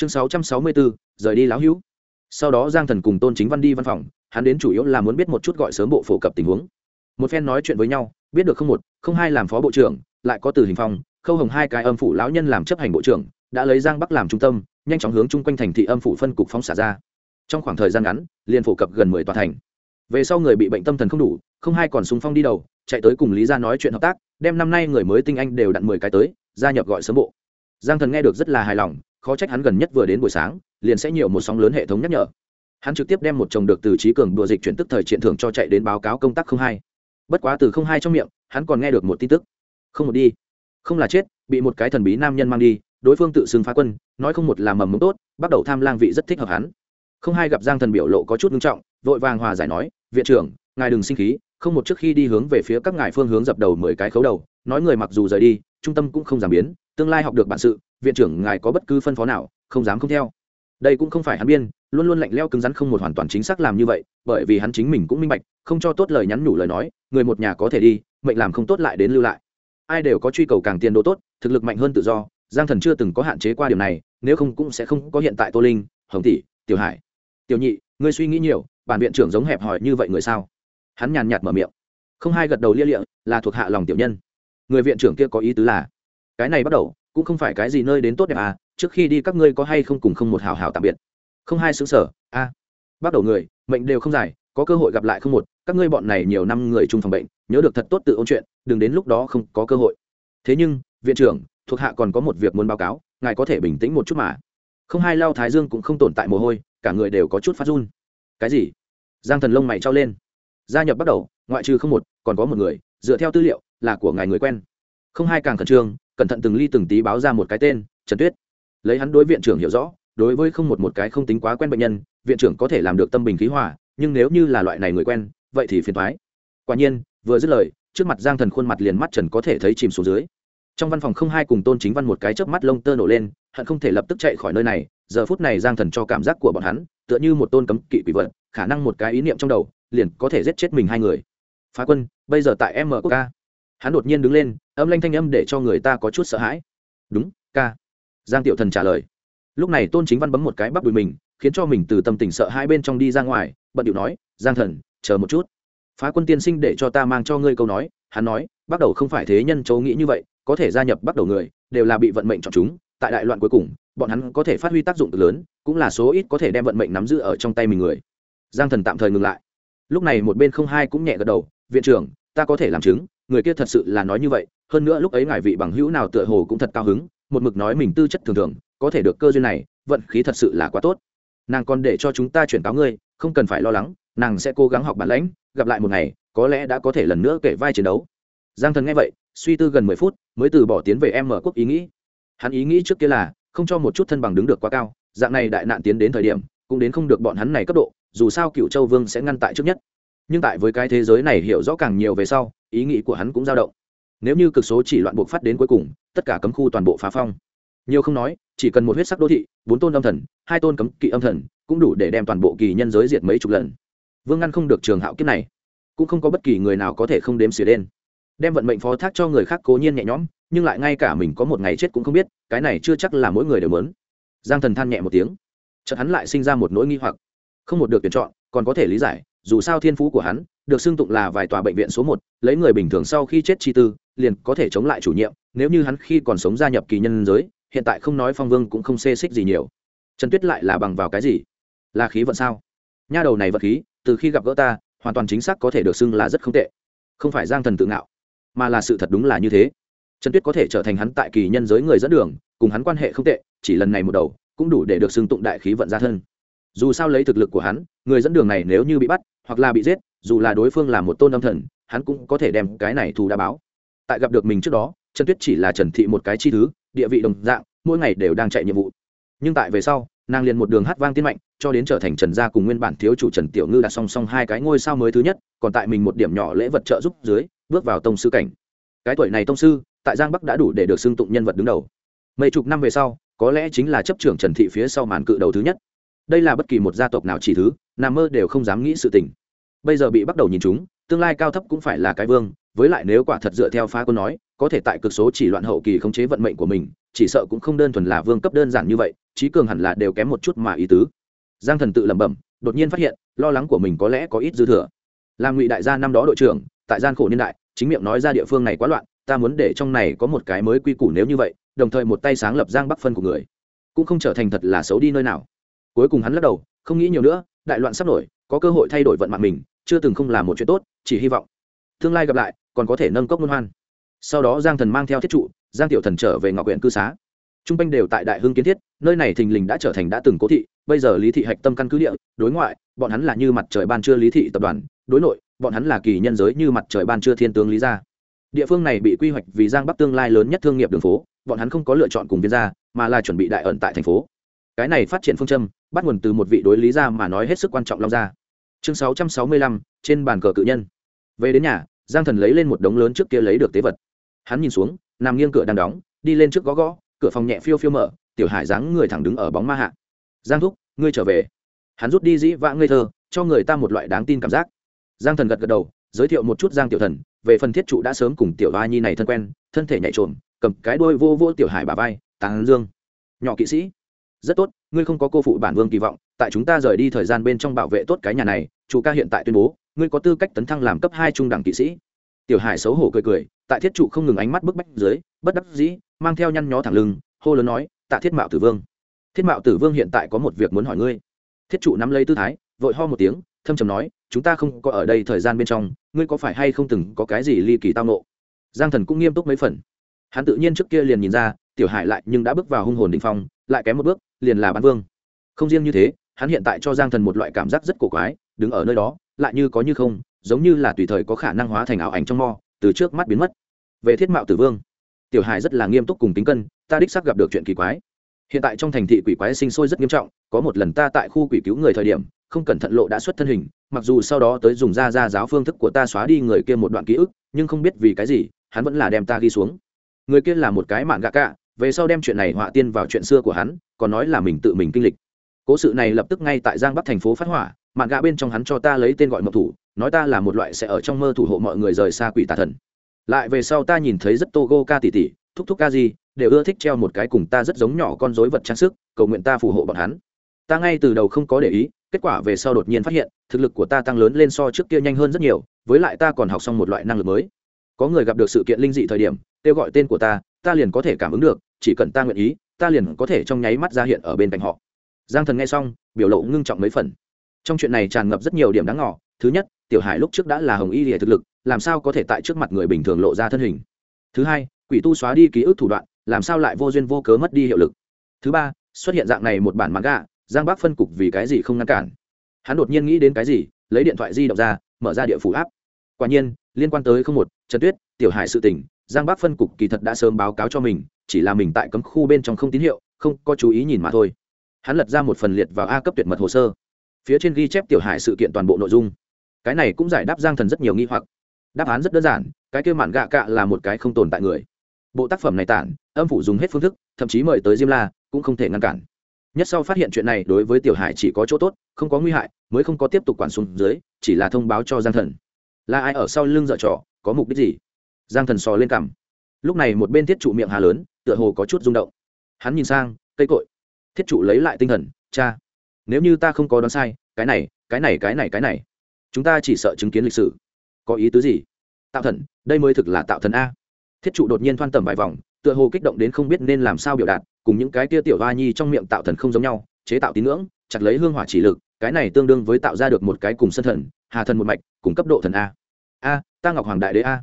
chương sáu trăm sáu mươi bốn rời đi lão hữu. Sau đó giang thần cùng tôn chính văn đi văn phòng, hắn đến chủ yếu là muốn biết một chút gọi sớm bộ phổ cập tình huống. Một phen nói chuyện với nhau, biết được không một, không hai làm phó bộ trưởng, lại có từ hình phong, khâu hồng hai cái âm phủ lão nhân làm chấp hành bộ trưởng, đã lấy giang bắc làm trung tâm, nhanh chóng hướng chung quanh thành thị âm phủ phân cục phóng xả ra. Trong khoảng thời gian ngắn, liền phổ cập gần mười tòa thành. Về sau người bị bệnh tâm thần không đủ, không hai còn súng phong đi đầu, chạy tới cùng lý ra nói chuyện hợp tác, đem năm nay người mới tinh anh đều đặn mười cái tới, gia nhập gọi sớm bộ. Giang thần nghe được rất là hài lòng khó trách hắn gần nhất vừa đến buổi sáng, liền sẽ nhiều một sóng lớn hệ thống nhắc nhở. Hắn trực tiếp đem một chồng được từ trí cường đùa dịch chuyển tức thời triện thưởng cho chạy đến báo cáo công tác không hai. Bất quá từ không hai trong miệng, hắn còn nghe được một tin tức. Không một đi. Không là chết, bị một cái thần bí nam nhân mang đi, đối phương tự xưng phá quân, nói không một là mầm mống tốt, bắt đầu tham lang vị rất thích hợp hắn. Không hai gặp giang thần biểu lộ có chút nghiêm trọng, vội vàng hòa giải nói, viện trưởng, ngài đừng sinh khí, không một trước khi đi hướng về phía các ngài phương hướng dập đầu mười cái khấu đầu, nói người mặc dù rời đi, trung tâm cũng không giảm biến, tương lai học được bản sự viện trưởng ngài có bất cứ phân phó nào, không dám không theo. Đây cũng không phải hắn biên, luôn luôn lạnh leo cứng rắn không một hoàn toàn chính xác làm như vậy, bởi vì hắn chính mình cũng minh bạch, không cho tốt lời nhắn nhủ lời nói, người một nhà có thể đi, mệnh làm không tốt lại đến lưu lại. Ai đều có truy cầu càng tiền đồ tốt, thực lực mạnh hơn tự do, giang thần chưa từng có hạn chế qua điều này, nếu không cũng sẽ không có hiện tại tô linh, hồng tỷ, tiểu hải. Tiểu nhị, ngươi suy nghĩ nhiều, bản viện trưởng giống hẹp hòi như vậy người sao? Hắn nhàn nhạt mở miệng. Không hai gật đầu lia lịa, là thuộc hạ lòng tiểu nhân. Người viện trưởng kia có ý tứ là, cái này bắt đầu cũng không phải cái gì nơi đến tốt đẹp à trước khi đi các ngươi có hay không cùng không một hào hào tạm biệt? Không hai xứng sở, a. Bắt đầu người, mệnh đều không dài có cơ hội gặp lại không một, các ngươi bọn này nhiều năm người chung phòng bệnh, nhớ được thật tốt tự ôn chuyện, đừng đến lúc đó không có cơ hội. Thế nhưng, viện trưởng, thuộc hạ còn có một việc muốn báo cáo, ngài có thể bình tĩnh một chút mà. Không hai lao thái dương cũng không tồn tại mồ hôi, cả người đều có chút phát run. Cái gì? Giang thần lông mày trao lên. Gia nhập bắt đầu, ngoại trừ không một, còn có một người, dựa theo tư liệu là của ngài người quen không hai càng khẩn trương, cẩn thận từng ly từng tí báo ra một cái tên, trần tuyết. Lấy hắn đối viện trưởng hiểu rõ, đối với không một một cái không tính quá quen bệnh nhân, viện trưởng có thể làm được tâm bình khí hòa, nhưng nếu như là loại này người quen, vậy thì phiền thoái quả nhiên, vừa dứt lời, trước mặt giang thần khuôn mặt liền mắt trần có thể thấy chìm xuống dưới. Trong văn phòng không hai cùng tôn chính văn một cái chớp mắt lông tơ nổ lên, hận không thể lập tức chạy khỏi nơi này, giờ phút này giang thần cho cảm giác của bọn hắn, tựa như một tôn cấm kỵ quỷ vật, khả năng một cái ý niệm trong đầu, liền có thể giết chết mình hai người. Phá quân, bây giờ tại m quốc ca. Hắn đột nhiên đứng lên âm lanh thanh âm để cho người ta có chút sợ hãi. Đúng, ca. Giang tiểu thần trả lời. Lúc này tôn chính văn bấm một cái bắp đùi mình, khiến cho mình từ tâm tình sợ hai bên trong đi ra ngoài, bận điệu nói, giang thần, chờ một chút. Phá quân tiên sinh để cho ta mang cho ngươi câu nói. Hắn nói, bắt đầu không phải thế nhân châu nghĩ như vậy, có thể gia nhập bắt đầu người, đều là bị vận mệnh chọn chúng. Tại đại loạn cuối cùng, bọn hắn có thể phát huy tác dụng cực lớn, cũng là số ít có thể đem vận mệnh nắm giữ ở trong tay mình người. Giang thần tạm thời ngừng lại. Lúc này một bên không hai cũng nhẹ gật đầu, viện trưởng, ta có thể làm chứng, người kia thật sự là nói như vậy hơn nữa lúc ấy ngài vị bằng hữu nào tựa hồ cũng thật cao hứng, một mực nói mình tư chất thường thường, có thể được cơ duyên này, vận khí thật sự là quá tốt. Nàng còn để cho chúng ta chuyển cáo ngươi, không cần phải lo lắng, nàng sẽ cố gắng học bản lãnh, gặp lại một ngày, có lẽ đã có thể lần nữa kể vai chiến đấu. Giang thần nghe vậy, suy tư gần mười phút, mới từ bỏ tiến về em mở quốc ý nghĩ. Hắn ý nghĩ trước kia là, không cho một chút thân bằng đứng được quá cao, dạng này đại nạn tiến đến thời điểm, cũng đến không được bọn hắn này cấp độ, dù sao cựu châu vương sẽ ngăn tại trước nhất. Nhưng tại với cái thế giới này hiểu rõ càng nhiều về sau, ý nghĩ của hắn cũng dao động nếu như cực số chỉ loạn buộc phát đến cuối cùng, tất cả cấm khu toàn bộ phá phong. Nhiều không nói, chỉ cần một huyết sắc đô thị, bốn tôn âm thần, hai tôn cấm kỵ âm thần, cũng đủ để đem toàn bộ kỳ nhân giới diệt mấy chục lần. Vương ngăn không được trường hạo kiếp này, cũng không có bất kỳ người nào có thể không đếm xỉa đen đem vận mệnh phó thác cho người khác cố nhiên nhẹ nhõm, nhưng lại ngay cả mình có một ngày chết cũng không biết, cái này chưa chắc là mỗi người đều mớn giang thần than nhẹ một tiếng. Chợt hắn lại sinh ra một nỗi nghi hoặc. Không một được tuyển chọn, còn có thể lý giải, dù sao thiên phú của hắn được xưng tụng là vài tòa bệnh viện số một, lấy người bình thường sau khi chết chi tư, liền có thể chống lại chủ nhiệm, nếu như hắn khi còn sống gia nhập kỳ nhân giới, hiện tại không nói phong vương cũng không xê xích gì nhiều. Trần tuyết lại là bằng vào cái gì? Là khí vận sao? Nha đầu này vật khí, từ khi gặp gỡ ta, hoàn toàn chính xác có thể được xưng là rất không tệ. Không phải giang thần tự ngạo, mà là sự thật đúng là như thế. Trần tuyết có thể trở thành hắn tại kỳ nhân giới người dẫn đường, cùng hắn quan hệ không tệ, chỉ lần này một đầu, cũng đủ để được xưng tụng đại khí vận ra thân. Dù sao lấy thực lực của hắn, người dẫn đường này nếu như bị bắt, hoặc là bị giết dù là đối phương là một tôn âm thần, hắn cũng có thể đem cái này thù đã báo. Tại gặp được mình trước đó, trần tuyết chỉ là trần thị một cái chi thứ, địa vị đồng dạng, mỗi ngày đều đang chạy nhiệm vụ. Nhưng tại về sau, nàng liền một đường hát vang tiên mạnh, cho đến trở thành trần gia cùng nguyên bản thiếu chủ trần tiểu ngư đặt song song hai cái ngôi sao mới thứ nhất, còn tại mình một điểm nhỏ lễ vật trợ giúp dưới, bước vào tông sư cảnh. Cái tuổi này tông sư, tại giang bắc đã đủ để được xưng tụng nhân vật đứng đầu. Mấy chục năm về sau, có lẽ chính là chấp trưởng trần thị phía sau màn cự đầu thứ nhất. Đây là bất kỳ một gia tộc nào chỉ thứ nằm mơ đều không dám nghĩ sự tình bây giờ bị bắt đầu nhìn chúng, tương lai cao thấp cũng phải là cái vương, với lại nếu quả thật dựa theo phá quân nói, có thể tại cực số chỉ loạn hậu kỳ khống chế vận mệnh của mình, chỉ sợ cũng không đơn thuần là vương cấp đơn giản như vậy trí cường hẳn là đều kém một chút mà ý tứ. Giang thần tự lẩm bẩm, đột nhiên phát hiện, lo lắng của mình có lẽ có ít dư thừa. Làm ngụy đại gia năm đó đội trưởng, tại gian khổ niên đại, chính miệng nói ra địa phương này quá loạn, ta muốn để trong này có một cái mới quy củ nếu như vậy, đồng thời một tay sáng lập giang bắc phân của người, cũng không trở thành thật là xấu đi nơi nào. Cuối cùng hắn lắc đầu, không nghĩ nhiều nữa, đại loạn sắp nổi, có cơ hội thay đổi vận mạng mình chưa từng không làm một chuyện tốt, chỉ hy vọng tương lai gặp lại, còn có thể nâng cốc ngôn hoan. Sau đó giang thần mang theo thiết trụ, giang tiểu thần trở về ngọc huyện cư xá. T r u n g quanh đều tại đại hưng kiến thiết, nơi này thình lình đã trở thành đã từng cố thị, bây giờ lý thị hạch tâm căn cứ địa, đối ngoại, bọn hắn là như mặt trời ban trưa lý thị tập đoàn, đối nội, bọn hắn là kỳ nhân giới như mặt trời ban trưa thiên tướng lý gia. Địa phương này bị quy hoạch vì giang bắc tương lai lớn nhất thương nghiệp đường phố, bọn hắn không có lựa chọn cùng viên gia, mà là chuẩn bị đại ẩn tại thành phố. Cái này phát triển phương châm, bắt nguồn từ một vị đối lý gia mà nói hết sức quan trọng long gia chương sáu trăm sáu mươi lăm, trên bàn cờ cự nhân. Về đến nhà, giang thần lấy lên một đống lớn trước kia lấy được tế vật. Hắn nhìn xuống, nằm nghiêng cửa đang đóng, đi lên trước gõ gõ, cửa phòng nhẹ phiêu phiêu mở, tiểu hải dáng người thẳng đứng ở bóng ma hạ. Giang thúc, ngươi trở về. Hắn rút đi dĩ vã ngây thơ, cho người ta một loại đáng tin cảm giác. Giang thần gật gật đầu, giới thiệu một chút giang tiểu thần, về phần thiết trụ đã sớm cùng tiểu ba nhi này thân quen, thân thể nhảy trộm cầm cái đôi vô vô tiểu hải bà vai tàng dương. Nhỏ kỵ sĩ, rất tốt, ngươi không có cô phụ bản vương kỳ vọng tại chúng ta rời đi thời gian bên trong bảo vệ tốt cái nhà này, chủ ca hiện tại tuyên bố, ngươi có tư cách tấn thăng làm cấp hai trung đẳng kỵ sĩ. Tiểu hải xấu hổ cười cười, tại thiết trụ không ngừng ánh mắt bức bách dưới, bất đắc dĩ, mang theo nhăn nhó thẳng lưng, hô lớn nói, tạ thiết mạo tử vương. Thiết mạo tử vương hiện tại có một việc muốn hỏi ngươi. Thiết trụ nắm lấy tư thái, vội ho một tiếng, thâm trầm nói, chúng ta không có ở đây thời gian bên trong, ngươi có phải hay không từng có cái gì ly kỳ tao nộ giang thần cũng nghiêm túc mấy phần. Hắn tự nhiên trước kia liền nhìn ra, tiểu hải lại nhưng đã bước vào hung hồn định phong, lại kém một bước, liền là bán vương. Không riêng như thế hắn hiện tại cho giang thần một loại cảm giác rất cổ quái, đứng ở nơi đó, lại như có như không, giống như là tùy thời có khả năng hóa thành ảo ảnh trong mò từ trước mắt biến mất. Về thiết mạo tử vương, tiểu hải rất là nghiêm túc cùng tính cân, ta đích xác gặp được chuyện kỳ quái. Hiện tại trong thành thị quỷ quái sinh sôi rất nghiêm trọng, có một lần ta tại khu quỷ cứu người thời điểm, không cẩn thận lộ đã xuất thân hình, mặc dù sau đó tới dùng ra ra giáo phương thức của ta xóa đi người kia một đoạn ký ức, nhưng không biết vì cái gì, hắn vẫn là đem ta ghi xuống. Người kia là một cái mạng gạ cạ, về sau đem chuyện này họa tiên vào chuyện xưa của hắn, còn nói là mình tự mình kinh lịch cố sự này lập tức ngay tại giang bắc thành phố phát hỏa, mạn gạ bên trong hắn cho ta lấy tên gọi mộng thủ, nói ta là một loại sẽ ở trong mơ thủ hộ mọi người rời xa quỷ tà thần. Lại về sau ta nhìn thấy rất togo ca tỷ tỷ, thúc thúc ca gì đều ưa thích treo một cái cùng ta rất giống nhỏ con dối vật trang sức, cầu nguyện ta phù hộ bọn hắn. Ta ngay từ đầu không có để ý, kết quả về sau đột nhiên phát hiện, thực lực của ta tăng lớn lên so trước kia nhanh hơn rất nhiều, với lại ta còn học xong một loại năng lực mới. Có người gặp được sự kiện linh dị thời điểm, kêu gọi tên của ta ta liền có thể cảm ứng được, chỉ cần ta nguyện ý, ta liền có thể trong nháy mắt ra hiện ở bên cạnh họ giang thần nghe xong, biểu lộ ngưng trọng mấy phần. Trong chuyện này tràn ngập rất nhiều điểm đáng ngỏ. Thứ nhất, tiểu hải lúc trước đã là hồng y lìa thực lực, làm sao có thể tại trước mặt người bình thường lộ ra thân hình? Thứ hai, quỷ tu xóa đi ký ức thủ đoạn, làm sao lại vô duyên vô cớ mất đi hiệu lực? Thứ ba, xuất hiện dạng này một bản mãn gà giang bác phân cục vì cái gì không ngăn cản? Hắn đột nhiên nghĩ đến cái gì, lấy điện thoại di động ra, mở ra địa phủ áp quả nhiên, liên quan tới không một, trần tuyết, tiểu hải sự tỉnh giang bác phân cục kỳ thật đã sớm báo cáo cho mình, chỉ là mình tại cấm khu bên trong không tín hiệu, không có chú ý nhìn mà thôi hắn lật ra một phần liệt vào a cấp tuyệt mật hồ sơ. Phía trên ghi chép tiểu hải sự kiện toàn bộ nội dung. Cái này cũng giải đáp giang thần rất nhiều nghi hoặc. Đáp án rất đơn giản, cái kêu mạn gạ cạ là một cái không tồn tại người. Bộ tác phẩm này tản, âm phủ dùng hết phương thức, thậm chí mời tới diêm la, cũng không thể ngăn cản. Nhất sau phát hiện chuyện này đối với tiểu hải chỉ có chỗ tốt, không có nguy hại, mới không có tiếp tục quản xuống dưới, chỉ là thông báo cho giang thần. Là ai ở sau lưng dở trò, có mục đích gì? Giang thần sò lên cằm. Lúc này một bên thiết trụ miệng hà lớn, tựa hồ có chút rung động. Hắn nhìn sang, cây cội thiết trụ lấy lại tinh thần, cha, nếu như ta không có đoán sai, cái này cái này cái này cái này, chúng ta chỉ sợ chứng kiến lịch sử. Có ý tứ gì? Tạo thần, đây mới thực là tạo thần a. Thiết trụ đột nhiên thoan tầm vài vòng, tựa hồ kích động đến không biết nên làm sao biểu đạt, cùng những cái tia tiểu hoa nhi trong miệng tạo thần không giống nhau, chế tạo tín ngưỡng, chặt lấy hương hỏa chỉ lực, cái này tương đương với tạo ra được một cái cùng sân thần, hà thần một mạch, cùng cấp độ thần a. A, ta ngọc hoàng đại đế a.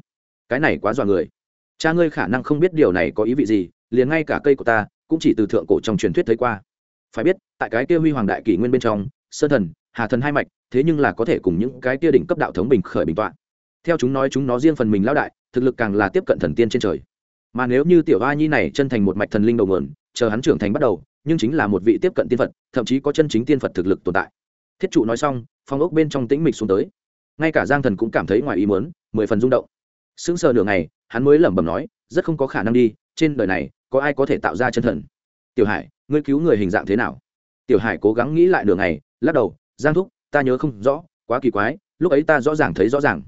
Cái này quá dọa người. Cha ngươi khả năng không biết điều này có ý vị gì, liền ngay cả cây của ta cũng chỉ từ thượng cổ trong truyền thuyết thấy qua. Phải biết, tại cái kia huy hoàng đại kỷ nguyên bên trong, sơn thần, hà thần hai mạch, thế nhưng là có thể cùng những cái kia đỉnh cấp đạo thống bình khởi bình tọa. Theo chúng nói chúng nó riêng phần mình lao đại, thực lực càng là tiếp cận thần tiên trên trời. Mà nếu như tiểu a nhi này chân thành một mạch thần linh đầu nguồn, chờ hắn trưởng thành bắt đầu, nhưng chính là một vị tiếp cận tiên phật, thậm chí có chân chính tiên phật thực lực tồn tại. Thiết trụ nói xong, phong ốc bên trong tĩnh mịch xuống tới. Ngay cả giang thần cũng cảm thấy ngoài ý muốn, mười phần rung động. Sững sờ nửa ngày, hắn mới lẩm bẩm nói, rất không có khả năng đi, trên đời này có ai có thể tạo ra chân thần? Tiểu hải ngươi cứu người hình dạng thế nào? Tiểu hải cố gắng nghĩ lại nửa ngày lắc đầu giang thúc ta nhớ không rõ quá kỳ quái lúc ấy ta rõ ràng thấy rõ ràng.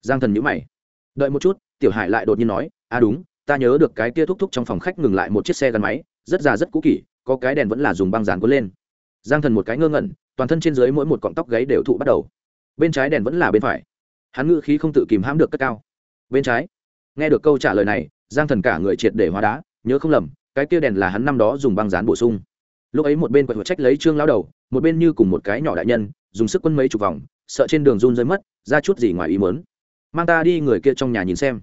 Giang thần nhữ mày. Đợi một chút tiểu hải lại đột nhiên nói à đúng ta nhớ được cái kia thúc thúc trong phòng khách ngừng lại một chiếc xe gắn máy rất già rất cũ kỹ, có cái đèn vẫn là dùng băng dán cuốn lên. Giang thần một cái ngơ ngẩn toàn thân trên dưới mỗi một cọng tóc gáy đều thụ bắt đầu. Bên trái đèn vẫn là bên phải. Hắn ngự khí không tự kìm hãm được cất cao. Bên trái. Nghe được câu trả lời này giang thần cả người triệt để hóa đá nhớ không lầm, cái kia đèn là hắn năm đó dùng băng dán bổ sung. Lúc ấy một bên quậy trách lấy trương lao đầu, một bên như cùng một cái nhỏ đại nhân, dùng sức quân mấy chục vòng, sợ trên đường run rơi mất, ra chút gì ngoài ý mớn mang ta đi người kia trong nhà nhìn xem.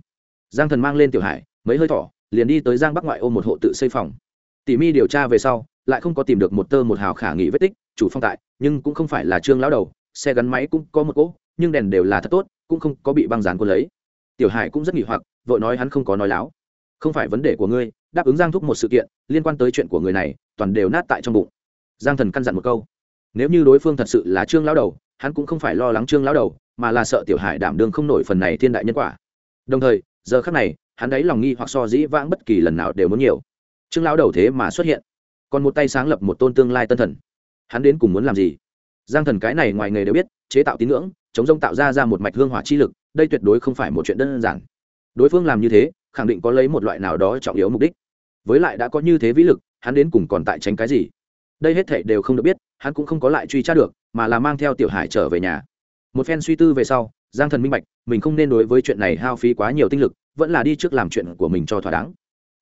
Giang thần mang lên tiểu hải, mấy hơi thỏ liền đi tới giang bắc ngoại ô một hộ tự xây phòng. Tỉ mi điều tra về sau, lại không có tìm được một tơ một hào khả nghị vết tích, chủ phong tại, nhưng cũng không phải là trương lão đầu, xe gắn máy cũng có một cỗ, nhưng đèn đều là thật tốt, cũng không có bị băng dán quân lấy. Tiểu hải cũng rất nghỉ hoặc vợ nói hắn không có nói láo. Không phải vấn đề của ngươi đáp ứng giang thúc một sự kiện liên quan tới chuyện của người này, toàn đều nát tại trong bụng. Giang thần căn dặn một câu, nếu như đối phương thật sự là trương lão đầu, hắn cũng không phải lo lắng trương lão đầu, mà là sợ tiểu hải đảm đương không nổi phần này thiên đại nhân quả. Đồng thời, giờ khác này, hắn ấy lòng nghi hoặc so dĩ vãng bất kỳ lần nào đều muốn nhiều. Trương lão đầu thế mà xuất hiện, còn một tay sáng lập một tôn tương lai tân thần. Hắn đến cùng muốn làm gì? Giang thần cái này ngoài nghề đều biết, chế tạo tín ngưỡng, chống rông tạo ra ra một mạch hương hỏa chi lực, đây tuyệt đối không phải một chuyện đơn giản. Đối phương làm như thế, khẳng định có lấy một loại nào đó trọng yếu mục đích với lại đã có như thế vĩ lực, hắn đến cùng còn tại tránh cái gì? Đây hết thảy đều không được biết, hắn cũng không có lại truy tra được, mà là mang theo tiểu hải trở về nhà. Một phen suy tư về sau, giang thần minh bạch, mình không nên đối với chuyện này hao phí quá nhiều tinh lực, vẫn là đi trước làm chuyện của mình cho thỏa đáng.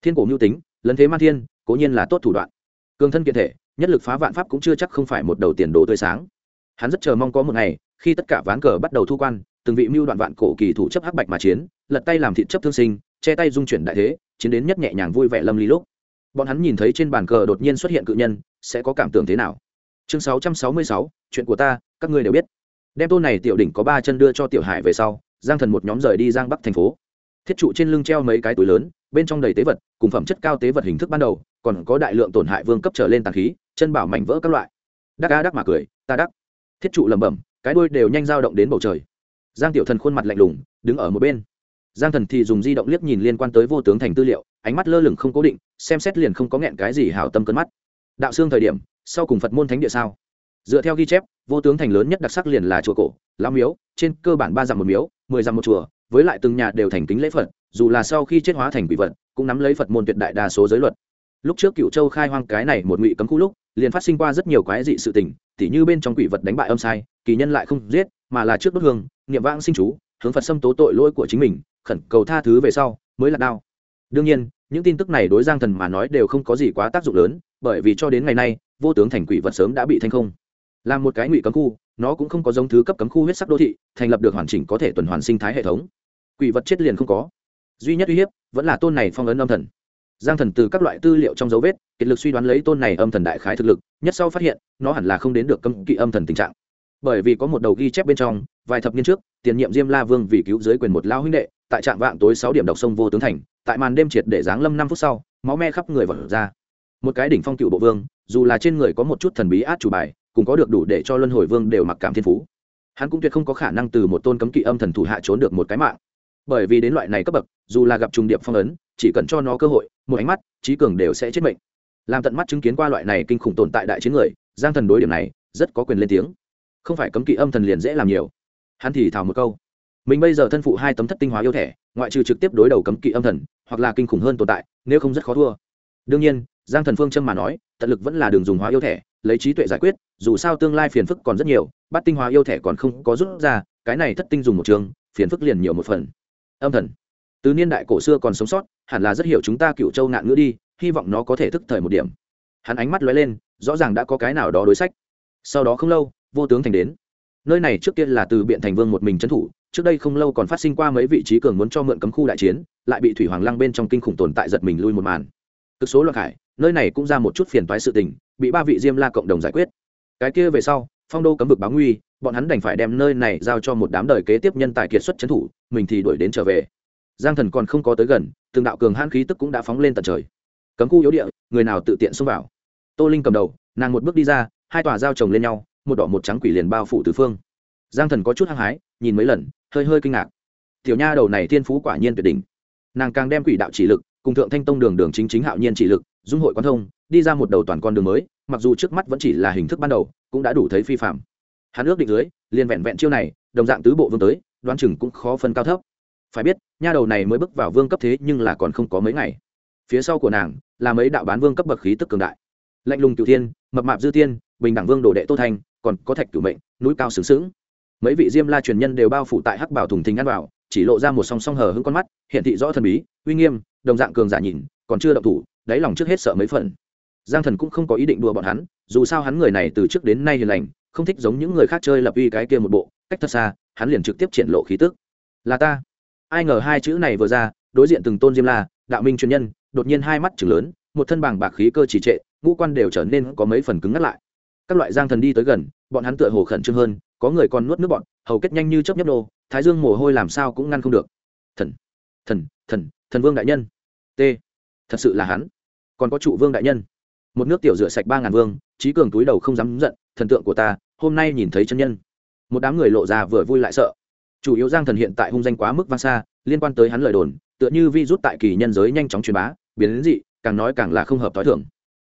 Thiên cổ mưu tính, lấn thế man thiên, cố nhiên là tốt thủ đoạn. Cường thân kiện thể, nhất lực phá vạn pháp cũng chưa chắc không phải một đầu tiền đồ tươi sáng. Hắn rất chờ mong có một ngày, khi tất cả ván cờ bắt đầu thu quan, từng vị mưu đoạn vạn cổ kỳ thủ chấp hắc bạch mà chiến, lật tay làm thịt chấp thương sinh, che tay dung chuyển đại thế chiến đến nhất nhẹ nhàng vui vẻ lâm ly lúc. Bọn hắn nhìn thấy trên bàn cờ đột nhiên xuất hiện cự nhân sẽ có cảm tưởng thế nào? Chương 666, chuyện của ta các ngươi đều biết. Đem tôn này tiểu đỉnh có ba chân đưa cho tiểu hải về sau giang thần một nhóm rời đi giang bắc thành phố. Thiết trụ trên lưng treo mấy cái túi lớn bên trong đầy tế vật cùng phẩm chất cao tế vật hình thức ban đầu còn có đại lượng tổn hại vương cấp trở lên tàn khí chân bảo mảnh vỡ các loại. Đắc a đắc mà cười ta đắc. Thiết trụ lẩm bẩm cái đuôi đều nhanh dao động đến bầu trời. Giang tiểu thần khuôn mặt lạnh lùng đứng ở một bên giang thần thì dùng di động liếc nhìn liên quan tới vô tướng thành tư liệu, ánh mắt lơ lửng không cố định, xem xét liền không có nghẹn cái gì hảo tâm cân mắt. Đạo xương thời điểm, sau cùng phật môn thánh địa sao? Dựa theo ghi chép, vô tướng thành lớn nhất đặc sắc liền là chùa cổ lao miếu, trên cơ bản ba dặm một miếu, mười dặm một chùa, với lại từng nhà đều thành kính lễ phật, dù là sau khi chết hóa thành quỷ vật, cũng nắm lấy phật môn tuyệt đại đa số giới luật. Lúc trước cựu châu khai hoang cái này một ngụy cấm khu lúc, liền phát sinh qua rất nhiều quái dị sự tình, tỉ như bên trong quỷ vật đánh bại âm sai, kỳ nhân lại không giết, mà là trước đốt hương, niệm vãng sinh chú, hướng phật xâm tố tội lỗi của chính mình khẩn cầu tha thứ về sau, mới là đau. Đương nhiên, những tin tức này đối giang thần mà nói đều không có gì quá tác dụng lớn, bởi vì cho đến ngày nay, vô tướng thành quỷ vật sớm đã bị thanh không. Làm một cái ngụy cấm khu, nó cũng không có giống thứ cấp cấm khu huyết sắc đô thị, thành lập được hoàn chỉnh có thể tuần hoàn sinh thái hệ thống. Quỷ vật chết liền không có. Duy nhất uy hiếp, vẫn là tôn này phong ấn âm thần. Giang thần từ các loại tư liệu trong dấu vết, kiệt lực suy đoán lấy tôn này âm thần đại khái thực lực, nhất sau phát hiện, nó hẳn là không đến được cấm kỵ âm thần tình trạng. Bởi vì có một đầu ghi chép bên trong vài thập niên trước, tiền nhiệm diêm la vương vì cứu dưới quyền một lao huynh đệ, tại trạm vạng tối sáu điểm đọc sông vô tướng thành, tại màn đêm triệt để giáng lâm năm phút sau, máu me khắp người vật ra. Một cái đỉnh phong cựu bộ vương, dù là trên người có một chút thần bí át chủ bài, cũng có được đủ để cho luân hồi vương đều mặc cảm thiên phú. Hắn cũng tuyệt không có khả năng từ một tôn cấm kỵ âm thần thủ hạ trốn được một cái mạng. Bởi vì đến loại này cấp bậc, dù là gặp trùng điệp phong ấn, chỉ cần cho nó cơ hội, một ánh mắt, trí cường đều sẽ chết mệnh. Làm tận mắt chứng kiến qua loại này kinh khủng tồn tại đại chiến người, giang thần đối điểm này, rất có quyền lên tiếng. Không phải cấm kỵ âm thần liền dễ làm nhiều hắn thì thào một câu. Mình bây giờ thân phụ hai tấm thất tinh hóa yêu thẻ, ngoại trừ trực tiếp đối đầu cấm kỵ âm thần, hoặc là kinh khủng hơn tồn tại, nếu không rất khó thua. Đương nhiên, giang thần phương châm mà nói, tận lực vẫn là đường dùng hóa yêu thẻ, lấy trí tuệ giải quyết, dù sao tương lai phiền phức còn rất nhiều, bắt tinh hóa yêu thẻ còn không có rút ra, cái này thất tinh dùng một trường, phiền phức liền nhiều một phần. Âm thần. Từ niên đại cổ xưa còn sống sót, hẳn là rất hiểu chúng ta cựu châu nạn ngữ đi, hy vọng nó có thể thức thời một điểm. Hắn ánh mắt lóe lên, rõ ràng đã có cái nào đó đối sách. Sau đó không lâu, vô tướng thành đến nơi này trước tiên là từ biện thành vương một mình trấn thủ, trước đây không lâu còn phát sinh qua mấy vị trí cường muốn cho mượn cấm khu đại chiến, lại bị thủy hoàng lăng bên trong kinh khủng tồn tại giật mình lui một màn. Cực số loạn hải nơi này cũng ra một chút phiền toái sự tình, bị ba vị diêm la cộng đồng giải quyết. Cái kia về sau, phong đô cấm vực báo nguy, bọn hắn đành phải đem nơi này giao cho một đám đời kế tiếp nhân tài kiệt xuất trấn thủ, mình thì đuổi đến trở về. Giang thần còn không có tới gần, từng đạo cường hãn khí tức cũng đã phóng lên tận trời. Cấm khu yếu địa, người nào tự tiện xông vào? Tô linh cầm đầu, nàng một bước đi ra, hai tòa dao chồng lên nhau một đỏ một trắng quỷ liền bao phủ tứ phương. Giang thần có chút hăng hái, nhìn mấy lần, hơi hơi kinh ngạc. Tiểu nha đầu này thiên phú quả nhiên tuyệt đỉnh. Nàng càng đem quỷ đạo chỉ lực, cùng thượng thanh tông đường đường chính chính hạo nhiên chỉ lực, dung hội quan thông, đi ra một đầu toàn con đường mới, mặc dù trước mắt vẫn chỉ là hình thức ban đầu, cũng đã đủ thấy phi phạm hắn ước định dưới, liền vẹn vẹn chiêu này, đồng dạng tứ bộ vương tới, đoán chừng cũng khó phân cao thấp. Phải biết, nha đầu này mới bước vào vương cấp thế nhưng là còn không có mấy ngày. Phía sau của nàng, là mấy đạo bán vương cấp bậc khí tức cường đại. Lạnh lùng cửu thiên, mập mạp dư tiên bình đẳng vương đồ đệ tô thanh còn có thạch cửu mệnh, núi cao sướng sướng mấy vị diêm la truyền nhân đều bao phủ tại hắc bảo thùng thình ăn vào, chỉ lộ ra một song song hờ hững con mắt, hiện thị rõ thần bí, uy nghiêm, đồng dạng cường giả nhìn, còn chưa động thủ, đáy lòng trước hết sợ mấy phần. Giang thần cũng không có ý định đùa bọn hắn, dù sao hắn người này từ trước đến nay hiền lành, không thích giống những người khác chơi lập uy cái kia một bộ, cách thật xa, hắn liền trực tiếp triển lộ khí tức. Là ta. Ai ngờ hai chữ này vừa ra, đối diện từng tôn diêm la, đạo minh truyền nhân, đột nhiên hai mắt chừng lớn, một thân bàng bạc khí cơ trì trệ, ngũ quan đều trở nên có mấy phần cứng ngắt lại các loại giang thần đi tới gần, bọn hắn tựa hồ khẩn trương hơn, có người còn nuốt nước bọn, hầu kết nhanh như chớp nhấp nô, thái dương mồ hôi làm sao cũng ngăn không được. Thần thần thần thần vương đại nhân. T, thật sự là hắn. Còn có trụ vương đại nhân. Một nước tiểu rửa sạch ba ngàn vương, trí cường túi đầu không dám giận, thần tượng của ta, hôm nay nhìn thấy chân nhân. Một đám người lộ ra vừa vui lại sợ. Chủ yếu giang thần hiện tại hung danh quá mức vang xa, liên quan tới hắn lời đồn, tựa như vi rút tại kỳ nhân giới nhanh chóng truyền bá, biến đến dị, càng nói càng là không hợp t h i thưởng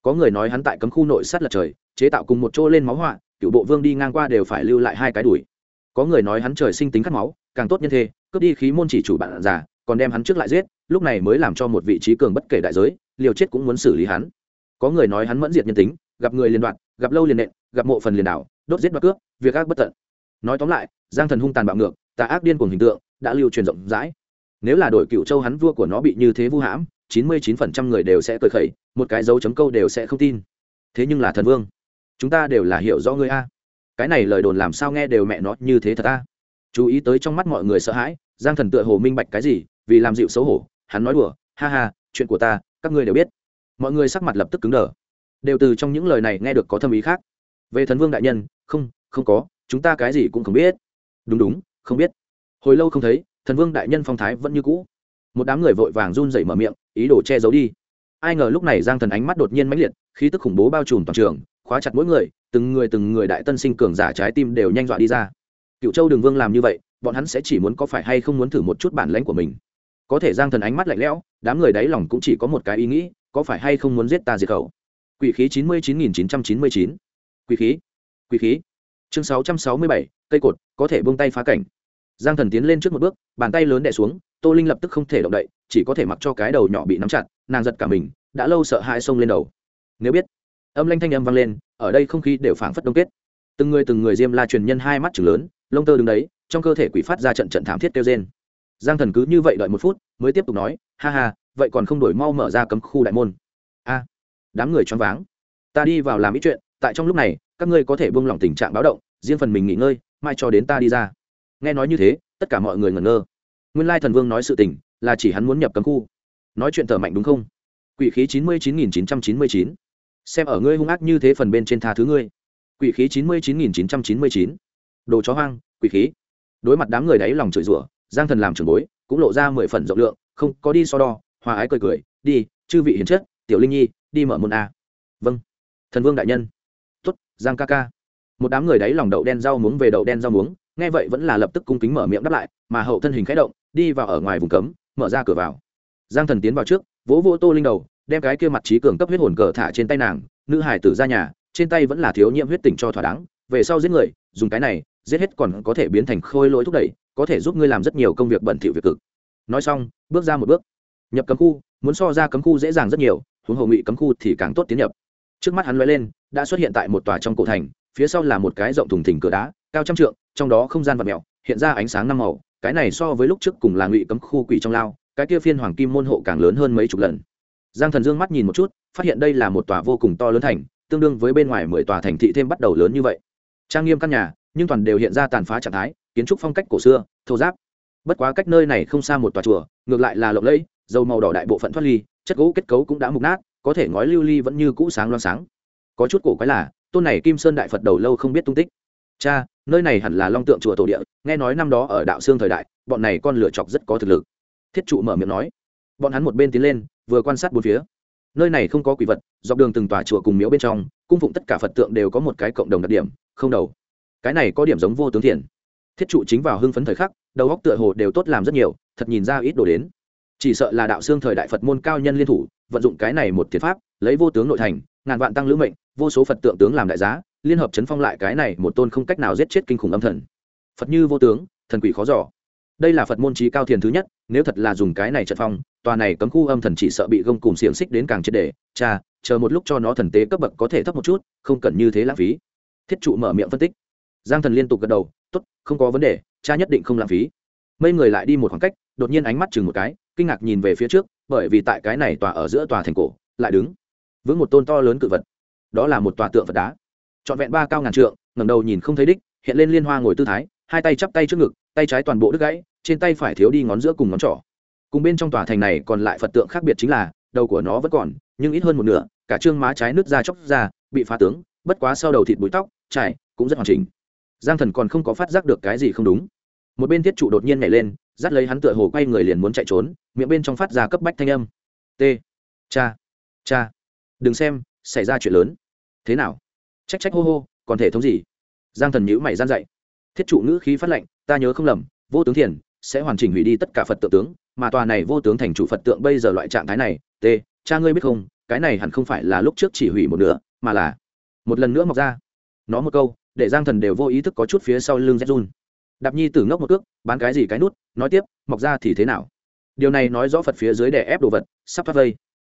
có người nói hắn tại cấm khu nội sát lật trời chế tạo cùng một chỗ lên máu họa, cựu bộ vương đi ngang qua đều phải lưu lại hai cái đùi. Có người nói hắn trời sinh tính khát máu, càng tốt nhân thế, cướp đi khí môn chỉ chủ bạn già, còn đem hắn trước lại giết, lúc này mới làm cho một vị trí cường bất kể đại giới, liều chết cũng muốn xử lý hắn. Có người nói hắn mẫn diệt nhân tính, gặp người liên đoạn gặp lâu liền nện, gặp mộ phần liền đảo, đốt giết đoạt cướp, việc ác bất tận. Nói tóm lại, giang thần hung tàn bạo ngược, tà ác điên cuồng hình tượng, đã lưu truyền rộng rãi. Nếu là đội cựu châu hắn vua của nó bị như thế vu hãm, chín mươi chín phần trăm người đều sẽ cười khẩy, một cái dấu chấm câu đều sẽ không tin. Thế nhưng là thần vương chúng ta đều là hiểu rõ ngươi a. Cái này lời đồn làm sao nghe đều mẹ nó như thế thật a. Chú ý tới trong mắt mọi người sợ hãi, giang thần tựa hồ minh bạch cái gì, vì làm dịu xấu hổ, hắn nói đùa, ha ha, chuyện của ta, các ngươi đều biết. Mọi người sắc mặt lập tức cứng đờ. Đều từ trong những lời này nghe được có thâm ý khác. Về thần vương đại nhân, không không có, chúng ta cái gì cũng không biết. Đúng đúng, không biết. Hồi lâu không thấy, thần vương đại nhân phong thái vẫn như cũ. Một đám người vội vàng run rẩy mở miệng, ý đồ che giấu đi. Ai ngờ lúc này giang thần ánh mắt đột nhiên mãnh liệt, khí tức khủng bố bao trùm toàn trường khóa chặt mỗi người, từng người từng người đại tân sinh cường giả trái tim đều nhanh dọa đi ra. Cựu châu đường vương làm như vậy, bọn hắn sẽ chỉ muốn có phải hay không muốn thử một chút bản lãnh của mình. Có thể giang thần ánh mắt lạnh lẽo, đám người đáy lòng cũng chỉ có một cái ý nghĩ, có phải hay không muốn giết ta diệt khẩu? Quỷ khí chín mươi chín nghìn chín trăm chín mươi chín. Quỷ khí quỷ khí. Chương sáu trăm sáu mươi bảy, cây cột, có thể bông tay phá cảnh. Giang thần tiến lên trước một bước, bàn tay lớn đẻ xuống, tô linh lập tức không thể động đậy, chỉ có thể mặc cho cái đầu nhỏ bị nắm chặt, nàng giật cả mình, đã lâu sợ hai sông lên đầu. Nếu biết âm lanh thanh âm vang lên, ở đây không khí đều phảng phất đông kết. Từng người từng người diêm la truyền nhân hai mắt chừng lớn, lông tơ đứng đấy, trong cơ thể quỷ phát ra trận trận thảm thiết kêu trên giang thần cứ như vậy đợi một phút, mới tiếp tục nói, ha ha, vậy còn không đổi mau mở ra cấm khu đại môn. A, đám người choáng váng. Ta đi vào làm ít chuyện, tại trong lúc này, các ngươi có thể buông lỏng tình trạng báo động, riêng phần mình nghỉ ngơi, mai cho đến ta đi ra. Nghe nói như thế, tất cả mọi người ngẩn ngơ. Nguyên lai thần vương nói sự tình, là chỉ hắn muốn nhập cấm khu. Nói chuyện thở mạnh đúng không? Quỷ khí chín mươi chín nghìn chín trăm chín mươi chín xem ở ngươi hung ác như thế phần bên trên tha thứ ngươi. Quỷ khí chín mươi chín nghìn chín trăm chín mươi chín. Đồ chó hoang, quỷ khí. Đối mặt đám người đáy lòng chửi rủa, giang thần làm trường bối, cũng lộ ra mười phần rộng lượng, không có đi so đo, hòa ái cười cười, đi, chư vị hiền chất, tiểu linh nhi, đi mở môn a. Vâng. Thần vương đại nhân. Tuất giang ca ca. Một đám người đáy lòng đậu đen rau muống về đậu đen rau muống, nghe vậy vẫn là lập tức cung kính mở miệng đáp lại, mà hậu thân hình khẽ động, đi vào ở ngoài vùng cấm, mở ra cửa vào. Giang thần tiến vào trước, vỗ vỗ tô linh đầu đem cái kia mặt trí cường cấp huyết hồn cờ thả trên tay nàng, nữ hải tử ra nhà, trên tay vẫn là thiếu nhiễm huyết tỉnh cho thỏa đáng, về sau giết người, dùng cái này, giết hết còn có thể biến thành khôi lỗi thúc đẩy, có thể giúp ngươi làm rất nhiều công việc bẩn thỉu việc cực. Nói xong, bước ra một bước. Nhập cấm khu, muốn so ra cấm khu dễ dàng rất nhiều, huống hồ ngụy cấm khu thì càng tốt tiến nhập. Trước mắt hắn lóe lên, đã xuất hiện tại một tòa trong cổ thành, phía sau là một cái rộng thùng thình cửa đá, cao trăm trượng, trong đó không gian vật mèo, hiện ra ánh sáng năm màu, cái này so với lúc trước cùng là ngụy cấm khu quỷ trong lao, cái kia phiên hoàng kim môn hộ càng lớn hơn mấy chục lần giang thần dương mắt nhìn một chút, phát hiện đây là một tòa vô cùng to lớn thành, tương đương với bên ngoài mười tòa thành thị thêm bắt đầu lớn như vậy. Trang nghiêm căn nhà, nhưng toàn đều hiện ra tàn phá trạng thái, kiến trúc phong cách cổ xưa, thô giáp. Bất quá cách nơi này không xa một tòa chùa, ngược lại là lộng lẫy, dầu màu đỏ đại bộ phận thoát ly, chất gỗ kết cấu cũng đã mục nát, có thể ngói lưu ly vẫn như cũ sáng loang sáng. Có chút cổ quái là, tôn này kim sơn đại phật đầu lâu không biết tung tích. Cha, nơi này hẳn là long tượng chùa tổ địa, nghe nói năm đó ở đạo xương thời đại, bọn này con lửa chọc rất có thực lực. Thiết trụ mở miệng nói. Bọn hắn một bên tiến lên vừa quan sát bốn phía. Nơi này không có quỷ vật, dọc đường từng tòa chùa cùng miếu bên trong, cung phụng tất cả phật tượng đều có một cái cộng đồng đặc điểm, không đầu. Cái này có điểm giống vô tướng thiền thiết trụ chính vào hưng phấn thời khắc, đầu góc tựa hồ đều tốt làm rất nhiều, thật nhìn ra ít đồ đến. Chỉ sợ là đạo xương thời đại phật môn cao nhân liên thủ, vận dụng cái này một thiệt pháp, lấy vô tướng nội thành, ngàn vạn tăng lữ mệnh, vô số phật tượng tướng làm đại giá, liên hợp chấn phong lại cái này một tôn không cách nào giết chết kinh khủng âm thần. Phật như vô tướng, thần quỷ khó giỏ đây là phật môn trí cao thiền thứ nhất, nếu thật là dùng cái này trận phong tòa này cấm khu âm thần chỉ sợ bị gông cùng xiềng xích đến càng triệt để. Cha, chờ một lúc cho nó thần tế cấp bậc có thể thấp một chút, không cần như thế lãng phí. Thiết trụ mở miệng phân tích. Giang thần liên tục gật đầu t ố t không có vấn đề, cha nhất định không lãng phí. Mấy người lại đi một khoảng cách, đột nhiên ánh mắt chừng một cái, kinh ngạc nhìn về phía trước, bởi vì tại cái này tòa ở giữa tòa thành cổ, lại đứng vững một tôn to lớn cự vật. Đó là một tòa tượng vật đá. Trọn vẹn ba cao ngàn trượng, ngẩng đầu nhìn không thấy đích, hiện lên liên hoa ngồi tư thái, hai tay chắp tay trước ngực, tay trái toàn bộ đứt gãy, trên tay phải thiếu đi ngón giữa cùng ngón trỏ cùng bên trong tòa thành này còn lại phật tượng khác biệt chính là, đầu của nó vẫn còn, nhưng ít hơn một nửa, cả trương má trái nước ra chóc ra, bị phá tướng, bất quá sau đầu thịt bụi tóc, trải, cũng rất hoàn chỉnh. Giang thần còn không có phát giác được cái gì không đúng. Một bên thiết trụ đột nhiên nhảy lên, dắt lấy hắn tựa hồ quay người liền muốn chạy trốn, miệng bên trong phát ra cấp bách thanh âm. T, cha cha, đừng xem, xảy ra chuyện lớn. Thế nào? Trách trách hô hô, còn thể thống gì? Giang thần nhữ mày gian dậy thiết trụ ngữ khí phát lệnh ta nhớ không lầm, vô tướng thiền, sẽ hoàn chỉnh hủy đi tất cả phật tượng tướng mà tòa này vô tướng thành chủ phật tượng bây giờ loại trạng thái này, t, cha ngươi biết không, cái này hẳn không phải là lúc trước chỉ hủy một nửa, mà là một lần nữa mọc ra. Nó một câu, để giang thần đều vô ý thức có chút phía sau lưng rét run. Đạp nhi tử ngốc một cước, bán cái gì cái nút, nói tiếp, mọc ra thì thế nào? Điều này nói rõ phật phía dưới đè ép đồ vật, sắp thoát vây.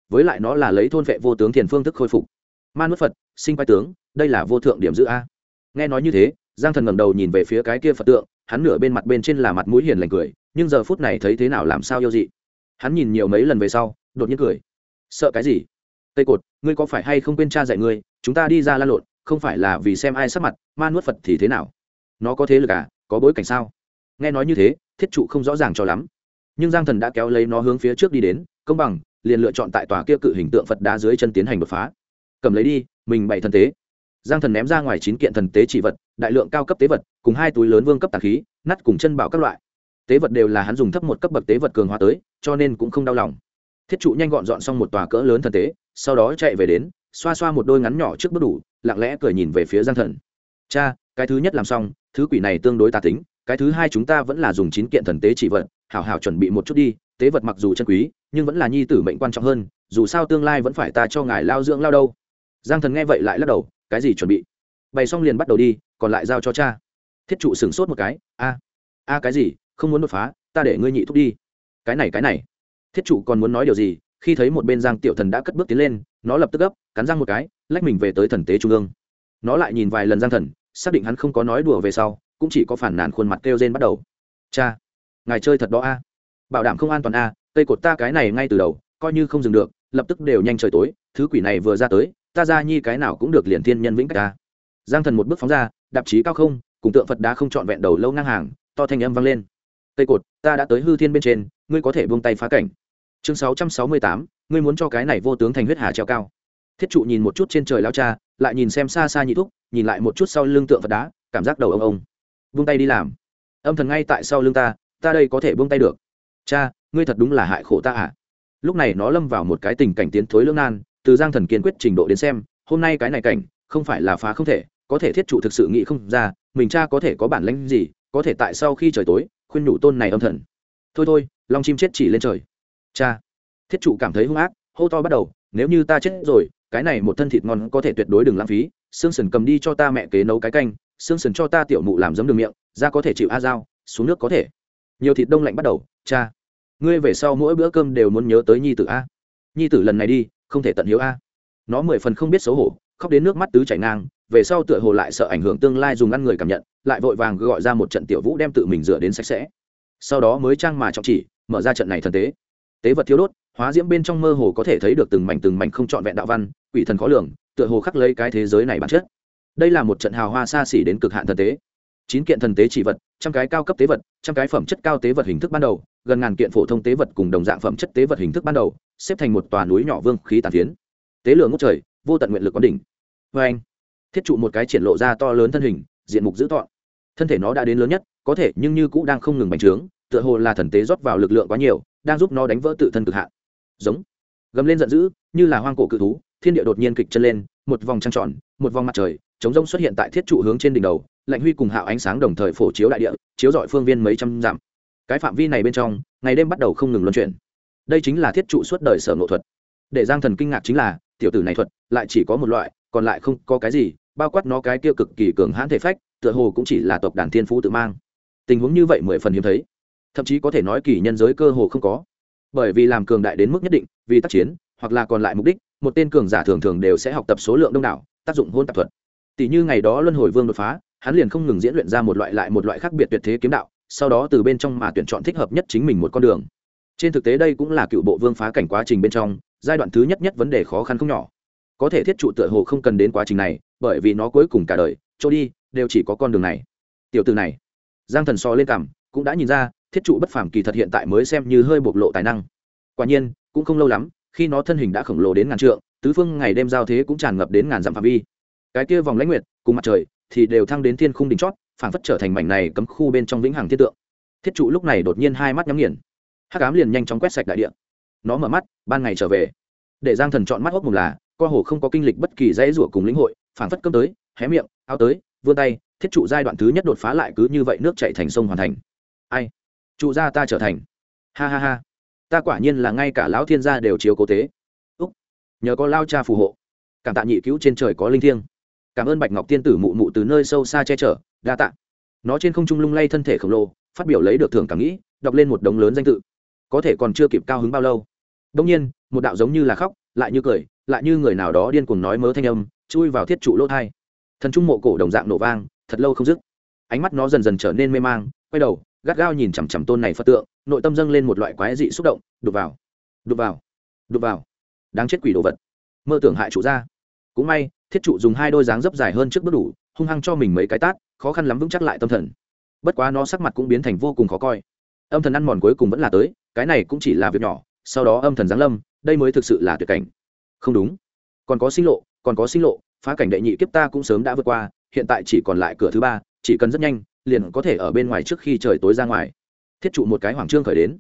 Với lại nó là lấy thôn vệ vô tướng thiền phương thức khôi phục. Man mất phật, sinh quay tướng, đây là vô thượng điểm giữ a. Nghe nói như thế, giang thần ngẩng đầu nhìn về phía cái kia phật tượng hắn nửa bên mặt bên trên là mặt mũi hiền lành cười, nhưng giờ phút này thấy thế nào làm sao yêu dị. Hắn nhìn nhiều mấy lần về sau, đột nhiên cười. Sợ cái gì? Tây cột, ngươi có phải hay không quên cha dạy ngươi, chúng ta đi ra la lộn, không phải là vì xem ai sắc mặt, ma nuốt phật thì thế nào? Nó có thế lực à? Có bối cảnh sao? Nghe nói như thế, thiết trụ không rõ ràng cho lắm. Nhưng giang thần đã kéo lấy nó hướng phía trước đi đến, công bằng, liền lựa chọn tại tòa kia cự hình tượng phật đá dưới chân tiến hành đột phá. Cầm lấy đi, mình bày thần tế giang thần ném ra ngoài chín kiện thần tế chỉ vật, đại lượng cao cấp tế vật, cùng hai túi lớn vương cấp tạc khí nắt cùng chân bảo các loại. Tế vật đều là hắn dùng thấp một cấp bậc tế vật cường hóa tới, cho nên cũng không đau lòng. Thiết trụ nhanh gọn dọn xong một tòa cỡ lớn thần tế, sau đó chạy về đến, xoa xoa một đôi ngắn nhỏ trước bước đủ, lặng lẽ cười nhìn về phía giang thần. Cha, cái thứ nhất làm xong, thứ quỷ này tương đối tà tính, cái thứ hai chúng ta vẫn là dùng chín kiện thần tế chỉ vật, hảo hảo chuẩn bị một chút đi, tế vật mặc dù chân quý, nhưng vẫn là nhi tử mệnh quan trọng hơn, dù sao tương lai vẫn phải ta cho ngài lao dưỡng lao đâu. Giang thần nghe vậy lại lắc đầu cái gì chuẩn bị? Bày xong liền bắt đầu đi, còn lại giao cho cha. Thiết trụ sửng sốt một cái, a a cái gì? Không muốn đột phá, ta để ngươi nhị thúc đi. Cái này cái này. Thiết trụ còn muốn nói điều gì, khi thấy một bên giang tiểu thần đã cất bước tiến lên, nó lập tức gấp, cắn răng một cái, lách mình về tới thần tế trung ương. Nó lại nhìn vài lần giang thần, xác định hắn không có nói đùa về sau, cũng chỉ có phản nàn khuôn mặt kêu rên bắt đầu. Cha, ngài chơi thật đó a. Bảo đảm không an toàn a, cây cột ta cái này ngay từ đầu, coi như không dừng được, lập tức đều nhanh trời tối, thứ quỷ này vừa ra tới ta ra nhi cái nào cũng được liền thiên nhân vĩnh cách ta. Giang thần một bước phóng ra, đạp chí cao không, cùng tượng phật đá không trọn vẹn đầu lâu ngang hàng, to thanh âm vang lên. Cây cột, ta đã tới hư thiên bên trên, ngươi có thể buông tay phá cảnh. Chương sáu trăm sáu mươi tám, ngươi muốn cho cái này vô tướng thành huyết hà treo cao. Thiết trụ nhìn một chút trên trời lao cha, lại nhìn xem xa xa nhị thúc, nhìn lại một chút sau lưng tượng phật đá, cảm giác đầu ông ông. Buông tay đi làm. Âm thần ngay tại sau lưng ta ta đây có thể buông tay được. Cha, ngươi thật đúng là hại khổ ta à. Lúc này nó lâm vào một cái tình cảnh tiến thối lưỡng nan từ giang thần kiên quyết trình độ đến xem, hôm nay cái này cảnh, không phải là phá không thể, có thể thiết trụ thực sự nghĩ không ra, mình cha có thể có bản lãnh gì, có thể tại sau khi trời tối, khuyên nhủ tôn này âm thần. Thôi thôi, long chim chết chỉ lên trời. Cha. Thiết trụ cảm thấy hung ác, hô to bắt đầu, nếu như ta chết rồi, cái này một thân thịt ngon có thể tuyệt đối đừng lãng phí xương sần cầm đi cho ta mẹ kế nấu cái canh xương sần cho ta tiểu mụ làm giấm đường miệng ra có thể chịu a dao, xuống nước có thể. Nhiều thịt đông lạnh bắt đầu, cha, ngươi về sau mỗi bữa cơm đều muốn nhớ tới nhi tử a. Nhi tử lần này đi không thể tận hiếu a. Nó mười phần không biết xấu hổ, khóc đến nước mắt tứ chảy ngang, về sau tựa hồ lại sợ ảnh hưởng tương lai dùng ăn người cảm nhận, lại vội vàng gọi ra một trận tiểu vũ đem tự mình rửa đến sạch sẽ. Sau đó mới trang mà trọng chỉ, mở ra trận này thần tế. Tế vật thiếu đốt, hóa diễm bên trong mơ hồ có thể thấy được từng mảnh từng mảnh không trọn vẹn đạo văn, quỷ thần khó lường, tựa hồ khắc lấy cái thế giới này bản chất. Đây là một trận hào hoa xa xỉ đến cực hạn thần tế chín kiện thần tế chỉ vật, trăm cái cao cấp tế vật, trăm cái phẩm chất cao tế vật hình thức ban đầu, gần ngàn kiện phổ thông tế vật cùng đồng dạng phẩm chất tế vật hình thức ban đầu, xếp thành một tòa núi nhỏ vương khí tàn phiến. Tế lửa ngút trời, vô tận nguyện lực quán đỉnh. Vê anh, thiết trụ một cái triển lộ ra to lớn thân hình, diện mục dữ tọn thân thể nó đã đến lớn nhất, có thể nhưng như cũng đang không ngừng bành trướng, tựa hồ là thần tế rót vào lực lượng quá nhiều, đang giúp nó đánh vỡ tự thân cực hạn. Giống, gầm lên giận dữ, như là hoang cổ cự thú, thiên địa đột nhiên kịch chân lên, một vòng trăng tròn, một vòng mặt trời chống rông xuất hiện tại thiết trụ hướng trên đỉnh đầu, lạnh huy cùng hạo ánh sáng đồng thời phổ chiếu đại địa, chiếu dọi phương viên mấy trăm dặm. Cái phạm vi này bên trong, ngày đêm bắt đầu không ngừng luân chuyển. Đây chính là thiết trụ suốt đời sở ngộ thuật. Để giang thần kinh ngạc chính là, tiểu tử này thuật lại chỉ có một loại, còn lại không có cái gì, bao quát nó cái kia cực kỳ cường hãn thể phách, tựa hồ cũng chỉ là tộc đàn thiên phú tự mang. Tình huống như vậy mười phần hiếm thấy. Thậm chí có thể nói kỳ nhân giới cơ hồ không có. Bởi vì làm cường đại đến mức nhất định, vì tác chiến, hoặc là còn lại mục đích, một tên cường giả thường thường đều sẽ học tập số lượng đông đảo, tác dụng hôn tạp thuật tỷ như ngày đó luân hồi vương đột phá, hắn liền không ngừng diễn luyện ra một loại lại một loại khác biệt tuyệt thế kiếm đạo, sau đó từ bên trong mà tuyển chọn thích hợp nhất chính mình một con đường. Trên thực tế đây cũng là cựu bộ vương phá cảnh quá trình bên trong, giai đoạn thứ nhất nhất vấn đề khó khăn không nhỏ. Có thể thiết trụ tựa hồ không cần đến quá trình này, bởi vì nó cuối cùng cả đời chỗ đi, đều chỉ có con đường này. Tiểu từ này, giang thần so lên cảm, cũng đã nhìn ra, thiết trụ bất phàm kỳ thật hiện tại mới xem như hơi bộc lộ tài năng. Quả nhiên, cũng không lâu lắm, khi nó thân hình đã khổng lồ đến ngàn trượng, tứ phương ngày đêm giao thế cũng tràn ngập đến ngàn dặm phạm vi cái kia vòng lãnh nguyệt cùng mặt trời thì đều thăng đến thiên khung đỉnh chót, phảng phất trở thành mảnh này cấm khu bên trong vĩnh hằng thiết tượng. Thiết trụ lúc này đột nhiên hai mắt nhắm nghiền. Hắc ám liền nhanh chóng quét sạch đại địa. Nó mở mắt, ban ngày trở về. Để giang thần chọn mắt hốc mùng là, co hồ không có kinh lịch bất kỳ dãy rủa cùng lĩnh hội, phảng phất cơm tới, hé miệng, áo tới, vươn tay, thiết trụ giai đoạn thứ nhất đột phá lại cứ như vậy nước chạy thành sông hoàn thành. Ai? Trụ gia ta trở thành. Ha ha ha. Ta quả nhiên là ngay cả lão thiên gia đều chiếu cố tế. Úc. Nhờ có lao cha phù hộ. Cảm tạ nhị cứu trên trời có linh thiêng cảm ơn bạch ngọc tiên tử mụ mụ từ nơi sâu xa che chở, đa tạ. Nó trên không trung lung lay thân thể khổng lồ, phát biểu lấy được thưởng cảm nghĩ, đọc lên một đống lớn danh tự. Có thể còn chưa kịp cao hứng bao lâu. Đông nhiên, một đạo giống như là khóc, lại như cười, lại như người nào đó điên cuồng nói mớ thanh âm, chui vào thiết trụ lỗ thai. Thần trung mộ cổ đồng dạng nổ vang, thật lâu không dứt. Ánh mắt nó dần dần trở nên mê mang, quay đầu, gắt gao nhìn chằm chằm tôn này phật tượng, nội tâm dâng lên một loại quái dị xúc động đục vào đục vào đục vào. Đáng chết quỷ đồ vật. Mơ tưởng hại chủ ra cũng may thiết trụ dùng hai đôi dáng dấp dài hơn trước bước đủ, hung hăng cho mình mấy cái tát, khó khăn lắm vững chắc lại tâm thần. Bất quá nó sắc mặt cũng biến thành vô cùng khó coi. Âm thần ăn mòn cuối cùng vẫn là tới, cái này cũng chỉ là việc nhỏ, sau đó âm thần giáng lâm, đây mới thực sự là tuyệt cảnh. Không đúng. Còn có sinh lộ, còn có sinh lộ, phá cảnh đệ nhị kiếp ta cũng sớm đã vượt qua, hiện tại chỉ còn lại cửa thứ ba, chỉ cần rất nhanh, liền có thể ở bên ngoài trước khi trời tối ra ngoài. Thiết trụ một cái hoàng trương khởi đến.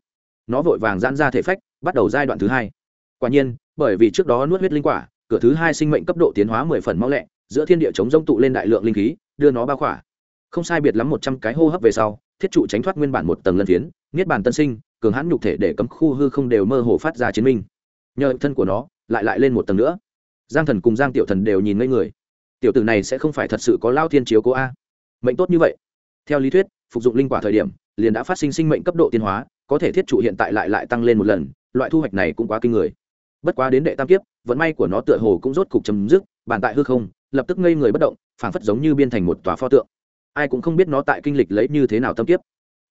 Nó vội vàng giãn ra thể phách, bắt đầu giai đoạn thứ hai. Quả nhiên, bởi vì trước đó nuốt huyết linh quả cửa thứ hai sinh mệnh cấp độ tiến hóa mười phần mau lẹ, giữa thiên địa chống rông tụ lên đại lượng linh khí, đưa nó bao khỏa. Không sai biệt lắm một trăm cái hô hấp về sau, thiết trụ tránh thoát nguyên bản một tầng lân phiến, niết bàn tân sinh, cường hãn nhục thể để cấm khu hư không đều mơ hồ phát ra chiến minh. Nhờ thân của nó, lại lại lên một tầng nữa. Giang thần cùng giang tiểu thần đều nhìn ngây người. Tiểu tử này sẽ không phải thật sự có lao thiên chiếu cố a. Mệnh tốt như vậy. Theo lý thuyết, phục dụng linh quả thời điểm, liền đã phát sinh sinh mệnh cấp độ tiến hóa, có thể thiết trụ hiện tại lại lại tăng lên một lần, loại thu hoạch này cũng quá kinh người. Bất quá đến đệ tam kiếp vận may của nó tựa hồ cũng rốt cục chấm dứt, bàn tại hư không, lập tức ngây người bất động, phảng phất giống như biên thành một tòa pho tượng. Ai cũng không biết nó tại kinh lịch lấy như thế nào tâm kiếp.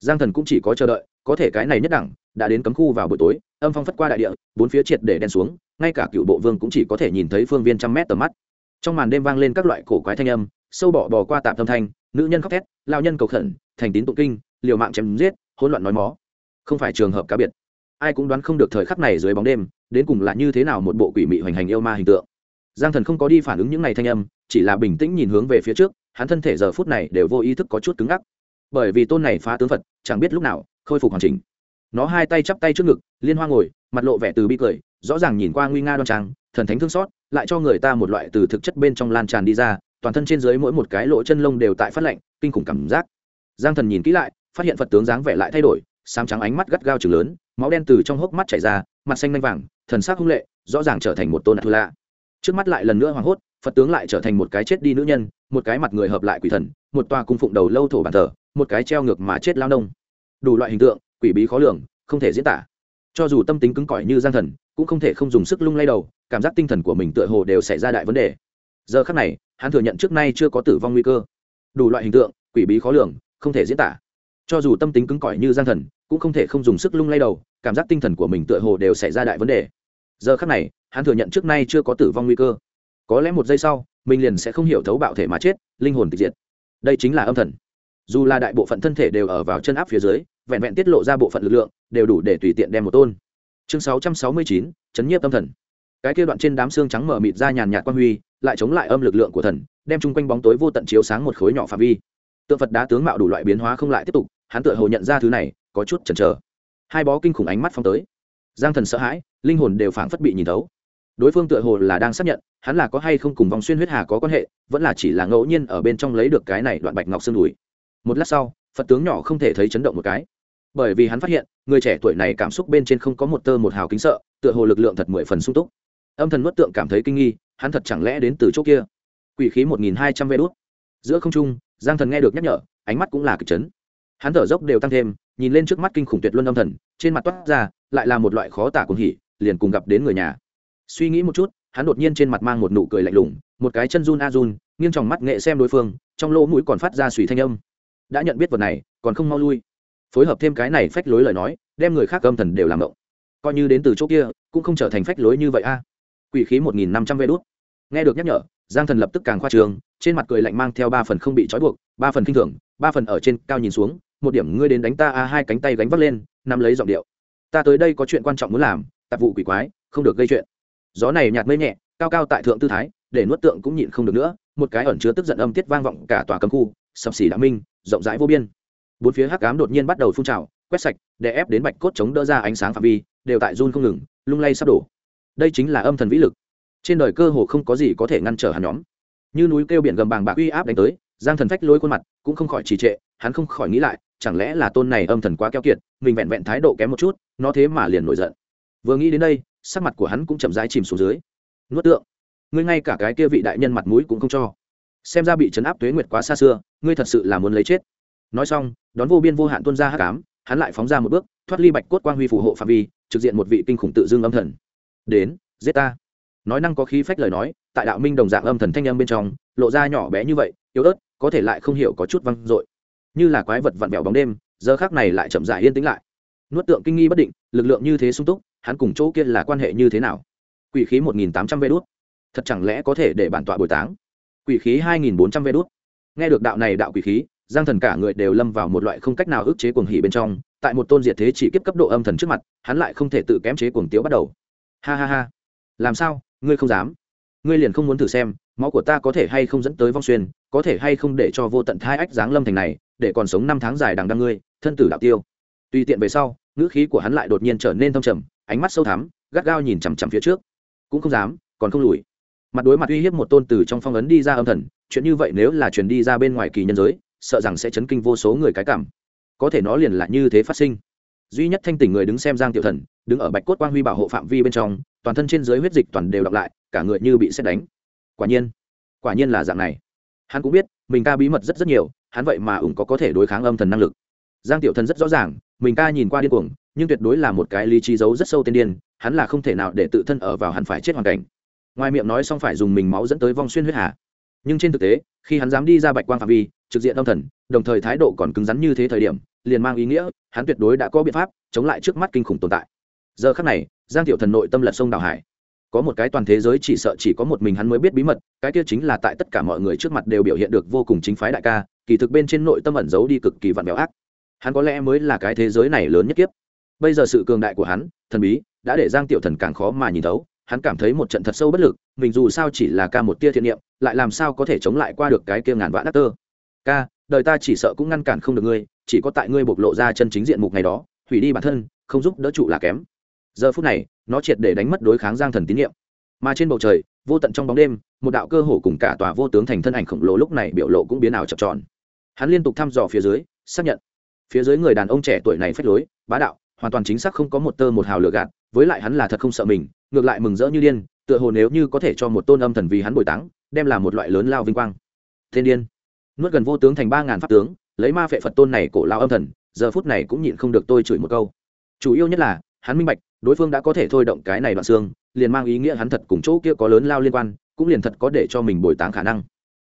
Giang thần cũng chỉ có chờ đợi, có thể cái này nhất đẳng, đã đến cấm khu vào buổi tối, âm phong phất qua đại địa, bốn phía triệt để đen xuống, ngay cả cựu bộ vương cũng chỉ có thể nhìn thấy phương viên trăm mét tầm mắt. Trong màn đêm vang lên các loại cổ quái thanh âm, sâu bọ bò qua tạm tâm thanh, nữ nhân khóc thét lao nhân cầu khẩn, thành tín tụng kinh, liều mạng chém giết, hỗn loạn nói mó. Không phải trường hợp cá biệt. Ai cũng đoán không được thời khắc này dưới bóng đêm đến cùng là như thế nào một bộ quỷ mị hoành hành yêu ma hình tượng. Giang thần không có đi phản ứng những này thanh âm, chỉ là bình tĩnh nhìn hướng về phía trước, hắn thân thể giờ phút này đều vô ý thức có chút cứng ngắc. Bởi vì tôn này phá tướng phật, chẳng biết lúc nào, khôi phục hoàn chỉnh. Nó hai tay chắp tay trước ngực, liên hoa ngồi, mặt lộ vẻ từ bi cười, rõ ràng nhìn qua nguy nga đoan trang, thần thánh thương xót, lại cho người ta một loại từ thực chất bên trong lan tràn đi ra, toàn thân trên dưới mỗi một cái lỗ chân lông đều tại phát lạnh, kinh khủng cảm giác. Giang thần nhìn kỹ lại, phát hiện phật tướng dáng vẻ lại thay đổi sám trắng ánh mắt gắt gao chừng lớn, máu đen từ trong hốc mắt chảy ra, mặt xanh lanh vàng thần sắc hung lệ, rõ ràng trở thành một tôn thù lạ. Trước mắt lại lần nữa hoảng hốt, phật tướng lại trở thành một cái chết đi nữ nhân, một cái mặt người hợp lại quỷ thần, một tòa cung phụng đầu lâu thổ bàn thờ, một cái treo ngược mà chết lao nông. Đủ loại hình tượng, quỷ bí khó lường, không thể diễn tả. Cho dù tâm tính cứng cỏi như giang thần, cũng không thể không dùng sức lung lay đầu, cảm giác tinh thần của mình tựa hồ đều xảy ra đại vấn đề. Giờ khắc này, hắn thừa nhận trước nay chưa có tử vong nguy cơ. Đủ loại hình tượng, quỷ bí khó lường, không thể diễn tả. Cho dù tâm tính cứng cỏi như giang thần, cũng không thể không dùng sức lung lay đầu, cảm giác tinh thần của mình tựa hồ đều xảy ra đại vấn đề giờ khắc này, hắn thừa nhận trước nay chưa có tử vong nguy cơ. Có lẽ một giây sau, mình liền sẽ không hiểu thấu bạo thể mà chết, linh hồn tịch diệt. Đây chính là âm thần. Dù là đại bộ phận thân thể đều ở vào chân áp phía dưới, vẹn vẹn tiết lộ ra bộ phận lực lượng, đều đủ để tùy tiện đem một tôn. Chương sáu trăm sáu mươi chín, chấn nhiếp tâm thần. Cái kia đoạn trên đám xương trắng mở mịt ra nhàn nhạt quan huy, lại chống lại âm lực lượng của thần, đem chung quanh bóng tối vô tận chiếu sáng một khối nhỏ phạm vi. Tượng phật đá tướng mạo đủ loại biến hóa không lại tiếp tục, hắn tựa hồ nhận ra thứ này, có chút chần chờ. Hai bó kinh khủng ánh mắt phong tới. Giang thần sợ hãi linh hồn đều phảng phất bị nhìn thấu. Đối phương tựa hồ là đang xác nhận, hắn là có hay không cùng vòng xuyên huyết hà có quan hệ, vẫn là chỉ là ngẫu nhiên ở bên trong lấy được cái này đoạn bạch ngọc xương đùi. Một lát sau, phật tướng nhỏ không thể thấy chấn động một cái. Bởi vì hắn phát hiện, người trẻ tuổi này cảm xúc bên trên không có một tơ một hào kính sợ, tựa hồ lực lượng thật mười phần sung túc. Âm thần nuốt tượng cảm thấy kinh nghi, hắn thật chẳng lẽ đến từ chỗ kia? Quỷ khí một nghìn hai trăm vê đốt giữa không trung, giang thần nghe được nhắc nhở, ánh mắt cũng là kịch chấn. Hắn thở dốc đều tăng thêm, nhìn lên trước mắt kinh khủng tuyệt luân âm thần, trên mặt toát ra, lại là một loại khó tả cuồng hỉ liền cùng gặp đến người nhà. Suy nghĩ một chút, hắn đột nhiên trên mặt mang một nụ cười lạnh lùng, một cái chân run a run, nghiêng tròng mắt nghệ xem đối phương, trong lỗ mũi còn phát ra suy thanh âm. Đã nhận biết vật này, còn không mau lui. Phối hợp thêm cái này phách lối lời nói, đem người khác âm thần đều làm động coi như đến từ chỗ kia, cũng không trở thành phách lối như vậy a. Quỷ khí một nghìn năm trăm vê đốt nghe được nhắc nhở, giang thần lập tức càng khoa trường trên mặt cười lạnh mang theo ba phần không bị trói buộc, ba phần k i n h thường, ba phần ở trên cao nhìn xuống, một điểm ngươi đến đánh ta a, hai cánh tay gánh vắt lên, nắm lấy giọng điệu. Ta tới đây có chuyện quan trọng muốn làm tạp vụ quỷ quái, không được gây chuyện. Gió này nhạt mây nhẹ, cao cao tại thượng tư thái, để nuốt tượng cũng nhịn không được nữa, một cái ẩn chứa tức giận âm tiết vang vọng cả tòa cấm khu, sập xỉ đã minh, rộng rãi vô biên. Bốn phía hắc ám đột nhiên bắt đầu phun trào, quét sạch, để ép đến bạch cốt chống đỡ ra ánh sáng phạm vi, đều tại run không ngừng, lung lay sắp đổ. Đây chính là âm thần vĩ lực. Trên đời cơ hồ không có gì có thể ngăn trở hắn nhóm. Như núi kêu biển gầm bàng bạc uy áp đánh tới, giang thần phách lôi khuôn mặt cũng không khỏi trì trệ, hắn không khỏi nghĩ lại, chẳng lẽ là tôn này âm thần quá keo kiệt, mình vẹn vẹn thái độ kém một chút, nó thế mà liền nổi giận vừa nghĩ đến đây, sắc mặt của hắn cũng chậm rãi chìm xuống dưới. Nuốt tượng. Ngươi ngay cả cái kia vị đại nhân mặt mũi cũng không cho. Xem ra bị chấn áp tuế nguyệt quá xa xưa, ngươi thật sự là muốn lấy chết. Nói xong, đón vô biên vô hạn tuân ra hát cám hắn lại phóng ra một bước, thoát ly bạch cốt quang huy phù hộ phạm vi, trực diện một vị kinh khủng tự dưng âm thần. Đến, giết ta. Nói năng có khí phách lời nói, tại đạo minh đồng dạng âm thần thanh âm bên trong, lộ ra nhỏ bé như vậy, yếu ớt, có thể lại không hiểu có chút văng dội. Như là quái vật vặn vẹo bóng đêm, giờ khác này lại chậm dại yên tĩnh lại. Nuốt tượng kinh nghi bất định, lực lượng như thế sung túc hắn cùng chỗ kia là quan hệ như thế nào? Quỷ khí một nghìn tám trăm vê đốt thật chẳng lẽ có thể để bản tọa bồi táng? Quỷ khí hai nghìn bốn trăm vê đốt nghe được đạo này đạo quỷ khí, giang thần cả người đều lâm vào một loại không cách nào ức chế cuồng hỉ bên trong, tại một tôn diệt thế chỉ kiếp cấp độ âm thần trước mặt, hắn lại không thể tự kém chế cuồng tiếu bắt đầu. Ha ha ha. Làm sao? Ngươi không dám. Ngươi liền không muốn thử xem, máu của ta có thể hay không dẫn tới vong xuyên, có thể hay không để cho vô tận thai ách giáng lâm thành này, để còn sống năm tháng dài đằng đăng ngươi, thân tử đạo tiêu. Tùy tiện về sau, ngữ khí của hắn lại đột nhiên trở nên thâm trầm ánh mắt sâu thắm, gắt gao nhìn chằm chằm phía trước. Cũng không dám, còn không lùi. Mặt đối mặt uy hiếp một tôn từ trong phong ấn đi ra âm thần, chuyện như vậy nếu là truyền đi ra bên ngoài kỳ nhân giới, sợ rằng sẽ chấn kinh vô số người cái cảm. Có thể nó liền là như thế phát sinh. Duy nhất thanh tỉnh người đứng xem giang tiểu thần, đứng ở bạch cốt quang huy bảo hộ phạm vi bên trong, toàn thân trên dưới huyết dịch toàn đều đọc lại, cả người như bị xét đánh. Quả nhiên quả nhiên là dạng này. Hắn cũng biết, mình ca bí mật rất rất nhiều, hắn vậy mà ủng có có thể đối kháng âm thần năng lực giang tiểu thần rất rõ ràng, mình ca nhìn qua điên cuồng, nhưng tuyệt đối là một cái lý trí giấu rất sâu tên điên, hắn là không thể nào để tự thân ở vào hẳn phải chết hoàn cảnh. Ngoài miệng nói xong phải dùng mình máu dẫn tới vong xuyên huyết hà. Nhưng trên thực tế, khi hắn dám đi ra bạch quang phạm vi, trực diện tâm thần, đồng thời thái độ còn cứng rắn như thế thời điểm, liền mang ý nghĩa, hắn tuyệt đối đã có biện pháp chống lại trước mắt kinh khủng tồn tại. Giờ khắc này, giang tiểu thần nội tâm lật sông đào hải. Có một cái toàn thế giới chỉ sợ chỉ có một mình hắn mới biết bí mật, cái kia chính là tại tất cả mọi người trước mặt đều biểu hiện được vô cùng chính phái đại ca, kỳ thực bên trên nội tâm ẩn giấu đi cực kỳ vặn vẹo ác hắn có lẽ mới là cái thế giới này lớn nhất kiếp. Bây giờ sự cường đại của hắn, thần bí, đã để giang tiểu thần càng khó mà nhìn thấu. Hắn cảm thấy một trận thật sâu bất lực, mình dù sao chỉ là ca một tia thiện niệm, lại làm sao có thể chống lại qua được cái kia ngàn vạn đắc tơ. Ca, đời ta chỉ sợ cũng ngăn cản không được ngươi, chỉ có tại ngươi bộc lộ ra chân chính diện mục này đó, hủy đi bản thân, không giúp đỡ trụ là kém. Giờ phút này, nó triệt để đánh mất đối kháng giang thần tín nhiệm mà trên bầu trời, vô tận trong bóng đêm, một đạo cơ hồ cùng cả tòa vô tướng thành thân ảnh khổng lồ lúc này biểu lộ cũng biến ảo chập tròn. Hắn liên tục thăm dò phía dưới, xác nhận phía dưới người đàn ông trẻ tuổi này phách lối, bá đạo, hoàn toàn chính xác không có một tơ một hào lừa gạt, với lại hắn là thật không sợ mình, ngược lại mừng rỡ như điên, tựa hồ nếu như có thể cho một tôn âm thần vì hắn bồi táng, đem là một loại lớn lao vinh quang. Thiên điên. Nuốt gần vô tướng thành ba ngàn pháp tướng, lấy ma phệ phật tôn này cổ lao âm thần, giờ phút này cũng nhịn không được tôi chửi một câu. Chủ yếu nhất là, hắn minh bạch, đối phương đã có thể thôi động cái này đoạn xương, liền mang ý nghĩa hắn thật cùng chỗ kia có lớn lao liên quan, cũng liền thật có để cho mình bồi táng khả năng.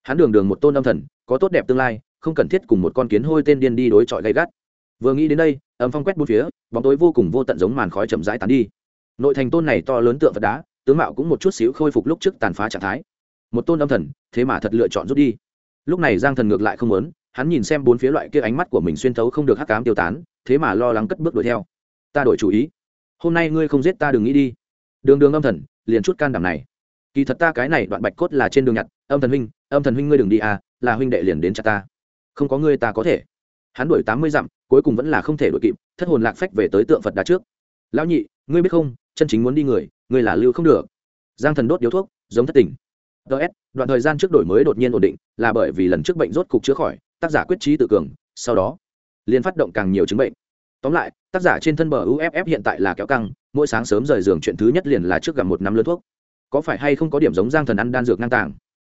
Hắn đường đường một tôn âm thần, có tốt đẹp tương lai không cần thiết cùng một con kiến hôi tên điên đi đối chọi gay gắt. Vừa nghĩ đến đây, âm phong quét bốn phía, bóng tối vô cùng vô tận giống màn khói chậm rãi tán đi. Nội thành tôn này to lớn tượng vật đá, tướng mạo cũng một chút xíu khôi phục lúc trước tàn phá trạng thái. Một tôn âm thần, thế mà thật lựa chọn rút đi. Lúc này giang thần ngược lại không muốn, hắn nhìn xem bốn phía loại kia ánh mắt của mình xuyên thấu không được hắc cám tiêu tán, thế mà lo lắng cất bước đuổi theo. Ta đổi chủ ý. Hôm nay ngươi không giết ta đừng nghĩ đi. Đường đường âm thần, liền chút can đảm này. Kỳ thật ta cái này đoạn bạch cốt là trên đường nhặt, âm thần huynh, âm thần huynh ngươi đừng đi à là huynh đệ liền đến chặt ta không có ngươi ta có thể. Hắn đuổi tám mươi dặm, cuối cùng vẫn là không thể đuổi kịp, thất hồn lạc phách về tới tượng phật đá trước. Lão nhị, ngươi biết không, chân chính muốn đi người ngươi là lưu không được. Giang thần đốt điếu thuốc, giống thất tình. Ts đoạn thời gian trước đổi mới đột nhiên ổn định, là bởi vì lần trước bệnh rốt cục chữa khỏi, tác giả quyết trí tự cường, sau đó liên phát động càng nhiều chứng bệnh. Tóm lại, tác giả trên thân bờ uff hiện tại là kéo căng, mỗi sáng sớm rời giường chuyện thứ nhất liền là trước gặp một năm lớn thuốc. Có phải hay không có điểm giống giang thần ăn đan dược ngang tàng?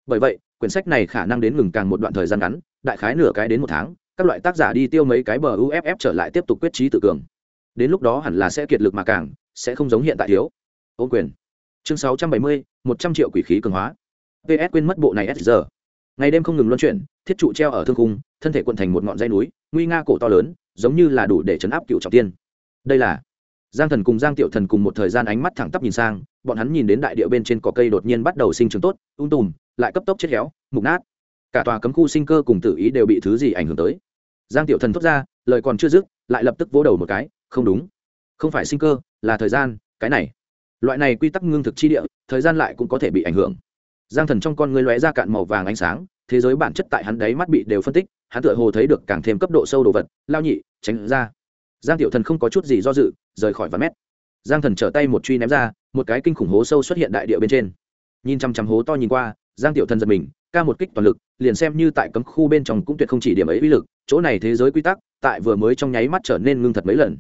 Bởi vậy quyển sách này khả năng đến ngừng càng một đoạn thời gian ngắn, đại khái nửa cái đến một tháng, các loại tác giả đi tiêu mấy cái bờ uff trở lại tiếp tục quyết trí tự cường. Đến lúc đó hẳn là sẽ kiệt lực mà càng, sẽ không giống hiện tại thiếu. Ô quyền. Chương sáu trăm bảy mươi, một trăm triệu quỷ khí cường hóa. Ps quên mất bộ này s giờ ngày đêm không ngừng luân chuyển, thiết trụ treo ở thương cung thân thể quận thành một ngọn dây núi, nguy nga cổ to lớn, giống như là đủ để chấn áp cựu trọng tiên. Đây là giang thần cùng giang tiểu thần cùng một thời gian ánh mắt thẳng tắp nhìn sang, bọn hắn nhìn đến đại địa bên trên cỏ cây đột nhiên bắt đầu sinh trưởng tốt ung tùm lại cấp tốc chết héo, mục nát. Cả tòa cấm khu sinh cơ cùng tự ý đều bị thứ gì ảnh hưởng tới. Giang tiểu thần thốt ra, lời còn chưa dứt, lại lập tức vỗ đầu một cái, không đúng. Không phải sinh cơ, là thời gian, cái này. Loại này quy tắc ngưng thực chi địa, thời gian lại cũng có thể bị ảnh hưởng. Giang thần trong con người lóe ra cạn màu vàng ánh sáng, thế giới bản chất tại hắn đấy mắt bị đều phân tích, hắn tựa hồ thấy được càng thêm cấp độ sâu đồ vật, lao nhị, tránh ra. Giang tiểu thần không có chút gì do dự, rời khỏi vài mét. Giang thần trở tay một truy ném ra, một cái kinh khủng hố sâu xuất hiện đại địa bên trên. Nhìn chăm chăm hố to nhìn qua giang tiểu thần giật mình, ca một kích toàn lực, liền xem như tại cấm khu bên trong cũng tuyệt không chỉ điểm ấy uy lực, chỗ này thế giới quy tắc, tại vừa mới trong nháy mắt trở nên ngưng thật mấy lần.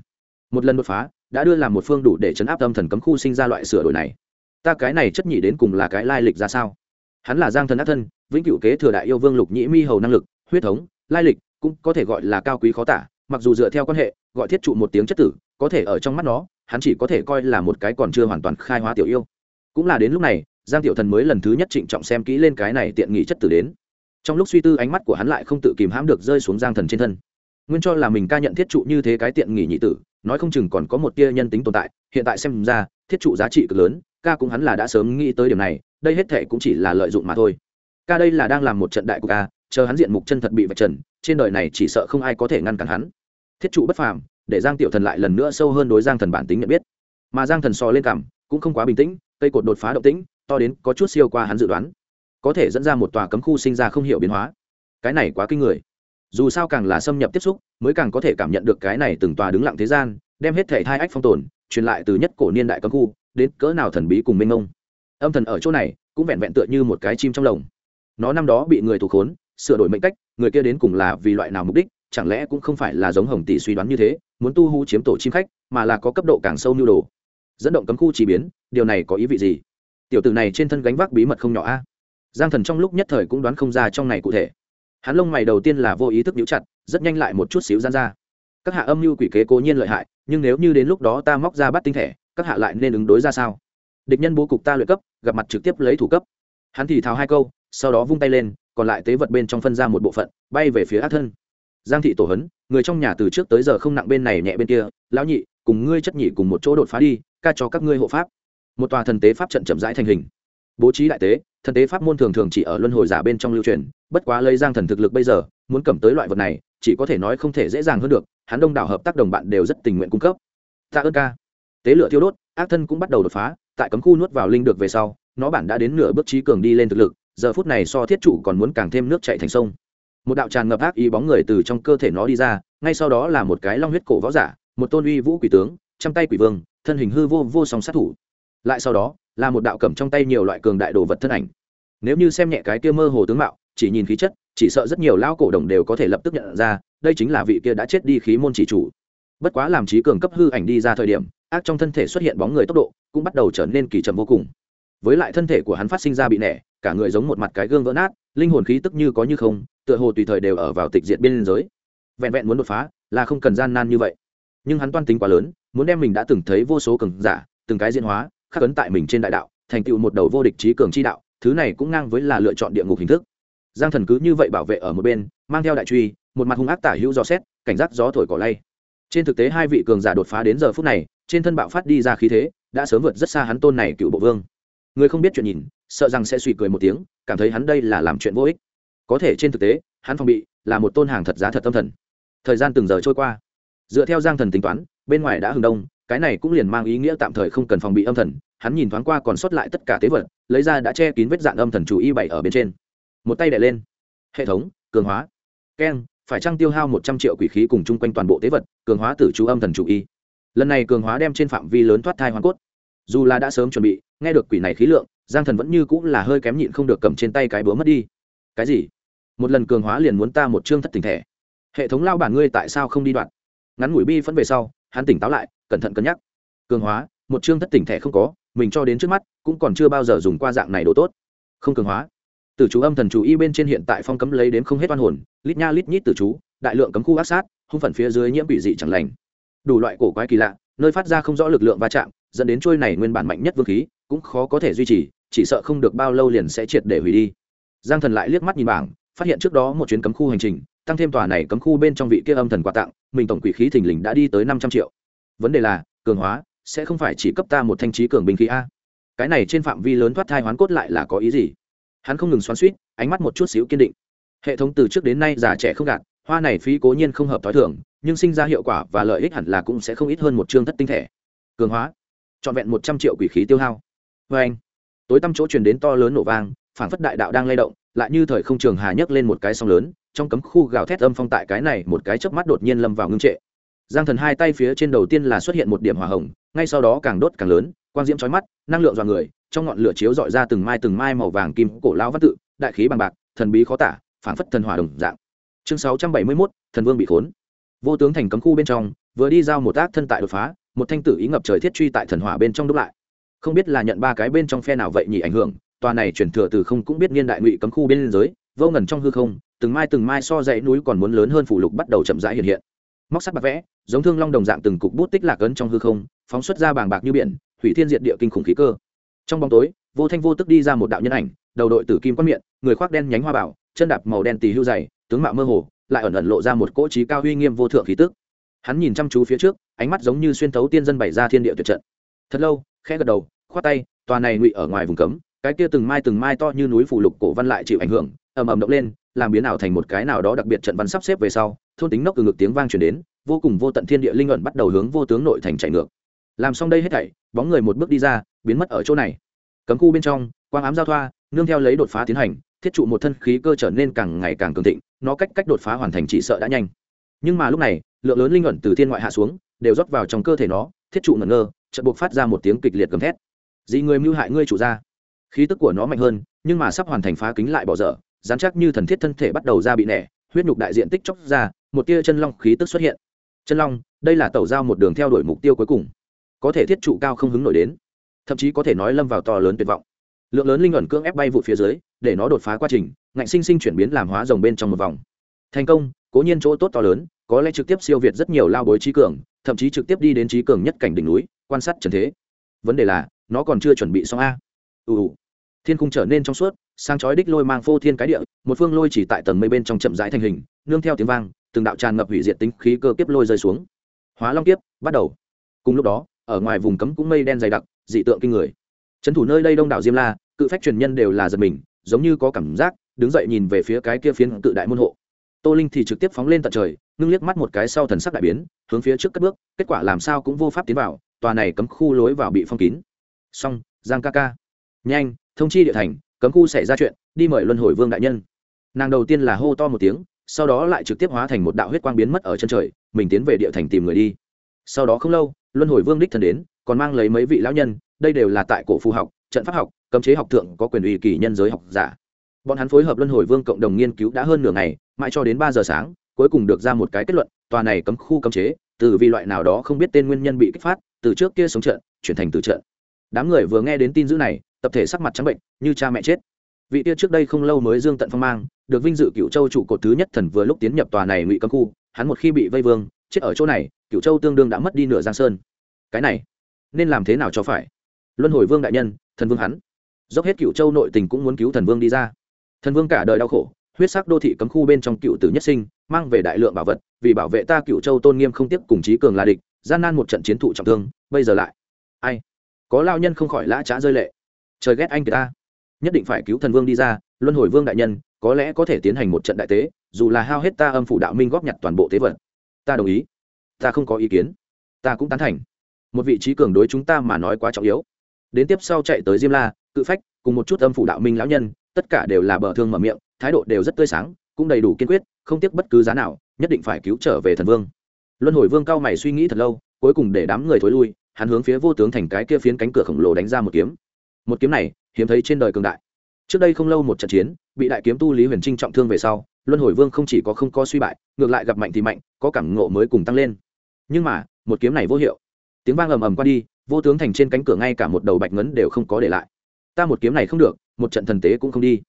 Một lần đột phá, đã đưa làm một phương đủ để chấn áp tâm thần cấm khu sinh ra loại sửa đổi này. Ta cái này chất nhị đến cùng là cái lai lịch ra sao? Hắn là giang thần ác thân, vĩnh cửu kế thừa đại yêu vương lục nhĩ mi hầu năng lực, huyết thống, lai lịch, cũng có thể gọi là cao quý khó tả, mặc dù dựa theo quan hệ, gọi thiết trụ một tiếng chất tử, có thể ở trong mắt nó, hắn chỉ có thể coi là một cái còn chưa hoàn toàn khai hóa tiểu yêu. Cũng là đến lúc này giang tiểu thần mới lần thứ nhất trịnh trọng xem kỹ lên cái này tiện nghị chất tử đến. Trong lúc suy tư ánh mắt của hắn lại không tự kìm hãm được rơi xuống giang thần trên thân. Nguyên cho là mình ca nhận thiết trụ như thế cái tiện nghỉ nhị tử, nói không chừng còn có một tia nhân tính tồn tại, hiện tại xem ra, thiết trụ giá trị cực lớn, ca cũng hắn là đã sớm nghĩ tới điểm này, đây hết thệ cũng chỉ là lợi dụng mà thôi. Ca đây là đang làm một trận đại của ca, chờ hắn diện mục chân thật bị vạch trần, trên đời này chỉ sợ không ai có thể ngăn cản hắn. Thiết trụ bất phàm, để giang tiểu thần lại lần nữa sâu hơn đối giang thần bản tính nhận biết. Mà giang thần so lên cảm, cũng không quá bình tĩnh, cây cột đột phá động tĩnh to đến có chút siêu qua hắn dự đoán. Có thể dẫn ra một tòa cấm khu sinh ra không hiểu biến hóa. Cái này quá kinh người. Dù sao càng là xâm nhập tiếp xúc, mới càng có thể cảm nhận được cái này từng tòa đứng lặng thế gian, đem hết thể thai ách phong tồn, truyền lại từ nhất cổ niên đại cấm khu, đến cỡ nào thần bí cùng minh ông âm thần ở chỗ này, cũng vẹn vẹn tựa như một cái chim trong lồng. Nó năm đó bị người thủ khốn, sửa đổi mệnh cách, người kia đến cùng là vì loại nào mục đích, chẳng lẽ cũng không phải là giống hồng tỷ suy đoán như thế, muốn tu hú chiếm tổ chim khách, mà là có cấp độ càng sâu nhu đồ. Dẫn động cấm khu chỉ biến, điều này có ý vị gì? Tiểu tử này trên thân gánh vác bí mật không nhỏ a. Giang thần trong lúc nhất thời cũng đoán không ra trong này cụ thể. Hắn lông mày đầu tiên là vô ý thức nhíu chặt, rất nhanh lại một chút xíu gian ra. Các hạ âm mưu quỷ kế cố nhiên lợi hại, nhưng nếu như đến lúc đó ta móc ra bắt tinh thể, các hạ lại nên ứng đối ra sao? Địch nhân bố cục ta luyện cấp, gặp mặt trực tiếp lấy thủ cấp. Hắn thì thào hai câu, sau đó vung tay lên, còn lại tế vật bên trong phân ra một bộ phận, bay về phía ác thân. Giang thị tổ hấn, người trong nhà từ trước tới giờ không nặng bên này nhẹ bên kia, lão nhị, cùng ngươi chất nhị cùng một chỗ đột phá đi, ca cho các ngươi hộ pháp một tòa thần tế pháp trận chậm rãi thành hình. Bố trí đại tế, thần tế pháp môn thường thường chỉ ở luân hồi giả bên trong lưu truyền, bất quá lấy giang thần thực lực bây giờ, muốn cầm tới loại vật này, chỉ có thể nói không thể dễ dàng hơn được, hắn đông đảo hợp tác đồng bạn đều rất tình nguyện cung cấp. Tạ ơn ca. Tế lửa thiêu đốt, ác thân cũng bắt đầu đột phá, tại cấm khu nuốt vào linh được về sau, nó bản đã đến nửa bước trí cường đi lên thực lực, giờ phút này so thiết trụ còn muốn càng thêm nước chạy thành sông. Một đạo tràn ngập ác ý bóng người từ trong cơ thể nó đi ra, ngay sau đó là một cái long huyết cổ võ giả, một tôn uy vũ quỷ tướng, trăm tay quỷ vương, thân hình hư vô vô song sát thủ lại sau đó, là một đạo cầm trong tay nhiều loại cường đại đồ vật thân ảnh. Nếu như xem nhẹ cái kia mơ hồ tướng mạo, chỉ nhìn khí chất, chỉ sợ rất nhiều lao cổ đồng đều có thể lập tức nhận ra, đây chính là vị kia đã chết đi khí môn chỉ chủ. Bất quá làm trí cường cấp hư ảnh đi ra thời điểm, ác trong thân thể xuất hiện bóng người tốc độ, cũng bắt đầu trở nên kỳ trầm vô cùng. Với lại thân thể của hắn phát sinh ra bị nẻ, cả người giống một mặt cái gương vỡ nát, linh hồn khí tức như có như không, tựa hồ tùy thời đều ở vào tịch diệt biên giới. Vẹn vẹn muốn đột phá, là không cần gian nan như vậy. Nhưng hắn toan tính quá lớn, muốn đem mình đã từng thấy vô số cường giả, từng cái diễn hóa khắc ấn tại mình trên đại đạo, thành tựu một đầu vô địch trí cường chi đạo, thứ này cũng ngang với là lựa chọn địa ngục hình thức. Giang thần cứ như vậy bảo vệ ở một bên, mang theo đại truy, một mặt hung ác tả hữu gió xét, cảnh giác gió thổi cỏ lay. Trên thực tế hai vị cường giả đột phá đến giờ phút này, trên thân bạo phát đi ra khí thế, đã sớm vượt rất xa hắn tôn này cựu bộ vương. Người không biết chuyện nhìn, sợ rằng sẽ suy cười một tiếng, cảm thấy hắn đây là làm chuyện vô ích. Có thể trên thực tế, hắn phòng bị là một tôn hàng thật giá thật tâm thần. Thời gian từng giờ trôi qua. Dựa theo giang thần tính toán, bên ngoài đã hừng đông cái này cũng liền mang ý nghĩa tạm thời không cần phòng bị âm thần, hắn nhìn thoáng qua còn sót lại tất cả tế vật, lấy ra đã che kín vết dạn âm thần chủ y bảy ở bên trên. Một tay đẻ lên. Hệ thống, cường hóa. Keng phải trăng tiêu hao một trăm triệu quỷ khí cùng chung quanh toàn bộ tế vật, cường hóa tử chú âm thần chủ y? Lần này cường hóa đem trên phạm vi lớn thoát thai hoàn cốt. Dù là đã sớm chuẩn bị, nghe được quỷ này khí lượng, giang thần vẫn như cũng là hơi kém nhịn không được cầm trên tay cái búa mất đi. Cái gì? Một lần cường hóa liền muốn ta một chương thất tình thể. Hệ thống lao bản ngươi tại sao không đi đoạn? Ngắn ngủi bi phẫn về sau, hắn tỉnh táo lại cẩn thận cân nhắc. Cường hóa, một chương thất tỉnh thẻ không có, mình cho đến trước mắt, cũng còn chưa bao giờ dùng qua dạng này đồ tốt. Không cường hóa. Tử chú âm thần chú y bên trên hiện tại phong cấm lấy đến không hết oan hồn, lít nha lít nhít tử chú, đại lượng cấm khu áp sát, hung phần phía dưới nhiễm bị dị chẳng lành. Đủ loại cổ quái kỳ lạ, nơi phát ra không rõ lực lượng va chạm, dẫn đến trôi này nguyên bản mạnh nhất vương khí, cũng khó có thể duy trì, chỉ sợ không được bao lâu liền sẽ triệt để hủy đi. Giang thần lại liếc mắt nhìn bảng, phát hiện trước đó một chuyến cấm khu hành trình, tăng thêm tòa này cấm khu bên trong vị kia âm thần quà tặng, mình tổng quỷ khí thình lình đã đi tới năm trăm triệu vấn đề là, cường hóa, sẽ không phải chỉ cấp ta một thanh trí cường binh khí a. Cái này trên phạm vi lớn thoát thai hoán cốt lại là có ý gì? Hắn không ngừng xoắn suýt, ánh mắt một chút xíu kiên định. Hệ thống từ trước đến nay già trẻ không gạt, hoa này phí cố nhiên không hợp t h o i thưởng nhưng sinh ra hiệu quả và lợi ích hẳn là cũng sẽ không ít hơn một chương thất tinh thể. Cường hóa, trọn vẹn một trăm triệu quỷ khí tiêu hao. Vê anh, tối tăm chỗ truyền đến to lớn nổ vang phản phất đại đạo đang lay động, lại như thời không trường hà nhấc lên một cái song lớn, trong cấm khu gào thét âm phong tại cái này một cái chớp mắt đột nhiên lâm vào ngưng trệ giang thần hai tay phía trên đầu tiên là xuất hiện một điểm hỏa hồng ngay sau đó càng đốt càng lớn quang diễm chói mắt năng lượng dọa người trong ngọn lửa chiếu dọi ra từng mai từng mai màu vàng kim cổ lao văn tự đại khí bằng bạc thần bí khó tả phản phất thần hỏa đồng dạng. Chương sáu trăm bảy mươi 671, thần vương bị khốn. Vô tướng thành cấm khu bên trong vừa đi giao một tác thân tại đột phá một thanh tử ý ngập trời thiết truy tại thần hỏa bên trong đúc lại. Không biết là nhận ba cái bên trong phe nào vậy nhỉ ảnh hưởng tòa này chuyển thừa từ không cũng biết niên đại ngụy cấm khu bên giới vô ngần trong hư không từng mai từng mai so dãy núi còn muốn lớn hơn phủ lục bắt đầu chậm rãi hiện hiện móc sắt bạc vẽ, giống thương long đồng dạng từng cục bút tích lạc ấn trong hư không, phóng xuất ra bàng bạc như biển, hủy thiên diệt địa kinh khủng khí cơ. Trong bóng tối, vô thanh vô tức đi ra một đạo nhân ảnh, đầu đội tử kim quát miệng, người khoác đen nhánh hoa bảo, chân đạp màu đen tì hưu dày, tướng mạo mơ hồ, lại ẩn ẩn lộ ra một cỗ trí cao uy nghiêm vô thượng khí tức. Hắn nhìn chăm chú phía trước, ánh mắt giống như xuyên thấu tiên dân bày ra thiên địa tuyệt trận. Thật lâu, khẽ gật đầu, khoát tay, tòa này ngụy ở ngoài vùng cấm, cái kia từng mai từng mai to như núi phủ lục cổ văn lại chịu ảnh hưởng, ầm ầm động lên, làm biến ảo thành một cái nào đó đặc biệt trận văn sắp xếp về sau thôn tính nóc từ ngực tiếng vang truyền đến, vô cùng vô tận thiên địa linh ẩn bắt đầu hướng vô tướng nội thành chạy ngược. Làm xong đây hết thảy, bóng người một bước đi ra, biến mất ở chỗ này. Cấm khu bên trong, quang ám giao thoa, nương theo lấy đột phá tiến hành, thiết trụ một thân khí cơ trở nên càng ngày càng cường thịnh, nó cách cách đột phá hoàn thành chỉ sợ đã nhanh. Nhưng mà lúc này, lượng lớn linh ẩn từ thiên ngoại hạ xuống, đều rót vào trong cơ thể nó, thiết trụ ngẩn ngơ, chợt buộc phát ra một tiếng kịch liệt gầm thét. Dị người mưu hại ngươi chủ ra khí tức của nó mạnh hơn, nhưng mà sắp hoàn thành phá kính lại bỏ dở, dán chắc như thần thiết thân thể bắt đầu ra bị nẻ, huyết nhục đại diện tích chóc ra một tia chân long khí tức xuất hiện. Chân long, đây là tẩu giao một đường theo đuổi mục tiêu cuối cùng. Có thể thiết trụ cao không hứng nổi đến. Thậm chí có thể nói lâm vào to lớn tuyệt vọng. Lượng lớn linh ẩn cưỡng ép bay vụ phía dưới, để nó đột phá quá trình, ngạnh sinh sinh chuyển biến làm hóa rồng bên trong một vòng. Thành công, cố nhiên chỗ tốt to lớn, có lẽ trực tiếp siêu việt rất nhiều lao bối trí cường, thậm chí trực tiếp đi đến trí cường nhất cảnh đỉnh núi, quan sát trần thế. Vấn đề là, nó còn chưa chuẩn bị xong a. Ù thiên khung trở nên trong suốt sang chói đích lôi mang phô thiên cái địa, một phương lôi chỉ tại tầng mây bên trong chậm rãi thành hình, nương theo tiếng vang từng đạo tràn ngập hủy diệt tính khí cơ kiếp lôi rơi xuống. Hóa long kiếp, bắt đầu. Cùng lúc đó, ở ngoài vùng cấm cũng mây đen dày đặc, dị tượng kinh người. Trấn thủ nơi đây đông đảo diêm la, cự phách truyền nhân đều là giật mình, giống như có cảm giác, đứng dậy nhìn về phía cái kia phiến cự đại môn hộ. Tô linh thì trực tiếp phóng lên tận trời, ngưng liếc mắt một cái sau thần sắc đại biến, hướng phía trước cất bước, kết quả làm sao cũng vô pháp tiến vào, tòa này cấm khu lối vào bị phong kín. Xong, giang ca ca. Nhanh, thông chi địa thành, cấm khu xảy ra chuyện, đi mời luân hồi vương đại nhân. Nàng đầu tiên là hô to một tiếng sau đó lại trực tiếp hóa thành một đạo huyết quang biến mất ở chân trời, mình tiến về địa thành tìm người đi. Sau đó không lâu, luân hồi vương đích thần đến, còn mang lấy mấy vị lão nhân, đây đều là tại cổ phù học, trận pháp học, cấm chế học thượng có quyền ủy kỳ nhân giới học giả. Bọn hắn phối hợp luân hồi vương cộng đồng nghiên cứu đã hơn nửa ngày, mãi cho đến ba giờ sáng, cuối cùng được ra một cái kết luận, tòa này cấm khu cấm chế, từ vì loại nào đó không biết tên nguyên nhân bị kích phát, từ trước kia sống trận, chuyển thành từ trận. Đám người vừa nghe đến tin dữ này, tập thể sắc mặt trắng bệnh, như cha mẹ chết vị tia trước đây không lâu mới dương tận phong mang, được vinh dự cựu châu trụ cột thứ nhất thần vừa lúc tiến nhập tòa này ngụy cấm khu, hắn một khi bị vây vương, chết ở chỗ này cựu châu tương đương đã mất đi nửa giang sơn. Cái này, nên làm thế nào cho phải? Luân hồi vương đại nhân, thần vương hắn. Dốc hết cựu châu nội tình cũng muốn cứu thần vương đi ra. Thần vương cả đời đau khổ, huyết sắc đô thị cấm khu bên trong cựu tử nhất sinh, mang về đại lượng bảo vật, vì bảo vệ ta cựu châu tôn nghiêm không tiếp cùng chí cường là địch, gian nan một trận chiến thụ trọng thương, bây giờ lại. Ai? Có lao nhân không khỏi lã trá rơi lệ. Trời ghét anh ta nhất định phải cứu thần vương đi ra, luân hồi vương đại nhân, có lẽ có thể tiến hành một trận đại tế, dù là hao hết ta âm phủ đạo minh góp nhặt toàn bộ tế vật. Ta đồng ý. Ta không có ý kiến. Ta cũng tán thành. Một vị trí cường đối chúng ta mà nói quá trọng yếu. Đến tiếp sau chạy tới diêm la, cự phách, cùng một chút âm phủ đạo minh lão nhân, tất cả đều là bờ thương mở miệng, thái độ đều rất tươi sáng, cũng đầy đủ kiên quyết, không tiếc bất cứ giá nào, nhất định phải cứu trở về thần vương. Luân hồi vương cao mày suy nghĩ thật lâu, cuối cùng để đám người thối lui, hắn hướng phía vô tướng thành cái kia phiến cánh cửa khổng lồ đánh ra một kiếm. Một kiếm này hiếm thấy trên đời cường đại. Trước đây không lâu một trận chiến, bị đại kiếm tu lý huyền trinh trọng thương về sau, luân hồi vương không chỉ có không có suy bại, ngược lại gặp mạnh thì mạnh, có cảm ngộ mới cùng tăng lên. Nhưng mà, một kiếm này vô hiệu. Tiếng vang ầm ầm qua đi, vô tướng thành trên cánh cửa ngay cả một đầu bạch ngấn đều không có để lại. Ta một kiếm này không được, một trận thần tế cũng không đi.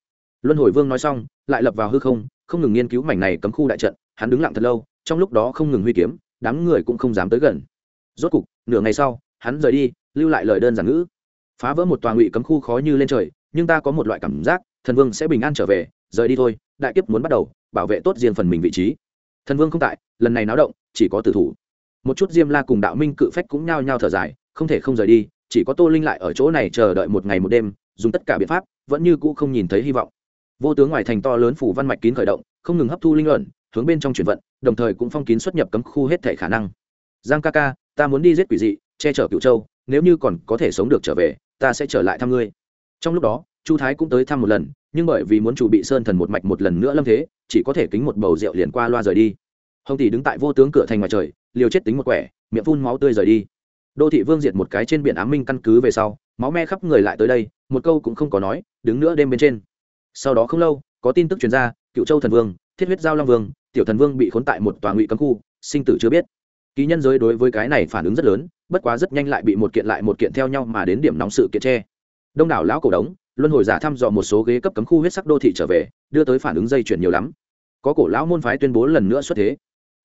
Luân hồi vương nói xong, lại lập vào hư không không ngừng nghiên cứu mảnh này cấm khu đại trận, hắn đứng lặng thật lâu, trong lúc đó không ngừng huy kiếm, đám người cũng không dám tới gần. Rốt cục, nửa ngày sau, hắn rời đi, lưu lại lời đơn giản ngữ phá vỡ một tòa ngụy cấm khu khó như lên trời, nhưng ta có một loại cảm giác, thần vương sẽ bình an trở về, rời đi thôi, đại kiếp muốn bắt đầu, bảo vệ tốt riêng phần mình vị trí. Thần vương không tại, lần này náo động, chỉ có tử thủ. Một chút diêm la cùng đạo minh cự phách cũng nhao nhao thở dài, không thể không rời đi, chỉ có tô linh lại ở chỗ này chờ đợi một ngày một đêm, dùng tất cả biện pháp, vẫn như cũ không nhìn thấy hy vọng. Vô tướng ngoài thành to lớn phủ văn mạch kín khởi động, không ngừng hấp thu linh luận, hướng bên trong chuyển vận, đồng thời cũng phong kín xuất nhập cấm khu hết thể khả năng. Giang ca ca, ta muốn đi giết quỷ dị, che chở cựu châu, nếu như còn có thể sống được trở về ta sẽ trở lại thăm ngươi. Trong lúc đó, chu thái cũng tới thăm một lần, nhưng bởi vì muốn chủ bị sơn thần một mạch một lần nữa lâm thế, chỉ có thể kính một bầu rượu liền qua loa rời đi. Hồng tỷ đứng tại vô tướng cửa thành ngoài trời, liều chết tính một quẻ, miệng phun máu tươi rời đi. Đô thị vương diệt một cái trên biển ám minh căn cứ về sau, máu me khắp người lại tới đây, một câu cũng không có nói, đứng nữa đêm bên trên. Sau đó không lâu, có tin tức truyền ra, cựu châu thần vương, thiết huyết giao long vương, tiểu thần vương bị khốn tại một tòa ngụy cấm khu, sinh tử chưa biết. Ký nhân giới đối với cái này phản ứng rất lớn bất quá rất nhanh lại bị một kiện lại một kiện theo nhau mà đến điểm nóng sự kiện tre đông đảo lão cổ đống, luân hồi giả thăm dò một số ghế cấp cấm khu huyết sắc đô thị trở về, đưa tới phản ứng dây chuyển nhiều lắm. Có cổ lão môn phái tuyên bố lần nữa xuất thế.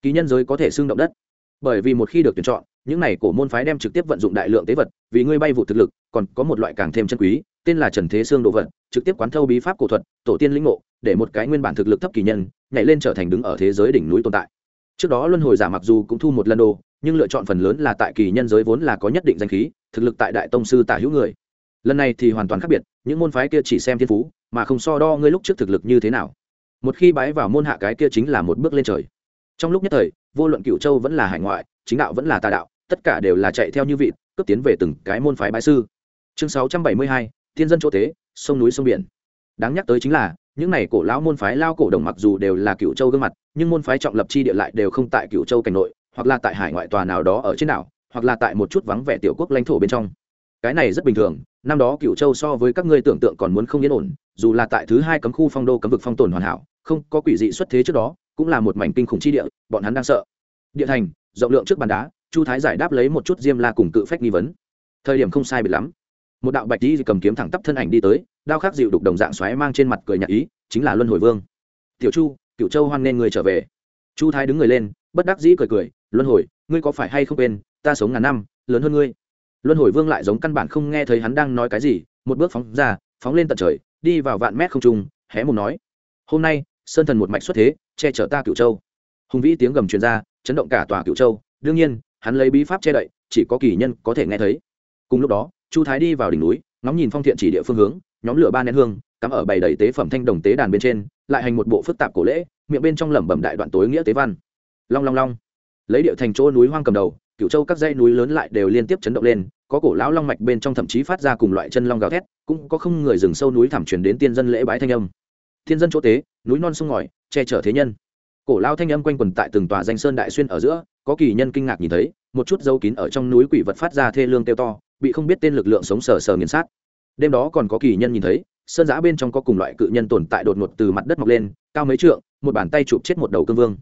Ký nhân giới có thể xương động đất. Bởi vì một khi được tuyển chọn, những này cổ môn phái đem trực tiếp vận dụng đại lượng tế vật, vì ngươi bay vụ thực lực, còn có một loại càng thêm chân quý, tên là trần thế xương đồ vật, trực tiếp quán thâu bí pháp cổ thuật, tổ tiên lĩnh ngộ, để một cái nguyên bản thực lực thấp kỳ nhân, nhảy lên trở thành đứng ở thế giới đỉnh núi tồn tại. Trước đó luân hồi giả mặc dù cũng thu một lần đồ nhưng lựa chọn phần lớn là tại kỳ nhân giới vốn là có nhất định danh khí, thực lực tại đại tông sư tả hữu người. Lần này thì hoàn toàn khác biệt, những môn phái kia chỉ xem thiên phú, mà không so đo ngươi lúc trước thực lực như thế nào. Một khi bái vào môn hạ cái kia chính là một bước lên trời. Trong lúc nhất thời, vô luận cựu châu vẫn là hải ngoại, chính đạo vẫn là tà đạo, tất cả đều là chạy theo như vị cướp tiến về từng cái môn phái bái sư. Chương sáu trăm bảy mươi hai, thiên dân chỗ tế, sông núi sông biển. Đáng nhắc tới chính là, những này cổ lão môn phái lao cổ đồng mặc dù đều là cựu châu gương mặt, nhưng môn phái trọng lập chi địa lại đều không tại cựu châu cảnh nội hoặc là tại hải ngoại tòa nào đó ở trên đảo, hoặc là tại một chút vắng vẻ tiểu quốc lãnh thổ bên trong. Cái này rất bình thường, năm đó cựu châu so với các ngươi tưởng tượng còn muốn không yên ổn, dù là tại thứ hai cấm khu phong đô cấm vực phong tồn hoàn hảo, không có quỷ dị xuất thế trước đó, cũng là một mảnh kinh khủng chi địa, bọn hắn đang sợ. Địa thành, rộng lượng trước bàn đá, chu thái giải đáp lấy một chút diêm la cùng cự phách nghi vấn. Thời điểm không sai biệt lắm. Một đạo bạch đi cầm kiếm thẳng tắp thân ảnh đi tới, đao khắc dịu đục đồng dạng xoáy mang trên mặt cười nhạc ý, chính là luân hồi vương. Tiểu chu cựu châu hoan nên người trở về. Chu thái đứng người lên bất đắc dĩ cười cười, luân hồi, ngươi có phải hay không quên, ta sống ngàn năm, lớn hơn ngươi. Luân hồi vương lại giống căn bản không nghe thấy hắn đang nói cái gì, một bước phóng ra, phóng lên tận trời, đi vào vạn mét không trung, hé mồm nói, hôm nay, sơn thần một mạch xuất thế, che chở ta cửu châu. Hùng vĩ tiếng gầm truyền ra, chấn động cả tòa cửu châu. Đương nhiên, hắn lấy bí pháp che đậy, chỉ có kỳ nhân có thể nghe thấy. Cùng lúc đó, chu thái đi vào đỉnh núi, ngóng nhìn phong thiện chỉ địa phương hướng, nhóm lửa ba nén hương, cắm ở bầy đầy tế phẩm thanh đồng tế đàn bên trên, lại hành một bộ phức tạp cổ lễ, miệng bên trong lẩm bẩm đại đoạn tối nghĩa tế văn long long long. Lấy điệu thành chỗ núi hoang cầm đầu cựu châu các dãy núi lớn lại đều liên tiếp chấn động lên, có cổ lão long mạch bên trong thậm chí phát ra cùng loại chân long gào thét, cũng có không người rừng sâu núi thảm truyền đến tiên dân lễ bái thanh âm. Thiên dân chỗ tế, núi non sông ngòi, che chở thế nhân. Cổ lao thanh âm quanh quần tại từng tòa danh sơn đại xuyên ở giữa, có kỳ nhân kinh ngạc nhìn thấy, một chút dấu kín ở trong núi quỷ vật phát ra thê lương tiêu to, bị không biết tên lực lượng sống sờ sờ nghiền sát. Đêm đó còn có kỳ nhân nhìn thấy, sơn giã bên trong có cùng loại cự nhân tồn tại đột ngột từ mặt đất mọc lên, cao mấy trượng, một bàn tay chụp chết một đầu cương vương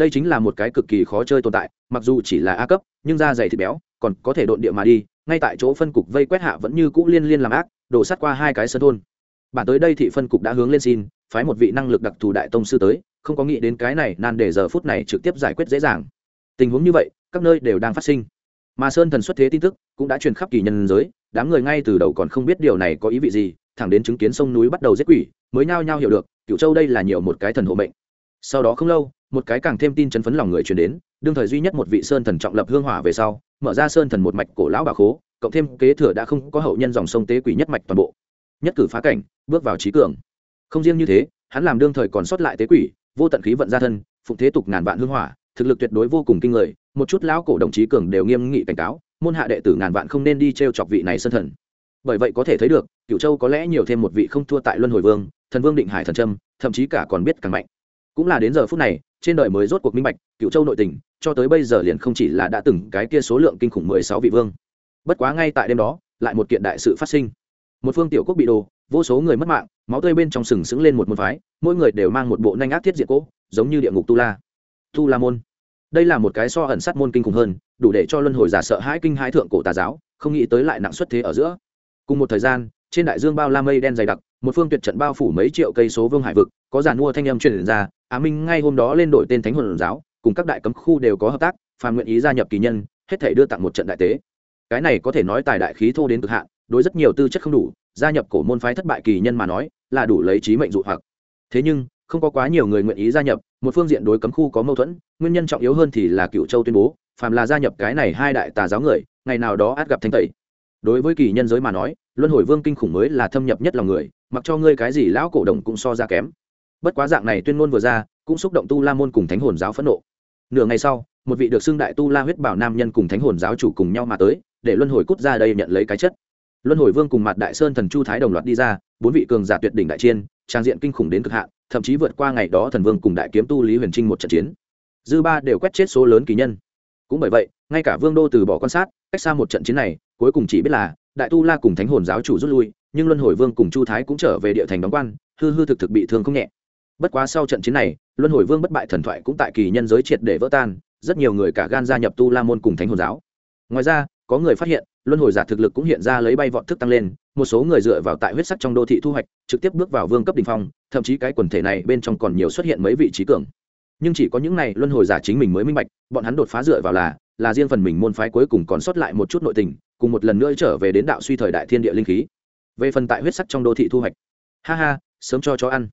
đây chính là một cái cực kỳ khó chơi tồn tại, mặc dù chỉ là a cấp, nhưng da dày thịt béo, còn có thể độn địa mà đi, ngay tại chỗ phân cục vây quét hạ vẫn như cũ liên liên làm ác, đổ sát qua hai cái sân thôn. Bản tới đây thị phân cục đã hướng lên xin, phái một vị năng lực đặc thù đại tông sư tới, không có nghĩ đến cái này nan để giờ phút này trực tiếp giải quyết dễ dàng. Tình huống như vậy, các nơi đều đang phát sinh. Mà sơn thần xuất thế tin tức cũng đã truyền khắp kỳ nhân giới, đám người ngay từ đầu còn không biết điều này có ý vị gì, thẳng đến chứng kiến sông núi bắt đầu giết quỷ, mới nhao nhao hiểu được cựu châu đây là nhiều một cái thần hộ mệnh. Sau đó không lâu một cái càng thêm tin chấn phấn lòng người truyền đến, đương thời duy nhất một vị sơn thần trọng lập hương hỏa về sau, mở ra sơn thần một mạch cổ lão bà khố, cộng thêm kế thừa đã không có hậu nhân dòng sông tế quỷ nhất mạch toàn bộ. Nhất cử phá cảnh, bước vào trí cường. Không riêng như thế, hắn làm đương thời còn sót lại tế quỷ, vô tận khí vận ra thân, phụng thế tục ngàn vạn hương hỏa, thực lực tuyệt đối vô cùng kinh người, một chút lão cổ đồng chí cường đều nghiêm nghị cảnh cáo, môn hạ đệ tử ngàn vạn không nên đi t r e o chọc vị này sân thần. Bởi vậy có thể thấy được cựu châu có lẽ nhiều thêm một vị không thua tại luân hồi vương, thần vương định hải thần trâm, thậm chí cả còn biết càng mạnh cũng là đến giờ phút này, trên đời mới rốt cuộc minh bạch cựu châu nội tình, cho tới bây giờ liền không chỉ là đã từng cái kia số lượng kinh khủng mười sáu vị vương. Bất quá ngay tại đêm đó, lại một kiện đại sự phát sinh. Một phương tiểu quốc bị đồ vô số người mất mạng, máu tươi bên trong sừng sững lên một môn phái, mỗi người đều mang một bộ nanh ác thiết diện cỗ, giống như địa ngục tu la. Tu la môn. Đây là một cái so ẩn sát môn kinh khủng hơn, đủ để cho luân hồi giả sợ hãi kinh hãi thượng cổ tà giáo, không nghĩ tới lại nặng xuất thế ở giữa. Cùng một thời gian, trên đại dương bao la mây đen dày đặc một phương tuyệt trận bao phủ mấy triệu cây số vương hải vực, có giàn mua thanh âm truyền ra, á minh ngay hôm đó lên đổi tên thánh hồn giáo, cùng các đại cấm khu đều có hợp tác, phàm nguyện ý gia nhập kỳ nhân, hết thể đưa tặng một trận đại tế. Cái này có thể nói tài đại khí thô đến cực hạn, đối rất nhiều tư chất không đủ, gia nhập cổ môn phái thất bại kỳ nhân mà nói, là đủ lấy trí mệnh dụ hoặc. Thế nhưng, không có quá nhiều người nguyện ý gia nhập, một phương diện đối cấm khu có mâu thuẫn, nguyên nhân trọng yếu hơn thì là cựu châu tuyên bố, phàm là gia nhập cái này hai đại tà giáo người, ngày nào đó át gặp thanh tẩy. Đối với kỳ nhân giới mà nói, luân hồi vương kinh khủng mới là thâm nhập nhất lòng người mặc cho ngươi cái gì lão cổ đồng cũng so ra kém. Bất quá dạng này tuyên ngôn vừa ra, cũng xúc động tu la môn cùng thánh hồn giáo phẫn nộ. Nửa ngày sau, một vị được xưng đại tu la huyết bảo nam nhân cùng thánh hồn giáo chủ cùng nhau mà tới, để luân hồi cút ra đây nhận lấy cái chất. Luân hồi vương cùng mặt đại sơn thần chu thái đồng loạt đi ra, bốn vị cường giả tuyệt đỉnh đại chiên, trang diện kinh khủng đến cực hạn, thậm chí vượt qua ngày đó thần vương cùng đại kiếm tu lý huyền trinh một trận chiến. Dư ba đều quét chết số lớn kỳ nhân. Cũng bởi vậy, ngay cả vương đô từ bỏ quan sát, cách xa một trận chiến này, cuối cùng chỉ biết là, đại tu la cùng thánh hồn giáo chủ rút lui nhưng luân hồi vương cùng chu thái cũng trở về địa thành đóng quan, hư hư thực thực bị thương không nhẹ. Bất quá sau trận chiến này, luân hồi vương bất bại thần thoại cũng tại kỳ nhân giới triệt để vỡ tan, rất nhiều người cả gan gia nhập tu la môn cùng thánh hồn giáo. Ngoài ra, có người phát hiện, luân hồi giả thực lực cũng hiện ra lấy bay vọt thức tăng lên, một số người dựa vào tại huyết sắc trong đô thị thu hoạch, trực tiếp bước vào vương cấp đ ỉ n h phong, thậm chí cái quần thể này bên trong còn nhiều xuất hiện mấy vị trí cường. Nhưng chỉ có những này luân hồi giả chính mình mới minh bạch, bọn hắn đột phá dựa vào là là riêng phần mình môn phái cuối cùng còn sót lại một chút nội tình, cùng một lần nữa trở về đến đạo suy thời đại thiên địa linh khí về phần tại huyết sắc trong đô thị thu hoạch. Ha ha, sớm cho chó ăn.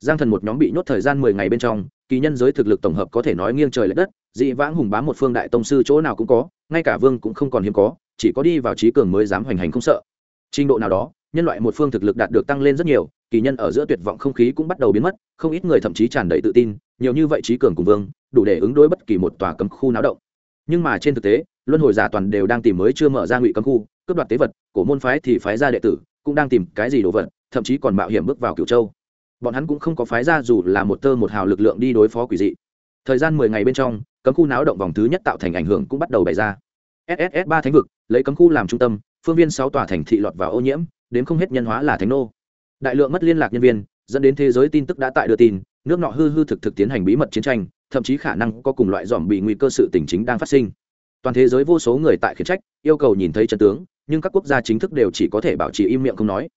Giang thần một nhóm bị nhốt thời gian mười ngày bên trong, kỳ nhân giới thực lực tổng hợp có thể nói nghiêng trời l ệ đất, dị vãng hùng bám một phương đại tông sư chỗ nào cũng có, ngay cả vương cũng không còn hiếm có, chỉ có đi vào trí cường mới dám hoành hành không sợ. Trình độ nào đó, nhân loại một phương thực lực đạt được tăng lên rất nhiều, kỳ nhân ở giữa tuyệt vọng không khí cũng bắt đầu biến mất, không ít người thậm chí tràn đầy tự tin, nhiều như vậy trí cường cùng vương, đủ để ứng đối bất kỳ một tòa cấm khu náo động. Nhưng mà trên thực tế, luân hồi giả toàn đều đang tìm mới chưa mở ra ngụy cấm khu, cướp đoạt tế vật, cổ môn phái thì phái ra đệ tử cũng đang tìm cái gì đồ vật, thậm chí còn mạo hiểm bước vào cửu châu. Bọn hắn cũng không có phái ra dù là một tơ một hào lực lượng đi đối phó quỷ dị. Thời gian mười ngày bên trong, cấm khu náo động vòng thứ nhất tạo thành ảnh hưởng cũng bắt đầu bày ra. Sss ba thánh vực, lấy cấm khu làm trung tâm, phương viên sáu tòa thành thị lọt vào ô nhiễm, đến không hết nhân hóa là thánh nô. Đại lượng mất liên lạc nhân viên, dẫn đến thế giới tin tức đã tại đưa tin, nước nọ hư hư thực thực tiến hành bí mật chiến tranh, thậm chí khả năng có cùng loại dòm bị nguy cơ sự tình chính đang phát sinh. Toàn thế giới vô số người tại khiển trách, yêu cầu nhìn thấy chân tướng nhưng các quốc gia chính thức đều chỉ có thể bảo trì im miệng không nói.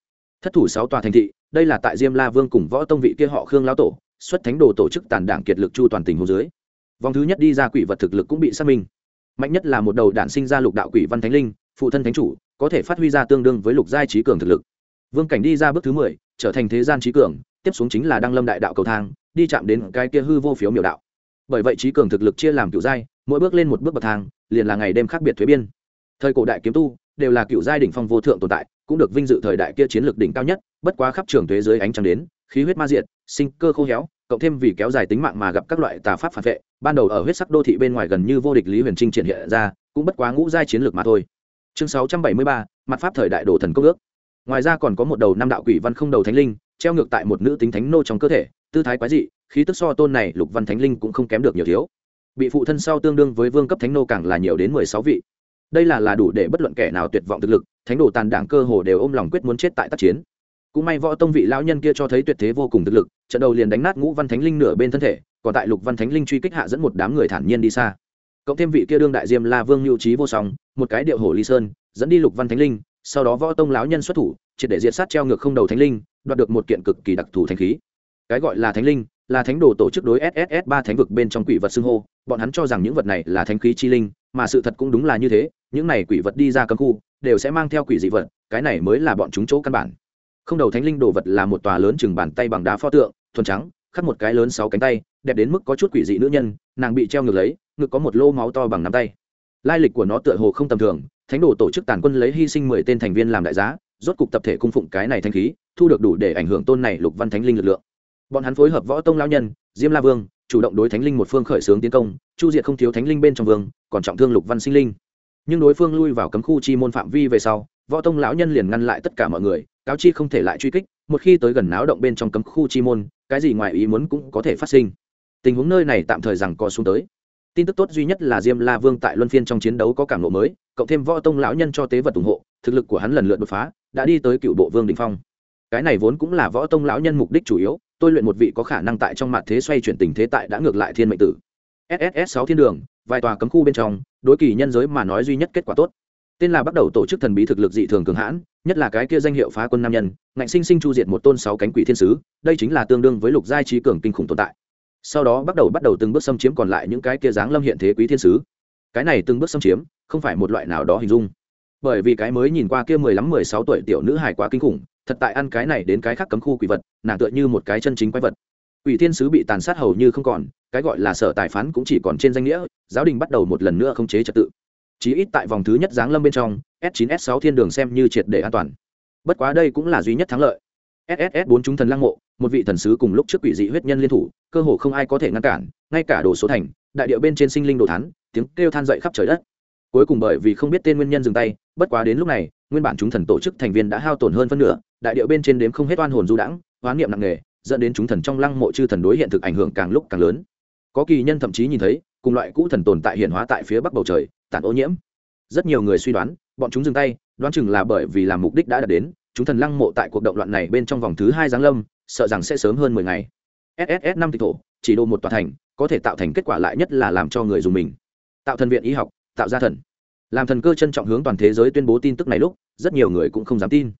Thất thủ sáu tòa thành thị, đây là tại diêm la vương cùng võ tông vị kia họ khương lão tổ, xuất thánh đồ tổ chức tàn đảng kiệt lực chu toàn tình hồ dưới. Vòng thứ nhất đi ra quỷ vật thực lực cũng bị xác minh. Mạnh nhất là một đầu đản sinh ra lục đạo quỷ văn thánh linh, phụ thân thánh chủ, có thể phát huy ra tương đương với lục giai trí cường thực lực. Vương cảnh đi ra bước thứ mười, trở thành thế gian trí cường, tiếp xuống chính là đăng lâm đại đạo cầu thang, đi chạm đến cái kia hư vô phiếu miểu đạo. Bởi vậy trí cường thực lực chia làm cựu giai, mỗi bước lên một bước bậc thang, liền là ngày đêm khác biệt thuế biên. Thời cổ đại kiếm tu đều là cựu giai đỉnh phong vô thượng tồn tại, cũng được vinh dự thời đại kia chiến lược đỉnh cao nhất, bất quá khắp trường thuế dưới ánh trăng đến, khí huyết ma diệt, sinh cơ khô héo, cộng thêm vì kéo dài tính mạng mà gặp các loại tà pháp phản vệ, ban đầu ở huyết sắc đô thị bên ngoài gần như vô địch lý huyền trinh triển hiện ra, cũng bất quá ngũ giai chiến lược mà thôi. Chương sáu trăm bảy mươi ba, mặt pháp thời đại đồ thần công ước. Ngoài ra còn có một đầu năm đạo quỷ văn không đầu thánh linh, treo ngược tại một nữ tính thánh nô trong cơ thể, tư thái quái dị, khí tức so tôn này lục văn thánh linh cũng không kém được nhiều thiếu. Bị phụ thân sau tương đương với vương cấp thánh nô càng là nhiều đến mười sáu vị đây là là đủ để bất luận kẻ nào tuyệt vọng thực lực, thánh đồ tàn đảng cơ hồ đều ôm lòng quyết muốn chết tại tác chiến. Cũng may võ tông vị lão nhân kia cho thấy tuyệt thế vô cùng thực lực, trận đầu liền đánh nát ngũ văn thánh linh nửa bên thân thể, còn tại lục văn thánh linh truy kích hạ dẫn một đám người thản nhiên đi xa. Cộng thêm vị kia đương đại diêm la vương lưu trí vô song, một cái điệu hổ ly sơn, dẫn đi lục văn thánh linh, sau đó võ tông lão nhân xuất thủ, triệt để diệt sát treo ngược không đầu thánh linh, đoạt được một kiện cực kỳ đặc thù thánh khí. Cái gọi là thánh linh, là thánh đồ tổ chức đối sss ba thánh vực bên trong quỷ vật xưng hô, bọn hắn cho rằng những vật này là thánh khí chi linh, mà sự thật cũng đúng là như thế những này quỷ vật đi ra cấm khu, đều sẽ mang theo quỷ dị vật, cái này mới là bọn chúng chỗ căn bản. Không đầu thánh linh đồ vật là một tòa lớn chừng bàn tay bằng đá pho tượng, thuần trắng, khắc một cái lớn sáu cánh tay, đẹp đến mức có chút quỷ dị nữ nhân, nàng bị treo ngược lấy, ngực có một lô máu to bằng nắm tay. Lai lịch của nó tựa hồ không tầm thường, thánh đồ tổ chức tàn quân lấy hy sinh mười tên thành viên làm đại giá, rốt cục tập thể cung phụng cái này thanh khí, thu được đủ để ảnh hưởng tôn này lục văn thánh linh lực lượng. Bọn hắn phối hợp võ tông lao nhân, diêm la vương, chủ động đối thánh linh một phương khởi xướng tiến công, chu diệt không thiếu thánh linh bên trong vương, còn trọng thương lục văn sinh linh nhưng đối phương lui vào cấm khu chi môn phạm vi về sau, võ tông lão nhân liền ngăn lại tất cả mọi người, cáo chi không thể lại truy kích, một khi tới gần náo động bên trong cấm khu chi môn, cái gì ngoài ý muốn cũng có thể phát sinh. Tình huống nơi này tạm thời rằng co xuống tới. Tin tức tốt duy nhất là diêm la vương tại luân phiên trong chiến đấu có cảm lộ mới, cộng thêm võ tông lão nhân cho tế vật ủng hộ, thực lực của hắn lần lượt đột phá, đã đi tới cựu bộ vương đình phong. Cái này vốn cũng là võ tông lão nhân mục đích chủ yếu, tôi luyện một vị có khả năng tại trong mặt thế xoay chuyển tình thế tại đã ngược lại thiên mệnh tử. Sss sáu thiên đường vài tòa cấm khu bên trong, đối kỳ nhân giới mà nói duy nhất kết quả tốt. Tên là bắt đầu tổ chức thần bí thực lực dị thường cường hãn, nhất là cái kia danh hiệu phá quân nam nhân, ngạnh sinh sinh chu diệt một tôn sáu cánh quỷ thiên sứ, đây chính là tương đương với lục giai trí cường kinh khủng tồn tại. Sau đó bắt đầu bắt đầu từng bước xâm chiếm còn lại những cái kia dáng lâm hiện thế quý thiên sứ. Cái này từng bước xâm chiếm, không phải một loại nào đó hình dung. Bởi vì cái mới nhìn qua kia mười lăm, mười sáu tuổi tiểu nữ hài quá kinh khủng, thật tại ăn cái này đến cái khác cấm khu quỷ vật, nàng tựa như một cái chân chính quái vật ủy thiên sứ bị tàn sát hầu như không còn, cái gọi là sở tài phán cũng chỉ còn trên danh nghĩa, giáo đình bắt đầu một lần nữa không chế trật tự. Chí ít tại vòng thứ nhất giáng lâm bên trong, s 9 s 6 thiên đường xem như triệt để an toàn. Bất quá đây cũng là duy nhất thắng lợi. Sss bốn chúng thần lăng mộ, một vị thần sứ cùng lúc trước quỷ dị huyết nhân liên thủ, cơ hồ không ai có thể ngăn cản, ngay cả đồ số thành, đại điệu bên trên sinh linh đồ thán, tiếng kêu than dậy khắp trời đất. Cuối cùng bởi vì không biết tên nguyên nhân dừng tay, bất quá đến lúc này, nguyên bản chúng thần tổ chức thành viên đã hao tổn hơn phân nửa, đại điệu bên trên đếm không hết oan hồn du đãng hoán niệm nặng nề dẫn đến chúng thần trong lăng mộ chư thần đối hiện thực ảnh hưởng càng lúc càng lớn. Có kỳ nhân thậm chí nhìn thấy, cùng loại cũ thần tồn tại hiện hóa tại phía bắc bầu trời, tản ô nhiễm. Rất nhiều người suy đoán, bọn chúng dừng tay, đoán chừng là bởi vì làm mục đích đã đạt đến, chúng thần lăng mộ tại cuộc động loạn này bên trong vòng thứ hai giáng lâm, sợ rằng sẽ sớm hơn mười ngày. Sss năm tịch thổ, chỉ đô một tòa thành, có thể tạo thành kết quả lại nhất là làm cho người dùng mình. Tạo thần viện y học, tạo ra thần. Làm thần cơ trân trọng hướng toàn thế giới tuyên bố tin tức này lúc, rất nhiều người cũng không dám tin.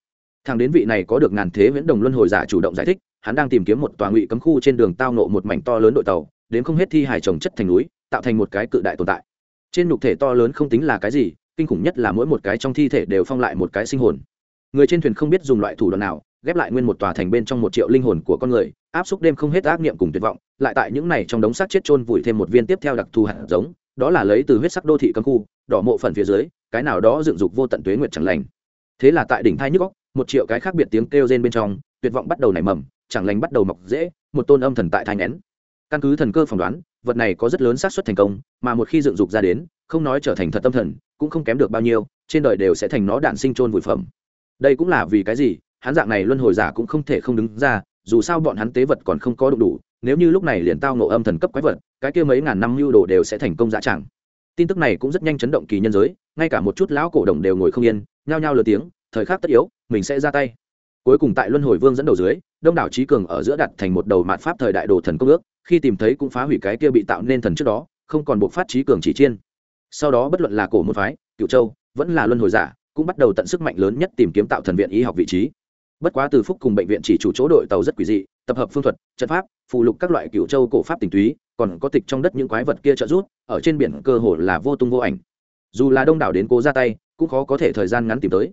Thằng đến vị này có được ngàn thế viễn đồng luân hồi giả chủ động giải thích hắn đang tìm kiếm một tòa ngụy cấm khu trên đường tao nộ một mảnh to lớn đội tàu, đến không hết thi hài trồng chất thành núi, tạo thành một cái cự đại tồn tại. Trên nhục thể to lớn không tính là cái gì, kinh khủng nhất là mỗi một cái trong thi thể đều phong lại một cái sinh hồn. Người trên thuyền không biết dùng loại thủ đoạn nào, ghép lại nguyên một tòa thành bên trong một triệu linh hồn của con người, áp xúc đêm không hết ác niệm cùng tuyệt vọng, lại tại những này trong đống xác chết chôn vùi thêm một viên tiếp theo đặc thù hạt giống, đó là lấy từ huyết sắc đô thị cấm khu, đỏ mộ phần phía dưới, cái nào đó dựng dục vô tận tuế nguyệt chẳng lành. Thế là tại đỉnh thai nhức góc một triệu cái khác biệt tiếng kêu rên bên trong, tuyệt vọng bắt đầu nảy mầm chẳng lành bắt đầu mọc dễ, một tôn âm thần tại thai nén căn cứ thần cơ phỏng đoán, vật này có rất lớn xác suất thành công, mà một khi dựng dục ra đến, không nói trở thành thật tâm thần, cũng không kém được bao nhiêu, trên đời đều sẽ thành nó đạn sinh trôn vùi phẩm. Đây cũng là vì cái gì, hắn dạng này luân hồi giả cũng không thể không đứng ra, dù sao bọn hắn tế vật còn không có đủ đủ, nếu như lúc này liền tao nộ âm thần cấp quái vật, cái kia mấy ngàn năm lưu đồ đều sẽ thành công dã tràng. Tin tức này cũng rất nhanh chấn động kỳ nhân giới, ngay cả một chút lão cổ đồng đều ngồi không yên, nhao nhao lừa tiếng, thời khắc tất yếu, mình sẽ ra tay cuối cùng tại luân hồi vương dẫn đầu dưới, đông đảo trí cường ở giữa đặt thành một đầu mạt pháp thời đại đồ thần công ước, khi tìm thấy cũng phá hủy cái kia bị tạo nên thần trước đó, không còn buộc phát trí cường chỉ chiên. Sau đó bất luận là cổ một phái, cựu châu, vẫn là luân hồi giả, cũng bắt đầu tận sức mạnh lớn nhất tìm kiếm tạo thần viện y học vị trí. Bất quá từ phúc cùng bệnh viện chỉ chủ chỗ đội tàu rất quỷ dị, tập hợp phương thuật, trận pháp phụ lục các loại cựu châu cổ pháp tình túy, còn có tịch trong đất những quái vật kia trợ rút ở trên biển cơ hồ là vô tung vô ảnh. Dù là đông đảo đến cố ra tay, cũng khó có thể thời gian ngắn tìm tới.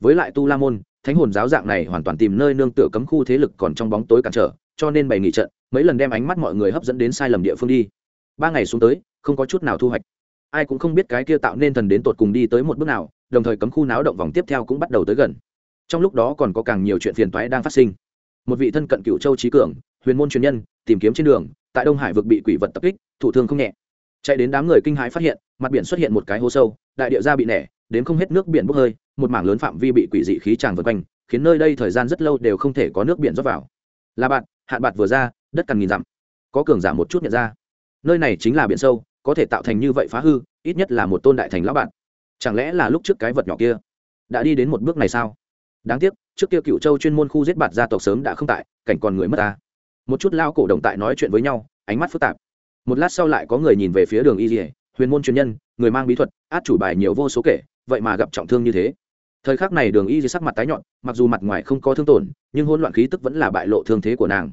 Với lại tu la môn thánh hồn giáo dạng này hoàn toàn tìm nơi nương tựa cấm khu thế lực còn trong bóng tối cản trở, cho nên bày nghị trận, mấy lần đem ánh mắt mọi người hấp dẫn đến sai lầm địa phương đi. Ba ngày xuống tới, không có chút nào thu hoạch. Ai cũng không biết cái kia tạo nên thần đến tột cùng đi tới một bước nào, đồng thời cấm khu náo động vòng tiếp theo cũng bắt đầu tới gần. Trong lúc đó còn có càng nhiều chuyện phiền toái đang phát sinh. Một vị thân cận cựu châu trí cường, huyền môn truyền nhân, tìm kiếm trên đường, tại đông hải vực bị quỷ vật tập kích thủ thương không nhẹ. Chạy đến đám người kinh hãi phát hiện, mặt biển xuất hiện một cái hố sâu, đại địa ra bị nẻ đến không hết nước biển bốc hơi, một mảng lớn phạm vi bị quỷ dị khí tràn vượt quanh, khiến nơi đây thời gian rất lâu đều không thể có nước biển rót vào. Là bạn, hạn bạn vừa ra, đất cằn nghìn dặm. Có cường giả một chút nhận ra. Nơi này chính là biển sâu, có thể tạo thành như vậy phá hư, ít nhất là một tôn đại thành lão bạn. Chẳng lẽ là lúc trước cái vật nhỏ kia đã đi đến một bước này sao? Đáng tiếc, trước kia cựu châu chuyên môn khu giết bạt gia tộc sớm đã không tại, cảnh còn người mất ta. Một chút lao cổ đồng tại nói chuyện với nhau, ánh mắt phức tạp. Một lát sau lại có người nhìn về phía đường y dỉa huyền môn chuyên nhân, người mang bí thuật, át chủ bài nhiều vô số kể vậy mà gặp trọng thương như thế. Thời khắc này đường y dưới sắc mặt tái nhọn, mặc dù mặt ngoài không có thương tổn, nhưng hôn loạn khí tức vẫn là bại lộ thương thế của nàng.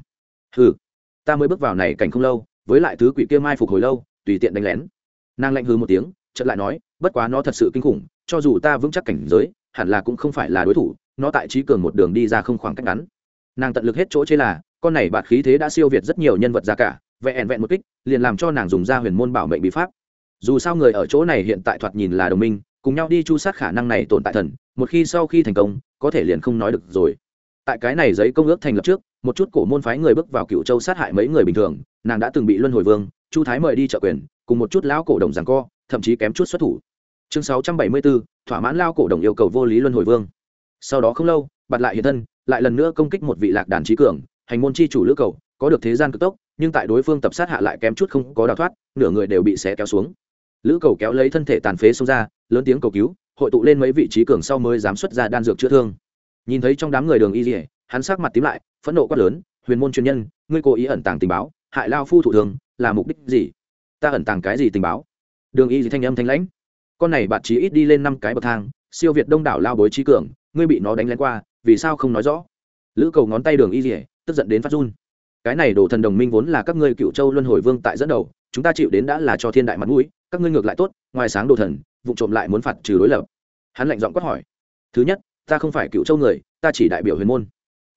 Ừ ta mới bước vào này cảnh không lâu, với lại thứ quỷ kia mai phục hồi lâu, tùy tiện đánh lén. Nàng lạnh hư một tiếng, chợt lại nói, bất quá nó thật sự kinh khủng, cho dù ta vững chắc cảnh giới, hẳn là cũng không phải là đối thủ, nó tại trí cường một đường đi ra không khoảng cách ngắn. Nàng tận lực hết chỗ chế là, con này bạt khí thế đã siêu việt rất nhiều nhân vật ra cả vẹn vẹn một kích, liền làm cho nàng dùng ra huyền môn bảo mệnh bí pháp. Dù sao người ở chỗ này hiện tại thoạt nhìn là đồng minh cùng nhau đi chu sát khả năng này tồn tại thần, một khi sau khi thành công, có thể liền không nói được rồi. Tại cái này giấy công ước thành lập trước, một chút cổ môn phái người bước vào cựu châu sát hại mấy người bình thường, nàng đã từng bị luân hồi vương, chu thái mời đi trợ quyền, cùng một chút lão cổ đồng rằng co, thậm chí kém chút xuất thủ. Chương sáu trăm bảy mươi bốn thỏa mãn lao cổ đồng yêu cầu vô lý luân hồi vương. Sau đó không lâu bật lại hiện thân, lại lần nữa công kích một vị lạc đàn trí cường, hành môn chi chủ lữ cầu, có được thế gian cực tốc, nhưng tại đối phương tập sát hạ lại kém chút không có đào thoát, nửa người đều bị xé kéo xuống. Lữ cầu kéo lấy thân thể tàn phế xông ra lớn tiếng cầu cứu, hội tụ lên mấy vị trí cường sau mới dám xuất ra đan dược chữa thương. Nhìn thấy trong đám người đường y dỉa hắn sắc mặt tím lại, phẫn nộ quát lớn, huyền môn chuyên nhân, ngươi cố ý ẩn tàng tình báo, hại lao phu thủ thường, là mục đích gì? Ta ẩn tàng cái gì tình báo? Đường y gì thanh âm thanh lãnh, con này bạn chí ít đi lên năm cái bậc thang, siêu việt đông đảo lao bối trí cường, ngươi bị nó đánh lén qua, vì sao không nói rõ? Lữ cầu ngón tay đường y dỉa tức giận đến phát run. Cái này đổ thần đồng minh vốn là các ngươi cựu châu luân hồi vương tại dẫn đầu, chúng ta chịu đến đã là cho thiên đại mặt mũi, các ngươi ngược lại tốt, ngoài sáng đồ thần vụ trộm lại muốn phạt trừ đối lập. Hắn lạnh giọng quát hỏi, thứ nhất, ta không phải cựu châu người, ta chỉ đại biểu huyền môn.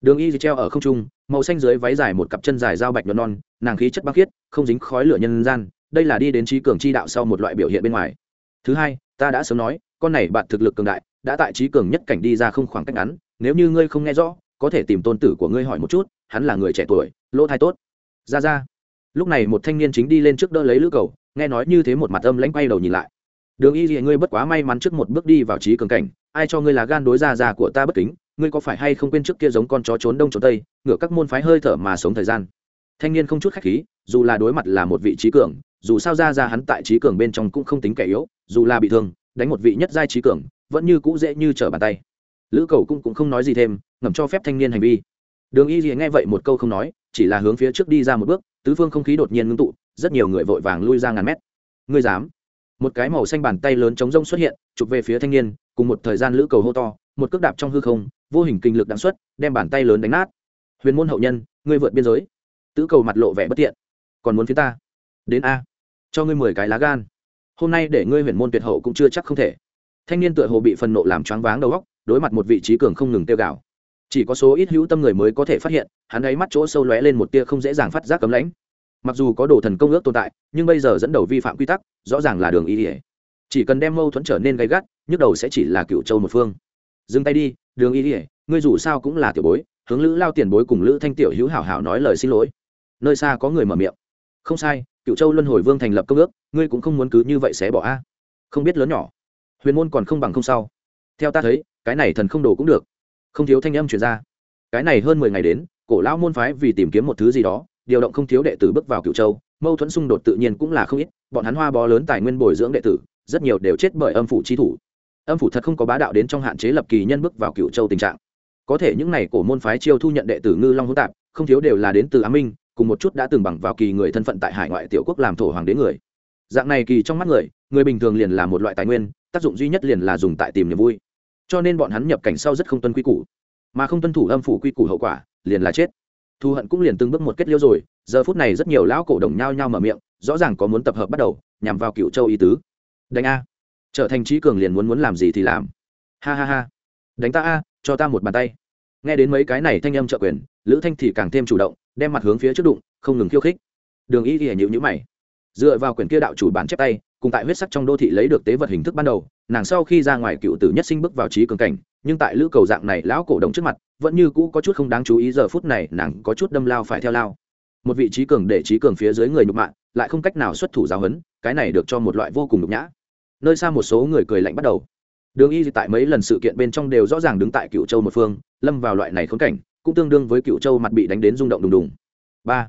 Đường y treo ở không trung, màu xanh dưới váy dài một cặp chân dài dao bạch nhuận non, nàng khí chất băng khiết, không dính khói lửa nhân gian, đây là đi đến trí cường chi đạo sau một loại biểu hiện bên ngoài. Thứ hai, ta đã sớm nói, con này bạn thực lực cường đại, đã tại trí cường nhất cảnh đi ra không khoảng cách ngắn, nếu như ngươi không nghe rõ, có thể tìm tôn tử của ngươi hỏi một chút, hắn là người trẻ tuổi, lỗ thai tốt. Ra ra. Lúc này một thanh niên chính đi lên trước đỡ lấy lữ cầu, nghe nói như thế một mặt âm lãnh quay đầu nhìn lại đường y gì ngươi bất quá may mắn trước một bước đi vào trí cường cảnh ai cho ngươi là gan đối ra già của ta bất kính ngươi có phải hay không quên trước kia giống con chó trốn đông trốn tây ngửa các môn phái hơi thở mà sống thời gian. Thanh niên không chút khách khí dù là đối mặt là một vị trí cường dù sao ra ra hắn tại trí cường bên trong cũng không tính kẻ yếu dù là bị thương đánh một vị nhất giai trí cường vẫn như cũ dễ như trở bàn tay. Lữ cầu cũng, cũng không nói gì thêm ngầm cho phép thanh niên hành vi. Đường y gì nghe vậy một câu không nói chỉ là hướng phía trước đi ra một bước tứ phương không khí đột nhiên ngưng tụ rất nhiều người vội vàng lui ra ngàn mét. Ngươi dám? Một cái màu xanh bàn tay lớn chống rông xuất hiện, chụp về phía thanh niên, cùng một thời gian lữ cầu hô to, một cước đạp trong hư không, vô hình kinh lực đáng xuất, đem bàn tay lớn đánh nát. Huyền môn hậu nhân, ngươi vượt biên giới. Tứ cầu mặt lộ vẻ bất tiện. Còn muốn phía ta? Đến a. Cho ngươi mười cái lá gan. Hôm nay để ngươi huyền môn tuyệt hậu cũng chưa chắc không thể. Thanh niên tựa hồ bị phần nộ làm choáng váng đầu óc, đối mặt một vị trí cường không ngừng tiêu gạo. Chỉ có số ít hữu tâm người mới có thể phát hiện, hắn ấy mắt chỗ sâu lóe lên một tia không dễ dàng phát giác cấm lãnh mặc dù có đồ thần công ước tồn tại, nhưng bây giờ dẫn đầu vi phạm quy tắc, rõ ràng là đường ý ỉa chỉ cần đem mâu thuẫn trở nên gay gắt, nhức đầu sẽ chỉ là cựu châu một phương. Dừng tay đi, đường ý ỉa ngươi dù sao cũng là tiểu bối, hướng lữ lao tiền bối cùng lữ thanh tiểu hữu hảo hảo nói lời xin lỗi. Nơi xa có người mở miệng. Không sai, cựu châu luân hồi vương thành lập công ước, ngươi cũng không muốn cứ như vậy sẽ bỏ a. Không biết lớn nhỏ. Huyền môn còn không bằng không sao theo ta thấy, cái này thần không đồ cũng được. Không thiếu thanh âm chuyển ra. Cái này hơn mười ngày đến, cổ lão môn phái vì tìm kiếm một thứ gì đó điều động không thiếu đệ tử bước vào cựu châu, mâu thuẫn xung đột tự nhiên cũng là không ít, bọn hắn hoa bó lớn tài nguyên bồi dưỡng đệ tử, rất nhiều đều chết bởi âm phủ chi thủ. Âm phủ thật không có bá đạo đến trong hạn chế lập kỳ nhân bước vào cựu châu tình trạng. Có thể những n à y cổ môn phái chiêu thu nhận đệ tử ngư long hữu tạp, không thiếu đều là đến từ á minh, cùng một chút đã từng bằng vào kỳ người thân phận tại hải ngoại tiểu quốc làm thổ hoàng đế người. Dạng này kỳ trong mắt người người bình thường liền là một loại tài nguyên, tác dụng duy nhất liền là dùng tại tìm niềm vui. Cho nên bọn hắn nhập cảnh sau rất không tuân quy củ. Mà không tuân thủ âm phủ quy củ hậu quả, liền là chết thu hận cũng liền từng bước một kết liêu rồi, giờ phút này rất nhiều lão cổ đồng nhao nhao mở miệng, rõ ràng có muốn tập hợp bắt đầu, nhằm vào cựu châu ý tứ. Đánh a. Trở thành trí cường liền muốn muốn làm gì thì làm. Ha ha ha. Đánh ta a, cho ta một bàn tay. Nghe đến mấy cái này thanh âm trợ quyền, lữ thanh thì càng thêm chủ động, đem mặt hướng phía trước đụng, không ngừng khiêu khích. Đường y thì nhịu nhữ mày. Dựa vào quyền kia đạo chủ bản chép tay, cùng tại huyết sắc trong đô thị lấy được tế vật hình thức ban đầu, nàng sau khi ra ngoài cựu tử nhất sinh bước vào trí cường cảnh nhưng tại lữ cầu dạng này lão cổ đồng trước mặt, vẫn như cũ có chút không đáng chú ý giờ phút này nàng có chút đâm lao phải theo lao. Một vị trí cường để trí cường phía dưới người nhục mạ, lại không cách nào xuất thủ giáo huấn, cái này được cho một loại vô cùng nhục nhã. Nơi xa một số người cười lạnh bắt đầu. Đường y tại mấy lần sự kiện bên trong đều rõ ràng đứng tại cựu châu một phương, lâm vào loại này khốn cảnh, cũng tương đương với cựu châu mặt bị đánh đến rung động đùng đùng. Ba.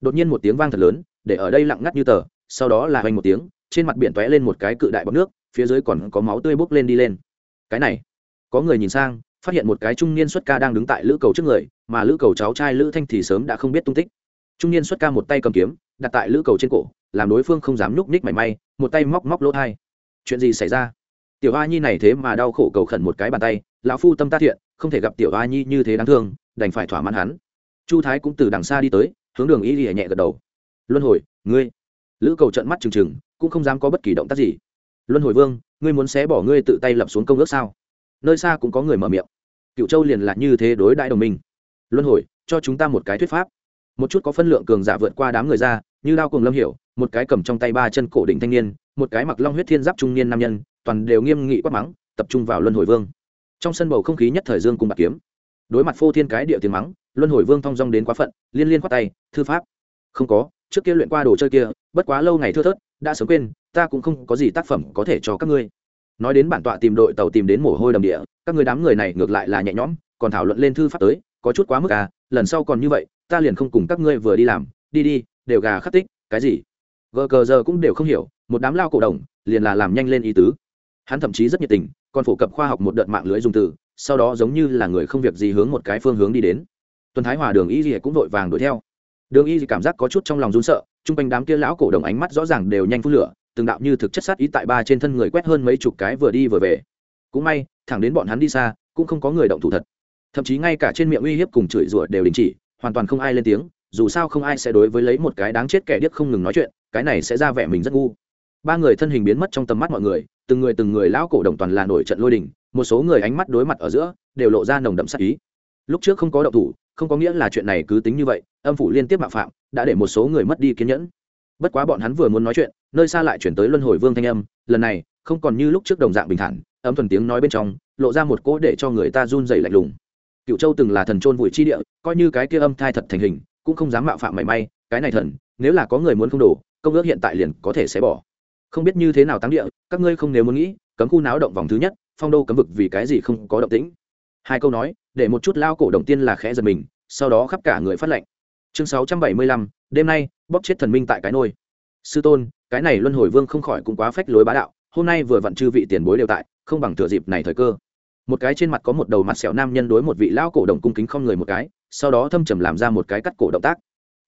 Đột nhiên một tiếng vang thật lớn, để ở đây lặng ngắt như tờ, sau đó là hoành một tiếng, trên mặt biển tóe lên một cái cự đại bọc nước, phía dưới còn có máu tươi bốc lên đi lên. Cái này có người nhìn sang, phát hiện một cái trung niên xuất ca đang đứng tại lữ cầu trước người, mà lữ cầu cháu trai lữ thanh thì sớm đã không biết tung tích. Trung niên xuất ca một tay cầm kiếm, đặt tại lữ cầu trên cổ, làm đối phương không dám nhúc nhích mảy may, một tay móc móc lỗ thai. Chuyện gì xảy ra? Tiểu a nhi này thế mà đau khổ cầu khẩn một cái bàn tay, lão phu tâm ta thiện, không thể gặp tiểu a nhi như thế đáng thương, đành phải thỏa mãn hắn. Chu thái cũng từ đằng xa đi tới, hướng đường y lìa nhẹ gật đầu. Luân hồi, ngươi. Lữ cầu trận mắt trừng trừng, cũng không dám có bất kỳ động tác gì. Luân hồi vương, ngươi muốn xé bỏ ngươi tự tay lập xuống công ước sao? Nơi xa cũng có người mở miệng. Cựu châu liền là như thế đối đại đồng minh. Luân hồi, cho chúng ta một cái thuyết pháp. Một chút có phân lượng cường giả vượt qua đám người ra, như đao cùng lâm hiểu, một cái cầm trong tay ba chân cổ đỉnh thanh niên, một cái mặc long huyết thiên giáp trung niên nam nhân, toàn đều nghiêm nghị quát mắng, tập trung vào luân hồi vương. Trong sân bầu không khí nhất thời dương cùng bạc kiếm. Đối mặt phô thiên cái địa tiếng mắng, luân hồi vương thong dong đến quá phận, liên liên khoát tay, thư pháp. Không có, trước kia luyện qua đồ chơi kia, bất quá lâu ngày thưa thớt, đã sớm quên, ta cũng không có gì tác phẩm có thể cho các ngươi nói đến bản tọa tìm đội tàu tìm đến mồ hôi đầm địa, các người đám người này ngược lại là nhẹ nhõm, còn thảo luận lên thư pháp tới, có chút quá mức à lần sau còn như vậy, ta liền không cùng các ngươi vừa đi làm, đi đi, đều gà khắc tích, cái gì? Gờ cờ giờ cũng đều không hiểu, một đám lao cổ đồng, liền là làm nhanh lên ý tứ. Hắn thậm chí rất nhiệt tình, còn phổ cập khoa học một đợt mạng lưới dùng từ, sau đó giống như là người không việc gì hướng một cái phương hướng đi đến. Tuần thái hòa đường y gì cũng vội vàng đuổi theo. Đường y gì cảm giác có chút trong lòng run sợ, chung quanh đám kia lão cổ đồng ánh mắt rõ ràng đều nhanh phun lửa từng đạo như thực chất sát ý tại ba trên thân người quét hơn mấy chục cái vừa đi vừa về. Cũng may, thẳng đến bọn hắn đi xa, cũng không có người động thủ thật. Thậm chí ngay cả trên miệng uy hiếp cùng chửi rủa đều đình chỉ, hoàn toàn không ai lên tiếng, dù sao không ai sẽ đối với lấy một cái đáng chết kẻ điếc không ngừng nói chuyện, cái này sẽ ra vẻ mình rất ngu. Ba người thân hình biến mất trong tầm mắt mọi người, từng người từng người lão cổ đồng toàn là nổi trận lôi đình, một số người ánh mắt đối mặt ở giữa, đều lộ ra nồng đậm sát ý. Lúc trước không có động thủ, không có nghĩa là chuyện này cứ tính như vậy, âm phủ liên tiếp mạo phạm, đã để một số người mất đi kiên nhẫn. Bất quá bọn hắn vừa muốn nói chuyện nơi xa lại chuyển tới luân hồi vương thanh âm, lần này, không còn như lúc trước đồng dạng bình thản âm thuần tiếng nói bên trong, lộ ra một cỗ để cho người ta run dày lạnh lùng. Cựu châu từng là thần trôn vùi chi địa, coi như cái kia âm thai thật thành hình, cũng không dám mạo phạm mảy may, cái này thần, nếu là có người muốn không đổ, công ước hiện tại liền có thể sẽ bỏ. Không biết như thế nào tăng địa, các ngươi không nếu muốn nghĩ, cấm khu náo động vòng thứ nhất, phong đô cấm vực vì cái gì không có động tĩnh. Hai câu nói, để một chút lao cổ động tiên là khẽ giật mình, sau đó khắp cả người phát lệnh. Chương sáu trăm bảy mươi lăm, đêm nay bóc chết thần minh tại cái nôi. Sư tôn cái này luân hồi vương không khỏi cũng quá phách lối bá đạo, hôm nay vừa vặn chư vị tiền bối đều tại, không bằng thừa dịp này thời cơ. Một cái trên mặt có một đầu mặt sẹo nam nhân đối một vị lao cổ động cung kính không người một cái, sau đó thâm trầm làm ra một cái cắt cổ động tác.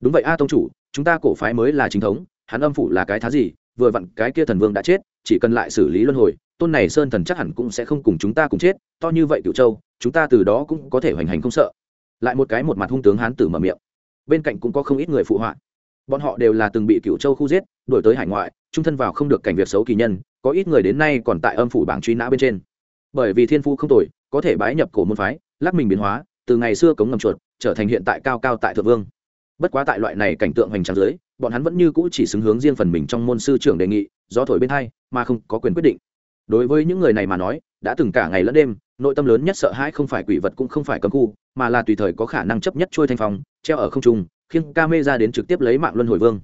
Đúng vậy a tông chủ, chúng ta cổ phái mới là chính thống, hắn âm phủ là cái thá gì, vừa vặn cái kia thần vương đã chết, chỉ cần lại xử lý luân hồi, tôn này sơn thần chắc hẳn cũng sẽ không cùng chúng ta cùng chết, to như vậy cựu châu, chúng ta từ đó cũng có thể hoành hành không sợ. Lại một cái một mặt hung tướng hán tử mở miệng. Bên cạnh cũng có không ít người phụ họa. Bọn họ đều là từng bị cựu châu khu giết đổi tới hải ngoại, trung thân vào không được cảnh việc xấu kỳ nhân, có ít người đến nay còn tại âm phủ bảng truy nã bên trên. Bởi vì thiên phu không tội có thể bái nhập cổ môn phái, lắc mình biến hóa, từ ngày xưa cống ngầm chuột, trở thành hiện tại cao cao tại thượng vương. Bất quá tại loại này cảnh tượng hoành tráng dưới, bọn hắn vẫn như cũ chỉ xứng hướng riêng phần mình trong môn sư trưởng đề nghị do thổi bên hai, mà không có quyền quyết định. Đối với những người này mà nói, đã từng cả ngày lẫn đêm, nội tâm lớn nhất sợ hãi không phải quỷ vật cũng không phải cấm khu, mà là tùy thời có khả năng chấp nhất trôi thanh phong, treo ở không trung, khiêng ca mê ra đến trực tiếp lấy mạng luân hồi vương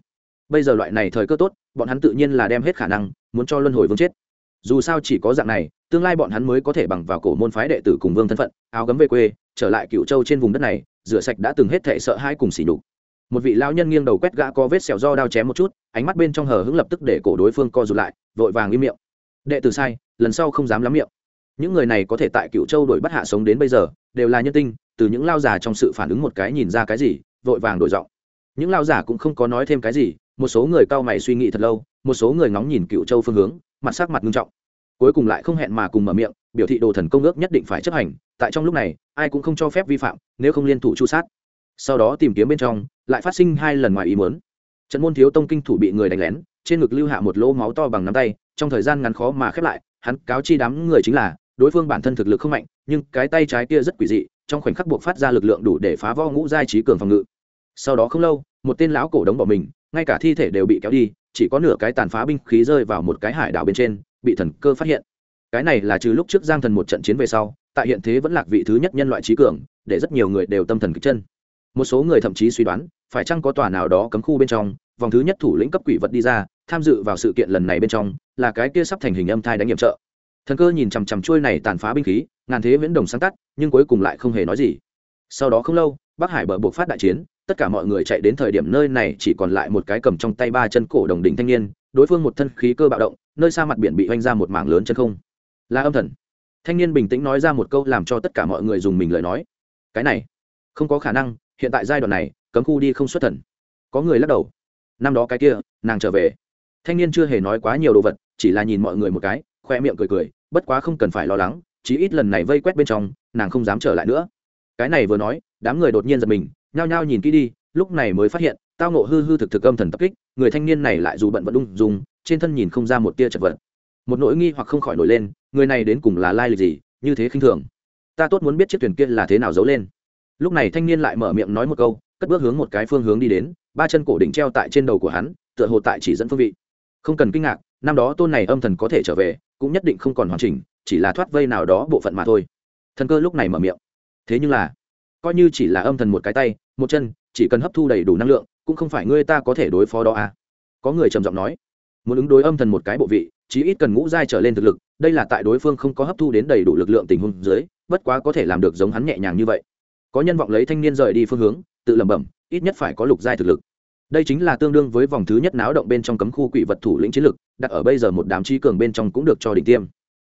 bây giờ loại này thời cơ tốt, bọn hắn tự nhiên là đem hết khả năng, muốn cho luân hồi vương chết. Dù sao chỉ có dạng này, tương lai bọn hắn mới có thể bằng vào cổ môn phái đệ tử cùng vương thân phận, áo gấm về quê, trở lại cựu châu trên vùng đất này, rửa sạch đã từng hết thệ sợ hãi cùng xỉ đục một vị lao nhân nghiêng đầu quét gã có vết sẹo do đao chém một chút, ánh mắt bên trong hờ hững lập tức để cổ đối phương co rụt lại, vội vàng im miệng. Đệ tử sai, lần sau không dám lắm miệng. Những người này có thể tại cựu châu đổi bắt hạ sống đến bây giờ, đều là nhân tinh, từ những lao giả trong sự phản ứng một cái nhìn ra cái gì, vội vàng đổi giọng. Những lao giả cũng không có nói thêm cái gì một số người cao mày suy nghĩ thật lâu, một số người ngóng nhìn cựu châu phương hướng, mặt sắc mặt nghiêm trọng. Cuối cùng lại không hẹn mà cùng mở miệng, biểu thị đồ thần công ước nhất định phải chấp hành, tại trong lúc này, ai cũng không cho phép vi phạm, nếu không liên thủ chu sát. Sau đó tìm kiếm bên trong, lại phát sinh hai lần ngoài ý muốn. Trận môn thiếu tông kinh thủ bị người đánh lén, trên ngực lưu hạ một lỗ máu to bằng nắm tay, trong thời gian ngắn khó mà khép lại, hắn cáo chi đám người chính là, đối phương bản thân thực lực không mạnh, nhưng cái tay trái kia rất quỷ dị, trong khoảnh khắc buộc phát ra lực lượng đủ để phá vo ngũ giai trí cường phòng ngự. Sau đó không lâu, một tên lão cổ đống bỏ mình ngay cả thi thể đều bị kéo đi, chỉ có nửa cái tàn phá binh khí rơi vào một cái hải đảo bên trên, bị thần cơ phát hiện. Cái này là trừ lúc trước giang thần một trận chiến về sau, tại hiện thế vẫn lạc vị thứ nhất nhân loại trí cường, để rất nhiều người đều tâm thần kịch chân. Một số người thậm chí suy đoán, phải chăng có tòa nào đó cấm khu bên trong, vòng thứ nhất thủ lĩnh cấp quỷ vật đi ra, tham dự vào sự kiện lần này bên trong, là cái kia sắp thành hình âm thai đánh nhiệm trợ. Thần cơ nhìn chằm chằm trôi này tàn phá binh khí, ngàn thế viễn đồng sáng tắt, nhưng cuối cùng lại không hề nói gì. Sau đó không lâu, bắc hải bờ buộc phát đại chiến tất cả mọi người chạy đến thời điểm nơi này chỉ còn lại một cái cầm trong tay ba chân cổ đồng đỉnh thanh niên, đối phương một thân khí cơ bạo động, nơi xa mặt biển bị oanh ra một mảng lớn chân không. Là âm thần. Thanh niên bình tĩnh nói ra một câu làm cho tất cả mọi người dùng mình lời nói. Cái này, không có khả năng, hiện tại giai đoạn này, cấm khu đi không xuất thần. Có người lắc đầu. Năm đó cái kia, nàng trở về. Thanh niên chưa hề nói quá nhiều đồ vật, chỉ là nhìn mọi người một cái, khoe miệng cười cười, bất quá không cần phải lo lắng, chí ít lần này vây quét bên trong, nàng không dám trở lại nữa. Cái này vừa nói, đám người đột nhiên giật mình nhao nhao nhìn kỹ đi lúc này mới phát hiện tao nộ hư hư thực thực âm thần tập kích người thanh niên này lại dù bận vẫn đung, dùng trên thân nhìn không ra một tia chật vật. Một nỗi nghi hoặc không khỏi nổi lên người này đến cùng là lai lịch gì như thế khinh thường. Ta tốt muốn biết chiếc thuyền kia là thế nào giấu lên. Lúc này thanh niên lại mở miệng nói một câu cất bước hướng một cái phương hướng đi đến ba chân cổ đỉnh treo tại trên đầu của hắn tựa hồ tại chỉ dẫn phương vị. Không cần kinh ngạc năm đó tôn này âm thần có thể trở về cũng nhất định không còn hoàn chỉnh chỉ là thoát vây nào đó bộ phận mà thôi. Thần cơ lúc này mở miệng. Thế nhưng là coi như chỉ là âm thần một cái tay, một chân, chỉ cần hấp thu đầy đủ năng lượng, cũng không phải ngươi ta có thể đối phó đó à? Có người trầm giọng nói, muốn ứng đối âm thần một cái bộ vị, chí ít cần ngũ giai trở lên thực lực, đây là tại đối phương không có hấp thu đến đầy đủ lực lượng tình huống dưới, bất quá có thể làm được giống hắn nhẹ nhàng như vậy. Có nhân vọng lấy thanh niên rời đi phương hướng, tự lẩm bẩm, ít nhất phải có lục giai thực lực. Đây chính là tương đương với vòng thứ nhất náo động bên trong cấm khu quỷ vật thủ lĩnh chiến lực, đặt ở bây giờ một đám trí cường bên trong cũng được cho đỉnh tiêm.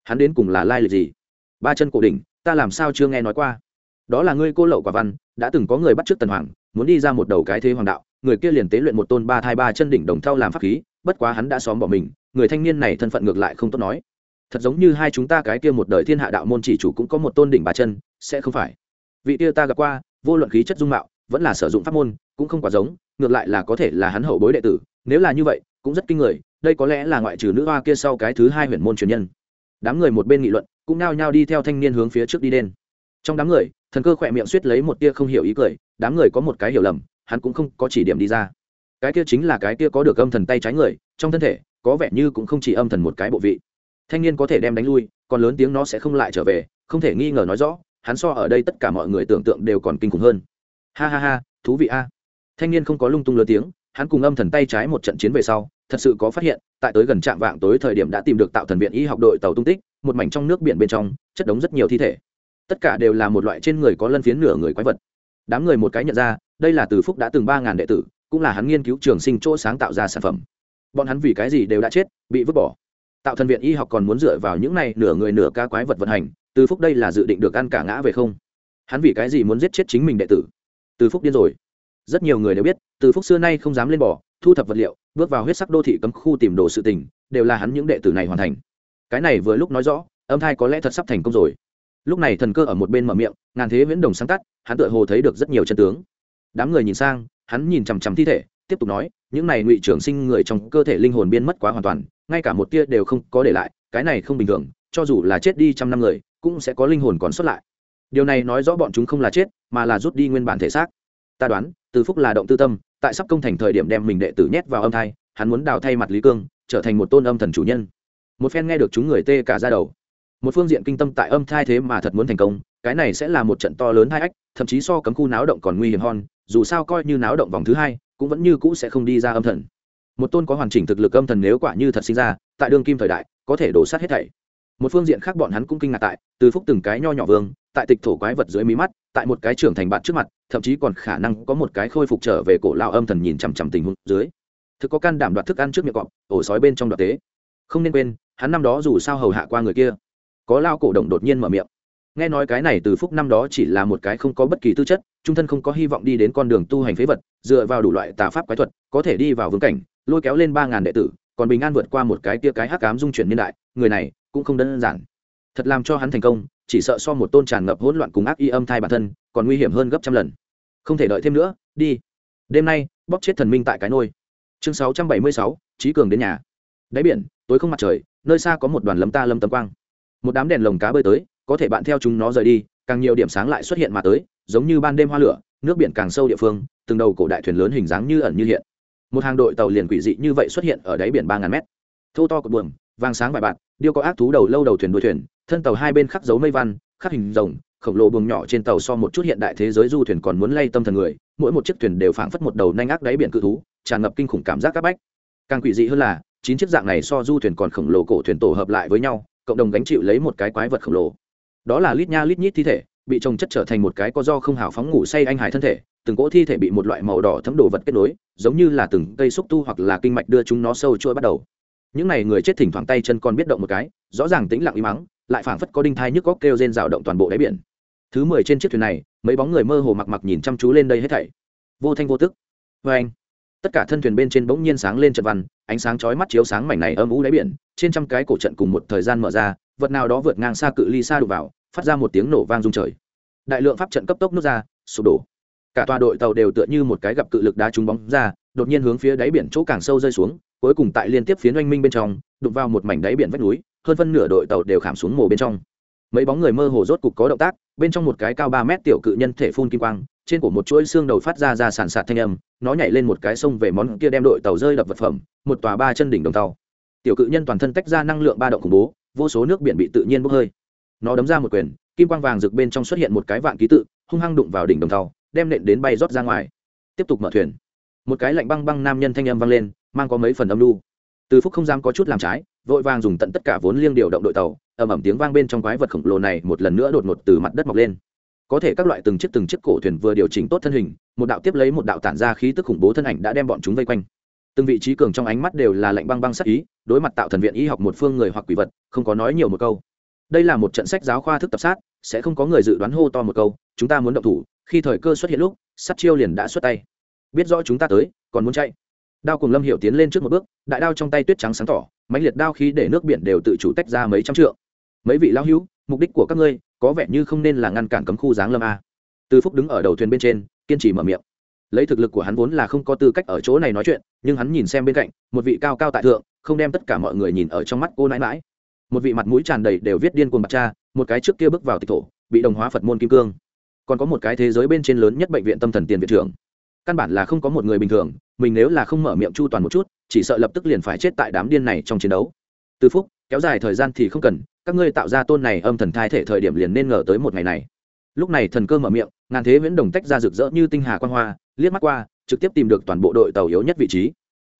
Hắn đến cùng là lai lịch gì? Ba chân cổ đỉnh, ta làm sao chưa nghe nói qua? Đó là ngươi cô lậu quả văn, đã từng có người bắt trước tần hoàng, muốn đi ra một đầu cái thế hoàng đạo, người kia liền tế luyện một tôn ba thai ba chân đỉnh đồng thau làm pháp khí, bất quá hắn đã xóm bỏ mình, người thanh niên này thân phận ngược lại không tốt nói. Thật giống như hai chúng ta cái kia một đời thiên hạ đạo môn chỉ chủ cũng có một tôn đỉnh ba chân, sẽ không phải. Vị kia ta gặp qua, vô luận khí chất dung mạo, vẫn là sử dụng pháp môn, cũng không quá giống, ngược lại là có thể là hắn hậu bối đệ tử, nếu là như vậy, cũng rất kinh người, đây có lẽ là ngoại trừ nữ hoa kia sau cái thứ hai huyền môn truyền nhân. Đám người một bên nghị luận, cũng nao nhao đi theo thanh niên hướng phía trước đi đen trong đám người, thần cơ khỏe miệng suýt lấy một tia không hiểu ý cười, đám người có một cái hiểu lầm, hắn cũng không có chỉ điểm đi ra. Cái kia chính là cái kia có được âm thần tay trái người, trong thân thể, có vẻ như cũng không chỉ âm thần một cái bộ vị. Thanh niên có thể đem đánh lui, còn lớn tiếng nó sẽ không lại trở về, không thể nghi ngờ nói rõ, hắn so ở đây tất cả mọi người tưởng tượng đều còn kinh khủng hơn. Ha ha ha, thú vị a. Thanh niên không có lung tung lớn tiếng, hắn cùng âm thần tay trái một trận chiến về sau, thật sự có phát hiện, tại tới gần trạm vạng tối thời điểm đã tìm được tạo thần viện y học đội tàu tung tích, một mảnh trong nước biển bên trong, chất đống rất nhiều thi thể tất cả đều là một loại trên người có lân phiến nửa người quái vật. Đám người một cái nhận ra, đây là từ phúc đã từng ba ngàn đệ tử, cũng là hắn nghiên cứu trường sinh chỗ sáng tạo ra sản phẩm. Bọn hắn vì cái gì đều đã chết, bị vứt bỏ. Tạo thần viện y học còn muốn dựa vào những này nửa người nửa ca quái vật vận hành, từ phúc đây là dự định được ăn cả ngã về không? Hắn vì cái gì muốn giết chết chính mình đệ tử? Từ phúc điên rồi. Rất nhiều người đều biết, từ phúc xưa nay không dám lên bỏ thu thập vật liệu, bước vào huyết sắc đô thị cấm khu tìm đồ sự tình, đều là hắn những đệ tử này hoàn thành. Cái này vừa lúc nói rõ, âm thai có lẽ thật sắp thành công rồi lúc này thần cơ ở một bên mở miệng, ngàn thế viễn đồng sáng tắt hắn tựa hồ thấy được rất nhiều chân tướng. Đám người nhìn sang, hắn nhìn chằm chằm thi thể, tiếp tục nói, những này ngụy trưởng sinh người trong cơ thể linh hồn biên mất quá hoàn toàn, ngay cả một tia đều không có để lại, cái này không bình thường, cho dù là chết đi trăm năm người, cũng sẽ có linh hồn còn xuất lại. Điều này nói rõ bọn chúng không là chết, mà là rút đi nguyên bản thể xác. Ta đoán, từ phúc là động tư tâm, tại sắp công thành thời điểm đem mình đệ tử nhét vào âm thai, hắn muốn đào thay mặt lý cương, trở thành một tôn âm thần chủ nhân. Một phen nghe được chúng người tê cả ra đầu một phương diện kinh tâm tại âm thai thế mà thật muốn thành công, cái này sẽ là một trận to lớn hai ách, thậm chí so cấm khu náo động còn nguy hiểm hơn, dù sao coi như náo động vòng thứ hai, cũng vẫn như cũ sẽ không đi ra âm thần. Một tôn có hoàn chỉnh thực lực âm thần nếu quả như thật sinh ra, tại đương kim thời đại, có thể đổ sát hết thảy. Một phương diện khác bọn hắn cũng kinh ngạc tại, từ phúc từng cái nho nhỏ vương, tại tịch thổ quái vật dưới mí mắt, tại một cái trưởng thành bạn trước mặt, thậm chí còn khả năng có một cái khôi phục trở về cổ lao âm thần nhìn chằm chằm tình huống dưới. Thực có can đảm đoạt thức ăn trước miệng cọp, ổ sói bên trong đoạt tế. Không nên quên, hắn năm đó dù sao hầu hạ qua người kia có lao cổ động đột nhiên mở miệng. Nghe nói cái này từ phúc năm đó chỉ là một cái không có bất kỳ tư chất, trung thân không có hy vọng đi đến con đường tu hành phế vật, dựa vào đủ loại tà pháp quái thuật, có thể đi vào vương cảnh, lôi kéo lên ba ngàn đệ tử, còn bình an vượt qua một cái tia cái hắc cám dung chuyển niên đại, người này cũng không đơn giản. Thật làm cho hắn thành công, chỉ sợ so một tôn tràn ngập hỗn loạn cùng ác y âm thai bản thân, còn nguy hiểm hơn gấp trăm lần. Không thể đợi thêm nữa, đi. Đêm nay bóc chết thần minh tại cái nôi. Chương sáu trăm bảy mươi sáu trí cường đến nhà. Đáy biển, tối không mặt trời, nơi xa có một đoàn lấm ta lâm tấm quang một đám đèn lồng cá bơi tới, có thể bạn theo chúng nó rời đi, càng nhiều điểm sáng lại xuất hiện mà tới, giống như ban đêm hoa lửa, nước biển càng sâu địa phương, từng đầu cổ đại thuyền lớn hình dáng như ẩn như hiện. Một hàng đội tàu liền quỷ dị như vậy xuất hiện ở đáy biển ba ngàn mét. Thô to cột buồm, vàng sáng vài bạt, điêu có ác thú đầu lâu đầu thuyền đuôi thuyền, thân tàu hai bên khắc dấu mây văn, khắc hình rồng, khổng lồ buồng nhỏ trên tàu so một chút hiện đại thế giới du thuyền còn muốn lay tâm thần người, mỗi một chiếc thuyền đều phảng phất một đầu nanh ác đáy biển cự thú, tràn ngập kinh khủng cảm giác các bách. Càng quỷ dị hơn là, chín chiếc dạng này so du thuyền còn khổng lồ cổ thuyền tổ hợp lại với nhau cộng đồng gánh chịu lấy một cái quái vật khổng lồ. Đó là lít nha lít nhít thi thể, bị trồng chất trở thành một cái có do không hào phóng ngủ say anh hải thân thể, từng cỗ thi thể bị một loại màu đỏ thấm đồ vật kết nối, giống như là từng cây xúc tu hoặc là kinh mạch đưa chúng nó sâu trôi bắt đầu. Những n à y người chết thỉnh thoảng tay chân còn biết động một cái, rõ ràng tĩnh lặng im mắng lại phảng phất có đinh thai nhức góc kêu rên rào động toàn bộ đáy biển. Thứ mười trên chiếc thuyền này, mấy bóng người mơ hồ mặc mặc nhìn chăm chú lên đây hết thảy. Vô thanh vô tức. Vê anh tất cả thân thuyền bên trên bỗng nhiên sáng lên trận văn, ánh sáng chói mắt chiếu sáng mảnh này âm ú đáy biển trên trăm cái cổ trận cùng một thời gian mở ra, vật nào đó vượt ngang xa cự ly xa đục vào, phát ra một tiếng nổ vang rung trời. Đại lượng pháp trận cấp tốc nứt ra, sụp đổ. Cả tòa đội tàu đều tựa như một cái gặp cự lực đá trúng bóng ra, đột nhiên hướng phía đáy biển chỗ càng sâu rơi xuống, cuối cùng tại liên tiếp phiến oanh minh bên trong, đụng vào một mảnh đáy biển vách núi, hơn phân nửa đội tàu đều khảm xuống mồ bên trong. Mấy bóng người mơ hồ rốt cục có động tác, bên trong một cái cao ba mét tiểu cự nhân thể phun kim quang, trên cổ một chuỗi xương đầu phát ra ra sàn sạt thanh âm, nó nhảy lên một cái sông về món kia đem đội tàu rơi đập vật phẩm, một tòa ba chân đỉnh đồng tàu tiểu cự nhân toàn thân tách ra năng lượng ba động khủng bố, vô số nước biển bị tự nhiên bốc hơi. Nó đấm ra một quyền, kim quang vàng rực bên trong xuất hiện một cái vạn ký tự, hung hăng đụng vào đỉnh đồng tàu đem nện đến bay rót ra ngoài. Tiếp tục mở thuyền. Một cái lạnh băng băng nam nhân thanh âm vang lên, mang có mấy phần âm lưu từ phúc không dám có chút làm trái, vội vàng dùng tận tất cả vốn liêng điều động đội tàu, ầm ầm tiếng vang bên trong quái vật khổng lồ này một lần nữa đột ngột từ mặt đất mọc lên. Có thể các loại từng chiếc từng chiếc cổ thuyền vừa điều chỉnh tốt thân hình, một đạo tiếp lấy một đạo tản ra khí tức khủng bố thân ảnh đã đem bọn chúng vây quanh từng vị trí cường trong ánh mắt đều là lạnh băng băng sắc ý, đối mặt tạo thần viện y học một phương người hoặc quỷ vật, không có nói nhiều một câu. Đây là một trận sách giáo khoa thức tập sát, sẽ không có người dự đoán hô to một câu, chúng ta muốn động thủ, khi thời cơ xuất hiện lúc sắt chiêu liền đã xuất tay. Biết rõ chúng ta tới, còn muốn chạy. Đao cùng lâm hiệu tiến lên trước một bước, đại đao trong tay tuyết trắng sáng tỏ, mãnh liệt đao khí để nước biển đều tự chủ tách ra mấy trăm trượng. Mấy vị lão hữu, mục đích của các ngươi, có vẻ như không nên là ngăn cản cấm khu giáng lâm a. Từ phúc đứng ở đầu thuyền bên trên, kiên trì mở miệng lấy thực lực của hắn vốn là không có tư cách ở chỗ này nói chuyện, nhưng hắn nhìn xem bên cạnh, một vị cao cao tại thượng, không đem tất cả mọi người nhìn ở trong mắt cô nãi mãi một vị mặt mũi tràn đầy đều viết điên cuồng bạc cha, một cái trước kia bước vào tịch thổ, bị đồng hóa phật môn kim cương. Còn có một cái thế giới bên trên lớn nhất bệnh viện tâm thần tiền viện trưởng. Căn bản là không có một người bình thường, mình nếu là không mở miệng chu toàn một chút, chỉ sợ lập tức liền phải chết tại đám điên này trong chiến đấu. Từ phúc, kéo dài thời gian thì không cần, các ngươi tạo ra tôn này âm thần thai thể thời điểm liền nên ngờ tới một ngày này. Lúc này thần cơ mở miệng, ngàn thế viễn đồng tách ra rực rỡ như tinh hà quan hoa liếc mắt qua, trực tiếp tìm được toàn bộ đội tàu yếu nhất vị trí.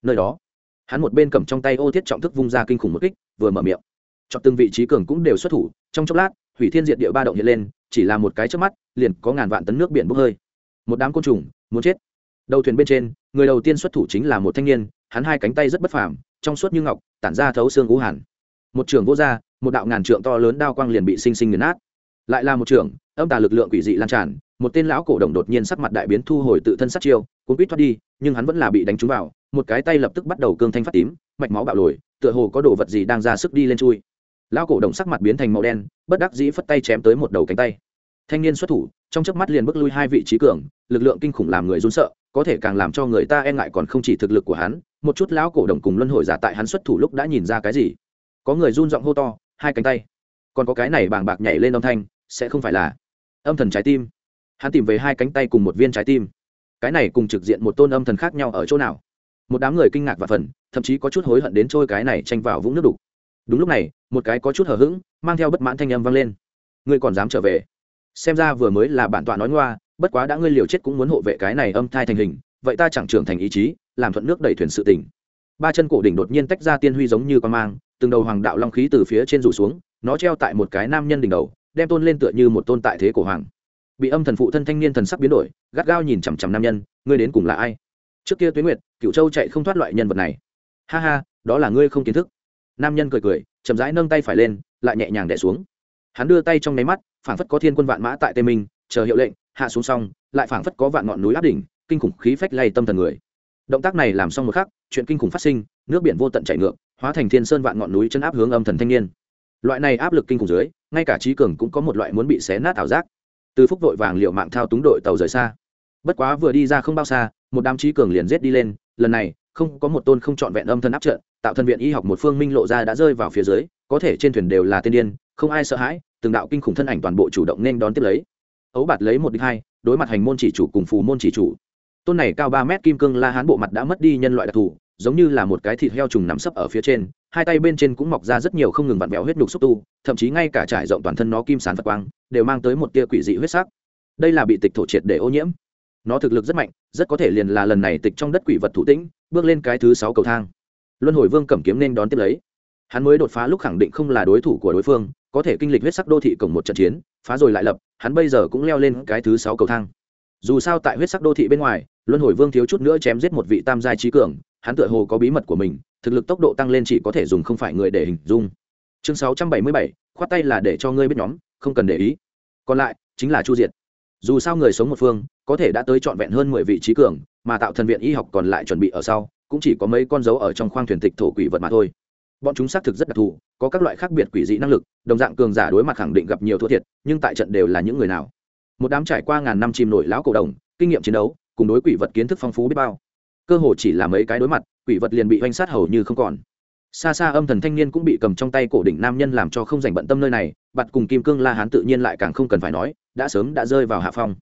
Nơi đó, hắn một bên cầm trong tay ô thiết trọng thức vung ra kinh khủng một kích, vừa mở miệng. Chọn từng vị trí cường cũng đều xuất thủ, trong chốc lát, hủy thiên diệt địa ba động hiện lên, chỉ là một cái trước mắt, liền có ngàn vạn tấn nước biển bốc hơi. Một đám côn trùng, muốn chết. Đầu thuyền bên trên, người đầu tiên xuất thủ chính là một thanh niên, hắn hai cánh tay rất bất phàm, trong suốt như ngọc, tản ra thấu xương ngũ hẳn. Một trường vô gia một đạo ngàn trượng to lớn đao quang liền bị sinh sinh nghiền nát. Lại là một trường, âm tà lực lượng quỷ dị lan tràn một tên lão cổ đồng đột nhiên sắc mặt đại biến thu hồi tự thân sát chiêu, cuốn quýt thoát đi, nhưng hắn vẫn là bị đánh trúng vào, một cái tay lập tức bắt đầu cương thanh phát tím, mạch máu bạo lồi, tựa hồ có đồ vật gì đang ra sức đi lên chui. Lão cổ đồng sắc mặt biến thành màu đen, bất đắc dĩ phất tay chém tới một đầu cánh tay. Thanh niên xuất thủ, trong chớp mắt liền bước lui hai vị trí cường, lực lượng kinh khủng làm người run sợ, có thể càng làm cho người ta e ngại còn không chỉ thực lực của hắn, một chút lão cổ đồng cùng luân hồi giả tại hắn xuất thủ lúc đã nhìn ra cái gì. Có người run giọng hô to, hai cánh tay. Còn có cái này bàng bạc nhảy lên âm thanh, sẽ không phải là âm thần trái tim hắn tìm về hai cánh tay cùng một viên trái tim. Cái này cùng trực diện một tôn âm thần khác nhau ở chỗ nào? Một đám người kinh ngạc và phần thậm chí có chút hối hận đến trôi cái này tranh vào vũng nước đục. Đúng lúc này, một cái có chút hở h ữ g mang theo bất mãn thanh âm vang lên. Ngươi còn dám trở về? Xem ra vừa mới là bản tọa nói ngoa, bất quá đã ngươi liều chết cũng muốn hộ vệ cái này âm thai thành hình, vậy ta chẳng trưởng thành ý chí, làm thuận nước đẩy thuyền sự tỉnh ba chân cổ đỉnh đột nhiên tách ra tiên huy giống như con mang, từng đầu hoàng đạo long khí từ phía trên rủ xuống, nó treo tại một cái nam nhân đỉnh đầu, đem tôn lên tựa như một tôn tại thế cổ hoàng bị âm thần phụ thân thanh niên thần sắc biến đổi, gắt gao nhìn chằm chằm nam nhân, ngươi đến cùng là ai? Trước kia tuyến nguyệt cựu châu chạy không thoát loại nhân vật này. Ha ha, đó là ngươi không kiến thức. Nam nhân cười cười, chậm rãi nâng tay phải lên, lại nhẹ nhàng đẻ xuống. Hắn đưa tay trong nháy mắt, phảng phất có thiên quân vạn mã tại tây minh, chờ hiệu lệnh, hạ xuống xong, lại phảng phất có vạn ngọn núi áp đỉnh, kinh khủng khí phách lay tâm thần người. Động tác này làm xong một khắc, chuyện kinh khủng phát sinh, nước biển vô tận chảy ngược, hóa thành thiên sơn vạn ngọn núi chân áp hướng âm thần thanh niên. Loại này áp lực kinh khủng dưới, ngay cả trí cường cũng có một loại muốn bị xé nát ảo giác từ phúc vội vàng liệu mạng thao túng đội tàu rời xa. Bất quá vừa đi ra không bao xa, một đám trí cường liền giết đi lên. Lần này, không có một tôn không trọn vẹn âm thân áp trận, tạo thân viện y học một phương minh lộ ra đã rơi vào phía dưới, có thể trên thuyền đều là tiên điên, không ai sợ hãi, từng đạo kinh khủng thân ảnh toàn bộ chủ động nên đón tiếp lấy. Ấu bạt lấy một đích hai, đối mặt hành môn chỉ chủ cùng phù môn chỉ chủ. Tôn này cao ba mét kim cương la hán bộ mặt đã mất đi nhân loại đặc thù, giống như là một cái thịt heo trùng nằm sấp ở phía trên hai tay bên trên cũng mọc ra rất nhiều không ngừng vặn vẹo huyết đục xúc tu, thậm chí ngay cả trải rộng toàn thân nó kim sán phật quang, đều mang tới một tia quỷ dị huyết sắc. Đây là bị tịch thổ triệt để ô nhiễm. Nó thực lực rất mạnh, rất có thể liền là lần này tịch trong đất quỷ vật thủ tĩnh, bước lên cái thứ sáu cầu thang. Luân hồi vương cầm kiếm nên đón tiếp lấy. Hắn mới đột phá lúc khẳng định không là đối thủ của đối phương, có thể kinh lịch huyết sắc đô thị cổng một trận chiến, phá rồi lại lập, hắn bây giờ cũng leo lên cái thứ sáu cầu thang. Dù sao tại huyết sắc đô thị bên ngoài, luân hồi vương thiếu chút nữa chém giết một vị tam giai trí cường, hắn tựa hồ có bí mật của mình thực lực tốc độ tăng lên chỉ có thể dùng không phải người để hình dung. Chương sáu trăm bảy mươi bảy, khoát tay là để cho ngươi biết nhóm, không cần để ý. Còn lại, chính là chu diệt. Dù sao người sống một phương, có thể đã tới trọn vẹn hơn mười vị trí cường, mà tạo thần viện y học còn lại chuẩn bị ở sau, cũng chỉ có mấy con dấu ở trong khoang thuyền tịch thổ quỷ vật mà thôi. Bọn chúng xác thực rất đặc thù, có các loại khác biệt quỷ dị năng lực, đồng dạng cường giả đối mặt khẳng định gặp nhiều thua thiệt, nhưng tại trận đều là những người nào. Một đám trải qua ngàn năm chìm nổi lão cổ đồng, kinh nghiệm chiến đấu, cùng đối quỷ vật kiến thức phong phú biết bao. Cơ hồ chỉ là mấy cái đối mặt quỷ vật liền bị oanh sát hầu như không còn. Xa xa âm thần thanh niên cũng bị cầm trong tay cổ đỉnh nam nhân làm cho không dành bận tâm nơi này bặt cùng kim cương la hán tự nhiên lại càng không cần phải nói, đã sớm đã rơi vào hạ phong.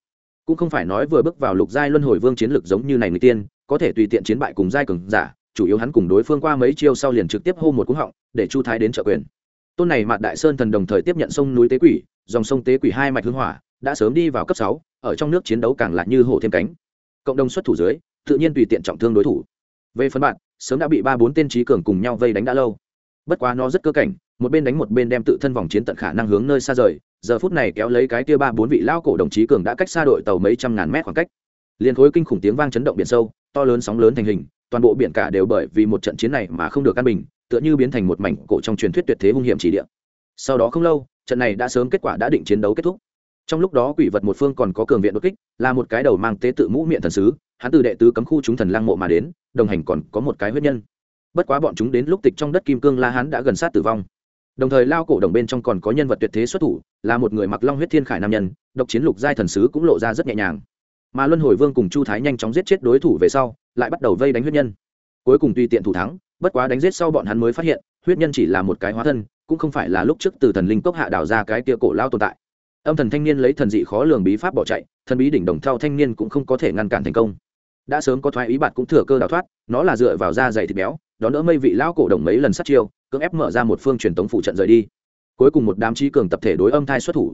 Cũng không phải nói vừa bước vào lục giai luân hồi vương chiến lược giống như này người tiên, có thể tùy tiện chiến bại cùng giai cường giả, chủ yếu hắn cùng đối phương qua mấy chiêu sau liền trực tiếp hô một cú họng, để chu thái đến trợ quyền. Tôn này mặt đại sơn thần đồng thời tiếp nhận sông núi tế quỷ, dòng sông tế quỷ hai mạch hương hỏa, đã sớm đi vào cấp sáu, ở trong nước chiến đấu càng lại như hổ thêm cánh. Cộng đồng xuất thủ dưới, tự nhiên tùy tiện trọng thương đối thủ về phần bạn, sớm đã bị ba bốn tên trí cường cùng nhau vây đánh đã lâu. Bất quá nó rất cơ cảnh, một bên đánh một bên đem tự thân vòng chiến tận khả năng hướng nơi xa rời, giờ phút này kéo lấy cái tia ba bốn vị lao cổ đồng chí cường đã cách xa đội tàu mấy trăm ngàn mét khoảng cách. Liền khối kinh khủng tiếng vang chấn động biển sâu, to lớn sóng lớn thành hình, toàn bộ biển cả đều bởi vì một trận chiến này mà không được căn bình, tựa như biến thành một mảnh cổ trong truyền thuyết tuyệt thế hung hiểm chỉ địa. Sau đó không lâu, trận này đã sớm kết quả đã định chiến đấu kết thúc. Trong lúc đó quỷ vật một phương còn có cường viện đột kích, là một cái đầu mang tế tự mũ miệng thần sứ, hắn từ đệ tứ cấm khu chúng thần lăng mộ mà đến đồng hành còn có một cái huyết nhân. Bất quá bọn chúng đến lúc tịch trong đất kim cương la hán đã gần sát tử vong. Đồng thời lao cổ đồng bên trong còn có nhân vật tuyệt thế xuất thủ, là một người mặc long huyết thiên khải nam nhân, độc chiến lục giai thần sứ cũng lộ ra rất nhẹ nhàng. Mà luân hồi vương cùng chu thái nhanh chóng giết chết đối thủ về sau, lại bắt đầu vây đánh huyết nhân. Cuối cùng tùy tiện thủ thắng, bất quá đánh giết sau bọn hắn mới phát hiện, huyết nhân chỉ là một cái hóa thân, cũng không phải là lúc trước từ thần linh cốc hạ đào ra cái tia cổ lao tồn tại. Âm thần thanh niên lấy thần dị khó lường bí pháp bỏ chạy, thần bí đỉnh đồng thao thanh niên cũng không có thể ngăn cản thành công đã sớm có thoái ý bạt cũng thừa cơ đào thoát, nó là dựa vào da dày thịt béo, đón đỡ mây vị lão cổ đồng mấy lần sát chiêu, cưỡng ép mở ra một phương truyền tống phụ trận rời đi. Cuối cùng một đám trí cường tập thể đối âm thai xuất thủ.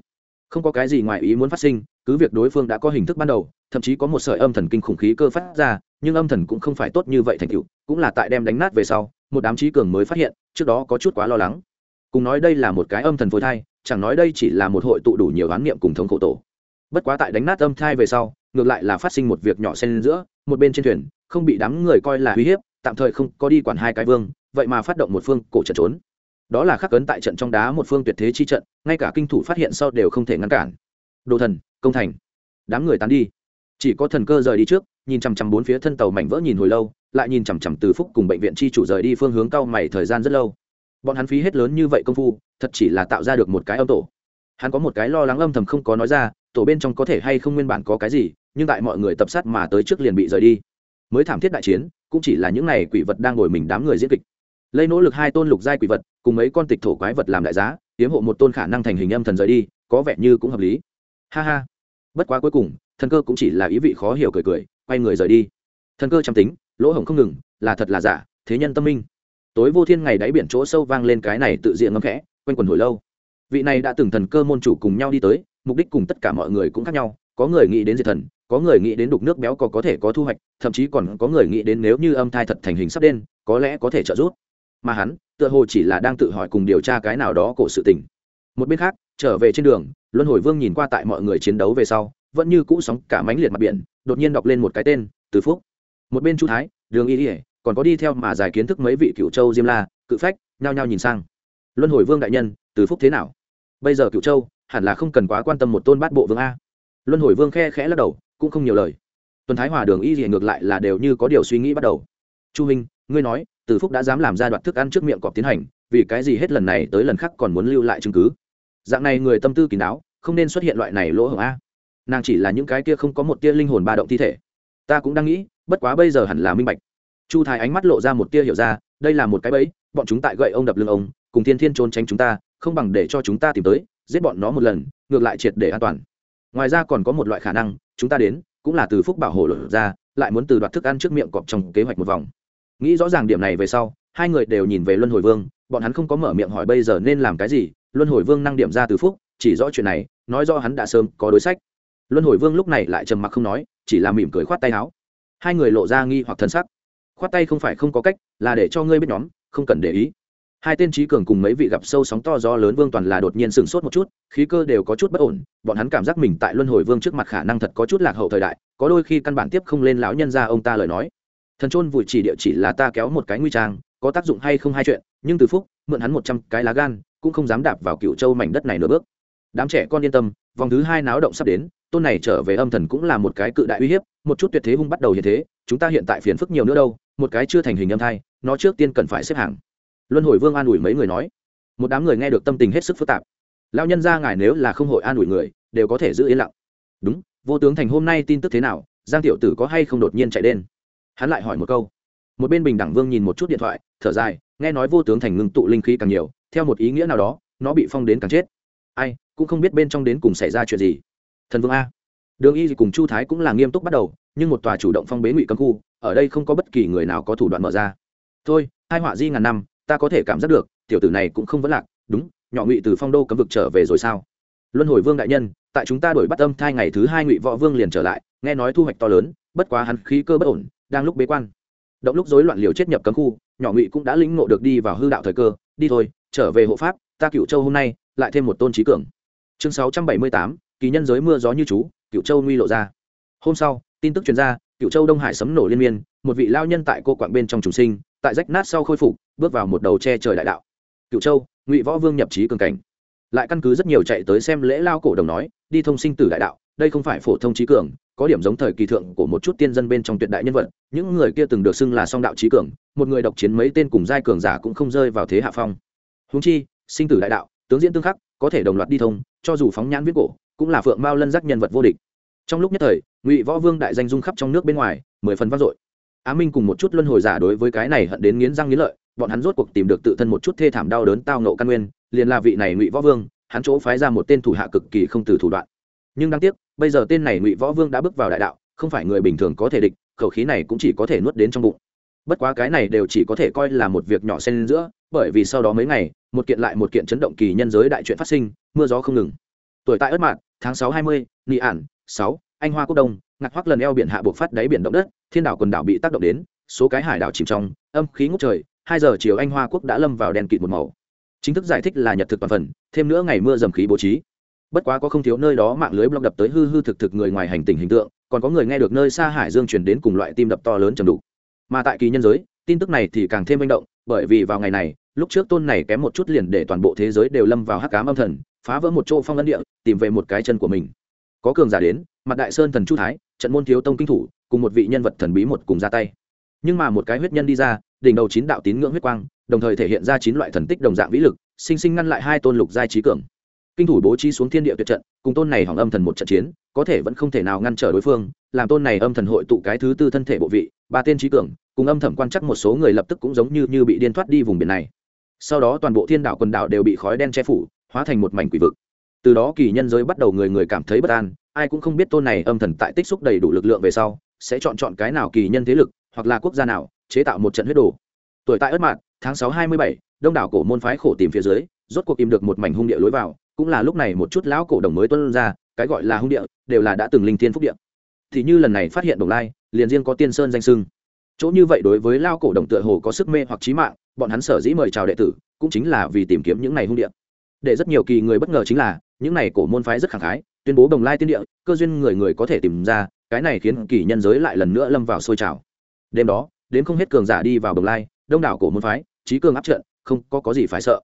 Không có cái gì ngoài ý muốn phát sinh, cứ việc đối phương đã có hình thức ban đầu, thậm chí có một sợi âm thần kinh khủng khí cơ phát ra, nhưng âm thần cũng không phải tốt như vậy thành tựu, cũng là tại đem đánh nát về sau, một đám trí cường mới phát hiện, trước đó có chút quá lo lắng. Cùng nói đây là một cái âm thần phôi thai, chẳng nói đây chỉ là một hội tụ đủ nhiều oán niệm cùng thống khổ tổ. Bất quá tại đánh nát âm thai về sau ngược lại là phát sinh một việc nhỏ xen giữa, một bên trên thuyền, không bị đám người coi là uy hiếp, tạm thời không có đi quản hai cái vương, vậy mà phát động một phương cổ trận trốn. Đó là khắc ấn tại trận trong đá một phương tuyệt thế chi trận, ngay cả kinh thủ phát hiện sau đều không thể ngăn cản. Đồ thần, công thành. Đám người tán đi. Chỉ có thần cơ rời đi trước, nhìn chằm chằm bốn phía thân tàu mảnh vỡ nhìn hồi lâu, lại nhìn chằm chằm từ phúc cùng bệnh viện chi chủ rời đi phương hướng cao mày thời gian rất lâu. Bọn hắn phí hết lớn như vậy công phu, thật chỉ là tạo ra được một cái âm tổ. Hắn có một cái lo lắng âm thầm không có nói ra, tổ bên trong có thể hay không nguyên bản có cái gì nhưng tại mọi người tập sát mà tới trước liền bị rời đi. Mới thảm thiết đại chiến, cũng chỉ là những này quỷ vật đang ngồi mình đám người diễn kịch. Lấy nỗ lực hai tôn lục giai quỷ vật, cùng mấy con tịch thổ quái vật làm đại giá tiếm hộ một tôn khả năng thành hình âm thần rời đi, có vẻ như cũng hợp lý. Ha ha. Bất quá cuối cùng, thần cơ cũng chỉ là ý vị khó hiểu cười cười, quay người rời đi. Thần cơ chăm tính, lỗ hổng không ngừng, là thật là giả, thế nhân tâm minh. Tối vô thiên ngày đáy biển chỗ sâu vang lên cái này tự diện ngâm khẽ, quanh quần hồi lâu. Vị này đã từng thần cơ môn chủ cùng nhau đi tới, mục đích cùng tất cả mọi người cũng khác nhau, có người nghĩ đến diệt thần có người nghĩ đến đục nước béo có có thể có thu hoạch, thậm chí còn có người nghĩ đến nếu như âm thai thật thành hình sắp đen, có lẽ có thể trợ giúp. Mà hắn, tựa hồ chỉ là đang tự hỏi cùng điều tra cái nào đó cổ sự tình. Một bên khác, trở về trên đường, luân hồi vương nhìn qua tại mọi người chiến đấu về sau, vẫn như cũ sóng cả mánh liệt mặt biển, đột nhiên đọc lên một cái tên, từ phúc. Một bên chu thái, đường y ỉa còn có đi theo mà giải kiến thức mấy vị cựu châu diêm la, cự phách, nhao nhao nhìn sang. Luân hồi vương đại nhân, từ phúc thế nào? Bây giờ cựu châu, hẳn là không cần quá quan tâm một tôn bát bộ vương a. Luân hồi vương khe khẽ lắc đầu cũng không nhiều lời. Tuần thái hòa đường y gì ngược lại là đều như có điều suy nghĩ bắt đầu. Chu huynh, ngươi nói, từ phúc đã dám làm ra đoạn thức ăn trước miệng cọp tiến hành, vì cái gì hết lần này tới lần khác còn muốn lưu lại chứng cứ? Dạng này người tâm tư kín đáo, không nên xuất hiện loại này lỗ hổng a. Nàng chỉ là những cái kia không có một tia linh hồn ba động thi thể. Ta cũng đang nghĩ, bất quá bây giờ hẳn là minh bạch. Chu thái ánh mắt lộ ra một tia hiểu ra, đây là một cái bẫy, bọn chúng tại gậy ông đập lưng ông, cùng thiên thiên trốn tránh chúng ta, không bằng để cho chúng ta tìm tới, giết bọn nó một lần, ngược lại triệt để an toàn. Ngoài ra còn có một loại khả năng chúng ta đến, cũng là từ phúc bảo hộ lột ra, lại muốn từ đoạt thức ăn trước miệng cọp trong kế hoạch một vòng. Nghĩ rõ ràng điểm này về sau, hai người đều nhìn về luân hồi vương, bọn hắn không có mở miệng hỏi bây giờ nên làm cái gì, luân hồi vương năng điểm ra từ phúc, chỉ rõ chuyện này, nói rõ hắn đã sớm có đối sách. Luân hồi vương lúc này lại trầm mặc không nói, chỉ là mỉm cười khoát tay áo. Hai người lộ ra nghi hoặc thân sắc. Khoát tay không phải không có cách, là để cho ngươi biết nhóm, không cần để ý hai tên trí cường cùng mấy vị gặp sâu sóng to gió lớn vương toàn là đột nhiên sửng sốt một chút, khí cơ đều có chút bất ổn, bọn hắn cảm giác mình tại luân hồi vương trước mặt khả năng thật có chút lạc hậu thời đại, có đôi khi căn bản tiếp không lên lão nhân ra ông ta lời nói. Thần trôn vùi chỉ địa chỉ là ta kéo một cái nguy trang, có tác dụng hay không hai chuyện, nhưng từ phúc, mượn hắn một trăm cái lá gan, cũng không dám đạp vào cựu châu mảnh đất này nửa bước. Đám trẻ con yên tâm, vòng thứ hai náo động sắp đến, tôn này trở về âm thần cũng là một cái cự đại uy hiếp, một chút tuyệt thế hung bắt đầu hiện thế, chúng ta hiện tại phiền phức nhiều nữa đâu, một cái chưa thành hình âm thai, nó trước tiên cần phải xếp hàng luân hồi vương an ủi mấy người nói. Một đám người nghe được tâm tình hết sức phức tạp. Lao nhân ra ngài nếu là không hội an ủi người, đều có thể giữ yên lặng. Đúng, vô tướng thành hôm nay tin tức thế nào, giang tiểu tử có hay không đột nhiên chạy đen hắn lại hỏi một câu. Một bên bình đẳng vương nhìn một chút điện thoại, thở dài, nghe nói vô tướng thành ngưng tụ linh khí càng nhiều, theo một ý nghĩa nào đó, nó bị phong đến càng chết. Ai, cũng không biết bên trong đến cùng xảy ra chuyện gì. Thần vương a. Đường y cùng chu thái cũng là nghiêm túc bắt đầu, nhưng một tòa chủ động phong bế ngụy cấm khu, ở đây không có bất kỳ người nào có thủ đoạn mở ra. Thôi hai họa di ngàn năm ta có thể cảm giác được, tiểu tử này cũng không vẫn lạc, đúng, nhỏ ngụy từ phong đô cấm vực trở về rồi sao? Luân hồi vương đại nhân, tại chúng ta đổi bắt âm thai ngày thứ hai ngụy võ vương liền trở lại, nghe nói thu hoạch to lớn, bất quá hắn khí cơ bất ổn, đang lúc bế quan. Động lúc rối loạn liều chết nhập cấm khu, nhỏ ngụy cũng đã lĩnh ngộ được đi vào hư đạo thời cơ, đi thôi, trở về hộ pháp, ta cựu châu hôm nay, lại thêm một tôn trí cường. Chương sáu trăm bảy mươi tám, kỳ nhân giới mưa gió như chú cựu châu nguy lộ ra. Hôm sau, tin tức truyền ra cựu châu đông hải sấm nổ liên miên, một vị lao nhân tại cô quạng bên trong trùng sinh, tại rách nát sau khôi phục bước vào một đầu che trời đại đạo. Cựu châu, ngụy võ vương nhập trí cường cảnh. Lại căn cứ rất nhiều chạy tới xem lễ lao cổ đồng nói, đi thông sinh tử đại đạo, đây không phải phổ thông trí cường, có điểm giống thời kỳ thượng của một chút tiên dân bên trong tuyệt đại nhân vật, những người kia từng được xưng là song đạo trí cường, một người độc chiến mấy tên cùng giai cường giả cũng không rơi vào thế hạ phong. Húng chi, sinh tử đại đạo, tướng diễn tương khắc, có thể đồng loạt đi thông, cho dù phóng nhãn viết cổ, cũng là phượng mao lân giác nhân vật vô địch. Trong lúc nhất thời, ngụy võ vương đại danh dung khắp trong nước bên ngoài, mười phần vang dội. Á minh cùng một chút luân hồi giả đối với cái này hận đến nghiến răng nghiến lợi bọn hắn rốt cuộc tìm được tự thân một chút thê thảm đau đớn tao nộ căn nguyên, liền là vị này ngụy võ vương, hắn chỗ phái ra một tên thủ hạ cực kỳ không từ thủ đoạn. Nhưng đáng tiếc, bây giờ tên này ngụy võ vương đã bước vào đại đạo, không phải người bình thường có thể địch, khẩu khí này cũng chỉ có thể nuốt đến trong bụng. Bất quá cái này đều chỉ có thể coi là một việc nhỏ xen giữa, bởi vì sau đó mấy ngày, một kiện lại một kiện chấn động kỳ nhân giới đại chuyện phát sinh, mưa gió không ngừng. Tuổi tại ớt mạn, tháng sáu hai mươi, nị ản, sáu, anh hoa quốc đông ngặt hoắc lần eo biển hạ buộc phát đáy biển động đất, thiên đảo quần đảo bị tác động đến, số cái hải đảo chìm trong, âm khí ngút trời hai giờ chiều anh hoa quốc đã lâm vào đèn kịt một màu. Chính thức giải thích là nhật thực toàn phần, thêm nữa ngày mưa dầm khí bố trí. Bất quá có không thiếu nơi đó mạng lưới blog đập tới hư hư thực thực người ngoài hành tình hình tượng, còn có người nghe được nơi xa hải dương chuyển đến cùng loại tim đập to lớn trầm đủ mà tại kỳ nhân giới, tin tức này thì càng thêm manh động, bởi vì vào ngày này, lúc trước tôn này kém một chút liền để toàn bộ thế giới đều lâm vào hắc cám âm thần, phá vỡ một chỗ phong ấn địa, tìm về một cái chân của mình. Có cường giả đến, mặt đại sơn thần chu thái, trận môn thiếu tông kinh thủ, cùng một vị nhân vật thần bí một cùng ra tay. Nhưng mà một cái huyết nhân đi ra đỉnh đầu chín đạo tín ngưỡng huyết quang, đồng thời thể hiện ra chín loại thần tích đồng dạng vĩ lực, sinh sinh ngăn lại hai tôn lục giai trí cường. Kinh thủ bố trí xuống thiên địa tuyệt trận, cùng tôn này hỏng âm thần một trận chiến, có thể vẫn không thể nào ngăn trở đối phương, làm tôn này âm thần hội tụ cái thứ tư thân thể bộ vị, ba tên trí cường, cùng âm thẩm quan chắc một số người lập tức cũng giống như như bị điên thoát đi vùng biển này. Sau đó toàn bộ thiên đảo quần đảo đều bị khói đen che phủ, hóa thành một mảnh quỷ vực. Từ đó kỳ nhân giới bắt đầu người người cảm thấy bất an, ai cũng không biết tôn này âm thần tại tích xúc đầy đủ lực lượng về sau, sẽ chọn chọn cái nào kỳ nhân thế lực, hoặc là quốc gia nào chế tạo một trận huyết đồ. Tuổi tại ất mạn tháng sáu hai mươi bảy, đông đảo cổ môn phái khổ tìm phía dưới, rốt cuộc tìm được một mảnh hung địa lối vào, cũng là lúc này một chút lão cổ đồng mới tuân ra, cái gọi là hung địa, đều là đã từng linh thiên phúc địa. Thì như lần này phát hiện đồng lai, liền riêng có tiên sơn danh sưng chỗ như vậy đối với lao cổ đồng tựa hồ có sức mê hoặc trí mạng, bọn hắn sở dĩ mời chào đệ tử, cũng chính là vì tìm kiếm những này hung địa. Để rất nhiều kỳ người bất ngờ chính là, những này cổ môn phái rất khẳng khái, tuyên bố đồng lai tiên địa, cơ duyên người người có thể tìm ra, cái này khiến kỳ nhân giới lại lần nữa lâm vào sôi trào. Đêm đó đến không hết cường giả đi vào bồng lai, đông đảo cổ môn phái, trí cường áp trận, không có có gì phải sợ.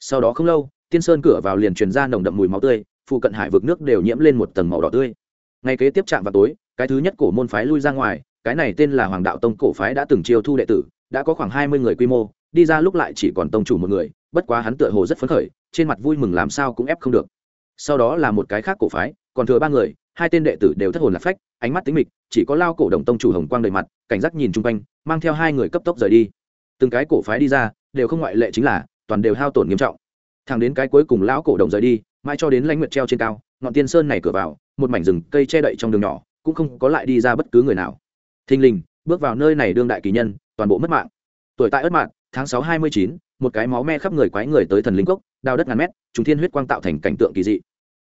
Sau đó không lâu, tiên sơn cửa vào liền truyền ra nồng đậm mùi máu tươi, phụ cận hải vực nước đều nhiễm lên một tầng màu đỏ tươi. Ngay kế tiếp chạm vào tối, cái thứ nhất cổ môn phái lui ra ngoài, cái này tên là hoàng đạo tông cổ phái đã từng chiêu thu đệ tử, đã có khoảng hai mươi người quy mô, đi ra lúc lại chỉ còn tông chủ một người, bất quá hắn tựa hồ rất phấn khởi, trên mặt vui mừng làm sao cũng ép không được. Sau đó là một cái khác cổ phái, còn thừa ba người, hai tên đệ tử đều thất hồn lạc phách, ánh mắt tính mịch, chỉ có lao cổ đồng tông chủ hồng quang đầy mặt, cảnh giác nhìn chung quanh mang theo hai người cấp tốc rời đi. Từng cái cổ phái đi ra, đều không ngoại lệ chính là, toàn đều hao tổn nghiêm trọng. Thẳng đến cái cuối cùng lão cổ đồng rời đi, mãi cho đến lãnh nguyệt treo trên cao, ngọn tiên sơn này cửa vào, một mảnh rừng cây che đậy trong đường nhỏ, cũng không có lại đi ra bất cứ người nào. Thình lình, bước vào nơi này đương đại kỳ nhân, toàn bộ mất mạng. Tuổi tại ất mạng, tháng sáu hai mươi chín, một cái máu me khắp người quái người tới thần linh cốc, đào đất ngàn mét chúng thiên huyết quang tạo thành cảnh tượng kỳ dị.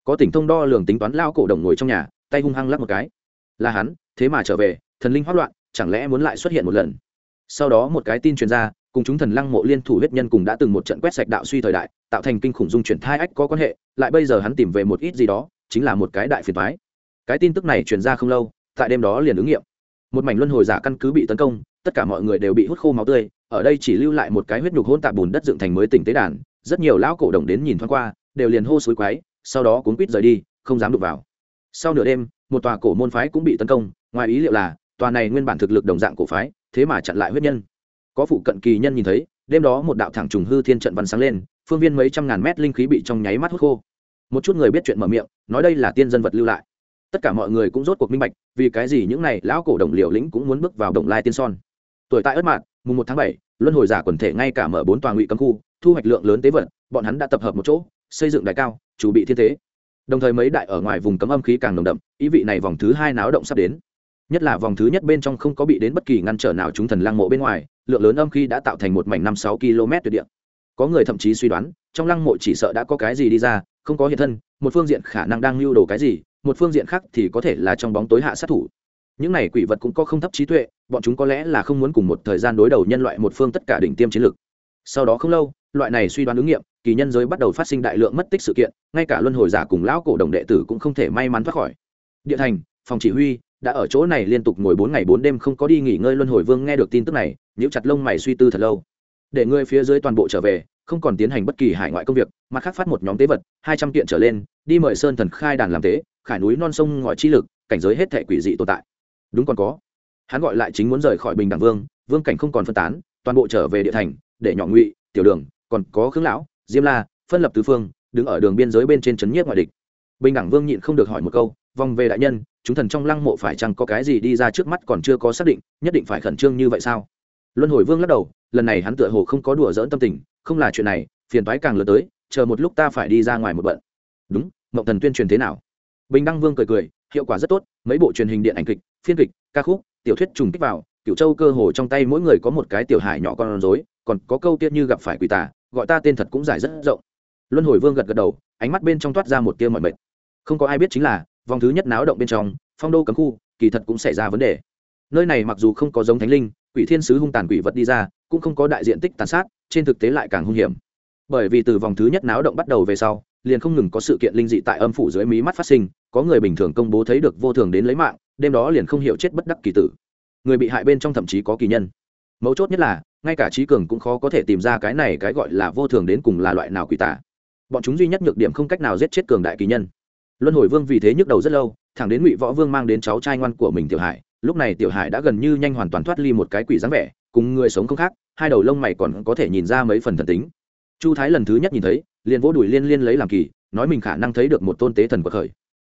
Có tỉnh thông đo lường tính toán lao cổ đồng ngồi trong nhà, tay hung hăng lắc một cái. Là hắn, thế mà trở về, thần linh hoát loạn chẳng lẽ muốn lại xuất hiện một lần? Sau đó một cái tin truyền ra, cùng chúng thần lăng mộ liên thủ huyết nhân cùng đã từng một trận quét sạch đạo suy thời đại, tạo thành kinh khủng dung chuyển thai ách có quan hệ, lại bây giờ hắn tìm về một ít gì đó, chính là một cái đại phiền thoái cái tin tức này truyền ra không lâu, tại đêm đó liền ứng nghiệm. Một mảnh luân hồi giả căn cứ bị tấn công, tất cả mọi người đều bị hút khô máu tươi, ở đây chỉ lưu lại một cái huyết nhục hôn tạp bùn đất dựng thành mới tỉnh tế đàn, rất nhiều lão cổ đồng đến nhìn thoáng qua, đều liền hô suối quái, sau đó cuốn quýt rời đi, không dám đụng vào. Sau nửa đêm, một tòa cổ môn phái cũng bị tấn công, ngoài ý liệu là tòa này nguyên bản thực lực đồng dạng cổ phái, thế mà chặn lại huyết nhân. Có phụ cận kỳ nhân nhìn thấy, đêm đó một đạo thẳng trùng hư thiên trận văn sáng lên, phương viên mấy trăm ngàn mét linh khí bị trong nháy mắt hút khô. Một chút người biết chuyện mở miệng, nói đây là tiên dân vật lưu lại. Tất cả mọi người cũng rốt cuộc minh bạch, vì cái gì những này lão cổ đồng liều lĩnh cũng muốn bước vào đồng lai tiên son. Tuổi tại ất mạn, mùng một tháng bảy, luân hồi giả quần thể ngay cả mở bốn tòa ngụy cấm khu, thu hoạch lượng lớn tế vật, bọn hắn đã tập hợp một chỗ, xây dựng đài cao, chủ bị thiên thế. Đồng thời mấy đại ở ngoài vùng cấm âm khí càng nồng đậm, ý vị này vòng thứ hai náo động sắp đến nhất là vòng thứ nhất bên trong không có bị đến bất kỳ ngăn trở nào chúng thần lăng mộ bên ngoài, lượng lớn âm khí đã tạo thành một mảnh năm sáu km tuyệt địa. Có người thậm chí suy đoán, trong lăng mộ chỉ sợ đã có cái gì đi ra, không có hiện thân, một phương diện khả năng đang lưu đồ cái gì, một phương diện khác thì có thể là trong bóng tối hạ sát thủ. Những này quỷ vật cũng có không thấp trí tuệ, bọn chúng có lẽ là không muốn cùng một thời gian đối đầu nhân loại một phương tất cả đỉnh tiêm chiến lược. Sau đó không lâu, loại này suy đoán ứng nghiệm, kỳ nhân giới bắt đầu phát sinh đại lượng mất tích sự kiện, ngay cả luân hồi giả cùng lão cổ đồng đệ tử cũng không thể may mắn thoát khỏi. Địa thành, phòng chỉ huy đã ở chỗ này liên tục ngồi bốn ngày bốn đêm không có đi nghỉ ngơi luân hồi vương nghe được tin tức này, nhíu chặt lông mày suy tư thật lâu. Để người phía dưới toàn bộ trở về, không còn tiến hành bất kỳ hải ngoại công việc mặt khác phát một nhóm tế vật, hai trăm kiện trở lên, đi mời sơn thần khai đàn làm tế, khải núi non sông ngòi chi lực, cảnh giới hết thể quỷ dị tồn tại. Đúng còn có. Hắn gọi lại chính muốn rời khỏi bình đẳng vương vương cảnh không còn phân tán, toàn bộ trở về địa thành, để nhỏ ngụy, tiểu đường, còn có khương lão, diêm la, phân lập tứ phương, đứng ở đường biên giới bên trên trấn nhiếp ngoại địch. Bình đẳng vương nhịn không được hỏi một câu, vòng về đại nhân chúng thần trong lăng mộ phải chăng có cái gì đi ra trước mắt còn chưa có xác định, nhất định phải khẩn trương như vậy sao? Luân hồi vương lắc đầu, lần này hắn tựa hồ không có đùa dỡn tâm tình, không là chuyện này, phiền toái càng lớn tới, chờ một lúc ta phải đi ra ngoài một bận. Đúng, mộng thần tuyên truyền thế nào? Bình đăng vương cười cười, hiệu quả rất tốt, mấy bộ truyền hình điện ảnh kịch, phiên kịch, ca khúc, tiểu thuyết trùng kích vào cựu châu cơ hồ trong tay mỗi người có một cái tiểu hải nhỏ con rối, còn có câu tiết như gặp phải quỷ tà, gọi ta tên thật cũng giải rất rộng. Luân hồi vương gật gật đầu, ánh mắt bên trong toát ra một tia mọi mệt. Không có ai biết chính là vòng thứ nhất náo động bên trong, phong đô cấm khu, kỳ thật cũng xảy ra vấn đề. Nơi này mặc dù không có giống thánh linh, quỷ thiên sứ hung tàn quỷ vật đi ra, cũng không có đại diện tích tàn sát, trên thực tế lại càng hung hiểm. Bởi vì từ vòng thứ nhất náo động bắt đầu về sau, liền không ngừng có sự kiện linh dị tại âm phủ dưới mí mắt phát sinh, có người bình thường công bố thấy được vô thường đến lấy mạng, đêm đó liền không hiểu chết bất đắc kỳ tử. Người bị hại bên trong thậm chí có kỳ nhân. Mấu chốt nhất là, ngay cả trí cường cũng khó có thể tìm ra cái này cái gọi là vô thường đến cùng là loại nào quỷ tả. Bọn chúng duy nhất nhược điểm không cách nào giết chết cường đại kỳ nhân luân hồi vương vì thế nhức đầu rất lâu, thẳng đến ngụy võ vương mang đến cháu trai ngoan của mình tiểu hải, lúc này tiểu hải đã gần như nhanh hoàn toàn thoát ly một cái quỷ dáng vẻ, cùng người sống không khác, hai đầu lông mày còn có thể nhìn ra mấy phần thần tính. Chu thái lần thứ nhất nhìn thấy, liền vỗ đùi liên liên lấy làm kỳ, nói mình khả năng thấy được một tôn tế thần của khởi.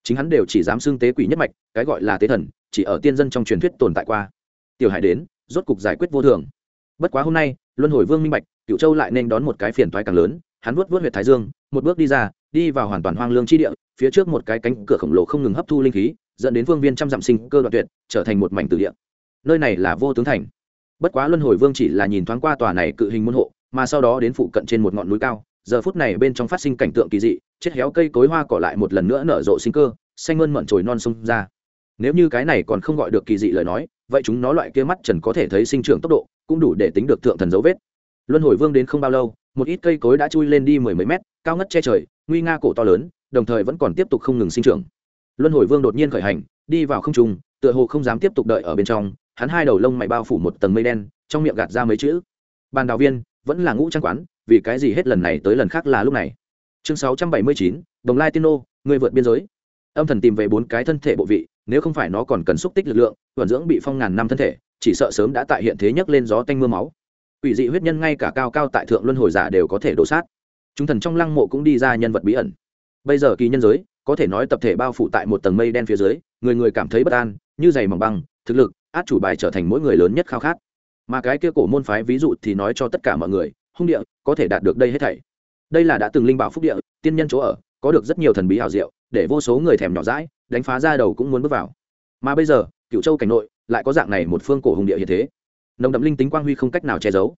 Chính hắn đều chỉ dám xưng tế quỷ nhất mạch, cái gọi là tế thần, chỉ ở tiên dân trong truyền thuyết tồn tại qua. Tiểu hải đến, rốt cục giải quyết vô thường. Bất quá hôm nay, luân hồi vương minh bạch cựu châu lại nên đón một cái phiền toái càng lớn, hắn vuốt vuốt huyệt thái dương, một bước đi ra đi vào hoàn toàn hoang lương chi địa, phía trước một cái cánh cửa khổng lồ không ngừng hấp thu linh khí, dẫn đến vương viên trăm dặm sinh cơ đoạn tuyệt, trở thành một mảnh tử địa. Nơi này là vô tướng thành. Bất quá luân hồi vương chỉ là nhìn thoáng qua tòa này cự hình môn hộ, mà sau đó đến phụ cận trên một ngọn núi cao, giờ phút này bên trong phát sinh cảnh tượng kỳ dị, chết héo cây cối hoa cỏ lại một lần nữa nở rộ sinh cơ, xanh mơn mận trồi non sông ra. Nếu như cái này còn không gọi được kỳ dị lời nói, vậy chúng nó loại kia mắt trần có thể thấy sinh trưởng tốc độ, cũng đủ để tính được thượng thần dấu vết. Luân hồi vương đến không bao lâu, một ít cây cối đã chui lên đi mười mấy mét, cao ngất che trời nguy nga cổ to lớn, đồng thời vẫn còn tiếp tục không ngừng sinh trưởng. Luân hồi vương đột nhiên khởi hành, đi vào không trung, tựa hồ không dám tiếp tục đợi ở bên trong, hắn hai đầu lông mày bao phủ một tầng mây đen, trong miệng gạt ra mấy chữ. Bàn đào viên, vẫn là ngũ trang quán, vì cái gì hết lần này tới lần khác là lúc này. Chương sáu trăm bảy mươi chín, đồng lai tiên nô, người vượt biên giới. Âm thần tìm về bốn cái thân thể bộ vị, nếu không phải nó còn cần xúc tích lực lượng, vận dưỡng bị phong ngàn năm thân thể, chỉ sợ sớm đã tại hiện thế nhấc lên gió tanh mưa máu. Quỷ dị huyết nhân ngay cả cao cao tại thượng luân hồi giả đều có thể đổ sát chúng thần trong lăng mộ cũng đi ra nhân vật bí ẩn. Bây giờ kỳ nhân giới, có thể nói tập thể bao phủ tại một tầng mây đen phía dưới, người người cảm thấy bất an, như dày mỏng băng, thực lực, át chủ bài trở thành mỗi người lớn nhất khao khát. Mà cái kia cổ môn phái ví dụ thì nói cho tất cả mọi người, hung địa, có thể đạt được đây hết thảy. Đây là đã từng linh bảo phúc địa, tiên nhân chỗ ở, có được rất nhiều thần bí hào diệu, để vô số người thèm nhỏ rãi đánh phá ra đầu cũng muốn bước vào. Mà bây giờ cựu châu cảnh nội, lại có dạng này một phương cổ hùng địa hiện thế. Nồng đậm linh tính quang huy không cách nào che giấu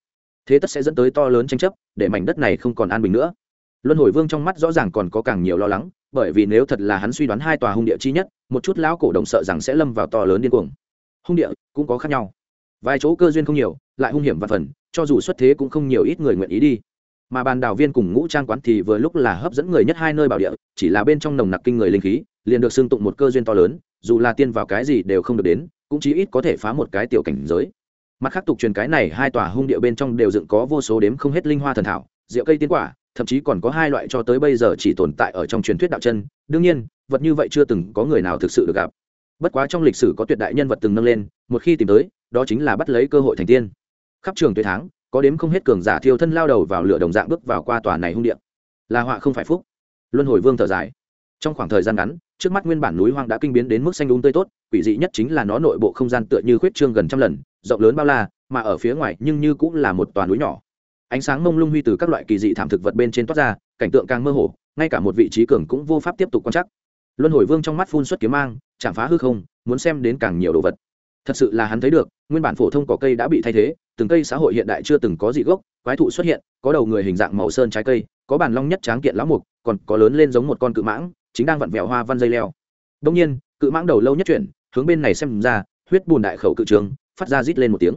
thế tất sẽ dẫn tới to lớn tranh chấp, để mảnh đất này không còn an bình nữa. Luân hồi vương trong mắt rõ ràng còn có càng nhiều lo lắng, bởi vì nếu thật là hắn suy đoán hai tòa hung địa chi nhất, một chút lão cổ đồng sợ rằng sẽ lâm vào to lớn điên cuồng. Hung địa cũng có khác nhau. Vài chỗ cơ duyên không nhiều, lại hung hiểm và phần, cho dù xuất thế cũng không nhiều ít người nguyện ý đi. Mà bàn đào viên cùng ngũ trang quán thì vừa lúc là hấp dẫn người nhất hai nơi bảo địa, chỉ là bên trong nồng nặc kinh người linh khí, liền được xưng tụng một cơ duyên to lớn, dù là tiên vào cái gì đều không được đến, cũng chí ít có thể phá một cái tiểu cảnh giới mặt khác tục truyền cái này hai tòa hung địa bên trong đều dựng có vô số đếm không hết linh hoa thần thảo, rượu cây tiến quả, thậm chí còn có hai loại cho tới bây giờ chỉ tồn tại ở trong truyền thuyết đạo chân. Đương nhiên, vật như vậy chưa từng có người nào thực sự được gặp. Bất quá trong lịch sử có tuyệt đại nhân vật từng nâng lên, một khi tìm tới, đó chính là bắt lấy cơ hội thành tiên. Khắp trường tuyệt tháng có đếm không hết cường giả thiêu thân lao đầu vào lửa đồng dạng bước vào qua tòa này hung điện là họa không phải phúc. Luân hồi vương thở dài. Trong khoảng thời gian ngắn, trước mắt nguyên bản núi hoang đã kinh biến đến mức xanh đúng tươi tốt, quỷ dị nhất chính là nó nội bộ không gian tựa như khuyết trương gần trăm lần rộng lớn bao la, mà ở phía ngoài nhưng như cũng là một toàn núi nhỏ. Ánh sáng mông lung huy từ các loại kỳ dị thảm thực vật bên trên toát ra, cảnh tượng càng mơ hồ, ngay cả một vị trí cường cũng vô pháp tiếp tục quan chắc luân hồi vương trong mắt phun xuất kiếm mang chạm phá hư không, muốn xem đến càng nhiều đồ vật. Thật sự là hắn thấy được, nguyên bản phổ thông cỏ cây đã bị thay thế, từng cây xã hội hiện đại chưa từng có dị gốc, quái thụ xuất hiện, có đầu người hình dạng màu sơn trái cây, có bàn long nhất tráng kiện lão mục, còn có lớn lên giống một con cự mãng, chính đang vặn vẹo hoa văn dây leo. Đông nhiên, cự mãng đầu lâu nhất chuyển, hướng bên này xem ra, huyết bùn đại khẩu cự trường phát ra rít lên một tiếng.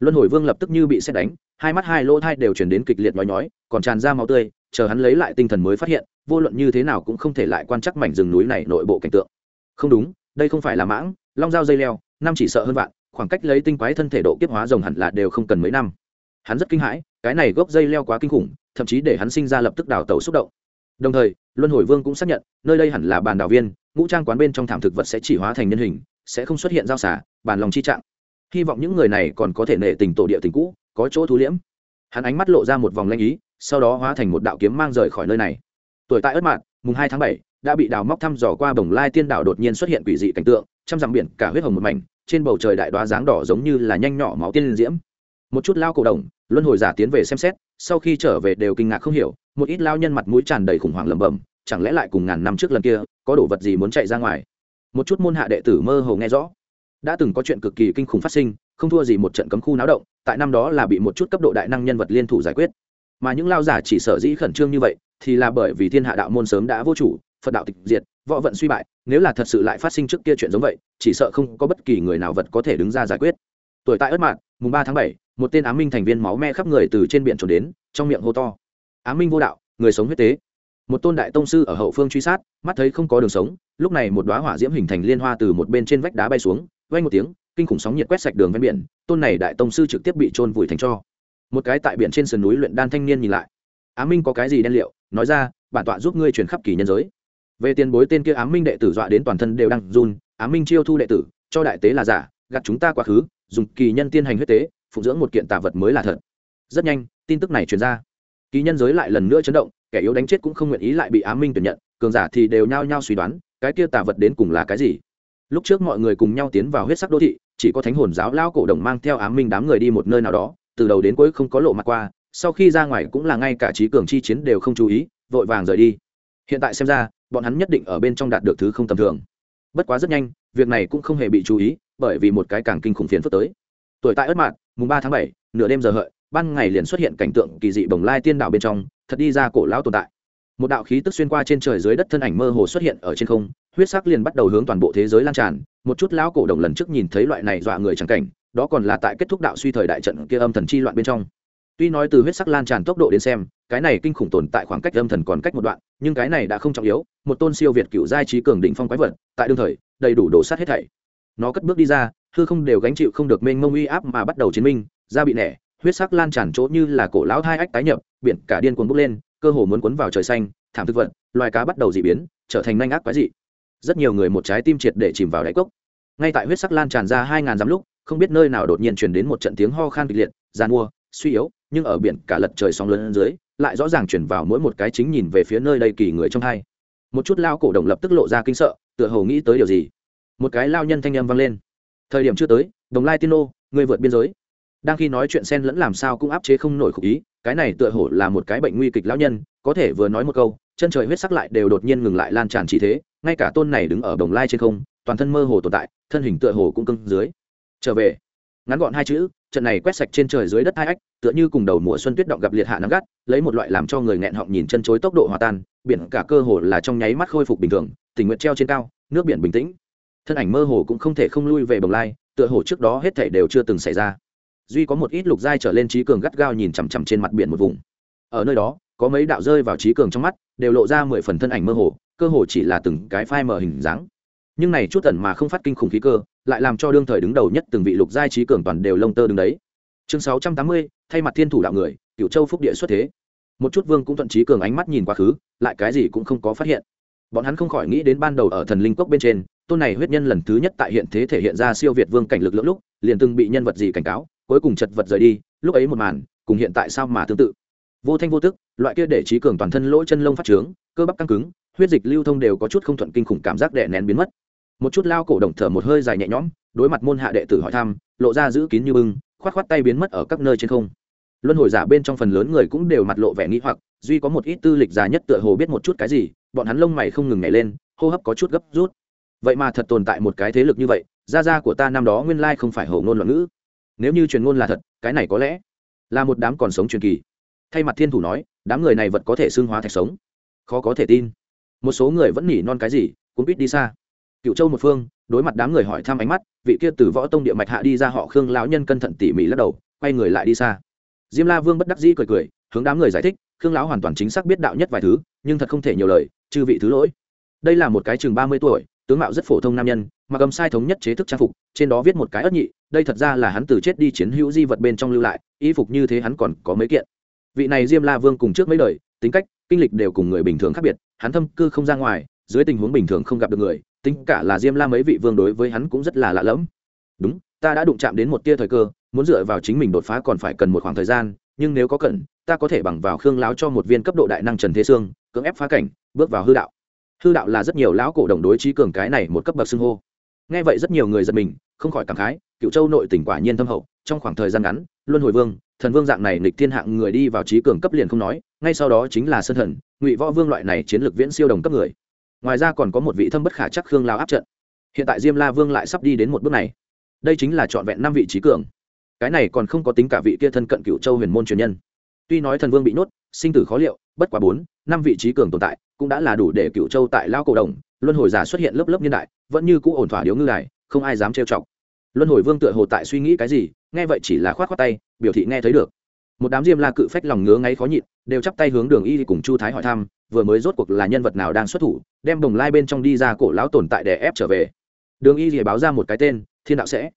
Luân hồi vương lập tức như bị xét đánh, hai mắt hai lỗ thai đều chuyển đến kịch liệt nói nhói, còn tràn ra máu tươi, chờ hắn lấy lại tinh thần mới phát hiện, vô luận như thế nào cũng không thể lại quan chắc mảnh rừng núi này nội bộ cảnh tượng. Không đúng, đây không phải là mãng, long dao dây leo, năm chỉ sợ hơn vạn, khoảng cách lấy tinh quái thân thể độ kiếp hóa rồng hẳn là đều không cần mấy năm. Hắn rất kinh hãi, cái này gốc dây leo quá kinh khủng, thậm chí để hắn sinh ra lập tức đào tẩu xúc động. Đồng thời, luân hồi vương cũng xác nhận, nơi đây hẳn là bàn đào viên, ngũ trang quán bên trong thảm thực vật sẽ chỉ hóa thành nhân hình, sẽ không xuất hiện giao xả bàn lòng chi trạng hy vọng những người này còn có thể nể tình tổ địa tình cũ, có chỗ thú liễm. Hắn ánh mắt lộ ra một vòng lanh ý, sau đó hóa thành một đạo kiếm mang rời khỏi nơi này. Tuổi tại ớt mạn, mùng hai tháng bảy, đã bị đào móc thăm dò qua bồng lai tiên đảo đột nhiên xuất hiện quỷ dị cảnh tượng, trăm dặm biển, cả huyết hồng một mảnh, trên bầu trời đại đoá dáng đỏ giống như là nhanh nhỏ máu tiên diễm. Một chút lao cổ đồng luân hồi giả tiến về xem xét, sau khi trở về đều kinh ngạc không hiểu, một ít lao nhân mặt mũi tràn đầy khủng hoảng lẩm bẩm, chẳng lẽ lại cùng ngàn năm trước lần kia, có đồ vật gì muốn chạy ra ngoài? Một chút môn hạ đệ tử mơ hồ nghe rõ đã từng có chuyện cực kỳ kinh khủng phát sinh, không thua gì một trận cấm khu náo động, tại năm đó là bị một chút cấp độ đại năng nhân vật liên thủ giải quyết. Mà những lao giả chỉ sở dĩ khẩn trương như vậy, thì là bởi vì thiên hạ đạo môn sớm đã vô chủ, phật đạo tịch diệt, võ vận suy bại, nếu là thật sự lại phát sinh trước kia chuyện giống vậy, chỉ sợ không có bất kỳ người nào vật có thể đứng ra giải quyết. Tuổi tại ất mạn mùng ba tháng bảy, một tên ám minh thành viên máu me khắp người từ trên biển trốn đến, trong miệng hô to. Ám minh vô đạo, người sống huyết tế. Một tôn đại tông sư ở hậu phương truy sát, mắt thấy không có đường sống, lúc này một đoá hỏa diễm hình thành liên hoa từ một bên trên vách đá bay xuống vay một tiếng, kinh khủng sóng nhiệt quét sạch đường ven biển, tôn này đại tông sư trực tiếp bị trôn vùi thành cho một cái tại biển trên sườn núi luyện đan thanh niên nhìn lại. Á minh có cái gì đen liệu? Nói ra, bản tọa giúp ngươi truyền khắp kỳ nhân giới. Về tiền bối tên kia ám minh đệ tử dọa đến toàn thân đều đang run ám minh chiêu thu đệ tử, cho đại tế là giả, gạt chúng ta quá khứ, dùng kỳ nhân tiên hành huyết tế phụng dưỡng một kiện tạ vật mới là thật. Rất nhanh, tin tức này truyền ra. Kỳ nhân giới lại lần nữa chấn động, kẻ yếu đánh chết cũng không nguyện ý lại bị ám minh tuyển nhận, cường giả thì đều nhao nhao suy đoán, cái kia tạ vật đến cùng là cái gì? Lúc trước mọi người cùng nhau tiến vào huyết sắc đô thị, chỉ có thánh hồn giáo lao cổ đồng mang theo ám minh đám người đi một nơi nào đó, từ đầu đến cuối không có lộ mặt qua, sau khi ra ngoài cũng là ngay cả trí cường chi chiến đều không chú ý, vội vàng rời đi. Hiện tại xem ra, bọn hắn nhất định ở bên trong đạt được thứ không tầm thường. Bất quá rất nhanh, việc này cũng không hề bị chú ý, bởi vì một cái càng kinh khủng phiến phức tới. Tuổi tại ất mạn, mùng ba tháng bảy, nửa đêm giờ hợi, ban ngày liền xuất hiện cảnh tượng kỳ dị bồng lai tiên đảo bên trong, thật đi ra cổ lão tồn tại. Một đạo khí tức xuyên qua trên trời dưới đất thân ảnh mơ hồ xuất hiện ở trên không huyết sắc liền bắt đầu hướng toàn bộ thế giới lan tràn. Một chút lão cổ đồng lần trước nhìn thấy loại này dọa người chẳng cảnh, đó còn là tại kết thúc đạo suy thời đại trận kia âm thần chi loạn bên trong. Tuy nói từ huyết sắc lan tràn tốc độ đến xem, cái này kinh khủng tồn tại khoảng cách âm thần còn cách một đoạn, nhưng cái này đã không trọng yếu. Một tôn siêu việt cựu giai trí cường đỉnh phong quái vật, tại đương thời, đầy đủ đổ sát hết thảy. Nó cất bước đi ra, hư không đều gánh chịu không được mênh mông uy áp mà bắt đầu chiến minh, da bị nẻ, huyết sắc lan tràn chỗ như là cổ lão hai ách tái nhập, biển cả điên cuồng bốc lên, cơ hồ muốn cuốn vào trời xanh, thảm thực vật, loài cá bắt đầu dị biến, trở thành nhanh ác quái dị rất nhiều người một trái tim triệt để chìm vào đáy cốc. Ngay tại huyết sắc lan tràn ra hai ngàn dặm lúc, không biết nơi nào đột nhiên truyền đến một trận tiếng ho khan kịch liệt, gian mua, suy yếu, nhưng ở biển cả lật trời sóng lớn dưới, lại rõ ràng chuyển vào mỗi một cái chính nhìn về phía nơi đây kỳ người trong hai. Một chút lao cổ đồng lập tức lộ ra kinh sợ, tựa hồ nghĩ tới điều gì. Một cái lao nhân thanh âm vang lên. Thời điểm chưa tới, đồng lai tiên ô người vượt biên giới. Đang khi nói chuyện xen lẫn làm sao cũng áp chế không nổi khủng ý, cái này tựa hồ là một cái bệnh nguy kịch lão nhân, có thể vừa nói một câu chân trời huyết sắc lại đều đột nhiên ngừng lại lan tràn chỉ thế, ngay cả tôn này đứng ở đồng lai trên không, toàn thân mơ hồ tồn tại, thân hình tựa hồ cũng cưng dưới. Trở về. Ngắn gọn hai chữ, trận này quét sạch trên trời dưới đất hai ách, tựa như cùng đầu mùa xuân tuyết động gặp liệt hạ nắng gắt, lấy một loại làm cho người nghẹn họng nhìn chân chối tốc độ hòa tan, biển cả cơ hồ là trong nháy mắt khôi phục bình thường tình nguyện treo trên cao, nước biển bình tĩnh. Thân ảnh mơ hồ cũng không thể không lui về bồng lai, tựa hồ trước đó hết thể đều chưa từng xảy ra. Duy có một ít lục giai trở lên trí cường gắt gao nhìn chằm chằm trên mặt biển một vùng. Ở nơi đó có mấy đạo rơi vào trí cường trong mắt, đều lộ ra mười phần thân ảnh mơ hồ, cơ hồ chỉ là từng cái phai mờ hình dáng. Nhưng này chút tần mà không phát kinh khủng khí cơ, lại làm cho đương thời đứng đầu nhất từng vị lục giai trí cường toàn đều lông tơ đứng đấy. Chương sáu trăm tám mươi, thay mặt thiên thủ đạo người cựu châu phúc địa xuất thế. Một chút vương cũng thuận trí cường ánh mắt nhìn quá khứ, lại cái gì cũng không có phát hiện. Bọn hắn không khỏi nghĩ đến ban đầu ở thần linh cốc bên trên, tôn này huyết nhân lần thứ nhất tại hiện thế thể hiện ra siêu việt vương cảnh lực lượng lúc, liền từng bị nhân vật gì cảnh cáo, cuối cùng chật vật rời đi, lúc ấy một màn, cùng hiện tại sao mà tương tự vô thanh vô tức, loại kia để trí cường toàn thân lỗ chân lông phát trướng, cơ bắp căng cứng, huyết dịch lưu thông đều có chút không thuận kinh khủng cảm giác đè nén biến mất. Một chút lao cổ đồng thở một hơi dài nhẹ nhõm, đối mặt môn hạ đệ tử hỏi thăm, lộ ra giữ kín như bưng, khoát khoát tay biến mất ở các nơi trên không. Luân hồi giả bên trong phần lớn người cũng đều mặt lộ vẻ nghĩ hoặc, duy có một ít tư lịch già nhất tựa hồ biết một chút cái gì, bọn hắn lông mày không ngừng nhảy lên, hô hấp có chút gấp rút. Vậy mà thật tồn tại một cái thế lực như vậy, gia gia của ta năm đó nguyên lai không phải hầu ngôn loạn ngữ. Nếu như truyền ngôn là thật, cái này có lẽ là một đám còn sống truyền kỳ thay mặt thiên thủ nói, đám người này vật có thể xương hóa thạch sống. Khó có thể tin. Một số người vẫn nỉ non cái gì cũng biết đi xa. Cựu châu một phương, đối mặt đám người hỏi thăm ánh mắt, vị kia từ võ tông địa mạch hạ đi ra họ khương lão nhân cẩn thận tỉ mỉ lắc đầu, quay người lại đi xa. Diêm la vương bất đắc dĩ cười cười, hướng đám người giải thích, khương lão hoàn toàn chính xác biết đạo nhất vài thứ, nhưng thật không thể nhiều lời, chư vị thứ lỗi. Đây là một cái chừng ba mươi tuổi, tướng mạo rất phổ thông nam nhân mà cầm sai thống nhất chế thức trang phục, trên đó viết một cái ất nhị, đây thật ra là hắn từ chết đi chiến hữu di vật bên trong lưu lại, y phục như thế hắn còn có mấy kiện vị này diêm la vương cùng trước mấy đời, tính cách, kinh lịch đều cùng người bình thường khác biệt, hắn thâm cư không ra ngoài, dưới tình huống bình thường không gặp được người, tính cả là diêm la mấy vị vương đối với hắn cũng rất là lạ lẫm. Đúng, ta đã đụng chạm đến một tia thời cơ, muốn dựa vào chính mình đột phá còn phải cần một khoảng thời gian, nhưng nếu có cần, ta có thể bằng vào khương láo cho một viên cấp độ đại năng trần thế sương, cưỡng ép phá cảnh, bước vào hư đạo. Hư đạo là rất nhiều lão cổ đồng đối trí cường cái này một cấp bậc xưng hô. Nghe vậy rất nhiều người giật mình, không khỏi cảm khái cựu châu nội tỉnh quả nhiên thâm hậu, trong khoảng thời gian ngắn luân hồi vương, thần vương dạng này nịch thiên hạng người đi vào trí cường cấp liền không nói, ngay sau đó chính là sơn thần, ngụy võ vương loại này chiến lược viễn siêu đồng cấp người. Ngoài ra còn có một vị thâm bất khả chắc khương lao áp trận. Hiện tại diêm la vương lại sắp đi đến một bước này. Đây chính là trọn vẹn năm vị trí cường. Cái này còn không có tính cả vị kia thân cận cựu châu huyền môn truyền nhân. Tuy nói thần vương bị nhốt, sinh tử khó liệu, bất quá bốn, năm vị trí cường tồn tại, cũng đã là đủ để cựu châu tại lao cổ đồng, luân hồi giả xuất hiện lớp lớp niên đại, vẫn như cũ ổn thỏa điếu ngư đài, không ai dám trêu chọc luân hồi vương tựa hồ tại suy nghĩ cái gì, nghe vậy chỉ là khoát khoát tay, biểu thị nghe thấy được. Một đám diêm la cự phách lòng ngứa ngáy khó nhịn, đều chắp tay hướng đường y cùng chu thái hỏi thăm, vừa mới rốt cuộc là nhân vật nào đang xuất thủ, đem đồng lai bên trong đi ra cổ lão tồn tại để ép trở về. Đường y thì báo ra một cái tên, thiên đạo sẽ.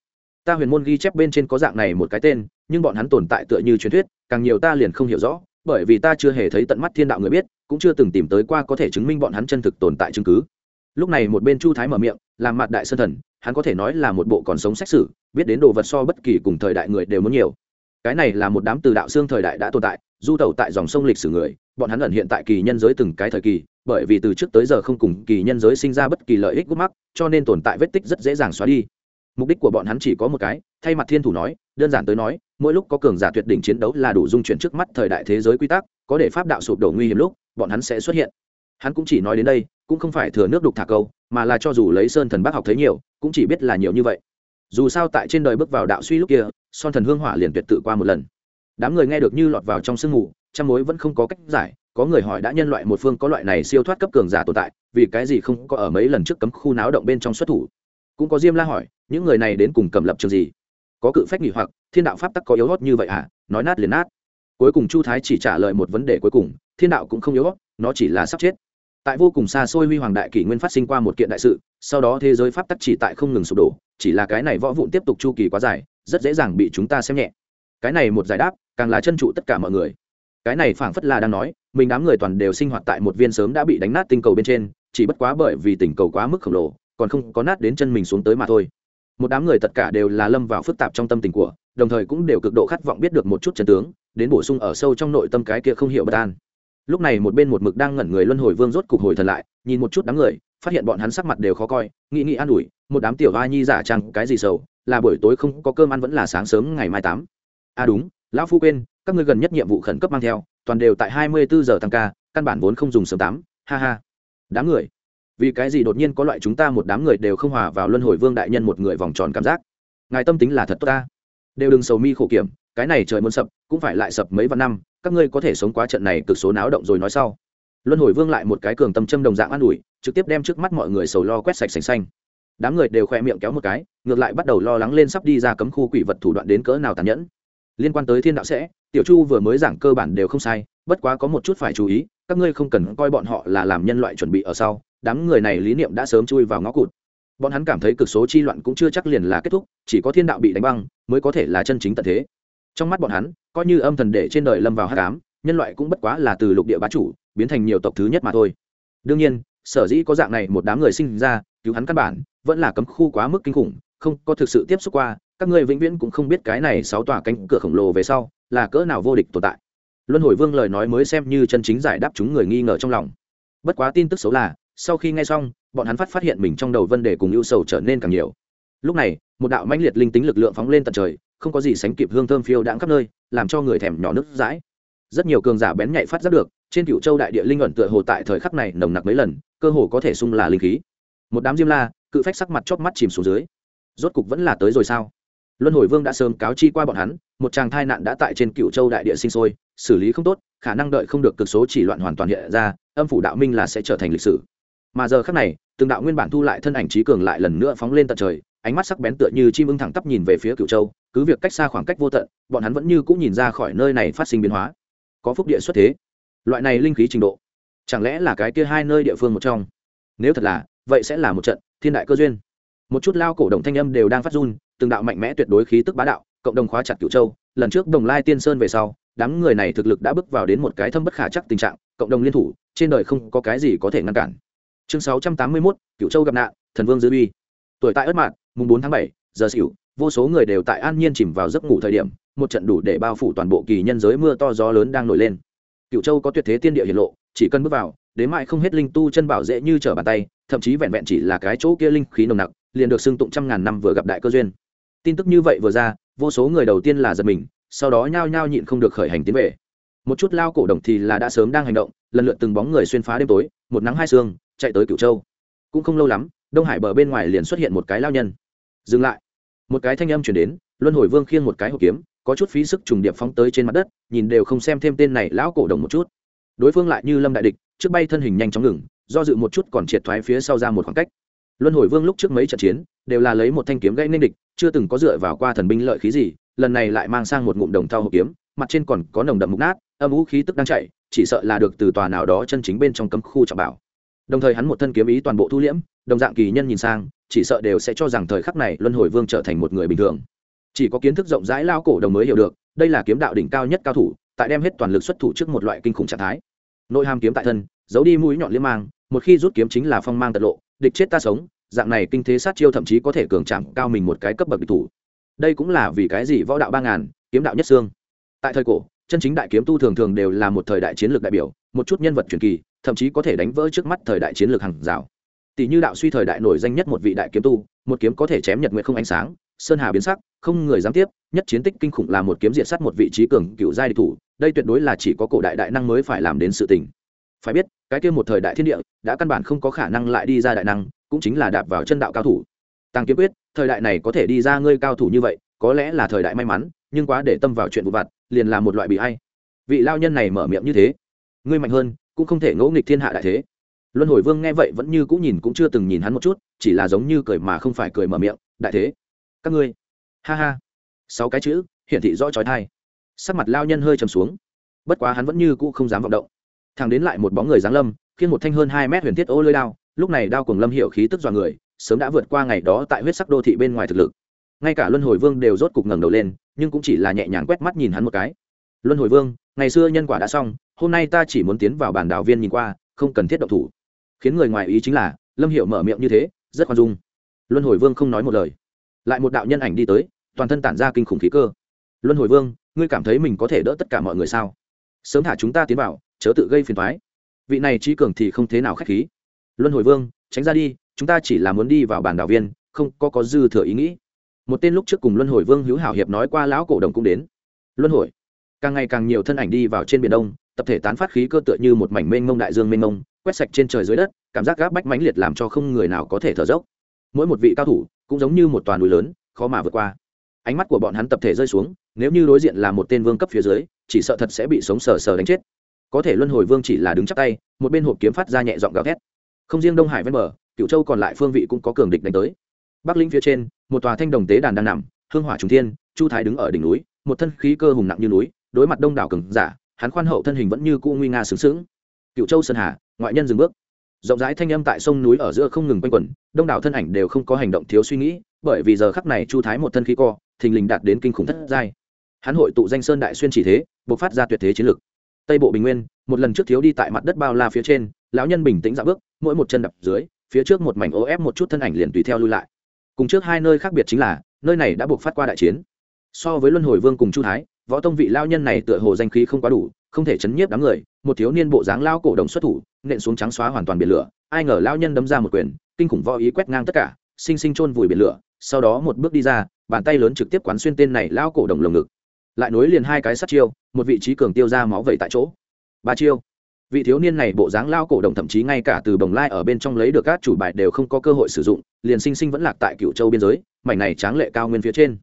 Ta huyền môn ghi chép bên trên có dạng này một cái tên, nhưng bọn hắn tồn tại tựa như truyền thuyết, càng nhiều ta liền không hiểu rõ, bởi vì ta chưa hề thấy tận mắt thiên đạo người biết, cũng chưa từng tìm tới qua có thể chứng minh bọn hắn chân thực tồn tại chứng cứ. Lúc này một bên chu thái mở miệng, làm mặt đại sơn thần hắn có thể nói là một bộ còn sống xét xử, biết đến đồ vật so bất kỳ cùng thời đại người đều muốn nhiều. Cái này là một đám từ đạo xương thời đại đã tồn tại, du tẩu tại dòng sông lịch sử người, bọn hắn ẩn hiện tại kỳ nhân giới từng cái thời kỳ, bởi vì từ trước tới giờ không cùng kỳ nhân giới sinh ra bất kỳ lợi ích gút mắc, cho nên tồn tại vết tích rất dễ dàng xóa đi. Mục đích của bọn hắn chỉ có một cái, thay mặt thiên thủ nói, đơn giản tới nói, mỗi lúc có cường giả tuyệt đỉnh chiến đấu là đủ dung chuyển trước mắt thời đại thế giới quy tắc, có để pháp đạo sụp đổ nguy hiểm lúc, bọn hắn sẽ xuất hiện. Hắn cũng chỉ nói đến đây cũng không phải thừa nước đục thả câu, mà là cho dù lấy sơn thần bác học thấy nhiều, cũng chỉ biết là nhiều như vậy. Dù sao tại trên đời bước vào đạo suy lúc kia, son thần hương hỏa liền tuyệt tự qua một lần. Đám người nghe được như lọt vào trong sương mù, trăm mối vẫn không có cách giải, có người hỏi đã nhân loại một phương có loại này siêu thoát cấp cường giả tồn tại, vì cái gì không có ở mấy lần trước cấm khu náo động bên trong xuất thủ? Cũng có diêm la hỏi, những người này đến cùng cầm lập trường gì? Có cự phách nghỉ hoặc, thiên đạo pháp tắc có yếu hót như vậy à nói nát liền nát. Cuối cùng chu thái chỉ trả lời một vấn đề cuối cùng, thiên đạo cũng không yếu hót nó chỉ là sắp chết tại vô cùng xa xôi huy hoàng đại kỷ nguyên phát sinh qua một kiện đại sự, sau đó thế giới pháp tắc chỉ tại không ngừng sụp đổ, chỉ là cái này võ vụn tiếp tục chu kỳ quá dài, rất dễ dàng bị chúng ta xem nhẹ. Cái này một giải đáp, càng là chân trụ tất cả mọi người. Cái này phảng phất là đang nói, mình đám người toàn đều sinh hoạt tại một viên sớm đã bị đánh nát tinh cầu bên trên, chỉ bất quá bởi vì tình cầu quá mức khổng lồ, còn không có nát đến chân mình xuống tới mà thôi. Một đám người tất cả đều là lâm vào phức tạp trong tâm tình của, đồng thời cũng đều cực độ khát vọng biết được một chút chân tướng, đến bổ sung ở sâu trong nội tâm cái kia không hiểu bất an lúc này một bên một mực đang ngẩn người luân hồi vương rốt cục hồi thần lại, nhìn một chút đám người, phát hiện bọn hắn sắc mặt đều khó coi, nghĩ nghĩ an ủi, một đám tiểu va nhi giả trăng cái gì sầu, là buổi tối không có cơm ăn vẫn là sáng sớm ngày mai tám. À đúng, lão phu quên, các ngươi gần nhất nhiệm vụ khẩn cấp mang theo, toàn đều tại hai mươi bốn giờ tăng ca, căn bản vốn không dùng sớm tám, ha ha. Đám người, vì cái gì đột nhiên có loại chúng ta một đám người đều không hòa vào luân hồi vương đại nhân một người vòng tròn cảm giác? Ngài tâm tính là thật tốt ta. Đều đừng sầu mi khổ kiểm cái này trời muốn sập, cũng phải lại sập mấy vạn năm, các ngươi có thể sống quá trận này cực số náo động rồi nói sau. Luân hồi vương lại một cái cường tâm châm đồng dạng an ủi, trực tiếp đem trước mắt mọi người sầu lo quét sạch sành xanh. Đám người đều khoe miệng kéo một cái, ngược lại bắt đầu lo lắng lên sắp đi ra cấm khu quỷ vật thủ đoạn đến cỡ nào tàn nhẫn. Liên quan tới thiên đạo sẽ, tiểu chu vừa mới giảng cơ bản đều không sai, bất quá có một chút phải chú ý, các ngươi không cần coi bọn họ là làm nhân loại chuẩn bị ở sau, đám người này lý niệm đã sớm chui vào ngõ cụt. Bọn hắn cảm thấy cực số chi loạn cũng chưa chắc liền là kết thúc, chỉ có thiên đạo bị đánh băng, mới có thể là chân chính tận thế trong mắt bọn hắn, coi như âm thần để trên đời lâm vào hát cám nhân loại cũng bất quá là từ lục địa bá chủ, biến thành nhiều tộc thứ nhất mà thôi. Đương nhiên, sở dĩ có dạng này một đám người sinh ra, cứu hắn căn bản, vẫn là cấm khu quá mức kinh khủng, không có thực sự tiếp xúc qua, các ngươi vĩnh viễn cũng không biết cái này sáu tòa cánh cửa khổng lồ về sau, là cỡ nào vô địch tồn tại. Luân hồi vương lời nói mới xem như chân chính giải đáp chúng người nghi ngờ trong lòng. Bất quá tin tức xấu là, sau khi nghe xong, bọn hắn phát phát hiện mình trong đầu vấn đề cùng ưu sầu trở nên càng nhiều. Lúc này, một đạo mãnh liệt linh tính lực lượng phóng lên tận trời không có gì sánh kịp hương thơm phiêu đãng khắp nơi, làm cho người thèm nhỏ nước dãi. Rất nhiều cường giả bén nhạy phát giác được, trên cựu châu đại địa linh ẩn tựa hồ tại thời khắc này nồng nặc mấy lần, cơ hồ có thể sung là linh khí. Một đám diêm la, cự phách sắc mặt chót mắt chìm xuống dưới. Rốt cục vẫn là tới rồi sao? Luân hồi vương đã sớm cáo chi qua bọn hắn, một chàng thai nạn đã tại trên cựu châu đại địa sinh sôi, xử lý không tốt, khả năng đợi không được cực số chỉ loạn hoàn toàn hiện ra, âm phủ đạo minh là sẽ trở thành lịch sử. Mà giờ khắc này, từng đạo nguyên bản thu lại thân ảnh trí cường lại lần nữa phóng lên tận trời ánh mắt sắc bén tựa như chim ưng thẳng tắp nhìn về phía cựu châu, cứ việc cách xa khoảng cách vô tận, bọn hắn vẫn như cũng nhìn ra khỏi nơi này phát sinh biến hóa. Có phúc địa xuất thế. Loại này linh khí trình độ, chẳng lẽ là cái kia hai nơi địa phương một trong? Nếu thật là, vậy sẽ là một trận thiên đại cơ duyên. Một chút lao cổ động thanh âm đều đang phát run, từng đạo mạnh mẽ tuyệt đối khí tức bá đạo, cộng đồng khóa chặt cựu châu. Lần trước đồng lai tiên sơn về sau, đám người này thực lực đã bước vào đến một cái thâm bất khả chắc tình trạng, cộng đồng liên thủ, trên đời không có cái gì có thể ngăn cản. Chương sáu trăm tám mươi mốt cựu châu gặp nạn, thần vương dư uy tuổi tại ất mạn mùng bốn tháng bảy, giờ xỉu, vô số người đều tại an nhiên chìm vào giấc ngủ thời điểm, một trận đủ để bao phủ toàn bộ kỳ nhân giới mưa to gió lớn đang nổi lên. Cựu châu có tuyệt thế tiên địa hiển lộ, chỉ cần bước vào đến mại không hết linh tu chân bảo dễ như trở bàn tay, thậm chí vẹn vẹn chỉ là cái chỗ kia linh khí nồng nặc, liền được xưng tụng trăm ngàn năm vừa gặp đại cơ duyên. Tin tức như vậy vừa ra, vô số người đầu tiên là giật mình, sau đó nhao nhao nhịn không được khởi hành tiến về. Một chút lao cổ đồng thì là đã sớm đang hành động, lần lượt từng bóng người xuyên phá đêm tối, một nắng hai sương, chạy tới cửu châu. Cũng không lâu lắm, đông hải bờ bên ngoài liền xuất hiện một cái lao nhân dừng lại. Một cái thanh âm chuyển đến, luân hồi vương khiêng một cái hộp kiếm, có chút phí sức trùng điệp phóng tới trên mặt đất, nhìn đều không xem thêm tên này lão cổ đồng một chút. Đối phương lại như lâm đại địch, trước bay thân hình nhanh chóng ngừng, do dự một chút còn triệt thoái phía sau ra một khoảng cách. Luân hồi vương lúc trước mấy trận chiến, đều là lấy một thanh kiếm gây nên địch, chưa từng có dựa vào qua thần binh lợi khí gì, lần này lại mang sang một ngụm đồng thau hộp kiếm, mặt trên còn có nồng đậm mục nát, âm vũ khí tức đang chạy, chỉ sợ là được từ tòa nào đó chân chính bên trong cấm khu trọng bảo. Đồng thời hắn một thân kiếm ý toàn bộ thu liễm, đồng dạng kỳ nhân nhìn sang chỉ sợ đều sẽ cho rằng thời khắc này luân hồi vương trở thành một người bình thường. Chỉ có kiến thức rộng rãi lao cổ đồng mới hiểu được, đây là kiếm đạo đỉnh cao nhất cao thủ, tại đem hết toàn lực xuất thủ trước một loại kinh khủng trạng thái. Nội hàm kiếm tại thân, giấu đi mũi nhọn liêm mang, một khi rút kiếm chính là phong mang tật lộ, địch chết ta sống, dạng này kinh thế sát chiêu thậm chí có thể cường chạm cao mình một cái cấp bậc địch thủ. Đây cũng là vì cái gì võ đạo ba ngàn, kiếm đạo nhất xương. Tại thời cổ, chân chính đại kiếm tu thường thường đều là một thời đại chiến lược đại biểu, một chút nhân vật truyền kỳ, thậm chí có thể đánh vỡ trước mắt thời đại chiến lược hàng rào tỷ như đạo suy thời đại nổi danh nhất một vị đại kiếm tu, một kiếm có thể chém nhật nguyện không ánh sáng, sơn hà biến sắc, không người dám tiếp, nhất chiến tích kinh khủng là một kiếm diện sát một vị trí cường cựu giai địch thủ, đây tuyệt đối là chỉ có cổ đại đại năng mới phải làm đến sự tình. Phải biết, cái kia một thời đại thiên địa, đã căn bản không có khả năng lại đi ra đại năng, cũng chính là đạp vào chân đạo cao thủ. Tăng kiếm quyết, thời đại này có thể đi ra ngươi cao thủ như vậy, có lẽ là thời đại may mắn, nhưng quá để tâm vào chuyện vụ vặt, liền là một loại bị hay vị lao nhân này mở miệng như thế, ngươi mạnh hơn, cũng không thể ngỗ nghịch thiên hạ đại thế luân hồi vương nghe vậy vẫn như cũng nhìn cũng chưa từng nhìn hắn một chút, chỉ là giống như cười mà không phải cười mở miệng, đại thế, các ngươi. Ha ha. Sáu cái chữ, hiển thị rõ trói thai. Sắc mặt lao nhân hơi trầm xuống. Bất quá hắn vẫn như cũ không dám vọng động. Thằng đến lại một bóng người giáng lâm, khiến một thanh hơn hai mét huyền thiết ô lơi đao, lúc này đao cùng lâm hiệu khí tức dọa người, sớm đã vượt qua ngày đó tại huyết sắc đô thị bên ngoài thực lực. Ngay cả luân hồi vương đều rốt cục ngẩng đầu lên, nhưng cũng chỉ là nhẹ nhàng quét mắt nhìn hắn một cái. Luân hồi vương, ngày xưa nhân quả đã xong, hôm nay ta chỉ muốn tiến vào bản đạo viên nhìn qua, không cần thiết động thủ khiến người ngoài ý chính là, lâm hiệu mở miệng như thế, rất khoan dung. Luân hồi vương không nói một lời. Lại một đạo nhân ảnh đi tới, toàn thân tản ra kinh khủng khí cơ. Luân hồi vương, ngươi cảm thấy mình có thể đỡ tất cả mọi người sao? Sớm thả chúng ta tiến vào, chớ tự gây phiền thoái vị này trí cường thì không thế nào k h á c h khí. Luân hồi vương, tránh ra đi, chúng ta chỉ là muốn đi vào bản đảo viên, không có có dư thừa ý nghĩ. Một tên lúc trước cùng luân hồi vương hữu hảo hiệp nói qua lão cổ đồng cũng đến. Luân hồi, càng ngày càng nhiều thân ảnh đi vào trên biển đông, tập thể tán phát khí cơ tựa như một mảnh mênh mông đại dương mênh mông quét sạch trên trời dưới đất, cảm giác gáp bách mãnh liệt làm cho không người nào có thể thở dốc. Mỗi một vị cao thủ cũng giống như một toàn núi lớn, khó mà vượt qua. Ánh mắt của bọn hắn tập thể rơi xuống, nếu như đối diện là một tên vương cấp phía dưới, chỉ sợ thật sẽ bị sống sờ sờ đánh chết. Có thể luân hồi vương chỉ là đứng chắc tay, một bên hộp kiếm phát ra nhẹ giọng gào thét. Không riêng đông hải ven bờ cựu châu còn lại phương vị cũng có cường địch đánh tới. Bắc linh phía trên, một tòa thanh đồng tế đàn đang nằm, hương hỏa trung thiên, chu thái đứng ở đỉnh núi, một thân khí cơ hùng nặng như núi, đối mặt đông đảo cường giả, hắn khoan hậu thân hình vẫn như cũ nguy nga sướng sướng cựu châu sơn hà, ngoại nhân dừng bước. Rộng rãi thanh âm tại sông núi ở giữa không ngừng quanh quẩn, đông đảo thân ảnh đều không có hành động thiếu suy nghĩ, bởi vì giờ khắc này chu thái một thân khí co, thình lình đạt đến kinh khủng thất giai. Hắn hội tụ danh sơn đại xuyên chỉ thế buộc phát ra tuyệt thế chiến lực. Tây bộ bình nguyên, một lần trước thiếu đi tại mặt đất bao la phía trên, lão nhân bình tĩnh dạo bước, mỗi một chân đập dưới, phía trước một mảnh ô ép một chút thân ảnh liền tùy theo lui lại. Cùng trước hai nơi khác biệt chính là, nơi này đã buộc phát qua đại chiến. So với luân hồi vương cùng chu thái võ tông vị lao nhân này tựa hồ danh khí không quá đủ, không thể chấn nhiếp đám người, một thiếu niên bộ dáng lao cổ đồng xuất thủ, nện xuống trắng xóa hoàn toàn biển lửa, ai ngờ lao nhân đấm ra một quyền, kinh khủng võ ý quét ngang tất cả, sinh sinh chôn vùi biển lửa, sau đó một bước đi ra, bàn tay lớn trực tiếp quán xuyên tên này lao cổ đồng lồng ngực. Lại nối liền hai cái sát chiêu, một vị trí cường tiêu ra máu vẩy tại chỗ. Ba chiêu. Vị thiếu niên này bộ dáng lao cổ đồng thậm chí ngay cả từ bồng lai ở bên trong lấy được các chủ bài đều không có cơ hội sử dụng, liền sinh sinh vẫn lạc tại cựu châu biên giới, mảnh này tráng lệ cao nguyên phía trên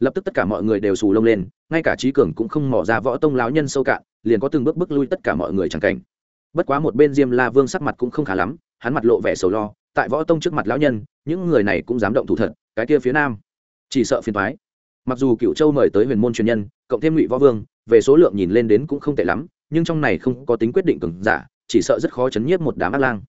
lập tức tất cả mọi người đều xù lông lên, ngay cả trí cường cũng không mỏ ra võ tông láo nhân sâu cạn, liền có từng bước bước lui tất cả mọi người chẳng cảnh. Bất quá một bên diêm la vương sắc mặt cũng không khá lắm, hắn mặt lộ vẻ sầu lo, tại võ tông trước mặt lão nhân, những người này cũng dám động thủ thật, cái kia phía nam, chỉ sợ phiền thoái mặc dù cựu châu mời tới huyền môn truyền nhân, cộng thêm ngụy võ vương, về số lượng nhìn lên đến cũng không tệ lắm, nhưng trong này không có tính quyết định cường giả, chỉ sợ rất khó chấn nhiếp một đám ác lang.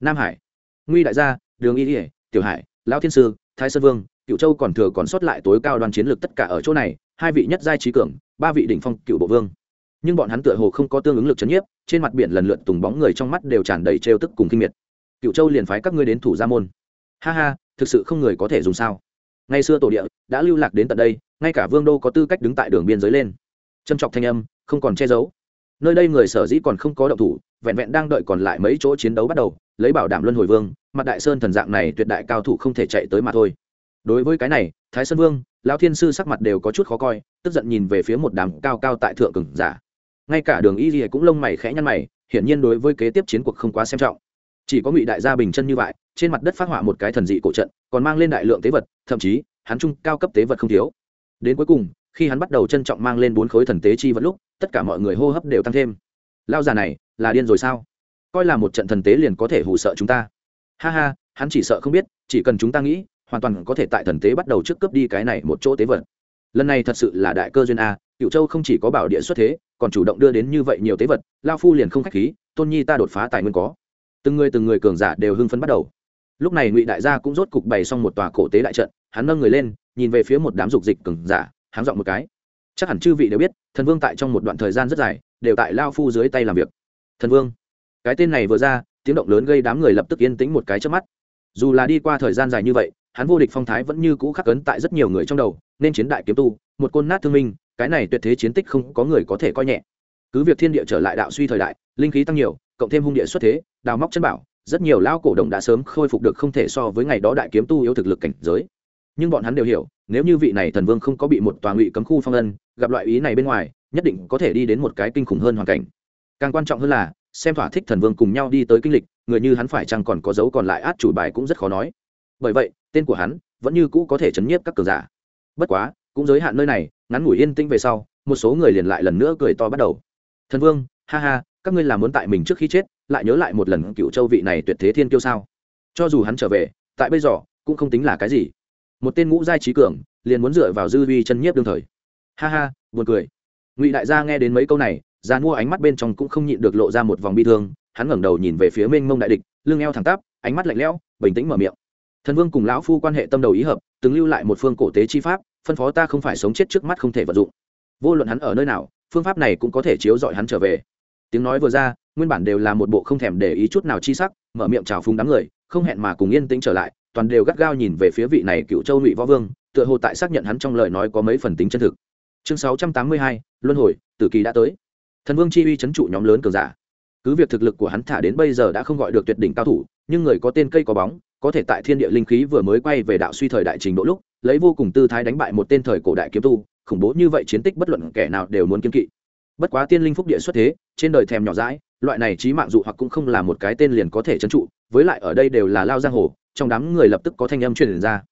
Nam hải nguy đại gia, đường y ỉa tiểu hải, lão thiên sư, thái sơn vương cựu châu còn thừa còn sót lại tối cao đoàn chiến lược tất cả ở chỗ này, hai vị nhất giai trí cường, ba vị đỉnh phong cựu bộ vương. Nhưng bọn hắn tựa hồ không có tương ứng lực chấn nhiếp, trên mặt biển lần lượt tùng bóng người trong mắt đều tràn đầy trêu tức cùng kinh miệt. Cựu châu liền phái các ngươi đến thủ gia môn. Ha ha, thực sự không người có thể dùng sao? Ngày xưa tổ địa, đã lưu lạc đến tận đây, ngay cả vương đô có tư cách đứng tại đường biên giới lên. Châm chọc thanh âm, không còn che giấu. Nơi đây người sở dĩ còn không có động thủ, vẹn vẹn đang đợi còn lại mấy chỗ chiến đấu bắt đầu, lấy bảo đảm luân hồi vương, mặt đại sơn thần dạng này tuyệt đại cao thủ không thể chạy tới mà thôi đối với cái này, thái sơn vương, lão thiên sư sắc mặt đều có chút khó coi, tức giận nhìn về phía một đám cao cao tại thượng cừng giả. Ngay cả đường y rìa cũng lông mày khẽ nhăn mày, hiển nhiên đối với kế tiếp chiến cuộc không quá xem trọng. Chỉ có ngụy đại gia bình chân như vậy, trên mặt đất phát họa một cái thần dị cổ trận, còn mang lên đại lượng tế vật, thậm chí, hắn trung cao cấp tế vật không thiếu. Đến cuối cùng, khi hắn bắt đầu trân trọng mang lên bốn khối thần tế chi vật lúc, tất cả mọi người hô hấp đều tăng thêm. Lao già này, là điên rồi sao? Coi là một trận thần tế liền có thể hù sợ chúng ta. Ha ha, hắn chỉ sợ không biết, chỉ cần chúng ta nghĩ hoàn toàn có thể tại thần tế bắt đầu trước cướp đi cái này một chỗ tế vật. Lần này thật sự là đại cơ duyên a cựu châu không chỉ có bảo địa xuất thế, còn chủ động đưa đến như vậy nhiều tế vật, lao phu liền không k h á c h khí, tôn nhi ta đột phá tài nguyên có. Từng người từng người cường giả đều hưng phấn bắt đầu. Lúc này ngụy đại gia cũng rốt cục bày xong một tòa cổ tế đại trận, hắn nâng người lên, nhìn về phía một đám dục dịch cường giả hắn dọn một cái. Chắc hẳn chư vị đều biết, thần vương tại trong một đoạn thời gian rất dài, đều tại lao phu dưới tay làm việc. Thần vương, cái tên này vừa ra, tiếng động lớn gây đám người lập tức yên tĩnh một cái trước mắt. Dù là đi qua thời gian dài như vậy hắn vô địch phong thái vẫn như cũ khắc ấn tại rất nhiều người trong đầu, nên chiến đại kiếm tu, một côn nát thương minh, cái này tuyệt thế chiến tích không có người có thể coi nhẹ. Cứ việc thiên địa trở lại đạo suy thời đại, linh khí tăng nhiều, cộng thêm hung địa xuất thế, đào móc chân bảo, rất nhiều lao cổ đồng đã sớm khôi phục được không thể so với ngày đó đại kiếm tu yếu thực lực cảnh giới. Nhưng bọn hắn đều hiểu, nếu như vị này thần vương không có bị một tòa ngụy cấm khu phong ân, gặp loại ý này bên ngoài, nhất định có thể đi đến một cái kinh khủng hơn hoàn cảnh. Càng quan trọng hơn là, xem thỏa thích thần vương cùng nhau đi tới kinh lịch, người như hắn phải chăng còn có dấu còn lại át chủ bài cũng rất khó nói. Bởi vậy tên của hắn vẫn như cũ có thể chấn nhiếp các cường giả. Bất quá, cũng giới hạn nơi này, ngắn ngủi yên tĩnh về sau, một số người liền lại lần nữa cười to bắt đầu. Thần vương, ha ha, các ngươi làm muốn tại mình trước khi chết, lại nhớ lại một lần cựu châu vị này tuyệt thế thiên kiêu sao? Cho dù hắn trở về, tại bây giờ, cũng không tính là cái gì. Một tên ngũ giai trí cường, liền muốn dựa vào dư vi chân nhiếp đương thời. Ha ha, buồn cười. Ngụy đại gia nghe đến mấy câu này ra mua ánh mắt bên trong cũng không nhịn được lộ ra một vòng bi thương, hắn ngẩng đầu nhìn về phía mênh mông đại địch, lưng eo thẳng tắp, ánh mắt lạnh lẽo, bình tĩnh mở miệng thần vương cùng lão phu quan hệ tâm đầu ý hợp, từng lưu lại một phương cổ tế chi pháp, phân phó ta không phải sống chết trước mắt không thể vận dụng. Vô luận hắn ở nơi nào, phương pháp này cũng có thể chiếu dọi hắn trở về. Tiếng nói vừa ra, nguyên bản đều là một bộ không thèm để ý chút nào chi sắc, mở miệng chào phúng đám người, không hẹn mà cùng yên tĩnh trở lại, toàn đều gắt gao nhìn về phía vị này cựu châu ngụy võ vương, tựa hồ tại xác nhận hắn trong lời nói có mấy phần tính chân thực. Chương sáu trăm tám mươi hai, luân hồi, tử kỳ đã tới. Thần vương chi uy chấn trụ nhóm lớn cường giả. Cứ việc thực lực của hắn thả đến bây giờ đã không gọi được tuyệt đỉnh cao thủ, nhưng người có tên cây có bóng có thể tại thiên địa linh khí vừa mới quay về đạo suy thời đại trình độ lúc, lấy vô cùng tư thái đánh bại một tên thời cổ đại kiếm tu, khủng bố như vậy chiến tích bất luận kẻ nào đều muốn kiên kỵ. Bất quá tiên linh phúc địa xuất thế, trên đời thèm nhỏ dãi, loại này trí mạng dụ hoặc cũng không là một cái tên liền có thể trấn trụ, với lại ở đây đều là lao giang hồ, trong đám người lập tức có thanh âm truyền ra.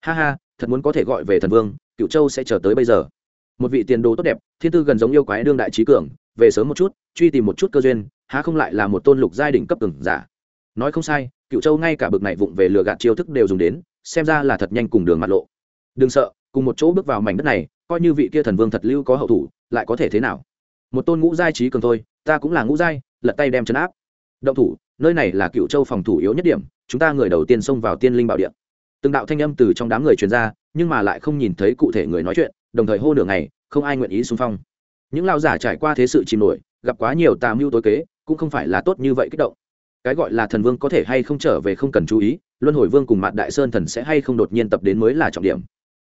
Ha ha, thật muốn có thể gọi về thần vương cựu châu sẽ chờ tới bây giờ. Một vị tiền đồ tốt đẹp, thiên tư gần giống yêu quái đương đại trí cường, về sớm một chút, truy tìm một chút cơ duyên, há không lại là một tôn lục giai đỉnh cấp cường giả. Nói không sai cựu châu ngay cả bực này vụng về lừa gạt chiêu thức đều dùng đến, xem ra là thật nhanh cùng đường mặt lộ. Đừng sợ, cùng một chỗ bước vào mảnh đất này, coi như vị kia thần vương thật lưu có hậu thủ, lại có thể thế nào? Một tôn ngũ giai trí cường thôi, ta cũng là ngũ giai, lật tay đem chấn áp. Động thủ, nơi này là cựu châu phòng thủ yếu nhất điểm, chúng ta người đầu tiên xông vào tiên linh bảo điện từng đạo thanh âm từ trong đám người truyền ra, nhưng mà lại không nhìn thấy cụ thể người nói chuyện, đồng thời hô nửa ngày, không ai nguyện ý xung phong. Những lao giả trải qua thế sự chìm nổi, gặp quá nhiều tà mưu tối kế, cũng không phải là tốt như vậy kích động cái gọi là thần vương có thể hay không trở về không cần chú ý, luân hồi vương cùng mạn đại sơn thần sẽ hay không đột nhiên tập đến mới là trọng điểm.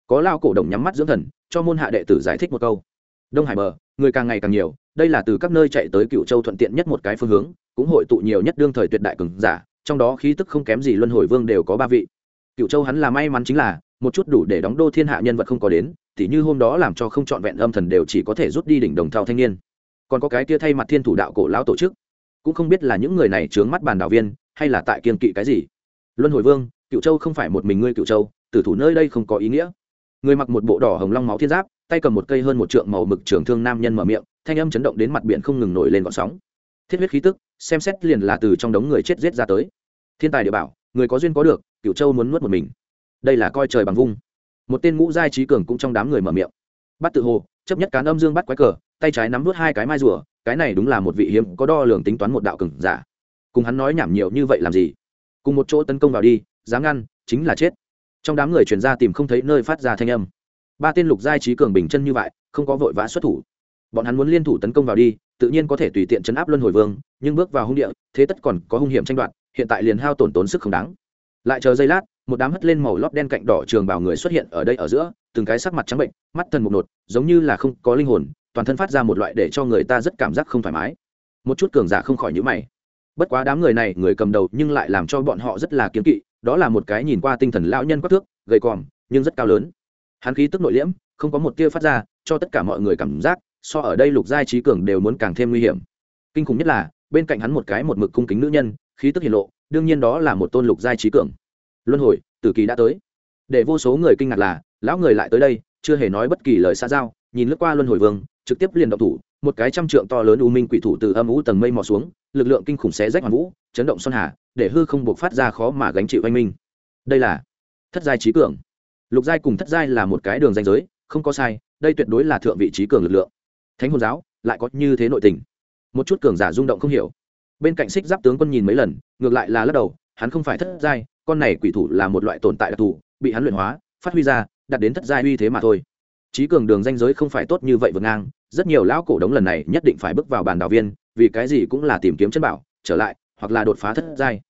Có lao cổ đồng nhắm mắt dưỡng thần, cho môn hạ đệ tử giải thích một câu. Đông hải bờ, người càng ngày càng nhiều, đây là từ các nơi chạy tới cựu châu thuận tiện nhất một cái phương hướng, cũng hội tụ nhiều nhất đương thời tuyệt đại cường giả, trong đó khí tức không kém gì luân hồi vương đều có ba vị. Cựu châu hắn là may mắn chính là, một chút đủ để đóng đô thiên hạ nhân vật không có đến thì như hôm đó làm cho không trọn vẹn âm thần đều chỉ có thể rút đi đỉnh đồng thao thanh niên. Còn có cái kia thay mặt thiên thủ đạo cổ lão tổ chức cũng không biết là những người này trướng mắt bàn đảo viên, hay là tại kiên kỵ cái gì. Luân hồi vương, cựu châu không phải một mình ngươi, cựu châu, tử thủ nơi đây không có ý nghĩa. Người mặc một bộ đỏ hồng long máu thiên giáp, tay cầm một cây hơn một trượng màu mực trường thương nam nhân mở miệng, thanh âm chấn động đến mặt biển không ngừng nổi lên gọn sóng. Thiết huyết khí tức, xem xét liền là từ trong đống người chết giết ra tới. Thiên tài địa bảo, người có duyên có được, cựu châu muốn nuốt một mình. Đây là coi trời bằng vung. Một tên ngũ giai trí cường cũng trong đám người mở miệng. Bắt tự hồ, chấp nhất cán âm dương bắt quái cờ, tay trái nắm vút hai cái mai rùa cái này đúng là một vị hiếm có đo lường tính toán một đạo cường giả. Cùng hắn nói nhảm nhiều như vậy làm gì? Cùng một chỗ tấn công vào đi, dám ngăn, chính là chết. Trong đám người chuyển ra tìm không thấy nơi phát ra thanh âm. Ba tên lục giai trí cường bình chân như vậy, không có vội vã xuất thủ. Bọn hắn muốn liên thủ tấn công vào đi, tự nhiên có thể tùy tiện chấn áp luân hồi vương, nhưng bước vào hung địa, thế tất còn có hung hiểm tranh đoạt, hiện tại liền hao tổn tốn sức không đáng. Lại chờ giây lát, một đám hất lên màu lót đen cạnh đỏ trường bảo người xuất hiện ở đây ở giữa, từng cái sắc mặt trắng bệnh, mắt thần mục nột, giống như là không có linh hồn toàn thân phát ra một loại để cho người ta rất cảm giác không thoải mái. Một chút cường giả không khỏi nhữ mày. Bất quá đám người này, người cầm đầu nhưng lại làm cho bọn họ rất là kiếm kỵ, đó là một cái nhìn qua tinh thần lão nhân quắc thước, gầy còm, nhưng rất cao lớn. Hắn khí tức nội liễm, không có một tia phát ra, cho tất cả mọi người cảm giác, so ở đây lục giai trí cường đều muốn càng thêm nguy hiểm. Kinh khủng nhất là, bên cạnh hắn một cái một mực cung kính nữ nhân, khí tức hiển lộ, đương nhiên đó là một tôn lục giai trí cường. Luân hồi, tử kỳ đã tới. Để vô số người kinh ngạc là, lão người lại tới đây, chưa hề nói bất kỳ lời xa giao, nhìn lướt qua luân hồi vương trực tiếp liền động thủ, một cái trăm trượng to lớn u minh quỷ thủ từ âm u tầng mây mò xuống, lực lượng kinh khủng xé rách hoàn vũ, chấn động son hà, để hư không buộc phát ra khó mà gánh chịu anh minh. Đây là thất giai trí cường. Lục giai cùng thất giai là một cái đường danh giới, không có sai, đây tuyệt đối là thượng vị trí cường lực lượng. Thánh hồn giáo, lại có như thế nội tình. Một chút cường giả rung động không hiểu. Bên cạnh xích giáp tướng quân nhìn mấy lần, ngược lại là lắc đầu, hắn không phải thất giai, con này quỷ thủ là một loại tồn tại đặc thù, bị hắn luyện hóa, phát huy ra, đạt đến thất giai uy thế mà thôi trí cường đường danh giới không phải tốt như vậy vượt ngang, rất nhiều lão cổ đống lần này nhất định phải bước vào bàn đào viên, vì cái gì cũng là tìm kiếm chân bảo, trở lại, hoặc là đột phá thất giai.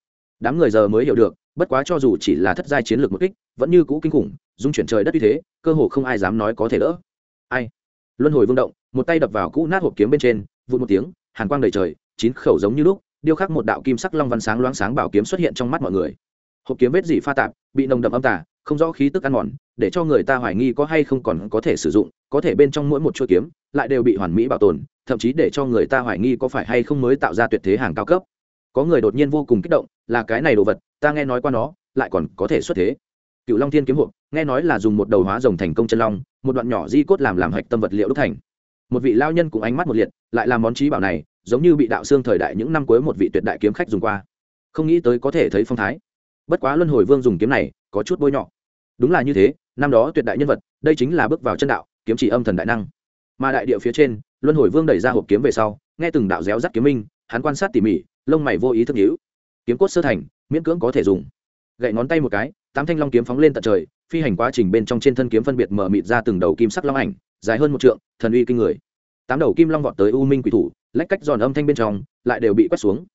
Đám người giờ mới hiểu được, bất quá cho dù chỉ là thất giai chiến lược một kích, vẫn như cũ kinh khủng, dung chuyển trời đất như thế, cơ hồ không ai dám nói có thể đỡ. Ai? Luân hồi vương động, một tay đập vào cũ nát hộp kiếm bên trên, vụt một tiếng, hàn quang đầy trời, chín khẩu giống như lúc, điêu khắc một đạo kim sắc long văn sáng loáng sáng bảo kiếm xuất hiện trong mắt mọi người. Hộp kiếm vết dị pha tạp, bị nồng đậm âm tả không rõ khí tức ăn mòn, để cho người ta hoài nghi có hay không còn có thể sử dụng, có thể bên trong mỗi một chuỗi kiếm lại đều bị hoàn mỹ bảo tồn, thậm chí để cho người ta hoài nghi có phải hay không mới tạo ra tuyệt thế hàng cao cấp. Có người đột nhiên vô cùng kích động, là cái này đồ vật, ta nghe nói qua nó, lại còn có thể xuất thế. Cựu long thiên kiếm hộp, nghe nói là dùng một đầu hóa rồng thành công chân long, một đoạn nhỏ di cốt làm làm hạch tâm vật liệu đúc thành. Một vị lao nhân cũng ánh mắt một liệt, lại làm món trí bảo này, giống như bị đạo xương thời đại những năm cuối một vị tuyệt đại kiếm khách dùng qua. Không nghĩ tới có thể thấy phong thái. Bất quá luân hồi vương dùng kiếm này, có chút bôi nhọ đúng là như thế, năm đó tuyệt đại nhân vật, đây chính là bước vào chân đạo, kiếm chỉ âm thần đại năng. Mà đại địa phía trên, luân hồi vương đẩy ra hộp kiếm về sau, nghe từng đạo réo rắt kiếm minh, hắn quan sát tỉ mỉ, lông mày vô ý thức nhíu. Kiếm cốt sơ thành, miễn cưỡng có thể dùng. Gậy ngón tay một cái, tám thanh long kiếm phóng lên tận trời, phi hành quá trình bên trong trên thân kiếm phân biệt mở mịt ra từng đầu kim sắc long ảnh, dài hơn một trượng, thần uy kinh người. Tám đầu kim long vọt tới u minh quỷ thủ, lách cách giòn âm thanh bên trong, lại đều bị quét xuống.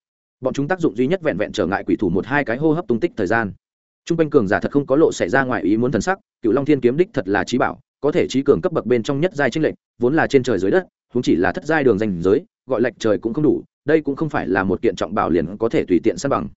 Bọn chúng tác dụng duy nhất vẹn vẹn trở ngại quỷ thủ một hai cái hô hấp tung tích thời gian. Trung quanh cường giả thật không có lộ xảy ra ngoài ý muốn thần sắc cựu long thiên kiếm đích thật là trí bảo, có thể trí cường cấp bậc bên trong nhất giai tranh lệnh vốn là trên trời dưới đất chúng chỉ là thất giai đường danh giới, gọi lệch trời cũng không đủ, đây cũng không phải là một kiện trọng bảo liền có thể tùy tiện san bằng.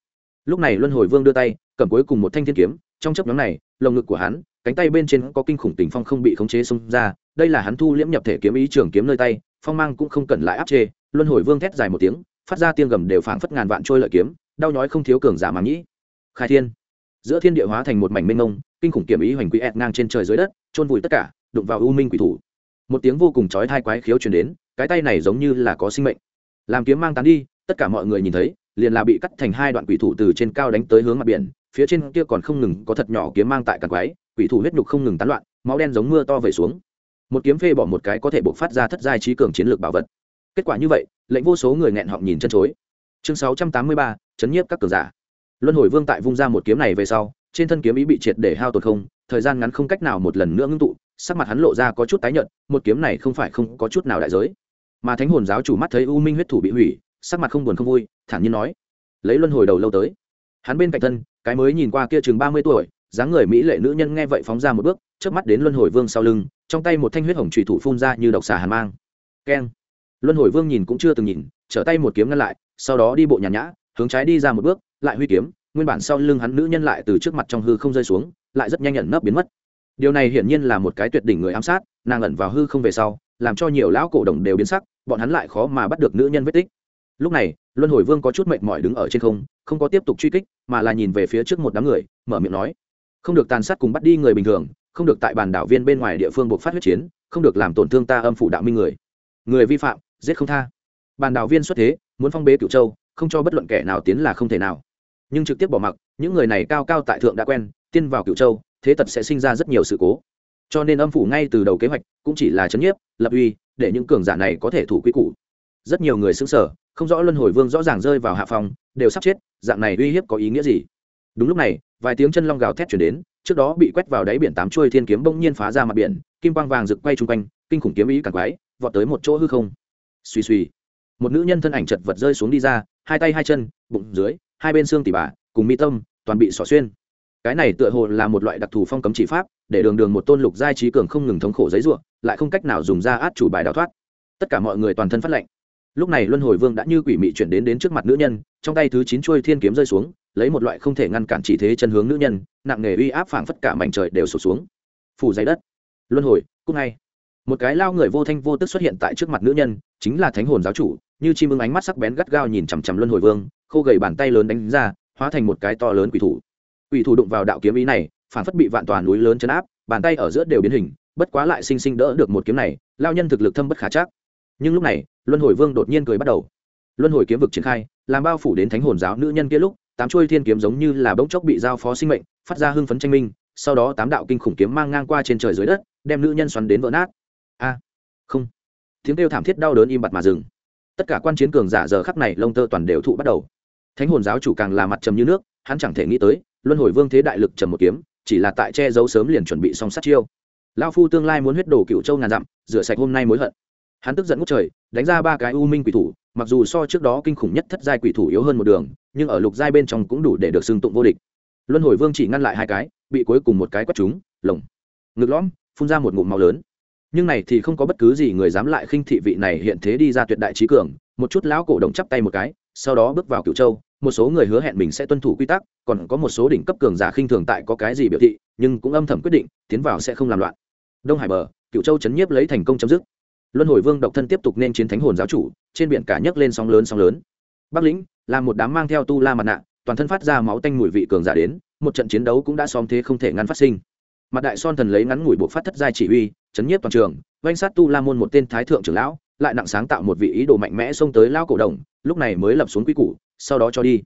Lúc này luân hồi vương đưa tay, cầm cuối cùng một thanh thiên kiếm, trong chấp nhóm này, lồng ngực của hắn, cánh tay bên trên có kinh khủng tình phong không bị khống chế xông ra, đây là hắn thu liễm nhập thể kiếm ý trường kiếm nơi tay, phong mang cũng không cần lại áp chê, luân hồi vương thét dài một tiếng, phát ra tiếng gầm đều phảng phất ngàn vạn trôi lợi kiếm, đau nhói không thiếu cường giả mà nhĩ khai thiên giữa thiên địa hóa thành một mảnh mênh mông, kinh khủng kiểm ý hoành quỹ ẹt ngang trên trời dưới đất trôn vùi tất cả, đụng vào u minh quỷ thủ. Một tiếng vô cùng chói thai quái khiếu truyền đến, cái tay này giống như là có sinh mệnh. Làm kiếm mang tán đi, tất cả mọi người nhìn thấy, liền là bị cắt thành hai đoạn quỷ thủ từ trên cao đánh tới hướng mặt biển, phía trên kia còn không ngừng có thật nhỏ kiếm mang tại càn quái, quỷ thủ huyết nhục không ngừng tán loạn, máu đen giống mưa to về xuống. Một kiếm phê bỏ một cái có thể buộc phát ra thất giai trí cường chiến lược bảo vật. Kết quả như vậy, lệnh vô số người nghẹn họng nhìn chân chối. Chương sáu trăm tám mươi ba, chấn nhiếp các cường giả luân hồi vương tại vung ra một kiếm này về sau, trên thân kiếm ý bị triệt để hao tột không, thời gian ngắn không cách nào một lần nữa ngưng tụ, sắc mặt hắn lộ ra có chút tái nhợt, một kiếm này không phải không có chút nào đại giới. Mà thánh hồn giáo chủ mắt thấy u minh huyết thủ bị hủy, sắc mặt không buồn không vui, thản nhiên nói, lấy luân hồi đầu lâu tới. Hắn bên cạnh thân, cái mới nhìn qua kia chừng ba mươi tuổi, dáng người mỹ lệ nữ nhân nghe vậy phóng ra một bước trước mắt đến luân hồi vương sau lưng, trong tay một thanh huyết hồng trùy thủ phun ra như độc xà hàn mang. Keng. Luân hồi vương nhìn cũng chưa từng nhìn, trở tay một kiếm ngăn lại, sau đó đi bộ nhàn nhã, hướng trái đi ra một bước lại huy kiếm, nguyên bản sau lưng hắn nữ nhân lại từ trước mặt trong hư không rơi xuống, lại rất nhanh nhận nấp biến mất. Điều này hiển nhiên là một cái tuyệt đỉnh người ám sát, nàng ẩn vào hư không về sau, làm cho nhiều lão cổ đồng đều biến sắc, bọn hắn lại khó mà bắt được nữ nhân vết tích. Lúc này, luân hồi vương có chút mệt mỏi đứng ở trên không không có tiếp tục truy kích, mà là nhìn về phía trước một đám người, mở miệng nói, không được tàn sát cùng bắt đi người bình thường, không được tại bàn đảo viên bên ngoài địa phương buộc phát huyết chiến, không được làm tổn thương ta âm phủ đạo minh người. Người vi phạm, giết không tha. Bàn đảo viên xuất thế, muốn phong bế cựu châu, không cho bất luận kẻ nào tiến là không thể nào nhưng trực tiếp bỏ mặc, những người này cao cao tại thượng đã quen, tiên vào cựu châu, thế tật sẽ sinh ra rất nhiều sự cố. Cho nên âm phủ ngay từ đầu kế hoạch cũng chỉ là chấn nhiếp, lập uy, để những cường giả này có thể thủ quy củ. Rất nhiều người xứng sở không rõ luân hồi vương rõ ràng rơi vào hạ phòng đều sắp chết, dạng này uy hiếp có ý nghĩa gì? Đúng lúc này, vài tiếng chân long gào thét chuyển đến, trước đó bị quét vào đáy biển tám chuôi thiên kiếm bỗng nhiên phá ra mặt biển, kim quang vàng rực quay chung quanh, kinh khủng kiếm ý càng quái, vọt tới một chỗ hư không. Suy suy một nữ nhân thân ảnh chật vật rơi xuống đi ra, hai tay hai chân, bụng dưới hai bên xương tỉ bà, cùng mi tâm, toàn bị xỏ xuyên. Cái này tựa hồ là một loại đặc thù phong cấm chỉ pháp, để đường đường một tôn lục giai trí cường không ngừng thống khổ giấy ruộng lại không cách nào dùng ra át chủ bài đào thoát. Tất cả mọi người toàn thân phát lệnh lúc này luân hồi vương đã như quỷ mị chuyển đến đến trước mặt nữ nhân, trong tay thứ chín chuôi thiên kiếm rơi xuống, lấy một loại không thể ngăn cản chỉ thế chân hướng nữ nhân, nặng nề uy áp phảng phất cả mảnh trời đều sụp xuống. Phủ dày đất. Luân hồi cúc ngay. Một cái lao người vô thanh vô tức xuất hiện tại trước mặt nữ nhân, chính là thánh hồn giáo chủ, như chim ưng ánh mắt sắc bén gắt gao nhìn chằm chằm luân hồi vương khô gầy bàn tay lớn đánh ra, hóa thành một cái to lớn quỷ thủ. Quỷ thủ đụng vào đạo kiếm ý này, phản phất bị vạn tòa núi lớn chấn áp, bàn tay ở giữa đều biến hình, bất quá lại sinh sinh đỡ được một kiếm này, lao nhân thực lực thâm bất khả chắc. Nhưng lúc này, luân hồi vương đột nhiên cười bắt đầu. Luân hồi kiếm vực triển khai, làm bao phủ đến thánh hồn giáo nữ nhân kia lúc, tám chuôi thiên kiếm giống như là bỗng chốc bị giao phó sinh mệnh, phát ra hưng phấn tranh minh, sau đó tám đạo kinh khủng kiếm mang ngang qua trên trời dưới đất, đem nữ nhân xoắn đến vỡ nát. A, không. Tiếng kêu thảm thiết đau đớn im bặt mà dừng. Tất cả quan chiến cường giả giờ khắc này lông tơ toàn đều thụ bắt đầu thánh hồn giáo chủ càng là mặt trầm như nước, hắn chẳng thể nghĩ tới, luân hồi vương thế đại lực trầm một kiếm, chỉ là tại che giấu sớm liền chuẩn bị xong sát chiêu. Lao phu tương lai muốn huyết đổ cựu châu ngàn dặm, rửa sạch hôm nay mối hận. Hắn tức giận ngút trời, đánh ra ba cái u minh quỷ thủ, mặc dù so trước đó kinh khủng nhất thất giai quỷ thủ yếu hơn một đường, nhưng ở lục giai bên trong cũng đủ để được xưng tụng vô địch. Luân hồi vương chỉ ngăn lại hai cái, bị cuối cùng một cái quất chúng lồng. Ngực lõm, phun ra một ngụm màu lớn. Nhưng này thì không có bất cứ gì người dám lại khinh thị vị này hiện thế đi ra tuyệt đại trí cường, một chút lão cổ đồng chắp tay một cái sau đó bước vào cựu châu, một số người hứa hẹn mình sẽ tuân thủ quy tắc, còn có một số đỉnh cấp cường giả khinh thường tại có cái gì biểu thị, nhưng cũng âm thầm quyết định, tiến vào sẽ không làm loạn. Đông hải bờ cựu châu chấn nhiếp lấy thành công chấm dứt. Luân hồi vương độc thân tiếp tục nên chiến thánh hồn giáo chủ, trên biển cả nhấc lên sóng lớn sóng lớn. Bắc lĩnh, là một đám mang theo tu la mặt nạ, toàn thân phát ra máu tanh mùi vị cường giả đến, một trận chiến đấu cũng đã xóm thế không thể ngăn phát sinh. Mặt đại son thần lấy ngắn ngủi bộ phát thất giai chỉ huy, chấn nhiếp toàn trường vanh sát tu la môn một tên thái thượng trưởng lão lại nặng sáng tạo một vị ý đồ mạnh mẽ xông tới lao cổ đồng, lúc này mới lập xuống quy củ, sau đó cho đi.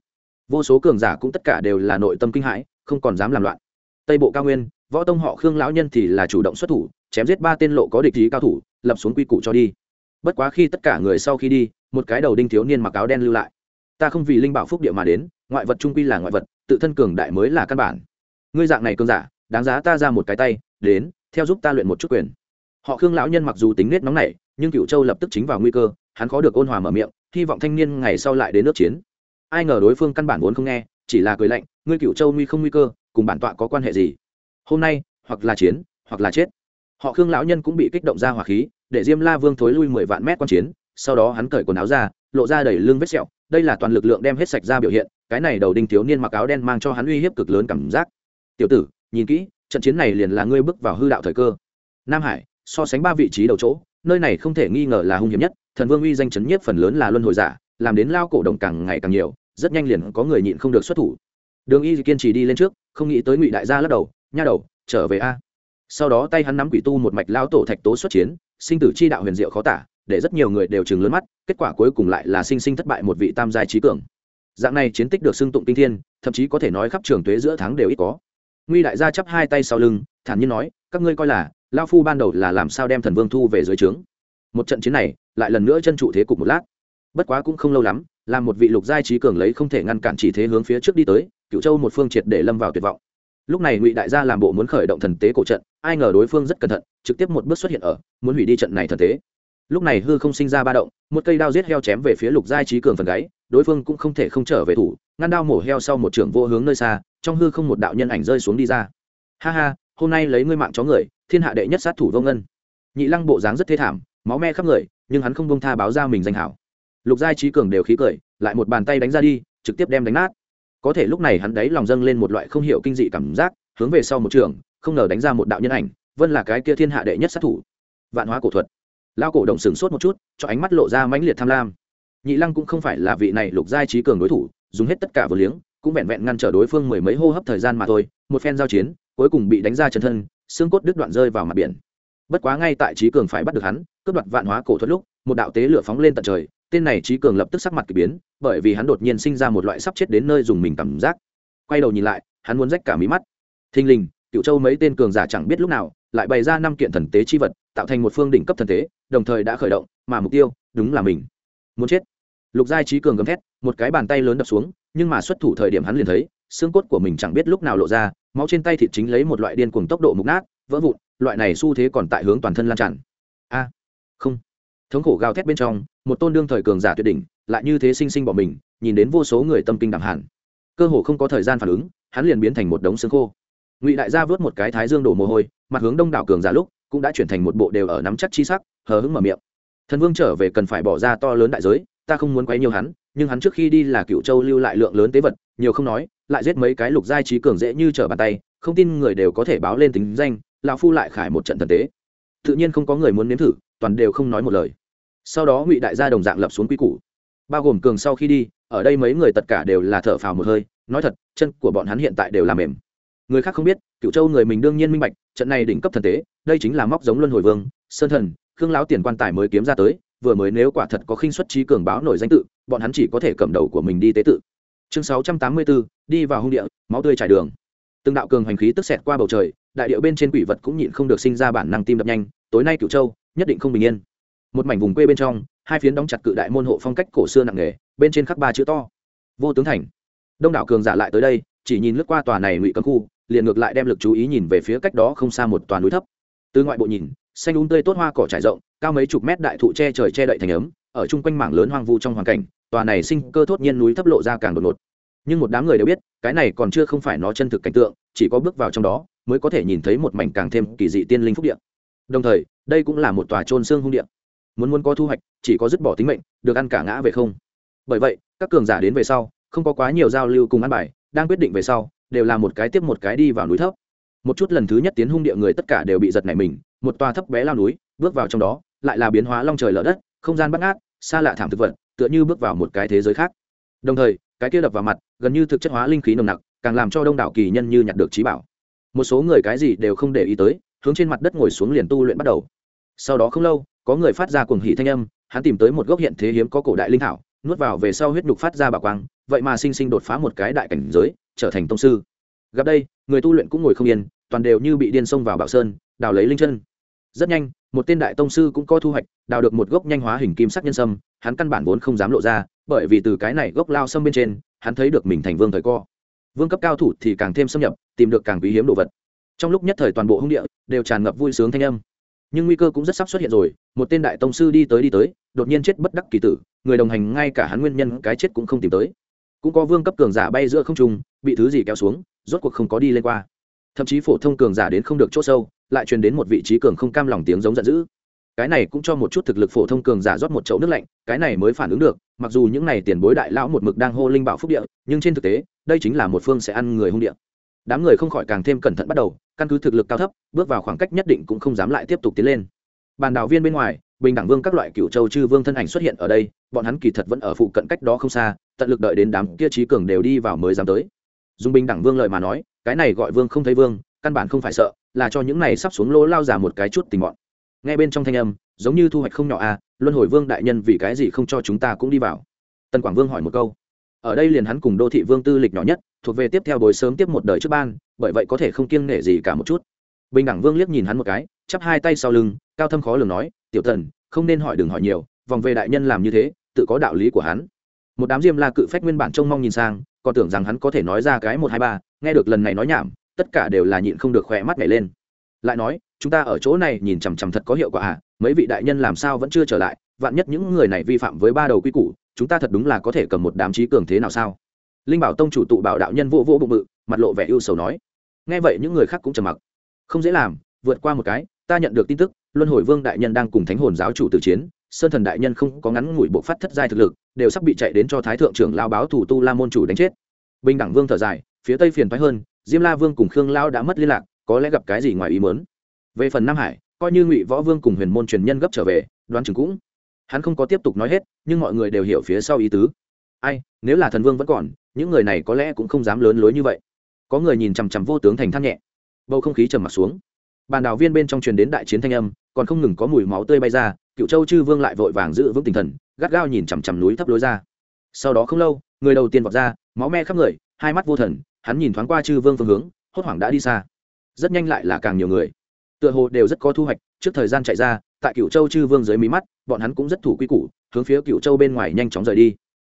Vô số cường giả cũng tất cả đều là nội tâm kinh hãi, không còn dám làm loạn. Tây bộ cao nguyên, võ tông họ khương lão nhân thì là chủ động xuất thủ, chém giết ba tên lộ có địch ý cao thủ, lập xuống quy củ cho đi. Bất quá khi tất cả người sau khi đi, một cái đầu đinh thiếu niên mặc áo đen lưu lại. Ta không vì linh bảo phúc địa mà đến, ngoại vật trung quy là ngoại vật, tự thân cường đại mới là căn bản. Ngươi dạng này cường giả, đáng giá ta ra một cái tay, đến, theo giúp ta luyện một chút quyền. Họ khương lão nhân mặc dù tính nết nóng nảy nhưng cựu châu lập tức chính vào nguy cơ, hắn khó được ôn hòa mở miệng, hy vọng thanh niên ngày sau lại đến nước chiến. Ai ngờ đối phương căn bản vốn không nghe, chỉ là cười lạnh, ngươi cựu châu nguy không nguy cơ, cùng bản tọa có quan hệ gì? Hôm nay, hoặc là chiến, hoặc là chết. Họ khương lão nhân cũng bị kích động ra hỏa khí, để diêm la vương thối lui mười vạn mét quan chiến, sau đó hắn cởi quần áo ra, lộ ra đầy lưng vết sẹo, đây là toàn lực lượng đem hết sạch ra biểu hiện, cái này đầu đinh thiếu niên mặc áo đen mang cho hắn uy hiếp cực lớn cảm giác. Tiểu tử, nhìn kỹ, trận chiến này liền là ngươi bước vào hư đạo thời cơ. Nam hải, so sánh ba vị trí đầu chỗ nơi này không thể nghi ngờ là hung hiểm nhất, thần vương uy danh chấn nhất phần lớn là luân hồi giả, làm đến lao cổ động càng ngày càng nhiều, rất nhanh liền có người nhịn không được xuất thủ. Đường y kiên trì đi lên trước, không nghĩ tới ngụy đại gia lắc đầu, nha đầu, trở về a. Sau đó tay hắn nắm quỷ tu một mạch lao tổ thạch tố xuất chiến, sinh tử chi đạo huyền diệu khó tả, để rất nhiều người đều chừng lớn mắt, kết quả cuối cùng lại là sinh sinh thất bại một vị tam giai trí cường. Dạng này chiến tích được xưng tụng kinh thiên, thậm chí có thể nói khắp trường tuế giữa tháng đều ít có. Nguy đại gia chắp hai tay sau lưng, thản nhiên nói, các ngươi coi là lao phu ban đầu là làm sao đem thần vương thu về dưới trướng. Một trận chiến này, lại lần nữa chân trụ thế cục một lát. Bất quá cũng không lâu lắm, làm một vị lục giai trí cường lấy không thể ngăn cản chỉ thế hướng phía trước đi tới cựu châu một phương triệt để lâm vào tuyệt vọng. Lúc này ngụy đại gia làm bộ muốn khởi động thần tế cổ trận, ai ngờ đối phương rất cẩn thận, trực tiếp một bước xuất hiện ở, muốn hủy đi trận này thần tế. Lúc này hư không sinh ra ba động, một cây đao giết heo chém về phía lục giai trí cường phần gáy, đối phương cũng không thể không trở về thủ, ngăn đao mổ heo sau một trưởng vô hướng nơi xa, trong hư không một đạo nhân ảnh rơi xuống đi ra. Ha ha, hôm nay lấy ngươi mạng chó người thiên hạ đệ nhất sát thủ vô ngân. Nhị lăng bộ dáng rất thê thảm, máu me khắp người, nhưng hắn không bông tha báo ra mình danh hảo. Lục giai trí cường đều khí cười, lại một bàn tay đánh ra đi, trực tiếp đem đánh nát. Có thể lúc này hắn đấy lòng dâng lên một loại không hiểu kinh dị cảm giác, hướng về sau một trường, không ngờ đánh ra một đạo nhân ảnh, vân là cái kia thiên hạ đệ nhất sát thủ. Vạn hóa cổ thuật. Lao cổ động sửng sốt một chút, cho ánh mắt lộ ra mãnh liệt tham lam. Nhị lăng cũng không phải là vị này lục giai trí cường đối thủ, dùng hết tất cả vừa liếng, cũng vẹn vẹn ngăn trở đối phương mười mấy hô hấp thời gian mà thôi, một phen giao chiến, cuối cùng bị đánh ra chân thân xương cốt đứt đoạn rơi vào mặt biển. Bất quá ngay tại trí cường phải bắt được hắn, cướp đoạt vạn hóa cổ thuật lúc, một đạo tế lửa phóng lên tận trời, tên này trí cường lập tức sắc mặt k ỳ biến, bởi vì hắn đột nhiên sinh ra một loại sắp chết đến nơi dùng mình cảm giác. Quay đầu nhìn lại, hắn muốn rách cả mí mắt. Thình lình cựu châu mấy tên cường giả chẳng biết lúc nào, lại bày ra năm kiện thần tế chi vật, tạo thành một phương đỉnh cấp thần tế, đồng thời đã khởi động, mà mục tiêu, đúng là mình. Muốn chết. Lục giai trí cường gầm thét, một cái bàn tay lớn đập xuống, nhưng mà xuất thủ thời điểm hắn liền thấy xương cốt của mình chẳng biết lúc nào lộ ra, máu trên tay thịt chính lấy một loại điên cuồng tốc độ mục nát, vỡ vụn, loại này xu thế còn tại hướng toàn thân lan tràn. A, không. Thống khổ gào thét bên trong, một tôn đương thời cường giả tuyệt đỉnh, lại như thế sinh sinh bỏ mình, nhìn đến vô số người tâm kinh đẳng hẳn. Cơ hồ không có thời gian phản ứng, hắn liền biến thành một đống xương khô. Ngụy đại gia vớt một cái thái dương đổ mồ hôi, mặt hướng đông đảo cường giả lúc, cũng đã chuyển thành một bộ đều ở nắm chắc chi sắc, hờ hững mở miệng. Thần vương trở về cần phải bỏ ra to lớn đại giới, ta không muốn quấy nhiều hắn, nhưng hắn trước khi đi là cựu châu lưu lại lượng lớn tế vật, nhiều không nói lại giết mấy cái lục giai trí cường dễ như trở bàn tay, không tin người đều có thể báo lên tính danh, lão phu lại khải một trận thần tế. Tự nhiên không có người muốn nếm thử, toàn đều không nói một lời. Sau đó ngụy đại gia đồng dạng lập xuống quy củ. Bao gồm cường sau khi đi, ở đây mấy người tất cả đều là thở phào một hơi, nói thật, chân của bọn hắn hiện tại đều là mềm. Người khác không biết cựu châu người mình đương nhiên minh bạch, trận này đỉnh cấp thần tế, đây chính là móc giống luân hồi vương, sơn thần, khương lão tiền quan tài mới kiếm ra tới, vừa mới nếu quả thật có khinh xuất trí cường báo nổi danh tự, bọn hắn chỉ có thể cầm đầu của mình đi tế tự chương sáu trăm tám mươi bốn đi vào hung địa, máu tươi trải đường. Từng đạo cường hành khí tức xẹt qua bầu trời, đại điệu bên trên quỷ vật cũng nhịn không được sinh ra bản năng tim đập nhanh, tối nay cựu châu, nhất định không bình yên. Một mảnh vùng quê bên trong, hai phiến đóng chặt cự đại môn hộ phong cách cổ xưa nặng nề, bên trên khắc ba chữ to. Vô tướng thành. Đông đảo cường giả lại tới đây, chỉ nhìn lướt qua tòa này ngụy cấm khu, liền ngược lại đem lực chú ý nhìn về phía cách đó không xa một tòa núi thấp. Từ ngoại bộ nhìn, xanh đúng tươi tốt hoa cỏ trải rộng, cao mấy chục mét đại thụ che trời che đậy thành ấm, ở chung quanh mảng lớn hoang vu trong hoàn cảnh tòa này sinh cơ thốt nhiên núi thấp lộ ra càng đột ngột. Nhưng một đám người đều biết, cái này còn chưa không phải nó chân thực cảnh tượng, chỉ có bước vào trong đó, mới có thể nhìn thấy một mảnh càng thêm kỳ dị tiên linh phúc điện đồng thời, đây cũng là một tòa trôn xương hung điện muốn muốn có thu hoạch, chỉ có dứt bỏ tính mệnh, được ăn cả ngã về không. Bởi vậy, các cường giả đến về sau, không có quá nhiều giao lưu cùng ăn bài, đang quyết định về sau, đều là một cái tiếp một cái đi vào núi thấp. Một chút lần thứ nhất tiến hung địa người tất cả đều bị giật nảy mình, một tòa thấp bé lao núi, bước vào trong đó, lại là biến hóa long trời lở đất, không gian bắt ngát, xa lạ thảm thực vật tựa như bước vào một cái thế giới khác. Đồng thời, cái kia đập vào mặt, gần như thực chất hóa linh khí nồng nặc, càng làm cho đông đảo kỳ nhân như nhặt được trí bảo. Một số người cái gì đều không để ý tới, hướng trên mặt đất ngồi xuống liền tu luyện bắt đầu. Sau đó không lâu, có người phát ra cuồng hỉ thanh âm, hắn tìm tới một gốc hiện thế hiếm có cổ đại linh thảo, nuốt vào về sau huyết nhục phát ra bảo quang, vậy mà sinh sinh đột phá một cái đại cảnh giới, trở thành tông sư. Gặp đây, người tu luyện cũng ngồi không yên, toàn đều như bị điên xông vào bảo sơn, đào lấy linh chân rất nhanh, một tên đại tông sư cũng có thu hoạch, đào được một gốc nhanh hóa hình kim sắc nhân sâm, hắn căn bản vốn không dám lộ ra, bởi vì từ cái này gốc lao sâm bên trên, hắn thấy được mình thành vương thời co. Vương cấp cao thủ thì càng thêm xâm nhập, tìm được càng quý hiếm đồ vật. Trong lúc nhất thời toàn bộ hung địa đều tràn ngập vui sướng thanh âm. Nhưng nguy cơ cũng rất sắp xuất hiện rồi, một tên đại tông sư đi tới đi tới, đột nhiên chết bất đắc kỳ tử, người đồng hành ngay cả hắn nguyên nhân cái chết cũng không tìm tới. Cũng có vương cấp cường giả bay giữa không trung, bị thứ gì kéo xuống, rốt cuộc không có đi lên qua thậm chí phổ thông cường giả đến không được c h ỗ sâu, lại truyền đến một vị trí cường không cam lòng tiếng giống giận dữ. Cái này cũng cho một chút thực lực phổ thông cường giả rót một chậu nước lạnh, cái này mới phản ứng được, mặc dù những n à y tiền bối đại lão một mực đang hô linh bảo phúc địa, nhưng trên thực tế, đây chính là một phương sẽ ăn người hung địa. Đám người không khỏi càng thêm cẩn thận bắt đầu, căn cứ thực lực cao thấp, bước vào khoảng cách nhất định cũng không dám lại tiếp tục tiến lên. Bàn đào viên bên ngoài, bình đẳng vương các loại cựu châu chư vương thân ảnh xuất hiện ở đây, bọn hắn kỳ thật vẫn ở phụ cận cách đó không xa, tận lực đợi đến đám kia trí cường đều đi vào mới dám tới. Dùng bình đẳng vương lợi mà nói cái này gọi vương không thấy vương, căn bản không phải sợ, là cho những này sắp xuống lỗ lao giả một cái chút tình bọn. Nghe bên trong thanh âm, giống như thu hoạch không nhỏ à luân hồi vương đại nhân vì cái gì không cho chúng ta cũng đi vào. Tần quảng vương hỏi một câu. Ở đây liền hắn cùng đô thị vương tư lịch nhỏ nhất, thuộc về tiếp theo bồi sớm tiếp một đời trước ban, bởi vậy có thể không kiêng nể gì cả một chút. Bình đẳng vương liếc nhìn hắn một cái, chắp hai tay sau lưng, cao thâm khó lường nói, tiểu tần, không nên hỏi đừng hỏi nhiều, vòng về đại nhân làm như thế, tự có đạo lý của hắn. Một đám diêm la cự phách nguyên bản trông mong nhìn sang còn tưởng rằng hắn có thể nói ra cái một hai ba, nghe được lần này nói nhảm, tất cả đều là nhịn không được khỏe mắt nhảy lên. Lại nói, chúng ta ở chỗ này nhìn chằm chằm thật có hiệu quả à mấy vị đại nhân làm sao vẫn chưa trở lại, vạn nhất những người này vi phạm với ba đầu quy củ, chúng ta thật đúng là có thể cầm một đám trí cường thế nào sao? Linh bảo tông chủ tụ bảo đạo nhân vô vô bụng bự, mặt lộ vẻ ưu sầu nói. Nghe vậy những người khác cũng trầm mặc. Không dễ làm, vượt qua một cái, ta nhận được tin tức, luân hồi vương đại nhân đang cùng thánh hồn giáo chủ tử chiến sơn thần đại nhân không có ngắn ngủi bộ phát thất giai thực lực, đều sắp bị chạy đến cho thái thượng trưởng lao báo thủ tu la môn chủ đánh chết. Bình đẳng vương thở dài, phía tây phiền thoái hơn, diêm la vương cùng khương lao đã mất liên lạc, có lẽ gặp cái gì ngoài ý mớn về phần nam hải, coi như ngụy võ vương cùng huyền môn truyền nhân gấp trở về, đoán chừng cũng. Hắn không có tiếp tục nói hết, nhưng mọi người đều hiểu phía sau ý tứ. Ai, nếu là thần vương vẫn còn, những người này có lẽ cũng không dám lớn lối như vậy. Có người nhìn chằm chằm vô tướng thành than nhẹ. Bầu không khí trầm m ặ t xuống. Bàn đào viên bên trong truyền đến đại chiến thanh âm, còn không ngừng có mùi máu tươi bay ra cựu châu chư vương lại vội vàng giữ vững tinh thần, gắt gao nhìn chằm chằm núi thấp lối ra. Sau đó không lâu, người đầu tiên vọt ra, máu me khắp người, hai mắt vô thần, hắn nhìn thoáng qua chư vương phương hướng, hốt hoảng đã đi xa. Rất nhanh lại là càng nhiều người. Tựa hồ đều rất có thu hoạch, trước thời gian chạy ra, tại cựu châu chư vương dưới mí mắt, bọn hắn cũng rất thủ quy củ, hướng phía cựu châu bên ngoài nhanh chóng rời đi.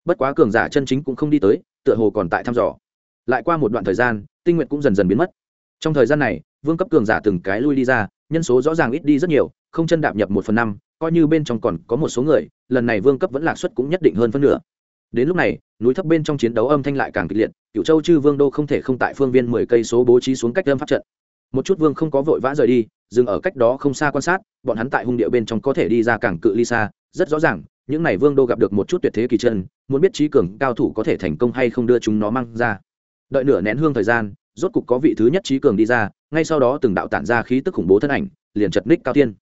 Bất quá cường giả chân chính cũng không đi tới, tựa hồ còn tại thăm dò. Lại qua một đoạn thời gian, tinh nguyện cũng dần dần biến mất. Trong thời gian này, vương cấp cường giả từng cái lui đi ra, nhân số rõ ràng ít đi rất nhiều, không chân đạp nhập một phần năm coi như bên trong còn có một số người, lần này vương cấp vẫn lạc suất cũng nhất định hơn phân nửa. Đến lúc này, núi thấp bên trong chiến đấu âm thanh lại càng kịch liệt cựu châu chư vương đô không thể không tại phương viên mười cây số bố trí xuống cách âm pháp trận. Một chút vương không có vội vã rời đi, dừng ở cách đó không xa quan sát, bọn hắn tại hung địa bên trong có thể đi ra cảng cự ly xa, rất rõ ràng, những n à y vương đô gặp được một chút tuyệt thế kỳ chân, muốn biết trí cường cao thủ có thể thành công hay không đưa chúng nó mang ra. Đợi nửa nén hương thời gian, rốt cục có vị thứ nhất trí cường đi ra, ngay sau đó từng đạo tản ra khí tức khủng bố thân ảnh, liền chật ních cao tiên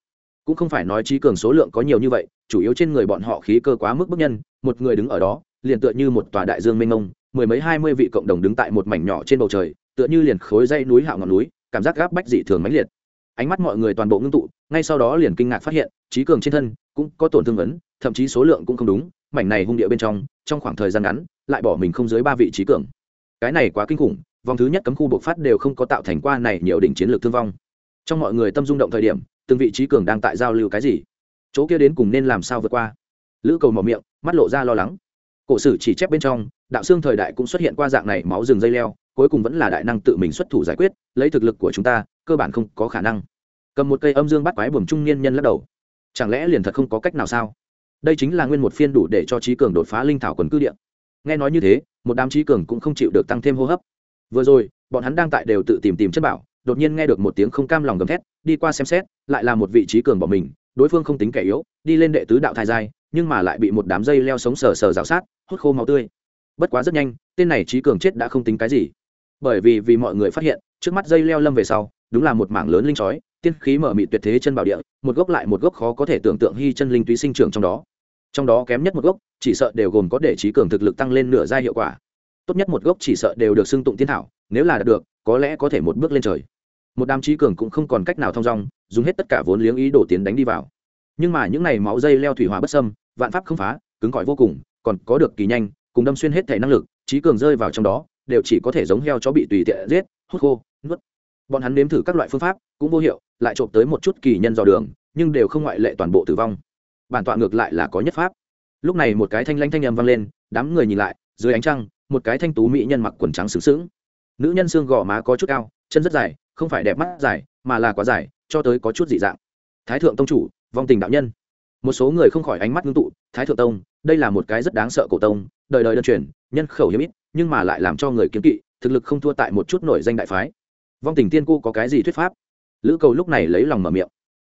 cũng không phải nói trí cường số lượng có nhiều như vậy, chủ yếu trên người bọn họ khí cơ quá mức bức nhân, một người đứng ở đó, liền tựa như một tòa đại dương mênh mông, mười mấy hai mươi vị cộng đồng đứng tại một mảnh nhỏ trên bầu trời, tựa như liền khối dây núi hạo ngọn núi, cảm giác gáp bách dị thường mãnh liệt. Ánh mắt mọi người toàn bộ ngưng tụ, ngay sau đó liền kinh ngạc phát hiện, trí cường trên thân cũng có tổn thương ấn, thậm chí số lượng cũng không đúng, mảnh này hung địa bên trong trong khoảng thời gian ngắn, lại bỏ mình không dưới ba vị trí cường. Cái này quá kinh khủng, vòng thứ nhất cấm khu bộc phát đều không có tạo thành qua này nhiều đỉnh chiến lược thương vong. Trong mọi người tâm rung động thời điểm từng vị trí cường đang tại giao lưu cái gì? Chỗ kia đến cùng nên làm sao vượt qua? Lữ cầu mỏ miệng, mắt lộ ra lo lắng. Cổ sử chỉ chép bên trong, đạo xương thời đại cũng xuất hiện qua dạng này máu rừng dây leo, cuối cùng vẫn là đại năng tự mình xuất thủ giải quyết, lấy thực lực của chúng ta, cơ bản không có khả năng. Cầm một cây âm dương bắt quái buồm trung niên nhân lắc đầu. Chẳng lẽ liền thật không có cách nào sao? Đây chính là nguyên một phiên đủ để cho trí cường đột phá linh thảo quần cư địa. Nghe nói như thế, một đám trí cường cũng không chịu được tăng thêm hô hấp. Vừa rồi, bọn hắn đang tại đều tự tìm tìm chất bảo đột nhiên nghe được một tiếng không cam lòng gầm thét, đi qua xem xét, lại là một vị trí cường bỏ mình, đối phương không tính kẻ yếu, đi lên đệ tứ đạo thai giai, nhưng mà lại bị một đám dây leo sống sờ sờ rào sát, hút khô máu tươi. Bất quá rất nhanh, tên này trí cường chết đã không tính cái gì. Bởi vì vì mọi người phát hiện, trước mắt dây leo lâm về sau, đúng là một mảng lớn linh chói, tiên khí mở mị tuyệt thế chân bảo địa, một gốc lại một gốc khó có thể tưởng tượng hy chân linh túy sinh trưởng trong đó. Trong đó kém nhất một gốc, chỉ sợ đều gồm có để trí cường thực lực tăng lên nửa giai hiệu quả. Tốt nhất một gốc chỉ sợ đều được xưng tụng tiên thảo, nếu là đạt được, có lẽ có thể một bước lên trời một đám trí cường cũng không còn cách nào thong dong, dùng hết tất cả vốn liếng ý đồ tiến đánh đi vào. Nhưng mà những này máu dây leo thủy hòa bất sâm vạn pháp không phá, cứng cỏi vô cùng, còn có được kỳ nhanh, cùng đâm xuyên hết thể năng lực, trí cường rơi vào trong đó, đều chỉ có thể giống heo chó bị tùy tiện giết, hút khô, nuốt. Bọn hắn nếm thử các loại phương pháp, cũng vô hiệu, lại trộm tới một chút kỳ nhân dò đường, nhưng đều không ngoại lệ toàn bộ tử vong. Bản tọa ngược lại là có nhất pháp. Lúc này một cái thanh lanh thanh âm vang lên, đám người nhìn lại, dưới ánh trăng, một cái thanh tú mỹ nhân mặc quần trắng sướng sướng nữ nhân xương gò má có chút cao, chân rất dài không phải đẹp mắt dài, mà là quá dài, cho tới có chút dị dạng. Thái thượng tông chủ, vong tình đạo nhân. Một số người không khỏi ánh mắt ngưng tụ, thái thượng tông, đây là một cái rất đáng sợ cổ tông, đời đời đơn truyền, nhân khẩu hiếm ít, nhưng mà lại làm cho người kiếm kỵ, thực lực không thua tại một chút nổi danh đại phái. Vong tình tiên cô có cái gì thuyết pháp? Lữ cầu lúc này lấy lòng mở miệng.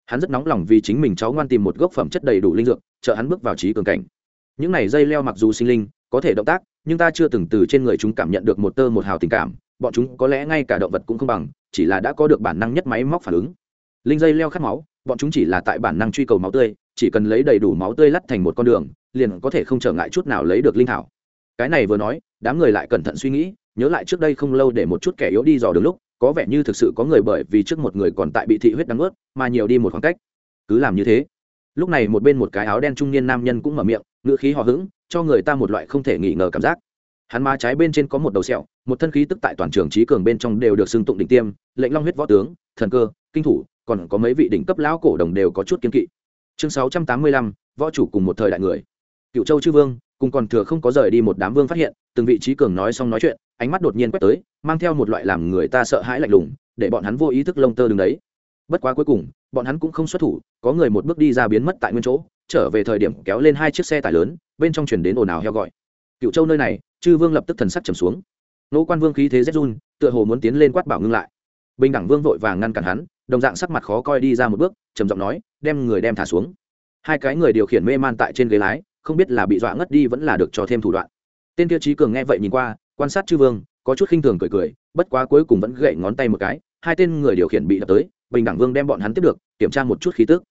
Hắn rất nóng lòng vì chính mình cháu ngoan tìm một gốc phẩm chất đầy đủ linh dược trợ hắn bước vào trí cường cảnh. Những này dây leo mặc dù sinh linh, có thể động tác, nhưng ta chưa từng từ trên người chúng cảm nhận được một tơ một hào tình cảm bọn chúng có lẽ ngay cả động vật cũng không bằng, chỉ là đã có được bản năng nhất máy móc phản ứng. Linh dây leo khát máu, bọn chúng chỉ là tại bản năng truy cầu máu tươi, chỉ cần lấy đầy đủ máu tươi lắt thành một con đường, liền có thể không trở ngại chút nào lấy được linh thảo. Cái này vừa nói, đám người lại cẩn thận suy nghĩ, nhớ lại trước đây không lâu để một chút kẻ yếu đi dò đường lúc, có vẻ như thực sự có người bởi vì trước một người còn tại bị thị huyết đắng ướt, mà nhiều đi một khoảng cách. Cứ làm như thế. Lúc này một bên một cái áo đen trung niên nam nhân cũng mở miệng, ngữ khí hò hững, cho người ta một loại không thể nghi ngờ cảm giác hắn má trái bên trên có một đầu sẹo, một thân khí tức tại toàn trường trí cường bên trong đều được xưng tụng đỉnh tiêm, lệnh long huyết võ tướng, thần cơ, kinh thủ, còn có mấy vị đỉnh cấp lão cổ đồng đều có chút kiên kỵ. Chương sáu trăm tám mươi lăm, võ chủ cùng một thời đại người. Cựu châu chư vương, cùng còn thừa không có rời đi một đám vương phát hiện, từng vị trí cường nói xong nói chuyện, ánh mắt đột nhiên quét tới, mang theo một loại làm người ta sợ hãi lạnh lùng, để bọn hắn vô ý thức lông tơ đứng đấy. Bất quá cuối cùng, bọn hắn cũng không xuất thủ, có người một bước đi ra biến mất tại nguyên chỗ, trở về thời điểm kéo lên hai chiếc xe tải lớn, bên trong chuyển đến ồn ào heo gọi. Cựu châu nơi này chư vương lập tức thần sắc trầm xuống. Nỗ quan vương khí thế rét run, tựa hồ muốn tiến lên quát bảo ngưng lại. Bình đẳng vương vội vàng ngăn cản hắn, đồng dạng sắc mặt khó coi đi ra một bước, trầm giọng nói, đem người đem thả xuống. Hai cái người điều khiển mê man tại trên ghế lái, không biết là bị dọa ngất đi vẫn là được cho thêm thủ đoạn. Tên tiêu chí cường nghe vậy nhìn qua, quan sát chư vương, có chút khinh thường cười cười, bất quá cuối cùng vẫn gậy ngón tay một cái, hai tên người điều khiển bị đập tới, bình đẳng vương đem bọn hắn tiếp được, kiểm tra một chút khí tức.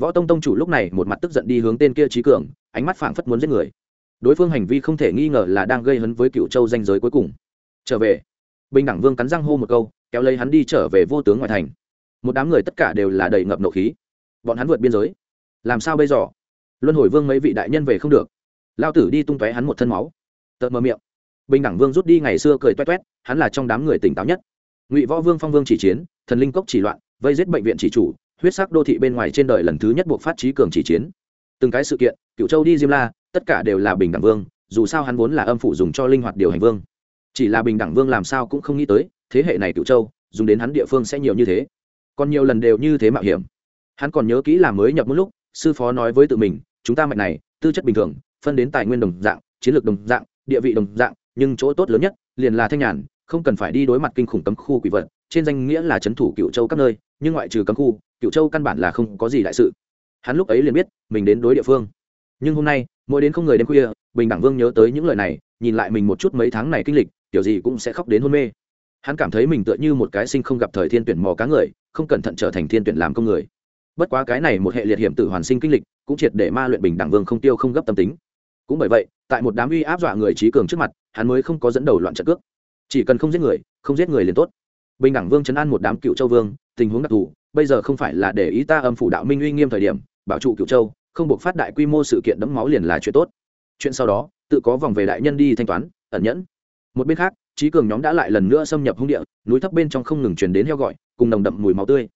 Võ tông tông chủ lúc này một mặt tức giận đi hướng tên kia trí cường, ánh mắt phảng phất muốn giết người đối phương hành vi không thể nghi ngờ là đang gây hấn với cựu châu danh giới cuối cùng. Trở về. Bình đẳng vương cắn răng hô một câu, kéo lấy hắn đi trở về vô tướng ngoại thành. Một đám người tất cả đều là đầy ngập nộ khí. Bọn hắn vượt biên giới. Làm sao bây giờ? Luân hồi vương mấy vị đại nhân về không được. Lao tử đi tung tóe hắn một thân máu. Tợt mờ miệng. Bình đẳng vương rút đi ngày xưa cười toét toét, hắn là trong đám người tỉnh táo nhất. Ngụy võ vương phong vương chỉ chiến, thần linh cốc chỉ loạn, vây giết bệnh viện chỉ chủ, huyết sắc đô thị bên ngoài trên đời lần thứ nhất buộc phát trí cường chỉ chiến. Từng cái sự kiện cựu châu đi diêm la tất cả đều là bình đẳng vương, dù sao hắn vốn là âm phủ dùng cho linh hoạt điều hành vương. Chỉ là bình đẳng vương làm sao cũng không nghĩ tới, thế hệ này cựu châu, dùng đến hắn địa phương sẽ nhiều như thế. Còn nhiều lần đều như thế mạo hiểm. Hắn còn nhớ kỹ là mới nhập một lúc, sư phó nói với tự mình, chúng ta mạnh này, tư chất bình thường, phân đến tài nguyên đồng dạng, chiến lược đồng dạng, địa vị đồng dạng, nhưng chỗ tốt lớn nhất liền là thanh nhàn, không cần phải đi đối mặt kinh khủng cấm khu quỷ vật, trên danh nghĩa là c thủ cựu châu các nơi, nhưng ngoại trừ cấm khu cựu châu căn bản là không có gì đại sự. Hắn lúc ấy liền biết, mình đến đối địa phương nhưng hôm nay, mỗi đến không người đêm khuya, bình đẳng vương nhớ tới những lời này, nhìn lại mình một chút mấy tháng này kinh lịch, kiểu gì cũng sẽ khóc đến hôn mê. Hắn cảm thấy mình tựa như một cái sinh không gặp thời thiên tuyển mò cá người, không cẩn thận trở thành thiên tuyển làm công người. Bất quá cái này một hệ liệt hiểm tử hoàn sinh kinh lịch, cũng triệt để ma luyện bình đẳng vương không tiêu không gấp tâm tính. Cũng bởi vậy, tại một đám uy áp dọa người trí cường trước mặt, hắn mới không có dẫn đầu loạn trận cước. Chỉ cần không giết người, không giết người liền tốt. Bình đẳng vương chấn an một đám cựu châu vương, tình huống đặc thù, bây giờ không phải là để ý ta âm phủ đạo minh uy nghiêm thời điểm, bảo trụ cựu châu không buộc phát đại quy mô sự kiện đẫm máu liền là chuyện tốt. Chuyện sau đó, tự có vòng về đại nhân đi thanh toán, ẩn nhẫn. Một bên khác trí cường nhóm đã lại lần nữa xâm nhập hung địa, núi thấp bên trong không ngừng truyền đến heo gọi, cùng nồng đậm mùi máu tươi.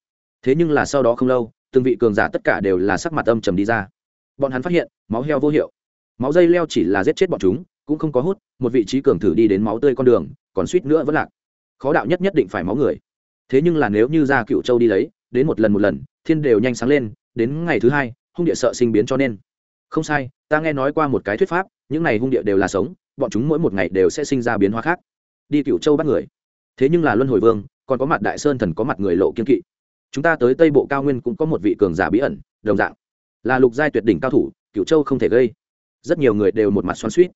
Thế nhưng là sau đó không lâu, từng vị cường giả tất cả đều là sắc mặt âm trầm đi ra. Bọn hắn phát hiện, máu heo vô hiệu. Máu dây leo chỉ là giết chết bọn chúng, cũng không có hút, một vị trí cường thử đi đến máu tươi con đường, còn suýt nữa vẫn lạc. Khó đạo nhất nhất định phải máu người. Thế nhưng là nếu như ra cựu châu đi lấy, đến một lần một lần, thiên đều nhanh sáng lên, đến ngày thứ hai hung địa sợ sinh biến cho nên. Không sai, ta nghe nói qua một cái thuyết pháp, những này hung địa đều là sống, bọn chúng mỗi một ngày đều sẽ sinh ra biến hóa khác. Đi cựu châu bắt người. Thế nhưng là luân hồi vương, còn có mặt đại sơn thần có mặt người lộ kiên kỵ. Chúng ta tới tây bộ cao nguyên cũng có một vị cường giả bí ẩn, đồng dạng. Là lục giai tuyệt đỉnh cao thủ cựu châu không thể gây. Rất nhiều người đều một mặt xoắn suýt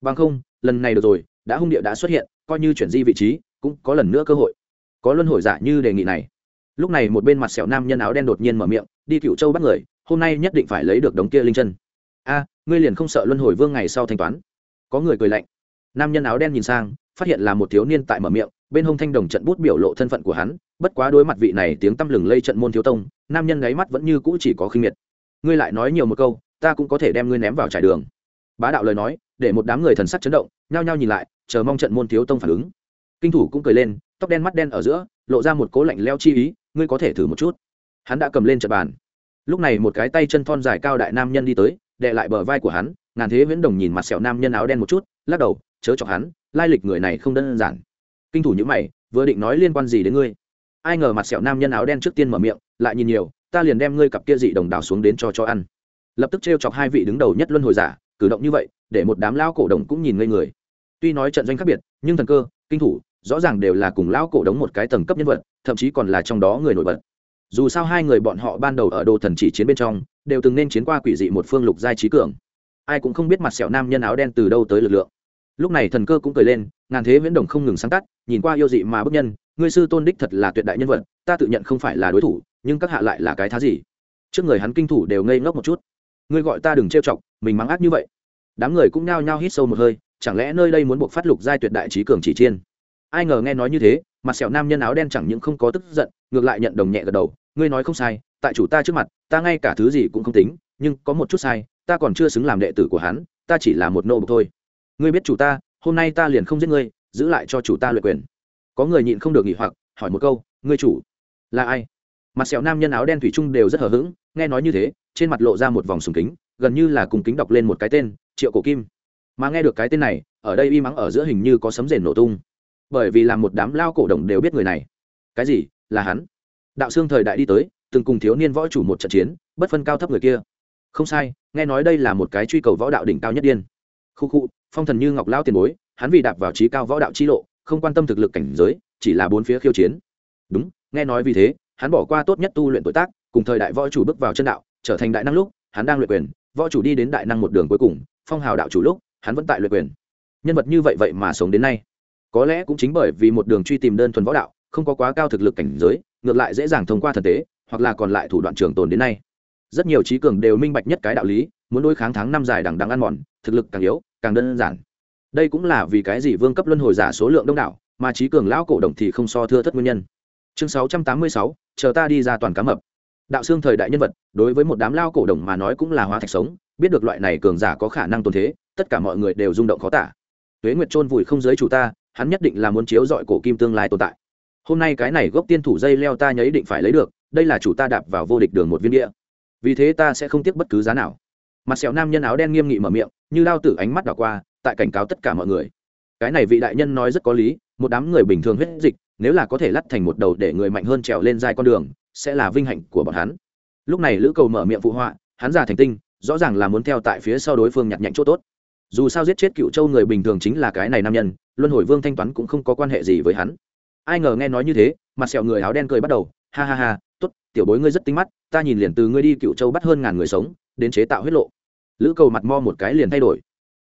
bằng không, lần này được rồi, đã hung địa đã xuất hiện, coi như chuyển di vị trí, cũng có lần nữa cơ hội. Có luân hồi giả như đề nghị này. Lúc này một bên mặt sẹo nam nhân áo đen đột nhiên mở miệng, đi cựu châu bắt người hôm nay nhất định phải lấy được đống kia linh chân. A, ngươi liền không sợ luân hồi vương ngày sau thanh toán? Có người cười lạnh. Nam nhân áo đen nhìn sang, phát hiện là một thiếu niên tại mở miệng, bên hông thanh đồng trận bút biểu lộ thân phận của hắn, bất quá đối mặt vị này tiếng tăm lừng lây trận môn thiếu tông, nam nhân gáy mắt vẫn như cũ chỉ có khinh miệt. Ngươi lại nói nhiều một câu, ta cũng có thể đem ngươi ném vào trải đường. Bá đạo lời nói, để một đám người thần sắc chấn động, nhao nhao nhìn lại, chờ mong trận môn thiếu tông phản ứng. Kinh thủ cũng cười lên, tóc đen mắt đen ở giữa, lộ ra một cố lạnh leo chi ý, ngươi có thể thử một chút. Hắn đã cầm lên trận bàn lúc này một cái tay chân thon dài cao đại nam nhân đi tới đệ lại bờ vai của hắn, ngàn thế viễn đồng nhìn mặt sẹo nam nhân áo đen một chút, lắc đầu, chớ chọc hắn, lai lịch người này không đơn giản. Kinh thủ những mày, vừa định nói liên quan gì đến ngươi? Ai ngờ mặt sẹo nam nhân áo đen trước tiên mở miệng, lại nhìn nhiều, ta liền đem ngươi cặp kia dị đồng đào xuống đến cho cho ăn. Lập tức t chọc hai vị đứng đầu nhất luân hồi giả, cử động như vậy, để một đám lão cổ đồng cũng nhìn ngây người. Tuy nói trận doanh khác biệt, nhưng thần cơ, kinh thủ, rõ ràng đều là cùng lão cổ đống một cái tầng cấp nhân vật, thậm chí còn là trong đó người nổi bật dù sao hai người bọn họ ban đầu ở đồ thần chỉ chiến bên trong, đều từng nên chiến qua quỷ dị một phương lục giai trí cường. Ai cũng không biết mặt sẹo nam nhân áo đen từ đâu tới lực lượng. Lúc này thần cơ cũng cười lên, ngàn thế viễn đồng không ngừng sáng tắt nhìn qua yêu dị mà bức nhân, ngươi sư tôn đích thật là tuyệt đại nhân vật, ta tự nhận không phải là đối thủ, nhưng các hạ lại là cái thá gì? Trước người hắn kinh thủ đều ngây ngốc một chút. Ngươi gọi ta đừng trêu chọc, mình mắng ác như vậy. Đám người cũng nhao nhao hít sâu một hơi, chẳng lẽ nơi đây muốn buộc phát lục giai tuyệt đại trí cường chỉ chiên ai ngờ nghe nói như thế mặt sẹo nam nhân áo đen chẳng những không có tức giận, ngược lại nhận đồng nhẹ gật đầu, ngươi nói không sai, tại chủ ta trước mặt, ta ngay cả thứ gì cũng không tính, nhưng có một chút sai, ta còn chưa xứng làm đệ tử của hắn, ta chỉ là một nô bộc thôi. Ngươi biết chủ ta, hôm nay ta liền không giết ngươi, giữ lại cho chủ ta luyện quyền. Có người nhịn không được nghỉ hoặc, hỏi một câu, ngươi chủ là ai? Mặt sẹo nam nhân áo đen thủy chung đều rất hờ hững, nghe nói như thế, trên mặt lộ ra một vòng sùng kính, gần như là cùng kính đọc lên một cái tên, triệu cổ kim. Mà nghe được cái tên này, ở đây y mắng ở giữa hình như có sấm rền nổ tung bởi vì là một đám lao cổ đồng đều biết người này. Cái gì? Là hắn? Đạo xương thời đại đi tới, từng cùng thiếu niên võ chủ một trận chiến, bất phân cao thấp người kia. Không sai, nghe nói đây là một cái truy cầu võ đạo đỉnh cao nhất điên. Khu khu, phong thần như ngọc lao tiền bối, hắn vì đạp vào trí cao võ đạo chi lộ, không quan tâm thực lực cảnh giới, chỉ là bốn phía khiêu chiến. Đúng, nghe nói vì thế, hắn bỏ qua tốt nhất tu luyện tuổi tác, cùng thời đại võ chủ bước vào chân đạo, trở thành đại năng lúc, hắn đang luyện quyền, võ chủ đi đến đại năng một đường cuối cùng, phong hào đạo chủ lúc, hắn vẫn tại luyện quyền. Nhân vật như vậy vậy mà sống đến nay có lẽ cũng chính bởi vì một đường truy tìm đơn thuần võ đạo, không có quá cao thực lực cảnh giới, ngược lại dễ dàng thông qua thần tế, hoặc là còn lại thủ đoạn trường tồn đến nay. Rất nhiều trí cường đều minh bạch nhất cái đạo lý, muốn đối kháng tháng năm dài đằng đằng ăn mòn, thực lực càng yếu, càng đơn giản. Đây cũng là vì cái gì vương cấp luân hồi giả số lượng đông đảo, mà trí cường lão cổ đồng thì không so thưa thất nguyên nhân. Chương sáu trăm tám mươi sáu, chờ ta đi ra toàn cá mập. Đạo xương thời đại nhân vật, đối với một đám lao cổ đồng mà nói cũng là hóa thạch sống, biết được loại này cường giả có khả năng tồn thế, tất cả mọi người đều rung động khó tả. Tuế nguyệt trôn vùi không giới chủ ta hắn nhất định là muốn chiếu dọi cổ kim tương lai tồn tại. Hôm nay cái này gốc tiên thủ dây leo ta nhấy định phải lấy được, đây là chủ ta đạp vào vô địch đường một viên địa. Vì thế ta sẽ không tiếc bất cứ giá nào. Mặt sẹo nam nhân áo đen nghiêm nghị mở miệng, như đao tử ánh mắt đảo qua, tại cảnh cáo tất cả mọi người. Cái này vị đại nhân nói rất có lý, một đám người bình thường huyết dịch, nếu là có thể lắt thành một đầu để người mạnh hơn trèo lên dài con đường, sẽ là vinh hạnh của bọn hắn. Lúc này lữ cầu mở miệng phụ họa, hắn già thành tinh, rõ ràng là muốn theo tại phía sau đối phương nhặt nhạnh chỗ tốt dù sao giết chết cựu châu người bình thường chính là cái này nam nhân, luân hồi vương thanh toán cũng không có quan hệ gì với hắn. Ai ngờ nghe nói như thế, mặt sẹo người áo đen cười bắt đầu, ha ha ha t ố t tiểu bối ngươi rất tinh mắt, ta nhìn liền từ ngươi đi cựu châu bắt hơn ngàn người sống, đến chế tạo huyết lộ. Lữ cầu mặt mo một cái liền thay đổi.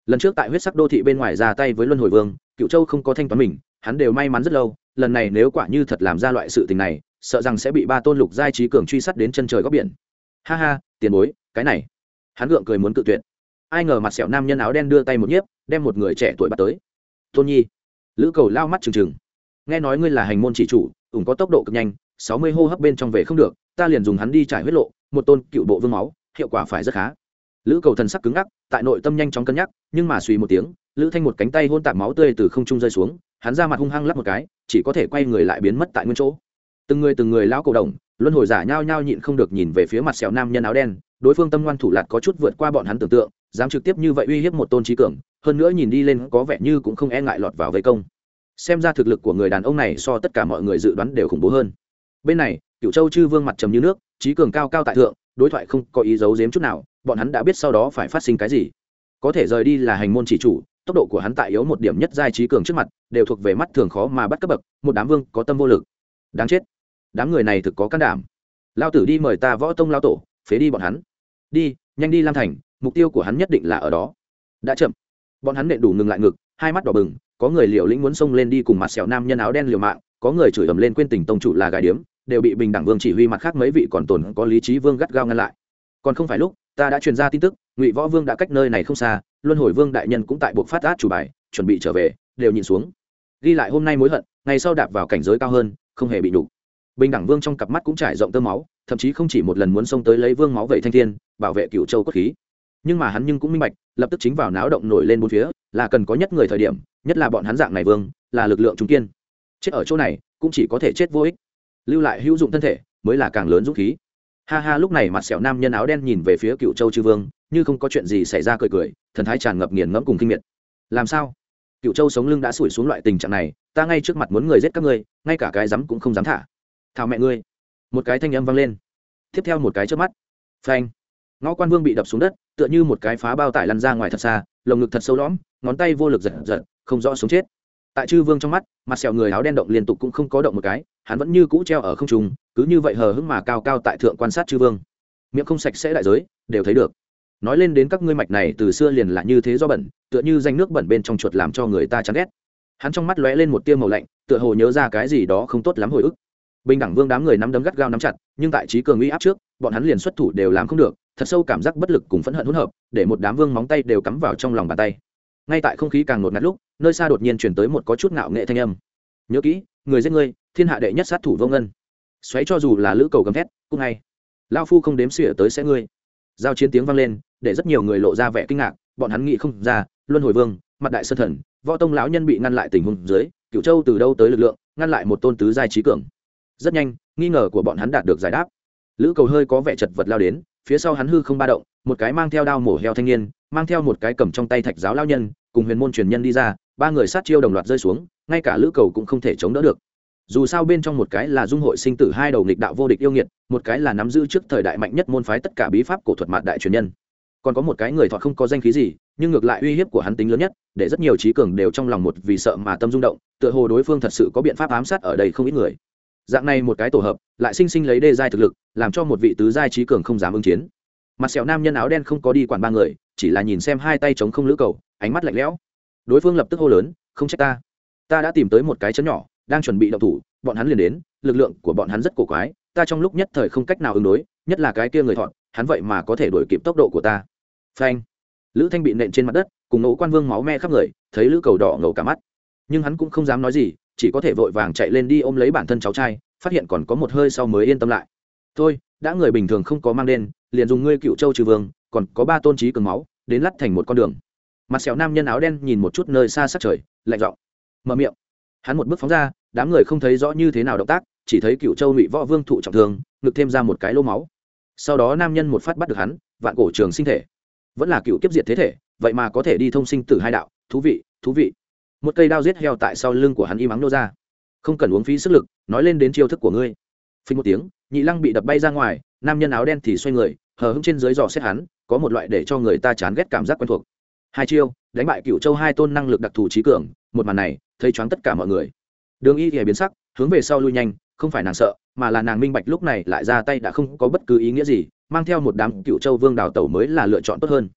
Lần trước tại huyết sắc đô thị bên ngoài ra tay với luân hồi vương, cựu châu không có thanh toán mình, hắn đều may mắn rất lâu, lần này nếu quả như thật làm ra loại sự tình này, sợ rằng sẽ bị ba tôn lục giai trí cường truy sát đến chân trời góc biển. Ha ha, tiền bối, cái này. Hắn gượng cười muốn cự tuyệt ai ngờ mặt sẹo nam nhân áo đen đưa tay một nhiếp, đem một người trẻ tuổi bắt tới. Tôn nhi, lữ cầu lao mắt trừng trừng. Nghe nói ngươi là hành môn chỉ chủ, ủng có tốc độ cực nhanh, sáu mươi hô hấp bên trong về không được, ta liền dùng hắn đi trải huyết lộ, một tôn cựu bộ vương máu, hiệu quả phải rất khá. Lữ cầu thần sắc cứng ngắc, tại nội tâm nhanh chóng cân nhắc, nhưng mà suy một tiếng, lữ thanh một cánh tay hôn tạp máu tươi từ không trung rơi xuống, hắn ra mặt hung hăng lắp một cái, chỉ có thể quay người lại biến mất tại nguyên chỗ. Từng người từng người lão cổ đồng luân hồi giả nhao nhao nhịn không được nhìn về phía mặt sẹo nam nhân áo đen, đối phương tâm ngoan thủ lạt có chút vượt qua bọn hắn tưởng tượng dám trực tiếp như vậy uy hiếp một tôn trí cường, hơn nữa nhìn đi lên có vẻ như cũng không e ngại lọt vào vây công. Xem ra thực lực của người đàn ông này so tất cả mọi người dự đoán đều khủng bố hơn. Bên này cựu châu chư vương mặt trầm như nước, trí cường cao cao tại thượng, đối thoại không có ý giấu giếm chút nào, bọn hắn đã biết sau đó phải phát sinh cái gì. Có thể rời đi là hành môn chỉ chủ, tốc độ của hắn tại yếu một điểm nhất giai trí cường trước mặt, đều thuộc về mắt thường khó mà bắt cấp bậc, một đám vương có tâm vô lực. Đáng chết. Đám người này thực có can đảm. Lao tử đi mời ta võ tông lao tổ, phế đi bọn hắn. Đi, nhanh đi lam thành mục tiêu của hắn nhất định là ở đó. Đã chậm. Bọn hắn nện đủ ngừng lại ngực, hai mắt đỏ bừng, có người liều lĩnh muốn xông lên đi cùng mặt sẹo nam nhân áo đen liều mạng, có người chửi ầm lên quên tình tông chủ là gài điếm, đều bị bình đẳng vương chỉ huy mặt khác mấy vị còn tồn có lý trí vương gắt gao ngăn lại. Còn không phải lúc, ta đã truyền ra tin tức, ngụy võ vương đã cách nơi này không xa, luân hồi vương đại nhân cũng tại buộc phát át chủ bài, chuẩn bị trở về, đều nhìn xuống. Ghi lại hôm nay mối hận, ngày sau đạp vào cảnh giới cao hơn, không hề bị đủ bình đẳng vương trong cặp mắt cũng trải rộng tơ máu, thậm chí không chỉ một lần muốn xông tới lấy vương máu vậy thanh thiên, bảo vệ cựu châu cốt khí nhưng mà hắn nhưng cũng minh bạch, lập tức chính vào náo động nổi lên bốn phía, là cần có nhất người thời điểm, nhất là bọn hắn dạng này vương, là lực lượng trung kiên. Chết ở chỗ này, cũng chỉ có thể chết vô ích. Lưu lại hữu dụng thân thể, mới là càng lớn dũng khí. Ha ha, lúc này mặt sẹo nam nhân áo đen nhìn về phía cựu châu chư vương, như không có chuyện gì xảy ra cười cười, thần thái tràn ngập nghiền ngẫm cùng kinh miệt. Làm sao? Cựu châu sống lưng đã sủi xuống loại tình trạng này, ta ngay trước mặt muốn người giết các ngươi, ngay cả cái dám cũng không dám thả. Thảo mẹ ngươi. Một cái thanh âm vang lên. Tiếp theo một cái trước mắt. Phanh ngõ quan vương bị đập xuống đất, tựa như một cái phá bao tải lăn ra ngoài thật xa, lồng ngực thật sâu lõm, ngón tay vô lực giật giật, không rõ sống chết. Tại chư vương trong mắt, mặt sẹo người áo đen động liên tục cũng không có động một cái, hắn vẫn như cũ treo ở không trung, cứ như vậy hờ hững mà cao cao tại thượng quan sát chư vương. Miệng không sạch sẽ đại giới, đều thấy được. Nói lên đến các ngươi mạch này từ xưa liền là như thế do bẩn, tựa như danh nước bẩn bên trong chuột làm cho người ta chán ghét. Hắn trong mắt lóe lên một tia màu lạnh, tựa hồ nhớ ra cái gì đó không tốt lắm hồi ức. Bình đẳng vương đám người nắm đấm gắt gao nắm chặt, nhưng tại trí cường uy áp trước, bọn hắn liền xuất thủ đều làm không được thật sâu cảm giác bất lực cùng phẫn hận hỗn hợp, để một đám vương móng tay đều cắm vào trong lòng bàn tay. Ngay tại không khí càng ngột ngạt lúc, nơi xa đột nhiên chuyển tới một có chút ngạo nghệ thanh âm. Nhớ kỹ, người giết ngươi, thiên hạ đệ nhất sát thủ vô ngân. Xoáy cho dù là lữ cầu gầm thét, cũng ngay. Lao phu không đếm xỉa tới sẽ ngươi. Giao chiến tiếng vang lên, để rất nhiều người lộ ra vẻ kinh ngạc, bọn hắn nghĩ không ra, luân hồi vương, mặt đại sơn thần, võ tông lão nhân bị ngăn lại tình huống dưới cựu châu từ đâu tới lực lượng, ngăn lại một tôn tứ giai trí cường. Rất nhanh, nghi ngờ của bọn hắn đạt được giải đáp. Lữ cầu hơi có vẻ chật vật lao đến phía sau hắn hư không ba động, một cái mang theo đao mổ heo thanh niên, mang theo một cái cầm trong tay thạch giáo lao nhân, cùng huyền môn truyền nhân đi ra, ba người sát chiêu đồng loạt rơi xuống, ngay cả lữ cầu cũng không thể chống đỡ được. Dù sao bên trong một cái là dung hội sinh tử hai đầu nghịch đạo vô địch yêu nghiệt, một cái là nắm giữ trước thời đại mạnh nhất môn phái tất cả bí pháp cổ thuật mạt đại truyền nhân. Còn có một cái người thọ không có danh khí gì, nhưng ngược lại uy hiếp của hắn tính lớn nhất, để rất nhiều trí cường đều trong lòng một vì sợ mà tâm rung động, tựa hồ đối phương thật sự có biện pháp ám sát ở đây không ít người dạng này một cái tổ hợp, lại sinh sinh lấy đê giai thực lực, làm cho một vị tứ giai trí cường không dám ứng chiến. Mặt sẹo nam nhân áo đen không có đi quản ba người, chỉ là nhìn xem hai tay chống không lữ cầu, ánh mắt lạnh lẽo. Đối phương lập tức hô lớn, không trách ta. Ta đã tìm tới một cái chấn nhỏ, đang chuẩn bị động thủ, bọn hắn liền đến, lực lượng của bọn hắn rất cổ quái, ta trong lúc nhất thời không cách nào ứng đối, nhất là cái kia người thọn, hắn vậy mà có thể đuổi kịp tốc độ của ta. Phanh. Lữ thanh bị nện trên mặt đất, cùng nỗ quan vương máu me khắp người, thấy lữ cầu đỏ ngầu cả mắt. Nhưng hắn cũng không dám nói gì chỉ có thể vội vàng chạy lên đi ôm lấy bản thân cháu trai, phát hiện còn có một hơi sau mới yên tâm lại. Thôi, đã người bình thường không có mang đen, liền dùng ngươi cựu châu trừ vương, còn có ba tôn trí cường máu, đến lắt thành một con đường. Mặt sẹo nam nhân áo đen nhìn một chút nơi xa sát trời, lạnh giọng, mở miệng. Hắn một bước phóng ra, đám người không thấy rõ như thế nào động tác, chỉ thấy cựu châu ngụy võ vương thụ trọng thương, ngực thêm ra một cái lô máu. Sau đó nam nhân một phát bắt được hắn, vạn cổ trường sinh thể. Vẫn là cựu kiếp diệt thế thể, vậy mà có thể đi thông sinh từ hai đạo, thú vị thú vị một cây đao giết heo tại sau lưng của hắn y mắng nô ra. Không cần uống phí sức lực, nói lên đến chiêu thức của ngươi. Phí một tiếng, nhị lăng bị đập bay ra ngoài, nam nhân áo đen thì xoay người, hờ hững trên dưới giò xét hắn, có một loại để cho người ta chán ghét cảm giác quen thuộc. Hai chiêu, đánh bại cựu châu hai tôn năng lực đặc thù trí cường, một màn này, thấy choáng tất cả mọi người. Đường y thì biến sắc, hướng về sau lui nhanh, không phải nàng sợ, mà là nàng minh bạch lúc này lại ra tay đã không có bất cứ ý nghĩa gì, mang theo một đám cựu châu vương đào tẩu mới là lựa chọn tốt hơn.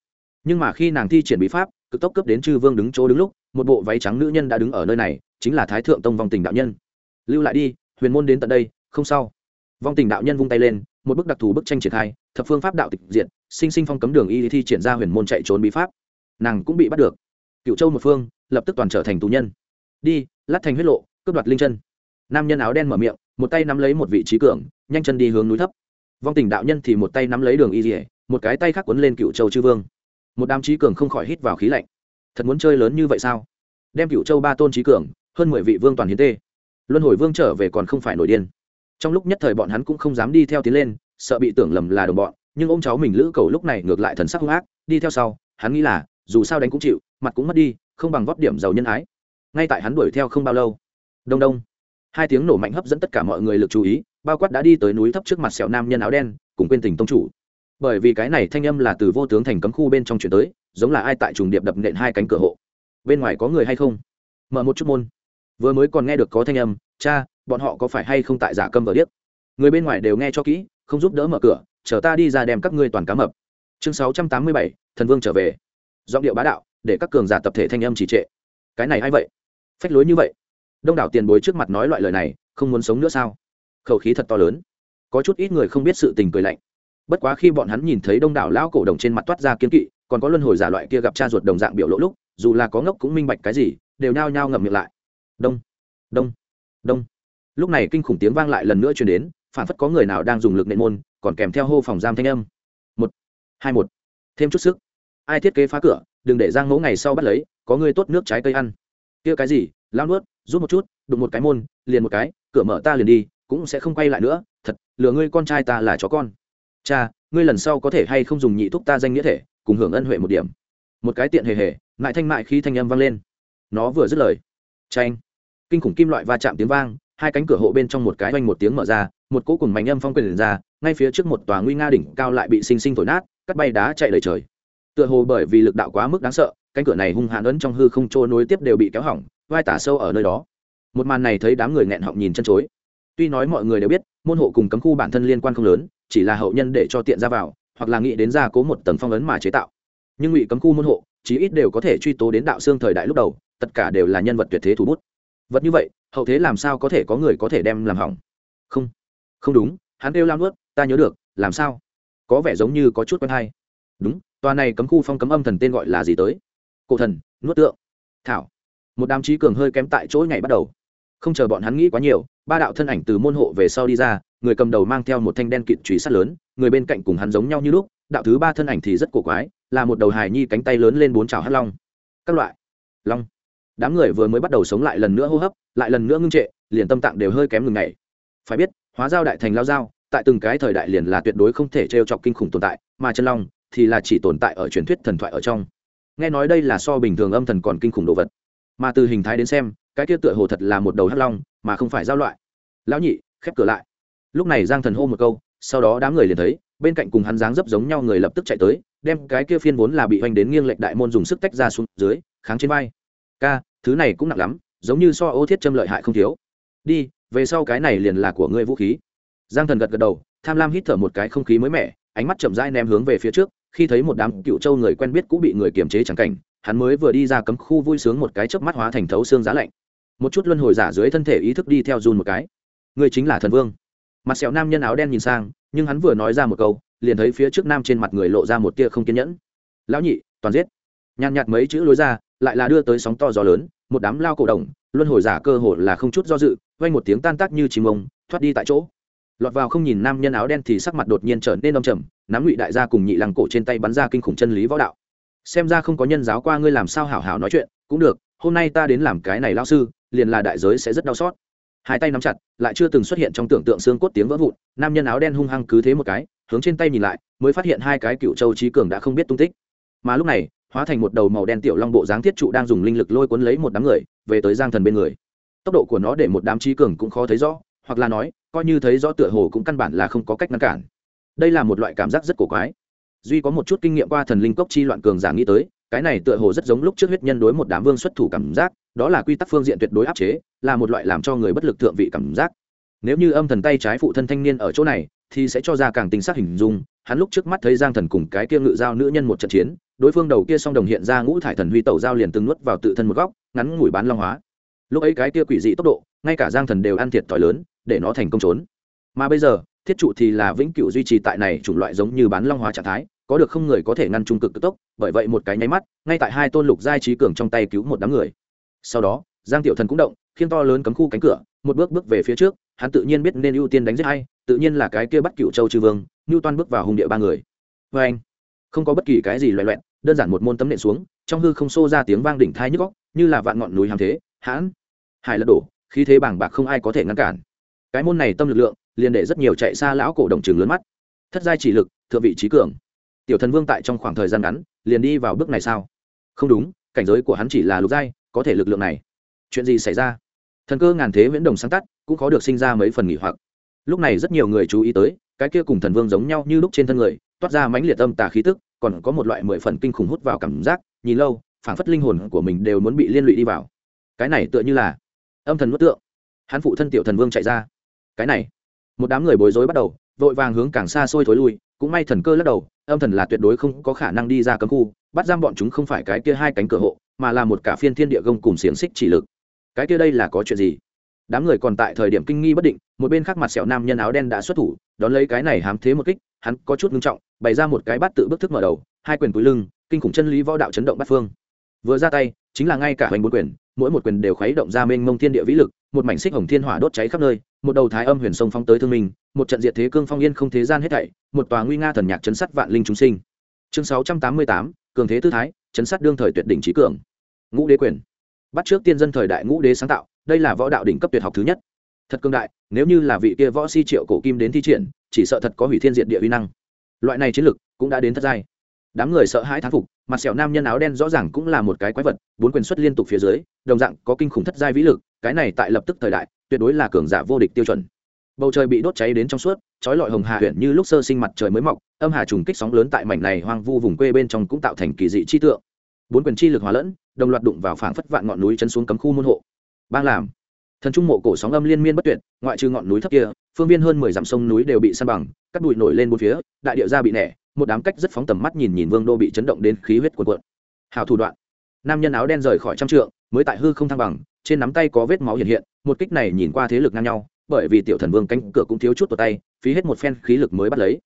Nhưng mà khi nàng thi triển bí pháp, cực tốc cấp đến chư vương đứng chỗ đứng lúc một bộ váy trắng nữ nhân đã đứng ở nơi này, chính là thái thượng tông vong tình đạo nhân. Lưu lại đi, huyền môn đến tận đây, không sao. Vong tình đạo nhân vung tay lên, một bức đặc thù bức tranh triển khai, thập phương pháp đạo tịch diện sinh sinh phong cấm đường y thi triển ra huyền môn chạy trốn bí pháp. Nàng cũng bị bắt được. Cựu châu một phương, lập tức toàn trở thành tù nhân. Đi, lát thành huyết lộ, cướp đoạt linh chân. Nam nhân áo đen mở miệng, một tay nắm lấy một vị trí cường, nhanh chân đi hướng núi thấp. Vong tình đạo nhân thì một tay nắm lấy đường y dỉa một cái tay khác quấn lên cựu châu chư vương. Một đám trí cường không khỏi hít vào khí lạnh thật muốn chơi lớn như vậy sao? Đem cựu châu ba tôn trí cường, hơn mười vị vương toàn hiến tê. Luân hồi vương trở về còn không phải nổi điên. Trong lúc nhất thời bọn hắn cũng không dám đi theo tiến lên, sợ bị tưởng lầm là đồng bọn, nhưng ông cháu mình lữ cầu lúc này ngược lại thần sắc hung ác, đi theo sau, hắn nghĩ là, dù sao đánh cũng chịu, mặt cũng mất đi, không bằng vót điểm giàu nhân ái. Ngay tại hắn đuổi theo không bao lâu, đông đông, hai tiếng nổ mạnh hấp dẫn tất cả mọi người lực chú ý, bao quát đã đi tới núi thấp trước mặt sẹo nam nhân áo đen, cùng quên tình tông chủ. Bởi vì cái này thanh âm là từ vô tướng thành cấm khu bên trong chuyển tới giống là ai tại trùng điệp đập nện hai cánh cửa hộ. Bên ngoài có người hay không? Mở một chút môn. Vừa mới còn nghe được có thanh âm, cha, bọn họ có phải hay không tại giả câm vờ điếc? Người bên ngoài đều nghe cho kỹ, không giúp đỡ mở cửa, chờ ta đi ra đem các ngươi toàn cá mập. Chương sáu trăm tám mươi bảy, thần vương trở về. Giọng điệu bá đạo, để các cường giả tập thể thanh âm chỉ trệ. Cái này a i vậy? Phách lối như vậy. Đông đảo tiền bối trước mặt nói loại lời này, không muốn sống nữa sao? Khẩu khí thật to lớn. Có chút ít người không biết sự tình cười lạnh. Bất quá khi bọn hắn nhìn thấy đông đảo lão cổ đồng trên mặt toát ra kiến kỵ còn có luân hồi giả loại kia gặp cha ruột đồng dạng biểu lỗ lúc, dù là có ngốc cũng minh bạch cái gì, đều nhao nhao ngậm miệng lại. Đông đông đông. Lúc này kinh khủng tiếng vang lại lần nữa chuyển đến, phản phất có người nào đang dùng lực nện môn, còn kèm theo hô phòng giam thanh âm. Một, hai một. Thêm chút sức. Ai thiết kế phá cửa, đừng để giang ngỗ ngày sau bắt lấy, có người tốt nước trái cây ăn. Kia cái gì, lao nuốt, rút một chút, đụng một cái môn, liền một cái, cửa mở ta liền đi, cũng sẽ không quay lại nữa. Thật, lừa ngươi con trai ta là chó con. Cha, ngươi lần sau có thể hay không dùng nhị thuốc ta danh nghĩa thể? Cùng hưởng ân huệ một điểm. Một cái tiện hề hề mại thanh mại khi thanh âm vang lên. Nó vừa dứt lời. Tranh kinh khủng kim loại va chạm tiếng vang, hai cánh cửa hộ bên trong một cái oanh một tiếng mở ra, một cỗ cùng mảnh âm phong quyền ra, ngay phía trước một tòa nguy nga đỉnh cao lại bị sinh sinh thổi nát, cắt bay đá chạy lời trời. Tựa hồ bởi vì lực đạo quá mức đáng sợ, cánh cửa này hung hãn ấn trong hư không trôi nối tiếp đều bị kéo hỏng, vai tả sâu ở nơi đó. Một màn này thấy đám người nghẹn họng nhìn chân chối. Tuy nói mọi người đều biết, môn hộ cùng cấm khu bản thân liên quan không lớn, chỉ là hậu nhân để cho tiện ra vào hoặc là nghĩ đến gia cố một tầng phong ấn mà chế tạo. Nhưng ngụy cấm khu môn hộ, chí ít đều có thể truy tố đến đạo xương thời đại lúc đầu, tất cả đều là nhân vật tuyệt thế thủ bút. Vật như vậy, hậu thế làm sao có thể có người có thể đem làm hỏng? Không. Không đúng, hắn kêu lao nuốt ta nhớ được, làm sao? Có vẻ giống như có chút quen hay. Đúng, tòa này cấm khu phong cấm âm thần tên gọi là gì tới? Cổ thần, nuốt tượng. Thảo. Một đám trí cường hơi kém tại chỗ ngày bắt đầu. Không chờ bọn hắn nghĩ quá nhiều, ba đạo thân ảnh từ môn hộ về sau đi ra người cầm đầu mang theo một thanh đen kịt trùy sắt lớn, người bên cạnh cùng hắn giống nhau như lúc, đạo thứ ba thân ảnh thì rất cổ quái, là một đầu hài nhi cánh tay lớn lên bốn chảo hắt long. Các loại. Long. Đám người vừa mới bắt đầu sống lại lần nữa hô hấp, lại lần nữa ngưng trệ, liền tâm tạng đều hơi kém ngừng ngày phải biết, hóa giao đại thành lao giao, tại từng cái thời đại liền là tuyệt đối không thể t chọc kinh khủng tồn tại, mà chân long thì là chỉ tồn tại ở truyền thuyết thần thoại ở trong. Nghe nói đây là so bình thường âm thần còn kinh khủng đồ vật. Mà từ hình thái đến xem, cái kia tựa hồ thật là một đầu hắc long, mà không phải giao loại. Lão nhị, khép cửa lại lúc này giang thần hô một câu, sau đó đám người liền thấy, bên cạnh cùng hắn dáng dấp giống nhau người lập tức chạy tới, đem cái kia phiên vốn là bị hoành đến nghiêng lệch đại môn dùng sức tách ra xuống dưới, kháng trên vai. Ca, thứ này cũng nặng lắm, giống như so ô thiết châm lợi hại không thiếu. Đi, về sau cái này liền là của ngươi vũ khí. Giang thần gật gật đầu, tham lam hít thở một cái không khí mới mẻ, ánh mắt chậm rãi ném hướng về phía trước, khi thấy một đám cựu châu người quen biết cũng bị người kiềm chế chẳng cảnh, hắn mới vừa đi ra cấm khu vui sướng một cái chớp mắt hóa thành thấu xương giá lạnh. Một chút luân hồi giả dưới thân thể ý thức đi theo run một cái. Người chính là thần vương mặt sẹo nam nhân áo đen nhìn sang, nhưng hắn vừa nói ra một câu, liền thấy phía trước nam trên mặt người lộ ra một tia không kiên nhẫn. Lão nhị, toàn giết. Nhàn nhạt mấy chữ lối ra, lại là đưa tới sóng to gió lớn, một đám lao cổ đồng, luân hồi giả cơ hồ là không chút do dự vay một tiếng tan tác như chim ông thoát đi tại chỗ. Lọt vào không nhìn nam nhân áo đen thì sắc mặt đột nhiên trở nên đông trầm, nắm ngụy đại gia cùng nhị lăng cổ trên tay bắn ra kinh khủng chân lý võ đạo. Xem ra không có nhân giáo qua ngươi làm sao hảo hảo nói chuyện, cũng được, hôm nay ta đến làm cái này lao sư, liền là đại giới sẽ rất đau xót hai tay nắm chặt, lại chưa từng xuất hiện trong tưởng tượng xương cốt tiếng vỡ vụn, nam nhân áo đen hung hăng cứ thế một cái, hướng trên tay nhìn lại, mới phát hiện hai cái cựu châu trí cường đã không biết tung tích. Mà lúc này, hóa thành một đầu màu đen tiểu long bộ dáng thiết trụ đang dùng linh lực lôi cuốn lấy một đám người, về tới giang thần bên người. Tốc độ của nó để một đám trí cường cũng khó thấy rõ, hoặc là nói, coi như thấy rõ tựa hồ cũng căn bản là không có cách ngăn cản. Đây là một loại cảm giác rất cổ quái. Duy có một chút kinh nghiệm qua thần linh cốc chi loạn cường giả nghĩ tới, cái này tựa hồ rất giống lúc trước huyết nhân đối một đám vương xuất thủ cảm giác đó là quy tắc phương diện tuyệt đối áp chế, là một loại làm cho người bất lực thượng vị cảm giác. Nếu như âm thần tay trái phụ thân thanh niên ở chỗ này, thì sẽ cho ra càng tinh sắc hình dung, hắn lúc trước mắt thấy giang thần cùng cái kia ngự giao nữ nhân một trận chiến, đối phương đầu kia song đồng hiện ra ngũ thải thần huy tẩu giao liền từng nuốt vào tự thân một góc, ngắn ngủi bán long hóa. Lúc ấy cái kia quỷ dị tốc độ, ngay cả giang thần đều ăn thiệt thòi lớn, để nó thành công trốn. Mà bây giờ, thiết trụ thì là vĩnh cửu duy trì tại này chủng loại giống như bán long hóa trạng thái, có được không người có thể ngăn trung cực cực tốc, bởi vậy một cái nháy mắt, ngay tại hai tôn lục giai trí cường trong tay cứu một đám người sau đó, giang tiểu thần cũng động khiến to lớn cấm khu cánh cửa, một bước bước về phía trước, hắn tự nhiên biết nên ưu tiên đánh giết hay tự nhiên là cái kia bắt cựu châu chư vương ngưu toan bước vào hùng địa ba người. Vê anh, không có bất kỳ cái gì loẹ loẹn đơn giản một môn tấm nện xuống, trong hư không xô ra tiếng vang đỉnh thai nhức góc như là vạn ngọn núi hàm thế, hãn, hải lật đổ, khí thế bảng bạc không ai có thể ngăn cản. Cái môn này tâm lực lượng, liền để rất nhiều chạy xa lão cổ đồng trường lớn mắt. Thất giai chỉ lực, thượng vị trí cường. Tiểu thần vương tại trong khoảng thời gian ngắn, liền đi vào bước này sao? Không đúng, cảnh giới của hắn chỉ là lục giai có thể lực lượng này. Chuyện gì xảy ra? Thần cơ ngàn thế viễn đồng sáng tắt cũng có được sinh ra mấy phần nghỉ hoặc. Lúc này rất nhiều người chú ý tới, cái kia cùng thần vương giống nhau như lúc trên thân người, toát ra mãnh liệt âm tà khí tức, còn có một loại mười phần kinh khủng hút vào cảm giác, nhìn lâu, phảng phất linh hồn của mình đều muốn bị liên lụy đi vào. Cái này tựa như là âm thần nuốt tượng. Hắn phụ thân tiểu thần vương chạy ra. Cái này, một đám người bối rối bắt đầu, vội vàng hướng càng xa xôi thối lui cũng may thần cơ lắc đầu, âm thần là tuyệt đối không có khả năng đi ra cấm khu, bắt giam bọn chúng không phải cái kia hai cánh cửa hộ, mà là một cả phiên thiên địa gông cùng xiềng xích chỉ lực. Cái kia đây là có chuyện gì? Đám người còn tại thời điểm kinh nghi bất định, một bên khác mặt sẹo nam nhân áo đen đã xuất thủ, đón lấy cái này hám thế một kích, hắn có chút ngưng trọng, bày ra một cái bát tự bước thức mở đầu, hai quyền túi lưng, kinh khủng chân lý võ đạo chấn động bát phương. Vừa ra tay, chính là ngay cả hoành bốn quyền, mỗi một quyền đều khuấy động ra mênh mông thiên địa vĩ lực, một mảnh xích hồng thiên hỏa đốt cháy khắp nơi, một đầu thái âm huyền sông phong tới thương minh, một trận diệt thế cương phong yên không thế gian hết thảy một tòa nguy nga thần nhạc chấn sát vạn linh chúng sinh. Chương sáu trăm tám mươi tám, cường thế tư thái, chấn sát đương thời tuyệt đỉnh trí cường. Ngũ đế quyền. Bắt trước tiên dân thời đại ngũ đế sáng tạo, đây là võ đạo đỉnh cấp tuyệt học thứ nhất. Thật cương đại, nếu như là vị kia võ si triệu cổ kim đến thi triển, chỉ sợ thật có hủy thiên diện địa uy năng. Loại này chiến lực cũng đã đến thất giai đám người sợ hãi thán phục, mặt sẹo nam nhân áo đen rõ ràng cũng là một cái quái vật, bốn quyền xuất liên tục phía dưới, đồng dạng có kinh khủng thất giai vĩ lực, cái này tại lập tức thời đại, tuyệt đối là cường giả vô địch tiêu chuẩn bầu trời bị đốt cháy đến trong suốt trói lọi hồng hà huyện như lúc sơ sinh mặt trời mới mọc, âm hà trùng kích sóng lớn tại mảnh này hoang vu vùng quê bên trong cũng tạo thành kỳ dị chi tượng. Bốn quyền chi lực hòa lẫn, đồng loạt đụng vào phảng phất vạn ngọn núi chân xuống cấm khu môn hộ. Bang làm. Thần trung mộ cổ sóng âm liên miên bất tuyệt, ngoại trừ ngọn núi thấp kia, phương viên hơn mười dặm sông núi đều bị san bằng cắt bụi nổi lên bốn phía, đại địa ra bị nẻ, một đám cách rất phóng tầm mắt nhìn nhìn vương đô bị chấn động đến khí huyết cuộn cuộn. Hào thủ đoạn. Nam nhân áo đen rời khỏi trăm trượng, mới tại hư không thăng bằng, trên nắm tay có vết máu hiện hiện, một kích này nhìn qua thế lực ngang nhau bởi vì tiểu thần vương cánh cửa cũng thiếu chút vào tay, phí hết một phen khí lực mới bắt lấy.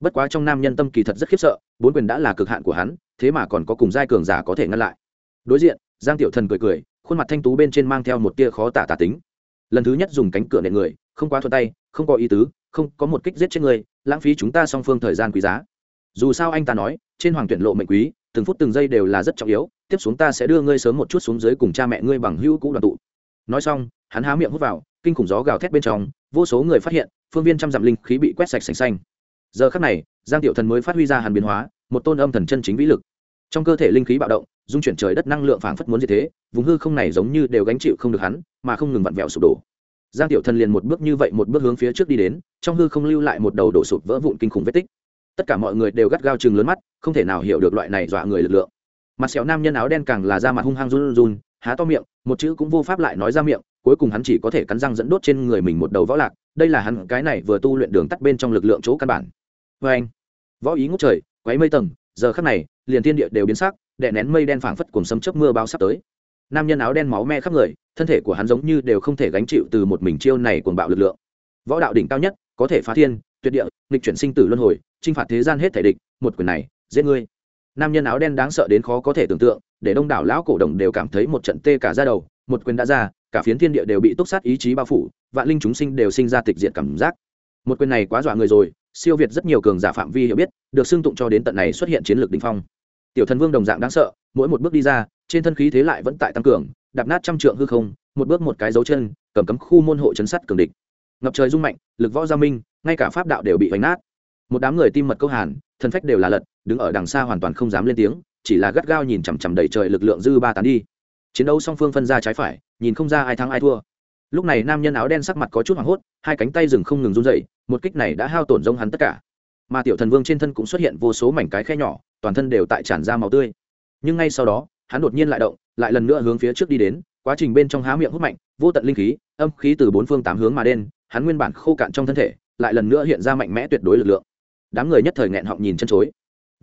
Bất quá trong nam nhân tâm kỳ thật rất khiếp sợ, bốn quyền đã là cực hạn của hắn, thế mà còn có cùng giai cường giả có thể ngăn lại. Đối diện, giang tiểu thần cười cười, khuôn mặt thanh tú bên trên mang theo một tia khó tả tả tính. Lần thứ nhất dùng cánh cửa nện người, không quá thuận tay, không có ý tứ, không có một kích giết chết người, lãng phí chúng ta song phương thời gian quý giá. Dù sao anh ta nói, trên hoàng tuyển lộ mệnh quý, từng phút từng giây đều là rất trọng yếu, tiếp xuống ta sẽ đưa ngươi sớm một chút xuống dưới cùng cha mẹ ngươi bằng hữu cũ đoàn tụ nói xong, hắn há miệng hút vào, kinh khủng gió gào thét bên trong, vô số người phát hiện, phương viên trăm dặm linh khí bị quét sạch sành xanh. Giờ khắc này, giang tiểu thần mới phát huy ra hàn biến hóa, một tôn âm thần chân chính vĩ lực. Trong cơ thể linh khí bạo động, dung chuyển trời đất năng lượng phảng phất muốn gì thế, vùng hư không này giống như đều gánh chịu không được hắn, mà không ngừng vặn vẹo sụp đổ. Giang tiểu thần liền một bước như vậy, một bước hướng phía trước đi đến, trong hư không lưu lại một đầu đổ sụp vỡ vụn kinh khủng vết tích. Tất cả mọi người đều gắt gao chừng lớn mắt, không thể nào hiểu được loại này dọa người lực lượng. Mặt sẹo nam nhân áo đen càng là da mặt hung hăng run run há to miệng, một chữ cũng vô pháp lại nói ra miệng, cuối cùng hắn chỉ có thể cắn răng dẫn đốt trên người mình một đầu võ lạc, đây là hắn, cái này vừa tu luyện đường tắt bên trong lực lượng chỗ căn bản. Vê anh, võ ý ngốc trời quáy mây tầng, giờ khắc này, liền thiên địa đều biến sắc, đè nén mây đen phảng phất cùng sấm chớp mưa bao sắp tới. Nam nhân áo đen máu me khắp người, thân thể của hắn giống như đều không thể gánh chịu từ một mình chiêu này cuồng bạo lực lượng. Võ đạo đỉnh cao nhất, có thể phá thiên, tuyệt địa, nghịch chuyển sinh tử luân hồi, chinh phạt thế gian hết thể địch, một quyền này, giết ngươi. Nam nhân áo đen đáng sợ đến khó có thể tưởng tượng để đông đảo lão cổ đồng đều cảm thấy một trận tê cả ra đầu, một quyền đã ra, cả phiến thiên địa đều bị túc sát ý chí bao phủ, vạn linh chúng sinh đều sinh ra tịch diệt cảm giác. Một quyền này quá dọa người rồi, siêu việt rất nhiều cường giả phạm vi hiểu biết, được xưng tụng cho đến tận này xuất hiện chiến lược đ ỉ n h phong. Tiểu thần vương đồng dạng đáng sợ, mỗi một bước đi ra, trên thân khí thế lại vẫn tại tăng cường, đạp nát trăm trượng hư không, một bước một cái dấu chân, cầm cấm khu môn hộ chấn sắt cường địch. Ngập trời rung mạnh, lực võ gia minh, ngay cả pháp đạo đều bị vánh nát. Một đám người tim mật câu hàn thân phách đều là lật, đứng ở đằng xa hoàn toàn không dám lên tiếng chỉ là gắt gao nhìn chằm chằm đầy trời lực lượng dư ba tán đi. Chiến đấu song phương phân ra trái phải, nhìn không ra ai thắng ai thua. Lúc này nam nhân áo đen sắc mặt có chút hoảng hốt, hai cánh tay rừng không ngừng run dậy một kích này đã hao tổn rông hắn tất cả. Mà tiểu thần vương trên thân cũng xuất hiện vô số mảnh cái khe nhỏ, toàn thân đều tại tràn ra màu tươi. Nhưng ngay sau đó, hắn đột nhiên lại động, lại lần nữa hướng phía trước đi đến, quá trình bên trong há miệng hút mạnh, vô tận linh khí, âm khí từ bốn phương tám hướng mà đen hắn nguyên bản khô cạn trong thân thể, lại lần nữa hiện ra mạnh mẽ tuyệt đối lực lượng. Đám người nhất thời nghẹn họng nhìn chân chối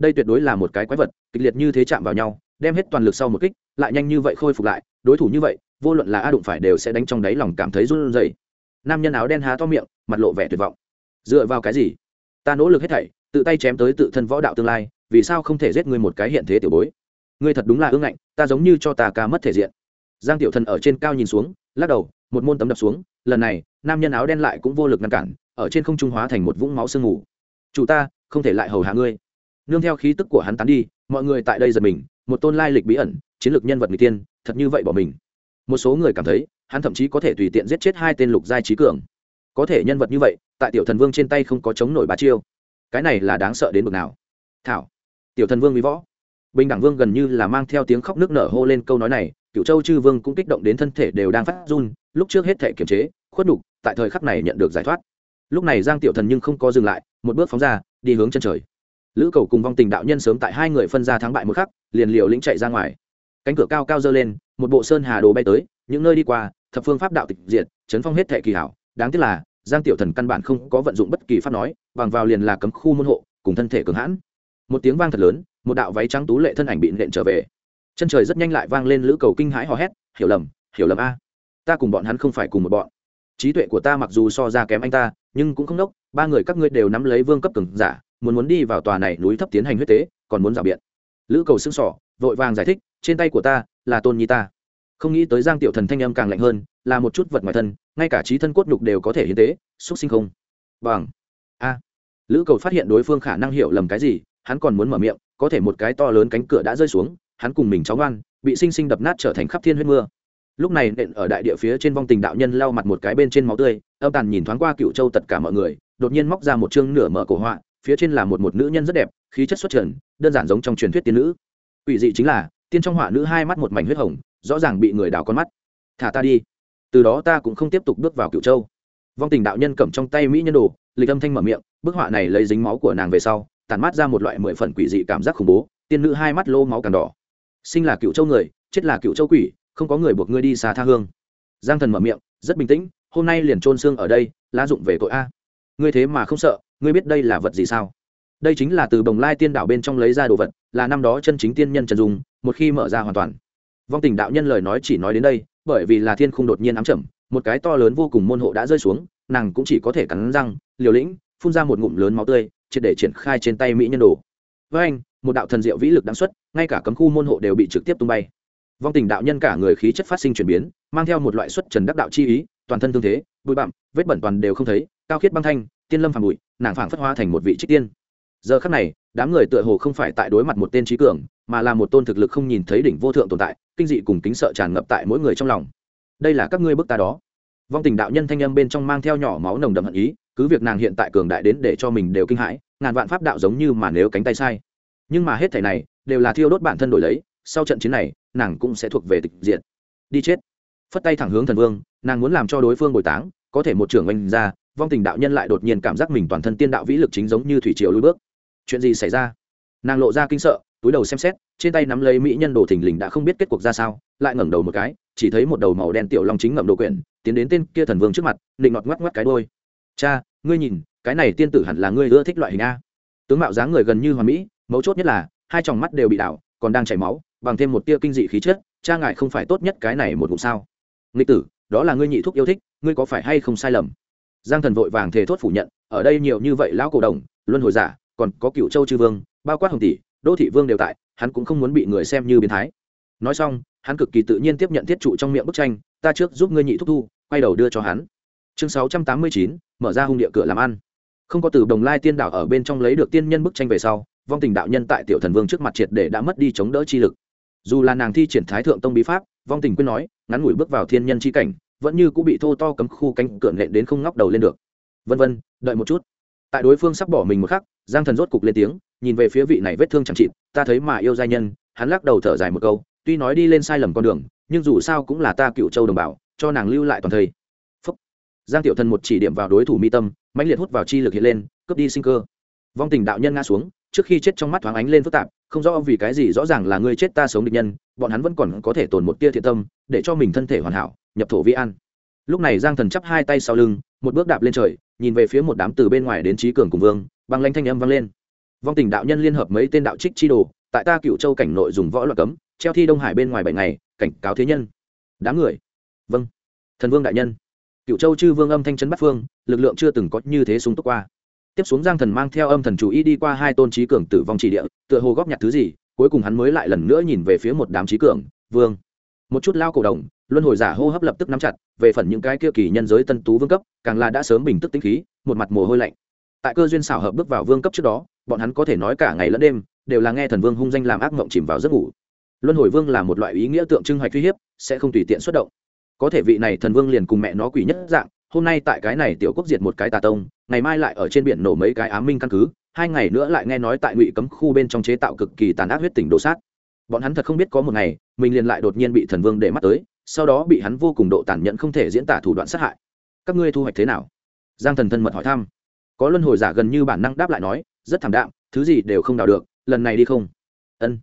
đây tuyệt đối là một cái quái vật, kịch liệt như thế chạm vào nhau, đem hết toàn lực sau một kích, lại nhanh như vậy khôi phục lại, đối thủ như vậy, vô luận là a đụng phải đều sẽ đánh trong đáy lòng cảm thấy run rẩy. Nam nhân áo đen há to miệng, mặt lộ vẻ tuyệt vọng. Dựa vào cái gì? Ta nỗ lực hết thảy, tự tay chém tới tự thân võ đạo tương lai, vì sao không thể giết ngươi một cái hiện thế tiểu bối? Ngươi thật đúng là ương ngạnh, ta giống như cho ta ca mất thể diện. Giang tiểu thần ở trên cao nhìn xuống, lắc đầu, một môn tấm đập xuống, lần này, nam nhân áo đen lại cũng vô lực ngăn cản, ở trên không trung hóa thành một vũng máu sương mù. Chủ ta, không thể lại hầu hạ ngươi nương theo khí tức của hắn tán đi, mọi người tại đây giật mình, một tôn lai lịch bí ẩn, chiến lược nhân vật người tiên, thật như vậy bỏ mình. Một số người cảm thấy, hắn thậm chí có thể tùy tiện giết chết hai tên lục giai trí cường. Có thể nhân vật như vậy, tại tiểu thần vương trên tay không có chống nổi bá chiêu. Cái này là đáng sợ đến mực nào. Thảo, tiểu thần vương mỹ võ. Bình đẳng vương gần như là mang theo tiếng khóc nước nở hô lên câu nói này cựu châu chư vương cũng kích động đến thân thể đều đang phát run, lúc trước hết thể kiềm chế, khuất đục tại thời khắc này nhận được giải thoát. Lúc này giang tiểu thần nhưng không có dừng lại, một bước phóng ra, đi hướng chân trời lữ cầu cùng vong tình đạo nhân sớm tại hai người phân ra thắng bại một khắc, liền liều lĩnh chạy ra ngoài. Cánh cửa cao cao dơ lên, một bộ sơn hà đồ bay tới, những nơi đi qua, thập phương pháp đạo tịch diệt, chấn phong hết thệ kỳ hảo. Đáng tiếc là, giang tiểu thần căn bản không có vận dụng bất kỳ pháp nói, bằng vào liền là cấm khu môn hộ, cùng thân thể cường hãn. Một tiếng vang thật lớn, một đạo váy trắng tú lệ thân ảnh bị nện trở về. Chân trời rất nhanh lại vang lên lữ cầu kinh hãi hò hét, hiểu lầm hiểu lầm a. Ta cùng bọn hắn không phải cùng một bọn. Trí tuệ của ta mặc dù so ra kém anh ta, nhưng cũng không đốc, ba người các ngươi đều nắm lấy vương cấp cường giả muốn muốn đi vào tòa này núi thấp tiến hành huyết tế, còn muốn rào biện. Lữ cầu xương sỏ vội vàng giải thích, trên tay của ta là tôn nhi ta. Không nghĩ tới giang tiểu thần thanh âm càng lạnh hơn, là một chút vật ngoài thân, ngay cả trí thân cốt nhục đều có thể hiến tế, xúc sinh không. Bằng. A. Lữ cầu phát hiện đối phương khả năng hiểu lầm cái gì, hắn còn muốn mở miệng, có thể một cái to lớn cánh cửa đã rơi xuống, hắn cùng mình cháu ngoan, bị sinh sinh đập nát trở thành khắp thiên huyết mưa. Lúc này, nện ở đại địa phía trên vong tình đạo nhân lau mặt một cái bên trên máu tươi, âm tàn nhìn thoáng qua cựu châu tất cả mọi người, đột nhiên móc ra một chương nửa mở cổ họa phía trên là một một nữ nhân rất đẹp, khí chất xuất trần, đơn giản giống trong truyền thuyết tiên nữ. Ủy dị chính là, tiên trong họa nữ hai mắt một mảnh huyết hồng, rõ ràng bị người đào con mắt. Thả ta đi. Từ đó ta cũng không tiếp tục bước vào cựu châu. Vong tình đạo nhân cầm trong tay mỹ nhân đồ, lịch âm thanh mở miệng, bức họa này lấy dính máu của nàng về sau tàn mát ra một loại mười phần quỷ dị cảm giác khủng bố, tiên nữ hai mắt lô máu càng đỏ. Sinh là cựu châu người, chết là cựu châu quỷ, không có người buộc ngươi đi xa tha hương. Giang thần mở miệng, rất bình tĩnh, hôm nay liền trôn xương ở đây, lá dụng về tội a. Ngươi thế mà không sợ ngươi biết đây là vật gì sao? Đây chính là từ bồng lai tiên đảo bên trong lấy ra đồ vật là năm đó chân chính tiên nhân trần Dung, một khi mở ra hoàn toàn. Vong tình đạo nhân lời nói chỉ nói đến đây bởi vì là thiên không đột nhiên ám chậm một cái to lớn vô cùng môn hộ đã rơi xuống nàng cũng chỉ có thể cắn răng liều lĩnh phun ra một ngụm lớn máu tươi triệt để triển khai trên tay mỹ nhân đồ. Với anh một đạo thần diệu vĩ lực đáng xuất ngay cả cấm khu môn hộ đều bị trực tiếp tung bay. Vong tình đạo nhân cả người khí chất phát sinh chuyển biến mang theo một loại xuất trần đắc đạo chi ý toàn thân tương thế bụi bặm vết bẩn toàn đều không thấy cao khiết băng thanh tiên lâm phàm bụi, nàng phảng phất hoa thành một vị trích tiên. Giờ khắc này, đám người tựa hồ không phải tại đối mặt một tên trí cường, mà là một tôn thực lực không nhìn thấy đỉnh vô thượng tồn tại, kinh dị cùng kính sợ tràn ngập tại mỗi người trong lòng. Đây là các ngươi bức ta đó. Vong tình đạo nhân thanh âm bên trong mang theo nhỏ máu nồng đậm hận ý, cứ việc nàng hiện tại cường đại đến để cho mình đều kinh hãi, ngàn vạn pháp đạo giống như mà nếu cánh tay sai. Nhưng mà hết thảy này, đều là thiêu đốt bản thân đổi lấy, sau trận chiến này, nàng cũng sẽ thuộc về tịch diện đi chết. Phất tay thẳng hướng thần vương, nàng muốn làm cho đối phương bồi táng, có thể một trưởng oanh ra vong tình đạo nhân lại đột nhiên cảm giác mình toàn thân tiên đạo vĩ lực chính giống như thủy triều lui bước. Chuyện gì xảy ra? Nàng lộ ra kinh sợ, túi đầu xem xét, trên tay nắm lấy mỹ nhân đồ thình lình đã không biết kết cuộc ra sao, lại ngẩng đầu một cái, chỉ thấy một đầu màu đen tiểu long chính ngậm đồ quyển, tiến đến tên kia thần vương trước mặt định ngọt ngoắc ngoắc cái đôi cha, ngươi nhìn, cái này tiên tử hẳn là ngươi ưa thích loại hình a. Tướng mạo dáng người gần như hoàn mỹ, mấu chốt nhất là, hai tròng mắt đều bị đảo, còn đang chảy máu, bằng thêm một tia kinh dị khí chất, cha ngại không phải tốt nhất cái này một ngụm sao? Nghịch tử, đó là ngươi nhị thúc yêu thích, ngươi có phải hay không sai lầm? Giang thần vội vàng thề thốt phủ nhận, ở đây nhiều như vậy lão cổ đồng, luân hồi giả, còn có cựu châu chư vương, bao quát hồng tỷ, đô thị vương đều tại, hắn cũng không muốn bị người xem như biến thái. Nói xong, hắn cực kỳ tự nhiên tiếp nhận thiết trụ trong miệng bức tranh, ta trước giúp ngươi nhị thúc thu, quay đầu đưa cho hắn. Chương sáu trăm tám mươi chín, mở ra hung địa cửa làm ăn. Không có từ đồng lai tiên đảo ở bên trong lấy được tiên nhân bức tranh về sau, vong tình đạo nhân tại tiểu thần vương trước mặt triệt để đã mất đi chống đỡ chi lực. Dù là nàng thi triển thái thượng tông bí pháp, vong tình quyết nói, ngắn ngủi bước vào thiên nhân chi cảnh vẫn như cũng bị thô to cấm khu cánh cửa nện đến không ngóc đầu lên được. Vân vân, đợi một chút. Tại đối phương sắp bỏ mình một khắc, giang thần rốt cục lên tiếng, nhìn về phía vị này vết thương chẳng chịt, ta thấy mà yêu giai nhân, hắn lắc đầu thở dài một câu, tuy nói đi lên sai lầm con đường, nhưng dù sao cũng là ta cựu châu đồng bào, cho nàng lưu lại toàn thây. Phúc. giang tiểu thần một chỉ điểm vào đối thủ mi tâm, mãnh liệt hút vào chi lực hiện lên, cướp đi sinh cơ. Vong tình đạo nhân ngã xuống, trước khi chết trong mắt thoáng ánh lên phức tạp, không rõ vì cái gì rõ ràng là ngươi chết ta sống địch nhân, bọn hắn vẫn còn có thể tồn một tia thiện tâm, để cho mình thân thể hoàn hảo nhập thổ vi an. Lúc này giang thần chắp hai tay sau lưng, một bước đạp lên trời, nhìn về phía một đám từ bên ngoài đến trí cường cùng vương, băng lanh thanh âm vang lên. Vong tình đạo nhân liên hợp mấy tên đạo trích chi đồ, tại ta cựu châu cảnh nội dùng võ luật cấm, treo thi đông hải bên ngoài bảy ngày, cảnh cáo thế nhân. Đám người. Vâng. Thần vương đại nhân. Cựu châu chư vương âm thanh trấn bắc phương, lực lượng chưa từng có như thế súng tốc qua. Tiếp xuống giang thần mang theo âm thần chủ ý đi qua hai tôn trí cường tử vong chỉ địa, tựa hồ góp nhặt thứ gì, cuối cùng hắn mới lại lần nữa nhìn về phía một đám trí cường, vương một chút lao cổ đồng, luân hồi giả hô hấp lập tức nắm chặt, về phần những cái kia kỳ nhân giới tân tú vương cấp, càng là đã sớm bình tức tính khí, một mặt mồ hôi lạnh. Tại cơ duyên xảo hợp bước vào vương cấp trước đó, bọn hắn có thể nói cả ngày lẫn đêm, đều là nghe thần vương hung danh làm ác mộng chìm vào giấc ngủ. Luân hồi vương là một loại ý nghĩa tượng trưng hoạch uy hiếp, sẽ không tùy tiện xuất động. Có thể vị này thần vương liền cùng mẹ nó quỷ nhất dạng, hôm nay tại cái này tiểu quốc diệt một cái tà tông, ngày mai lại ở trên biển nổ mấy cái ám minh căn cứ, hai ngày nữa lại nghe nói tại ngụy cấm khu bên trong chế tạo cực kỳ tàn ác huyết tỉnh đồ sát bọn hắn thật không biết có một ngày, mình liền lại đột nhiên bị thần vương để mắt tới, sau đó bị hắn vô cùng độ tàn nhẫn không thể diễn tả thủ đoạn sát hại. Các ngươi thu hoạch thế nào? Giang thần thân mật hỏi thăm. Có luân hồi giả gần như bản năng đáp lại nói, rất thảm đạm, thứ gì đều không đào được, lần này đi không. Ân.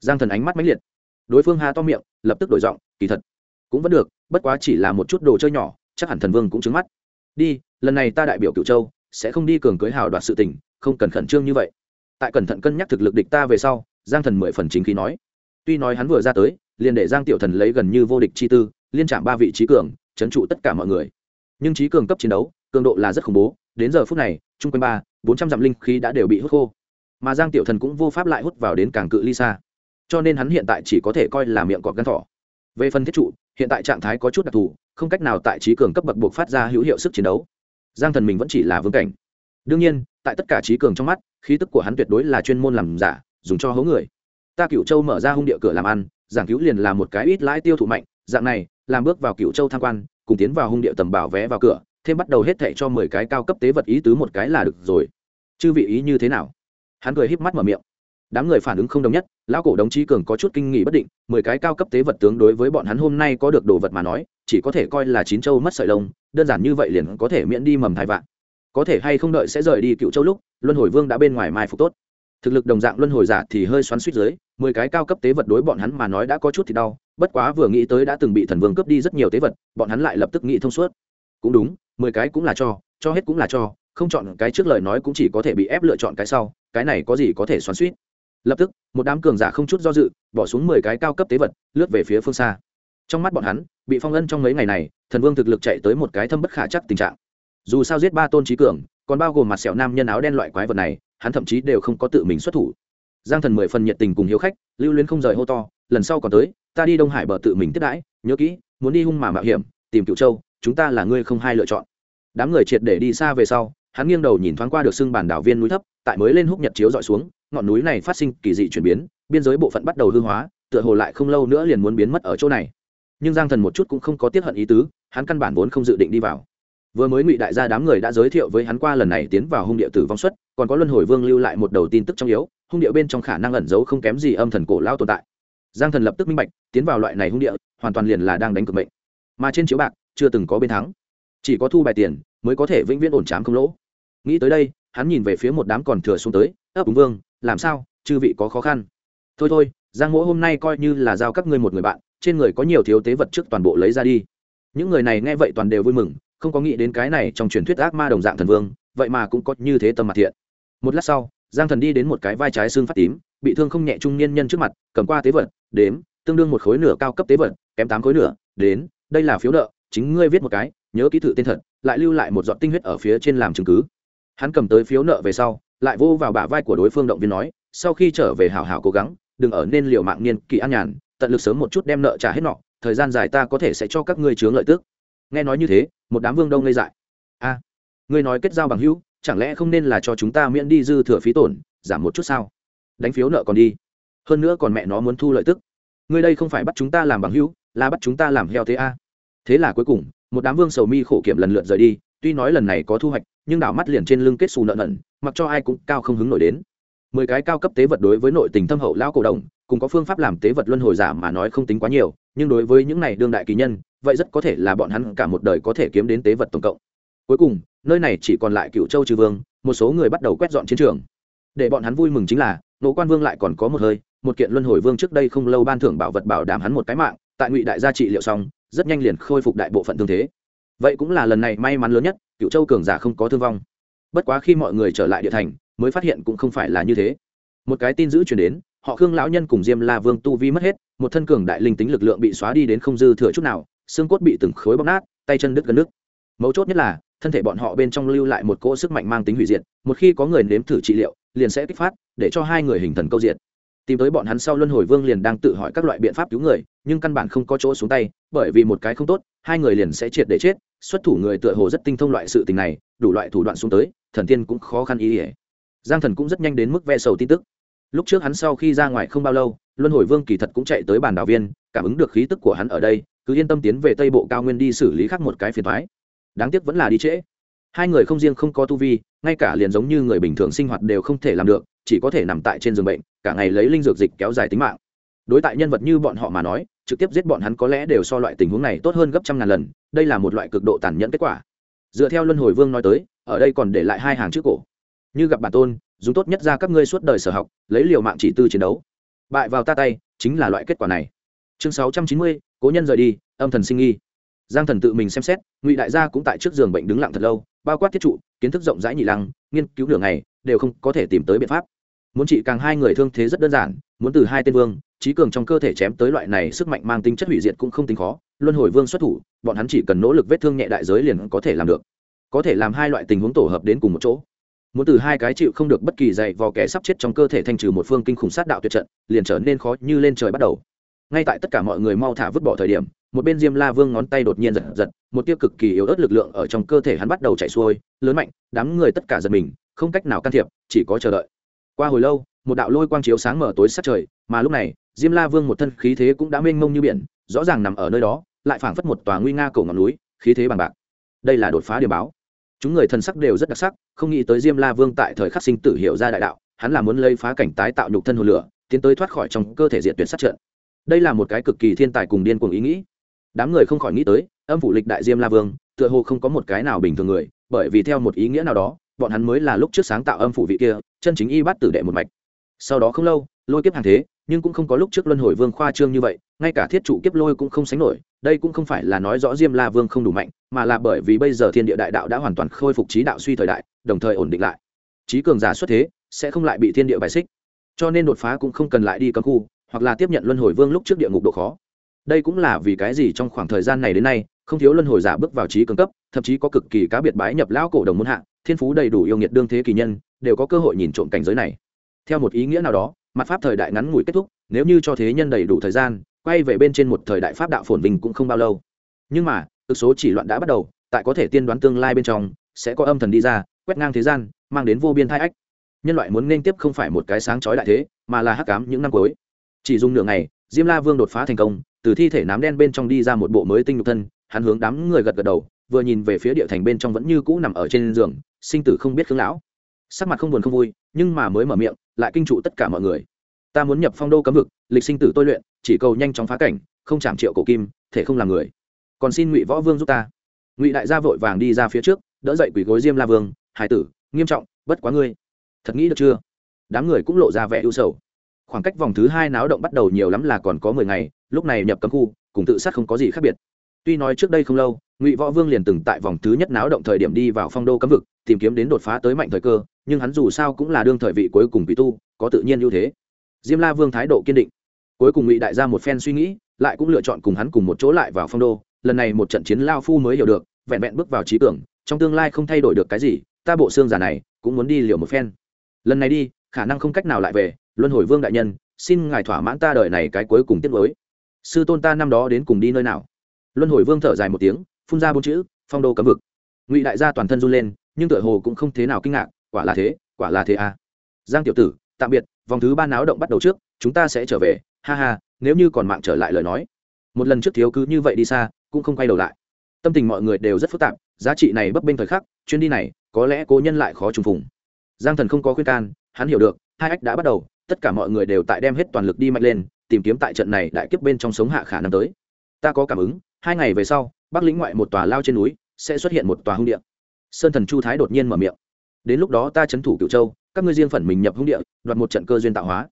Giang thần ánh mắt mãnh liệt. Đối phương hà to miệng, lập tức đổi giọng, kỳ thật, cũng vẫn được, bất quá chỉ là một chút đồ chơi nhỏ, chắc hẳn thần vương cũng trứng mắt. Đi, lần này ta đại biểu cựu châu, sẽ không đi cường cưới hào đoạt sự tình, không cần khẩn trương như vậy. Tại cẩn thận cân nhắc thực lực địch ta về sau, giang thần mười phần chính khí nói tuy nói hắn vừa ra tới, liền để giang tiểu thần lấy gần như vô địch chi tư, liên trạm ba vị trí cường trấn trụ tất cả mọi người. Nhưng trí cường cấp chiến đấu, cường độ là rất khủng bố, đến giờ phút này, chung quanh ba, bốn trăm dặm linh khí đã đều bị hút khô. Mà giang tiểu thần cũng vô pháp lại hút vào đến càng cự ly xa. Cho nên hắn hiện tại chỉ có thể coi là miệng cọp gắn thỏ. Về phần thiết trụ, hiện tại trạng thái có chút đặc thù, không cách nào tại trí cường cấp bậc buộc phát ra hữu hiệu sức chiến đấu. Giang thần mình vẫn chỉ là vương cảnh. Đương nhiên, tại tất cả trí cường trong mắt, khí tức của hắn tuyệt đối là chuyên môn làm giả, dùng cho hố người ta cựu châu mở ra hung địa cửa làm ăn, giảng cứu liền là một cái ít lãi tiêu thụ mạnh, dạng này, làm bước vào cựu châu tham quan, cùng tiến vào hung địa tầm bảo vé vào cửa, thêm bắt đầu hết thệ cho mười cái cao cấp tế vật ý tứ một cái là được rồi. Chư vị ý như thế nào? Hắn cười híp mắt mở miệng. Đám người phản ứng không đồng nhất, lão cổ đồng chí cường có chút kinh nghỉ bất định, mười cái cao cấp tế vật tướng đối với bọn hắn hôm nay có được đồ vật mà nói, chỉ có thể coi là chín châu mất sợi lông, đơn giản như vậy liền có thể miễn đi mầm thai vạn. Có thể hay không đợi sẽ rời đi cựu châu lúc, luân hồi vương đã bên ngoài mai phục tốt. Thực lực đồng dạng luân hồi giả thì hơi xoắn suýt dưới mười cái cao cấp tế vật đối bọn hắn mà nói đã có chút thì đau, bất quá vừa nghĩ tới đã từng bị thần vương cướp đi rất nhiều tế vật, bọn hắn lại lập tức nghĩ thông suốt. Cũng đúng, mười cái cũng là cho cho hết cũng là cho, không chọn cái trước lời nói cũng chỉ có thể bị ép lựa chọn cái sau, cái này có gì có thể xoắn suýt lập tức, một đám cường giả không chút do dự, bỏ xuống mười cái cao cấp tế vật, lướt về phía phương xa. Trong mắt bọn hắn, bị phong ân trong mấy ngày này, thần vương thực lực chạy tới một cái thâm bất khả chắc tình trạng. Dù sao giết ba tôn trí cường, còn bao gồm mặt sẹo nam nhân áo đen loại quái vật này, hắn thậm chí đều không có tự mình xuất thủ giang thần mười phần nhiệt tình cùng hiếu khách, lưu luyến không rời hô to, lần sau còn tới, ta đi đông hải bờ tự mình tiếp đãi, nhớ kỹ, muốn đi hung mà mạo hiểm, tìm cựu châu, chúng ta là ngươi không hai lựa chọn. Đám người triệt để đi xa về sau, hắn nghiêng đầu nhìn thoáng qua được xưng bản đảo viên núi thấp, tại mới lên húc nhật chiếu dọi xuống, ngọn núi này phát sinh kỳ dị chuyển biến, biên giới bộ phận bắt đầu hư hóa, tựa hồ lại không lâu nữa liền muốn biến mất ở chỗ này. Nhưng giang thần một chút cũng không có tiếp hận ý tứ, hắn căn bản vốn không dự định đi vào. Vừa mới ngụy đại gia đám người đã giới thiệu với hắn qua lần này tiến vào hung địa tử vong xuất, còn có luân hồi vương lưu lại một đầu tin tức trong yếu hung địa bên trong khả năng ẩn giấu không kém gì âm thần cổ lao tồn tại. Giang thần lập tức minh bạch, tiến vào loại này hung địa, hoàn toàn liền là đang đánh cực mệnh. Mà trên chiếu bạc, chưa từng có bên thắng. Chỉ có thu bài tiền, mới có thể vĩnh viễn ổn chám không lỗ. Nghĩ tới đây, hắn nhìn về phía một đám còn thừa xuống tới, ấp úng vương, làm sao? Chư vị có khó khăn? Thôi thôi, giang mỗ hôm nay coi như là giao các ngươi một người bạn, trên người có nhiều thiếu tế vật trước toàn bộ lấy ra đi. Những người này nghe vậy toàn đều vui mừng, không có nghĩ đến cái này trong truyền thuyết ác ma đồng dạng thần vương, vậy mà cũng có như thế tâm mặt thiện. Một lát sau giang thần đi đến một cái vai trái xương phát tím, bị thương không nhẹ trung niên nhân trước mặt, cầm qua tế vật, đếm, tương đương một khối nửa cao cấp tế vật, kém tám khối nửa đến đây là phiếu nợ, chính ngươi viết một cái, nhớ ký tự tên thật, lại lưu lại một giọt tinh huyết ở phía trên làm chứng cứ. Hắn cầm tới phiếu nợ về sau, lại vô vào bả vai của đối phương động viên nói, sau khi trở về hảo hảo cố gắng, đừng ở nên liều mạng niên kỳ an nhàn, tận lực sớm một chút đem nợ trả hết nọ, thời gian dài ta có thể sẽ cho các ngươi chướng lợi tức. Nghe nói như thế, một đám vương đông ngây dại. A, ngươi nói kết giao bằng hữu chẳng lẽ không nên là cho chúng ta miễn đi dư thừa phí tổn, giảm một chút sao? Đánh phiếu nợ còn đi. Hơn nữa còn mẹ nó muốn thu lợi tức. Ngươi đây không phải bắt chúng ta làm bằng hữu, là bắt chúng ta làm heo thế a. Thế là cuối cùng, một đám vương sầu mi khổ kiểm lần lượt rời đi, tuy nói lần này có thu hoạch, nhưng đảo mắt liền trên lưng kết xù nợ nần, mặc cho ai cũng cao không hứng nổi đến. Mười cái cao cấp tế vật đối với nội tình thâm hậu lão cổ đồng, cùng có phương pháp làm tế vật luân hồi giả mà nói không tính quá nhiều, nhưng đối với những này đương đại kỳ nhân, vậy rất có thể là bọn hắn cả một đời có thể kiếm đến tế vật tổng cộng cuối cùng, nơi này chỉ còn lại cựu châu trừ vương, một số người bắt đầu quét dọn chiến trường. Để bọn hắn vui mừng chính là nỗ quan vương lại còn có một hơi, một kiện luân hồi vương trước đây không lâu ban thưởng bảo vật bảo đảm hắn một cái mạng, tại ngụy đại gia trị liệu xong, rất nhanh liền khôi phục đại bộ phận thương thế. Vậy cũng là lần này may mắn lớn nhất cựu châu cường giả không có thương vong. Bất quá khi mọi người trở lại địa thành, mới phát hiện cũng không phải là như thế. Một cái tin dữ chuyển đến, họ khương lão nhân cùng diêm la vương tu vi mất hết, một thân cường đại linh tính lực lượng bị xóa đi đến không dư thừa chút nào, xương cốt bị từng khối bóc nát, tay chân đứt gần nước mấu chốt nhất là thân thể bọn họ bên trong lưu lại một cỗ sức mạnh mang tính hủy diệt, một khi có người nếm thử trị liệu, liền sẽ kích phát, để cho hai người hình thần câu diệt. Tìm tới bọn hắn sau luân hồi vương liền đang tự hỏi các loại biện pháp cứu người, nhưng căn bản không có chỗ xuống tay, bởi vì một cái không tốt, hai người liền sẽ triệt để chết, xuất thủ người tựa hồ rất tinh thông loại sự tình này, đủ loại thủ đoạn xuống tới, thần tiên cũng khó khăn ý ỉa giang thần cũng rất nhanh đến mức ve sầu tin tức. Lúc trước hắn sau khi ra ngoài không bao lâu, luân hồi vương kỳ thật cũng chạy tới bàn đảo viên, cảm ứng được khí tức của hắn ở đây, cứ yên tâm tiến về tây bộ cao nguyên đi xử lý khác một cái phiền thoái đáng tiếc vẫn là đi trễ. Hai người không riêng không có tu vi, ngay cả liền giống như người bình thường sinh hoạt đều không thể làm được, chỉ có thể nằm tại trên giường bệnh, cả ngày lấy linh dược dịch kéo dài tính mạng. Đối tại nhân vật như bọn họ mà nói, trực tiếp giết bọn hắn có lẽ đều so loại tình huống này tốt hơn gấp trăm ngàn lần, đây là một loại cực độ tàn nhẫn kết quả. Dựa theo luân hồi vương nói tới, ở đây còn để lại hai hàng trước cổ. Như gặp bản tôn, dùng tốt nhất ra các ngươi suốt đời sở học, lấy liều mạng chỉ tư chiến đấu. Bại vào ta tay, chính là loại kết quả này. Chương sáu trăm chín mươi, cố nhân rời đi, âm thần sinh nghi giang thần tự mình xem xét, ngụy đại gia cũng tại trước giường bệnh đứng lặng thật lâu, bao quát thiết trụ, kiến thức rộng rãi nhị lăng, nghiên cứu đường này đều không có thể tìm tới biện pháp. Muốn trị càng hai người thương thế rất đơn giản, muốn từ hai tên vương, trí cường trong cơ thể chém tới loại này sức mạnh mang tính chất hủy diệt cũng không tính khó, luân hồi vương xuất thủ, bọn hắn chỉ cần nỗ lực vết thương nhẹ đại giới liền có thể làm được. Có thể làm hai loại tình huống tổ hợp đến cùng một chỗ. Muốn từ hai cái chịu không được bất kỳ dạy vò kẻ sắp chết trong cơ thể thanh trừ một phương kinh khủng sát đạo tuyệt trận, liền trở nên khó như lên trời bắt đầu ngay tại tất cả mọi người mau thả vứt bỏ thời điểm, một bên diêm la vương ngón tay đột nhiên giật giật, một tiêu cực kỳ yếu ớt lực lượng ở trong cơ thể hắn bắt đầu chạy xuôi, lớn mạnh, đám người tất cả giật mình, không cách nào can thiệp, chỉ có chờ đợi. Qua hồi lâu, một đạo lôi quang chiếu sáng mở tối sát trời, mà lúc này, diêm la vương một thân khí thế cũng đã mênh mông như biển, rõ ràng nằm ở nơi đó, lại phảng phất một tòa nguy nga cổ ngọn núi, khí thế bằng bạc. Đây là đột phá điều báo. Chúng người thân sắc đều rất đặc sắc, không nghĩ tới diêm la vương tại thời khắc sinh tử hiểu ra đại đạo, hắn là muốn lấy phá cảnh tái tạo nhục thân hồ lửa, tiến tới thoát khỏi trong cơ thể diệt tuyệt sát trận đây là một cái cực kỳ thiên tài cùng điên cuồng ý nghĩ. Đám người không khỏi nghĩ tới, âm phủ lịch đại diêm la vương, tựa hồ không có một cái nào bình thường người, bởi vì theo một ý nghĩa nào đó, bọn hắn mới là lúc trước sáng tạo âm phủ vị kia, chân chính y bắt tử đệ một mạch. Sau đó không lâu, lôi kiếp hàng thế, nhưng cũng không có lúc trước luân hồi vương khoa trương như vậy, ngay cả thiết trụ kiếp lôi cũng không sánh nổi, đây cũng không phải là nói rõ diêm la vương không đủ mạnh, mà là bởi vì bây giờ thiên địa đại đạo đã hoàn toàn khôi phục trí đạo suy thời đại, đồng thời ổn định lại. Trí cường giả xuất thế, sẽ không lại bị thiên địa bài xích. Cho nên đột phá cũng không cần lại đi cấm khu hoặc là tiếp nhận luân hồi vương lúc trước địa ngục độ khó. Đây cũng là vì cái gì trong khoảng thời gian này đến nay, không thiếu luân hồi giả bước vào trí cường cấp, thậm chí có cực kỳ cá biệt bái nhập lão cổ đồng muôn hạ, thiên phú đầy đủ yêu nghiệt đương thế kỳ nhân, đều có cơ hội nhìn trộm cảnh giới này. Theo một ý nghĩa nào đó, mặt pháp thời đại ngắn ngủi kết thúc, nếu như cho thế nhân đầy đủ thời gian, quay về bên trên một thời đại pháp đạo phồn vinh cũng không bao lâu. Nhưng mà thực số chỉ loạn đã bắt đầu, tại có thể tiên đoán tương lai bên trong, sẽ có âm thần đi ra, quét ngang thế gian, mang đến vô biên thai ách. Nhân loại muốn nên tiếp không phải một cái sáng chói đại thế, mà là hắc cám những năm cuối chỉ dùng nửa ngày, diêm la vương đột phá thành công, từ thi thể nám đen bên trong đi ra một bộ mới tinh nhục thân, hắn hướng đám người gật gật đầu, vừa nhìn về phía địa thành bên trong vẫn như cũ nằm ở trên giường, sinh tử không biết khương lão. Sắc mặt không buồn không vui, nhưng mà mới mở miệng, lại kinh trụ tất cả mọi người. Ta muốn nhập phong đô cấm vực, lịch sinh tử tôi luyện, chỉ cầu nhanh chóng phá cảnh, không chạm triệu cổ kim, thể không làm người. Còn xin ngụy võ vương giúp ta. Ngụy đại gia vội vàng đi ra phía trước, đỡ dậy quỷ gối diêm la vương, hải tử, nghiêm trọng, bất quá ngươi. Thật nghĩ được chưa? Đám người cũng lộ ra vẻ ưu sầu khoảng cách vòng thứ hai náo động bắt đầu nhiều lắm là còn có mười ngày, lúc này nhập cấm khu, cùng tự sát không có gì khác biệt. Tuy nói trước đây không lâu, ngụy võ vương liền từng tại vòng thứ nhất náo động thời điểm đi vào phong đô cấm vực, tìm kiếm đến đột phá tới mạnh thời cơ, nhưng hắn dù sao cũng là đương thời vị cuối cùng bị tu, có tự nhiên ưu thế. Diêm la vương thái độ kiên định. Cuối cùng ngụy đại gia một phen suy nghĩ, lại cũng lựa chọn cùng hắn cùng một chỗ lại vào phong đô. Lần này một trận chiến lao phu mới hiểu được, vẹn vẹn bước vào trí tưởng, trong tương lai không thay đổi được cái gì, ta bộ xương giả này cũng muốn đi liều một phen. Lần này đi, khả năng không cách nào lại về luân hồi vương đại nhân, xin ngài thỏa mãn ta đợi này cái cuối cùng tiết mới. Sư tôn ta năm đó đến cùng đi nơi nào? Luân hồi vương thở dài một tiếng, phun ra bốn chữ, phong đô cấm vực. Ngụy đại gia toàn thân run lên, nhưng tựa hồ cũng không thế nào kinh ngạc, quả là thế, quả là thế à. Giang tiểu tử, tạm biệt, vòng thứ ba náo động bắt đầu trước, chúng ta sẽ trở về, ha ha, nếu như còn mạng trở lại lời nói. Một lần trước thiếu cứ như vậy đi xa, cũng không quay đầu lại. Tâm tình mọi người đều rất phức tạp, giá trị này bấp bênh thời khắc, chuyến đi này, có lẽ cố nhân lại khó trùng phùng. Giang thần không có khuyên can, hắn hiểu được, hai ách đã bắt đầu tất cả mọi người đều tại đem hết toàn lực đi mạnh lên, tìm kiếm tại trận này đại kiếp bên trong sống hạ khả năng tới. Ta có cảm ứng, hai ngày về sau, bắc lĩnh ngoại một tòa lao trên núi sẽ xuất hiện một tòa hung địa. Sơn thần chu thái đột nhiên mở miệng. Đến lúc đó ta trấn thủ cựu châu, các ngươi riêng phần mình nhập hung địa, đoạt một trận cơ duyên tạo hóa.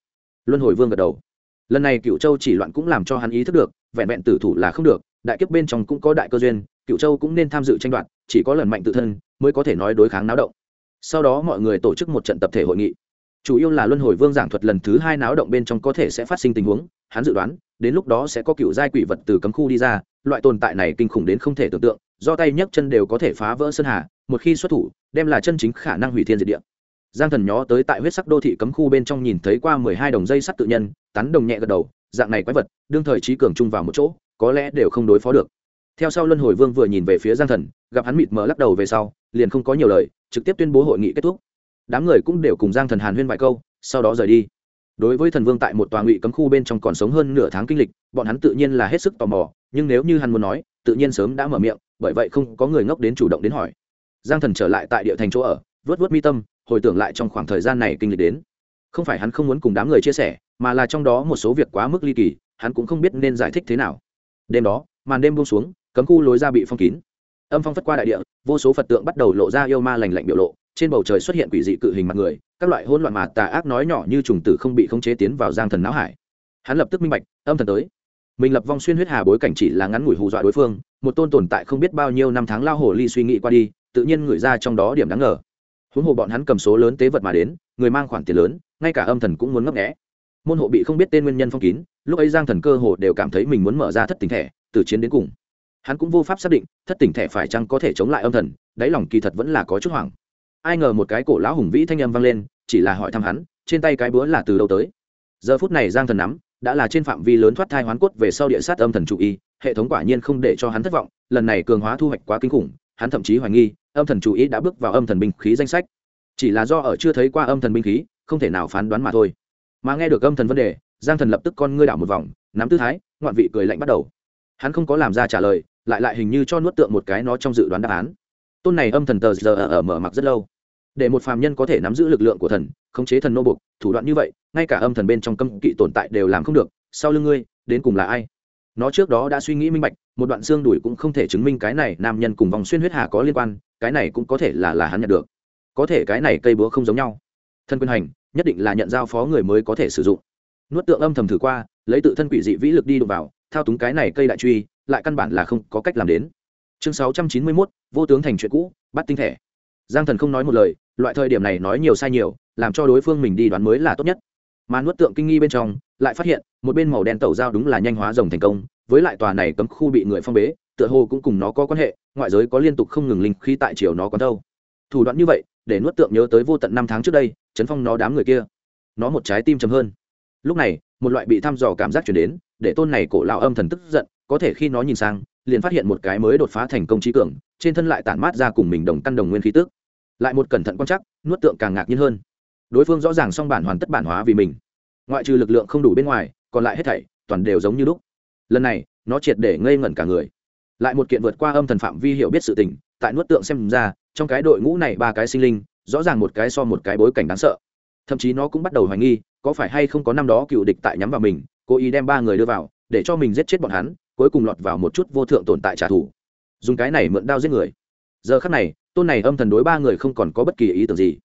Luân hồi vương gật đầu. Lần này cựu châu chỉ loạn cũng làm cho hắn ý thức được, vẹn vẹn tử thủ là không được, đại kiếp bên trong cũng có đại cơ duyên cựu châu cũng nên tham dự tranh đoạt, chỉ có lần mạnh tự thân mới có thể nói đối kháng náo động. Sau đó mọi người tổ chức một trận tập thể hội nghị chủ yếu là luân hồi vương giảng thuật lần thứ hai náo động bên trong có thể sẽ phát sinh tình huống, hắn dự đoán, đến lúc đó sẽ có cựu giai quỷ vật từ cấm khu đi ra, loại tồn tại này kinh khủng đến không thể tưởng tượng, do tay nhấc chân đều có thể phá vỡ sơn hà, một khi xuất thủ, đem là chân chính khả năng hủy thiên diệt địa. Giang thần nhó tới tại huyết sắc đô thị cấm khu bên trong nhìn thấy qua mười hai đồng dây sắt tự nhân tắn đồng nhẹ gật đầu, dạng này quái vật, đương thời trí cường chung vào một chỗ, có lẽ đều không đối phó được. Theo sau luân hồi vương vừa nhìn về phía giang thần, gặp hắn mịt mờ lắc đầu về sau, liền không có nhiều lời, trực tiếp tuyên bố hội nghị kết thúc đám người cũng đều cùng giang thần hàn huyên vài câu, sau đó rời đi. Đối với thần vương tại một tòa ngụy cấm khu bên trong còn sống hơn nửa tháng kinh lịch, bọn hắn tự nhiên là hết sức tò mò, nhưng nếu như hắn muốn nói, tự nhiên sớm đã mở miệng, bởi vậy không có người ngốc đến chủ động đến hỏi. Giang thần trở lại tại địa thành chỗ ở, vớt vớt mi tâm, hồi tưởng lại trong khoảng thời gian này kinh lịch đến. Không phải hắn không muốn cùng đám người chia sẻ, mà là trong đó một số việc quá mức ly kỳ, hắn cũng không biết nên giải thích thế nào. Đêm đó, màn đêm buông xuống, cấm khu lối ra bị phong kín. Âm phong phất qua đại địa, vô số phật tượng bắt đầu lộ ra yêu ma lành lạnh biểu lộ trên bầu trời xuất hiện quỷ dị cự hình mặt người, các loại hỗn loạn mà tà ác nói nhỏ như trùng tử không bị khống chế tiến vào giang thần não hải. Hắn lập tức minh bạch, âm thần tới. Mình lập vong xuyên huyết hà bối cảnh chỉ là ngắn ngủi hù dọa đối phương, một tôn tồn tại không biết bao nhiêu năm tháng lao hồ ly suy nghĩ qua đi, tự nhiên ngửi ra trong đó điểm đáng ngờ. Huống hồ bọn hắn cầm số lớn tế vật mà đến, người mang khoản tiền lớn, ngay cả âm thần cũng muốn ngấp nghẽ môn hộ bị không biết tên nguyên nhân phong kín, lúc ấy giang thần cơ hồ đều cảm thấy mình muốn mở ra thất tình thẻ từ chiến đến cùng. Hắn cũng vô pháp xác định, thất tình thẻ phải chăng có thể chống lại âm thần, đáy lòng kỳ thật vẫn là có chút hoảng ai ngờ một cái cổ lão hùng vĩ thanh âm vang lên, chỉ là hỏi thăm hắn, trên tay cái búa là từ đâu tới? Giờ phút này giang thần nắm, đã là trên phạm vi lớn thoát thai hoán cốt về sau địa sát âm thần chủ y, hệ thống quả nhiên không để cho hắn thất vọng, lần này cường hóa thu hoạch quá kinh khủng, hắn thậm chí hoài nghi, âm thần chủ ý đã bước vào âm thần binh khí danh sách. Chỉ là do ở chưa thấy qua âm thần binh khí, không thể nào phán đoán mà thôi. Mà nghe được âm thần vấn đề, giang thần lập tức con ngươi đảo một vòng, nắm tư thái, ngoạn vị cười lạnh bắt đầu. Hắn không có làm ra trả lời, lại lại hình như cho nuốt tượng một cái nó trong dự đoán đáp án tôn này âm thần tờ giờ ở mở mặc rất lâu. Để một phàm nhân có thể nắm giữ lực lượng của thần, khống chế thần nô bục thủ đoạn như vậy, ngay cả âm thần bên trong cấm kỵ tồn tại đều làm không được, sau lưng ngươi, đến cùng là ai? Nó trước đó đã suy nghĩ minh bạch, một đoạn xương đùi cũng không thể chứng minh cái này nam nhân cùng vòng xuyên huyết hà có liên quan, cái này cũng có thể là là hắn nhận được. Có thể cái này cây búa không giống nhau. Thân quyền hành, nhất định là nhận giao phó người mới có thể sử dụng. Nuốt tượng âm thầm thử qua, lấy tự thân quỷ dị vĩ lực đi đụng vào, thao túng cái này cây đại truy, lại căn bản là không có cách làm đến chương sáu trăm chín mươi mốt, vô tướng thành chuyện cũ, bắt tinh thể. Giang thần không nói một lời, loại thời điểm này nói nhiều sai nhiều, làm cho đối phương mình đi đoán mới là tốt nhất. Mà nuốt tượng kinh nghi bên trong, lại phát hiện, một bên màu đen tẩu dao đúng là nhanh hóa rồng thành công, với lại tòa này cấm khu bị người phong bế, tựa hồ cũng cùng nó có quan hệ, ngoại giới có liên tục không ngừng linh khí tại chiều nó có đâu. Thủ đoạn như vậy, để nuốt tượng nhớ tới vô tận năm tháng trước đây, chấn phong nó đám người kia. Nó một trái tim chấm hơn. Lúc này, một loại bị thăm dò cảm giác chuyển đến, để tôn này cổ lão âm thần tức giận, có thể khi nó nhìn sang liền phát hiện một cái mới đột phá thành công trí cường, trên thân lại tản mát ra cùng mình đồng căn đồng nguyên khí tức. Lại một cẩn thận quan chắc nuốt tượng càng ngạc nhiên hơn. Đối phương rõ ràng song bản hoàn tất bản hóa vì mình. Ngoại trừ lực lượng không đủ bên ngoài, còn lại hết thảy, toàn đều giống như lúc. Lần này, nó triệt để ngây ngẩn cả người. Lại một kiện vượt qua âm thần phạm vi hiểu biết sự tình, tại nuốt tượng xem ra, trong cái đội ngũ này ba cái sinh linh, rõ ràng một cái so một cái bối cảnh đáng sợ. Thậm chí nó cũng bắt đầu hoài nghi, có phải hay không có năm đó cựu địch tại nhắm vào mình, cố ý đem ba người đưa vào, để cho mình giết chết bọn hắn cuối cùng lọt vào một chút vô thượng tồn tại trả thù. Dùng cái này mượn đao giết người. Giờ khắc này, tôn này âm thần đối ba người không còn có bất kỳ ý tưởng gì.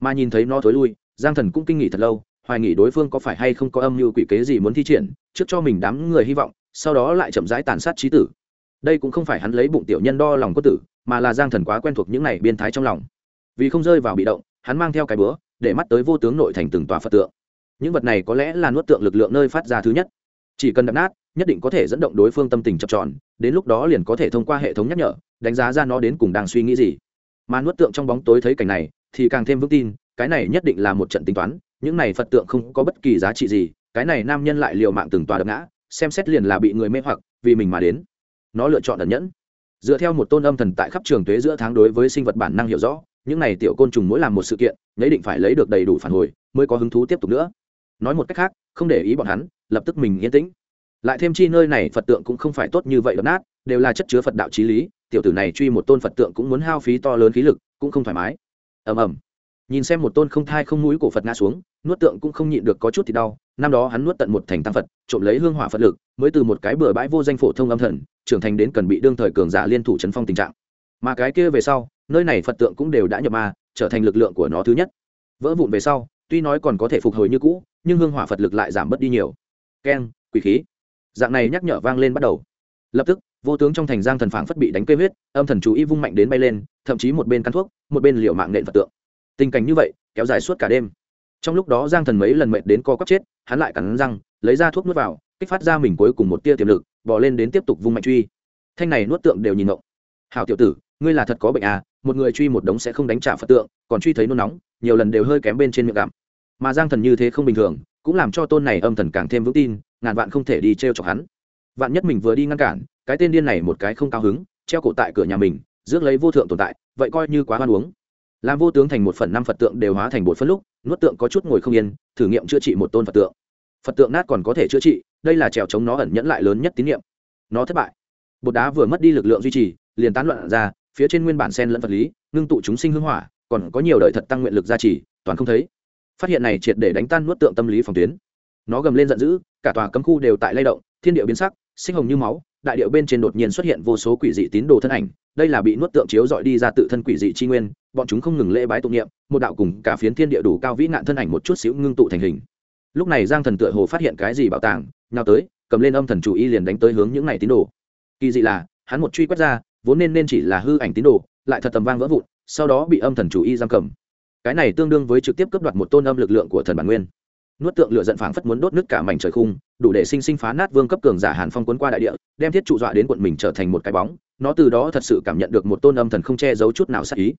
Mà nhìn thấy nó thối lui, giang thần cũng kinh nghị thật lâu, hoài nghỉ đối phương có phải hay không có âm mưu quỷ kế gì muốn thi triển, trước cho mình đám người hy vọng, sau đó lại chậm rãi tàn sát trí tử. Đây cũng không phải hắn lấy bụng tiểu nhân đo lòng có tử, mà là giang thần quá quen thuộc những này biên thái trong lòng. Vì không rơi vào bị động, hắn mang theo cái bữa, để mắt tới vô tướng nội thành từng tòa phật tượng. Những vật này có lẽ là nuốt tượng lực lượng nơi phát ra thứ nhất. Chỉ cần đập nát nhất định có thể dẫn động đối phương tâm tình chập tròn, đến lúc đó liền có thể thông qua hệ thống nhắc nhở, đánh giá ra nó đến cùng đang suy nghĩ gì. Mà nuốt tượng trong bóng tối thấy cảnh này, thì càng thêm vững tin, cái này nhất định là một trận tính toán, những này phật tượng không có bất kỳ giá trị gì, cái này nam nhân lại liều mạng từng tòa đập ngã, xem xét liền là bị người mê hoặc, vì mình mà đến. Nó lựa chọn ẩn nhẫn. Dựa theo một tôn âm thần tại khắp trường tuế giữa tháng đối với sinh vật bản năng hiểu rõ, những này tiểu côn trùng mỗi làm một sự kiện lấy định phải lấy được đầy đủ phản hồi, mới có hứng thú tiếp tục nữa. Nói một cách khác, không để ý bọn hắn, lập tức mình yên tĩnh lại thêm chi nơi này phật tượng cũng không phải tốt như vậy đập nát, đều là chất chứa phật đạo trí lý, tiểu tử này truy một tôn phật tượng cũng muốn hao phí to lớn khí lực, cũng không thoải mái. Ầm ầm. Nhìn xem một tôn không thai không mũi cổ phật ngã xuống, nuốt tượng cũng không nhịn được có chút thì đau, năm đó hắn nuốt tận một thành tăng phật, trộm lấy hương hỏa phật lực, mới từ một cái bừa bãi vô danh phổ thông âm thần, trưởng thành đến cần bị đương thời cường giả liên thủ chấn phong tình trạng. Mà cái kia về sau, nơi này phật tượng cũng đều đã nhập ma, trở thành lực lượng của nó thứ nhất. Vỡ vụn về sau, tuy nói còn có thể phục hồi như cũ, nhưng hương hỏa phật lực lại giảm bớt đi nhiều. Keng, quỷ khí dạng này nhắc nhở vang lên bắt đầu. Lập tức, vô tướng trong thành giang thần phảng phất bị đánh cây huyết, âm thần chú ý vung mạnh đến bay lên, thậm chí một bên cắn thuốc, một bên liệu mạng nện phật tượng. Tình cảnh như vậy, kéo dài suốt cả đêm. Trong lúc đó giang thần mấy lần mệt đến co quắp chết, hắn lại cắn răng, lấy ra thuốc nuốt vào, kích phát ra mình cuối cùng một tia tiềm lực bỏ lên đến tiếp tục vung mạnh truy. Thanh này nuốt tượng đều nhìn ngộng. Hảo tiểu tử, ngươi là thật có bệnh à một người truy một đống sẽ không đánh trả phật tượng, còn truy thấy nôn nóng, nhiều lần đều hơi kém bên trên miệng gặm. Mà giang thần như thế không bình thường, cũng làm cho tôn này âm thần càng thêm vững tin ngàn vạn không thể đi t r e o chọc hắn. Vạn nhất mình vừa đi ngăn cản, cái tên điên này một cái không cao hứng, treo cổ tại cửa nhà mình, rước lấy vô thượng tồn tại, vậy coi như quá hoan uống. Làm vô tướng thành một phần năm phật tượng đều hóa thành bột phân lúc, nuốt tượng có chút ngồi không yên, thử nghiệm chữa trị một tôn phật tượng. Phật tượng nát còn có thể chữa trị, đây là trèo chống nó ẩn nhẫn lại lớn nhất tín nhiệm nó thất bại. Bột đá vừa mất đi lực lượng duy trì, liền tán loạn ra, phía trên nguyên bản sen lẫn vật lý, ngưng tụ chúng sinh hưng hỏa, còn có nhiều đời thật tăng nguyện lực gia trì, toàn không thấy. Phát hiện này triệt để đánh tan nuốt tượng tâm lý phòng tuyến nó gầm lên giận dữ, cả tòa cấm khu đều tại lay động, thiên địa biến sắc, sinh hồng như máu, đại điệu bên trên đột nhiên xuất hiện vô số quỷ dị tín đồ thân ảnh, đây là bị nuốt tượng chiếu dọi đi ra tự thân quỷ dị chi nguyên, bọn chúng không ngừng lễ bái tụng niệm, một đạo cùng cả phiến thiên địa đủ cao vĩ nạn thân ảnh một chút xíu ngưng tụ thành hình. Lúc này giang thần tựa hồ phát hiện cái gì bảo tàng, nhào tới, cầm lên âm thần chủ y liền đánh tới hướng những này tín đồ. Kỳ dị là, hắn một truy quét ra, vốn nên nên chỉ là hư ảnh tín đồ, lại thật tầm vang vỡ vụn, sau đó bị âm thần chủ y giam cầm. Cái này tương đương với trực tiếp cướp đoạt một tôn âm lực lượng của thần bản nguyên nuốt tượng lửa giận phảng phất muốn đốt nứt cả mảnh trời khung, đủ để sinh sinh phá nát vương cấp cường giả hàn phong cuốn qua đại địa, đem thiết trụ dọa đến quận mình trở thành một cái bóng. Nó từ đó thật sự cảm nhận được một tôn âm thần không che giấu chút nào sát ý.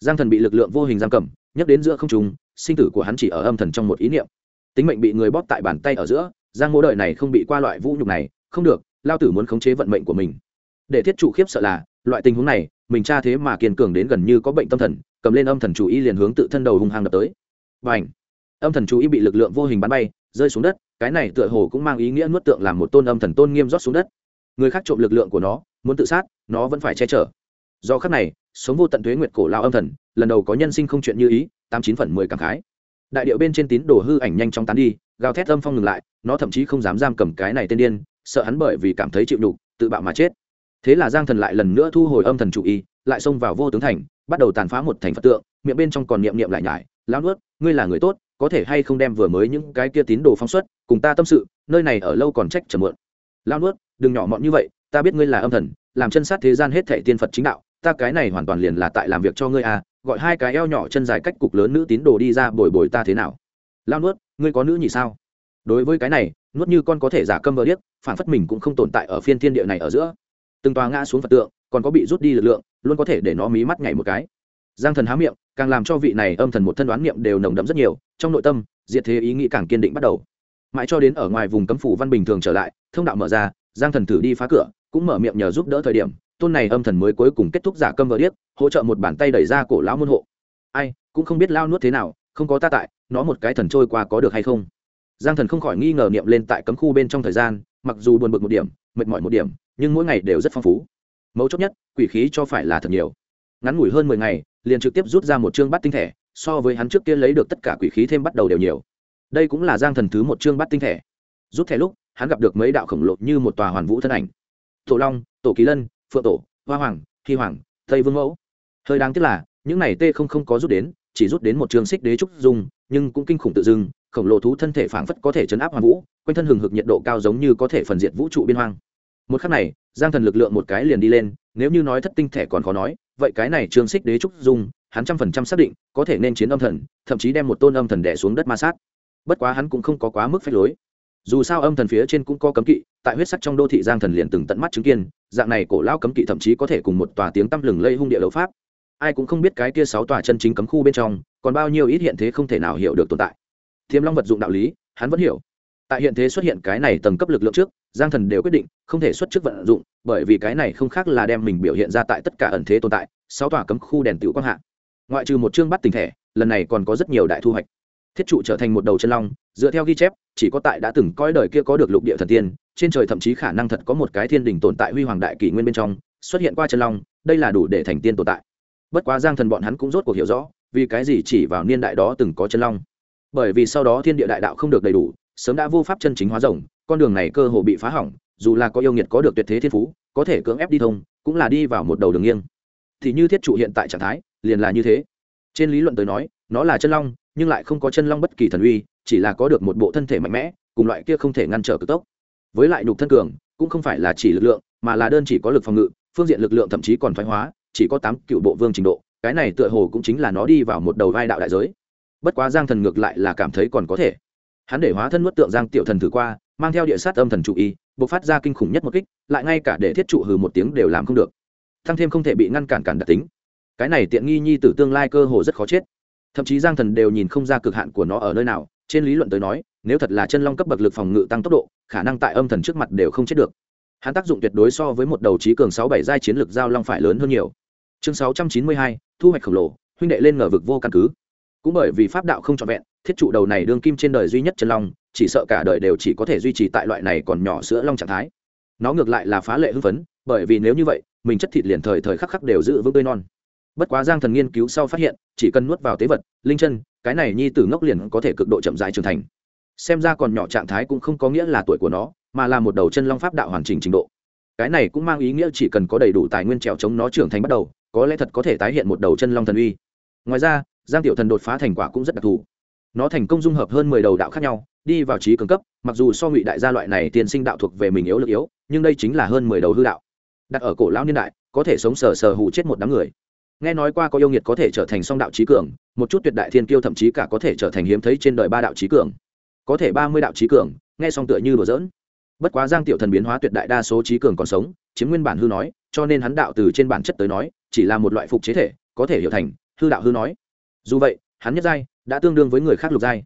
Giang thần bị lực lượng vô hình giam cầm, nhấc đến giữa không trung, sinh tử của hắn chỉ ở âm thần trong một ý niệm. Tính mệnh bị người bóp tại bàn tay ở giữa, giang Mỗ đời này không bị qua loại vũ nhục này, không được, lao tử muốn khống chế vận mệnh của mình. Để thiết trụ khiếp sợ là, loại tình huống này, mình cha thế mà kiên cường đến gần như có bệnh tâm thần, cầm lên âm thần chủ ý liền hướng tự thân đầu hung hăng đập tới. Bành! Âm thần chủ ý bị lực lượng vô hình bắn bay, rơi xuống đất, cái này tựa hồ cũng mang ý nghĩa nuốt tượng làm một tôn âm thần tôn nghiêm rót xuống đất. Người khác trộm lực lượng của nó, muốn tự sát, nó vẫn phải che chở. Do khắc này, sống vô tận thuế nguyệt cổ lao âm thần, lần đầu có nhân sinh không chuyện như ý, tám chín phần mười cảm khái. Đại điệu bên trên tín đồ hư ảnh nhanh chóng tán đi, gào thét âm phong ngừng lại, nó thậm chí không dám giam cầm cái này tên điên, sợ hắn bởi vì cảm thấy chịu đục tự bạo mà chết. Thế là giang thần lại lần nữa thu hồi âm thần chủ y lại xông vào vô tướng thành, bắt đầu tàn phá một thành phật tượng, miệng bên trong còn niệm niệm lại nhải lao nuốt, ngươi là người tốt có thể hay không đem vừa mới những cái kia tín đồ phóng xuất, cùng ta tâm sự, nơi này ở lâu còn trách trầm mượn lao nuốt, đừng nhỏ mọn như vậy, ta biết ngươi là âm thần, làm chân sát thế gian hết thệ tiên phật chính đạo, ta cái này hoàn toàn liền là tại làm việc cho ngươi à gọi hai cái eo nhỏ chân dài cách cục lớn nữ tín đồ đi ra bồi bồi ta thế nào. Lao nuốt, ngươi có nữ nhỉ sao? Đối với cái này, nuốt như con có thể giả câm vỡ điếc, phản phất mình cũng không tồn tại ở phiên thiên địa này ở giữa. Từng tòa ngã xuống phật tượng, còn có bị rút đi lực lượng, luôn có thể để nó mí mắt nhảy một cái. Giang thần há miệng càng làm cho vị này âm thần một thân đoán niệm đều nồng đậm rất nhiều, trong nội tâm, diệt thế ý nghĩ càng kiên định bắt đầu. Mãi cho đến ở ngoài vùng cấm phủ văn bình thường trở lại, thông đạo mở ra, giang thần thử đi phá cửa, cũng mở miệng nhờ giúp đỡ thời điểm, tôn này âm thần mới cuối cùng kết thúc giả câm vỡ điếc, hỗ trợ một bàn tay đẩy ra cổ lão môn hộ. Ai, cũng không biết lao nuốt thế nào, không có ta tại, nó một cái thần trôi qua có được hay không? Giang thần không khỏi nghi ngờ niệm lên tại cấm khu bên trong thời gian, mặc dù buồn bực một điểm, mệt mỏi một điểm, nhưng mỗi ngày đều rất phong phú. Mấu chốt nhất, quỷ khí cho phải là thật nhiều. Ngắn ngủi hơn mười ngày liền trực tiếp rút ra một chương bắt tinh thể, so với hắn trước kia lấy được tất cả quỷ khí thêm bắt đầu đều nhiều. Đây cũng là giang thần thứ một chương bắt tinh thể. Rút thẻ lúc, hắn gặp được mấy đạo khổng lồ như một tòa hoàn vũ thân ảnh. Tổ long, tổ kỳ lân, phượng tổ, hoa hoàng thi hoàng, tây vương mẫu. Hơi đáng tiếc là, những này tê không không có rút đến, chỉ rút đến một trường xích đế trúc dung, nhưng cũng kinh khủng tự dưng, khổng lồ thú thân thể phảng phất có thể chấn áp hoàn vũ, quanh thân hừng hực nhiệt độ cao giống như có thể phần diệt vũ trụ biên hoang. Một khắc này, giang thần lực lượng một cái liền đi lên, nếu như nói thất tinh thể còn khó nói vậy cái này trương xích đế trúc dung, hắn trăm phần trăm xác định có thể nên chiến âm thần, thậm chí đem một tôn âm thần đẻ xuống đất ma sát. Bất quá hắn cũng không có quá mức phép lối. Dù sao âm thần phía trên cũng có cấm kỵ, tại huyết sắc trong đô thị giang thần liền từng tận mắt chứng kiến, dạng này cổ lao cấm kỵ thậm chí có thể cùng một tòa tiếng tăm lừng lây hung địa đấu pháp. Ai cũng không biết cái kia sáu tòa chân chính cấm khu bên trong, còn bao nhiêu ít hiện thế không thể nào hiểu được tồn tại. Thiêm long vật dụng đạo lý, hắn vẫn hiểu tại hiện thế xuất hiện cái này tầng cấp lực lượng trước, giang thần đều quyết định không thể xuất chức vận dụng, bởi vì cái này không khác là đem mình biểu hiện ra tại tất cả ẩn thế tồn tại, sáu tòa cấm khu đèn tiểu quang hạ. Ngoại trừ một chương bắt tình thể, lần này còn có rất nhiều đại thu hoạch. Thiết trụ trở thành một đầu chân long, dựa theo ghi chép, chỉ có tại đã từng coi đời kia có được lục địa thần tiên, trên trời thậm chí khả năng thật có một cái thiên đình tồn tại huy hoàng đại kỷ nguyên bên trong, xuất hiện qua chân long, đây là đủ để thành tiên tồn tại. Bất quá giang thần bọn hắn cũng rốt cuộc hiểu rõ, vì cái gì chỉ vào niên đại đó từng có chân long. Bởi vì sau đó thiên địa đại đạo không được đầy đủ sớm đã vô pháp chân chính hóa rồng, con đường này cơ hồ bị phá hỏng, dù là có yêu nghiệt có được tuyệt thế thiên phú, có thể cưỡng ép đi thông, cũng là đi vào một đầu đường nghiêng. Thì như thiết trụ hiện tại trạng thái, liền là như thế. Trên lý luận tới nói, nó là chân long, nhưng lại không có chân long bất kỳ thần uy, chỉ là có được một bộ thân thể mạnh mẽ, cùng loại kia không thể ngăn trở cực tốc. Với lại nhục thân cường, cũng không phải là chỉ lực lượng, mà là đơn chỉ có lực phòng ngự, phương diện lực lượng thậm chí còn thoái hóa, chỉ có tám cựu bộ vương trình độ, cái này tựa hồ cũng chính là nó đi vào một đầu vai đạo đại giới. Bất quá giang thần ngược lại là cảm thấy còn có thể hắn để hóa thân nuốt tượng giang tiểu thần thử qua, mang theo địa sát âm thần chủ y buộc phát ra kinh khủng nhất một kích, lại ngay cả để thiết trụ hừ một tiếng đều làm không được. Thăng thêm không thể bị ngăn cản cản đặc tính. Cái này tiện nghi nhi tử tương lai cơ hồ rất khó chết. Thậm chí giang thần đều nhìn không ra cực hạn của nó ở nơi nào, trên lý luận tới nói, nếu thật là chân long cấp bậc lực phòng ngự tăng tốc độ, khả năng tại âm thần trước mặt đều không chết được. Hắn tác dụng tuyệt đối so với một đầu trí cường sáu bảy giai chiến lược giao long phải lớn hơn nhiều. Chương sáu trăm chín mươi hai, thu hoạch khổng lồ, huynh đệ lên ngờ vực vô căn cứ. Cũng bởi vì pháp đạo không trọn vẹn thiết trụ đầu này đương kim trên đời duy nhất chân long, chỉ sợ cả đời đều chỉ có thể duy trì tại loại này còn nhỏ sữa long trạng thái. Nó ngược lại là phá lệ hưng phấn, bởi vì nếu như vậy, mình chất thịt liền thời thời khắc khắc đều giữ vững tươi non. Bất quá giang thần nghiên cứu sau phát hiện, chỉ cần nuốt vào tế vật, linh chân, cái này nhi tử ngốc liền có thể cực độ chậm dài trưởng thành. Xem ra còn nhỏ trạng thái cũng không có nghĩa là tuổi của nó, mà là một đầu chân long pháp đạo hoàn chỉnh trình độ. Cái này cũng mang ý nghĩa chỉ cần có đầy đủ tài nguyên trèo chống nó trưởng thành bắt đầu, có lẽ thật có thể tái hiện một đầu chân long thần uy. Ngoài ra, giang tiểu thần đột phá thành quả cũng rất đặc thù nó thành công dung hợp hơn mười đầu đạo khác nhau, đi vào trí cường cấp, mặc dù so ngụy đại gia loại này tiên sinh đạo thuộc về mình yếu lực yếu, nhưng đây chính là hơn mười đầu hư đạo. Đặt ở cổ lão niên đại, có thể sống sờ sờ hụ chết một đám người. Nghe nói qua có yêu nghiệt có thể trở thành song đạo trí cường, một chút tuyệt đại thiên kiêu thậm chí cả có thể trở thành hiếm thấy trên đời ba đạo trí cường. Có thể ba mươi đạo trí cường, nghe xong tựa như đùa dỡn bất quá giang tiểu thần biến hóa tuyệt đại đa số trí cường còn sống, chiếm nguyên bản hư nói, cho nên hắn đạo từ trên bản chất tới nói, chỉ là một loại phục chế thể, có thể hiểu thành, hư đạo hư nói. Dù vậy, hắn nhất giai đã tương đương với người khác lục giai.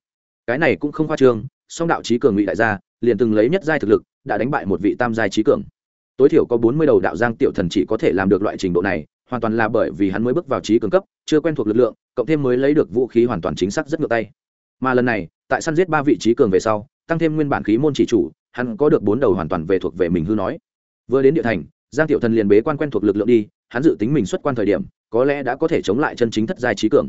Cái này cũng không khoa trương, song đạo trí cường ngụy đại gia liền từng lấy nhất giai thực lực, đã đánh bại một vị tam giai trí cường. Tối thiểu có bốn mươi đầu đạo giang tiểu thần chỉ có thể làm được loại trình độ này, hoàn toàn là bởi vì hắn mới bước vào trí cường cấp, chưa quen thuộc lực lượng, cộng thêm mới lấy được vũ khí hoàn toàn chính xác rất ngược tay. Mà lần này, tại săn giết ba vị trí cường về sau, tăng thêm nguyên bản khí môn chỉ chủ, hắn có được bốn đầu hoàn toàn về thuộc về mình hư nói. Vừa đến địa thành, giang tiểu thần liền bế quan quen thuộc lực lượng đi, hắn dự tính mình xuất quan thời điểm, có lẽ đã có thể chống lại chân chính thất giai trí cường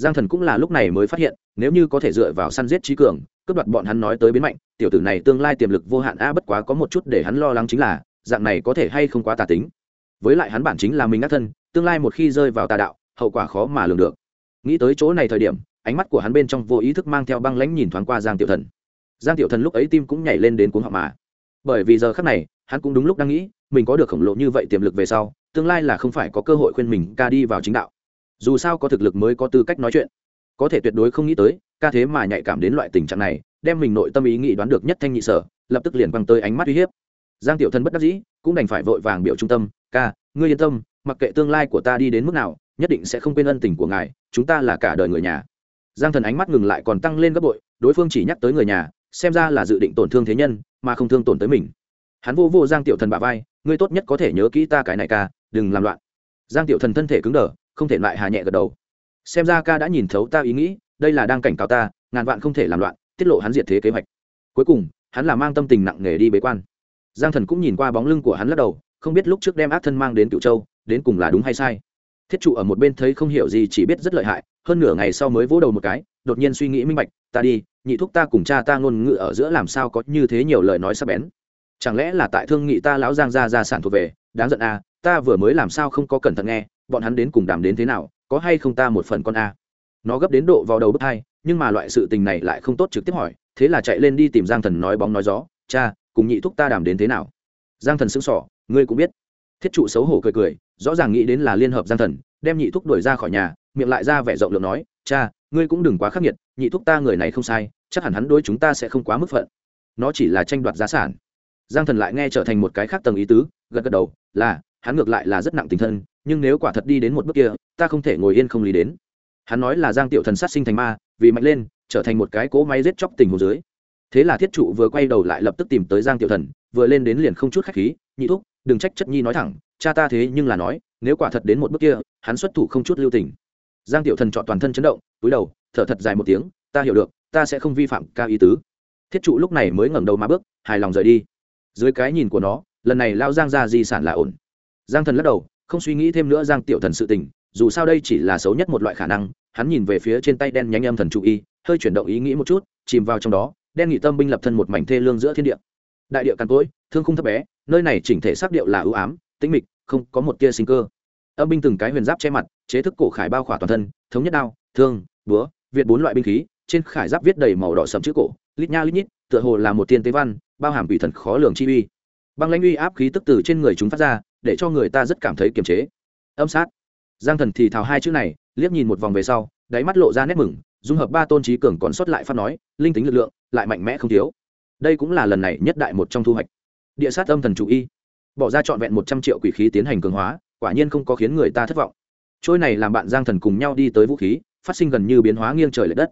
giang thần cũng là lúc này mới phát hiện, nếu như có thể dựa vào săn giết trí cường, cướp đoạt bọn hắn nói tới biến mạnh, tiểu tử này tương lai tiềm lực vô hạn a bất quá có một chút để hắn lo lắng chính là, dạng này có thể hay không quá tà tính. Với lại hắn bản chính là mình ác thân, tương lai một khi rơi vào tà đạo, hậu quả khó mà lường được. Nghĩ tới chỗ này thời điểm, ánh mắt của hắn bên trong vô ý thức mang theo băng lãnh nhìn thoáng qua giang tiểu thần. Giang tiểu thần lúc ấy tim cũng nhảy lên đến cuốn họ mà. Bởi vì giờ khắc này, hắn cũng đúng lúc đang nghĩ, mình có được khổng lồ như vậy tiềm lực về sau, tương lai là không phải có cơ hội khuyên mình ca đi vào chính đạo dù sao có thực lực mới có tư cách nói chuyện. Có thể tuyệt đối không nghĩ tới, ca thế mà nhạy cảm đến loại tình trạng này, đem mình nội tâm ý nghĩ đoán được nhất thanh nhị sở, lập tức liền quăng tới ánh mắt uy hiếp. Giang tiểu thân bất đắc dĩ, cũng đành phải vội vàng biểu trung tâm, ca, ngươi yên tâm, mặc kệ tương lai của ta đi đến mức nào, nhất định sẽ không quên ân tình của ngài, chúng ta là cả đời người nhà. Giang thần ánh mắt ngừng lại còn tăng lên gấp bội, đối phương chỉ nhắc tới người nhà, xem ra là dự định tổn thương thế nhân, mà không thương tổn tới mình. Hắn vô vô giang tiểu thần bạ vai, ngươi tốt nhất có thể nhớ kỹ ta cái này ca, đừng làm loạn. Giang tiểu thần thân thể cứng đờ không thể lại hà nhẹ gật đầu. Xem ra ca đã nhìn thấu ta ý nghĩ, đây là đang cảnh cáo ta, ngàn vạn không thể làm loạn, tiết lộ hắn diệt thế kế hoạch. Cuối cùng, hắn là mang tâm tình nặng nề đi bế quan. Giang thần cũng nhìn qua bóng lưng của hắn lắc đầu, không biết lúc trước đem ác thân mang đến cựu châu, đến cùng là đúng hay sai. Thiết trụ ở một bên thấy không hiểu gì chỉ biết rất lợi hại, hơn nửa ngày sau mới vỗ đầu một cái, đột nhiên suy nghĩ minh bạch, ta đi, nhị thúc ta cùng cha ta ngôn ngữ ở giữa làm sao có như thế nhiều lời nói sắp bén. Chẳng lẽ là tại thương nghị ta lão giang gia gia sản thuộc về, đáng giận à ta vừa mới làm sao không có cẩn thận nghe bọn hắn đến cùng đàm đến thế nào, có hay không ta một phần con a. Nó gấp đến độ vào đầu bước hai, nhưng mà loại sự tình này lại không tốt trực tiếp hỏi, thế là chạy lên đi tìm giang thần nói bóng nói gió, cha, cùng nhị thúc ta đàm đến thế nào? Giang thần sững sỏ ngươi cũng biết. Thiết trụ xấu hổ cười cười, rõ ràng nghĩ đến là liên hợp giang thần, đem nhị thúc đuổi ra khỏi nhà, miệng lại ra vẻ rộng lượng nói, cha, ngươi cũng đừng quá khắc nghiệt, nhị thúc ta người này không sai, chắc hẳn hắn đối chúng ta sẽ không quá mức phận. Nó chỉ là tranh đoạt giá sản. Giang thần lại nghe trở thành một cái khác tầng ý tứ, gật gật đầu, là, hắn ngược lại là rất nặng tình thân nhưng nếu quả thật đi đến một bước kia, ta không thể ngồi yên không lý đến. Hắn nói là giang tiểu thần sát sinh thành ma, vì mạnh lên, trở thành một cái cỗ máy giết chóc tình hồ dưới. Thế là thiết trụ vừa quay đầu lại lập tức tìm tới giang tiểu thần, vừa lên đến liền không chút khách khí, nhị thúc, đừng trách chất nhi nói thẳng, cha ta thế nhưng là nói, nếu quả thật đến một bước kia, hắn xuất thủ không chút lưu tình. Giang tiểu thần chọn toàn thân chấn động, túi đầu, thở thật dài một tiếng, ta hiểu được, ta sẽ không vi phạm ca ý tứ. Thiết trụ lúc này mới ngẩng đầu mà bước, hài lòng rời đi. Dưới cái nhìn của nó, lần này lao giang ra di sản là ổn. Giang thần lắc đầu không suy nghĩ thêm nữa giang tiểu thần sự tình, dù sao đây chỉ là xấu nhất một loại khả năng, hắn nhìn về phía trên tay đen nhánh âm thần trụ y, hơi chuyển động ý nghĩ một chút, chìm vào trong đó, đen nghị tâm binh lập thân một mảnh thê lương giữa thiên địa. Đại địa càn cối thương khung thấp bé, nơi này chỉnh thể sắc điệu là ưu ám, tĩnh mịch, không có một tia sinh cơ. Âm binh từng cái huyền giáp che mặt, chế thức cổ khải bao khỏa toàn thân, thống nhất đao, thương, búa, việt bốn loại binh khí, trên khải giáp viết đầy màu đỏ sầm chữ cổ, lít nha lít nhít, tựa hồ là một tiên tế văn, bao hàm quỷ thần khó lường chi uy. Băng lãnh uy áp khí tức từ trên người chúng phát ra để cho người ta rất cảm thấy kiềm chế. Âm sát. Giang thần thì thào hai chữ này, liếc nhìn một vòng về sau, đáy mắt lộ ra nét mừng, dung hợp ba tôn trí cường còn sót lại phát nói, linh tính lực lượng, lại mạnh mẽ không thiếu. Đây cũng là lần này nhất đại một trong thu hoạch. Địa sát âm thần chủ y. Bỏ ra trọn vẹn một trăm triệu quỷ khí tiến hành cường hóa, quả nhiên không có khiến người ta thất vọng. Trôi này làm bạn giang thần cùng nhau đi tới vũ khí, phát sinh gần như biến hóa nghiêng trời l ệ đất.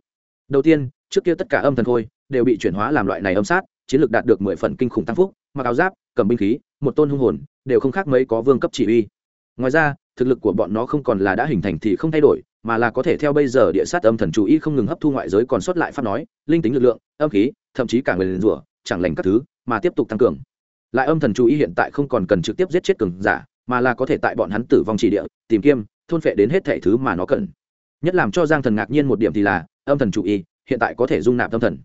Đầu tiên, trước kia tất cả âm thần thôi, đều bị chuyển hóa làm loại này âm sát, chiến lược đạt được mười phần kinh khủng tăng phúc, mặc áo giáp, cầm binh khí, một tôn hung hồn đều không khác mấy có vương cấp chỉ uy ngoài ra, thực lực của bọn nó không còn là đã hình thành thì không thay đổi, mà là có thể theo bây giờ địa sát âm thần chủ ý không ngừng hấp thu ngoại giới còn sót lại pháp nói, linh tính lực lượng, âm khí, thậm chí cả người liền rủa, chẳng lành các thứ, mà tiếp tục tăng cường. Lại âm thần chú ý hiện tại không còn cần trực tiếp giết chết cường giả, mà là có thể tại bọn hắn tử vong chỉ địa, tìm kiếm, thôn phệ đến hết thể thứ mà nó cần. Nhất làm cho giang thần ngạc nhiên một điểm thì là, âm thần chủ ý, hiện tại có thể dung nạp âm thần.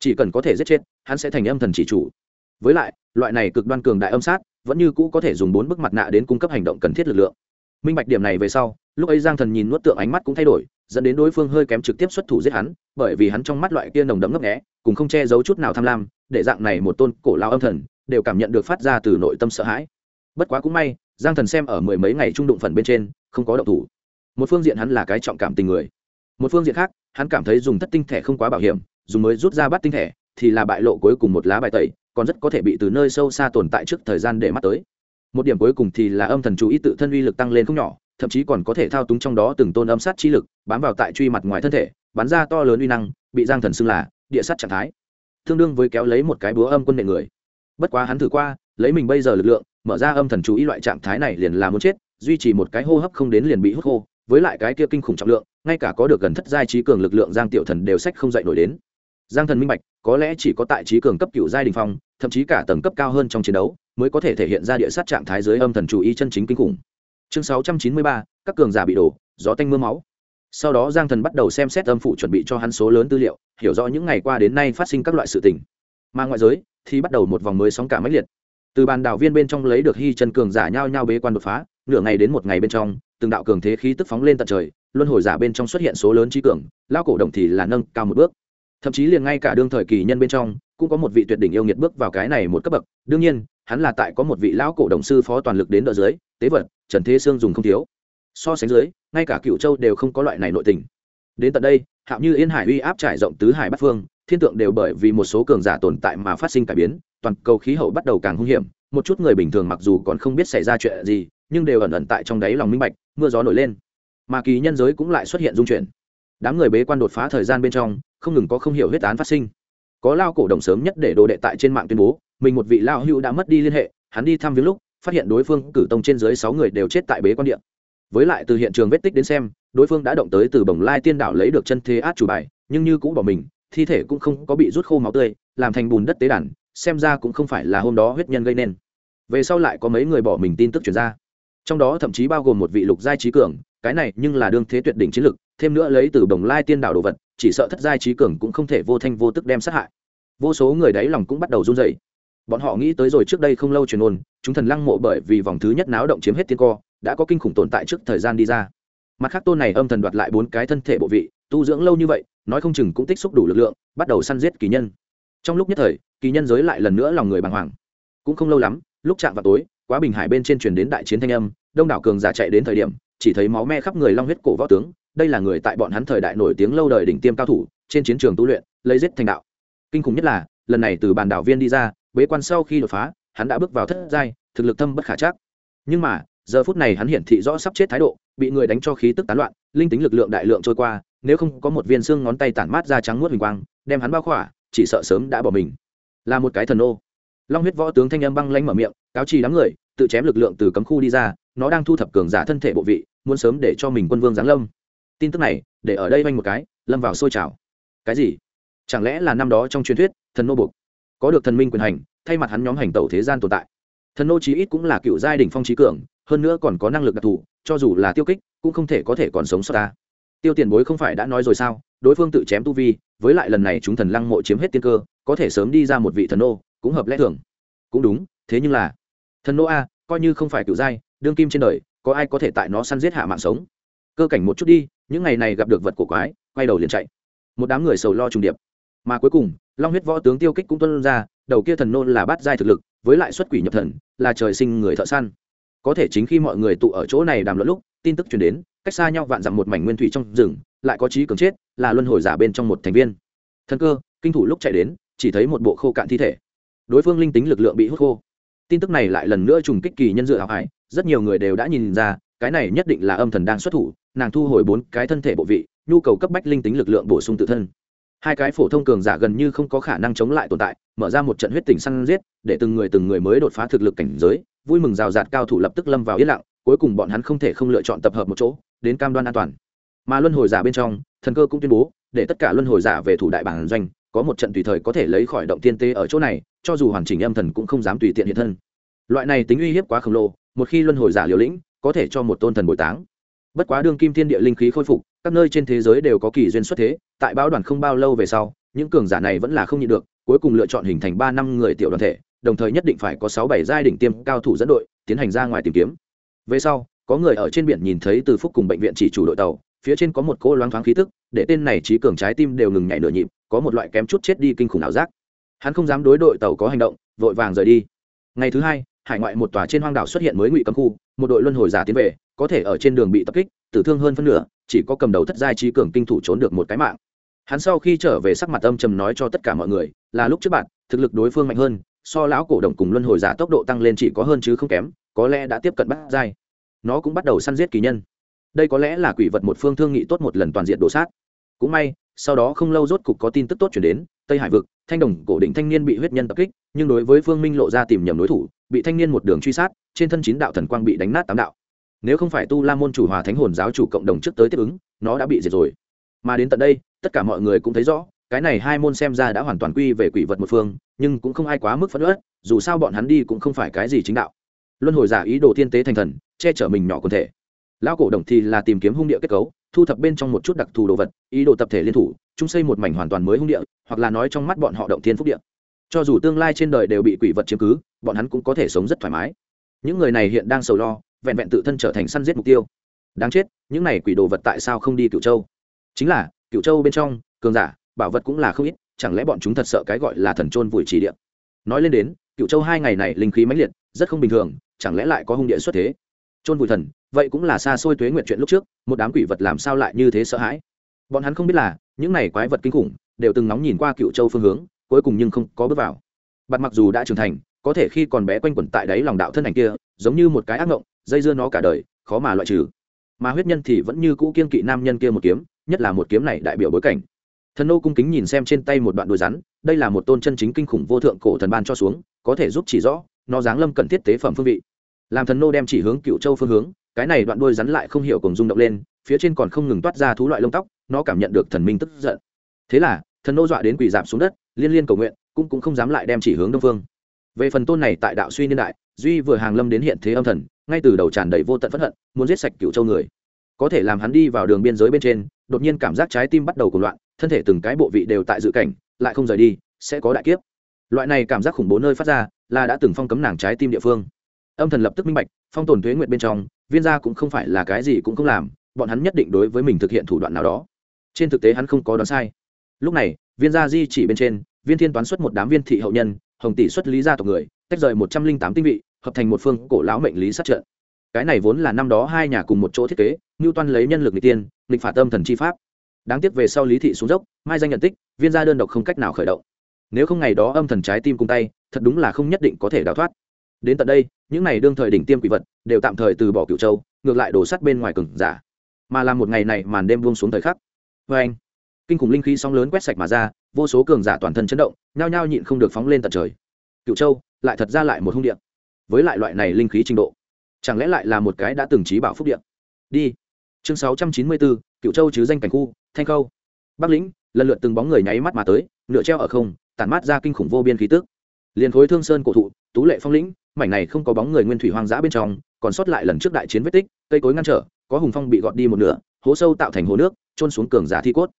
Chỉ cần có thể giết chết, hắn sẽ thành âm thần chỉ chủ. Với lại, loại này cực đoan cường đại âm sát vẫn như cũ có thể dùng bốn bức mặt nạ đến cung cấp hành động cần thiết lực lượng. Minh bạch điểm này về sau, lúc ấy giang thần nhìn nuốt tượng ánh mắt cũng thay đổi, dẫn đến đối phương hơi kém trực tiếp xuất thủ giết hắn, bởi vì hắn trong mắt loại kia nồng đấm ngấp nghẽ cùng không che giấu chút nào tham lam, để dạng này một tôn cổ lao âm thần, đều cảm nhận được phát ra từ nội tâm sợ hãi. Bất quá cũng may, giang thần xem ở mười mấy ngày trung đụng phần bên trên, không có động thủ. Một phương diện hắn là cái trọng cảm tình người, một phương diện khác, hắn cảm thấy dùng thất tinh thẻ không quá bảo hiểm, dùng mới rút ra bắt tinh thẻ thì là bại lộ cuối cùng một lá bài tẩy, còn rất có thể bị từ nơi sâu xa tồn tại trước thời gian để mắt tới. Một điểm cuối cùng thì là âm thần chú ý tự thân uy lực tăng lên không nhỏ, thậm chí còn có thể thao túng trong đó từng tôn âm sát chi lực, bám vào tại truy mặt ngoài thân thể, bắn ra to lớn uy năng, bị giang thần xưng là địa sát trạng thái. Tương đương với kéo lấy một cái búa âm quân nệ người. Bất quá hắn thử qua, lấy mình bây giờ lực lượng, mở ra âm thần chú ý loại trạng thái này liền là muốn chết, duy trì một cái hô hấp không đến liền bị hút khô, với lại cái kia kinh khủng trọng lượng, ngay cả có được gần thất giai trí cường lực lượng giang tiểu thần đều sách không dậy nổi đến. Giang thần minh bạch có lẽ chỉ có tại trí cường cấp cựu giai đình phong, thậm chí cả tầng cấp cao hơn trong chiến đấu, mới có thể thể hiện ra địa sát trạng thái dưới âm thần chủ y chân chính kinh khủng. Chương sáu trăm chín mươi ba, các cường giả bị đổ, gió tanh mưa máu. Sau đó giang thần bắt đầu xem xét âm phụ chuẩn bị cho hắn số lớn tư liệu, hiểu rõ những ngày qua đến nay phát sinh các loại sự tình. Mà ngoại giới, thì bắt đầu một vòng mới sóng cả máy liệt. Từ bàn đảo viên bên trong lấy được hy chân cường giả nhao nhao bế quan đột phá, nửa ngày đến một ngày bên trong, từng đạo cường thế khí tức phóng lên tận trời, luân hồi giả bên trong xuất hiện số lớn trí cường lao cổ đồng thì là nâng cao một bước thậm chí liền ngay cả đương thời kỳ nhân bên trong, cũng có một vị tuyệt đỉnh yêu nghiệt bước vào cái này một cấp bậc. Đương nhiên, hắn là tại có một vị lão cổ đồng sư phó toàn lực đến đỡ dưới, tế vật, trần thế sương dùng không thiếu. So sánh dưới, ngay cả cựu châu đều không có loại này nội tình. Đến tận đây, hạo như yên hải uy áp trải rộng tứ hải bắc phương, thiên tượng đều bởi vì một số cường giả tồn tại mà phát sinh cải biến, toàn cầu khí hậu bắt đầu càng hung hiểm. Một chút người bình thường mặc dù còn không biết xảy ra chuyện gì, nhưng đều ẩn ẩn tại trong đáy lòng minh bạch, mưa gió nổi lên. Mà kỳ nhân giới cũng lại xuất hiện dung chuyển. Đám người bế quan đột phá thời gian bên trong không ngừng có không hiểu huyết án phát sinh. Có lao cổ đồng sớm nhất để đồ đệ tại trên mạng tuyên bố, mình một vị lao hữu đã mất đi liên hệ, hắn đi thăm viếng lúc, phát hiện đối phương cử tông trên dưới sáu người đều chết tại bế quan điện với lại từ hiện trường vết tích đến xem, đối phương đã động tới từ bồng lai tiên đảo lấy được chân thế át chủ bài, nhưng như cũng bỏ mình, thi thể cũng không có bị rút khô máu tươi, làm thành bùn đất tế đàn, xem ra cũng không phải là hôm đó huyết nhân gây nên. Về sau lại có mấy người bỏ mình tin tức chuyển ra. Trong đó thậm chí bao gồm một vị lục giai trí cường, cái này nhưng là đương thế tuyệt đỉnh chiến lực thêm nữa lấy từ đồng lai tiên đảo đồ vật, chỉ sợ thất giai trí cường cũng không thể vô thanh vô tức đem sát hại. Vô số người đáy lòng cũng bắt đầu run rẩy. Bọn họ nghĩ tới rồi trước đây không lâu truyền ôn chúng thần lăng mộ bởi vì vòng thứ nhất náo động chiếm hết tiên co, đã có kinh khủng tồn tại trước thời gian đi ra. Mặt khác tôn này âm thần đoạt lại bốn cái thân thể bộ vị, tu dưỡng lâu như vậy, nói không chừng cũng tích xúc đủ lực lượng, bắt đầu săn giết kỳ nhân. Trong lúc nhất thời, kỳ nhân giới lại lần nữa lòng người bàng hoàng. Cũng không lâu lắm, lúc chạm vào tối, quá bình hải bên trên truyền đến đại chiến thanh âm, đông đảo cường giả chạy đến thời điểm chỉ thấy máu me khắp người long huyết cổ võ tướng, đây là người tại bọn hắn thời đại nổi tiếng lâu đời đỉnh tiêm cao thủ, trên chiến trường tu luyện, lấy giết thành đạo. Kinh khủng nhất là, lần này từ bàn đảo viên đi ra, bế quan sau khi đột phá, hắn đã bước vào thất giai, thực lực thâm bất khả chắc. Nhưng mà, giờ phút này hắn hiển thị rõ sắp chết thái độ, bị người đánh cho khí tức tán loạn, linh tính lực lượng đại lượng trôi qua, nếu không có một viên xương ngón tay tản mát ra trắng muốt hình quang, đem hắn bao khỏa, chỉ sợ sớm đã bỏ mình. Là một cái thần ô long huyết võ tướng thanh âm băng lanh mở miệng, cáo trì đám người, tự chém lực lượng từ cấm khu đi ra nó đang thu thập cường giả thân thể bộ vị, muốn sớm để cho mình quân vương giáng lâm. Tin tức này, để ở đây vanh một cái, lâm vào sôi trào. Cái gì? Chẳng lẽ là năm đó trong truyền thuyết, thần nô buộc? Có được thần minh quyền hành, thay mặt hắn nhóm hành tẩu thế gian tồn tại. Thần nô chí ít cũng là cựu giai đỉnh phong trí cường, hơn nữa còn có năng lực đặc thù, cho dù là tiêu kích, cũng không thể có thể còn sống sót ta. Tiêu tiền bối không phải đã nói rồi sao? Đối phương tự chém tu vi, với lại lần này chúng thần lăng mộ chiếm hết tiên cơ, có thể sớm đi ra một vị thần nô, cũng hợp lẽ thường. Cũng đúng, thế nhưng là, thần nô a, coi như không phải cựu giai đương kim trên đời, có ai có thể tại nó săn giết hạ mạng sống? Cơ cảnh một chút đi, những ngày này gặp được vật cổ quái, quay đầu liền chạy. Một đám người sầu lo trùng điệp. Mà cuối cùng, long huyết võ tướng tiêu kích cũng tuân ra, đầu kia thần nôn là bát giai thực lực, với lại xuất quỷ nhập thần, là trời sinh người thợ săn. Có thể chính khi mọi người tụ ở chỗ này đàm luận lúc, tin tức truyền đến, cách xa nhau vạn dặm một mảnh nguyên thủy trong rừng, lại có trí cường chết, là luân hồi giả bên trong một thành viên. Thần cơ, kinh thủ lúc chạy đến, chỉ thấy một bộ khô cạn thi thể. Đối phương linh tính lực lượng bị hút khô. Tin tức này lại lần nữa trùng kích kỳ nhân dựa hảo hải rất nhiều người đều đã nhìn ra, cái này nhất định là âm thần đang xuất thủ, nàng thu hồi bốn cái thân thể bộ vị, nhu cầu cấp bách linh tính lực lượng bổ sung tự thân. Hai cái phổ thông cường giả gần như không có khả năng chống lại tồn tại, mở ra một trận huyết tình săn giết, để từng người từng người mới đột phá thực lực cảnh giới, vui mừng rào rạt cao thủ lập tức lâm vào yên lặng, cuối cùng bọn hắn không thể không lựa chọn tập hợp một chỗ, đến cam đoan an toàn. Mà luân hồi giả bên trong, thần cơ cũng tuyên bố, để tất cả luân hồi giả về thủ đại bản doanh, có một trận tùy thời có thể lấy khỏi động tiên tê ở chỗ này, cho dù hoàn chỉnh âm thần cũng không dám tùy tiện hiện thân loại này tính uy hiếp quá khổng lồ, một khi luân hồi giả liều lĩnh, có thể cho một tôn thần bồi táng. Bất quá đương kim thiên địa linh khí khôi phục, các nơi trên thế giới đều có kỳ duyên xuất thế, tại báo đoàn không bao lâu về sau, những cường giả này vẫn là không nhịn được, cuối cùng lựa chọn hình thành ba năm người tiểu đoàn thể, đồng thời nhất định phải có sáu bảy giai đỉnh tiêm cao thủ dẫn đội, tiến hành ra ngoài tìm kiếm. Về sau, có người ở trên biển nhìn thấy từ phúc cùng bệnh viện chỉ chủ đội tàu, phía trên có một cô loáng thoáng khí tức, để tên này trí cường trái tim đều ngừng nhảy nửa nhịp, có một loại kém chút chết đi kinh khủng ảo giác. Hắn không dám đối đội tàu có hành động, vội vàng rời đi. Ngày thứ hai hải ngoại một tòa trên hoang đảo xuất hiện mới ngụy cấm khu, một đội luân hồi giả tiến về, có thể ở trên đường bị tập kích, tử thương hơn phân nửa, chỉ có cầm đầu thất giai trí cường kinh thủ trốn được một cái mạng. Hắn sau khi trở về sắc mặt âm trầm nói cho tất cả mọi người, là lúc trước bạn, thực lực đối phương mạnh hơn, so lão cổ động cùng luân hồi giả tốc độ tăng lên chỉ có hơn chứ không kém, có lẽ đã tiếp cận bắt giai. Nó cũng bắt đầu săn giết kỳ nhân. Đây có lẽ là quỷ vật một phương thương nghị tốt một lần toàn diện đổ sát. Cũng may sau đó không lâu rốt cục có tin tức tốt chuyển đến, tây hải vực, thanh đồng, cổ định thanh niên bị huyết nhân tập kích, nhưng đối với phương minh lộ ra tìm nhầm đối thủ, bị thanh niên một đường truy sát, trên thân chín đạo thần quang bị đánh nát tám đạo. Nếu không phải tu la môn chủ hòa thánh hồn giáo chủ cộng đồng trước tới tiếp ứng, nó đã bị diệt rồi. Mà đến tận đây, tất cả mọi người cũng thấy rõ, cái này hai môn xem ra đã hoàn toàn quy về quỷ vật một phương, nhưng cũng không ai quá mức phẫn ớt dù sao bọn hắn đi cũng không phải cái gì chính đạo. Luân hồi giả ý đồ thiên tế thành thần, che chở mình nhỏ quần thể lão cổ đồng thì là tìm kiếm hung địa kết cấu, thu thập bên trong một chút đặc thù đồ vật, ý đồ tập thể liên thủ, chung xây một mảnh hoàn toàn mới hung địa, hoặc là nói trong mắt bọn họ động thiên phúc địa. Cho dù tương lai trên đời đều bị quỷ vật chiếm cứ, bọn hắn cũng có thể sống rất thoải mái. Những người này hiện đang sầu lo, vẹn vẹn tự thân trở thành săn giết mục tiêu. Đáng chết, những này quỷ đồ vật tại sao không đi cựu châu? Chính là cựu châu bên trong, cường giả, bảo vật cũng là không ít, chẳng lẽ bọn chúng thật sợ cái gọi là thần trôn vùi chỉ địa? Nói lên đến cựu châu hai ngày này linh khí mãnh liệt, rất không bình thường, chẳng lẽ lại có hung địa xuất thế? Trôn vùi thần vậy cũng là xa xôi tuế nguyện chuyện lúc trước, một đám quỷ vật làm sao lại như thế sợ hãi? Bọn hắn không biết là, những này quái vật kinh khủng, đều từng nóng nhìn qua cựu châu phương hướng, cuối cùng nhưng không có bước vào. Bặt mặc dù đã trưởng thành, có thể khi còn bé quanh quẩn tại đáy lòng đạo thân ảnh kia, giống như một cái ác ngộng, dây dưa nó cả đời, khó mà loại trừ. Mà huyết nhân thì vẫn như cũ kiên kỵ nam nhân kia một kiếm, nhất là một kiếm này đại biểu bối cảnh. Thần nô cung kính nhìn xem trên tay một đoạn đôi rắn, đây là một tôn chân chính kinh khủng vô thượng cổ thần ban cho xuống, có thể giúp chỉ rõ, nó giáng lâm cần thiết tế phẩm phương vị. Làm thần nô đem chỉ hướng cựu châu phương hướng cái này đoạn đôi rắn lại không hiểu cùng rung động lên, phía trên còn không ngừng toát ra thú loại lông tóc, nó cảm nhận được thần minh tức giận. Thế là, thần nô dọa đến quỳ giảm xuống đất, liên liên cầu nguyện, cũng cũng không dám lại đem chỉ hướng đông phương. Về phần tôn này tại đạo suy niên đại, duy vừa hàng lâm đến hiện thế âm thần, ngay từ đầu tràn đầy vô tận phẫn hận, muốn giết sạch cựu châu người. Có thể làm hắn đi vào đường biên giới bên trên, đột nhiên cảm giác trái tim bắt đầu cùng loạn, thân thể từng cái bộ vị đều tại dự cảnh, lại không rời đi, sẽ có đại kiếp. Loại này cảm giác khủng bố nơi phát ra, là đã từng phong cấm nàng trái tim địa phương âm thần lập tức minh bạch, phong tồn thuế nguyện bên trong, viên gia cũng không phải là cái gì cũng không làm, bọn hắn nhất định đối với mình thực hiện thủ đoạn nào đó. Trên thực tế hắn không có đoán sai. Lúc này, viên gia di chỉ bên trên, viên thiên toán xuất một đám viên thị hậu nhân, hồng tỷ xuất lý gia tộc người, tách rời một trăm linh tám tinh vị, hợp thành một phương cổ lão mệnh lý sát trận. Cái này vốn là năm đó hai nhà cùng một chỗ thiết kế ngưu toan lấy nhân lực n tiên, nghịch phạt tâm thần chi pháp. Đáng tiếc về sau lý thị xuống dốc, mai danh nhận tích, viên gia đơn độc không cách nào khởi động. Nếu không ngày đó âm thần trái tim cùng tay, thật đúng là không nhất định có thể đào thoát đến tận đây, những n à y đương thời đỉnh tiêm quỷ vật đều tạm thời từ bỏ cựu châu, ngược lại đổ sắt bên ngoài cừng giả. Mà làm một ngày này màn đêm buông xuống thời khắc. Vê anh, kinh khủng linh khí sóng lớn quét sạch mà ra, vô số cường giả toàn thân chấn động, nhao nhao nhịn không được phóng lên tận trời. Cựu châu lại thật ra lại một hung điện với lại loại này linh khí trình độ, chẳng lẽ lại là một cái đã từng trí bảo phúc điện đi. Chương sáu trăm chín mươi bốn cựu châu chứ danh cảnh khu, thanh khâu. Bắc lĩnh, lần lượt từng bóng người nháy mắt mà tới, nửa treo ở không, tản mát ra kinh khủng vô biên khí tức. Liền khối thương sơn cổ thụ, tú lệ phong lĩnh mảnh này không có bóng người nguyên thủy hoang dã bên trong, còn sót lại lần trước đại chiến vết tích, cây cối ngăn trở, có hùng phong bị gọt đi một nửa, hố sâu tạo thành hồ nước trôn xuống cường giả thi cốt.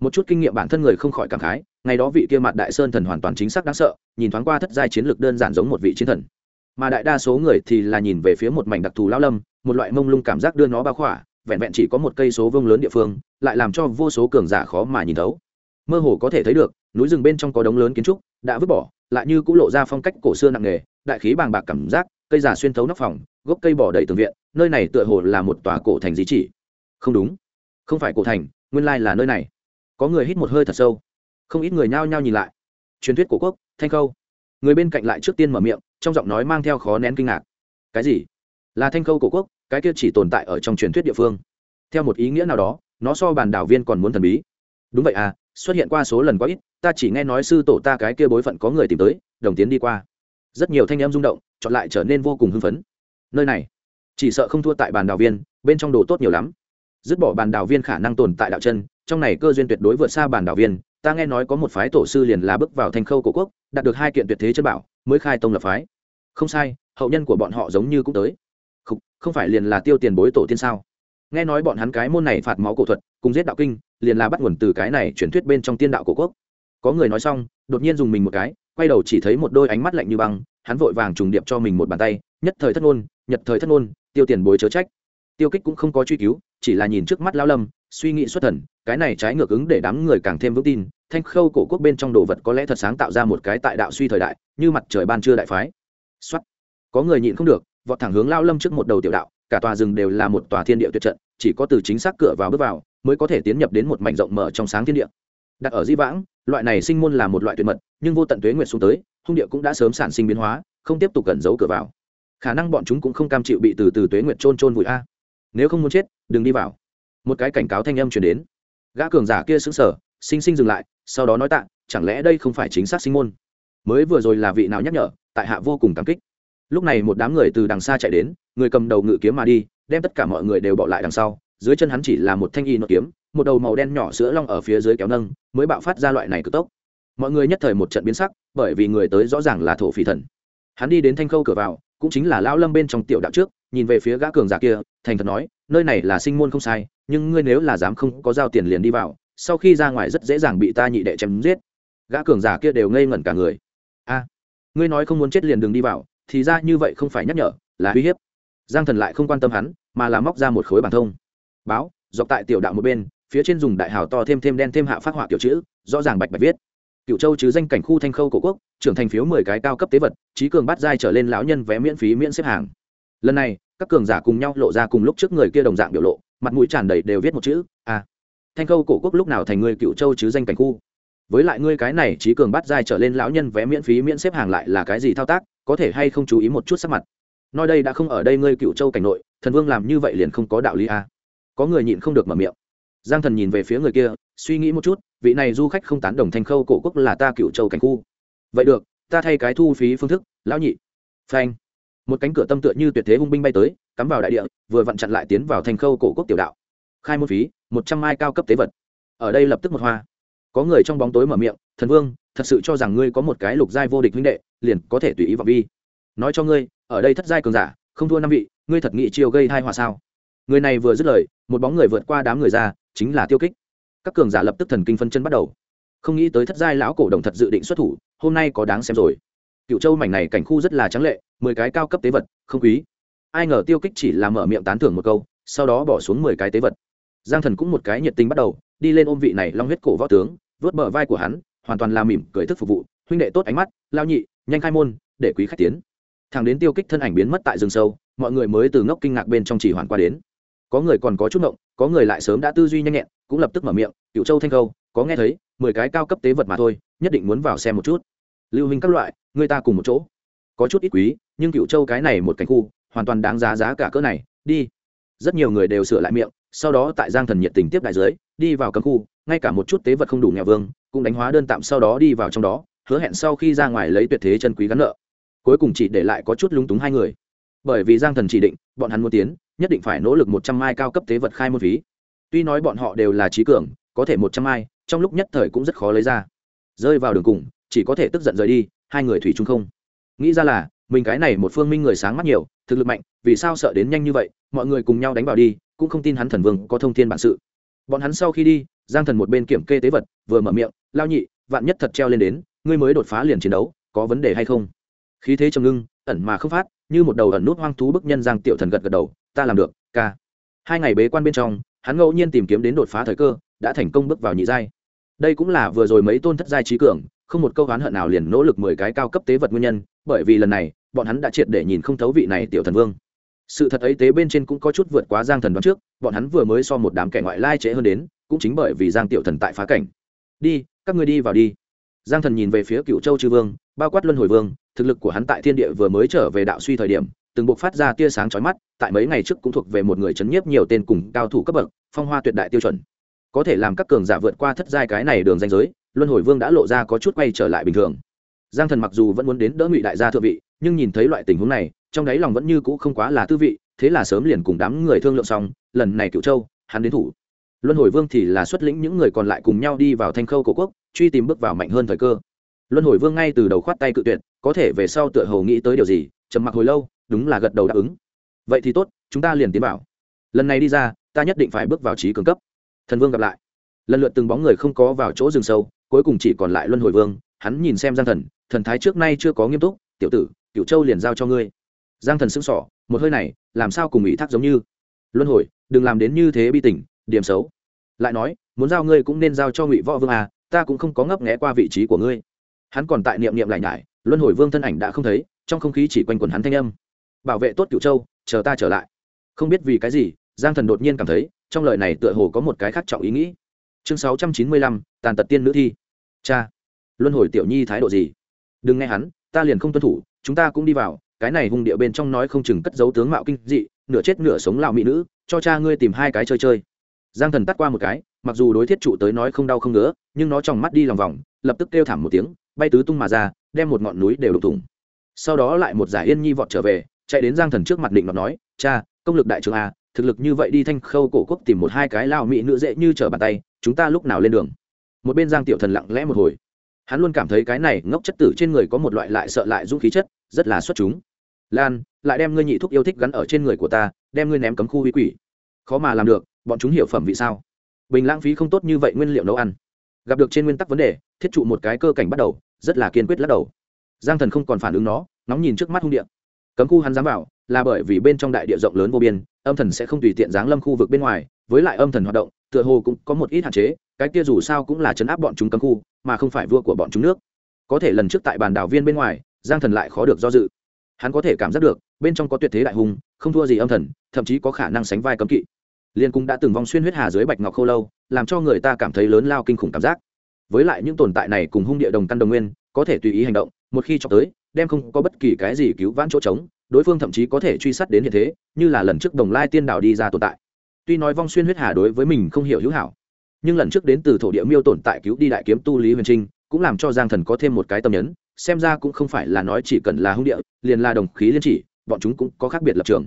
Một chút kinh nghiệm bản thân người không khỏi cảm khái, ngày đó vị kia mặt đại sơn thần hoàn toàn chính xác đáng sợ, nhìn thoáng qua thất giai chiến lược đơn giản giống một vị chiến thần. Mà đại đa số người thì là nhìn về phía một mảnh đặc thù lao lâm, một loại mông lung cảm giác đưa nó bao khỏa, vẹn vẹn chỉ có một cây số vương lớn địa phương, lại làm cho vô số cường giả khó mà nhìn thấu. Mơ hồ có thể thấy được, núi rừng bên trong có đống lớn kiến trúc, đã vứt bỏ lại như cũng lộ ra phong cách cổ xưa nặng nề, đại khí bàng bạc cảm giác, cây già xuyên thấu nóc phòng, gốc cây bỏ đầy tường viện, nơi này tựa hồ là một tòa cổ thành di chỉ. Không đúng, không phải cổ thành, nguyên lai là nơi này. Có người hít một hơi thật sâu. Không ít người nhao nhao nhìn lại. Truyền thuyết cổ quốc, thanh khâu. Người bên cạnh lại trước tiên mở miệng, trong giọng nói mang theo khó nén kinh ngạc. Cái gì? Là thanh khâu cổ quốc, cái kia chỉ tồn tại ở trong truyền thuyết địa phương. Theo một ý nghĩa nào đó, nó so bàn đảo viên còn muốn thần bí đúng vậy à xuất hiện qua số lần quá ít ta chỉ nghe nói sư tổ ta cái kia bối phận có người tìm tới đồng tiến đi qua. Rất nhiều thanh em rung động chọn lại trở nên vô cùng hưng phấn. Nơi này chỉ sợ không thua tại bàn đào viên bên trong đồ tốt nhiều lắm. Dứt bỏ bàn đào viên khả năng tồn tại đạo chân trong này cơ duyên tuyệt đối vượt xa bàn đào viên. Ta nghe nói có một phái tổ sư liền là bước vào thành khâu cổ quốc đạt được hai kiện tuyệt thế chân bảo mới khai tông lập phái. Không sai hậu nhân của bọn họ giống như cũng tới. Không, không phải liền là tiêu tiền bối tổ tiên sao? Nghe nói bọn hắn cái môn này phạt máu cổ thuật, cùng giết đạo kinh, liền là bắt nguồn từ cái này truyền thuyết bên trong tiên đạo cổ quốc. Có người nói xong, đột nhiên dùng mình một cái, quay đầu chỉ thấy một đôi ánh mắt lạnh như băng, hắn vội vàng trùng điệp cho mình một bàn tay, nhất thời thất ngôn nhật thời thất ngôn, tiêu tiền bối chớ trách. Tiêu kích cũng không có truy cứu, chỉ là nhìn trước mắt lao lâm, suy nghĩ xuất thần, cái này trái ngược ứng để đám người càng thêm vững tin, thanh khâu cổ quốc bên trong đồ vật có lẽ thật sáng tạo ra một cái tại đạo suy thời đại, như mặt trời ban trưa đại phái. Xuất có người nhịn không được, vọt thẳng hướng lao lâm trước một đầu tiểu đạo cả tòa rừng đều là một tòa thiên địa tuyệt trận, chỉ có từ chính xác cửa vào bước vào mới có thể tiến nhập đến một mảnh rộng mở trong sáng thiên địa. Đặt ở di vãng, loại này sinh môn là một loại tuyệt mật, nhưng vô tận tuế nguyệt xuống tới, hung địa cũng đã sớm sản sinh biến hóa, không tiếp tục cẩn giấu cửa vào. Khả năng bọn chúng cũng không cam chịu bị từ từ tuế nguyệt trôn trôn vùi a. Nếu không muốn chết, đừng đi vào. Một cái cảnh cáo thanh âm truyền đến. Gã cường giả kia sững sờ, sinh sinh dừng lại, sau đó nói tạ, chẳng lẽ đây không phải chính xác sinh môn? Mới vừa rồi là vị nào nhắc nhở, tại hạ vô cùng cảm kích lúc này một đám người từ đằng xa chạy đến, người cầm đầu ngự kiếm mà đi, đem tất cả mọi người đều bỏ lại đằng sau, dưới chân hắn chỉ là một thanh y nội kiếm, một đầu màu đen nhỏ sữa long ở phía dưới kéo nâng, mới bạo phát ra loại này cực tốc. Mọi người nhất thời một trận biến sắc, bởi vì người tới rõ ràng là thổ phỉ thần. Hắn đi đến thanh khâu cửa vào, cũng chính là lão lâm bên trong tiểu đạo trước, nhìn về phía gã cường giả kia, thành thật nói, nơi này là sinh môn không sai, nhưng ngươi nếu là dám không có giao tiền liền đi vào, sau khi ra ngoài rất dễ dàng bị ta nhị đệ chém giết. Gã cường giả kia đều ngây ngẩn cả người. A, ngươi nói không muốn chết liền đừng đi vào thì ra như vậy không phải nhắc nhở, là uy hiếp. Giang thần lại không quan tâm hắn, mà là móc ra một khối bản thông. Báo, dọc tại tiểu đạo một bên, phía trên dùng đại hào to thêm thêm đen thêm hạ phát họa kiểu chữ, rõ ràng bạch bạch viết. Cựu châu chứ danh cảnh khu thanh khâu cổ quốc, trưởng thành phiếu mười cái cao cấp tế vật, trí cường bắt giai trở lên lão nhân vé miễn phí miễn xếp hàng. Lần này, các cường giả cùng nhau lộ ra cùng lúc trước người kia đồng dạng biểu lộ, mặt mũi tràn đầy đều viết một chữ, a. Thanh khâu cổ quốc lúc nào thành người cựu châu chứ danh cảnh khu? Với lại ngươi cái này trí cường bắt giai trở lên lão nhân vé miễn phí miễn xếp hàng lại là cái gì thao tác? Có thể hay không chú ý một chút sắc mặt. Nói đây đã không ở đây ngươi cựu châu cảnh nội, thần vương làm như vậy liền không có đạo lý a có người nhịn không được mở miệng. Giang thần nhìn về phía người kia, suy nghĩ một chút, vị này du khách không tán đồng thành khâu cổ quốc là ta cựu châu cảnh khu. Vậy được, ta thay cái thu phí phương thức, lão nhị. Phanh. Một cánh cửa tâm tựa như tuyệt thế hung binh bay tới, cắm vào đại địa, vừa vặn chặn lại tiến vào thành khâu cổ quốc tiểu đạo. Khai môn phí, một trăm mai cao cấp tế vật. Ở đây lập tức một hoa. Có người trong bóng tối mở miệng, thần vương thật sự cho rằng ngươi có một cái lục giai vô địch huynh đệ, liền có thể tùy ý vào vi. Nói cho ngươi, ở đây thất giai cường giả, không thua năm vị, ngươi thật nghị chiêu gây hai hòa sao? Người này vừa dứt lời, một bóng người vượt qua đám người ra, chính là tiêu kích. Các cường giả lập tức thần kinh phân chân bắt đầu. Không nghĩ tới thất giai lão cổ đồng thật dự định xuất thủ, hôm nay có đáng xem rồi. Cựu châu mảnh này cảnh khu rất là trắng lệ, mười cái cao cấp tế vật, không quý. Ai ngờ tiêu kích chỉ là mở miệng tán thưởng một câu, sau đó bỏ xuống mười cái tế vật. Giang thần cũng một cái nhiệt tình bắt đầu, đi lên ôm vị này long huyết cổ võ tướng, vớt bờ vai của hắn hoàn toàn là mỉm cười thức phục vụ, huynh đệ tốt ánh mắt, lao nhị, nhanh khai môn, để quý khách tiến. Thằng đến tiêu kích thân ảnh biến mất tại rừng sâu, mọi người mới từ ngốc kinh ngạc bên trong chỉ hoàn qua đến. Có người còn có chút ngộng, có người lại sớm đã tư duy nhanh nhẹn, cũng lập tức mở miệng cựu châu thanh câu có nghe thấy, mười cái cao cấp tế vật mà thôi, nhất định muốn vào xem một chút. Lưu hình các loại, người ta cùng một chỗ. Có chút ít quý, nhưng cựu châu cái này một cảnh khu, hoàn toàn đáng giá giá cả cỡ này, đi. Rất nhiều người đều sửa lại miệng, sau đó tại giang thần nhiệt tình tiếp đại dưới đi vào cấm khu, ngay cả một chút tế vật không đủ nhà vương, cũng đánh hóa đơn tạm sau đó đi vào trong đó, hứa hẹn sau khi ra ngoài lấy tuyệt thế chân quý gắn nợ. Cuối cùng chỉ để lại có chút lúng túng hai người. Bởi vì giang thần chỉ định, bọn hắn muốn tiến, nhất định phải nỗ lực một trăm mai cao cấp tế vật khai môn phí. Tuy nói bọn họ đều là trí cường, có thể một trăm mai, trong lúc nhất thời cũng rất khó lấy ra. Rơi vào đường cùng, chỉ có thể tức giận rời đi, hai người thủy chung không. Nghĩ ra là, mình cái này một phương minh người sáng mắt nhiều, thực lực mạnh, vì sao sợ đến nhanh như vậy, mọi người cùng nhau đánh vào đi, cũng không tin hắn thần vương có thông thiên bản sự bọn hắn sau khi đi, giang thần một bên kiểm kê tế vật, vừa mở miệng, lao nhị, vạn nhất thật treo lên đến, ngươi mới đột phá liền chiến đấu, có vấn đề hay không? Khí thế trầm ngưng, ẩn mà không phát, như một đầu ẩn nút hoang thú bức nhân giang tiểu thần gật gật đầu, ta làm được, ca. Hai ngày bế quan bên trong, hắn ngẫu nhiên tìm kiếm đến đột phá thời cơ, đã thành công bước vào nhị giai. Đây cũng là vừa rồi mấy tôn thất giai trí cường, không một câu oán hận nào liền nỗ lực mười cái cao cấp tế vật nguyên nhân, bởi vì lần này, bọn hắn đã triệt để nhìn không thấu vị này tiểu thần vương sự thật ấy tế bên trên cũng có chút vượt quá giang thần đoán trước, bọn hắn vừa mới so một đám kẻ ngoại lai trễ hơn đến, cũng chính bởi vì giang tiểu thần tại phá cảnh. Đi, các ngươi đi vào đi. Giang thần nhìn về phía cựu châu chư vương, bao quát luân hồi vương, thực lực của hắn tại thiên địa vừa mới trở về đạo suy thời điểm, từng buộc phát ra tia sáng chói mắt, tại mấy ngày trước cũng thuộc về một người chấn nhiếp nhiều tên cùng cao thủ cấp bậc, phong hoa tuyệt đại tiêu chuẩn. Có thể làm các cường giả vượt qua thất giai cái này đường danh giới, luân hồi vương đã lộ ra có chút quay trở lại bình thường. Giang thần mặc dù vẫn muốn đến đỡ ngụy đại gia thượng vị nhưng nhìn thấy loại tình huống này, trong đáy lòng vẫn như cũ không quá là tư vị, thế là sớm liền cùng đám người thương lượng xong, lần này cựu châu, hắn đến thủ. Luân hồi vương thì là xuất lĩnh những người còn lại cùng nhau đi vào thanh khâu cổ quốc, truy tìm bước vào mạnh hơn thời cơ. Luân hồi vương ngay từ đầu khoát tay cự tuyệt, có thể về sau tựa hồ nghĩ tới điều gì, trầm mặc hồi lâu, đúng là gật đầu đáp ứng. Vậy thì tốt, chúng ta liền tiến bảo lần này đi ra, ta nhất định phải bước vào trí cường cấp. Thần vương gặp lại. Lần lượt từng bóng người không có vào chỗ rừng sâu, cuối cùng chỉ còn lại luân hồi vương, hắn nhìn xem giang thần thần thái trước nay chưa có nghiêm túc, tiểu tử cựu châu liền giao cho ngươi. Giang thần sững sỏ một hơi này, làm sao cùng ủy thác giống như? Luân hồi, đừng làm đến như thế bi tình, điểm xấu. Lại nói, muốn giao ngươi cũng nên giao cho ngụy võ vương à ta cũng không có ngấp nghẽ qua vị trí của ngươi. Hắn còn tại niệm niệm lại nhải, luân hồi vương thân ảnh đã không thấy, trong không khí chỉ quanh quẩn hắn thanh âm. Bảo vệ tốt cựu châu, chờ ta trở lại. Không biết vì cái gì, giang thần đột nhiên cảm thấy, trong lời này tựa hồ có một cái khác trọng ý nghĩ. Chương sáu trăm chín mươi lăm, tàn tật tiên nữ thi. Cha, luân hồi tiểu nhi thái độ gì? Đừng nghe hắn, ta liền không tuân thủ chúng ta cũng đi vào, cái này hung địa bên trong nói không chừng cất dấu tướng mạo kinh dị, nửa chết nửa sống lão mỹ nữ, cho cha ngươi tìm hai cái chơi chơi. Giang thần tắt qua một cái, mặc dù đối thiết trụ tới nói không đau không ngứa, nhưng nó trong mắt đi lòng vòng, lập tức kêu thảm một tiếng, bay tứ tung mà ra, đem một ngọn núi đều đục thủng. Sau đó lại một giải yên nhi vọt trở về, chạy đến giang thần trước mặt định nó nói, cha, công lực đại trường a, thực lực như vậy đi thanh khâu cổ quốc tìm một hai cái lao mỹ nữ dễ như trở bàn tay, chúng ta lúc nào lên đường? Một bên giang tiểu thần lặng lẽ một hồi. Hắn luôn cảm thấy cái này ngốc chất tử trên người có một loại lại sợ lại dũng khí chất rất là xuất chúng. Lan, lại đem ngươi nhị thúc yêu thích gắn ở trên người của ta, đem ngươi ném cấm khu huy quỷ. Khó mà làm được, bọn chúng hiểu phẩm vì sao? Bình lãng phí không tốt như vậy nguyên liệu nấu ăn. Gặp được trên nguyên tắc vấn đề, thiết trụ một cái cơ cảnh bắt đầu, rất là kiên quyết lắc đầu. Giang thần không còn phản ứng nó, nóng nhìn trước mắt hung điện cấm khu hắn dám vào, là bởi vì bên trong đại địa rộng lớn vô biên, âm thần sẽ không tùy tiện giáng lâm khu vực bên ngoài, với lại âm thần hoạt động, tựa hồ cũng có một ít hạn chế, cái kia dù sao cũng là chấn áp bọn chúng cấm khu, mà không phải vua của bọn chúng nước. Có thể lần trước tại bàn đảo viên bên ngoài giang thần lại khó được do dự. Hắn có thể cảm giác được, bên trong có tuyệt thế đại hùng, không thua gì âm thần, thậm chí có khả năng sánh vai cấm kỵ. Liên cũng đã từng vong xuyên huyết hà dưới bạch ngọc khô lâu, làm cho người ta cảm thấy lớn lao kinh khủng cảm giác. Với lại những tồn tại này cùng hung địa đồng căn đồng nguyên, có thể tùy ý hành động, một khi cho tới, đem không có bất kỳ cái gì cứu vãn chỗ trống, đối phương thậm chí có thể truy sát đến hiện thế, như là lần trước đồng lai tiên đảo đi ra tồn tại. Tuy nói vong xuyên huyết hà đối với mình không hiểu hữu hảo, nhưng lần trước đến từ thổ địa miêu tồn tại cứu đi đại kiếm tu lý huyền trinh, cũng làm cho giang thần có thêm một cái tâm nhấn xem ra cũng không phải là nói chỉ cần là hung địa, liền là đồng khí liên chỉ, bọn chúng cũng có khác biệt lập trường.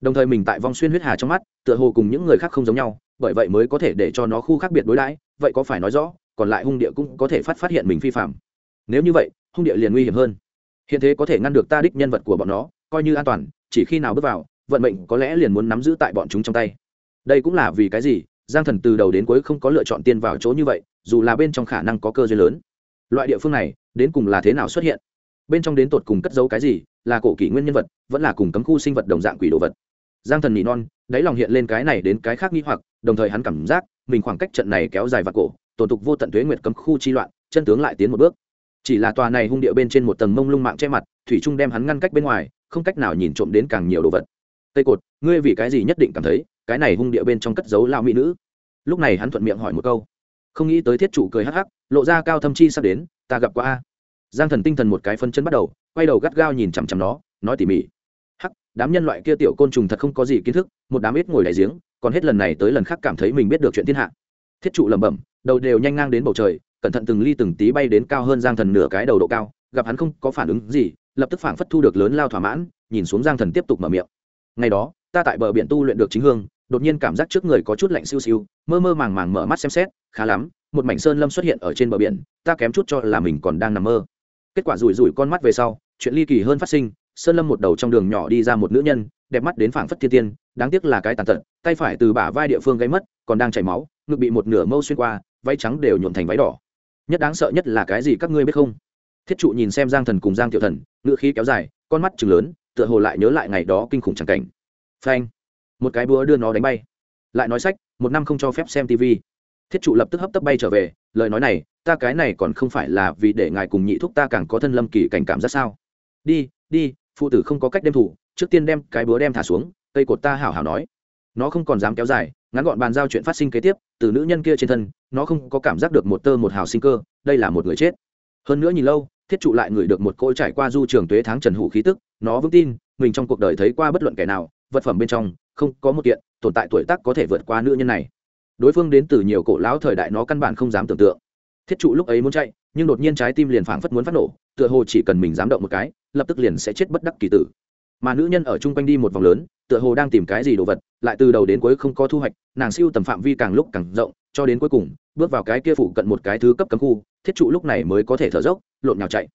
Đồng thời mình tại vong xuyên huyết hà trong mắt, tựa hồ cùng những người khác không giống nhau, bởi vậy mới có thể để cho nó khu khác biệt đối đãi, vậy có phải nói rõ, còn lại hung địa cũng có thể phát phát hiện mình phi phạm. Nếu như vậy, hung địa liền nguy hiểm hơn. Hiện thế có thể ngăn được ta đích nhân vật của bọn nó, coi như an toàn, chỉ khi nào bước vào, vận mệnh có lẽ liền muốn nắm giữ tại bọn chúng trong tay. Đây cũng là vì cái gì, giang thần từ đầu đến cuối không có lựa chọn tiên vào chỗ như vậy, dù là bên trong khả năng có cơ duyên lớn. Loại địa phương này đến cùng là thế nào xuất hiện? Bên trong đến tột cùng cất giấu cái gì, là cổ kỷ nguyên nhân vật, vẫn là cùng cấm khu sinh vật đồng dạng quỷ đồ vật. Giang thần nỉ non, đáy lòng hiện lên cái này đến cái khác nghi hoặc, đồng thời hắn cảm giác, mình khoảng cách trận này kéo dài và cổ, tổn tục vô tận thuế nguyệt cấm khu chi loạn, chân tướng lại tiến một bước. Chỉ là tòa này hung địa bên trên một tầng mông lung mạng che mặt, thủy trung đem hắn ngăn cách bên ngoài, không cách nào nhìn trộm đến càng nhiều đồ vật. Tây cột, ngươi vì cái gì nhất định cảm thấy, cái này hung địa bên trong cất giấu lao mỹ nữ? Lúc này hắn thuận miệng hỏi một câu không nghĩ tới thiết chủ cười hắc hắc, lộ ra cao thâm chi sắp đến, ta gặp qua a. Giang thần tinh thần một cái phân chân bắt đầu, quay đầu gắt gao nhìn chằm chằm nó, nói tỉ mỉ, hắc, đám nhân loại kia tiểu côn trùng thật không có gì kiến thức, một đám ít ngồi đại giếng, còn hết lần này tới lần khác cảm thấy mình biết được chuyện thiên hạ. Thiết trụ lẩm bẩm, đầu đều nhanh ngang đến bầu trời, cẩn thận từng ly từng tí bay đến cao hơn giang thần nửa cái đầu độ cao, gặp hắn không có phản ứng gì, lập tức phảng phất thu được lớn lao thỏa mãn, nhìn xuống giang thần tiếp tục mở miệng, ngày đó, ta tại bờ biển tu luyện được chính hương đột nhiên cảm giác trước người có chút lạnh siêu siêu, mơ mơ màng màng mở mắt xem xét, khá lắm, một mảnh sơn lâm xuất hiện ở trên bờ biển, ta kém chút cho là mình còn đang nằm mơ. Kết quả rủi rủi con mắt về sau, chuyện ly kỳ hơn phát sinh, sơn lâm một đầu trong đường nhỏ đi ra một nữ nhân, đẹp mắt đến phảng phất thiên tiên, đáng tiếc là cái tàn tật, tay phải từ bả vai địa phương gây mất, còn đang chảy máu, ngực bị một nửa mâu xuyên qua, váy trắng đều nhuộn thành váy đỏ. Nhất đáng sợ nhất là cái gì các ngươi biết không? Thiết trụ nhìn xem giang thần cùng giang tiểu thần ngự khí kéo dài, con mắt chừng lớn, tựa hồ lại nhớ lại ngày đó kinh khủng chẳng cảnh. Phanh một cái búa đưa nó đánh bay. Lại nói sách, một năm không cho phép xem tv thiết trụ lập tức hấp tấp bay trở về, lời nói này, ta cái này còn không phải là vì để ngài cùng nhị thúc ta càng có thân lâm kỳ cảnh cảm giác sao? Đi đi, phụ tử không có cách đem thủ, trước tiên đem cái búa đem thả xuống, cây cột ta hảo hảo nói. Nó không còn dám kéo dài, ngắn gọn bàn giao chuyện phát sinh kế tiếp, từ nữ nhân kia trên thân, nó không có cảm giác được một tơ một hào sinh cơ, đây là một người chết. Hơn nữa nhìn lâu, thiết trụ lại ngửi được một cỗ trải qua du trường tuế tháng trần hủ khí tức, nó vững tin, mình trong cuộc đời thấy qua bất luận kẻ nào, vật phẩm bên trong không có một kiện, tồn tại tuổi tác có thể vượt qua nữ nhân này. Đối phương đến từ nhiều cổ lão thời đại nó căn bản không dám tưởng tượng. Thiết trụ lúc ấy muốn chạy, nhưng đột nhiên trái tim liền phảng phất muốn phát nổ, tựa hồ chỉ cần mình dám động một cái, lập tức liền sẽ chết bất đắc kỳ tử. Mà nữ nhân ở chung quanh đi một vòng lớn, tựa hồ đang tìm cái gì đồ vật, lại từ đầu đến cuối không có thu hoạch, nàng siêu tầm phạm vi càng lúc càng rộng, cho đến cuối cùng, bước vào cái kia phụ cận một cái thứ cấp cấm khu, thiết trụ lúc này mới có thể thở dốc, lộn nhào chạy.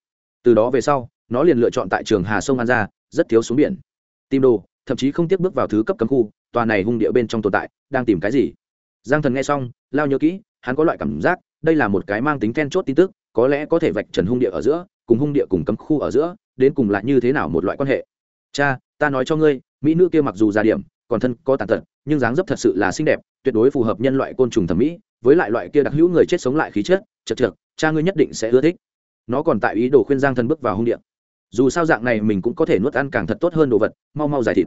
Từ đó về sau, nó liền lựa chọn tại trường hà sông an ra, rất thiếu xuống biển. Tìm đồ thậm chí không tiếp bước vào thứ cấp cấm khu, tòa này hung địa bên trong tồn tại, đang tìm cái gì? Giang thần nghe xong, lao nhớ kỹ, hắn có loại cảm giác, đây là một cái mang tính then chốt tin tức, có lẽ có thể vạch trần hung địa ở giữa, cùng hung địa cùng cấm khu ở giữa, đến cùng lại như thế nào một loại quan hệ. Cha, ta nói cho ngươi, mỹ nữ kia mặc dù già điểm, còn thân có tàn tật, nhưng dáng dấp thật sự là xinh đẹp, tuyệt đối phù hợp nhân loại côn trùng thẩm mỹ, với lại loại kia đặc hữu người chết sống lại khí chất, chật chật cha ngươi nhất định sẽ ưa thích. Nó còn tại ý đồ khuyên giang thần bước vào hung điện dù sao dạng này mình cũng có thể nuốt ăn càng thật tốt hơn đồ vật, mau mau giải thịt.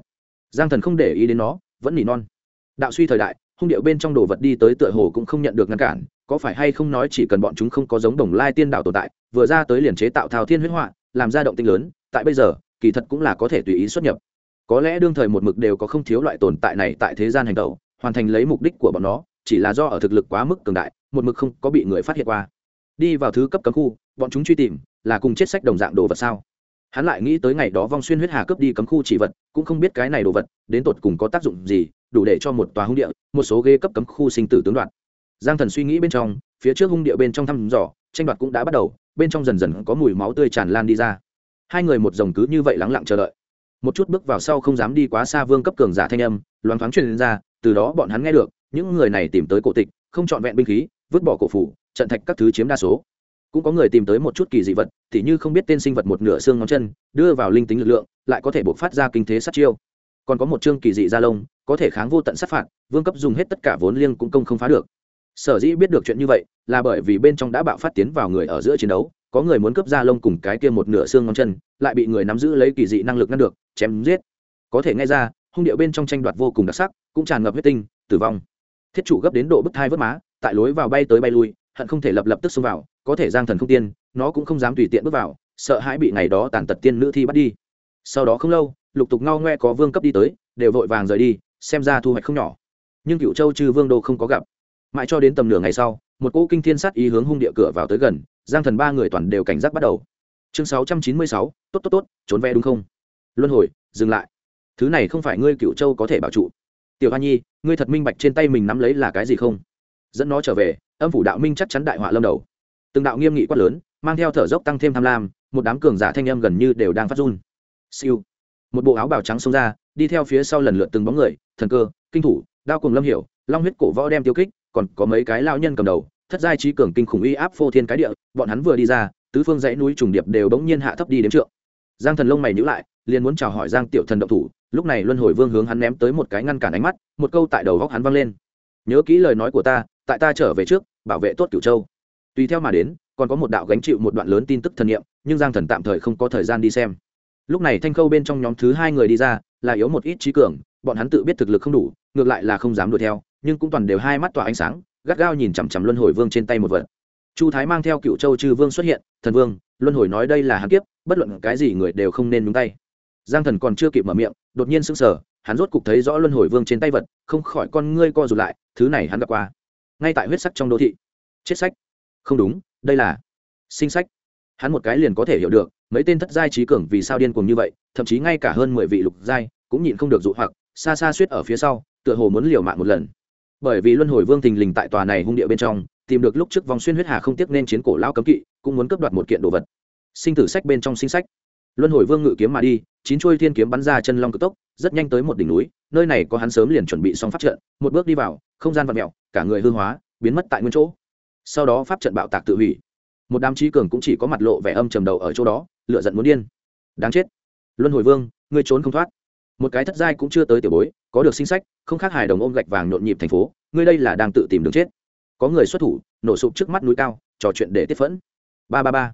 Giang thần không để ý đến nó, vẫn nỉ non. Đạo suy thời đại, hung điệu bên trong đồ vật đi tới tựa hồ cũng không nhận được ngăn cản, có phải hay không nói chỉ cần bọn chúng không có giống đồng lai tiên đạo tồn tại, vừa ra tới liền chế tạo thao thiên huyết họa, làm ra động tinh lớn, tại bây giờ, kỳ thật cũng là có thể tùy ý xuất nhập. Có lẽ đương thời một mực đều có không thiếu loại tồn tại này tại thế gian hành tẩu, hoàn thành lấy mục đích của bọn nó, chỉ là do ở thực lực quá mức cường đại, một mực không có bị người phát hiện qua. Đi vào thứ cấp cấm khu, bọn chúng truy tìm, là cùng chết sách đồng dạng đồ vật sao? Hắn lại nghĩ tới ngày đó vong xuyên huyết hà cướp đi cấm khu chỉ vật, cũng không biết cái này đồ vật đến tột cùng có tác dụng gì, đủ để cho một tòa hung địa, một số ghê cấp cấm khu sinh tử tướng đoạt giang thần suy nghĩ bên trong, phía trước hung địa bên trong thăm dò, tranh đoạt cũng đã bắt đầu, bên trong dần dần có mùi máu tươi tràn lan đi ra. Hai người một dòng cứ như vậy lắng lặng chờ đợi. Một chút bước vào sau không dám đi quá xa vương cấp cường giả thanh âm, loáng thoáng truyền ra, từ đó bọn hắn nghe được, những người này tìm tới cổ tịch, không trọn vẹn binh khí, vứt bỏ cổ phủ, trận thạch các thứ chiếm đa số cũng có người tìm tới một chút kỳ dị vật thì như không biết tên sinh vật một nửa xương ngón chân, đưa vào linh tính lực lượng, lại có thể buộc phát ra kinh thế sát chiêu. Còn có một chương kỳ dị da lông, có thể kháng vô tận sát phạt, vương cấp dùng hết tất cả vốn liêng cũng công không phá được. Sở dĩ biết được chuyện như vậy, là bởi vì bên trong đã bạo phát tiến vào người ở giữa chiến đấu, có người muốn cướp da lông cùng cái kia một nửa xương ngón chân, lại bị người nắm giữ lấy kỳ dị năng lực ngăn được, chém giết. Có thể nghe ra, hung điệu bên trong tranh đoạt vô cùng đặc sắc, cũng tràn ngập huyết tinh, tử vong. Thiết chủ gấp đến độ bức thai vớt má, tại lối vào bay tới bay lui, hận không thể lập lập tức xông vào có thể giang thần không tiên, nó cũng không dám tùy tiện bước vào, sợ hãi bị ngày đó tàn tật tiên nữ thi bắt đi. Sau đó không lâu, lục tục ngao ngoe có vương cấp đi tới, đều vội vàng rời đi, xem ra thu hoạch không nhỏ. Nhưng cựu châu trừ vương đô không có gặp. Mãi cho đến tầm nửa ngày sau, một cỗ kinh thiên sát ý hướng hung địa cửa vào tới gần, giang thần ba người toàn đều cảnh giác bắt đầu. Chương sáu trăm chín mươi sáu, tốt tốt tốt, trốn ve đúng không? Luân hồi, dừng lại. Thứ này không phải ngươi cựu châu có thể bảo trụ. Tiểu hoa nhi, ngươi thật minh bạch trên tay mình nắm lấy là cái gì không? Dẫn nó trở về, âm phủ đạo minh chắc chắn đại họa lâm đầu từng đạo nghiêm nghị quát lớn, mang theo thở dốc tăng thêm tham lam, một đám cường giả thanh âm gần như đều đang phát run. Siêu. Một bộ áo bào trắng xông ra, đi theo phía sau lần lượt từng bóng người, thần cơ, kinh thủ, đao cùng lâm hiểu, long huyết cổ võ đem tiêu kích, còn có mấy cái lao nhân cầm đầu, thất giai trí cường kinh khủng uy áp phô thiên cái địa, bọn hắn vừa đi ra, tứ phương dãy núi trùng điệp đều bỗng nhiên hạ thấp đi đến trượng. Giang thần lông mày nhữ lại, liền muốn chào hỏi giang tiểu thần động thủ, lúc này luân hồi vương hướng hắn ném tới một cái ngăn cản ánh mắt, một câu tại đầu góc hắn vang lên. Nhớ kỹ lời nói của ta, tại ta trở về trước, bảo vệ tốt cửu châu tùy theo mà đến, còn có một đạo gánh chịu một đoạn lớn tin tức thần nghiệm nhưng giang thần tạm thời không có thời gian đi xem. Lúc này thanh khâu bên trong nhóm thứ hai người đi ra, là yếu một ít trí cường, bọn hắn tự biết thực lực không đủ, ngược lại là không dám đuổi theo, nhưng cũng toàn đều hai mắt tỏa ánh sáng, gắt gao nhìn chằm chằm luân hồi vương trên tay một vật. Chu thái mang theo cựu châu chư vương xuất hiện, thần vương, luân hồi nói đây là hắn kiếp, bất luận cái gì người đều không nên nhúng tay. Giang thần còn chưa kịp mở miệng, đột nhiên sững sờ, hắn rốt cục thấy rõ luân hồi vương trên tay vật, không khỏi con ngươi co rụt lại, thứ này hắn gặp qua, ngay tại huyết sắc trong đô thị. Chết sách không đúng, đây là sinh sách. Hắn một cái liền có thể hiểu được, mấy tên thất giai trí cường vì sao điên cuồng như vậy, thậm chí ngay cả hơn mười vị lục giai cũng nhịn không được dụ hoặc, xa xa suýt ở phía sau, tựa hồ muốn liều mạng một lần. Bởi vì luân hồi vương thình lình tại tòa này hung địa bên trong, tìm được lúc trước vòng xuyên huyết hà không tiếc nên chiến cổ lao cấm kỵ, cũng muốn cướp đoạt một kiện đồ vật. Sinh tử sách bên trong sinh sách. Luân hồi vương ngự kiếm mà đi, chín chuôi thiên kiếm bắn ra chân long cực tốc, rất nhanh tới một đỉnh núi, nơi này có hắn sớm liền chuẩn bị xong phát trận, một bước đi vào, không gian vật mẹo cả người hư hóa, biến mất tại nguyên chỗ sau đó pháp trận bạo tạc tự hủy. Một đám trí cường cũng chỉ có mặt lộ vẻ âm trầm đầu ở chỗ đó lựa giận muốn điên. Đáng chết. Luân hồi vương, ngươi trốn không thoát. Một cái thất giai cũng chưa tới tiểu bối, có được sinh sách, không khác hài đồng ôm gạch vàng nhộn nhịp thành phố, ngươi đây là đang tự tìm đường chết. Có người xuất thủ, nổ sụp trước mắt núi cao, trò chuyện để tiếp phẫn. Ba ba ba.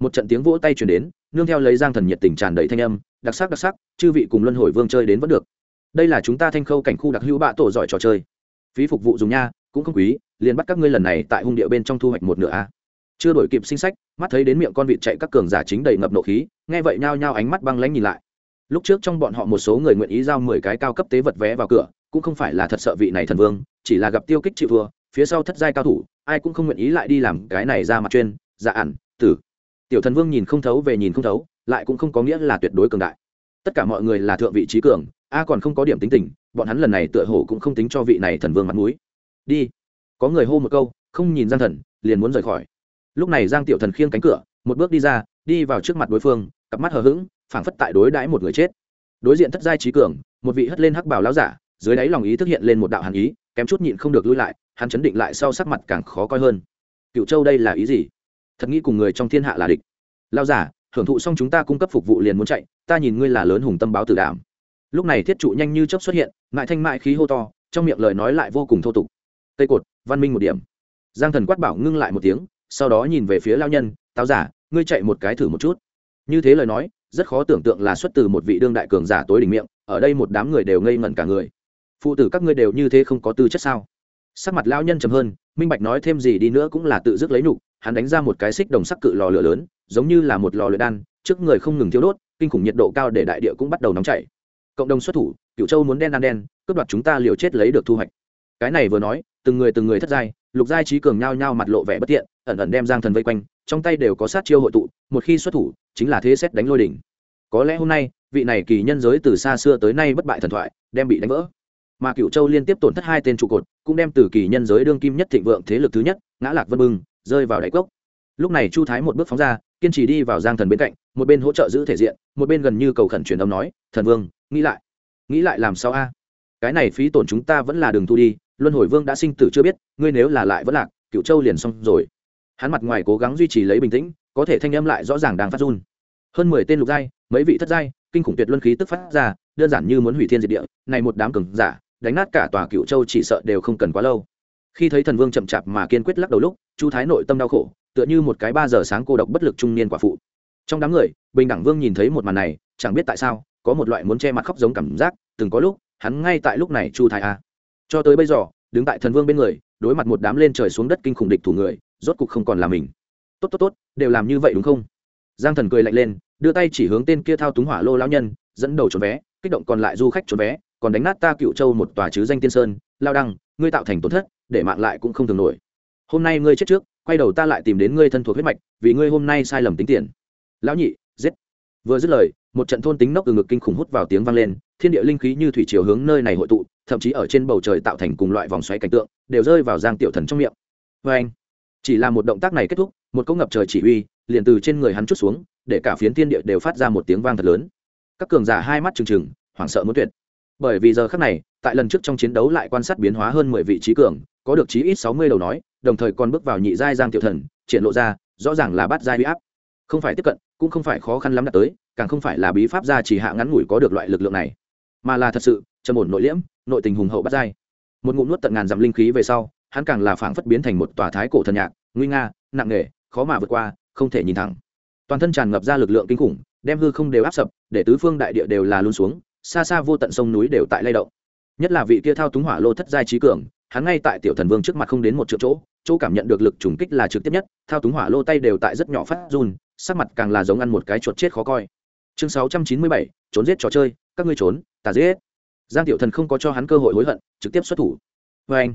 Một trận tiếng vỗ tay chuyển đến, nương theo lấy giang thần nhiệt tình tràn đầy thanh âm, đặc sắc đặc sắc, chư vị cùng luân hồi vương chơi đến vẫn được. Đây là chúng ta thanh khâu cảnh khu đặc hữu bạ tổ giỏi trò chơi. Phí phục vụ dùng nha cũng không quý liền bắt các ngươi lần này tại hung địa bên trong thu hoạch một nửa a. Chưa đổi kịp sinh sách mắt thấy đến miệng con vịt chạy các cường giả chính đầy ngập nộ khí nghe vậy nhao nhao ánh mắt băng lãnh nhìn lại. Lúc trước trong bọn họ một số người nguyện ý giao mười cái cao cấp tế vật vé vào cửa cũng không phải là thật sợ vị này thần vương chỉ là gặp tiêu kích chịu vừa, phía sau thất giai cao thủ ai cũng không nguyện ý lại đi làm cái này ra mặt chuyên dạ ản tử. Tiểu thần vương nhìn không thấu về nhìn không thấu lại cũng không có nghĩa là tuyệt đối cường đại. Tất cả mọi người là thượng vị trí cường a còn không có điểm tính tình bọn hắn lần này tựa hồ cũng không tính cho vị này thần vương mặt mũi đi. Có người hô một câu, không nhìn giang thần, liền muốn rời khỏi. Lúc này giang tiểu thần khiêng cánh cửa, một bước đi ra, đi vào trước mặt đối phương, cặp mắt hờ hững, phảng phất tại đối đãi một người chết. Đối diện thất giai trí cường, một vị hất lên hắc bảo lão giả, dưới đáy lòng ý thức hiện lên một đạo hàn ý, kém chút nhịn không được lui lại, hắn chấn định lại sau sắc mặt càng khó coi hơn. Cựu châu đây là ý gì? Thật nghĩ cùng người trong thiên hạ là địch. Lao giả, hưởng thụ xong chúng ta cung cấp phục vụ liền muốn chạy, ta nhìn ngươi là lớn hùng tâm báo tử đảm. Lúc này thiết trụ nhanh như chớp xuất hiện, mại thanh mại khí hô to, trong miệng lời nói lại vô cùng thô tục cây cột, văn minh một điểm. Giang thần quát bảo ngưng lại một tiếng, sau đó nhìn về phía lao nhân, táo giả, ngươi chạy một cái thử một chút. Như thế lời nói, rất khó tưởng tượng là xuất từ một vị đương đại cường giả tối đỉnh miệng, ở đây một đám người đều ngây ngẩn cả người. Phụ tử các ngươi đều như thế không có tư chất sao? Sắc mặt lao nhân trầm hơn, minh bạch nói thêm gì đi nữa cũng là tự dứt lấy nhục, hắn đánh ra một cái xích đồng sắc cự lò lửa lớn, giống như là một lò lửa đan, trước người không ngừng thiếu đốt, kinh khủng nhiệt độ cao để đại địa cũng bắt đầu nóng chảy. Cộng đồng xuất thủ cựu châu muốn đen ăn đen, cướp đoạt chúng ta liều chết lấy được thu hoạch cái này vừa nói, từng người từng người thất giai, lục giai trí cường nhao nhao mặt lộ vẻ bất tiện, ẩn ẩn đem giang thần vây quanh, trong tay đều có sát chiêu hội tụ, một khi xuất thủ, chính là thế xét đánh lôi đỉnh. Có lẽ hôm nay, vị này kỳ nhân giới từ xa xưa tới nay bất bại thần thoại, đem bị đánh vỡ. Mà cựu châu liên tiếp tổn thất hai tên trụ cột, cũng đem từ kỳ nhân giới đương kim nhất thịnh vượng thế lực thứ nhất, ngã lạc vân bưng, rơi vào đáy cốc. Lúc này chu thái một bước phóng ra, kiên trì đi vào giang thần bên cạnh, một bên hỗ trợ giữ thể diện, một bên gần như cầu khẩn truyền âm nói, thần vương, nghĩ lại. Nghĩ lại làm sao a? Cái này phí tổn chúng ta vẫn là đường thu đi luân hồi vương đã sinh tử chưa biết, ngươi nếu là lại vẫn lạc cựu châu liền xong rồi. Hắn mặt ngoài cố gắng duy trì lấy bình tĩnh, có thể thanh âm lại rõ ràng đang phát run. Hơn mười tên lục giai, mấy vị thất giai, kinh khủng tuyệt luân khí tức phát ra, đơn giản như muốn hủy thiên diệt địa, này một đám cường giả, đánh nát cả tòa cựu châu chỉ sợ đều không cần quá lâu. Khi thấy thần vương chậm chạp mà kiên quyết lắc đầu lúc, chu thái nội tâm đau khổ, tựa như một cái ba giờ sáng cô độc bất lực trung niên quả phụ. Trong đám người, bình đẳng vương nhìn thấy một màn này, chẳng biết tại sao, có một loại muốn che mặt khóc giống cảm giác, từng có lúc, hắn ngay tại lúc này chu thái a cho tới bây giờ, đứng tại thần vương bên người, đối mặt một đám lên trời xuống đất kinh khủng địch thủ người, rốt cục không còn là mình. Tốt tốt tốt, đều làm như vậy đúng không? Giang thần cười lạnh lên, đưa tay chỉ hướng tên kia thao túng hỏa lô lão nhân, dẫn đầu trốn vé, kích động còn lại du khách trốn vé, còn đánh nát ta cựu châu một tòa chứ danh tiên sơn, lao đăng, ngươi tạo thành tổn thất, để mạng lại cũng không thường nổi. Hôm nay ngươi chết trước, quay đầu ta lại tìm đến ngươi thân thuộc huyết mạch, vì ngươi hôm nay sai lầm tính tiền. Lão nhị, giết. Vừa dứt lời một trận thôn tính nóc từ ngực kinh khủng hút vào tiếng vang lên, thiên địa linh khí như thủy chiều hướng nơi này hội tụ, thậm chí ở trên bầu trời tạo thành cùng loại vòng xoáy cảnh tượng, đều rơi vào giang tiểu thần trong miệng. Vê anh, chỉ là một động tác này kết thúc, một cỗ ngập trời chỉ uy liền từ trên người hắn chút xuống, để cả phiến thiên địa đều phát ra một tiếng vang thật lớn. Các cường giả hai mắt trừng trừng, hoảng sợ muốn tuyệt. Bởi vì giờ khắc này, tại lần trước trong chiến đấu lại quan sát biến hóa hơn mười vị trí cường, có được chí ít sáu mươi đầu nói, đồng thời còn bước vào nhị giai giang tiểu thần, triển lộ ra, rõ ràng là bắt giai huy áp. Không phải tiếp cận cũng không phải khó khăn lắm đạt tới, càng không phải là bí pháp gia chỉ hạ ngắn ngủi có được loại lực lượng này, mà là thật sự, trầm ổn nội liễm, nội tình hùng hậu bắt dai. Một ngụm nuốt tận ngàn dặm linh khí về sau, hắn càng là phảng phất biến thành một tòa thái cổ thần nhạc, nguy nga, nặng nề, khó mà vượt qua, không thể nhìn thẳng. Toàn thân tràn ngập ra lực lượng kinh khủng, đem hư không đều áp sập, để tứ phương đại địa đều là luôn xuống, xa xa vô tận sông núi đều tại lay động. Nhất là vị kia thao túng hỏa lô thất giai trí cường, hắn ngay tại tiểu thần vương trước mặt không đến một triệu chỗ chỗ cảm nhận được lực trùng kích là trực tiếp nhất, thao túng hỏa lô tay đều tại rất nhỏ phát run sắc mặt càng là giống ăn một cái chuột chết khó coi. Chương sáu trăm chín mươi bảy, trốn giết trò chơi, các ngươi trốn, tà giết. Giang tiểu thần không có cho hắn cơ hội hối hận, trực tiếp xuất thủ. Vê anh,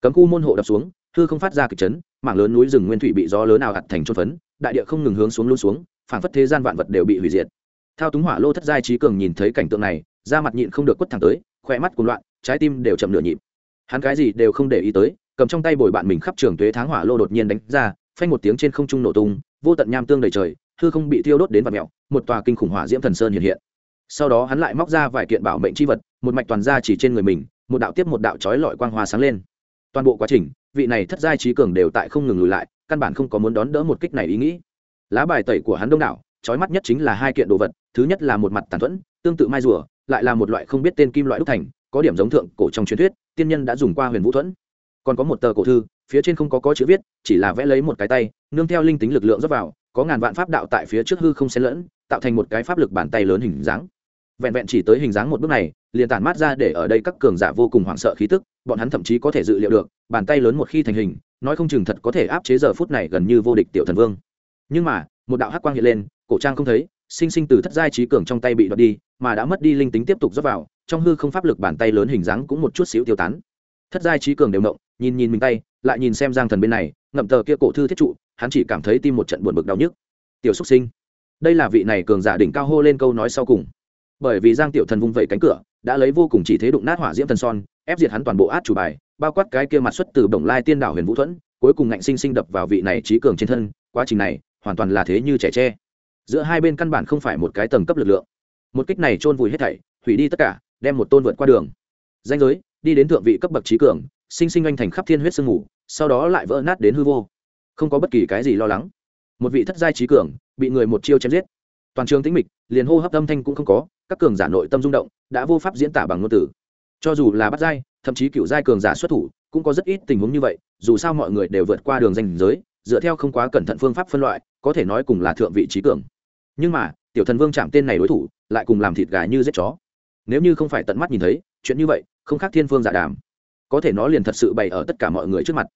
cấm khu môn hộ đập xuống, hư không phát ra kịch chấn, mảng lớn núi rừng nguyên thủy bị gió lớn nào hạt thành trôn phấn, đại địa không ngừng hướng xuống luôn xuống, phảng phất thế gian vạn vật đều bị hủy diệt. Thao túng hỏa lô thất giai trí cường nhìn thấy cảnh tượng này, da mặt nhịn không được quất thẳng tới khoe mắt cuồng loạn, trái tim đều chậm nửa nhịp. Hắn cái gì đều không để ý tới, cầm trong tay bồi bạn mình khắp trường tuế tháng hỏa lô đột nhiên đánh ra, phanh một tiếng trên không trung nổ tung vô tận nham tương đầy trời, hư không bị thiêu đốt đến vạt mẹo một tòa kinh khủng hỏa diễm thần sơn hiện hiện. Sau đó hắn lại móc ra vài kiện bảo mệnh c h i vật, một mạch toàn ra chỉ trên người mình, một đạo tiếp một đạo trói lọi quang hoa sáng lên. Toàn bộ quá trình, vị này thất giai trí cường đều tại không ngừng lùi lại, căn bản không có muốn đón đỡ một kích này ý nghĩ. Lá bài tẩy của hắn đông đảo trói mắt nhất chính là hai kiện đồ vật, thứ nhất là một mặt tàn thuẫn, tương tự mai rùa, lại là một loại không biết tên kim loại đúc thành, có điểm giống thượng cổ trong truyền thuyết, tiên nhân đã dùng qua huyền vũ thuẫn. Còn có một tờ cổ thư phía trên không có có chữ viết, chỉ là vẽ lấy một cái tay, nương theo linh tính lực lượng dốc vào, có ngàn vạn pháp đạo tại phía trước hư không xen lẫn, tạo thành một cái pháp lực bàn tay lớn hình dáng. Vẹn vẹn chỉ tới hình dáng một bước này, liền tản mát ra để ở đây các cường giả vô cùng hoảng sợ khí tức, bọn hắn thậm chí có thể dự liệu được, bàn tay lớn một khi thành hình, nói không chừng thật có thể áp chế giờ phút này gần như vô địch tiểu thần vương. Nhưng mà, một đạo hắc quang hiện lên, cổ trang không thấy, sinh sinh từ thất giai trí cường trong tay bị đoạt đi, mà đã mất đi linh tính tiếp tục dốc vào, trong hư không pháp lực bàn tay lớn hình dáng cũng một chút xíu tiêu tán. Thất giai trí cường đều động, nhìn nhìn mình tay lại nhìn xem giang thần bên này, ngậm tờ kia cổ thư thiết trụ, hắn chỉ cảm thấy tim một trận buồn bực đau nhức. Tiểu xúc sinh, đây là vị này cường giả đỉnh cao hô lên câu nói sau cùng. Bởi vì giang tiểu thần vung vẩy cánh cửa, đã lấy vô cùng chỉ thế đụng nát hỏa diễm thần son, ép diệt hắn toàn bộ át chủ bài, bao quát cái kia mặt xuất từ bổng lai tiên đảo huyền vũ thuẫn, cuối cùng ngạnh sinh sinh đập vào vị này trí cường trên thân, quá trình này hoàn toàn là thế như trẻ tre. Giữa hai bên căn bản không phải một cái tầng cấp lực lượng. Một kích này chôn vùi hết thảy, hủy đi tất cả, đem một tôn vượt qua đường. Danh giới, đi đến thượng vị cấp bậc trí cường, sinh sinh anh thành khắp thiên huyết sương ngủ sau đó lại vỡ nát đến hư vô. Không có bất kỳ cái gì lo lắng. Một vị thất giai trí cường, bị người một chiêu chém giết. Toàn trường tĩnh mịch, liền hô hấp âm thanh cũng không có, các cường giả nội tâm rung động, đã vô pháp diễn tả bằng ngôn từ. Cho dù là bắt giai, thậm chí cựu giai cường giả xuất thủ, cũng có rất ít tình huống như vậy, dù sao mọi người đều vượt qua đường danh giới, dựa theo không quá cẩn thận phương pháp phân loại, có thể nói cùng là thượng vị trí cường. Nhưng mà, tiểu thần vương chạm tên này đối thủ, lại cùng làm thịt gà như giết chó. Nếu như không phải tận mắt nhìn thấy, chuyện như vậy, không khác thiên phương giả đàm có thể nó liền thật sự bày ở tất cả mọi người trước mặt.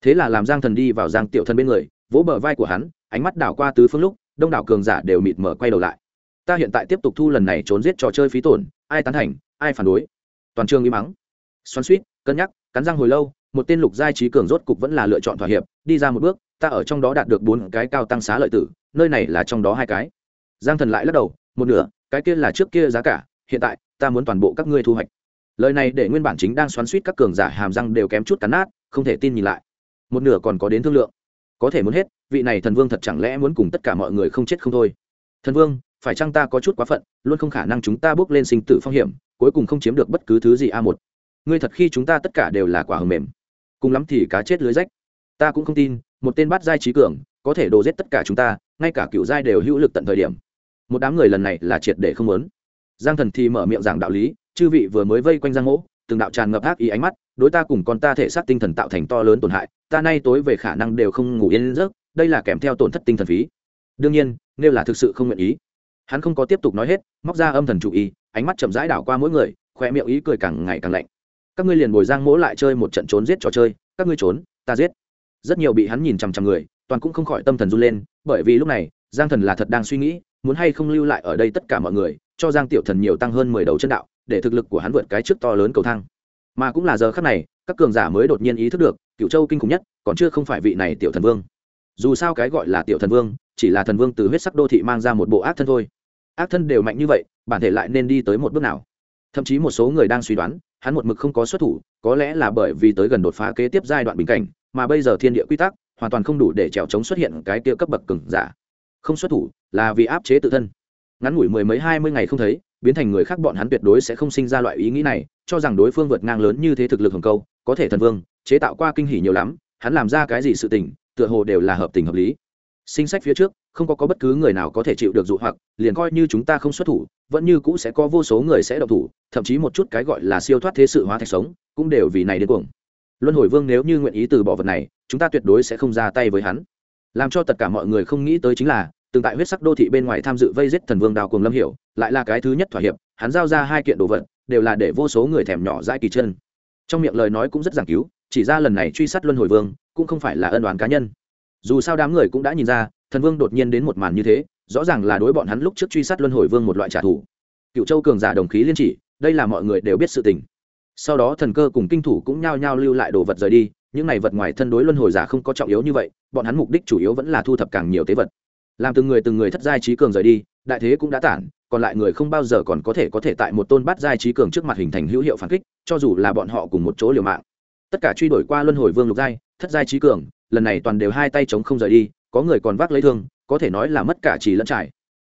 Thế là làm giang thần đi vào giang tiểu thần bên người, vỗ bờ vai của hắn, ánh mắt đảo qua tứ phương lúc, đông đảo cường giả đều mịt mở quay đầu lại. Ta hiện tại tiếp tục thu lần này trốn giết trò chơi phí tổn, ai tán thành, ai phản đối? Toàn trường im mắng xoắn suýt cân nhắc, cắn răng hồi lâu, một tên lục giai trí cường rốt cục vẫn là lựa chọn thỏa hiệp, đi ra một bước, ta ở trong đó đạt được bốn cái cao tăng xá lợi tử, nơi này là trong đó hai cái. Giang thần lại lắc đầu, một nửa, cái kia là trước kia giá cả, hiện tại, ta muốn toàn bộ các ngươi thu hoạch lời này để nguyên bản chính đang xoắn suýt các cường giả hàm răng đều kém chút cắn nát, không thể tin nhìn lại. Một nửa còn có đến thương lượng. Có thể muốn hết, vị này thần vương thật chẳng lẽ muốn cùng tất cả mọi người không chết không thôi? Thần vương, phải chăng ta có chút quá phận, luôn không khả năng chúng ta bước lên sinh tử phong hiểm, cuối cùng không chiếm được bất cứ thứ gì a một. Ngươi thật khi chúng ta tất cả đều là quả hầm mềm. Cùng lắm thì cá chết lưới rách. Ta cũng không tin, một tên bát giai trí cường, có thể đồ giết tất cả chúng ta, ngay cả cựu giai đều hữu lực tận thời điểm. Một đám người lần này là triệt để không lớn giang thần thì mở miệng giảng đạo lý chư vị vừa mới vây quanh giang mỗ, từng đạo tràn ngập ác ý ánh mắt, đối ta cùng con ta thể xác tinh thần tạo thành to lớn tổn hại, ta nay tối về khả năng đều không ngủ yên giấc, đây là kèm theo tổn thất tinh thần phí. Đương nhiên nếu là thực sự không nguyện ý. Hắn không có tiếp tục nói hết, móc ra âm thần chủ ý ánh mắt chậm rãi đảo qua mỗi người khoe miệng ý cười càng ngày càng lạnh. Các ngươi liền bồi giang mỗ lại chơi một trận trốn giết trò chơi, các ngươi trốn, ta giết. Rất nhiều bị hắn nhìn chằm chằm người, toàn cũng không khỏi tâm thần run lên, bởi vì lúc này giang thần là thật đang suy nghĩ, muốn hay không lưu lại ở đây tất cả mọi người, cho giang tiểu thần nhiều tăng hơn mười đầu chân đạo, để thực lực của hắn vượt cái trước to lớn cầu thang. Mà cũng là giờ khắc này, các cường giả mới đột nhiên ý thức được cựu châu kinh khủng nhất, còn chưa không phải vị này tiểu thần vương. Dù sao cái gọi là tiểu thần vương, chỉ là thần vương từ huyết sắc đô thị mang ra một bộ ác thân thôi. Ác thân đều mạnh như vậy, bản thể lại nên đi tới một bước nào? Thậm chí một số người đang suy đoán, hắn một mực không có xuất thủ, có lẽ là bởi vì tới gần đột phá kế tiếp giai đoạn bình cảnh, mà bây giờ thiên địa quy tắc, hoàn toàn không đủ để trèo chống xuất hiện cái tia cấp bậc cường giả không xuất thủ là vì áp chế tự thân. Ngắn ngủi mười mấy hai mươi ngày không thấy biến thành người khác bọn hắn tuyệt đối sẽ không sinh ra loại ý nghĩ này cho rằng đối phương vượt ngang lớn như thế thực lực hồng câu có thể thần vương chế tạo qua kinh hỉ nhiều lắm hắn làm ra cái gì sự tình tựa hồ đều là hợp tình hợp lý. Sinh sách phía trước không có, có bất cứ người nào có thể chịu được dụ hoặc liền coi như chúng ta không xuất thủ vẫn như cũ sẽ có vô số người sẽ độc thủ thậm chí một chút cái gọi là siêu thoát thế sự hóa thạch sống cũng đều vì này đến cuồng. Luân hồi vương nếu như nguyện ý từ bỏ vật này chúng ta tuyệt đối sẽ không ra tay với hắn làm cho tất cả mọi người không nghĩ tới chính là, từng tại huyết sắc đô thị bên ngoài tham dự vây giết thần vương đào cùng lâm hiểu, lại là cái thứ nhất thỏa hiệp, hắn giao ra hai kiện đồ vật, đều là để vô số người thèm nhỏ dãi kỳ chân. Trong miệng lời nói cũng rất giảng cứu, chỉ ra lần này truy sát luân hồi vương, cũng không phải là ân đoán cá nhân. Dù sao đám người cũng đã nhìn ra, thần vương đột nhiên đến một màn như thế, rõ ràng là đối bọn hắn lúc trước truy sát luân hồi vương một loại trả thù. Cựu châu cường giả đồng khí liên chỉ, đây là mọi người đều biết sự tình. Sau đó thần cơ cùng kinh thủ cũng nhao nhao lưu lại đồ vật rời đi những này vật ngoài thân đối luân hồi giả không có trọng yếu như vậy, bọn hắn mục đích chủ yếu vẫn là thu thập càng nhiều tế vật. Làm từng người từng người thất giai trí cường rời đi, đại thế cũng đã tản, còn lại người không bao giờ còn có thể có thể tại một tôn bát giai trí cường trước mặt hình thành hữu hiệu phản kích, cho dù là bọn họ cùng một chỗ liều mạng. Tất cả truy đuổi qua luân hồi vương lục giai, thất giai trí cường, lần này toàn đều hai tay chống không rời đi, có người còn vác lấy thương, có thể nói là mất cả chỉ lẫn trải.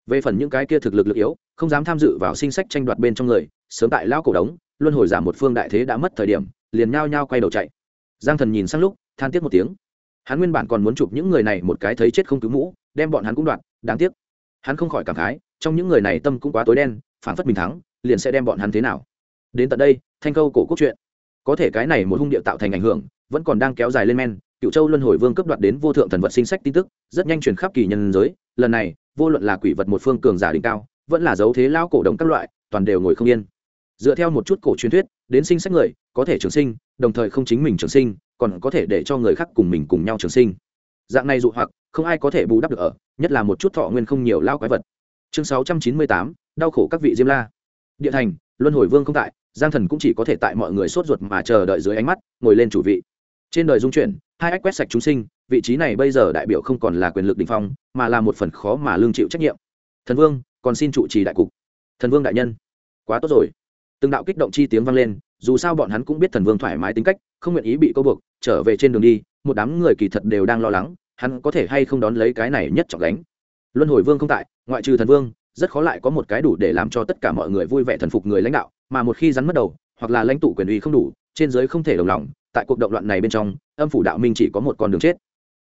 Về phần những cái kia thực lực lực yếu, không dám tham dự vào sinh sách tranh đoạt bên trong người, sớm tại lão cổ đống, luân hồi giả một phương đại thế đã mất thời điểm, liền nhao nhao quay đầu chạy giang thần nhìn sang lúc, than tiếc một tiếng. Hắn nguyên bản còn muốn chụp những người này một cái thấy chết không cứu mũ, đem bọn hắn cũng đoạt, đáng tiếc. Hắn không khỏi cảm khái, trong những người này tâm cũng quá tối đen phản phất mình thắng, liền sẽ đem bọn hắn thế nào. Đến tận đây, thanh câu cổ quốc chuyện. Có thể cái này một hung địa tạo thành ảnh hưởng, vẫn còn đang kéo dài lên men, cựu châu luân hồi vương cấp đoạt đến vô thượng thần vật sinh sách tin tức, rất nhanh truyền khắp kỳ nhân giới. Lần này, vô luận là quỷ vật một phương cường giả đỉnh cao, vẫn là dấu thế lao cổ động các loại, toàn đều ngồi không yên. Dựa theo một chút cổ truyền thuyết đến sinh sách người, có thể trường sinh, đồng thời không chính mình trường sinh, còn có thể để cho người khác cùng mình cùng nhau trường sinh. Dạng này dụ hoặc, không ai có thể bù đắp được ở, nhất là một chút thọ nguyên không nhiều lao quái vật. Chương sáu trăm chín mươi tám, đau khổ các vị diêm la. Địa thành, luân hồi vương không tại, giang thần cũng chỉ có thể tại mọi người sốt ruột mà chờ đợi dưới ánh mắt, ngồi lên chủ vị. Trên đời dung chuyển, hai ách quét sạch chúng sinh, vị trí này bây giờ đại biểu không còn là quyền lực đình phong, mà là một phần khó mà lương chịu trách nhiệm. Thần vương, còn xin trụ trì đại cục. Thần vương đại nhân, quá tốt rồi từng đạo kích động chi tiếng vang lên, dù sao bọn hắn cũng biết thần vương thoải mái tính cách, không nguyện ý bị câu buộc, trở về trên đường đi, một đám người kỳ thật đều đang lo lắng, hắn có thể hay không đón lấy cái này nhất trọng đánh luân hồi vương không tại, ngoại trừ thần vương, rất khó lại có một cái đủ để làm cho tất cả mọi người vui vẻ thần phục người lãnh đạo, mà một khi rắn mất đầu, hoặc là lãnh tụ quyền uy không đủ, trên giới không thể đồng lòng, tại cuộc động loạn này bên trong, âm phủ đạo minh chỉ có một con đường chết.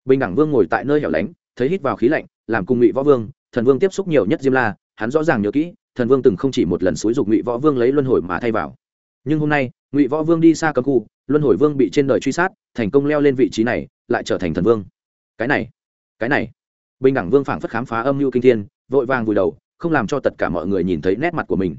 Bình đẳng vương ngồi tại nơi hẻo lánh, thấy hít vào khí lạnh, làm cùng ngụy võ vương, thần vương tiếp xúc nhiều nhất diêm la hắn rõ ràng nhớ kỹ, thần vương từng không chỉ một lần xúi dục ngụy võ vương lấy luân hồi mà thay vào. Nhưng hôm nay, ngụy võ vương đi xa cấm khu, luân hồi vương bị trên đời truy sát, thành công leo lên vị trí này, lại trở thành thần vương. Cái này cái này. Bình đẳng vương phảng phất khám phá âm mưu kinh thiên, vội vàng vùi đầu, không làm cho tất cả mọi người nhìn thấy nét mặt của mình.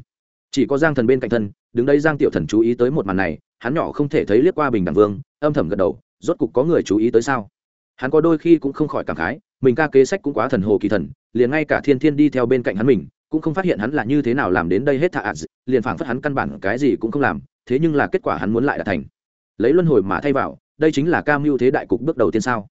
Chỉ có giang thần bên cạnh thân, đứng đây giang tiểu thần chú ý tới một màn này, hắn nhỏ không thể thấy liếc qua bình đẳng vương, âm thầm gật đầu, rốt cục có người chú ý tới sao? Hắn có đôi khi cũng không khỏi cảm khái, mình ca kế sách cũng quá thần hồ kỳ thần liền ngay cả thiên thiên đi theo bên cạnh hắn mình, cũng không phát hiện hắn là như thế nào làm đến đây hết thạ ạt liền phảng phất hắn căn bản cái gì cũng không làm, thế nhưng là kết quả hắn muốn lại đạt thành. Lấy luân hồi mà thay vào, đây chính là cam mưu thế đại cục bước đầu tiên sao?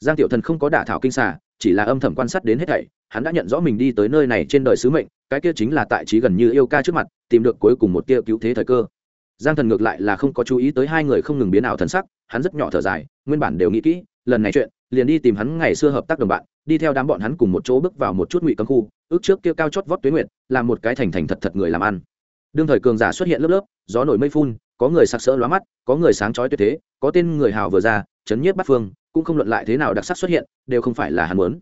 Giang tiểu thần không có đả thảo kinh xà, chỉ là âm thầm quan sát đến hết thảy, hắn đã nhận rõ mình đi tới nơi này trên đời sứ mệnh, cái kia chính là tại trí gần như yêu ca trước mặt, tìm được cuối cùng một tia cứu thế thời cơ. Giang thần ngược lại là không có chú ý tới hai người không ngừng biến ảo thần sắc, hắn rất nhỏ thở dài, nguyên bản đều nghĩ kỹ, lần này chuyện, liền đi tìm hắn ngày xưa hợp tác đồng bạn đi theo đám bọn hắn cùng một chỗ bước vào một chút ngụy cấm khu, ước trước kia cao chót vót tuyến nguyện làm một cái thành thành thật thật người làm ăn. Đương thời cường giả xuất hiện lớp lớp, gió nổi mây phun, có người sặc sỡ lóa mắt, có người sáng chói tuyệt thế, có tên người hào vừa ra, chấn nhiếp bắt phương, cũng không luận lại thế nào đặc sắc xuất hiện, đều không phải là hắn muốn.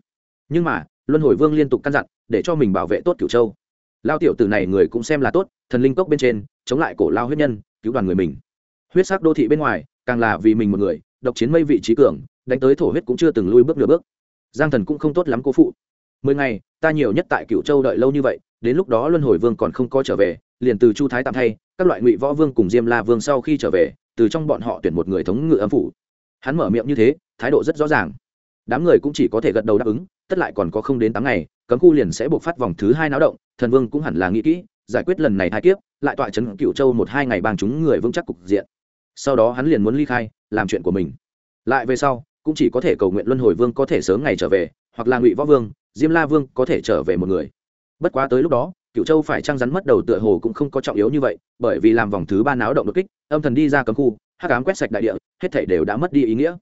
Nhưng mà, luân hồi vương liên tục căn dặn, để cho mình bảo vệ tốt cửu châu. Lao tiểu tử này người cũng xem là tốt, thần linh cốc bên trên, chống lại cổ lao huyết nhân, cứu đoàn người mình. Huyết sắc đô thị bên ngoài, càng là vì mình một người, độc chiến mây vị trí cường, đánh tới thổ huyết cũng chưa từng lui bước nửa bước giang thần cũng không tốt lắm cố phụ. Mười ngày, ta nhiều nhất tại cựu châu đợi lâu như vậy, đến lúc đó luân hồi vương còn không có trở về, liền từ chu thái tạm thay, các loại ngụy võ vương cùng diêm la vương sau khi trở về, từ trong bọn họ tuyển một người thống ngự âm phủ. Hắn mở miệng như thế, thái độ rất rõ ràng. Đám người cũng chỉ có thể gật đầu đáp ứng, tất lại còn có không đến tám ngày, cấm khu liền sẽ buộc phát vòng thứ hai náo động, thần vương cũng hẳn là nghĩ kỹ, giải quyết lần này hai kiếp, lại tọa trấn cựu châu một hai ngày bang chúng người vững chắc cục diện. Sau đó hắn liền muốn ly khai, làm chuyện của mình. Lại về sau cũng chỉ có thể cầu nguyện luân hồi vương có thể sớm ngày trở về, hoặc là ngụy võ vương, diêm la vương có thể trở về một người. Bất quá tới lúc đó cựu châu phải trăng rắn mất đầu tựa hồ cũng không có trọng yếu như vậy, bởi vì làm vòng thứ ba náo động đột kích, âm thần đi ra cấm khu, hắc ám quét sạch đại địa, hết thảy đều đã mất đi ý nghĩa.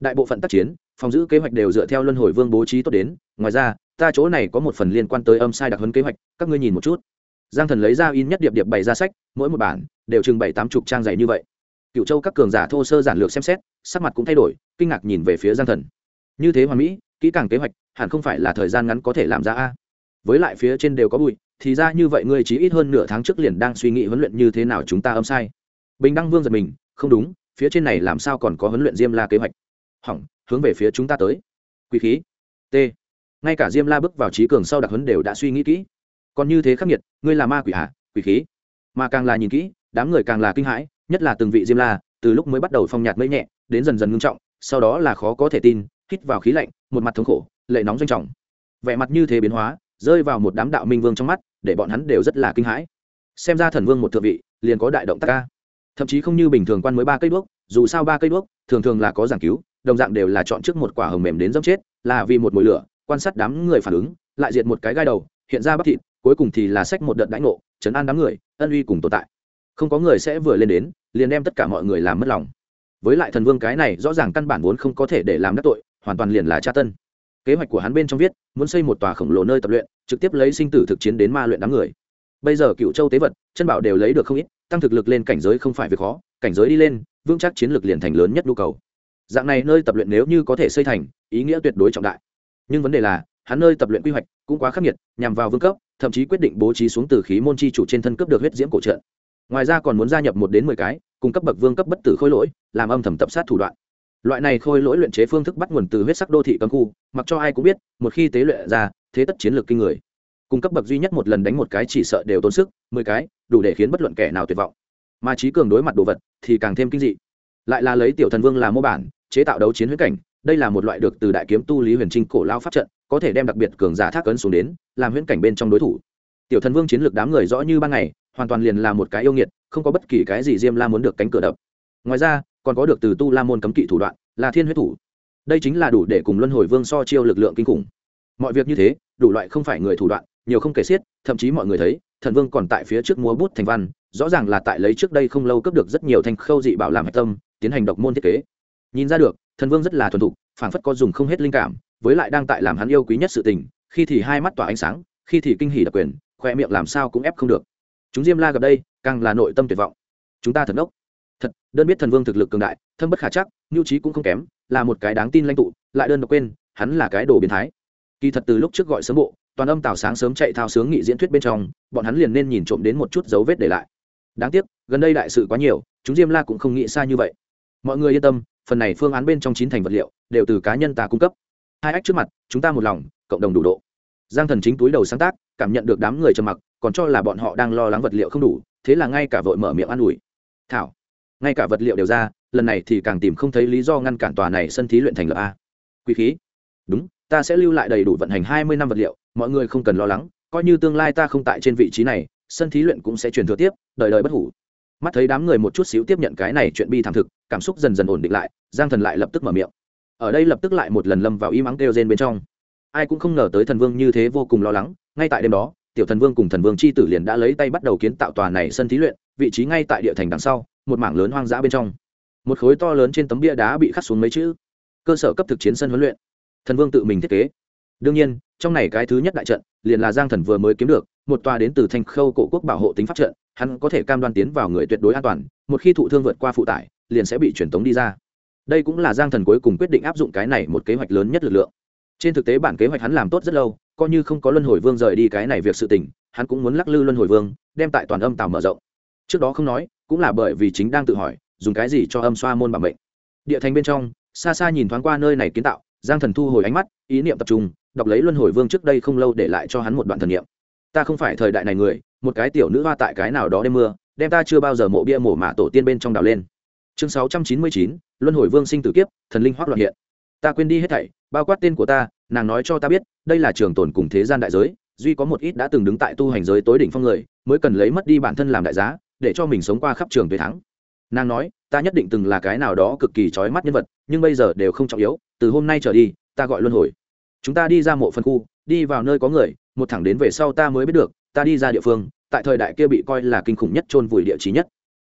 Đại bộ phận tác chiến, phòng giữ kế hoạch đều dựa theo luân hồi vương bố trí tốt đến, ngoài ra, ta chỗ này có một phần liên quan tới âm sai đặc huấn kế hoạch, các ngươi nhìn một chút. Giang thần lấy ra in nhất điệp điệp bày ra sách, mỗi một bản đều chừng bảy tám chục trang dày như vậy. Cựu châu các cường giả thô sơ giản lược xem xét sắc mặt cũng thay đổi, kinh ngạc nhìn về phía giang thần. Như thế hoàn mỹ, kỹ càng kế hoạch, hẳn không phải là thời gian ngắn có thể làm ra a. Với lại phía trên đều có bụi, thì ra như vậy ngươi chỉ ít hơn nửa tháng trước liền đang suy nghĩ huấn luyện như thế nào chúng ta âm sai. Bình đăng vương giật mình, không đúng, phía trên này làm sao còn có huấn luyện diêm la kế hoạch? Hỏng, hướng về phía chúng ta tới. Quý khí. T. Ngay cả diêm la bước vào trí cường sau đặc huấn đều đã suy nghĩ kỹ. Còn như thế khắc nghiệt, ngươi là ma quỷ hạ quỷ khí. Mà càng là nhìn kỹ, đám người càng là kinh hãi, nhất là từng vị diêm la, từ lúc mới bắt đầu phong nhạt mấy nhẹ đến dần dần ngưng trọng, sau đó là khó có thể tin, hít vào khí lạnh, một mặt thống khổ, lệ nóng doanh trọng. Vẻ mặt như thế biến hóa, rơi vào một đám đạo minh vương trong mắt, để bọn hắn đều rất là kinh hãi. Xem ra thần vương một thượng vị, liền có đại động tác ca thậm chí không như bình thường quan mới ba cây đuốc, dù sao ba cây đuốc, thường thường là có giảng cứu, đồng dạng đều là chọn trước một quả hồng mềm đến dốc chết, là vì một mồi lửa, quan sát đám người phản ứng, lại diệt một cái gai đầu, hiện ra bắp thịt, cuối cùng thì là sách một đợt đãi ngộ chấn an đám người, ân uy cùng tồn tại. Không có người sẽ vừa lên đến, liền đem tất cả mọi người làm mất lòng với lại thần vương cái này rõ ràng căn bản vốn không có thể để làm đắc tội, hoàn toàn liền là tra tân. Kế hoạch của hắn bên trong viết, muốn xây một tòa khổng lồ nơi tập luyện, trực tiếp lấy sinh tử thực chiến đến ma luyện đám người. Bây giờ cựu châu tế vật, chân bảo đều lấy được không ít, tăng thực lực lên cảnh giới không phải việc khó, cảnh giới đi lên, vững chắc chiến lược liền thành lớn nhất nhu cầu. Dạng này nơi tập luyện nếu như có thể xây thành, ý nghĩa tuyệt đối trọng đại. Nhưng vấn đề là, hắn nơi tập luyện quy hoạch cũng quá khắc nghiệt, nhằm vào vương cấp, thậm chí quyết định bố trí xuống từ khí môn chi chủ trên thân cấp được huyết diễm cổ trợ ngoài ra còn muốn gia nhập một đến mười cái, cung cấp bậc vương cấp bất tử khôi lỗi, làm âm thầm tập sát thủ đoạn. Loại này khôi lỗi luyện chế phương thức bắt nguồn từ huyết sắc đô thị cấm khu, mặc cho ai cũng biết, một khi tế luyện ra, thế tất chiến lược kinh người. Cung cấp bậc duy nhất một lần đánh một cái chỉ sợ đều tốn sức, mười cái, đủ để khiến bất luận kẻ nào tuyệt vọng. Mà trí cường đối mặt đồ vật thì càng thêm kinh dị. Lại là lấy tiểu thần vương làm mô bản, chế tạo đấu chiến huyết cảnh, đây là một loại được từ đại kiếm tu lý huyền trinh cổ lao pháp trận, có thể đem đặc biệt cường giả thác ấn xuống đến, làm huyễn cảnh bên trong đối thủ. Tiểu thần vương chiến lược đám người rõ như ban ngày hoàn toàn liền là một cái yêu nghiệt, không có bất kỳ cái gì diêm la muốn được cánh cửa đập. Ngoài ra, còn có được từ tu la môn cấm kỵ thủ đoạn, là thiên huyết thủ. Đây chính là đủ để cùng luân hồi vương so chiêu lực lượng kinh khủng. Mọi việc như thế, đủ loại không phải người thủ đoạn, nhiều không kể xiết, thậm chí mọi người thấy, thần vương còn tại phía trước múa bút thành văn, rõ ràng là tại lấy trước đây không lâu cấp được rất nhiều thanh khâu dị bảo làm hạch tâm, tiến hành độc môn thiết kế. Nhìn ra được, thần vương rất là thuần thục, phảng phất có dùng không hết linh cảm, với lại đang tại làm hắn yêu quý nhất sự tình, khi thì hai mắt tỏa ánh sáng, khi thì kinh hỉ đặc quyền, khoe miệng làm sao cũng ép không được chúng diêm la gặp đây, càng là nội tâm tuyệt vọng. Chúng ta thần ốc thật, đơn biết thần vương thực lực cường đại, thâm bất khả chắc, nhu trí cũng không kém, là một cái đáng tin lãnh tụ, lại đơn độc quên, hắn là cái đồ biến thái. Kỳ thật từ lúc trước gọi sớm bộ, toàn âm tào sáng sớm chạy thao sướng nghị diễn thuyết bên trong, bọn hắn liền nên nhìn trộm đến một chút dấu vết để lại. Đáng tiếc, gần đây đại sự quá nhiều, chúng diêm la cũng không nghĩ xa như vậy. Mọi người yên tâm, phần này phương án bên trong chín thành vật liệu, đều từ cá nhân ta cung cấp. Hai ách trước mặt, chúng ta một lòng, cộng đồng đủ độ giang thần chính túi đầu sáng tác, cảm nhận được đám người trầm mặc, còn cho là bọn họ đang lo lắng vật liệu không đủ, thế là ngay cả vội mở miệng an ủi. Thảo, ngay cả vật liệu đều ra, lần này thì càng tìm không thấy lý do ngăn cản tòa này sân thí luyện thành lập a. Quý khí. Đúng, ta sẽ lưu lại đầy đủ vận hành hai mươi năm vật liệu, mọi người không cần lo lắng, coi như tương lai ta không tại trên vị trí này, sân thí luyện cũng sẽ truyền thừa tiếp, đời đời bất hủ. Mắt thấy đám người một chút xíu tiếp nhận cái này chuyện bi thảm thực, cảm xúc dần dần ổn định lại, giang thần lại lập tức mở miệng. Ở đây lập tức lại một lần lâm vào im ắng kêu rên bên trong ai cũng không ngờ tới thần vương như thế vô cùng lo lắng, ngay tại đêm đó, tiểu thần vương cùng thần vương c h i tử liền đã lấy tay bắt đầu kiến tạo tòa này sân thí luyện, vị trí ngay tại địa thành đằng sau, một mảng lớn hoang dã bên trong. Một khối to lớn trên tấm bia đá bị khắc xuống mấy chữ, cơ sở cấp thực chiến sân huấn luyện. Thần vương tự mình thiết kế. Đương nhiên, trong này cái thứ nhất đại trận, liền là giang thần vừa mới kiếm được, một tòa đến từ thành khâu cổ quốc bảo hộ tính pháp trận, hắn có thể cam đoan tiến vào người tuyệt đối an toàn, một khi thụ thương vượt qua phụ tải, liền sẽ bị truyền tống đi ra. Đây cũng là giang thần cuối cùng quyết định áp dụng cái này một kế hoạch lớn nhất lực lượng trên thực tế bản kế hoạch hắn làm tốt rất lâu, coi như không có luân hồi vương rời đi cái này việc sự tình, hắn cũng muốn lắc lư luân hồi vương, đem tại toàn âm tàu mở rộng. Trước đó không nói, cũng là bởi vì chính đang tự hỏi, dùng cái gì cho âm xoa môn bảo mệnh. Địa thành bên trong, xa xa nhìn thoáng qua nơi này kiến tạo, giang thần thu hồi ánh mắt, ý niệm tập trung, đọc lấy luân hồi vương trước đây không lâu để lại cho hắn một đoạn thần niệm. Ta không phải thời đại này người, một cái tiểu nữ hoa tại cái nào đó đêm mưa, đem ta chưa bao giờ mộ bia mổ mạ tổ tiên bên trong đào lên. Chương sáu trăm chín mươi chín, luân hồi vương sinh tử kiếp, thần linh hoác loạn hiện ta quên đi hết thảy, bao quát tên của ta, nàng nói cho ta biết, đây là trường tồn cùng thế gian đại giới, duy có một ít đã từng đứng tại tu hành giới tối đỉnh phong người, mới cần lấy mất đi bản thân làm đại giá, để cho mình sống qua khắp trường về thắng. Nàng nói, ta nhất định từng là cái nào đó cực kỳ trói mắt nhân vật, nhưng bây giờ đều không trọng yếu, từ hôm nay trở đi, ta gọi luân hồi. Chúng ta đi ra mộ phân khu, đi vào nơi có người, một thẳng đến về sau ta mới biết được, ta đi ra địa phương, tại thời đại kia bị coi là kinh khủng nhất, chôn vùi địa trí nhất.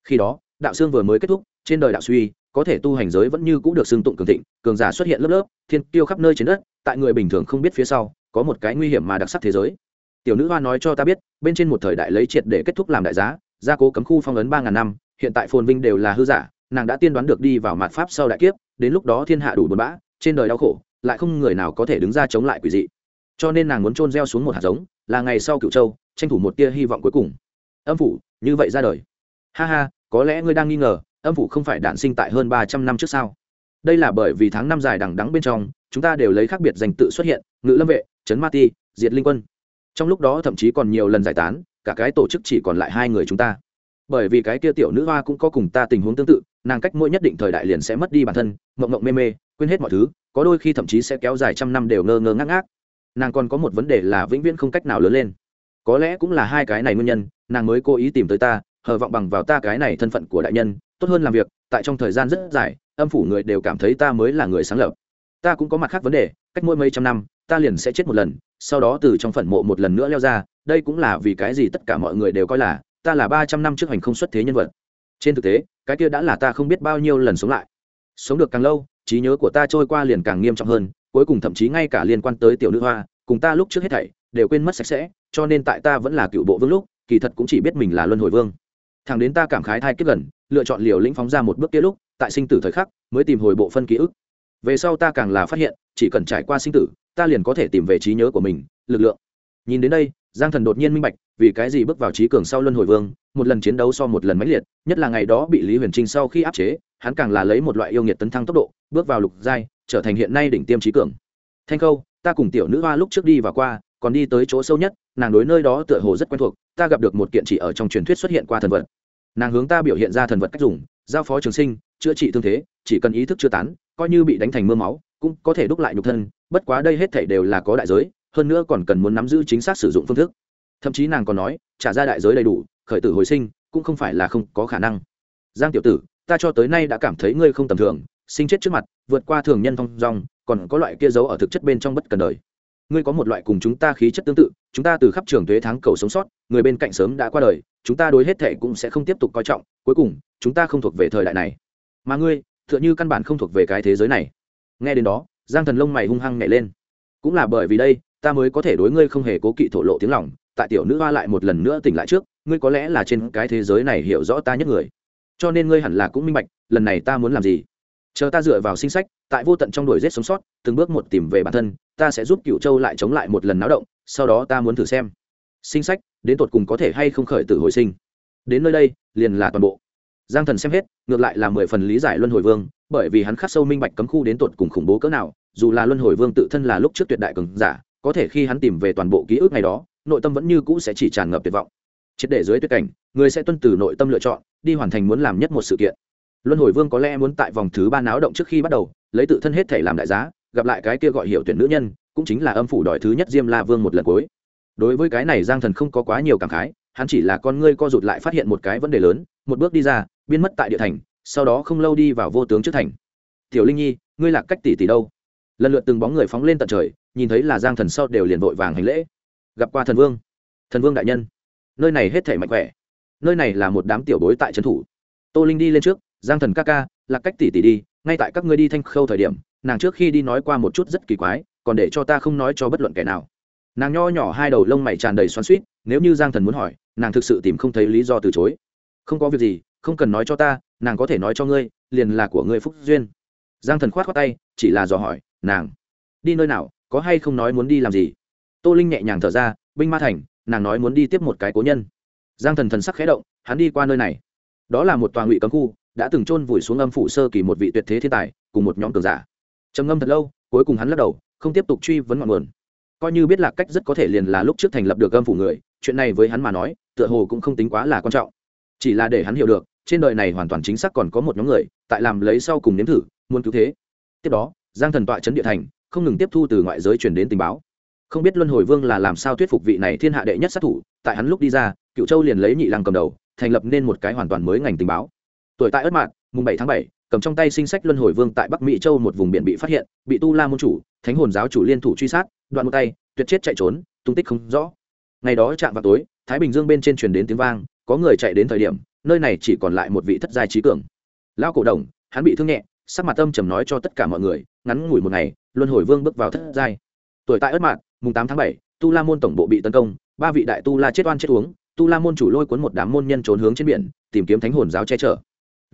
Khi đó, đạo xương vừa mới kết thúc, trên đời đạo suy có thể tu hành giới vẫn như cũ được xưng tụng cường thịnh, cường giả xuất hiện lớp lớp, thiên tiêu khắp nơi trên đất, tại người bình thường không biết phía sau, có một cái nguy hiểm mà đặc sắc thế giới. Tiểu nữ hoa nói cho ta biết, bên trên một thời đại lấy triệt để kết thúc làm đại giá, gia cố cấm khu phong ấn ba ngàn năm, hiện tại phồn vinh đều là hư giả, nàng đã tiên đoán được đi vào mạt pháp sau đại kiếp, đến lúc đó thiên hạ đủ buồn bã, trên đời đau khổ, lại không người nào có thể đứng ra chống lại quỷ dị. Cho nên nàng muốn trôn gieo xuống một hạt giống, là ngày sau cựu châu, tranh thủ một tia hy vọng cuối cùng. Âm phủ, như vậy ra đời. Ha ha, có lẽ ngươi đang nghi ngờ âm phủ không phải đản sinh tại hơn ba trăm năm trước sao? Đây là bởi vì tháng năm dài đằng đắng bên trong, chúng ta đều lấy khác biệt danh tự xuất hiện, ngự lâm vệ, trấn ma ti, diệt linh quân. Trong lúc đó thậm chí còn nhiều lần giải tán, cả cái tổ chức chỉ còn lại hai người chúng ta. Bởi vì cái kia tiểu nữ hoa cũng có cùng ta tình huống tương tự, nàng cách mỗi nhất định thời đại liền sẽ mất đi bản thân, mộng mộng mê mê, quên hết mọi thứ, có đôi khi thậm chí sẽ kéo dài trăm năm đều ngơ ngơ ngác ngác. Nàng còn có một vấn đề là vĩnh viễn không cách nào lớn lên. Có lẽ cũng là hai cái này nguyên nhân, nàng mới cố ý tìm tới ta, hờ vọng bằng vào ta cái này thân phận của đại nhân tốt hơn làm việc, tại trong thời gian rất dài, âm phủ người đều cảm thấy ta mới là người sáng lập. Ta cũng có mặt khác vấn đề, cách mỗi mấy trăm năm, ta liền sẽ chết một lần, sau đó từ trong phần mộ một lần nữa leo ra, đây cũng là vì cái gì tất cả mọi người đều coi là, ta là ba trăm năm trước hành không xuất thế nhân vật. Trên thực tế, cái kia đã là ta không biết bao nhiêu lần sống lại. Sống được càng lâu, trí nhớ của ta trôi qua liền càng nghiêm trọng hơn, cuối cùng thậm chí ngay cả liên quan tới tiểu nữ hoa, cùng ta lúc trước hết thảy, đều quên mất sạch sẽ, cho nên tại ta vẫn là cựu bộ vương lúc, kỳ thật cũng chỉ biết mình là luân hồi vương thằng đến ta cảm khái thai kiếp gần, lựa chọn liều lĩnh phóng ra một bước kia lúc, tại sinh tử thời khắc, mới tìm hồi bộ phân ký ức. Về sau ta càng là phát hiện, chỉ cần trải qua sinh tử, ta liền có thể tìm về trí nhớ của mình, lực lượng. Nhìn đến đây, giang thần đột nhiên minh bạch, vì cái gì bước vào trí cường sau luân hồi vương, một lần chiến đấu so một lần mãnh liệt, nhất là ngày đó bị lý huyền trinh sau khi áp chế, hắn càng là lấy một loại yêu nghiệt tấn thăng tốc độ, bước vào lục giai, trở thành hiện nay đỉnh tiêm trí cường. Thanh khâu, ta cùng tiểu nữ hoa lúc trước đi và qua còn đi tới chỗ sâu nhất, nàng đối nơi đó tựa hồ rất quen thuộc, ta gặp được một kiện chỉ ở trong truyền thuyết xuất hiện qua thần vật. Nàng hướng ta biểu hiện ra thần vật cách dùng, giao phó trường sinh, chữa trị thương thế, chỉ cần ý thức chưa tán, coi như bị đánh thành mưa máu, cũng có thể đúc lại nhục thân, bất quá đây hết thể đều là có đại giới, hơn nữa còn cần muốn nắm giữ chính xác sử dụng phương thức. Thậm chí nàng còn nói, trả ra đại giới đầy đủ, khởi tử hồi sinh, cũng không phải là không có khả năng. Giang tiểu tử, ta cho tới nay đã cảm thấy ngươi không tầm thường, sinh chết trước mặt, vượt qua thường nhân thong dong, còn có loại kia giấu ở thực chất bên trong bất cần đời ngươi có một loại cùng chúng ta khí chất tương tự, chúng ta từ khắp trường thuế tháng cầu sống sót, người bên cạnh sớm đã qua đời, chúng ta đối hết thệ cũng sẽ không tiếp tục coi trọng, cuối cùng, chúng ta không thuộc về thời đại này. Mà ngươi, tựa như căn bản không thuộc về cái thế giới này. Nghe đến đó, giang thần lông mày hung hăng nhảy lên. Cũng là bởi vì đây, ta mới có thể đối ngươi không hề cố kỵ thổ lộ tiếng lòng, tại tiểu nữ hoa lại một lần nữa tỉnh lại trước, ngươi có lẽ là trên cái thế giới này hiểu rõ ta nhất người. Cho nên ngươi hẳn là cũng minh bạch, lần này ta muốn làm gì? Chờ ta dựa vào sinh sách, tại vô tận trong đuổi rét sống sót, từng bước một tìm về bản thân ta sẽ giúp cựu châu lại chống lại một lần náo động, sau đó ta muốn thử xem. Sinh sách, đến tột cùng có thể hay không khởi tử hồi sinh. Đến nơi đây, liền là toàn bộ. Giang thần xem hết, ngược lại là mười phần lý giải luân hồi vương, bởi vì hắn khắc sâu minh bạch cấm khu đến tột cùng khủng bố cỡ nào, dù là luân hồi vương tự thân là lúc trước tuyệt đại cường giả, có thể khi hắn tìm về toàn bộ ký ức ngày đó, nội tâm vẫn như cũ sẽ chỉ tràn ngập tuyệt vọng. Triệt để dưới tuyệt cảnh, người sẽ tuân từ nội tâm lựa chọn, đi hoàn thành muốn làm nhất một sự kiện. Luân hồi vương có lẽ muốn tại vòng thứ ba náo động trước khi bắt đầu, lấy tự thân hết thể làm đại giá gặp lại cái kia gọi hiệu tuyển nữ nhân, cũng chính là âm phủ đòi thứ nhất diêm la vương một lần cuối. Đối với cái này giang thần không có quá nhiều cảm khái, hắn chỉ là con ngươi co rụt lại phát hiện một cái vấn đề lớn, một bước đi ra, biến mất tại địa thành, sau đó không lâu đi vào vô tướng trước thành. Tiểu linh nhi, ngươi lạc cách tỷ tỷ đâu? Lần lượt từng bóng người phóng lên tận trời, nhìn thấy là giang thần sau đều liền vội vàng hành lễ. Gặp qua thần vương. Thần vương đại nhân. Nơi này hết thể mạnh khỏe. Nơi này là một đám tiểu bối tại trấn thủ. Tô linh đi lên trước. Giang thần ca ca lạc cách tỷ tỷ đi ngay tại các ngươi đi thanh khâu thời điểm, nàng trước khi đi nói qua một chút rất kỳ quái, còn để cho ta không nói cho bất luận kẻ nào. Nàng nho nhỏ hai đầu lông mày tràn đầy xoắn suýt nếu như giang thần muốn hỏi, nàng thực sự tìm không thấy lý do từ chối. Không có việc gì, không cần nói cho ta, nàng có thể nói cho ngươi, liền là của ngươi phúc duyên. Giang thần khoát khoát tay, chỉ là dò hỏi, nàng, đi nơi nào, có hay không nói muốn đi làm gì? Tô linh nhẹ nhàng thở ra, binh ma thành, nàng nói muốn đi tiếp một cái cố nhân. Giang thần thần sắc khẽ động, hắn đi qua nơi này. Đó là một tòa ngụy cấm khu đã từng chôn vùi xuống âm phủ sơ kỳ một vị tuyệt thế thiên tài, cùng một nhóm cường giả. Trầm ngâm thật lâu, cuối cùng hắn lắc đầu, không tiếp tục truy vấn ngọn nguồn. Coi như biết là cách rất có thể liền là lúc trước thành lập được âm phủ người, chuyện này với hắn mà nói, tựa hồ cũng không tính quá là quan trọng. Chỉ là để hắn hiểu được, trên đời này hoàn toàn chính xác còn có một nhóm người, tại làm lấy sau cùng nếm thử, muốn cứu thế. Tiếp đó, giang thần tọa trấn địa thành, không ngừng tiếp thu từ ngoại giới truyền đến tình báo. Không biết luân hồi vương là làm sao thuyết phục vị này thiên hạ đệ nhất sát thủ, tại hắn lúc đi ra, cựu châu liền lấy nhị lăng cầm đầu, thành lập nên một cái hoàn toàn mới ngành tình báo tuổi tại ất mạn, mùng bảy tháng bảy, cầm trong tay sinh sách luân hồi vương tại bắc mỹ châu một vùng biển bị phát hiện, bị tu la môn chủ, thánh hồn giáo chủ liên thủ truy sát, đoạn một tay, tuyệt chết chạy trốn, tung tích không rõ. Ngày đó chạm vào tối, thái bình dương bên trên truyền đến tiếng vang, có người chạy đến thời điểm, nơi này chỉ còn lại một vị thất giai trí cường. Lao cổ đồng, hắn bị thương nhẹ, sắc mặt tâm trầm nói cho tất cả mọi người, ngắn ngủi một ngày, luân hồi vương bước vào thất giai. Tuổi tại ất mạn, mùng tám tháng bảy, tu la môn tổng bộ bị tấn công, ba vị đại tu la chết oan chết uống, tu la môn chủ lôi cuốn một đám môn nhân trốn hướng trên biển, tìm kiếm thánh hồn giáo che chở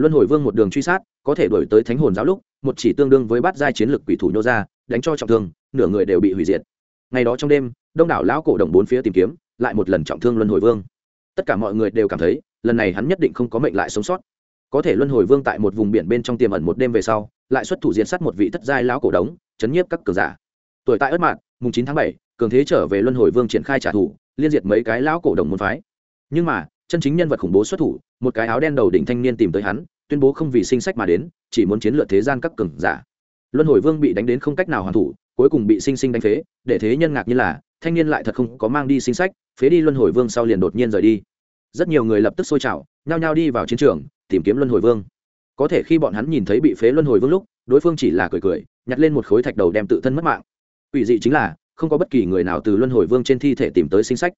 luân hồi vương một đường truy sát, có thể đổi tới thánh hồn giáo lúc, một chỉ tương đương với bát giai chiến lực quỷ thủ nhô ra, đánh cho trọng thương, nửa người đều bị hủy diệt. Ngày đó trong đêm, đông đảo lão cổ đồng bốn phía tìm kiếm, lại một lần trọng thương luân hồi vương. Tất cả mọi người đều cảm thấy, lần này hắn nhất định không có mệnh lại sống sót. Có thể luân hồi vương tại một vùng biển bên trong tiềm ẩn một đêm về sau, lại xuất thủ diện sát một vị thất giai lão cổ đống, chấn nhiếp các cường giả. Tuổi tại ất mạn mùng chín tháng bảy, cường thế trở về luân hồi vương triển khai trả thù, liên diệt mấy cái lão cổ đồng môn phái. Nhưng mà, chân chính nhân vật khủng bố xuất thủ một cái áo đen đầu đỉnh thanh niên tìm tới hắn, tuyên bố không vì sinh sách mà đến, chỉ muốn chiến lược thế gian các cường giả. Luân hồi vương bị đánh đến không cách nào hoàn thủ, cuối cùng bị sinh sinh đánh phế, để thế nhân ngạc như là, thanh niên lại thật không có mang đi sinh sách, phế đi luân hồi vương sau liền đột nhiên rời đi. Rất nhiều người lập tức xôi trào, nhao nhao đi vào chiến trường, tìm kiếm luân hồi vương. Có thể khi bọn hắn nhìn thấy bị phế luân hồi vương lúc, đối phương chỉ là cười cười, nhặt lên một khối thạch đầu đem tự thân mất mạng. Ủy dị chính là, không có bất kỳ người nào từ luân hồi vương trên thi thể tìm tới sinh sách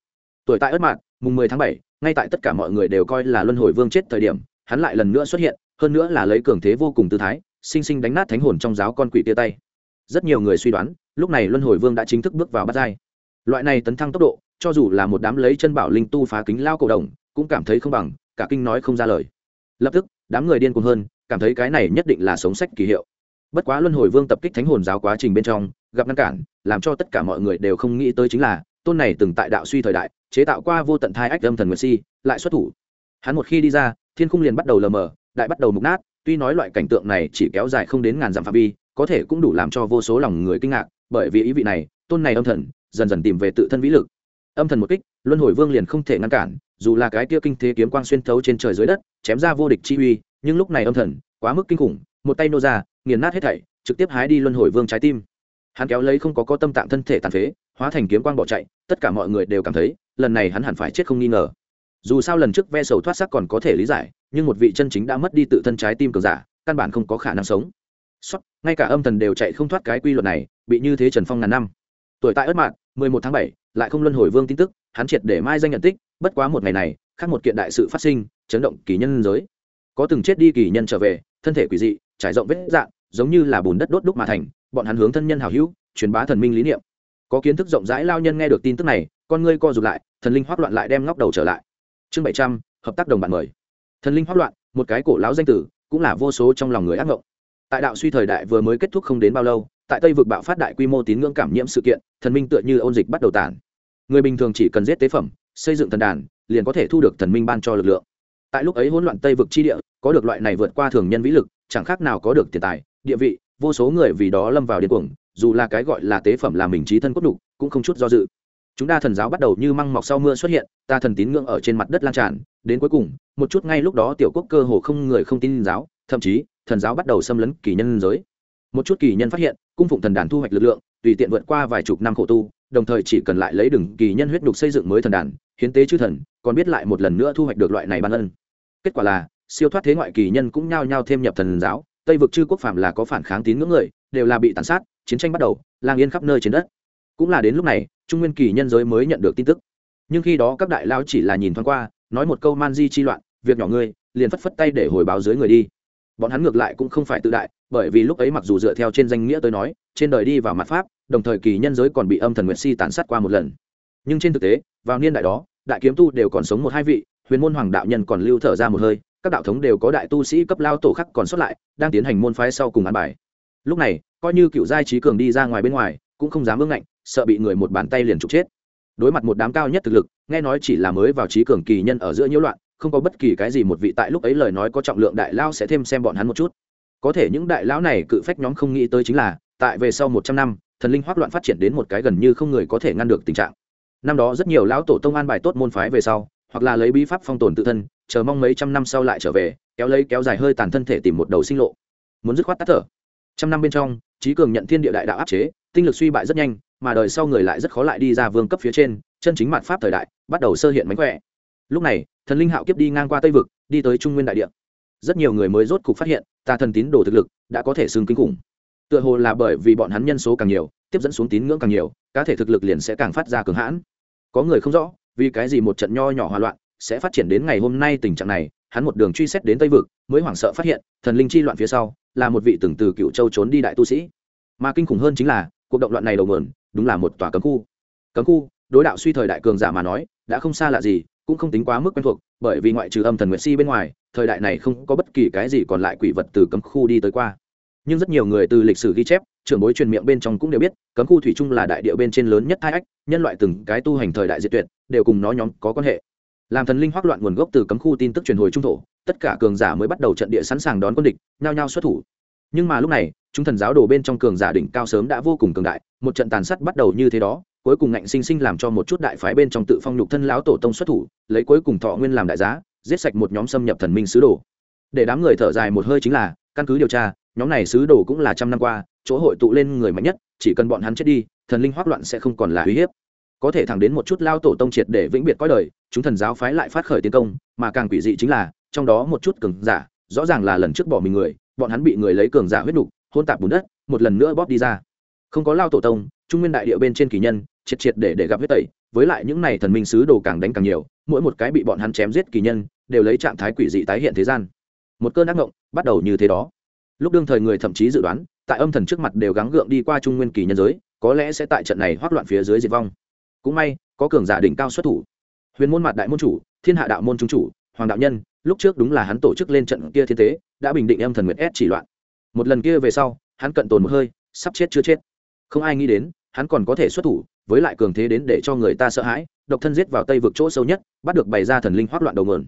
tuổi tại ất mạn, mùng mười tháng bảy, ngay tại tất cả mọi người đều coi là luân hồi vương chết thời điểm, hắn lại lần nữa xuất hiện, hơn nữa là lấy cường thế vô cùng tư thái, sinh sinh đánh nát thánh hồn trong giáo con quỷ tia tay. Rất nhiều người suy đoán, lúc này luân hồi vương đã chính thức bước vào bát giai. Loại này tấn thăng tốc độ, cho dù là một đám lấy chân bảo linh tu phá kính lao cầu đồng cũng cảm thấy không bằng, cả kinh nói không ra lời. Lập tức, đám người điên cuồng hơn, cảm thấy cái này nhất định là sống sách kỳ hiệu. Bất quá luân hồi vương tập kích thánh hồn giáo quá trình bên trong, gặp ngăn cản, làm cho tất cả mọi người đều không nghĩ tới chính là, tôn này từng tại đạo suy thời đại chế tạo qua vô tận thai ách âm thần nguyệt si, lại xuất thủ. Hắn một khi đi ra, thiên khung liền bắt đầu lờ mờ, đại bắt đầu mục nát, tuy nói loại cảnh tượng này chỉ kéo dài không đến ngàn dặm phạm vi, có thể cũng đủ làm cho vô số lòng người kinh ngạc, bởi vì ý vị này, tôn này âm thần, dần dần tìm về tự thân vĩ lực. Âm thần một kích, luân hồi vương liền không thể ngăn cản, dù là cái kia kinh thế kiếm quang xuyên thấu trên trời dưới đất, chém ra vô địch chi uy, nhưng lúc này âm thần, quá mức kinh khủng, một tay nô ra, nghiền nát hết thảy, trực tiếp hái đi luân hồi vương trái tim. Hắn kéo lấy không có có tâm tạng thân thể tàn phế, hóa thành kiếm quang bỏ chạy, tất cả mọi người đều cảm thấy lần này hắn hẳn phải chết không nghi ngờ. Dù sao lần trước ve sầu thoát xác còn có thể lý giải nhưng một vị chân chính đã mất đi tự thân trái tim cường giả căn bản không có khả năng sống. Sót, ngay cả âm thần đều chạy không thoát cái quy luật này bị như thế trần phong ngàn năm. Tuổi tại ất mạng mười một tháng bảy lại không luân hồi vương tin tức hắn triệt để mai danh nhận tích bất quá một ngày này khác một kiện đại sự phát sinh chấn động kỳ nhân giới. Có từng chết đi kỳ nhân trở về thân thể quỷ dị trải rộng vết dạng giống như là bùn đất đốt đúc mà thành bọn hắn hướng thân nhân hào hữu truyền bá thần minh lý niệm. Có kiến thức rộng rãi lao nhân nghe được tin tức này con ngươi co rụt lại, thần linh hoác loạn lại đem ngóc đầu trở lại. Chương bảy trăm, hợp tác đồng bạn mời. Thần linh hoác loạn, một cái cổ lão danh tử, cũng là vô số trong lòng người ác ngộng. Tại đạo suy thời đại vừa mới kết thúc không đến bao lâu, tại tây vực bạo phát đại quy mô tín ngưỡng cảm nhiễm sự kiện, thần minh tựa như ôn dịch bắt đầu tản người bình thường chỉ cần giết tế phẩm, xây dựng thần đàn, liền có thể thu được thần minh ban cho lực lượng. Tại lúc ấy hỗn loạn tây vực chi địa, có được loại này vượt qua thường nhân vĩ lực, chẳng khác nào có được tiền tài, địa vị, vô số người vì đó lâm vào điên cuồng, dù là cái gọi là tế phẩm là mình trí thân cốt đục cũng không chút do dự chúng ta thần giáo bắt đầu như măng mọc sau mưa xuất hiện, ta thần tín ngưỡng ở trên mặt đất lan tràn, đến cuối cùng, một chút ngay lúc đó tiểu quốc cơ hồ không người không tin giáo, thậm chí, thần giáo bắt đầu xâm lấn kỳ nhân giới. Một chút kỳ nhân phát hiện, cung phụng thần đàn thu hoạch lực lượng, tùy tiện vượt qua vài chục năm khổ tu, đồng thời chỉ cần lại lấy đừng kỳ nhân huyết đục xây dựng mới thần đàn, hiến tế chư thần, còn biết lại một lần nữa thu hoạch được loại này ban ân. Kết quả là, siêu thoát thế ngoại kỳ nhân cũng nhao nhao thêm nhập thần giáo, tây vực chư quốc phạm là có phản kháng tín ngưỡng người, đều là bị tàn sát, chiến tranh bắt đầu, lang yên khắp nơi trên đất cũng là đến lúc này, trung nguyên kỳ nhân giới mới nhận được tin tức. Nhưng khi đó các đại lao chỉ là nhìn thoáng qua, nói một câu man di chi loạn, việc nhỏ ngươi, liền phất phất tay để hồi báo dưới người đi. Bọn hắn ngược lại cũng không phải tự đại, bởi vì lúc ấy mặc dù dựa theo trên danh nghĩa tôi nói, trên đời đi vào mặt pháp, đồng thời kỳ nhân giới còn bị âm thần nguyệt si tàn sát qua một lần. Nhưng trên thực tế, vào niên đại đó, đại kiếm tu đều còn sống một hai vị, huyền môn hoàng đạo nhân còn lưu thở ra một hơi, các đạo thống đều có đại tu sĩ cấp lao tổ khắc còn xuất lại, đang tiến hành môn phái sau cùng ăn bài. Lúc này, coi như cựu giai trí cường đi ra ngoài bên ngoài, cũng không dám ưng ngạnh sợ bị người một bàn tay liền trục chết. Đối mặt một đám cao nhất thực lực, nghe nói chỉ là mới vào trí cường kỳ nhân ở giữa nhiễu loạn, không có bất kỳ cái gì một vị tại lúc ấy lời nói có trọng lượng đại lao sẽ thêm xem bọn hắn một chút. Có thể những đại lão này cự phách nhóm không nghĩ tới chính là, tại về sau một trăm năm, thần linh hoác loạn phát triển đến một cái gần như không người có thể ngăn được tình trạng. Năm đó rất nhiều lão tổ tông an bài tốt môn phái về sau, hoặc là lấy bí pháp phong tồn tự thân, chờ mong mấy trăm năm sau lại trở về, kéo lấy kéo dài hơi tàn thân thể tìm một đầu sinh lộ. Muốn dứt khoát tắt thở. Trăm năm bên trong, trí cường nhận thiên địa đại đạo áp chế tinh lực suy bại rất nhanh, mà đời sau người lại rất khó lại đi ra vương cấp phía trên, chân chính mặt pháp thời đại bắt đầu sơ hiện mánh khỏe. Lúc này, thần linh hạo kiếp đi ngang qua tây vực, đi tới trung nguyên đại địa. Rất nhiều người mới rốt cục phát hiện, tà thần tín đồ thực lực đã có thể xưng kinh khủng. Tựa hồ là bởi vì bọn hắn nhân số càng nhiều, tiếp dẫn xuống tín ngưỡng càng nhiều, cá thể thực lực liền sẽ càng phát ra cường hãn. Có người không rõ, vì cái gì một trận nho nhỏ hòa loạn sẽ phát triển đến ngày hôm nay tình trạng này, hắn một đường truy xét đến tây vực, mới hoảng sợ phát hiện, thần linh chi loạn phía sau là một vị từng từ cựu châu trốn đi đại tu sĩ. Mà kinh khủng hơn chính là cuộc động loạn này đầu nguồn, đúng là một tòa cấm khu. Cấm khu, đối đạo suy thời đại cường giả mà nói, đã không xa lạ gì, cũng không tính quá mức quen thuộc, bởi vì ngoại trừ âm thần nguyệt si bên ngoài, thời đại này không có bất kỳ cái gì còn lại quỷ vật từ cấm khu đi tới qua. Nhưng rất nhiều người từ lịch sử ghi chép, trưởng bối truyền miệng bên trong cũng đều biết, cấm khu thủy chung là đại địa bên trên lớn nhất thai ách, nhân loại từng cái tu hành thời đại diệt tuyệt, đều cùng nó nhóm có quan hệ. Làm thần linh hoác loạn nguồn gốc từ cấm khu tin tức truyền hồi trung thổ, tất cả cường giả mới bắt đầu trận địa sẵn sàng đón quân địch, nhao nhao xuất thủ. Nhưng mà lúc này chúng thần giáo đồ bên trong cường giả đỉnh cao sớm đã vô cùng cường đại, một trận tàn sát bắt đầu như thế đó, cuối cùng ngạnh sinh sinh làm cho một chút đại phái bên trong tự phong nhục thân lão tổ tông xuất thủ, lấy cuối cùng thọ nguyên làm đại giá, giết sạch một nhóm xâm nhập thần minh sứ đồ. Để đám người thở dài một hơi chính là, căn cứ điều tra, nhóm này sứ đồ cũng là trăm năm qua, chỗ hội tụ lên người mạnh nhất, chỉ cần bọn hắn chết đi, thần linh hoác loạn sẽ không còn là uy hiếp. Có thể thẳng đến một chút lao tổ tông triệt để vĩnh biệt cõi đời, chúng thần giáo phái lại phát khởi tiến công, mà càng quỷ dị chính là, trong đó một chút cường giả, rõ ràng là lần trước bỏ mình người, bọn hắn bị người lấy cường giả huyết đục hôn tạp bùn đất, một lần nữa bóp đi ra. Không có lao tổ tông, trung nguyên đại địa bên trên kỳ nhân, triệt triệt để để gặp huyết tẩy, với lại những này thần minh sứ đồ càng đánh càng nhiều, mỗi một cái bị bọn hắn chém giết kỳ nhân, đều lấy trạng thái quỷ dị tái hiện thế gian. Một cơn ác ngộng bắt đầu như thế đó. Lúc đương thời người thậm chí dự đoán, tại âm thần trước mặt đều gắng gượng đi qua trung nguyên kỳ nhân giới, có lẽ sẽ tại trận này hoác loạn phía dưới diệt vong. Cũng may, có cường giả đỉnh cao xuất thủ. Huyền môn mặt đại môn chủ, thiên hạ đạo môn trung chủ, hoàng đạo nhân, lúc trước đúng là hắn tổ chức lên trận kia thiên tế, đã bình định âm thần nguyệt ép chỉ loạn một lần kia về sau, hắn cận tồn một hơi, sắp chết chưa chết. Không ai nghĩ đến, hắn còn có thể xuất thủ, với lại cường thế đến để cho người ta sợ hãi, độc thân giết vào tây vực chỗ sâu nhất, bắt được bày ra thần linh hoác loạn đầu mườn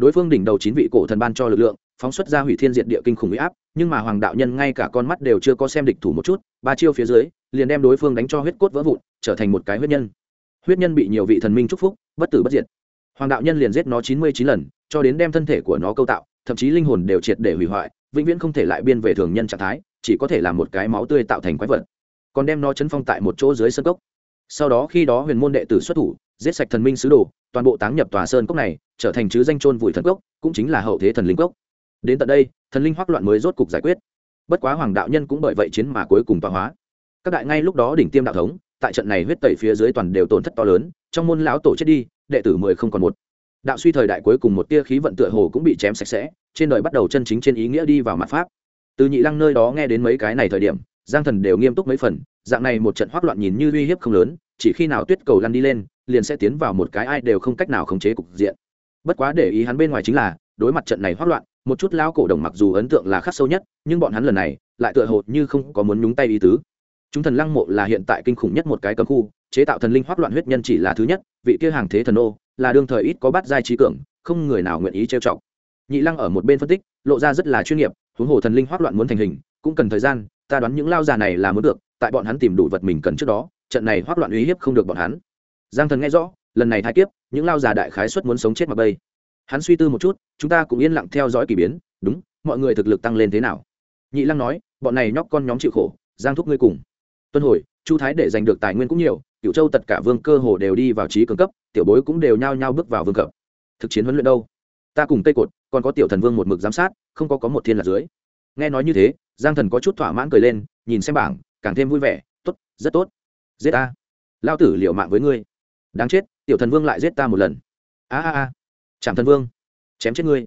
đối phương đỉnh đầu chín vị cổ thần ban cho lực lượng, phóng xuất ra hủy thiên diện địa kinh khủng huy áp, nhưng mà hoàng đạo nhân ngay cả con mắt đều chưa có xem địch thủ một chút, ba chiêu phía dưới, liền đem đối phương đánh cho huyết cốt vỡ vụn, trở thành một cái huyết nhân. Huyết nhân bị nhiều vị thần minh chúc phúc, bất tử bất diệt. Hoàng đạo nhân liền giết nó chín mươi chín lần, cho đến đem thân thể của nó câu tạo, thậm chí linh hồn đều triệt để hủy hoại vĩnh viễn không thể lại biên về thường nhân trạng thái, chỉ có thể là một cái máu tươi tạo thành quái vật. Còn đem nó chấn phong tại một chỗ dưới sân cốc. Sau đó khi đó huyền môn đệ tử xuất thủ, giết sạch thần minh sứ đồ, toàn bộ táng nhập tòa sơn cốc này, trở thành chứ danh trôn vùi thần cốc, cũng chính là hậu thế thần linh cốc. Đến tận đây, thần linh hoắc loạn mới rốt cục giải quyết. Bất quá hoàng đạo nhân cũng bởi vậy chiến mà cuối cùng tọa hóa. Các đại ngay lúc đó đỉnh tiêm đạo thống, tại trận này huyết tẩy phía dưới toàn đều tổn thất to lớn, trong môn lão tổ chết đi, đệ tử mười không còn một. Đạo suy thời đại cuối cùng một tia khí vận tựa hồ cũng bị chém sạch sẽ trên đời bắt đầu chân chính trên ý nghĩa đi vào mặt pháp. Từ nhị lăng nơi đó nghe đến mấy cái này thời điểm, giang thần đều nghiêm túc mấy phần, dạng này một trận hoác loạn nhìn như uy hiếp không lớn, chỉ khi nào tuyết cầu lăn đi lên, liền sẽ tiến vào một cái ai đều không cách nào khống chế cục diện. Bất quá để ý hắn bên ngoài chính là, đối mặt trận này hoác loạn, một chút lao cổ đồng mặc dù ấn tượng là khắc sâu nhất, nhưng bọn hắn lần này, lại tựa hồ như không có muốn nhúng tay ý tứ. Chúng thần lăng mộ là hiện tại kinh khủng nhất một cái cấm khu, chế tạo thần linh hoác loạn huyết nhân chỉ là thứ nhất, vị kia hàng thế thần ô, là đương thời ít có bắt giai trí cường, không người nào nguyện ý trêu chọc nhị lăng ở một bên phân tích, lộ ra rất là chuyên nghiệp, huống hồ thần linh hoác loạn muốn thành hình, cũng cần thời gian, ta đoán những lao già này là muốn được, tại bọn hắn tìm đủ vật mình cần trước đó, trận này hoác loạn uy hiếp không được bọn hắn. Giang thần nghe rõ, lần này thái kiếp, những lao già đại khái xuất muốn sống chết mà bây. Hắn suy tư một chút, chúng ta cũng yên lặng theo dõi k ỳ biến, đúng, mọi người thực lực tăng lên thế nào? Nhị lăng nói, bọn này nhóc con nhóm chịu khổ, giang thúc ngươi cùng. Tuân hồi, chu thái để giành được tài nguyên cũng nhiều cựu châu tất cả vương cơ hồ đều đi vào trí cường cấp, tiểu bối cũng đều nhao nhao bước vào vương cập thực chiến huấn luyện đâu? Ta cùng cây cột còn có tiểu thần vương một mực giám sát, không có có một thiên là dưới. Nghe nói như thế, giang thần có chút thỏa mãn cười lên, nhìn xem bảng, càng thêm vui vẻ, tốt, rất tốt. Giết ta. Lao tử liệu mạng với ngươi. Đáng chết, tiểu thần vương lại giết ta một lần. A a a. Chạm thần vương. Chém chết ngươi.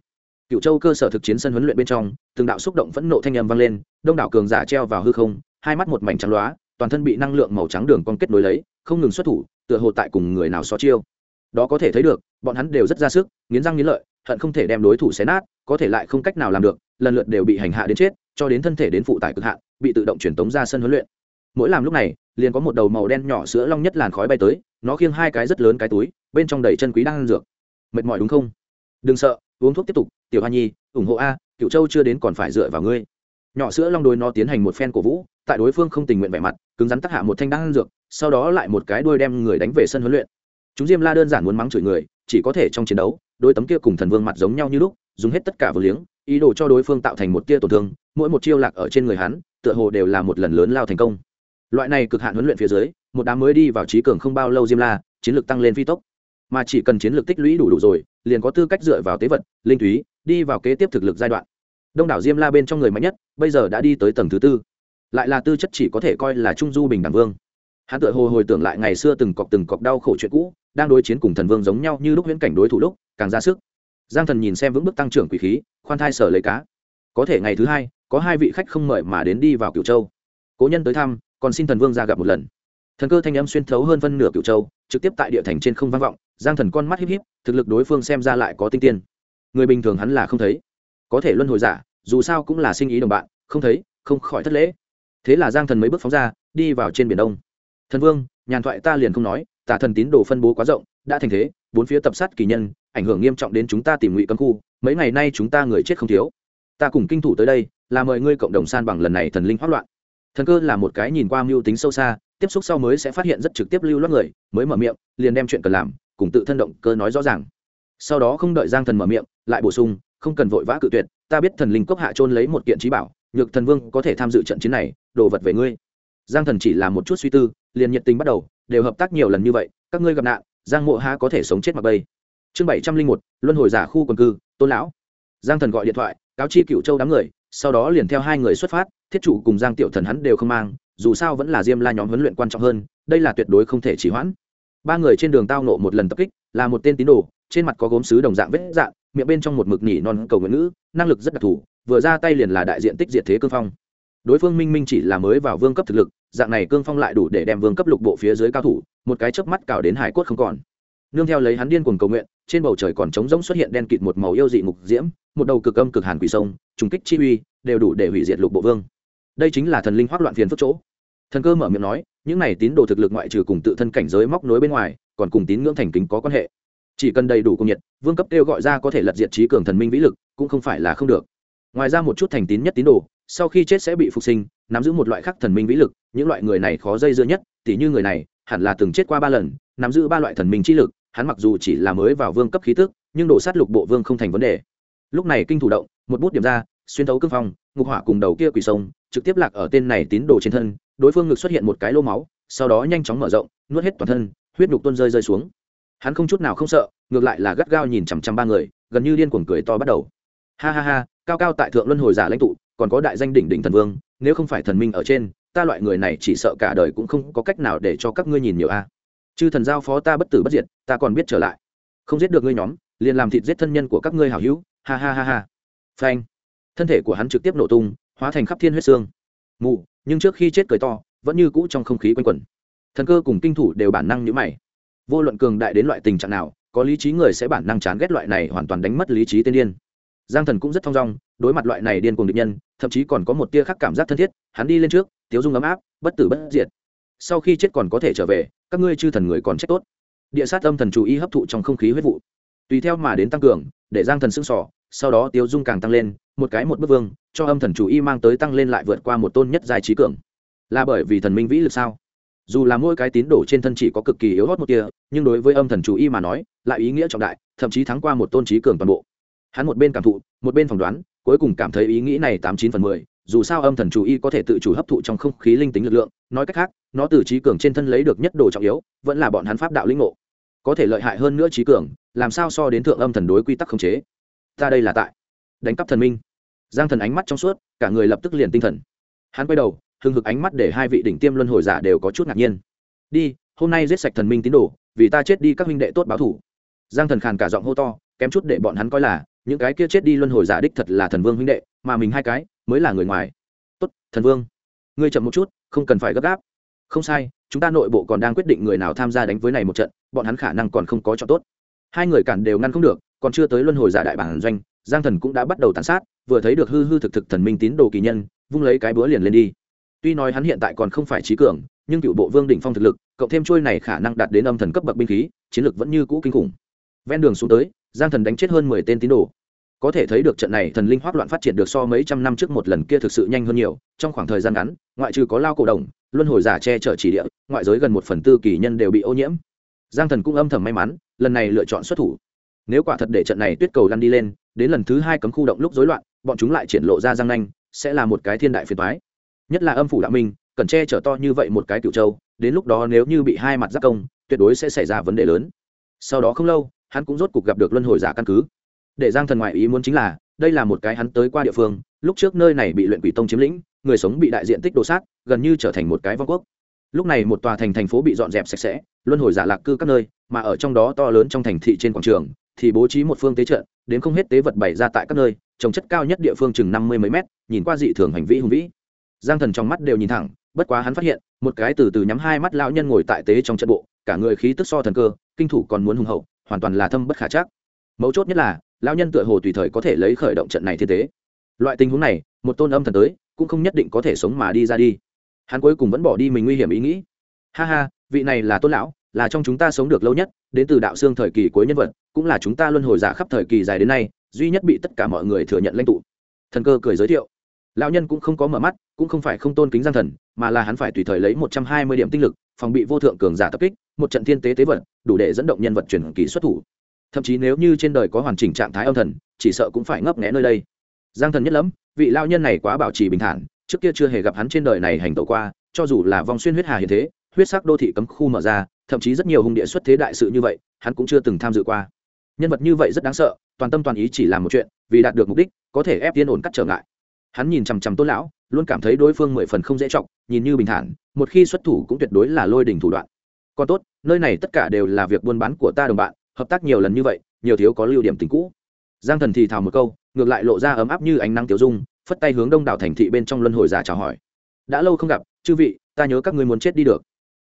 Cựu châu cơ sở thực chiến sân huấn luyện bên trong, từng đạo xúc động phẫn nộ thanh âm vang lên, đông đảo cường giả treo vào hư không, hai mắt một mảnh trắng loá, toàn thân bị năng lượng màu trắng đường con kết nối lấy, không ngừng xuất thủ, tựa hồ tại cùng người nào so chiêu. Đó có thể thấy được, bọn hắn đều rất ra sức, nghiến răng nghiến lợi hận không thể đem đối thủ xé nát, có thể lại không cách nào làm được, lần lượt đều bị hành hạ đến chết, cho đến thân thể đến phụ tải cực hạn, bị tự động truyền tống ra sân huấn luyện. Mỗi làm lúc này, liền có một đầu màu đen nhỏ sữa long nhất làn khói bay tới, nó khiêng hai cái rất lớn cái túi, bên trong đầy chân quý đang ăn dược. Mệt mỏi đúng không? Đừng sợ, uống thuốc tiếp tục, tiểu hoa nhi, ủng hộ a cựu châu chưa đến còn phải dựa vào ngươi. Nhỏ sữa long đôi nó tiến hành một phen cổ vũ, tại đối phương không tình nguyện vẻ mặt, cứng rắn tác hạ một thanh đang ăn dược, sau đó lại một cái đuôi đem người đánh về sân huấn luyện chúng diêm la đơn giản muốn mắng chửi người, chỉ có thể trong chiến đấu, đôi tấm kia cùng thần vương mặt giống nhau như lúc, dùng hết tất cả vừa liếng, ý đồ cho đối phương tạo thành một tia tổn thương, mỗi một chiêu lạc ở trên người hắn, tựa hồ đều là một lần lớn lao thành công. Loại này cực hạn huấn luyện phía dưới, một đám mới đi vào trí cường không bao lâu diêm la, chiến lược tăng lên phi tốc. Mà chỉ cần chiến lược tích lũy đủ đủ rồi, liền có tư cách dựa vào tế vật, linh thúy đi vào kế tiếp thực lực giai đoạn. Đông đảo diêm la bên trong người mạnh nhất, bây giờ đã đi tới tầng thứ tư. Lại là tư chất chỉ có thể coi là trung du bình đẳng vương. Hắn tự hồ hồi tưởng lại ngày xưa từng cọc từng cọc đau khổ chuyện cũ đang đối chiến cùng thần vương giống nhau như lúc huyễn cảnh đối thủ lúc, càng ra sức. Giang thần nhìn xem vững bước tăng trưởng quỷ khí, khoan thai sở lấy cá. Có thể ngày thứ hai, có hai vị khách không mời mà đến đi vào cửu châu. Cố nhân tới thăm, còn xin thần vương ra gặp một lần. Thần cơ thanh âm xuyên thấu hơn phân nửa cửu châu, trực tiếp tại địa thành trên không vang vọng, giang thần con mắt híp híp, thực lực đối phương xem ra lại có tinh tiên. Người bình thường hắn là không thấy. Có thể luân hồi giả, dù sao cũng là sinh ý đồng bạn, không thấy, không khỏi thất lễ. Thế là giang thần mấy bước phóng ra, đi vào trên biển đông. Thần vương, nhàn thoại ta liền không nói tà thần tín đồ phân bố quá rộng, đã thành thế, bốn phía tập sát kỳ nhân, ảnh hưởng nghiêm trọng đến chúng ta tìm ngụy cấm khu, mấy ngày nay chúng ta người chết không thiếu. Ta cùng kinh thủ tới đây, là mời ngươi cộng đồng san bằng lần này thần linh hoát loạn. Thần cơ là một cái nhìn qua mưu tính sâu xa, tiếp xúc sau mới sẽ phát hiện rất trực tiếp lưu loát người, mới mở miệng, liền đem chuyện cần làm, cùng tự thân động cơ nói rõ ràng. Sau đó không đợi giang thần mở miệng, lại bổ sung, không cần vội vã cự tuyệt, ta biết thần linh cốc hạ trôn lấy một kiện trí bảo, nhược thần vương có thể tham dự trận chiến này, đồ vật về ngươi. Giang thần chỉ là một chút suy tư liền nhiệt tình bắt đầu, đều hợp tác nhiều lần như vậy, các ngươi gặp nạn, giang mộ há có thể sống chết mặc bây. Chương bảy trăm linh một, luân hồi giả khu quần cư, tôn lão. Giang thần gọi điện thoại, cáo chi cựu châu đám người, sau đó liền theo hai người xuất phát, thiết chủ cùng giang tiểu thần hắn đều không mang, dù sao vẫn là diêm la nhóm huấn luyện quan trọng hơn, đây là tuyệt đối không thể chỉ hoãn. Ba người trên đường tao nộ một lần tập kích, là một tên tín đồ, trên mặt có gốm sứ đồng dạng vết dạng miệng bên trong một mực nỉ non cầu nguyện ngữ, năng lực rất đặc thù, vừa ra tay liền là đại diện tích diệt thế cương phong. Đối phương minh minh chỉ là mới vào vương cấp thực lực dạng này cương phong lại đủ để đem vương cấp lục bộ phía dưới cao thủ, một cái chớp mắt cào đến hải cốt không còn. Nương theo lấy hắn điên cuồng cầu nguyện, trên bầu trời còn trống rỗng xuất hiện đen kịt một màu yêu dị ngục diễm, một đầu cực âm cực hàn quỷ sông, trùng kích chi uy, đều đủ để hủy diệt lục bộ vương. Đây chính là thần linh hoác loạn phiền phức chỗ. Thần cơ mở miệng nói, những này tín đồ thực lực ngoại trừ cùng tự thân cảnh giới móc nối bên ngoài, còn cùng tín ngưỡng thành kính có quan hệ. Chỉ cần đầy đủ công nhiệt, vương cấp kêu gọi ra có thể lật diện trí cường thần minh vĩ lực, cũng không phải là không được. Ngoài ra một chút thành tín nhất tín đồ, sau khi chết sẽ bị phục sinh, nắm giữ một loại khác thần minh vĩ lực những loại người này khó dây dưa nhất, tỉ như người này, hẳn là từng chết qua ba lần, nắm giữ ba loại thần minh trí lực, hắn mặc dù chỉ là mới vào vương cấp khí tức, nhưng đổ sát lục bộ vương không thành vấn đề. Lúc này kinh thủ động, một bút điểm ra, xuyên thấu cương phong, ngục hỏa cùng đầu kia quỷ sông, trực tiếp lạc ở tên này tín đồ trên thân, đối phương ngực xuất hiện một cái lô máu, sau đó nhanh chóng mở rộng, nuốt hết toàn thân, huyết nhục tuôn rơi rơi xuống. Hắn không chút nào không sợ, ngược lại là gắt gao nhìn chằm chằm ba người, gần như điên cuồng cười to bắt đầu. Ha ha ha, cao cao tại thượng luân hồi giả lãnh tụ, còn có đại danh đỉnh đỉnh thần vương, nếu không phải thần minh ở trên ta loại người này chỉ sợ cả đời cũng không có cách nào để cho các ngươi nhìn nhiều a. Chư thần giao phó ta bất tử bất diệt, ta còn biết trở lại. Không giết được ngươi nhóm, liền làm thịt giết thân nhân của các ngươi hảo hữu. Ha ha ha ha. Phanh. Thân thể của hắn trực tiếp nổ tung, hóa thành khắp thiên huyết xương. Mù, nhưng trước khi chết cười to, vẫn như cũ trong không khí quanh quẩn. Thần cơ cùng kinh thủ đều bản năng nhữ mày. Vô luận cường đại đến loại tình trạng nào, có lý trí người sẽ bản năng chán ghét loại này hoàn toàn đánh mất lý trí tên điên. Giang thần cũng rất thong dong, đối mặt loại này điên cùng địch nhân, thậm chí còn có một tia khác cảm giác thân thiết, hắn đi lên trước tiếu dung ấm áp, bất tử bất diệt. Sau khi chết còn có thể trở về, các ngươi chư thần người còn chết tốt. Địa sát âm thần chú ý hấp thụ trong không khí huyết vụ. Tùy theo mà đến tăng cường, để giang thần sưng sỏ sau đó tiếu dung càng tăng lên, một cái một bức vương, cho âm thần chủ y mang tới tăng lên lại vượt qua một tôn nhất dài trí cường. Là bởi vì thần minh vĩ lực sao? Dù là mỗi cái tín đồ trên thân chỉ có cực kỳ yếu hót một kia, nhưng đối với âm thần chủ y mà nói, lại ý nghĩa trọng đại, thậm chí thắng qua một tôn trí cường toàn bộ. Hắn một bên cảm thụ, một bên phỏng đoán, cuối cùng cảm thấy ý nghĩ này tám chín phần mười dù sao âm thần chủ y có thể tự chủ hấp thụ trong không khí linh tính lực lượng, nói cách khác, nó từ trí cường trên thân lấy được nhất đồ trọng yếu, vẫn là bọn hắn pháp đạo linh ngộ. Có thể lợi hại hơn nữa trí cường, làm sao so đến thượng âm thần đối quy tắc khống chế? Ta đây là tại đánh cắp thần minh. Giang thần ánh mắt trong suốt, cả người lập tức liền tinh thần. Hắn quay đầu, hưng hực ánh mắt để hai vị đỉnh tiêm luân hồi giả đều có chút ngạc nhiên. Đi, hôm nay giết sạch thần minh tín đồ, vì ta chết đi các huynh đệ tốt báo thủ. Giang thần khàn cả giọng hô to, kém chút để bọn hắn coi là, những cái kia chết đi luân hồi giả đích thật là thần vương huynh đệ, mà mình hai cái mới là người ngoài. Tốt, thần vương, ngươi chậm một chút, không cần phải gấp gáp. Không sai, chúng ta nội bộ còn đang quyết định người nào tham gia đánh với này một trận, bọn hắn khả năng còn không có cho tốt. Hai người cản đều ngăn không được, còn chưa tới luân hồi giả đại bản doanh, giang thần cũng đã bắt đầu tàn sát, vừa thấy được hư hư thực thực thần minh tín đồ kỳ nhân, vung lấy cái búa liền lên đi. Tuy nói hắn hiện tại còn không phải trí cường, nhưng cựu bộ vương đỉnh phong thực lực, cộng thêm trôi này khả năng đạt đến âm thần cấp bậc binh khí, chiến lược vẫn như cũ kinh khủng. Ven đường xuống tới, giang thần đánh chết hơn mười tên tín đồ có thể thấy được trận này thần linh hoác loạn phát triển được so mấy trăm năm trước một lần kia thực sự nhanh hơn nhiều. Trong khoảng thời gian ngắn, ngoại trừ có lao cổ đồng, luân hồi giả che chở chỉ địa, ngoại giới gần một phần tư kỳ nhân đều bị ô nhiễm. Giang thần cũng âm thầm may mắn, lần này lựa chọn xuất thủ. Nếu quả thật để trận này tuyết cầu lăn đi lên, đến lần thứ hai cấm khu động lúc rối loạn, bọn chúng lại triển lộ ra giang nanh, sẽ là một cái thiên đại phiền toái. Nhất là âm phủ đạo minh, cần che chở to như vậy một cái cựu châu, đến lúc đó nếu như bị hai mặt giác công, tuyệt đối sẽ xảy ra vấn đề lớn. Sau đó không lâu, hắn cũng rốt cục gặp được luân hồi giả căn cứ để giang thần ngoại ý muốn chính là, đây là một cái hắn tới qua địa phương, lúc trước nơi này bị luyện quỷ tông chiếm lĩnh, người sống bị đại diện tích đồ sát, gần như trở thành một cái vong quốc. Lúc này một tòa thành thành phố bị dọn dẹp sạch sẽ, luân hồi giả lạc cư các nơi, mà ở trong đó to lớn trong thành thị trên quảng trường, thì bố trí một phương tế trận, đến không hết tế vật bày ra tại các nơi, trồng chất cao nhất địa phương chừng năm mươi mấy mét, nhìn qua dị thường hành vi hùng vĩ. Giang thần trong mắt đều nhìn thẳng, bất quá hắn phát hiện, một cái từ từ nhắm hai mắt lão nhân ngồi tại tế trong trận bộ, cả người khí tức so thần cơ, kinh thủ còn muốn hùng hậu, hoàn toàn là thâm bất khả chắc. Mấu chốt nhất là lão nhân tựa hồ tùy thời có thể lấy khởi động trận này thiên tế. Loại tình huống này, một tôn âm thần tới, cũng không nhất định có thể sống mà đi ra đi. Hắn cuối cùng vẫn bỏ đi mình nguy hiểm ý nghĩ. Ha ha, vị này là tôn lão, là trong chúng ta sống được lâu nhất, đến từ đạo xương thời kỳ cuối nhân vật, cũng là chúng ta luân hồi giả khắp thời kỳ dài đến nay, duy nhất bị tất cả mọi người thừa nhận lãnh tụ. Thần cơ cười giới thiệu. Lão nhân cũng không có mở mắt, cũng không phải không tôn kính giang thần, mà là hắn phải tùy thời lấy một trăm hai mươi điểm tinh lực, phòng bị vô thượng cường giả tập kích, một trận thiên tế tế vật, đủ để dẫn động nhân vật truyền kỳ xuất thủ thậm chí nếu như trên đời có hoàn chỉnh trạng thái âm thần, chỉ sợ cũng phải ngấp nghẽ nơi đây. Giang thần nhất lắm vị lao nhân này quá bảo trì bình thản, trước kia chưa hề gặp hắn trên đời này hành tẩu qua, cho dù là vòng xuyên huyết hà hiện thế, huyết sắc đô thị cấm khu mở ra, thậm chí rất nhiều hung địa xuất thế đại sự như vậy, hắn cũng chưa từng tham dự qua. Nhân vật như vậy rất đáng sợ, toàn tâm toàn ý chỉ làm một chuyện, vì đạt được mục đích, có thể ép tiên ổn cắt trở ngại. Hắn nhìn chằm chằm tôn lão, luôn cảm thấy đối phương mười phần không dễ trọng nhìn như bình thản, một khi xuất thủ cũng tuyệt đối là lôi đỉnh thủ đoạn. Còn tốt, nơi này tất cả đều là việc buôn bán của ta đồng bạn hợp tác nhiều lần như vậy, nhiều thiếu có lưu điểm tình cũ. Giang thần thì thào một câu, ngược lại lộ ra ấm áp như ánh nắng tiểu dung, phất tay hướng đông đảo thành thị bên trong luân hồi giả chào hỏi. Đã lâu không gặp, chư vị, ta nhớ các ngươi muốn chết đi được.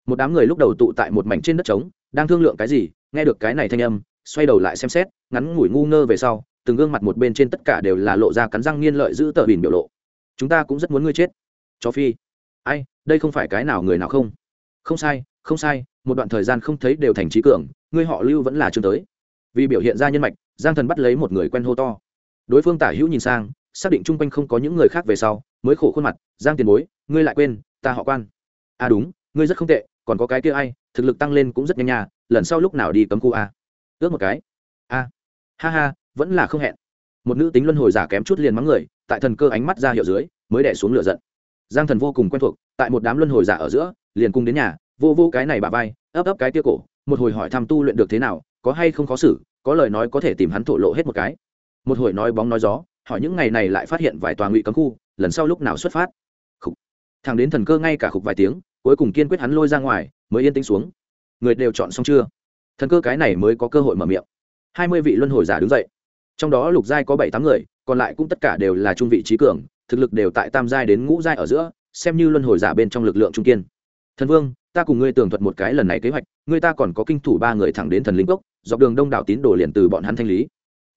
Một đám người lúc đầu tụ tại một mảnh trên đất trống, đang thương lượng cái gì, nghe được cái này thanh âm, xoay đầu lại xem xét, ngắn ngủi ngu ngơ về sau, từng gương mặt một bên trên tất cả đều là lộ ra cắn răng nghiên lợi giữ tờ bìn biểu lộ. Chúng ta cũng rất muốn ngươi chết. Cho phi. Ai, đây không phải cái nào người nào không? Không sai không sai, một đoạn thời gian không thấy đều thành trí cường ngươi họ lưu vẫn là chương tới. Vì biểu hiện ra nhân mạch, giang thần bắt lấy một người quen hô to. Đối phương tả hữu nhìn sang, xác định chung quanh không có những người khác về sau, mới khổ khuôn mặt, giang tiền bối, ngươi lại quên, ta họ quan. À đúng, ngươi rất không tệ, còn có cái kia ai, thực lực tăng lên cũng rất nhanh nhà lần sau lúc nào đi cấm khu a. Ước một cái. A, ha ha, vẫn là không hẹn. Một nữ tính luân hồi giả kém chút liền mắng người, tại thần cơ ánh mắt ra hiệu dưới, mới đẻ xuống lửa giận. Giang thần vô cùng quen thuộc, tại một đám luân hồi giả ở giữa, liền cung đến nhà, vô vô cái này bà vai, ấp ấp cái tia cổ một hồi hỏi thăm tu luyện được thế nào, có hay không khó xử, có lời nói có thể tìm hắn thổ lộ hết một cái. Một hồi nói bóng nói gió, hỏi những ngày này lại phát hiện vài tòa ngụy cấm khu, lần sau lúc nào xuất phát. Khục. Thằng đến thần cơ ngay cả khục vài tiếng, cuối cùng kiên quyết hắn lôi ra ngoài, mới yên tĩnh xuống. Người đều chọn xong chưa? Thần cơ cái này mới có cơ hội mở miệng. Hai mươi vị luân hồi giả đứng dậy. Trong đó lục giai có bảy tám người, còn lại cũng tất cả đều là trung vị trí cường, thực lực đều tại tam giai đến ngũ giai ở giữa, xem như luân hồi giả bên trong lực lượng trung kiên. Thần vương ta cùng ngươi tường thuật một cái lần này kế hoạch, ngươi ta còn có kinh thủ ba người thẳng đến thần linh cốc, dọc đường đông đảo tín đồ liền từ bọn hắn thanh lý.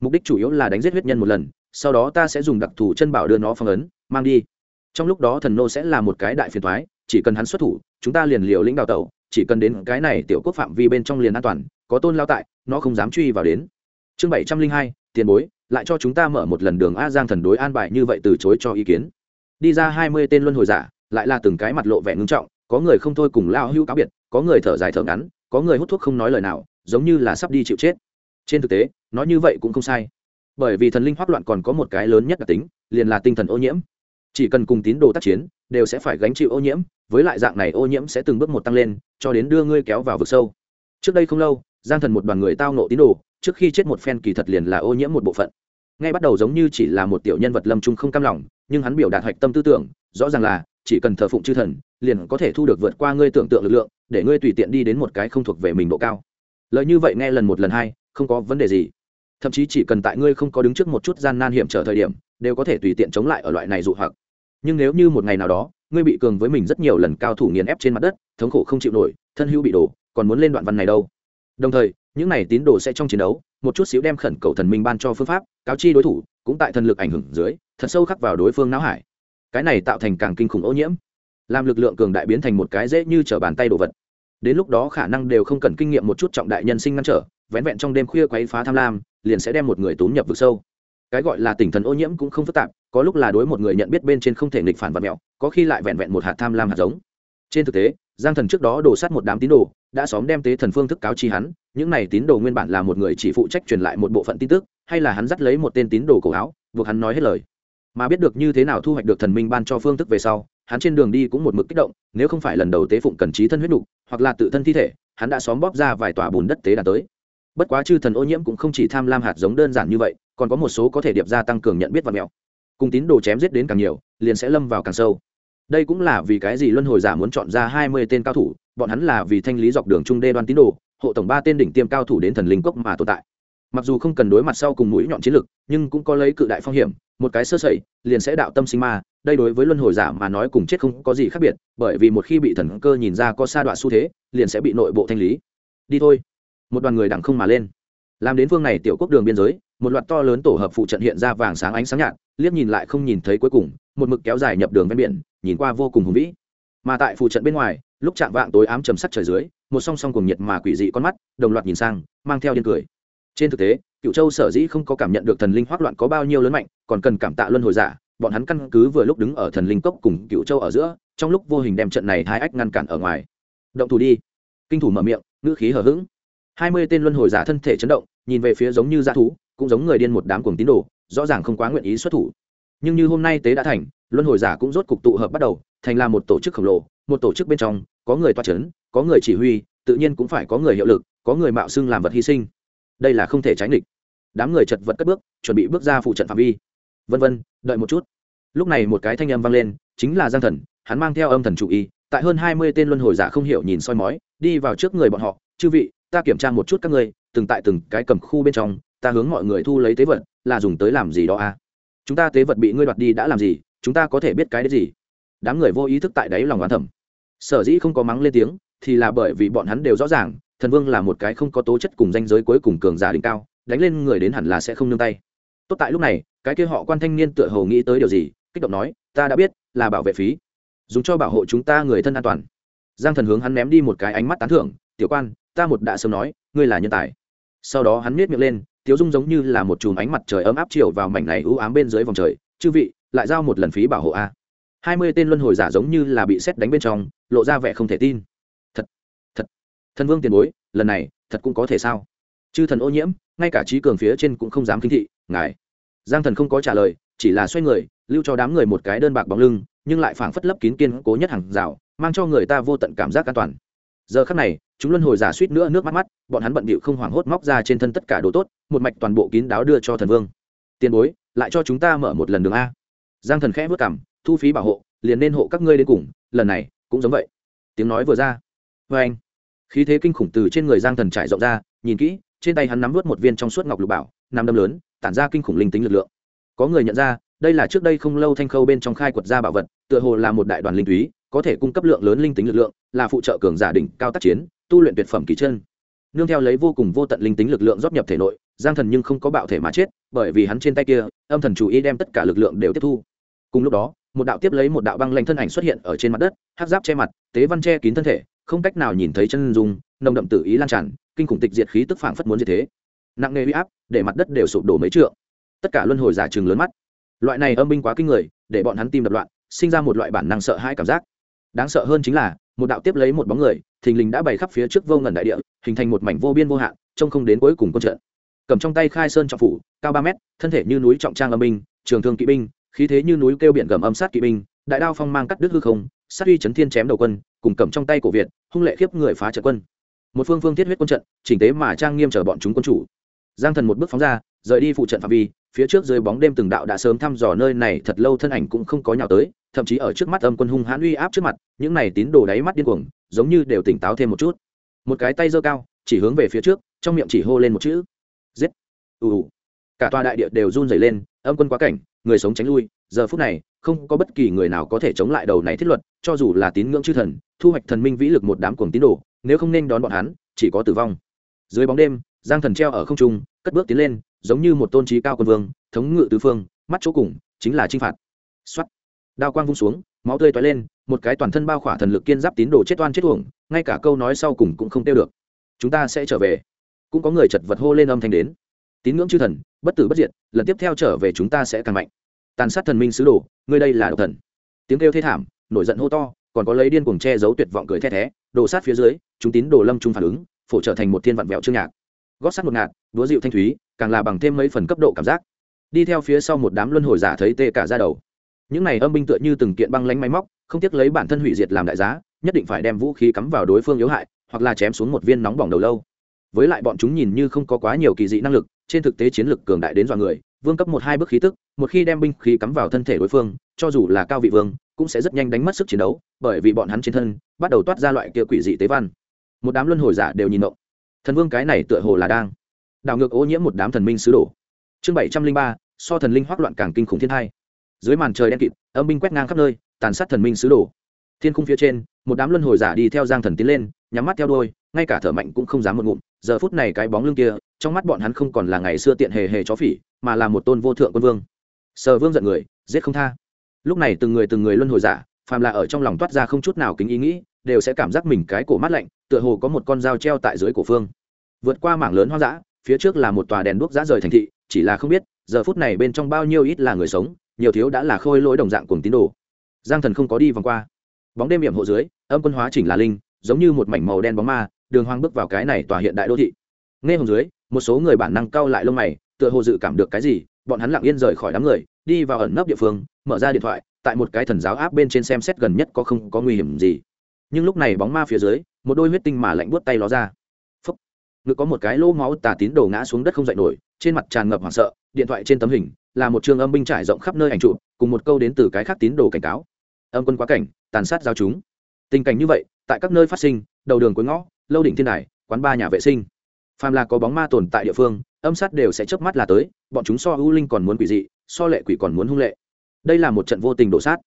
Mục đích chủ yếu là đánh giết huyết nhân một lần, sau đó ta sẽ dùng đặc thù chân bảo đưa nó phong ấn, mang đi. Trong lúc đó thần nô sẽ là một cái đại phiền thoái, chỉ cần hắn xuất thủ, chúng ta liền liều lĩnh đào tẩu, chỉ cần đến cái này tiểu quốc phạm vi bên trong liền an toàn, có tôn lao tại, nó không dám truy vào đến. Chương bảy trăm linh hai, tiền bối, lại cho chúng ta mở một lần đường a giang thần đối an bài như vậy từ chối cho ý kiến. Đi ra hai mươi tên luân hồi giả, lại là từng cái mặt lộ vẻ ngưng trọng có người không thôi cùng lao hưu cáo biệt, có người thở dài thở ngắn, có người hút thuốc không nói lời nào, giống như là sắp đi chịu chết. Trên thực tế, nói như vậy cũng không sai. Bởi vì thần linh hoác loạn còn có một cái lớn nhất đặc tính, liền là tinh thần ô nhiễm. Chỉ cần cùng tín đồ tác chiến, đều sẽ phải gánh chịu ô nhiễm, với lại dạng này ô nhiễm sẽ từng bước một tăng lên, cho đến đưa ngươi kéo vào vực sâu. Trước đây không lâu, giang thần một đoàn người tao nộ tín đồ, trước khi chết một phen kỳ thật liền là ô nhiễm một bộ phận. Ngay bắt đầu giống như chỉ là một tiểu nhân vật lâm trung không cam lòng, nhưng hắn biểu đạt hạch tâm tư tưởng, rõ ràng là chỉ cần thờ phụng chư thần, liền có thể thu được vượt qua ngươi tưởng tượng lực lượng, để ngươi tùy tiện đi đến một cái không thuộc về mình độ cao. Lời như vậy nghe lần một lần hai, không có vấn đề gì. Thậm chí chỉ cần tại ngươi không có đứng trước một chút gian nan hiểm trở thời điểm, đều có thể tùy tiện chống lại ở loại này dụ hoặc. Nhưng nếu như một ngày nào đó, ngươi bị cường với mình rất nhiều lần cao thủ nghiền ép trên mặt đất, thống khổ không chịu nổi, thân hữu bị đổ, còn muốn lên đoạn văn này đâu? Đồng thời, những này tín đồ sẽ trong chiến đấu, một chút xíu đem khẩn cầu thần minh ban cho phương pháp, cáo chi đối thủ, cũng tại thần lực ảnh hưởng dưới, thật sâu khắc vào đối phương não hải cái này tạo thành càng kinh khủng ô nhiễm, làm lực lượng cường đại biến thành một cái dễ như trở bàn tay đồ vật. Đến lúc đó khả năng đều không cần kinh nghiệm một chút trọng đại nhân sinh ngăn trở, vén vẹn trong đêm khuya quấy phá tham lam, liền sẽ đem một người tốn nhập vực sâu. Cái gọi là tỉnh thần ô nhiễm cũng không phức tạp, có lúc là đối một người nhận biết bên trên không thể nghịch phản vật mẹo, có khi lại vẹn vẹn một hạt tham lam hạt giống. Trên thực tế, giang thần trước đó đổ sát một đám tín đồ, đã xóm đem tế thần phương thức cáo chi hắn, những này tín đồ nguyên bản là một người chỉ phụ trách truyền lại một bộ phận tin tức, hay là hắn dắt lấy một tên tín đồ cổ áo, buộc hắn nói hết lời mà biết được như thế nào thu hoạch được thần minh ban cho phương thức về sau, hắn trên đường đi cũng một mực kích động, nếu không phải lần đầu tế phụng cần trí thân huyết nục hoặc là tự thân thi thể, hắn đã xóm bóp ra vài tòa bùn đất tế đàn tới. Bất quá chư thần ô nhiễm cũng không chỉ tham lam hạt giống đơn giản như vậy, còn có một số có thể điệp ra tăng cường nhận biết và mẹo. Cùng tín đồ chém giết đến càng nhiều, liền sẽ lâm vào càng sâu. Đây cũng là vì cái gì luân hồi giả muốn chọn ra hai mươi tên cao thủ, bọn hắn là vì thanh lý dọc đường trung đê đoan tín đồ, hộ tổng ba tên đỉnh tiêm cao thủ đến thần linh cốc mà tồn tại mặc dù không cần đối mặt sau cùng mũi nhọn chiến lực, nhưng cũng có lấy cự đại phong hiểm, một cái sơ sẩy, liền sẽ đạo tâm sinh ma. Đây đối với luân hồi giả mà nói cùng chết không có gì khác biệt, bởi vì một khi bị thần cơ nhìn ra có sa đoạn xu thế, liền sẽ bị nội bộ thanh lý. Đi thôi. Một đoàn người đằng không mà lên. Làm đến phương này tiểu quốc đường biên giới, một loạt to lớn tổ hợp phụ trận hiện ra vàng sáng ánh sáng nhạt, liếc nhìn lại không nhìn thấy cuối cùng, một mực kéo dài nhập đường ven biển, nhìn qua vô cùng hùng vĩ. Mà tại phụ trận bên ngoài, lúc chạm vạng tối ám trầm sắc trời dưới, một song song cùng nhiệt mà quỷ dị con mắt, đồng loạt nhìn sang, mang theo điên cười trên thực tế cựu châu sở dĩ không có cảm nhận được thần linh hoác loạn có bao nhiêu lớn mạnh, còn cần cảm tạ luân hồi giả, bọn hắn căn cứ vừa lúc đứng ở thần linh cốc cùng cựu châu ở giữa, trong lúc vô hình đem trận này hai ách ngăn cản ở ngoài. Động thủ đi. Kinh thủ mở miệng, ngữ khí hở h ữ g hai mươi tên luân hồi giả thân thể chấn động, nhìn về phía giống như dã thú, cũng giống người điên một đám cuồng tín đồ, rõ ràng không quá nguyện ý xuất thủ. Nhưng như hôm nay tế đã thành, luân hồi giả cũng rốt cục tụ hợp bắt đầu, thành là một tổ chức khổng lồ, một tổ chức bên trong, có người toa c h ấ n có người chỉ huy, tự nhiên cũng phải có người hiệu lực, có người mạo xưng làm vật hy sinh đây là không thể tránh địch. Đám người chật vật cất bước, chuẩn bị bước ra phụ trận phạm vi. Vân vân, đợi một chút. Lúc này một cái thanh âm vang lên, chính là giang thần, hắn mang theo âm thần chủ y tại hơn hai mươi tên luân hồi giả không hiểu nhìn soi mói, đi vào trước người bọn họ, chư vị, ta kiểm tra một chút các ngươi, từng tại từng cái cầm khu bên trong, ta hướng mọi người thu lấy tế vật, là dùng tới làm gì đó à? Chúng ta tế vật bị ngươi đoạt đi đã làm gì, chúng ta có thể biết cái đấy gì? Đám người vô ý thức tại đáy lòng oán thẩm sở dĩ không có mắng lên tiếng thì là bởi vì bọn hắn đều rõ ràng, thần vương là một cái không có tố chất cùng danh giới cuối cùng cường giả đỉnh cao, đánh lên người đến hẳn là sẽ không nương tay. Tốt tại lúc này, cái kia họ quan thanh niên tựa hồ nghĩ tới điều gì, kích động nói, ta đã biết, là bảo vệ phí. Dùng cho bảo hộ chúng ta người thân an toàn. Giang thần hướng hắn ném đi một cái ánh mắt tán thưởng, tiểu quan, ta một đã sớm nói, ngươi là nhân tài. Sau đó hắn miết miệng lên, tiếu dung giống như là một chùm ánh mặt trời ấm áp chiều vào mảnh này ưu ám bên dưới vòng trời, chư vị, lại giao một lần phí bảo hộ a. Hai mươi tên luân hồi giả giống như là bị xét đánh bên trong, lộ ra vẻ không thể tin thần vương tiền bối, lần này, thật cũng có thể sao? Chư thần ô nhiễm, ngay cả trí cường phía trên cũng không dám kinh thị, ngài. Giang thần không có trả lời, chỉ là xoay người, lưu cho đám người một cái đơn bạc bóng lưng, nhưng lại phảng phất lấp kín kiên cố nhất hàng rào, mang cho người ta vô tận cảm giác an toàn. Giờ khắc này, chúng luân hồi giả suýt nữa nước mắt mắt, bọn hắn bận bịu không hoảng hốt móc ra trên thân tất cả đồ tốt, một mạch toàn bộ kín đáo đưa cho thần vương. Tiền bối, lại cho chúng ta mở một lần đường a. Giang thần khẽ vất cảm thu phí bảo hộ, liền nên hộ các ngươi đến cùng, lần này, cũng giống vậy. Tiếng nói vừa ra. Vê anh khí thế kinh khủng từ trên người giang thần trải rộng ra, nhìn kỹ, trên tay hắn nắm vớt một viên trong suốt ngọc lục bảo nằm đâm lớn, tản ra kinh khủng linh tính lực lượng. Có người nhận ra, đây là trước đây không lâu thanh khâu bên trong khai quật ra bảo vật, tựa hồ là một đại đoàn linh túy, có thể cung cấp lượng lớn linh tính lực lượng, là phụ trợ cường giả đỉnh cao tác chiến, tu luyện tuyệt phẩm kỳ chân. Nương theo lấy vô cùng vô tận linh tính lực lượng rót nhập thể nội, giang thần nhưng không có bạo thể mà chết, bởi vì hắn trên tay kia, âm thần chủ ý đem tất cả lực lượng đều tiếp thu. Cùng lúc đó, một đạo tiếp lấy một đạo băng lanh thân ảnh xuất hiện ở trên mặt đất hát giáp che mặt, tế văn che kín thân thể không cách nào nhìn thấy chân dung, nồng đậm tự ý lan tràn, kinh khủng tịch diệt khí tức phảng phất muốn như thế. Nặng nề huy áp, để mặt đất đều sụp đổ mấy trượng. Tất cả luân hồi giả chừng lớn mắt. Loại này âm binh quá kinh người, để bọn hắn tim đập loạn, sinh ra một loại bản năng sợ hãi cảm giác. Đáng sợ hơn chính là, một đạo tiếp lấy một bóng người, thình lình đã bày khắp phía trước vô ngần đại địa, hình thành một mảnh vô biên vô hạn, trông không đến cuối cùng quân trận. Cầm trong tay khai sơn trọng phủ, cao ba mét, thân thể như núi trọng trang âm binh, trường thương kỵ binh, khí thế như núi kêu biển gầm âm sát kỵ binh, đại đao phong mang cắt đứt hư không sát uy chấn thiên chém đầu quân, cùng cầm trong tay cổ việt, hung lệ khiếp người phá trận quân. Một phương phương thiết huyết quân trận, chỉnh tế mà trang nghiêm chờ bọn chúng quân chủ. Giang thần một bước phóng ra, rời đi phụ trận phạm vi, phía trước dưới bóng đêm từng đạo đã sớm thăm dò nơi này thật lâu thân ảnh cũng không có nhào tới, thậm chí ở trước mắt âm quân hung hãn uy áp trước mặt, những này tín đồ đáy mắt điên cuồng, giống như đều tỉnh táo thêm một chút. Một cái tay giơ cao, chỉ hướng về phía trước, trong miệng chỉ hô lên một chữ. Giết. Ù ù. Cả tòa đại địa đều run rẩy lên, âm quân quá cảnh, người sống tránh lui giờ phút này, không có bất kỳ người nào có thể chống lại đầu này thiết luật, cho dù là tín ngưỡng chư thần, thu hoạch thần minh vĩ lực một đám cuồng tín đồ, nếu không nên đón bọn hắn, chỉ có tử vong. Dưới bóng đêm, giang thần treo ở không trung, cất bước tiến lên, giống như một tôn trí cao quân vương, thống ngự tứ phương, mắt chỗ cùng, chính là chinh phạt. Xuất đao quang vung xuống, máu tươi toái lên, một cái toàn thân bao khỏa thần lực kiên giáp tín đồ chết oan chết uổng, ngay cả câu nói sau cùng cũng không tiêu được. Chúng ta sẽ trở về. Cũng có người chật vật hô lên âm thanh đến. Tín ngưỡng chư thần, bất tử bất diệt, lần tiếp theo trở về chúng ta sẽ càng mạnh tàn sát thần minh sứ đồ, ngươi đây là độc thần. Tiếng kêu thê thảm, nổi giận hô to, còn có lấy điên cuồng che giấu tuyệt vọng cười the thé đổ sát phía dưới, chúng tín đồ lâm trung phản ứng, phổ trở thành một thiên vạn vẹo trương nhạc. Gót sắt một ngạt đúa dịu thanh thúy, càng là bằng thêm mấy phần cấp độ cảm giác. Đi theo phía sau một đám luân hồi giả thấy tê cả ra đầu. Những này âm binh tựa như từng kiện băng lánh máy móc, không tiếc lấy bản thân hủy diệt làm đại giá, nhất định phải đem vũ khí cắm vào đối phương yếu hại, hoặc là chém xuống một viên nóng bỏng đầu lâu. Với lại bọn chúng nhìn như không có quá nhiều kỳ dị năng lực, trên thực tế chiến lực cường đại đến dọa người vương cấp một hai bước khí tức, một khi đem binh khí cắm vào thân thể đối phương, cho dù là cao vị vương, cũng sẽ rất nhanh đánh mất sức chiến đấu, bởi vì bọn hắn trên thân bắt đầu toát ra loại kia quỷ dị tế văn. Một đám luân hồi giả đều nhìn động thần vương cái này tựa hồ là đang đảo ngược ô nhiễm một đám thần minh sứ đồ. Chương bảy trăm linh ba, so thần linh hoác loạn càng kinh khủng thiên hai. Dưới màn trời đen kịt, âm binh quét ngang khắp nơi, tàn sát thần minh sứ đồ. Thiên khung phía trên, một đám luân hồi giả đi theo giang thần tiến lên, nhắm mắt theo đôi ngay cả thở mạnh cũng không dám một ngụm, giờ phút này cái bóng lưng kia, trong mắt bọn hắn không còn là ngày xưa tiện hề hề chó phỉ, mà là một tôn vô thượng quân vương. Sờ vương giận người, giết không tha. Lúc này từng người từng người luân hồi giả, phàm là ở trong lòng toát ra không chút nào kính ý nghĩ, đều sẽ cảm giác mình cái cổ mát lạnh, tựa hồ có một con dao treo tại dưới cổ phương. Vượt qua mảng lớn hoang dã, phía trước là một tòa đèn đuốc dã rời thành thị, chỉ là không biết, giờ phút này bên trong bao nhiêu ít là người sống, nhiều thiếu đã là khôi lỗi đồng dạng cùng tín đồ. Giang thần không có đi vòng qua. Bóng đêm hiểm hộ dưới, âm quân hóa chỉnh là linh, giống như một mảnh màu đen bóng ma đường hoang bước vào cái này tòa hiện đại đô thị. Nghe hồng dưới, một số người bản năng cau lại lông mày, tựa hồ dự cảm được cái gì, bọn hắn lặng yên rời khỏi đám người, đi vào ẩn nấp địa phương, mở ra điện thoại, tại một cái thần giáo áp bên trên xem xét gần nhất có không có nguy hiểm gì. Nhưng lúc này bóng ma phía dưới, một đôi huyết tinh mà lạnh buốt tay ló ra. Phấp ngực có một cái lỗ máu tà tín đồ ngã xuống đất không dậy nổi, trên mặt tràn ngập hoảng sợ, điện thoại trên tấm hình, là một trường âm binh trải rộng khắp nơi ảnh trụ cùng một câu đến từ cái khác tín đồ cảnh cáo. Âm quân quá cảnh, tàn sát giao chúng. Tình cảnh như vậy, tại các nơi phát sinh, đầu đường cuối ngõ lâu đỉnh thiên đài, quán ba nhà vệ sinh. Phàm là có bóng ma tồn tại địa phương, âm sát đều sẽ chớp mắt là tới, bọn chúng so ưu linh còn muốn quỷ dị, so lệ quỷ còn muốn hung lệ. Đây là một trận vô tình đổ sát.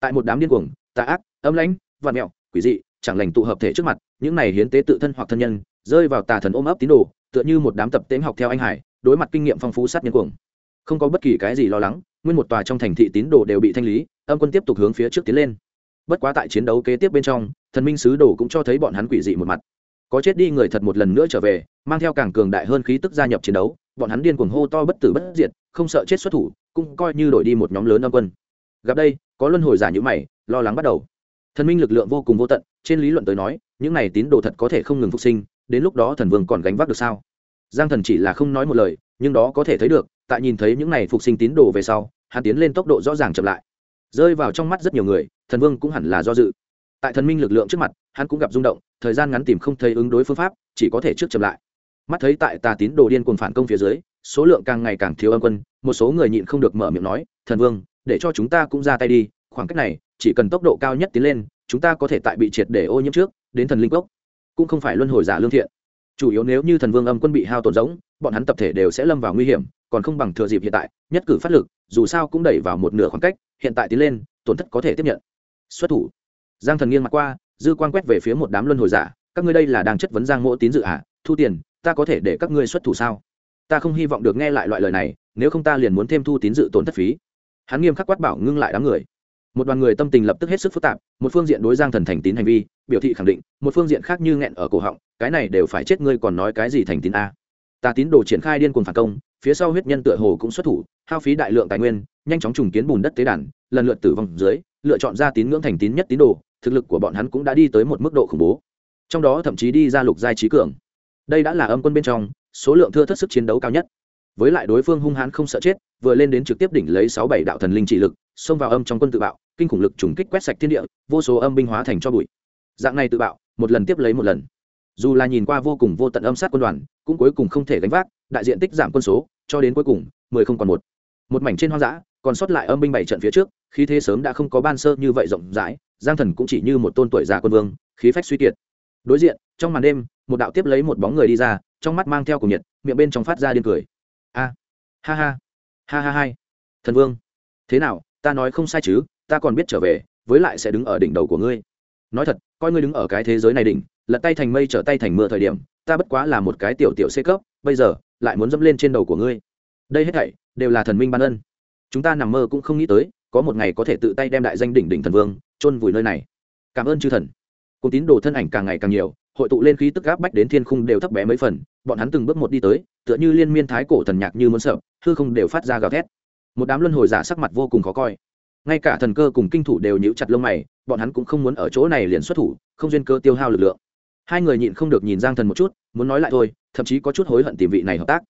Tại một đám điên cuồng, tà ác, âm lãnh, vạn mẹo, quỷ dị, chẳng lành tụ hợp thể trước mặt, những này hiến tế tự thân hoặc thân nhân, rơi vào tà thần ôm ấp tín đồ, tựa như một đám tập tễnh học theo anh hải, đối mặt kinh nghiệm phong phú sát nhân cuồng. Không có bất kỳ cái gì lo lắng, nguyên một tòa trong thành thị tín đồ đều bị thanh lý, âm quân tiếp tục hướng phía trước tiến lên. Bất quá tại chiến đấu kế tiếp bên trong, thần minh sứ đồ cũng cho thấy bọn hắn quỷ dị một mặt có chết đi người thật một lần nữa trở về, mang theo càng cường đại hơn khí tức gia nhập chiến đấu, bọn hắn điên cuồng hô to bất tử bất diệt, không sợ chết xuất thủ, cũng coi như đổi đi một nhóm lớn âm quân. Gặp đây, có luân hồi giả như mày, lo lắng bắt đầu. Thần minh lực lượng vô cùng vô tận, trên lý luận tới nói, những này tín đồ thật có thể không ngừng phục sinh, đến lúc đó thần vương còn gánh vác được sao? Giang thần chỉ là không nói một lời, nhưng đó có thể thấy được, tại nhìn thấy những này phục sinh tín đồ về sau, hắn tiến lên tốc độ rõ ràng chậm lại. Rơi vào trong mắt rất nhiều người, thần vương cũng hẳn là do dự tại thần minh lực lượng trước mặt, hắn cũng gặp rung động, thời gian ngắn tìm không thấy ứng đối phương pháp, chỉ có thể trước chậm lại. Mắt thấy tại tà tín đồ điên cuồng phản công phía dưới, số lượng càng ngày càng thiếu âm quân, một số người nhịn không được mở miệng nói, thần vương, để cho chúng ta cũng ra tay đi, khoảng cách này, chỉ cần tốc độ cao nhất tiến lên, chúng ta có thể tại bị triệt để ô nhiễm trước, đến thần linh cốc. Cũng không phải luân hồi giả lương thiện. Chủ yếu nếu như thần vương âm quân bị hao tổn giống bọn hắn tập thể đều sẽ lâm vào nguy hiểm, còn không bằng thừa dịp hiện tại, nhất cử phát lực, dù sao cũng đẩy vào một nửa khoảng cách, hiện tại tiến lên, tổn thất có thể tiếp nhận. Xuất thủ giang thần nghiêng mặt qua, dư quan quét về phía một đám luân hồi giả. Các ngươi đây là đang chất vấn giang mỗ tín dự ạ à? thu tiền, ta có thể để các ngươi xuất thủ sao? Ta không hy vọng được nghe lại loại lời này, nếu không ta liền muốn thêm thu tín dự tổn thất phí. Hắn nghiêm khắc quát bảo ngưng lại đám người. Một đoàn người tâm tình lập tức hết sức phức tạp, một phương diện đối giang thần thành tín hành vi, biểu thị khẳng định, một phương diện khác như nghẹn ở cổ họng, cái này đều phải chết ngươi còn nói cái gì thành tín a? Ta tín đồ triển khai điên cuồng phản công, phía sau huyết nhân tựa hồ cũng xuất thủ, hao phí đại lượng tài nguyên, nhanh chóng trùng kiến bùn đất tế đàn, lần lượt tử vong dưới lựa chọn ra tín ngưỡng thành tín nhất tín đồ, thực lực của bọn hắn cũng đã đi tới một mức độ khủng bố. Trong đó thậm chí đi ra lục giai trí cường. Đây đã là âm quân bên trong, số lượng thưa thất sức chiến đấu cao nhất. Với lại đối phương hung hãn không sợ chết, vừa lên đến trực tiếp đỉnh lấy sáu bảy đạo thần linh trị lực, xông vào âm trong quân tự bạo, kinh khủng lực trùng kích quét sạch thiên địa, vô số âm binh hóa thành cho bụi. Dạng này tự bạo, một lần tiếp lấy một lần. Dù là nhìn qua vô cùng vô tận âm sát quân đoàn, cũng cuối cùng không thể gánh vác, đại diện tích giảm quân số, cho đến cuối cùng, mười không còn một. Một mảnh trên hoang dã, còn sót lại âm binh bảy trận phía trước khí thế sớm đã không có ban sơ như vậy rộng rãi, giang thần cũng chỉ như một tôn tuổi già quân vương, khí phách suy kiệt. Đối diện, trong màn đêm, một đạo tiếp lấy một bóng người đi ra, trong mắt mang theo cùng nhiệt, miệng bên trong phát ra điên cười. A, ha ha ha ha hai. Thần vương, thế nào, ta nói không sai chứ, ta còn biết trở về, với lại sẽ đứng ở đỉnh đầu của ngươi. Nói thật, coi ngươi đứng ở cái thế giới này đỉnh, lật tay thành mây trở tay thành mưa thời điểm, ta bất quá là một cái tiểu tiểu c cấp, bây giờ, lại muốn dẫm lên trên đầu của ngươi. Đây hết thảy, đều là thần minh ban ân. Chúng ta nằm mơ cũng không nghĩ tới có một ngày có thể tự tay đem đại danh đỉnh đỉnh thần vương chôn vùi nơi này. Cảm ơn chư thần. Cùng tín đồ thân ảnh càng ngày càng nhiều, hội tụ lên khí tức gáp bách đến thiên khung đều thấp bé mấy phần, bọn hắn từng bước một đi tới, tựa như liên miên thái cổ thần nhạc như muốn sợ, hư không đều phát ra gào thét. Một đám luân hồi giả sắc mặt vô cùng khó coi. Ngay cả thần cơ cùng kinh thủ đều nhíu chặt lông mày, bọn hắn cũng không muốn ở chỗ này liền xuất thủ, không duyên cơ tiêu hao lực lượng. Hai người nhịn không được nhìn giang thần một chút, muốn nói lại thôi, thậm chí có chút hối hận tìm vị này hợp tác.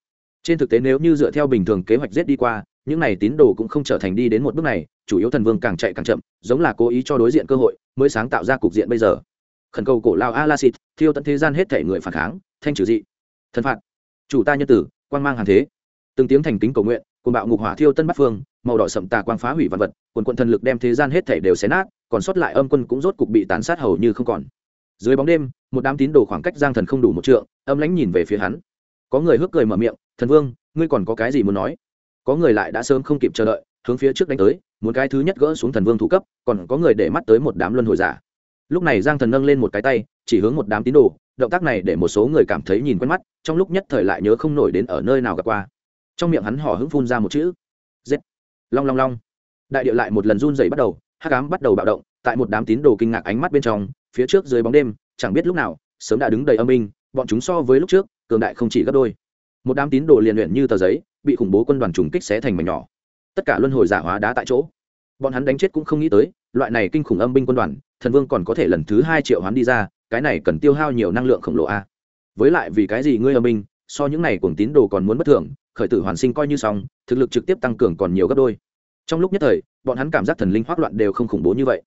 Trên thực tế nếu như dựa theo bình thường kế hoạch giết đi qua những này tín đồ cũng không trở thành đi đến một bước này, chủ yếu thần vương càng chạy càng chậm, giống là cố ý cho đối diện cơ hội, mới sáng tạo ra cục diện bây giờ. Khẩn cầu cổ lao a la xịt thiêu tận thế gian hết thể người phản kháng, thanh trừ dị. Thần phạt. Chủ ta nhân tử quan mang hàng thế. Từng tiếng thành kính cầu nguyện cùng bạo ngục hỏa thiêu tân bắc phương, màu đỏ sậm tà quang phá hủy vật vật, quần quận thần lực đem thế gian hết thể đều xé nát, còn sót lại âm quân cũng rốt cục bị tán sát hầu như không còn. Dưới bóng đêm, một đám tín đồ khoảng cách giang thần không đủ một trượng, âm lãnh nhìn về phía hắn. Có người hước cười mở miệng, thần vương, ngươi còn có cái gì muốn nói? Có người lại đã sớm không kịp chờ đợi, hướng phía trước đánh tới một cái thứ nhất gỡ xuống thần vương thủ cấp, còn có người để mắt tới một đám luân hồi giả. Lúc này giang thần nâng lên một cái tay, chỉ hướng một đám tín đồ, động tác này để một số người cảm thấy nhìn quen mắt, trong lúc nhất thời lại nhớ không nổi đến ở nơi nào gặp qua. Trong miệng hắn hò hứng phun ra một chữ, giết! Long long long. Đại điệu lại một lần run dày bắt đầu hát cám bắt đầu bạo động, tại một đám tín đồ kinh ngạc ánh mắt bên trong, phía trước dưới bóng đêm, chẳng biết lúc nào, sớm đã đứng đầy âm minh bọn chúng so với lúc trước, cường đại không chỉ gấp đôi. Một đám tín đồ liền luyện như tờ giấy bị khủng bố quân đoàn trùng kích xé thành mảnh nhỏ. Tất cả luân hồi giả hóa đá tại chỗ. Bọn hắn đánh chết cũng không nghĩ tới, loại này kinh khủng âm binh quân đoàn, thần vương còn có thể lần thứ hai triệu hoán đi ra, cái này cần tiêu hao nhiều năng lượng khổng lồ a. Với lại vì cái gì ngươi âm binh, so những này cùng tín đồ còn muốn bất thường, khởi tử hoàn sinh coi như xong, thực lực trực tiếp tăng cường còn nhiều gấp đôi. Trong lúc nhất thời, bọn hắn cảm giác thần linh hoác loạn đều không khủng bố như vậy.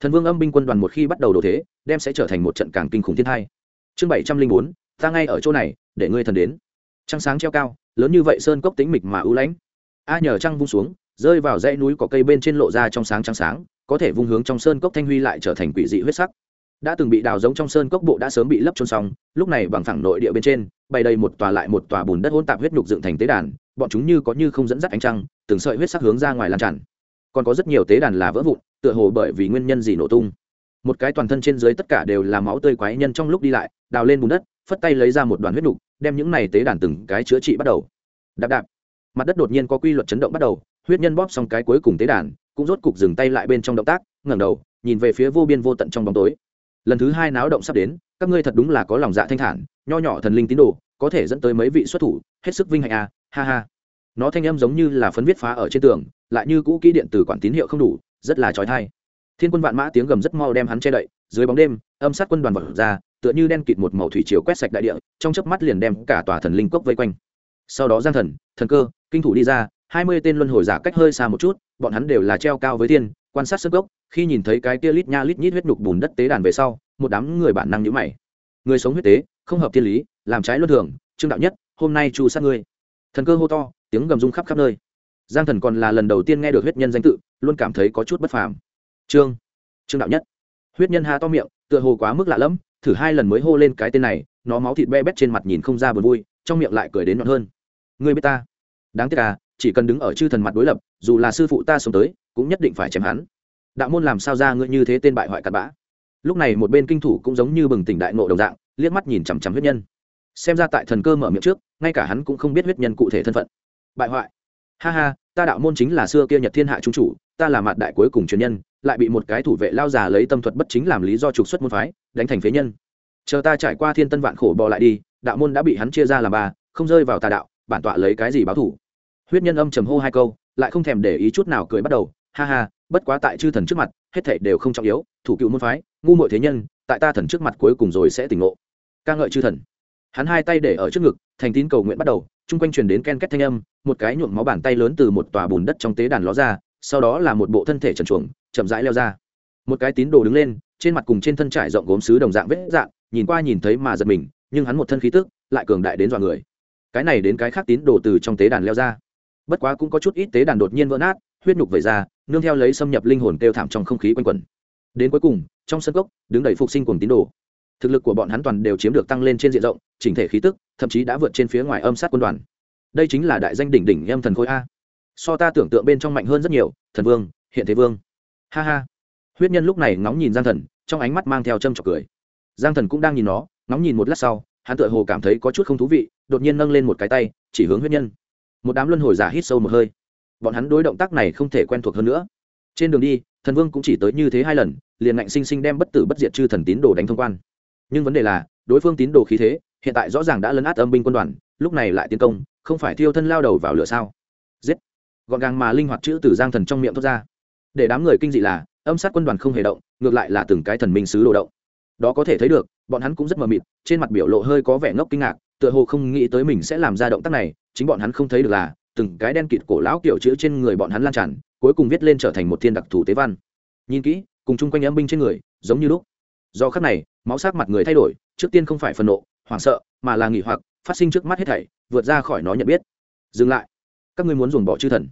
Thần vương âm binh quân đoàn một khi bắt đầu đổ thế, đem sẽ trở thành một trận càng kinh khủng thiên thai chương bảy trăm linh bốn, ta ngay ở chỗ này, để ngươi thần đến. Trăng sáng treo cao lớn như vậy sơn cốc tính mịch mà ưu lãnh. A nhờ trăng vung xuống, rơi vào dãy núi có cây bên trên lộ ra trong sáng trắng sáng, có thể vung hướng trong sơn cốc thanh huy lại trở thành quỷ dị huyết sắc. Đã từng bị đào giống trong sơn cốc bộ đã sớm bị lấp trôn xong, lúc này bằng phẳng nội địa bên trên, bày đầy một tòa lại một tòa bùn đất hôn tạp huyết nhục dựng thành tế đàn, bọn chúng như có như không dẫn dắt ánh trăng, từng sợi huyết sắc hướng ra ngoài lan tràn. Còn có rất nhiều tế đàn là vỡ vụn, tựa hồ bởi vì nguyên nhân gì nổ tung. Một cái toàn thân trên dưới tất cả đều là máu tươi quái nhân trong lúc đi lại, đào lên bùn đất phất tay lấy ra một đoàn huyết nục, đem những này tế đàn từng cái chữa trị bắt đầu. Đạp đạp. Mặt đất đột nhiên có quy luật chấn động bắt đầu, huyết nhân bóp xong cái cuối cùng tế đàn, cũng rốt cục dừng tay lại bên trong động tác, ngẩng đầu, nhìn về phía vô biên vô tận trong bóng tối. Lần thứ hai náo động sắp đến, các ngươi thật đúng là có lòng dạ thanh thản, nho nhỏ thần linh tín đồ, có thể dẫn tới mấy vị xuất thủ, hết sức vinh hạnh à ha ha. Nó thanh âm giống như là phấn viết phá ở trên tường, lại như cũ kỹ điện tử quản tín hiệu không đủ, rất là trói thai thiên quân vạn mã tiếng gầm rất mau đem hắn che đậy, dưới bóng đêm, âm sát quân đoàn vật ra tựa như đen kịt một màu thủy chiều quét sạch đại địa, trong chớp mắt liền đem cả tòa thần linh cốc vây quanh. Sau đó giang thần thần cơ, kinh thủ đi ra, hai mươi tên luân hồi giả cách hơi xa một chút, bọn hắn đều là treo cao với thiên, quan sát sân gốc khi nhìn thấy cái kia lít nha lít nhít huyết nhục bùn đất tế đàn về sau, một đám người bản năng nhữ mày. Người sống huyết tế, không hợp thiên lý, làm trái luân thường, trương đạo nhất, hôm nay chu sát ngươi. Thần cơ hô to, tiếng gầm rung khắp khắp nơi. Giang thần còn là lần đầu tiên nghe được huyết nhân danh tự, luôn cảm thấy có chút bất phàm. Trương trương đạo nhất. Huyết nhân ha to miệng, tựa hồ quá mức lạ lẫm thử hai lần mới hô lên cái tên này, nó máu thịt be bét trên mặt nhìn không ra buồn vui, trong miệng lại cười đến nhọn hơn. Ngươi biết ta? Đáng tiếc à chỉ cần đứng ở chư thần mặt đối lập, dù là sư phụ ta sống tới, cũng nhất định phải chém hắn. Đạo môn làm sao ra ngươi như thế tên bại hoại cặn bã? Lúc này một bên kinh thủ cũng giống như bừng tỉnh đại nộ đồng dạng, liếc mắt nhìn chằm chằm huyết nhân. Xem ra tại thần cơ mở miệng trước, ngay cả hắn cũng không biết huyết nhân cụ thể thân phận. Bại hoại. Ha ha, ta đạo môn chính là xưa kia nhật thiên hạ trung chủ, ta là mặt đại cuối cùng truyền nhân lại bị một cái thủ vệ lao già lấy tâm thuật bất chính làm lý do trục xuất môn phái, đánh thành phế nhân. Chờ ta trải qua thiên tân vạn khổ bò lại đi, đạo môn đã bị hắn chia ra làm ba, không rơi vào tà đạo, bản tọa lấy cái gì báo thủ? Huyết nhân âm trầm hô hai câu, lại không thèm để ý chút nào cười bắt đầu, ha ha, bất quá tại chư thần trước mặt, hết thảy đều không trọng yếu, thủ cựu môn phái, ngu muội thế nhân, tại ta thần trước mặt cuối cùng rồi sẽ tỉnh ngộ. Ca ngợi chư thần. Hắn hai tay để ở trước ngực, thành tín cầu nguyện bắt đầu, chung quanh truyền đến ken két thanh âm, một cái nhuộm máu bàn tay lớn từ một tòa bùn đất trong tế đàn ló ra sau đó là một bộ thân thể trần chuồng, chậm rãi leo ra. Một cái tín đồ đứng lên, trên mặt cùng trên thân trải rộng gốm sứ đồng dạng vết dạng, nhìn qua nhìn thấy mà giật mình, nhưng hắn một thân khí tức lại cường đại đến dọa người. Cái này đến cái khác tín đồ từ trong tế đàn leo ra. Bất quá cũng có chút ít tế đàn đột nhiên vỡ nát, huyết nhục vẩy ra, nương theo lấy xâm nhập linh hồn kêu thảm trong không khí quanh quẩn. Đến cuối cùng, trong sân cốc, đứng đầy phục sinh cùng tín đồ. Thực lực của bọn hắn toàn đều chiếm được tăng lên trên diện rộng, chỉnh thể khí tức, thậm chí đã vượt trên phía ngoài âm sát quân đoàn. Đây chính là đại danh đỉnh đỉnh em thần khối a so ta tưởng tượng bên trong mạnh hơn rất nhiều, thần vương, hiện thế vương. Ha ha. Huyết nhân lúc này ngóng nhìn giang thần, trong ánh mắt mang theo châm trọc cười. Giang thần cũng đang nhìn nó, ngóng nhìn một lát sau, hắn tựa hồ cảm thấy có chút không thú vị, đột nhiên nâng lên một cái tay, chỉ hướng huyết nhân. Một đám luân hồi giả hít sâu một hơi. Bọn hắn đối động tác này không thể quen thuộc hơn nữa. Trên đường đi, thần vương cũng chỉ tới như thế hai lần, liền ngạnh sinh sinh đem bất tử bất diệt chư thần tín đồ đánh thông quan. Nhưng vấn đề là, đối phương tín đồ khí thế, hiện tại rõ ràng đã lấn át âm binh quân đoàn, lúc này lại tiến công, không phải thiêu thân lao đầu vào lửa sao? Giết! Gọn gàng mà linh hoạt chữ từ giang thần trong miệng thoát ra. Để đám người kinh dị là, âm sát quân đoàn không hề động, ngược lại là từng cái thần minh sứ đồ động. Đó có thể thấy được, bọn hắn cũng rất mờ mịt, trên mặt biểu lộ hơi có vẻ ngốc kinh ngạc, tựa hồ không nghĩ tới mình sẽ làm ra động tác này, chính bọn hắn không thấy được là, từng cái đen kịt cổ lão kiểu chữ trên người bọn hắn lan tràn, cuối cùng viết lên trở thành một thiên đặc thù tế văn. Nhìn kỹ, cùng chung quanh âm binh trên người, giống như lúc. Do khắc này, máu sắc mặt người thay đổi, trước tiên không phải phần nộ, hoảng sợ, mà là nghỉ hoặc, phát sinh trước mắt hết thảy, vượt ra khỏi nó nhận biết. Dừng lại. Các ngươi muốn dùng bỏ chư thần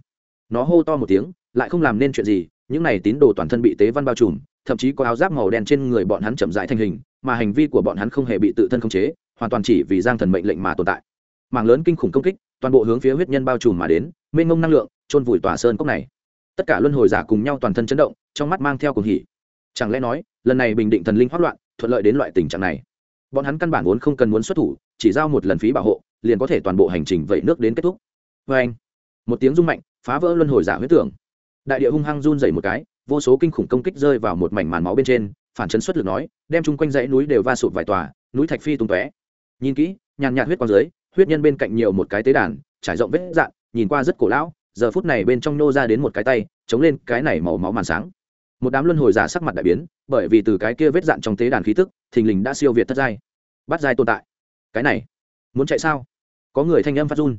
nó hô to một tiếng, lại không làm nên chuyện gì, những này tín đồ toàn thân bị tế văn bao trùm, thậm chí có áo giáp màu đen trên người bọn hắn chậm rãi thành hình, mà hành vi của bọn hắn không hề bị tự thân khống chế, hoàn toàn chỉ vì giang thần mệnh lệnh mà tồn tại. Mảng lớn kinh khủng công kích, toàn bộ hướng phía huyết nhân bao trùm mà đến, mênh ngông năng lượng trôn vùi tòa sơn cốc này. Tất cả luân hồi giả cùng nhau toàn thân chấn động, trong mắt mang theo cùng hỉ. Chẳng lẽ nói, lần này bình định thần linh hoát loạn, thuận lợi đến loại tình trạng này? Bọn hắn căn bản vốn không cần muốn xuất thủ, chỉ giao một lần phí bảo hộ, liền có thể toàn bộ hành trình vẩy nước đến kết thúc. Vê anh một tiếng rung mạnh, phá vỡ luân hồi giả huyết tưởng. Đại địa hung hăng run dày một cái, vô số kinh khủng công kích rơi vào một mảnh màn máu bên trên, phản chấn xuất lực nói, đem chung quanh dãy núi đều va sụp vài tòa, núi thạch phi tung tóe. Nhìn kỹ, nhàn nhạt huyết quang dưới, huyết nhân bên cạnh nhiều một cái tế đàn, trải rộng vết dạn, nhìn qua rất cổ lão, giờ phút này bên trong nô ra đến một cái tay, chống lên cái này màu máu màn sáng. Một đám luân hồi giả sắc mặt đại biến, bởi vì từ cái kia vết dạn trong tế đàn khí tức, thình lình đã siêu việt thất giai. Bắt giai tồn tại. Cái này, muốn chạy sao? Có người thanh âm phát run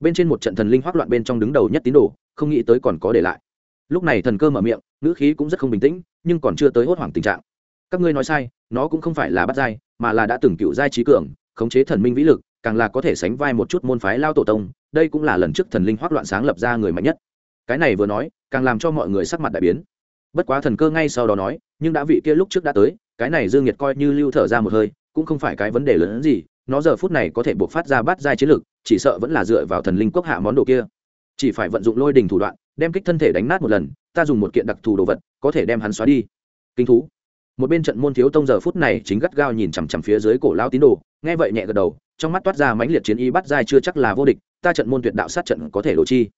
bên trên một trận thần linh hoác loạn bên trong đứng đầu nhất tín đồ, không nghĩ tới còn có để lại. Lúc này thần cơ mở miệng, ngữ khí cũng rất không bình tĩnh, nhưng còn chưa tới hốt hoảng tình trạng. Các ngươi nói sai, nó cũng không phải là bắt giai, mà là đã từng cựu giai trí cường, khống chế thần minh vĩ lực, càng là có thể sánh vai một chút môn phái lao tổ tông, đây cũng là lần trước thần linh hoác loạn sáng lập ra người mạnh nhất. Cái này vừa nói, càng làm cho mọi người sắc mặt đại biến. Bất quá thần cơ ngay sau đó nói, nhưng đã vị kia lúc trước đã tới, cái này dương nhiệt coi như lưu thở ra một hơi, cũng không phải cái vấn đề lớn hơn gì nó giờ phút này có thể buộc phát ra bát giai chiến lực, chỉ sợ vẫn là dựa vào thần linh quốc hạ món đồ kia. Chỉ phải vận dụng lôi đình thủ đoạn, đem kích thân thể đánh nát một lần, ta dùng một kiện đặc thù đồ vật, có thể đem hắn xóa đi. Kinh thú. Một bên trận môn thiếu tông giờ phút này chính gắt gao nhìn chằm chằm phía dưới cổ lao tín đồ, nghe vậy nhẹ gật đầu, trong mắt toát ra mãnh liệt chiến ý bắt giai chưa chắc là vô địch, ta trận môn tuyệt đạo sát trận có thể lộ chi.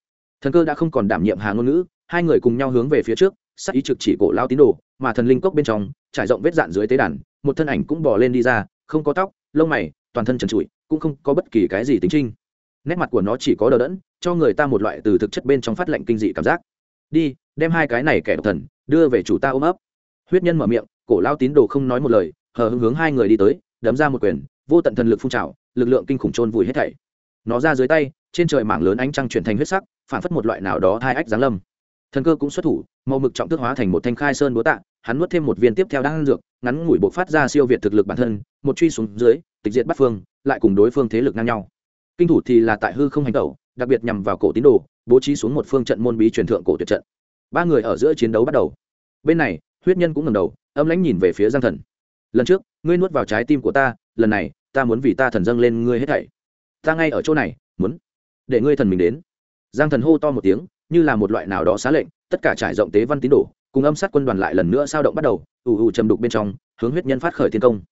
Thần cơ đã không còn đảm nhiệm hà ngôn ngữ, hai người cùng nhau hướng về phía trước, sát ý trực chỉ cổ lao tín đồ, mà thần linh cốc bên trong, trải rộng vết dạn dưới tế đàn, một thân ảnh cũng bỏ lên đi ra, không có tóc, lông mày toàn thân trần trụi, cũng không có bất kỳ cái gì tính trinh. Nét mặt của nó chỉ có đờ đẫn, cho người ta một loại từ thực chất bên trong phát lệnh kinh dị cảm giác. Đi, đem hai cái này kẻ độc thần, đưa về chủ ta ôm ấp. Huyết nhân mở miệng, cổ lao tín đồ không nói một lời, hờ hưng hướng hai người đi tới, đấm ra một quyền, vô tận thần lực phun trào, lực lượng kinh khủng trôn vùi hết thảy. Nó ra dưới tay, trên trời mảng lớn ánh trăng chuyển thành huyết sắc, phản phất một loại nào đó hai ách giáng lâm. Thần cơ cũng xuất thủ, màu mực trọng tước hóa thành một thanh khai sơn búa tạ, hắn nuốt thêm một viên tiếp theo đang ăn dược, ngắn ngủi buộc phát ra siêu việt thực lực bản thân, một truy xuống dưới tịch diệt bắt phương, lại cùng đối phương thế lực ngang nhau. Kinh thủ thì là tại hư không hành tẩu, đặc biệt nhằm vào cổ tín đồ, bố trí xuống một phương trận môn bí truyền thượng cổ tuyệt trận. Ba người ở giữa chiến đấu bắt đầu. Bên này, huyết nhân cũng ngầm đầu, âm lãnh nhìn về phía giang thần. Lần trước, ngươi nuốt vào trái tim của ta, lần này, ta muốn vì ta thần dâng lên ngươi hết thảy. Ta ngay ở chỗ này, muốn để ngươi thần mình đến. Giang thần hô to một tiếng, như là một loại nào đó xá lệnh, tất cả trải rộng tế văn tín đồ, cùng âm sát quân đoàn lại lần nữa sao động bắt đầu, ù ù chầm đục bên trong, hướng huyết nhân phát khởi thiên công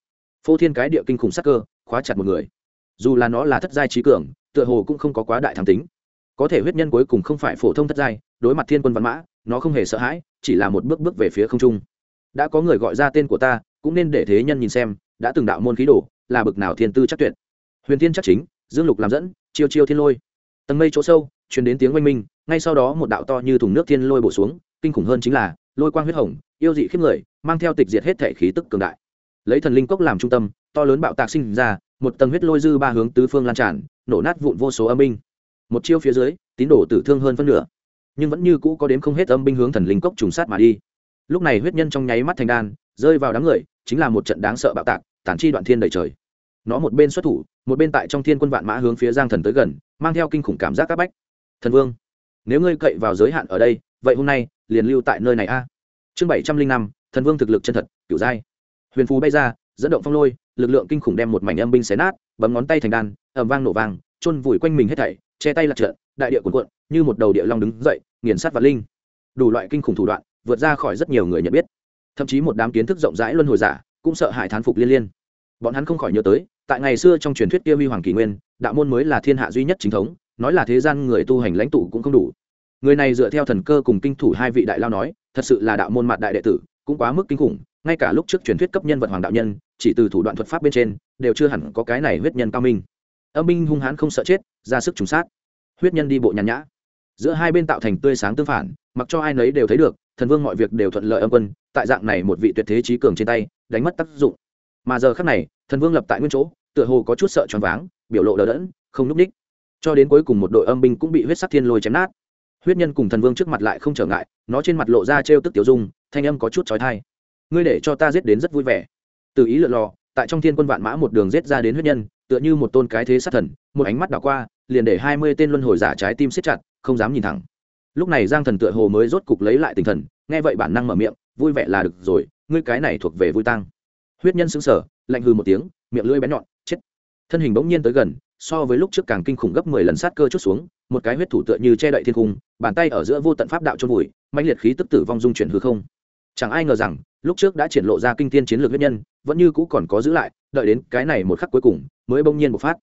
phô thiên cái địa kinh khủng sắc cơ, khóa chặt một người. Dù là nó là thất giai trí cường, tựa hồ cũng không có quá đại thắng tính. Có thể huyết nhân cuối cùng không phải phổ thông thất giai, đối mặt thiên quân văn mã, nó không hề sợ hãi, chỉ là một bước bước về phía không trung. Đã có người gọi ra tên của ta, cũng nên để thế nhân nhìn xem, đã từng đạo môn khí đồ, là bực nào thiên tư chắc tuyệt. Huyền thiên chắc chính, dương lục làm dẫn, chiêu chiêu thiên lôi. Tầng mây chỗ sâu chuyển đến tiếng oanh minh, ngay sau đó một đạo to như thùng nước thiên lôi bổ xuống, kinh khủng hơn chính là, lôi quang huyết hồng, yêu dị khiếp người, mang theo tịch diệt hết thể khí tức cường đại lấy thần linh cốc làm trung tâm, to lớn bạo tạc sinh ra, một tầng huyết lôi dư ba hướng tứ phương lan tràn, nổ nát vụn vô số âm binh. Một chiêu phía dưới, tín đồ tử thương hơn phân nửa, nhưng vẫn như cũ có đếm không hết âm binh hướng thần linh cốc trùng sát mà đi. Lúc này huyết nhân trong nháy mắt thành đan, rơi vào đám người, chính là một trận đáng sợ bạo tạc, tản chi đoạn thiên đầy trời. Nó một bên xuất thủ, một bên tại trong thiên quân vạn mã hướng phía giang thần tới gần, mang theo kinh khủng cảm giác c áp bách. Thần vương, nếu ngươi cậy vào giới hạn ở đây, vậy hôm nay liền lưu tại nơi này a. Chương bảy trăm linh năm, thần vương thực lực chân thật kiểu giai huyền Phù bay ra, dẫn động phong lôi, lực lượng kinh khủng đem một mảnh âm binh xé nát, bấm ngón tay thành đan ẩm vang nổ vang, chôn vùi quanh mình hết thảy, che tay lật trợn đại địa cuộn cuộn, như một đầu địa long đứng dậy, nghiền sát vạn linh. Đủ loại kinh khủng thủ đoạn, vượt ra khỏi rất nhiều người nhận biết. Thậm chí một đám kiến thức rộng rãi luân hồi giả, cũng sợ hãi thán phục liên liên. Bọn hắn không khỏi nhớ tới, tại ngày xưa trong truyền thuyết kia huy hoàng kỷ nguyên, đạo môn mới là thiên hạ duy nhất chính thống, nói là thế gian người tu hành lãnh tụ cũng không đủ. Người này dựa theo thần cơ cùng kinh thủ hai vị đại lao nói, thật sự là đạo môn mặt đại đệ tử, cũng quá mức kinh khủng ngay cả lúc trước truyền thuyết cấp nhân vật hoàng đạo nhân, chỉ từ thủ đoạn thuật pháp bên trên, đều chưa hẳn có cái này huyết nhân cao minh. Âm minh hung hãn không sợ chết, ra sức trùng sát. Huyết nhân đi bộ nhàn nhã. Giữa hai bên tạo thành tươi sáng tương phản, mặc cho ai nấy đều thấy được, thần vương mọi việc đều thuận lợi âm quân, tại dạng này một vị tuyệt thế trí cường trên tay, đánh mất tác dụng. Mà giờ khác này, thần vương lập tại nguyên chỗ, tựa hồ có chút sợ choáng váng, biểu lộ đờ đẫn, không núp ních. Cho đến cuối cùng một đội âm binh cũng bị huyết sắc thiên lôi chém nát. Huyết nhân cùng thần vương trước mặt lại không trở ngại, nó trên mặt lộ ra trêu tức tiểu dung, thanh âm có chút trói thai ngươi để cho ta giết đến rất vui vẻ. Từ ý lượn lò tại trong thiên quân vạn mã một đường giết ra đến huyết nhân, tựa như một tôn cái thế sát thần, một ánh mắt đảo qua, liền để hai mươi tên luân hồi giả trái tim siết chặt, không dám nhìn thẳng. Lúc này giang thần tựa hồ mới rốt cục lấy lại tinh thần, nghe vậy bản năng mở miệng, vui vẻ là được rồi, ngươi cái này thuộc về vui tăng huyết nhân xứng sở lạnh hư một tiếng, miệng lưỡi bén nhọn, chết. Thân hình bỗng nhiên tới gần, so với lúc trước càng kinh khủng gấp mười lần sát cơ chút xuống, một cái huyết thủ tựa như che đậy thiên cung, bàn tay ở giữa vô tận pháp đạo trôn vùi mạnh liệt khí tức tử vong dung chuyển hư không chẳng ai ngờ rằng, lúc trước đã triển lộ ra kinh thiên chiến lược huyết nhân, vẫn như cũ còn có giữ lại, đợi đến cái này một khắc cuối cùng, mới bỗng nhiên một phát.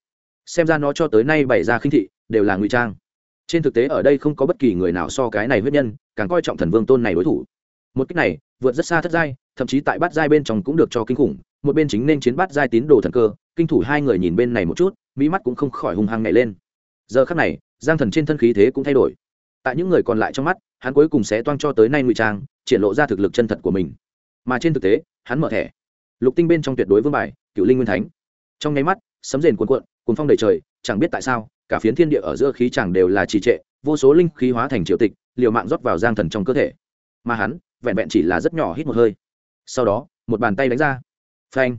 Xem ra nó cho tới nay bày ra khinh thị, đều là ngụy trang. Trên thực tế ở đây không có bất kỳ người nào so cái này huyết nhân, càng coi trọng thần vương tôn này đối thủ. Một cách này, vượt rất xa thất giai, thậm chí tại bát giai bên trong cũng được cho kinh khủng, một bên chính nên chiến bát giai tín đồ thần cơ, kinh thủ hai người nhìn bên này một chút mỹ mắt cũng không khỏi hung hăng nhảy lên. Giờ khắc này, giang thần trên thân khí thế cũng thay đổi. Tại những người còn lại trong mắt, hắn cuối cùng sẽ toang cho tới nay ngụy trang triển lộ ra thực lực chân thật của mình. Mà trên thực tế, hắn mở thẻ. Lục tinh bên trong tuyệt đối vương bài cựu linh nguyên thánh. Trong nháy mắt, sấm rền cuồn cuộn cuốn phong đầy trời, chẳng biết tại sao, cả phiến thiên địa ở giữa khí chẳng đều là trì trệ, vô số linh khí hóa thành triều tịch, liều mạng rót vào giang thần trong cơ thể. Mà hắn, vẹn vẹn chỉ là rất nhỏ hít một hơi. Sau đó, một bàn tay đánh ra. Phanh.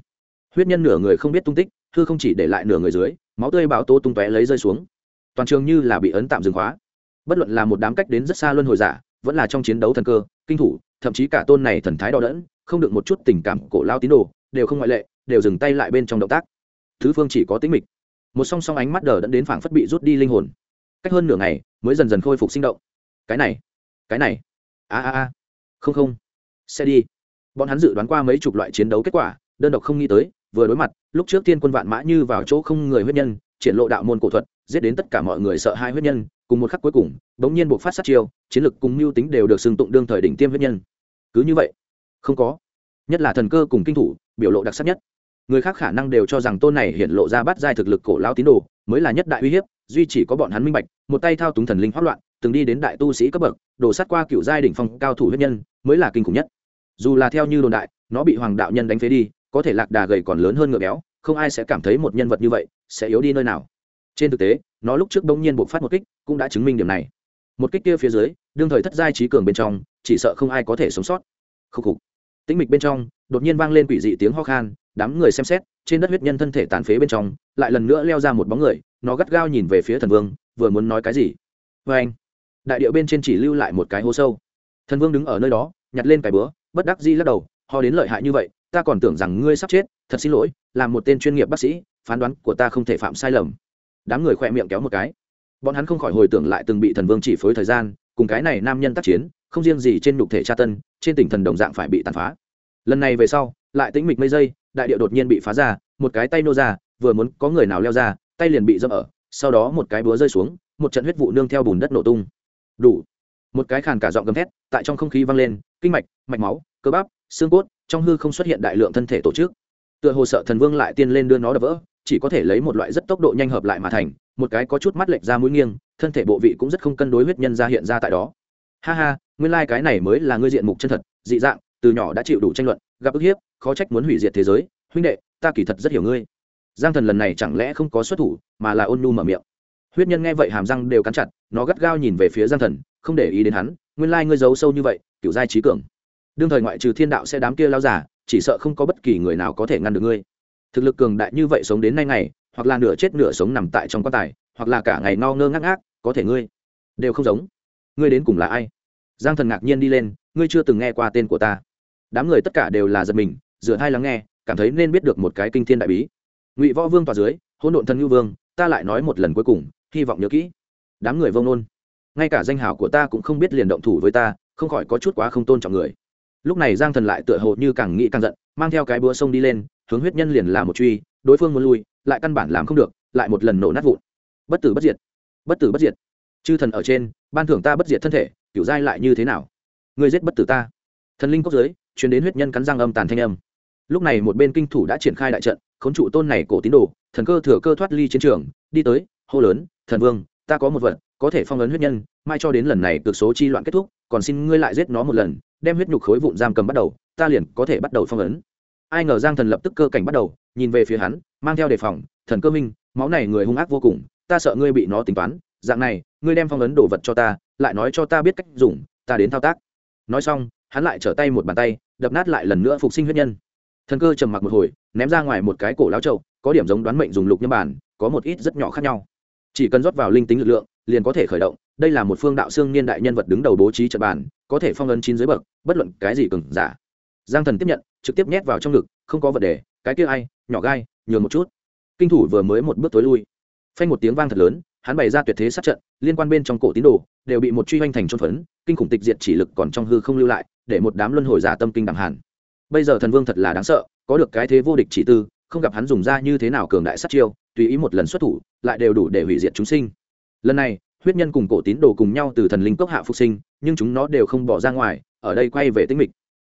Huyết nhân nửa người không biết tung tích thư không chỉ để lại nửa người dưới, máu tươi báo tố tung tóe lấy rơi xuống. Toàn trường như là bị ấn tạm dừng khóa. Bất luận là một đám cách đến rất xa luân hồi giả, vẫn là trong chiến đấu thần cơ kinh thủ, thậm chí cả tôn này thần thái đo đẫn, không được một chút tình cảm cổ lao tín đồ, đều không ngoại lệ, đều dừng tay lại bên trong động tác. Thứ phương chỉ có tính mịch. Một song song ánh mắt đờ đẫn đến phảng phất bị rút đi linh hồn. Cách hơn nửa ngày, mới dần dần khôi phục sinh động. Cái này cái này. A a a. Không không. Xe đi. Bọn hắn dự đoán qua mấy chục loại chiến đấu kết quả, đơn độc không nghĩ tới, vừa đối mặt, lúc trước tiên quân vạn mã như vào chỗ không người huyết nhân, triển lộ đạo môn cổ thuật, giết đến tất cả mọi người sợ hai huyết nhân cùng một khắc cuối cùng bỗng nhiên buộc phát sát chiêu, chiến lực cùng mưu tính đều được xưng tụng đương thời đỉnh tiêm huyết nhân. Cứ như vậy, không có. Nhất là thần cơ cùng kinh thủ, biểu lộ đặc sắc nhất. Người khác khả năng đều cho rằng tôn này hiện lộ ra bắt giai thực lực cổ lao tín đồ, mới là nhất đại uy hiếp, duy chỉ có bọn hắn minh bạch, một tay thao túng thần linh hoát loạn, từng đi đến đại tu sĩ cấp bậc, đổ sát qua cựu giai đỉnh phong cao thủ huyết nhân, mới là kinh khủng nhất. Dù là theo như đồn đại, nó bị hoàng đạo nhân đánh phế đi, có thể lạc đà gầy còn lớn hơn ngựa béo, không ai sẽ cảm thấy một nhân vật như vậy sẽ yếu đi nơi nào trên thực tế, nó lúc trước bỗng nhiên bộc phát một kích, cũng đã chứng minh điểm này. Một kích kia phía dưới, đương thời thất giai trí cường bên trong, chỉ sợ không ai có thể sống sót. Khúc khục. Tĩnh mịch bên trong, đột nhiên vang lên quỷ dị tiếng ho khan, đám người xem xét, trên đất huyết nhân thân thể tàn phế bên trong, lại lần nữa leo ra một bóng người, nó gắt gao nhìn về phía thần vương, vừa muốn nói cái gì? Vê anh, đại điệu bên trên chỉ lưu lại một cái hố sâu. Thần vương đứng ở nơi đó, nhặt lên cái bữa bất đắc di lắc đầu, ho đến lợi hại như vậy, ta còn tưởng rằng ngươi sắp chết, thật xin lỗi, là một tên chuyên nghiệp bác sĩ, phán đoán của ta không thể phạm sai lầm đám người khỏe miệng kéo một cái. Bọn hắn không khỏi hồi tưởng lại từng bị thần vương chỉ phối thời gian, cùng cái này nam nhân tác chiến, không riêng gì trên nhục thể tra tân, trên tỉnh thần đồng dạng phải bị tàn phá. Lần này về sau, lại tĩnh mịch mây giây đại điệu đột nhiên bị phá ra, một cái tay nô ra, vừa muốn có người nào leo ra, tay liền bị dâm ở, sau đó một cái búa rơi xuống, một trận huyết vụ nương theo bùn đất nổ tung. Đủ. Một cái khàn cả giọng gầm thét, tại trong không khí vang lên, kinh mạch mạch máu, cơ bắp, xương cốt, trong hư không xuất hiện đại lượng thân thể tổ chức. Tựa hồ sợ thần vương lại tiên lên đưa nó đập vỡ chỉ có thể lấy một loại rất tốc độ nhanh hợp lại mà thành, một cái có chút mắt lệch ra mũi nghiêng, thân thể bộ vị cũng rất không cân đối huyết nhân ra hiện ra tại đó. Ha ha, nguyên lai、like、cái này mới là ngươi diện mục chân thật, dị dạng, từ nhỏ đã chịu đủ tranh luận, gặp ức hiếp, khó trách muốn hủy diệt thế giới, huynh đệ, ta kỳ thật rất hiểu ngươi. Giang thần lần này chẳng lẽ không có xuất thủ, mà là ôn nu mở miệng. Huyết nhân nghe vậy hàm răng đều cắn chặt, nó gắt gao nhìn về phía giang thần, không để ý đến hắn, nguyên lai ngươi giấu sâu như vậy, kiểu giai trí cường. Đương thời ngoại trừ thiên đạo sẽ đám kia lao giả, chỉ sợ không có bất kỳ người nào có thể ngăn được ngươi thực lực cường đại như vậy sống đến nay ngày, hoặc là nửa chết nửa sống nằm tại trong quan tài, hoặc là cả ngày no ngơ ngác ngác, có thể ngươi đều không giống. Ngươi đến cùng là ai? Giang thần ngạc nhiên đi lên, ngươi chưa từng nghe qua tên của ta. Đám người tất cả đều là giật mình dựa hai lắng nghe, cảm thấy nên biết được một cái kinh thiên đại bí. Ngụy võ vương tòa dưới, hỗn độn thân ngư vương, ta lại nói một lần cuối cùng, hy vọng nhớ kỹ. Đám người vông nôn. Ngay cả danh hào của ta cũng không biết liền động thủ với ta, không khỏi có chút quá không tôn trọng người. Lúc này giang thần lại tựa hồ như càng nghĩ càng giận, mang theo cái búa sông đi lên hướng huyết nhân liền là một truy, đối phương muốn lui, lại căn bản làm không được, lại một lần nổ nát vụn. Bất tử bất diệt, bất tử bất diệt. Chư thần ở trên, ban thưởng ta bất diệt thân thể, kiểu giai lại như thế nào? Người giết bất tử ta. Thần linh cốc giới chuyển đến huyết nhân cắn răng âm tàn thanh âm. Lúc này một bên kinh thủ đã triển khai đại trận, khốn trụ tôn này cổ tín đồ, thần cơ thừa cơ thoát ly chiến trường, đi tới, hô lớn, thần vương, ta có một vật, có thể phong ấn huyết nhân, mai cho đến lần này cực số chi loạn kết thúc, còn xin ngươi lại giết nó một lần, đem huyết nhục khối vụn giam cầm bắt đầu, ta liền có thể bắt đầu phong ấn ai ngờ giang thần lập tức cơ cảnh bắt đầu, nhìn về phía hắn, mang theo đề phòng, thần cơ minh, máu này người hung ác vô cùng, ta sợ ngươi bị nó tính toán, dạng này, ngươi đem phong ấn đồ vật cho ta, lại nói cho ta biết cách dùng, ta đến thao tác. Nói xong, hắn lại trở tay một bàn tay, đập nát lại lần nữa phục sinh huyết nhân. Thần cơ trầm mặc một hồi, ném ra ngoài một cái cổ lao trậu, có điểm giống đoán mệnh dùng lục nhân bản, có một ít rất nhỏ khác nhau. Chỉ cần rót vào linh tính lực lượng, liền có thể khởi động, đây là một phương đạo xương niên đại nhân vật đứng đầu bố trí trận bàn, có thể phong ấn chín dưới bậc, bất luận cái gì cừng giả. Giang thần tiếp nhận trực tiếp nhét vào trong ngực, không có vật đề, cái kia ai, nhỏ gai, nhường một chút. Kinh thủ vừa mới một bước tối lui. Phanh một tiếng vang thật lớn, hắn bày ra tuyệt thế sát trận, liên quan bên trong cổ tín đồ, đều bị một truy hoành thành trôn phấn, kinh khủng tịch diệt chỉ lực còn trong hư không lưu lại, để một đám luân hồi giả tâm kinh đẳng hàn bây giờ thần vương thật là đáng sợ, có được cái thế vô địch chỉ tư, không gặp hắn dùng ra như thế nào cường đại sát chiêu, tùy ý một lần xuất thủ, lại đều đủ để hủy diệt chúng sinh. Lần này, huyết nhân cùng cổ tín đồ cùng nhau từ thần linh cốc hạ phục sinh, nhưng chúng nó đều không bỏ ra ngoài, ở đây quay về tinh mịch.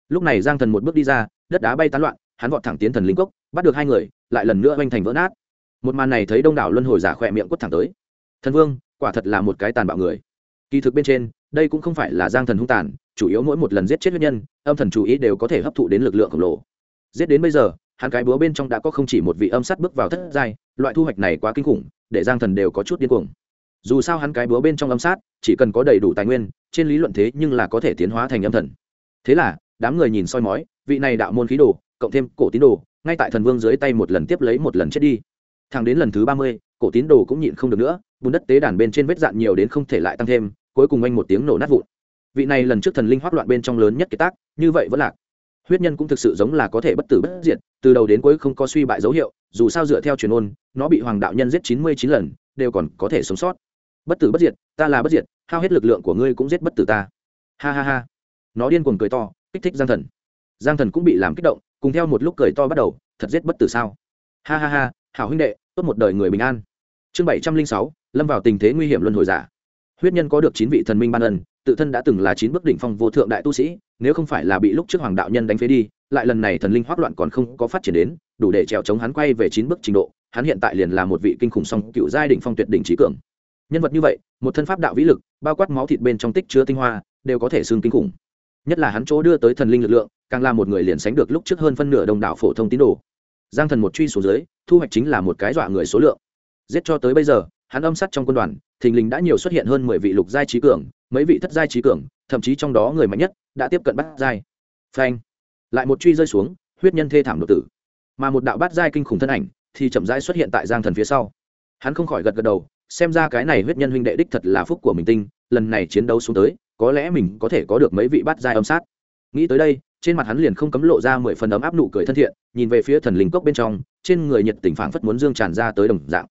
Lúc này giang thần một bước đi ra đất đá bay tán loạn, hắn vọt thẳng tiến thần linh cốc, bắt được hai người, lại lần nữa oanh thành vỡ nát. Một màn này thấy đông đảo luân hồi giả khỏe miệng quất thẳng tới. Thần vương, quả thật là một cái tàn bạo người. Kỳ thực bên trên, đây cũng không phải là giang thần hung tàn, chủ yếu mỗi một lần giết chết huyết nhân, âm thần chủ ý đều có thể hấp thụ đến lực lượng khổng lồ. Giết đến bây giờ, hắn cái búa bên trong đã có không chỉ một vị âm sát bước vào thất giai, loại thu hoạch này quá kinh khủng, để giang thần đều có chút điên cuồng. Dù sao hắn cái búa bên trong âm sát, chỉ cần có đầy đủ tài nguyên, trên lý luận thế nhưng là có thể tiến hóa thành âm thần. Thế là, đám người nhìn soi mói vị này đạo môn khí đồ, cộng thêm cổ tín đồ, ngay tại thần vương dưới tay một lần tiếp lấy một lần chết đi. Thẳng đến lần thứ ba mươi, cổ tín đồ cũng nhịn không được nữa, bùn đất tế đàn bên trên vết dạn nhiều đến không thể lại tăng thêm, cuối cùng anh một tiếng nổ nát vụn. Vị này lần trước thần linh hoác loạn bên trong lớn nhất kế tác, như vậy vẫn lạc. Huyết nhân cũng thực sự giống là có thể bất tử bất diệt, từ đầu đến cuối không có suy bại dấu hiệu, dù sao dựa theo truyền ôn, nó bị hoàng đạo nhân giết chín mươi chín lần, đều còn có thể sống sót. Bất tử bất diệt, ta là bất diệt, hao hết lực lượng của ngươi cũng giết bất tử ta. Ha ha ha. Nó điên cuồng cười to, kích thích giang thần giang thần cũng bị làm kích động, cùng theo một lúc cười to bắt đầu, thật giết bất tử sao? Ha ha ha, hảo huynh đệ, tốt một đời người bình an. Chương bảy trăm linh sáu, lâm vào tình thế nguy hiểm luân hồi giả. Huyết nhân có được chín vị thần minh ban ân, tự thân đã từng là chín bước đỉnh phong vô thượng đại tu sĩ, nếu không phải là bị lúc trước hoàng đạo nhân đánh phế đi, lại lần này thần linh hoác loạn còn không có phát triển đến, đủ để trèo chống hắn quay về chín bước trình độ, hắn hiện tại liền là một vị kinh khủng song cựu giai đỉnh phong tuyệt đỉnh trí cường. Nhân vật như vậy, một thân pháp đạo vĩ lực, bao quát máu thịt bên trong tích chứa tinh hoa, đều có thể xương kinh khủng nhất là hắn chỗ đưa tới thần linh lực lượng, càng là một người liền sánh được lúc trước hơn phân nửa đồng đảo phổ thông tín đồ. Giang thần một truy số dưới, thu hoạch chính là một cái dọa người số lượng. Giết cho tới bây giờ, hắn âm sắt trong quân đoàn, thình lình đã nhiều xuất hiện hơn mười vị lục giai trí cường, mấy vị thất giai trí cường, thậm chí trong đó người mạnh nhất đã tiếp cận bắt giai. Phanh! Lại một truy rơi xuống, huyết nhân thê thảm đột tử. Mà một đạo bát giai kinh khủng thân ảnh thì chậm rãi xuất hiện tại giang thần phía sau. Hắn không khỏi gật gật đầu, xem ra cái này huyết nhân huynh đệ đích thật là phúc của mình tinh, lần này chiến đấu xuống tới có lẽ mình có thể có được mấy vị bát giai âm sát. Nghĩ tới đây, trên mặt hắn liền không cấm lộ ra mười phần ấm áp nụ cười thân thiện, nhìn về phía thần linh cốc bên trong, trên người nhiệt tình phảng phất muốn dương tràn ra tới đồng dạng.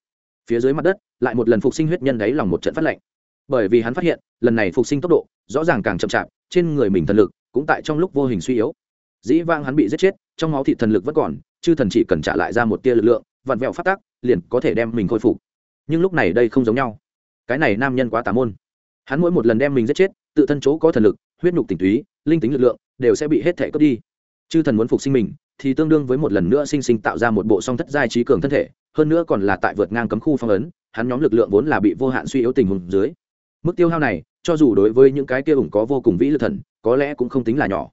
Phía dưới mặt đất, lại một lần phục sinh huyết nhân đáy lòng một trận phát lạnh. Bởi vì hắn phát hiện, lần này phục sinh tốc độ, rõ ràng càng chậm chạp, trên người mình thần lực cũng tại trong lúc vô hình suy yếu. Dĩ vang hắn bị giết chết, trong máu thị thần lực vẫn còn, chư thần chỉ cần trả lại ra một tia lực lượng, vặn vẹo phát tác, liền có thể đem mình khôi phục. Nhưng lúc này đây không giống nhau. Cái này nam nhân quá tà môn. Hắn mỗi một lần đem mình giết chết tự thân chỗ có thần lực, huyết nhục tình túy, linh tính lực lượng, đều sẽ bị hết thể cướp đi. Chư thần muốn phục sinh mình, thì tương đương với một lần nữa sinh sinh tạo ra một bộ song thất giai trí cường thân thể, hơn nữa còn là tại vượt ngang cấm khu phong ấn, hắn nhóm lực lượng vốn là bị vô hạn suy yếu tình huống dưới. Mức tiêu hao này, cho dù đối với những cái kia ủng có vô cùng vĩ lực thần, có lẽ cũng không tính là nhỏ.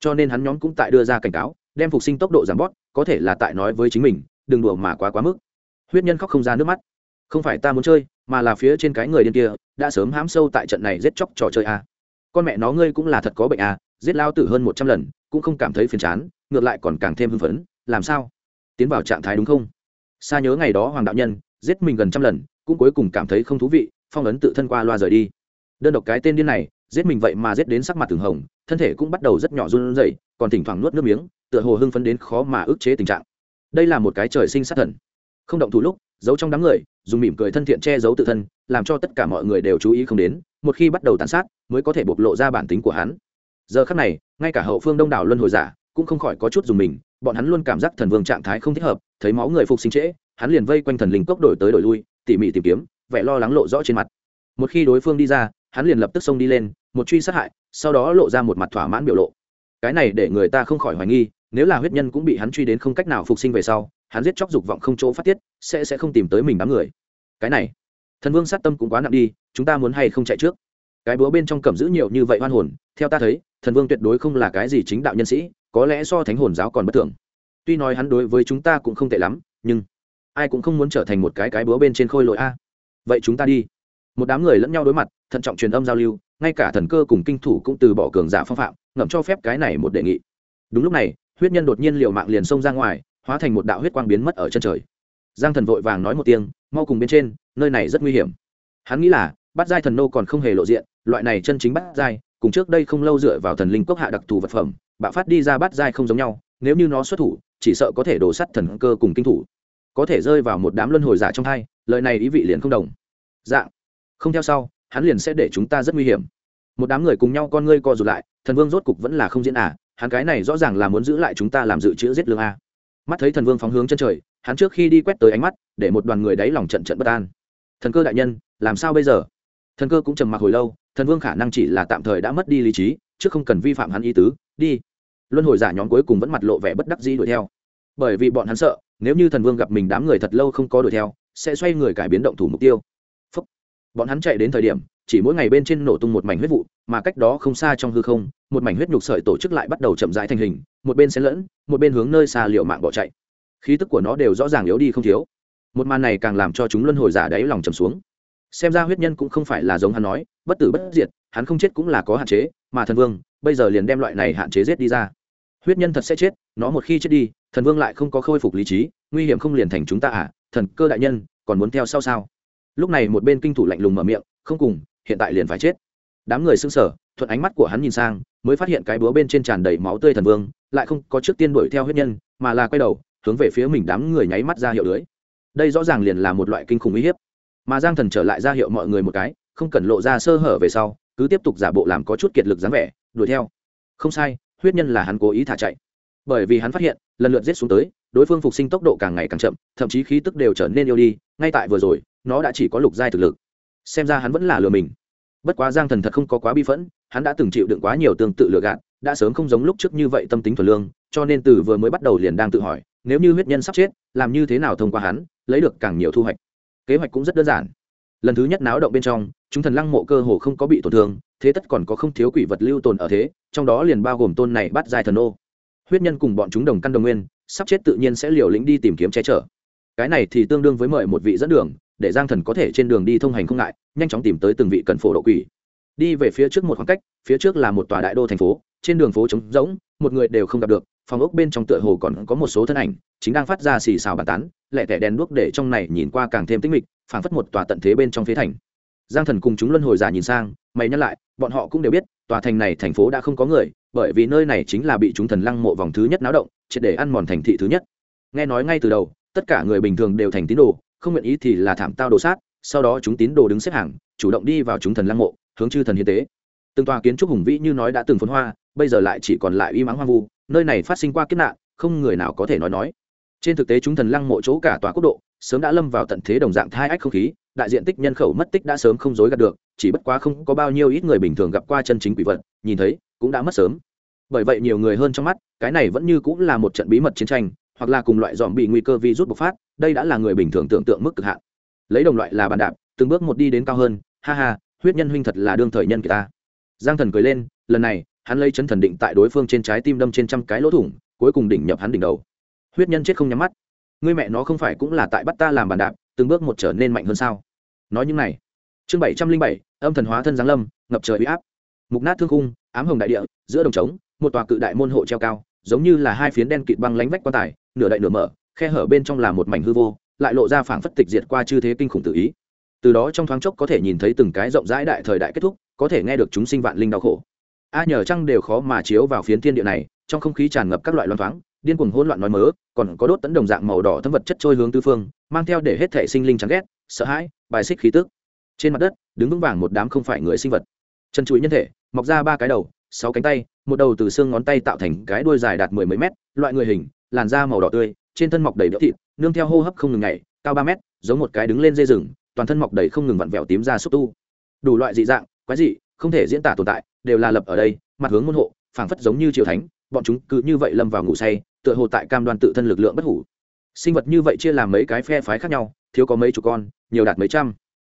Cho nên hắn nhóm cũng tại đưa ra cảnh cáo, đem phục sinh tốc độ giảm bót có thể là tại nói với chính mình, đừng đùa mà quá quá mức. Huyết nhân khóc không ra nước mắt. Không phải ta muốn chơi, mà là phía trên cái người điên kia đã sớm hám sâu tại trận này giết chóc trò chơi a. À. con mẹ nó ngươi cũng là thật có bệnh a à, giết lao tử hơn một trăm lần cũng không cảm thấy phiền chán ngược lại còn càng thêm hưng phấn làm sao? Tiến vào trạng thái đúng không? Xa nhớ ngày đó hoàng đạo nhân giết mình gần trăm lần cũng cuối cùng cảm thấy không thú vị phong ấn tự thân qua loa rời đi. Đơn độc cái tên điên này giết mình vậy mà giết đến sắc mặt từng hồng thân thể cũng bắt đầu rất nhỏ run rẩy còn thỉnh thoảng nuốt nước miếng tựa hồ hưng phấn đến khó mà ức chế tình trạng. Đây là một cái trời sinh sát thần. Không động thủ lúc giấu trong đám người dùng mỉm cười thân thiện che giấu tự thân làm cho tất cả mọi người đều chú ý không đến, một khi bắt đầu tàn sát, mới có thể bộc lộ ra bản tính của hắn. Giờ khắc này, ngay cả hậu phương đông đảo luân hồi giả cũng không khỏi có chút dùng mình, bọn hắn luôn cảm giác thần vương trạng thái không thích hợp, thấy máu người phục sinh trễ, hắn liền vây quanh thần linh cốc đổi tới đổi lui, tỉ mỉ tìm kiếm, vẻ lo lắng lộ rõ trên mặt. Một khi đối phương đi ra, hắn liền lập tức xông đi lên, một truy sát hại, sau đó lộ ra một mặt thỏa mãn biểu lộ. Cái này để người ta không khỏi hoài nghi, nếu là huyết nhân cũng bị hắn truy đến không cách nào phục sinh về sau, hắn giết chóc dục vọng không chỗ phát tiết, sẽ sẽ không tìm tới mình đám người. Cái này thần vương sát tâm cũng quá nặng đi, chúng ta muốn hay không chạy trước? Cái búa bên trong cầm giữ nhiều như vậy hoan hồn, theo ta thấy, thần vương tuyệt đối không là cái gì chính đạo nhân sĩ, có lẽ so thánh hồn giáo còn bất thường. Tuy nói hắn đối với chúng ta cũng không tệ lắm, nhưng ai cũng không muốn trở thành một cái cái búa bên trên khôi lội a. Vậy chúng ta đi. Một đám người lẫn nhau đối mặt, thận trọng truyền âm giao lưu, ngay cả thần cơ cùng kinh thủ cũng từ bỏ cường giả phong phạm, ngậm cho phép cái này một đề nghị. Đúng lúc này, huyết nhân đột nhiên liều mạng liền xông ra ngoài, hóa thành một đạo huyết quang biến mất ở chân trời. Giang thần vội vàng nói một tiếng, mau cùng bên trên nơi này rất nguy hiểm. Hắn nghĩ là bắt giai thần nô còn không hề lộ diện, loại này chân chính bắt giai, cùng trước đây không lâu dựa vào thần linh cốc hạ đặc thù vật phẩm, bạo phát đi ra bắt giai không giống nhau, nếu như nó xuất thủ, chỉ sợ có thể đổ sắt thần cơ cùng kinh thủ. Có thể rơi vào một đám luân hồi giả trong hai, lời này ý vị liền không đồng. Dạng không theo sau, hắn liền sẽ để chúng ta rất nguy hiểm. Một đám người cùng nhau con ngươi co rụt lại, thần vương rốt cục vẫn là không diễn à hắn cái này rõ ràng là muốn giữ lại chúng ta làm dự trữ giết lương a. Mắt thấy thần vương phóng hướng chân trời, hắn trước khi đi quét tới ánh mắt, để một đoàn người đáy lòng trận trận bất an thần cơ đại nhân, làm sao bây giờ? Thần cơ cũng trầm mặc hồi lâu, thần vương khả năng chỉ là tạm thời đã mất đi lý trí, chứ không cần vi phạm hắn ý tứ, đi. Luân hồi giả nhóm cuối cùng vẫn mặt lộ vẻ bất đắc dĩ đuổi theo. Bởi vì bọn hắn sợ, nếu như thần vương gặp mình đám người thật lâu không có đuổi theo, sẽ xoay người cải biến động thủ mục tiêu. Phúc. bọn hắn chạy đến thời điểm, chỉ mỗi ngày bên trên nổ tung một mảnh huyết vụ, mà cách đó không xa trong hư không, một mảnh huyết nhục sợi tổ chức lại bắt đầu chậm rãi thành hình, một bên xen lẫn, một bên hướng nơi xa liệu mạng bỏ chạy. Khí tức của nó đều rõ ràng yếu đi không thiếu một màn này càng làm cho chúng luân hồi giả đáy lòng trầm xuống. Xem ra huyết nhân cũng không phải là giống hắn nói, bất tử bất diệt, hắn không chết cũng là có hạn chế, mà thần vương, bây giờ liền đem loại này hạn chế giết đi ra. Huyết nhân thật sẽ chết, nó một khi chết đi, thần vương lại không có khôi phục lý trí, nguy hiểm không liền thành chúng ta à? Thần cơ đại nhân, còn muốn theo sau sao? Lúc này một bên kinh thủ lạnh lùng mở miệng, không cùng, hiện tại liền phải chết. Đám người xưng sở thuận ánh mắt của hắn nhìn sang, mới phát hiện cái búa bên trên tràn đầy máu tươi thần vương, lại không có trước tiên đuổi theo huyết nhân, mà là quay đầu, hướng về phía mình đám người nháy mắt ra hiệu lưới đây rõ ràng liền là một loại kinh khủng uy hiếp. Mà giang thần trở lại ra hiệu mọi người một cái, không cần lộ ra sơ hở về sau, cứ tiếp tục giả bộ làm có chút kiệt lực dáng vẻ, đuổi theo. Không sai, huyết nhân là hắn cố ý thả chạy. Bởi vì hắn phát hiện, lần lượt giết xuống tới, đối phương phục sinh tốc độ càng ngày càng chậm, thậm chí khí tức đều trở nên yêu đi, ngay tại vừa rồi, nó đã chỉ có lục giai thực lực. Xem ra hắn vẫn là lừa mình. Bất quá giang thần thật không có quá bi phẫn, hắn đã từng chịu đựng quá nhiều tương tự lừa gạt, đã sớm không giống lúc trước như vậy tâm tính thuần lương, cho nên từ vừa mới bắt đầu liền đang tự hỏi, nếu như huyết nhân sắp chết, làm như thế nào thông qua hắn lấy được càng nhiều thu hoạch. Kế hoạch cũng rất đơn giản. Lần thứ nhất náo động bên trong, chúng thần lăng mộ cơ hồ không có bị tổn thương, thế tất còn có không thiếu quỷ vật lưu tồn ở thế, trong đó liền bao gồm tôn này bắt dài thần ô. Huyết nhân cùng bọn chúng đồng căn đồng nguyên, sắp chết tự nhiên sẽ liều lĩnh đi tìm kiếm che chở. Cái này thì tương đương với mời một vị dẫn đường, để giang thần có thể trên đường đi thông hành không ngại, nhanh chóng tìm tới từng vị cần phổ độ quỷ. Đi về phía trước một khoảng cách, phía trước là một tòa đại đô thành phố, trên đường phố trống rỗng, một người đều không gặp được phòng ốc bên trong tựa hồ còn có một số thân ảnh, chính đang phát ra xì xào bàn tán, lẹ tẻ đèn đuốc để trong này nhìn qua càng thêm tĩnh mịch, phảng phất một tòa tận thế bên trong phía thành. Giang thần cùng chúng luân hồi giả nhìn sang, mày nhắc lại, bọn họ cũng đều biết, tòa thành này thành phố đã không có người, bởi vì nơi này chính là bị chúng thần lăng mộ vòng thứ nhất náo động, triệt để ăn mòn thành thị thứ nhất. Nghe nói ngay từ đầu, tất cả người bình thường đều thành tín đồ, không nguyện ý thì là thảm tao đồ sát, sau đó chúng tín đồ đứng xếp hàng, chủ động đi vào chúng thần lăng mộ, hướng chư thần hiến tế. Từng tòa kiến trúc hùng vĩ như nói đã từng phấn hoa, bây giờ lại chỉ còn lại uy mắng hoang vu nơi này phát sinh qua kiếp nạn, không người nào có thể nói nói. Trên thực tế chúng thần lăng mộ chỗ cả tòa quốc độ, sớm đã lâm vào tận thế đồng dạng thai ách không khí, đại diện tích nhân khẩu mất tích đã sớm không dối gạt được, chỉ bất quá không có bao nhiêu ít người bình thường gặp qua chân chính quỷ vật, nhìn thấy, cũng đã mất sớm. Bởi vậy nhiều người hơn trong mắt, cái này vẫn như cũng là một trận bí mật chiến tranh, hoặc là cùng loại dòm bị nguy cơ virus bộc phát, đây đã là người bình thường tưởng tượng mức cực hạn. Lấy đồng loại là bàn đạp, từng bước một đi đến cao hơn, ha ha, huyết nhân huynh thật là đương thời nhân kỳ ta. Giang thần cười lên, lần này hắn lấy chấn thần định tại đối phương trên trái tim đâm trên trăm cái lỗ thủng, cuối cùng đỉnh nhập hắn đỉnh đầu. Huyết nhân chết không nhắm mắt. Ngươi mẹ nó không phải cũng là tại bắt ta làm bàn đạp, từng bước một trở nên mạnh hơn sao? Nói những này. Chương bảy trăm linh bảy, âm thần hóa thân giáng lâm, ngập trời huy áp. Mục nát thương khung, ám hồng đại địa, giữa đồng trống, một tòa cự đại môn hộ treo cao, giống như là hai phiến đen kịt băng lánh vách quan tài, nửa đậy nửa mở, khe hở bên trong là một mảnh hư vô, lại lộ ra phảng phất tịch diệt qua chư thế kinh khủng tự ý. Từ đó trong thoáng chốc có thể nhìn thấy từng cái rộng rãi đại thời đại kết thúc, có thể nghe được chúng sinh vạn linh đau khổ a nhờ trăng đều khó mà chiếu vào phiến thiên địa này, trong không khí tràn ngập các loại loan thoáng, điên cuồng hỗn loạn nói mớ, còn có đốt tấn đồng dạng màu đỏ thâm vật chất trôi hướng tư phương, mang theo để hết thể sinh linh chán ghét, sợ hãi, bài xích khí tức. Trên mặt đất, đứng vững vàng một đám không phải người sinh vật. Chân chuối nhân thể, mọc ra ba cái đầu, sáu cánh tay, một đầu từ xương ngón tay tạo thành cái đuôi dài đạt mười mấy mét, loại người hình, làn da màu đỏ tươi, trên thân mọc đầy đỡ thịt, nương theo hô hấp không ngừng ngày cao ba mét, giống một cái đứng lên dây rừng, toàn thân mọc đầy không ngừng vặn vẹo tím ra xúc tu. Đủ loại dị dạng, quái dị, không thể diễn tả tồn tại đều là lập ở đây, mặt hướng môn hộ, phảng phất giống như triều thánh, bọn chúng cứ như vậy lâm vào ngủ say, tựa hồ tại cam đoan tự thân lực lượng bất hủ. Sinh vật như vậy chia làm mấy cái phe phái khác nhau, thiếu có mấy chục con, nhiều đạt mấy trăm.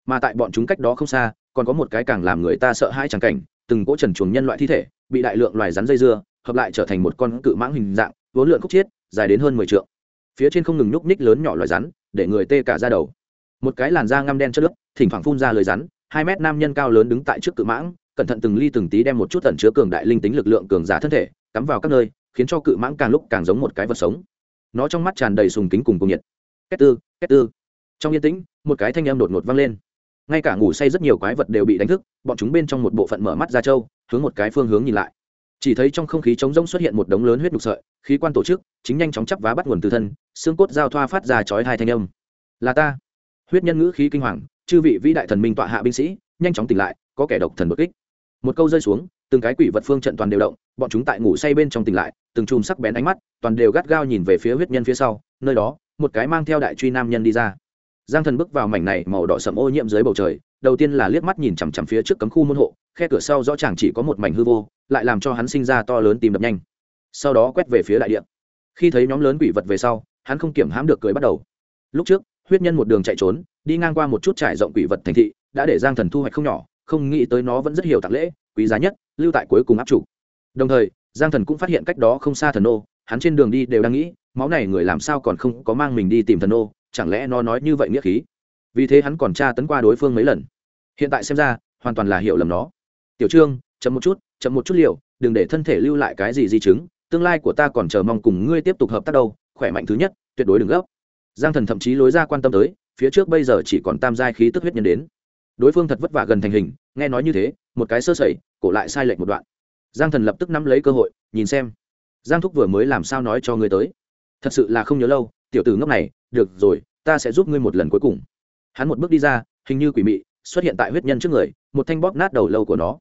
Mà tại bọn chúng cách đó không xa, còn có một cái càng làm người ta sợ hãi chẳng cảnh, từng cỗ trần chuồng nhân loại thi thể, bị đại lượng loài rắn dây dưa, hợp lại trở thành một con cự mãng hình dạng vốn lượn khúc chiết, dài đến hơn mười t phía trên không ngừng nhúc ních lớn nhỏ loài rắn, để người tê cả ra đầu. Một cái làn da ngăm đen chất lớp thỉnh thoảng phun ra lời rắn, hai mét nam nhân cao lớn đứng tại trước cự mãng cẩn thận từng ly từng tí đem một chút tẩn chứa cường đại linh tính lực lượng cường giả thân thể, cắm vào các nơi, khiến cho cự mãng càng lúc càng giống một cái vật sống. Nó trong mắt tràn đầy sùng kính cùng cung nhiệt. Kết tư kết tư. Trong yên tĩnh, một cái thanh âm đột ngột vang lên. Ngay cả ngủ say rất nhiều quái vật đều bị đánh thức, bọn chúng bên trong một bộ phận mở mắt ra trâu, hướng một cái phương hướng nhìn lại. Chỉ thấy trong không khí trống rỗng xuất hiện một đống lớn huyết đục sợi, khí quan tổ chức, chính nhanh chóng chắp vá bắt nguồn từ thân, xương cốt giao thoa phát ra chói hai thanh âm. Là ta. Huyết nhân ngữ khí kinh hoàng, chư vị vĩ đại thần minh tọa hạ binh sĩ, nhanh chóng tỉnh lại, có kẻ độc thần bất kích một câu rơi xuống, từng cái quỷ vật phương trận toàn đều động, bọn chúng tại ngủ say bên trong tỉnh lại, từng chùm sắc bén ánh mắt, toàn đều gắt gao nhìn về phía huyết nhân phía sau, nơi đó, một cái mang theo đại truy nam nhân đi ra. Giang thần bước vào mảnh này màu đỏ sậm ô nhiễm dưới bầu trời, đầu tiên là liếc mắt nhìn chằm chằm phía trước cấm khu môn hộ, khe cửa sau rõ ràng chỉ có một mảnh hư vô, lại làm cho hắn sinh ra to lớn tìm đập nhanh. Sau đó quét về phía đại điện khi thấy nhóm lớn quỷ vật về sau, hắn không kiểm hãm được cười bắt đầu. Lúc trước, huyết nhân một đường chạy trốn, đi ngang qua một chút trải rộng quỷ vật thành thị, đã để giang thần thu hoạch không nhỏ không nghĩ tới nó vẫn rất hiểu tặng lễ, quý giá nhất, lưu tại cuối cùng áp chủ. Đồng thời, giang thần cũng phát hiện cách đó không xa thần ô hắn trên đường đi đều đang nghĩ, máu này người làm sao còn không có mang mình đi tìm thần ô chẳng lẽ nó nói như vậy nghĩa khí? Vì thế hắn còn tra tấn qua đối phương mấy lần. Hiện tại xem ra, hoàn toàn là hiểu lầm nó. Tiểu trương, chậm một chút, chậm một chút liệu đừng để thân thể lưu lại cái gì di chứng, tương lai của ta còn chờ mong cùng ngươi tiếp tục hợp tác đâu, khỏe mạnh thứ nhất, tuyệt đối đừng gấp. Giang thần thậm chí lối ra quan tâm tới, phía trước bây giờ chỉ còn tam giai khí tức huyết nhân đến đối phương thật vất vả gần thành hình, nghe nói như thế, một cái sơ sẩy, cổ lại sai lệch một đoạn. Giang thần lập tức nắm lấy cơ hội, nhìn xem. Giang thúc vừa mới làm sao nói cho ngươi tới? Thật sự là không nhớ lâu, tiểu tử ngốc này, được rồi, ta sẽ giúp ngươi một lần cuối cùng. Hắn một bước đi ra, hình như quỷ mị, xuất hiện tại huyết nhân trước người, một thanh bóp nát đầu lâu của nó.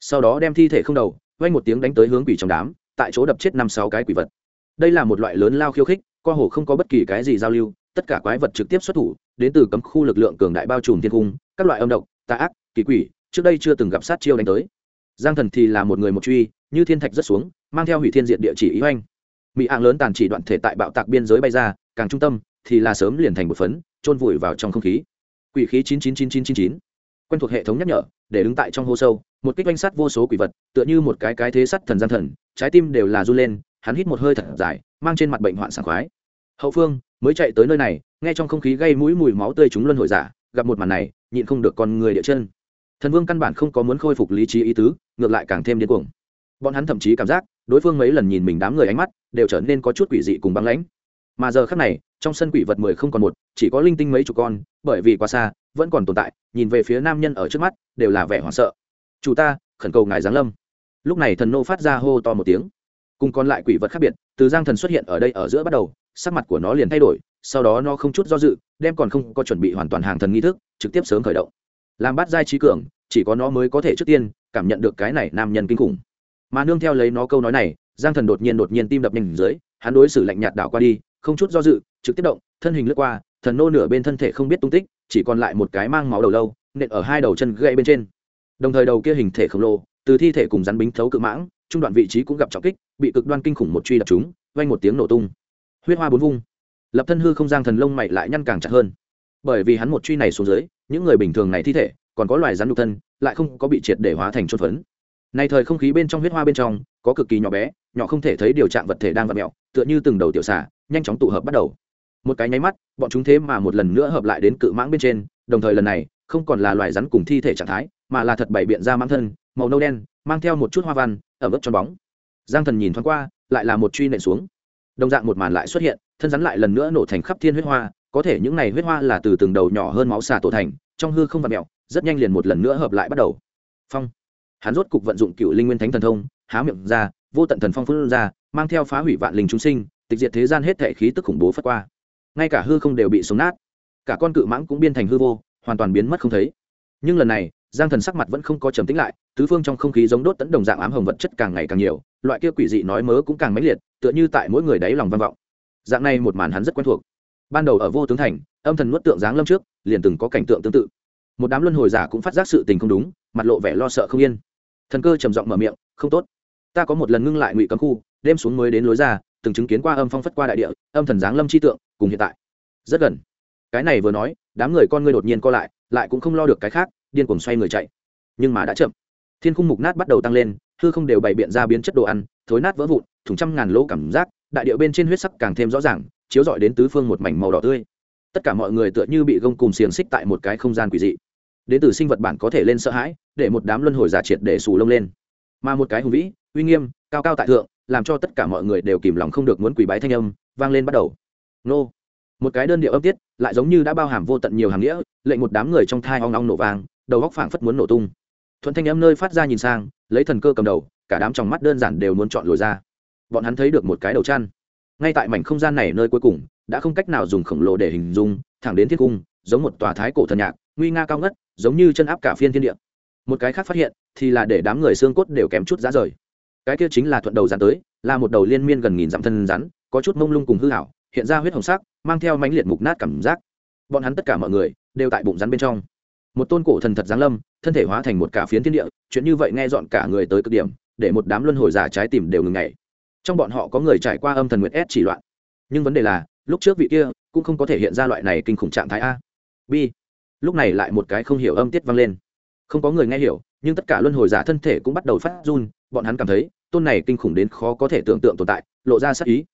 Sau đó đem thi thể không đầu vay một tiếng đánh tới hướng quỷ trong đám, tại chỗ đập chết năm sáu cái quỷ vật. Đây là một loại lớn lao khiêu khích, co hồ không có bất kỳ cái gì giao lưu, tất cả quái vật trực tiếp xuất thủ, đến từ cấm khu lực lượng cường đại bao trùm thiên cung các loại âm độc, tà ác, kỳ quỷ, trước đây chưa từng gặp sát chiêu đánh tới. Giang thần thì là một người một truy, như thiên thạch rất xuống, mang theo hủy thiên diện địa chỉ ý oanh mỹ hạng lớn tàn chỉ đoạn thể tại bạo tạc biên giới bay ra, càng trung tâm thì là sớm liền thành một phấn trôn vùi vào trong không khí. Quỷ khí chín chín chín chín chín chín. Quen thuộc hệ thống nhắc nhở, để đứng tại trong hô sâu, một kích oanh sắt vô số quỷ vật, tựa như một cái cái thế sắt thần gian thần, trái tim đều là r u lên, hắn hít một hơi thật dài, mang trên mặt bệnh hoạn sảng khoái. Hậu phương, mới chạy tới nơi này, nghe trong không khí gây mũi mùi máu tươi chúng luân hồi giả, gặp một màn này nhịn không được con người địa chân. Thần vương căn bản không có muốn khôi phục lý trí ý tứ, ngược lại càng thêm điên cuồng. Bọn hắn thậm chí cảm giác, đối phương mấy lần nhìn mình đám người ánh mắt, đều trở nên có chút quỷ dị cùng băng lãnh. Mà giờ khác này, trong sân quỷ vật mười không còn một, chỉ có linh tinh mấy chục con, bởi vì quá xa, vẫn còn tồn tại, nhìn về phía nam nhân ở trước mắt, đều là vẻ hoảng sợ. Chủ ta, khẩn cầu ngài giáng lâm. Lúc này thần nô phát ra hô to một tiếng. Cùng còn lại quỷ vật khác biệt, từ giang thần xuất hiện ở đây ở giữa bắt đầu, sắc mặt của nó liền thay đổi, sau đó nó không chút do dự đem còn không có chuẩn bị hoàn toàn hàng thần nghi thức, trực tiếp sớm khởi động. Làm bát giai trí cường, chỉ có nó mới có thể trước tiên cảm nhận được cái này nam nhân kinh khủng. Mà nương theo lấy nó câu nói này, giang thần đột nhiên đột nhiên tim đập nhanh dưới, hắn đối xử lạnh nhạt đảo qua đi, không chút do dự, trực tiếp động, thân hình lướt qua, thần nô nửa bên thân thể không biết tung tích, chỉ còn lại một cái mang máu đầu lâu, nện ở hai đầu chân gãy bên trên. Đồng thời đầu kia hình thể khổng lồ, từ thi thể cùng rắn bính thấu cự mãng, trung đoạn vị trí cũng gặp trọng kích, bị cực đoan kinh khủng một truy đập chúng, vang một tiếng nổ tung. Huyết hoa bốn vung lập thân hư không giang thần lông mày lại nhăn càng chặt hơn. Bởi vì hắn một truy này xuống dưới, những người bình thường này thi thể, còn có loài rắn nhục thân, lại không có bị triệt để hóa thành chốt phấn. Này thời không khí bên trong huyết hoa bên trong, có cực kỳ nhỏ bé, nhỏ không thể thấy điều trạng vật thể đang vặn mẹo tựa như từng đầu tiểu xả nhanh chóng tụ hợp bắt đầu. Một cái nháy mắt, bọn chúng thế mà một lần nữa hợp lại đến cự mãng bên trên, đồng thời lần này, không còn là loài rắn cùng thi thể trạng thái, mà là thật bảy biện ra mãng thân, màu nâu đen, mang theo một chút hoa văn ở mức cho bóng. Giang thần nhìn thoáng qua, lại là một truy nện xuống đồng dạng một màn lại xuất hiện, thân rắn lại lần nữa nổ thành khắp thiên huyết hoa, có thể những này huyết hoa là từ từng đầu nhỏ hơn máu xà tổ thành, trong hư không vặt mẹo rất nhanh liền một lần nữa hợp lại bắt đầu. Phong. Hắn rốt cục vận dụng cựu linh nguyên thánh thần thông, há miệng ra, vô tận thần phong phun ra, mang theo phá hủy vạn linh chúng sinh, tịch diệt thế gian hết thể khí tức khủng bố phất qua. Ngay cả hư không đều bị sống nát. Cả con cự mãng cũng biên thành hư vô, hoàn toàn biến mất không thấy. Nhưng lần này, giang thần sắc mặt vẫn không có trầm tính lại, tứ phương trong không khí giống đốt tấn đồng dạng ám hồng vật chất càng ngày càng nhiều, loại kia quỷ dị nói mớ cũng càng mãnh liệt tựa như tại mỗi người đáy lòng văn vọng. Dạng này một màn hắn rất quen thuộc. Ban đầu ở vô tướng thành, âm thần nuốt tượng giáng lâm trước, liền từng có cảnh tượng tương tự. Một đám luân hồi giả cũng phát giác sự tình không đúng, mặt lộ vẻ lo sợ không yên. Thần cơ trầm giọng mở miệng, không tốt. Ta có một lần ngưng lại ngụy cấm khu, đêm xuống mới đến lối ra, từng chứng kiến qua âm phong phất qua đại địa, âm thần giáng lâm chi tượng, cùng hiện tại. Rất gần. Cái này vừa nói, đám người con ngươi đột nhiên co lại lại cũng không lo được cái khác, điên cuồng xoay người chạy. Nhưng mà đã chậm. Thiên khung mục nát bắt đầu tăng lên, hư không đều bày biện ra biến chất đồ ăn thối nát vỡ vụn, thùng trăm ngàn lỗ cảm giác, đại điệu bên trên huyết sắc càng thêm rõ ràng, chiếu rọi đến tứ phương một mảnh màu đỏ tươi. Tất cả mọi người tựa như bị gông cùng xiềng xích tại một cái không gian quỷ dị. Đến từ sinh vật bản có thể lên sợ hãi, để một đám luân hồi giả triệt để xù lông lên. Mà một cái hùng vĩ, uy nghiêm, cao cao tại thượng, làm cho tất cả mọi người đều kìm lòng không được muốn quỳ bái thanh âm, vang lên bắt đầu. Nô. Một cái đơn điệu âm tiết, lại giống như đã bao hàm vô tận nhiều hàng nghĩa, lệnh một đám người trong thai ong ong nổ vàng đầu góc phảng phất muốn nổ tung thuận thanh em nơi phát ra nhìn sang, lấy thần cơ cầm đầu, cả đám trong mắt đơn giản đều muốn chọn lồi ra. Bọn hắn thấy được một cái đầu chăn. Ngay tại mảnh không gian này nơi cuối cùng, đã không cách nào dùng khổng lồ để hình dung, thẳng đến thiết cung, giống một tòa thái cổ thần nhạc, nguy nga cao ngất, giống như chân áp cả phiên thiên địa. Một cái khác phát hiện, thì là để đám người xương cốt đều kém chút giá rời. Cái kia chính là thuận đầu dán tới, là một đầu liên miên gần nghìn dặm thân rắn, có chút mông lung cùng hư hảo hiện ra huyết hồng sắc, mang theo mãnh liệt mục nát cảm giác. Bọn hắn tất cả mọi người đều tại bụng rắn bên trong một tôn cổ thần thật giáng lâm, thân thể hóa thành một cả phiến thiên địa, chuyện như vậy nghe dọn cả người tới cực điểm, để một đám luân hồi giả trái tìm đều ngừng ngày trong bọn họ có người trải qua âm thần nguyệt s chỉ loạn. Nhưng vấn đề là, lúc trước vị kia cũng không có thể hiện ra loại này kinh khủng trạng thái a. B. Lúc này lại một cái không hiểu âm tiết vang lên. Không có người nghe hiểu, nhưng tất cả luân hồi giả thân thể cũng bắt đầu phát run, bọn hắn cảm thấy, tôn này kinh khủng đến khó có thể tưởng tượng tồn tại, lộ ra sắc ý.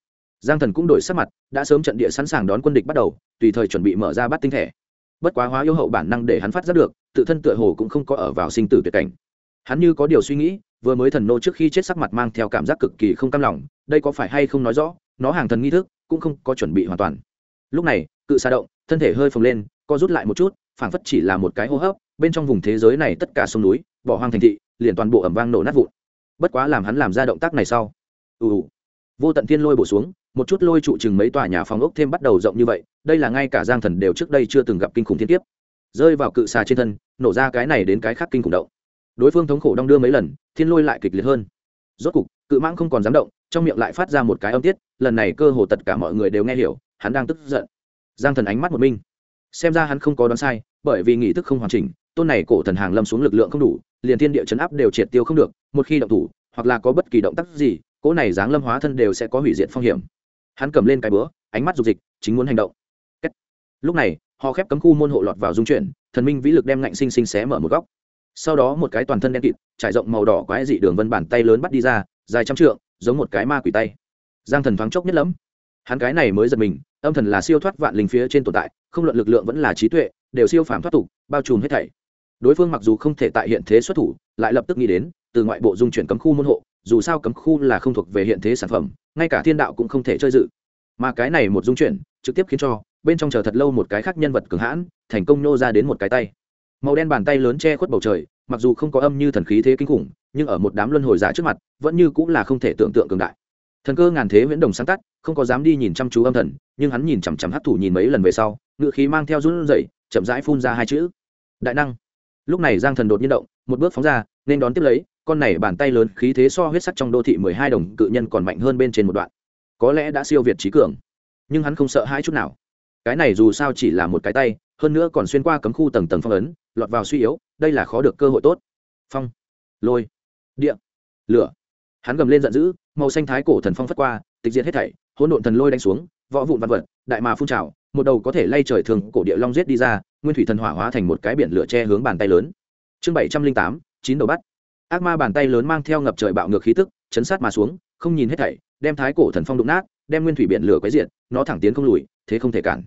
Giang thần cũng đổi sắc mặt, đã sớm trận địa sẵn sàng đón quân địch bắt đầu, tùy thời chuẩn bị mở ra bắt tinh thể bất quá hóa yêu hậu bản năng để hắn phát giác được, tự thân tựa hồ cũng không có ở vào sinh tử tuyệt cảnh. Hắn như có điều suy nghĩ, vừa mới thần nô trước khi chết sắc mặt mang theo cảm giác cực kỳ không cam lòng, đây có phải hay không nói rõ, nó hàng thần nghi thức, cũng không có chuẩn bị hoàn toàn. Lúc này, cự xa động, thân thể hơi phồng lên, co rút lại một chút, phảng phất chỉ là một cái hô hấp, bên trong vùng thế giới này tất cả sông núi, bỏ hoang thành thị, liền toàn bộ ẩm vang nổ nát vụn. Bất quá làm hắn làm ra động tác này sau. Ù ù. Vô tận thiên lôi bổ xuống một chút lôi trụ chừng mấy tòa nhà phòng ốc thêm bắt đầu rộng như vậy, đây là ngay cả giang thần đều trước đây chưa từng gặp kinh khủng thiên kiếp. Rơi vào cự xà trên thân, nổ ra cái này đến cái khác kinh khủng động. Đối phương thống khổ đong đưa mấy lần, thiên lôi lại kịch liệt hơn. Rốt cục, cự mãng không còn dám động, trong miệng lại phát ra một cái âm tiết, lần này cơ hồ tất cả mọi người đều nghe hiểu, hắn đang tức giận. Giang thần ánh mắt một minh xem ra hắn không có đoán sai, bởi vì nghị thức không hoàn chỉnh, tôn này cổ thần hàng lâm xuống lực lượng không đủ, liền thiên địa chấn áp đều triệt tiêu không được, một khi động thủ, hoặc là có bất kỳ động tác gì, cỗ này dáng lâm hóa thân đều sẽ có hủy diệt phong hiểm hắn cầm lên cái bữa ánh mắt dục dịch, chính muốn hành động. Lúc này họ khép cấm khu môn hộ lọt vào dung chuyển, thần minh vĩ lực đem ngạnh sinh sinh xé mở một góc. Sau đó một cái toàn thân đen kịt, trải rộng màu đỏ quái dị đường vân bàn tay lớn bắt đi ra, dài trăm trượng, giống một cái ma quỷ tay. Giang thần thoáng chốc nhất lắm hắn cái này mới giật mình, âm thần là siêu thoát vạn linh phía trên tồn tại, không luận lực lượng vẫn là trí tuệ, đều siêu phàm thoát tục, bao trùm hết thảy. Đối phương mặc dù không thể tại hiện thế xuất thủ, lại lập tức nghĩ đến, từ ngoại bộ dung chuyển cấm khu môn hộ dù sao cấm khu là không thuộc về hiện thế sản phẩm, ngay cả thiên đạo cũng không thể chơi dự. Mà cái này một dung chuyển, trực tiếp khiến cho, bên trong chờ thật lâu một cái khác nhân vật cường hãn, thành công nô ra đến một cái tay. Màu đen bàn tay lớn che khuất bầu trời, mặc dù không có âm như thần khí thế kinh khủng, nhưng ở một đám luân hồi giả trước mặt, vẫn như cũng là không thể tưởng tượng cường đại. Thần cơ ngàn thế viễn đồng sáng tắt, không có dám đi nhìn chăm chú âm thần, nhưng hắn nhìn chằm chằm hấp thủ nhìn mấy lần về sau, ngựa khí mang theo run rẩy, chậm rãi phun ra hai chữ. Đại năng. Lúc này giang thần đột nhiên động, một bước phóng ra, nên đón tiếp lấy con này bàn tay lớn khí thế so huyết sắc trong đô thị mười hai đồng cự nhân còn mạnh hơn bên trên một đoạn. Có lẽ đã siêu việt trí cường, nhưng hắn không sợ hai chút nào. Cái này dù sao chỉ là một cái tay, hơn nữa còn xuyên qua cấm khu tầng tầng phong ấn, lọt vào suy yếu, đây là khó được cơ hội tốt. Phong, lôi, địa, lửa. Hắn gầm lên giận dữ, màu xanh thái cổ thần phong phất qua, tịch diệt hết thảy, hỗn độn thần lôi đánh xuống, võ vụn vật vật, đại mà phun trào, một đầu có thể lay trời thường cổ địa long giết đi ra, nguyên thủy thần hỏa hóa thành một cái biển lửa che hướng bàn tay lớn. Chương bảy trăm linh tám, chín đầu bắt ác ma bàn tay lớn mang theo ngập trời bạo ngược khí tức, chấn sát mà xuống, không nhìn hết thảy, đem thái cổ thần phong đụng nát, đem nguyên thủy biển lửa quấy diện nó thẳng tiến không lùi, thế không thể cản.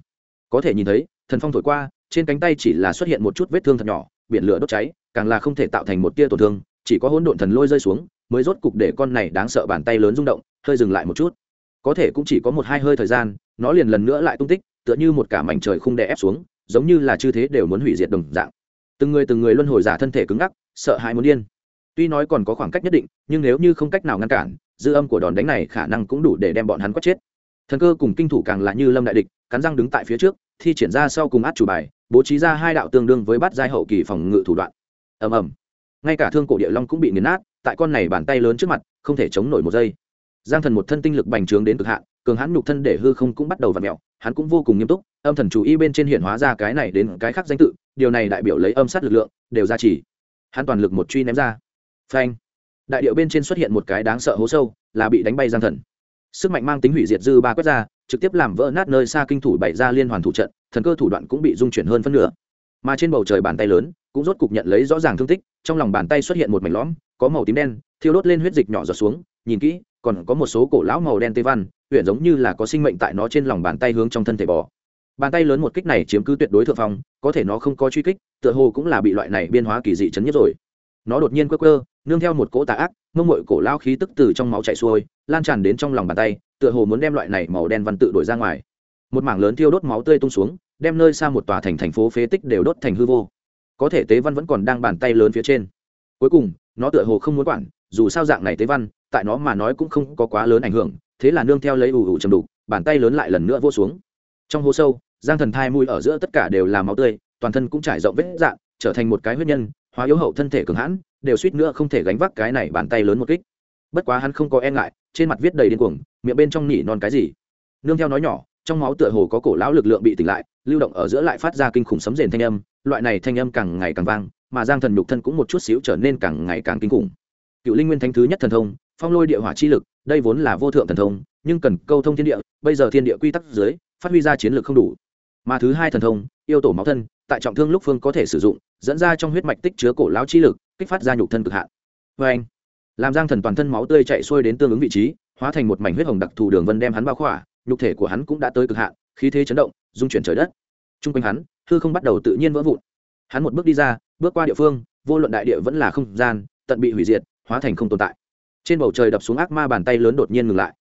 Có thể nhìn thấy, thần phong thổi qua, trên cánh tay chỉ là xuất hiện một chút vết thương thật nhỏ, biển lửa đốt cháy, càng là không thể tạo thành một tia tổn thương, chỉ có hỗn độn thần lôi rơi xuống, mới rốt cục để con này đáng sợ bàn tay lớn rung động, hơi dừng lại một chút. Có thể cũng chỉ có một hai hơi thời gian, nó liền lần nữa lại tung tích, tựa như một cả mảnh trời không đè ép xuống, giống như là chư thế đều muốn hủy diệt đồng dạng. Từng người từng người luân hồi giả thân thể cứng ngắc, sợ hãi muốn điên tuy nói còn có khoảng cách nhất định, nhưng nếu như không cách nào ngăn cản, dư âm của đòn đánh này khả năng cũng đủ để đem bọn hắn quất chết. Thần cơ cùng kinh thủ càng là như lâm đại địch, cắn răng đứng tại phía trước, thi triển ra sau cùng át chủ bài, bố trí ra hai đạo tương đương với bát giai hậu kỳ phòng ngự thủ đoạn. Ầm ầm. Ngay cả thương cổ địa long cũng bị nghiền nát, tại con này bàn tay lớn trước mặt, không thể chống nổi một giây. Giang thần một thân tinh lực bành trướng đến cực hạn, cường hãn nhục thân để hư không cũng bắt đầu v ặ mẹo hắn cũng vô cùng nghiêm túc, âm thần chủ y bên trên hiện hóa ra cái này đến cái khác danh tự, điều này đại biểu lấy âm sát lực lượng, đều ra chỉ hắn toàn lực một truy ném ra phanh. Đại điệu bên trên xuất hiện một cái đáng sợ hố sâu, là bị đánh bay giang thần. Sức mạnh mang tính hủy diệt dư ba quét ra, trực tiếp làm vỡ nát nơi xa kinh thủ bày ra liên hoàn thủ trận, thần cơ thủ đoạn cũng bị dung chuyển hơn phân nửa. Mà trên bầu trời bàn tay lớn, cũng rốt cục nhận lấy rõ ràng thương tích, trong lòng bàn tay xuất hiện một mảnh lõm, có màu tím đen, thiêu đốt lên huyết dịch nhỏ giọt xuống, nhìn kỹ, còn có một số cổ lão màu đen tê văn huyện giống như là có sinh mệnh tại nó trên lòng bàn tay hướng trong thân thể bò. Bàn tay lớn một kích này chiếm cứ tuyệt đối thượng phong, có thể nó không có truy kích, tựa hồ cũng là bị loại này biên hóa kỳ dị chấn nhất rồi. Nó đột nhiên quơ quơ nương theo một cỗ tà ác, mông mội cổ lao khí tức từ trong máu chảy xuôi, lan tràn đến trong lòng bàn tay, tựa hồ muốn đem loại này màu đen văn tự đổi ra ngoài. Một mảng lớn thiêu đốt máu tươi tung xuống, đem nơi xa một tòa thành thành phố phế tích đều đốt thành hư vô. Có thể tế văn vẫn còn đang bàn tay lớn phía trên. Cuối cùng, nó tựa hồ không muốn quản, dù sao dạng này tế văn, tại nó mà nói cũng không có quá lớn ảnh hưởng, thế là nương theo lấy ủ ủ chầm đục, bàn tay lớn lại lần nữa vô xuống. Trong hố sâu, giang thần thai mùi ở giữa tất cả đều là máu tươi, toàn thân cũng trải rộng vết dạng, trở thành một cái huyết nhân hóa yếu hậu thân thể cường hãn, đều suýt nữa không thể gánh vác cái này bàn tay lớn một kích. Bất quá hắn không có e ngại, trên mặt viết đầy điên cuồng, miệng bên trong nỉ non cái gì. Nương theo nói nhỏ, trong máu tựa hồ có cổ lão lực lượng bị tỉnh lại, lưu động ở giữa lại phát ra kinh khủng sấm rền thanh âm, loại này thanh âm càng ngày càng vang, mà giang thần nhục thân cũng một chút xíu trở nên càng ngày càng kinh khủng. Cựu linh nguyên thánh thứ nhất thần thông, phong lôi địa hỏa chi lực, đây vốn là vô thượng thần thông, nhưng cần câu thông thiên địa, bây giờ thiên địa quy tắc dưới, phát huy ra chiến lược không đủ. Mà thứ hai thần thông, yêu tổ máu thân tại trọng thương lúc phương có thể sử dụng, dẫn ra trong huyết mạch tích chứa cổ lão chi lực, kích phát ra nhục thân cực hạn. Vê anh, làm giang thần toàn thân máu tươi chạy xuôi đến tương ứng vị trí, hóa thành một mảnh huyết hồng đặc thù đường vân đem hắn bao khỏa, nhục thể của hắn cũng đã tới cực hạn, khí thế chấn động dung chuyển trời đất. T r u n g quanh hắn, hư không bắt đầu tự nhiên vỡ vụn. Hắn một bước đi ra, bước qua địa phương, vô luận đại địa vẫn là không gian, tận bị hủy diệt, hóa thành không tồn tại. Trên bầu trời đập xuống ác ma bàn tay lớn đột nhiên ngừng lại.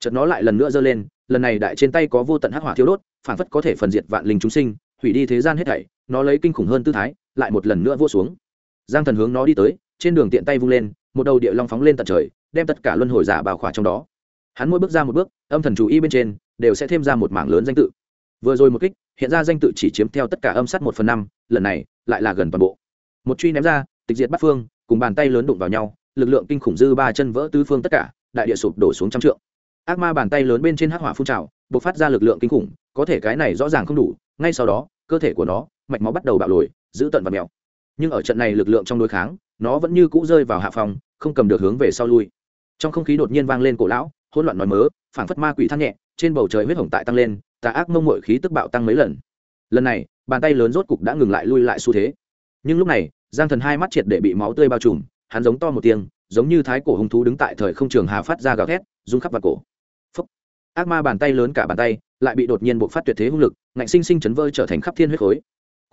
Chợt nó lại lần nữa giơ lên, lần này đại trên tay có vô tận hắc hỏa thiếu đốt, phản phất có thể phần diệt vạn linh chúng sinh, hủy đi thế gian hết thảy nó lấy kinh khủng hơn tư thái, lại một lần nữa vô xuống. Giang thần hướng nó đi tới, trên đường tiện tay vung lên, một đầu địa long phóng lên tận trời, đem tất cả luân hồi giả bào khỏa trong đó. Hắn mỗi bước ra một bước, âm thần chủ y bên trên, đều sẽ thêm ra một mảng lớn danh tự. Vừa rồi một kích, hiện ra danh tự chỉ chiếm theo tất cả âm sát một phần năm, lần này, lại là gần toàn bộ. Một truy ném ra, tịch diệt bắt phương, cùng bàn tay lớn đụng vào nhau, lực lượng kinh khủng dư ba chân vỡ tứ phương tất cả, đại địa sụp đổ xuống trăm trượng. Ác ma bàn tay lớn bên trên hắc hỏa phun trào b ộ c phát ra lực lượng kinh khủng, có thể cái này rõ ràng không đủ, ngay sau đó, cơ thể của nó mạch máu bắt đầu bạo lồi, giữ tận và mèo. Nhưng ở trận này lực lượng trong đối kháng, nó vẫn như cũ rơi vào hạ phòng, không cầm được hướng về sau lui. Trong không khí đột nhiên vang lên cổ lão, hỗn loạn nói mớ, phảng phất ma quỷ than nhẹ, trên bầu trời huyết hồng tại tăng lên, tà ác mông mội khí tức bạo tăng mấy lần. Lần này, bàn tay lớn rốt cục đã ngừng lại lui lại xu thế. Nhưng lúc này, giang thần hai mắt triệt để bị máu tươi bao trùm, hắn giống to một tiếng, giống như thái cổ hung thú đứng tại thời không trường hà phát ra gào thét, rung khắp vào cổ. Phúc. ác ma bàn tay lớn cả bàn tay, lại bị đột nhiên bộc phát tuyệt thế hung lực, ngạnh sinh sinh chấn vơi trở thành khắp thiên huyết khối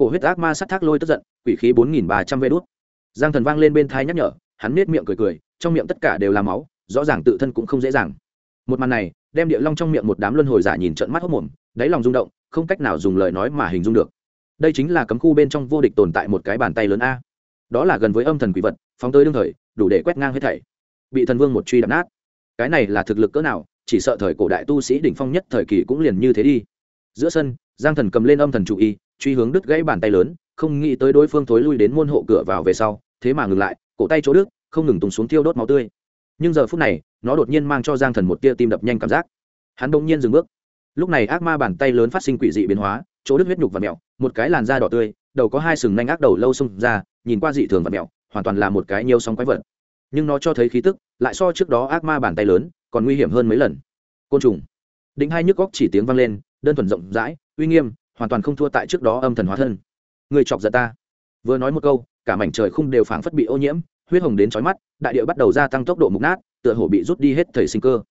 cổ huyết ác ma sát thác lôi tức giận, quỷ khí bốn nghìn ba trăm vê đốt giang thần vang lên bên thai nhắc nhở, hắn nết miệng cười cười, trong miệng tất cả đều là máu, rõ ràng tự thân cũng không dễ dàng. Một màn này, đem địa long trong miệng một đám luân hồi giả nhìn trận mắt hốc mồm, đáy lòng rung động, không cách nào dùng lời nói mà hình dung được. Đây chính là cấm khu bên trong vô địch tồn tại một cái bàn tay lớn a. Đó là gần với âm thần quỷ vật, phóng tới đương thời, đủ để quét ngang hết thảy. Bị thần vương một truy đập nát. Cái này là thực lực cỡ nào, chỉ sợ thời cổ đại tu sĩ đỉnh phong nhất thời kỳ cũng liền như thế đi. Giữa sân, giang thần cầm lên âm thần chủ y truy hướng đứt gãy bàn tay lớn, không nghĩ tới đối phương thối lui đến môn hộ cửa vào về sau, thế mà ngừng lại, cổ tay chỗ đức không ngừng tùng xuống tiêu đốt máu tươi. Nhưng giờ phút này, nó đột nhiên mang cho giang thần một tia tim đập nhanh cảm giác. Hắn đông nhiên dừng bước. Lúc này ác ma bàn tay lớn phát sinh quỷ dị biến hóa, chỗ đức huyết nhục và mẹo, một cái làn da đỏ tươi, đầu có hai sừng nanh ác đầu lâu xông ra, nhìn qua dị thường và mẹo, hoàn toàn là một cái nhiều sóng quái vật. Nhưng nó cho thấy khí tức, lại so trước đó ác ma bàn tay lớn, còn nguy hiểm hơn mấy lần. Côn trùng. Định hai nhức góc chỉ tiếng vang lên, đơn thuần rộng rãi, uy nghiêm hoàn toàn không thua tại trước đó âm thần hóa thân. Người chọc giận ta. Vừa nói một câu, cả mảnh trời khung đều phảng phất bị ô nhiễm, huyết hồng đến trói mắt, đại địa bắt đầu gia tăng tốc độ mục nát, tựa hồ bị rút đi hết thời sinh cơ.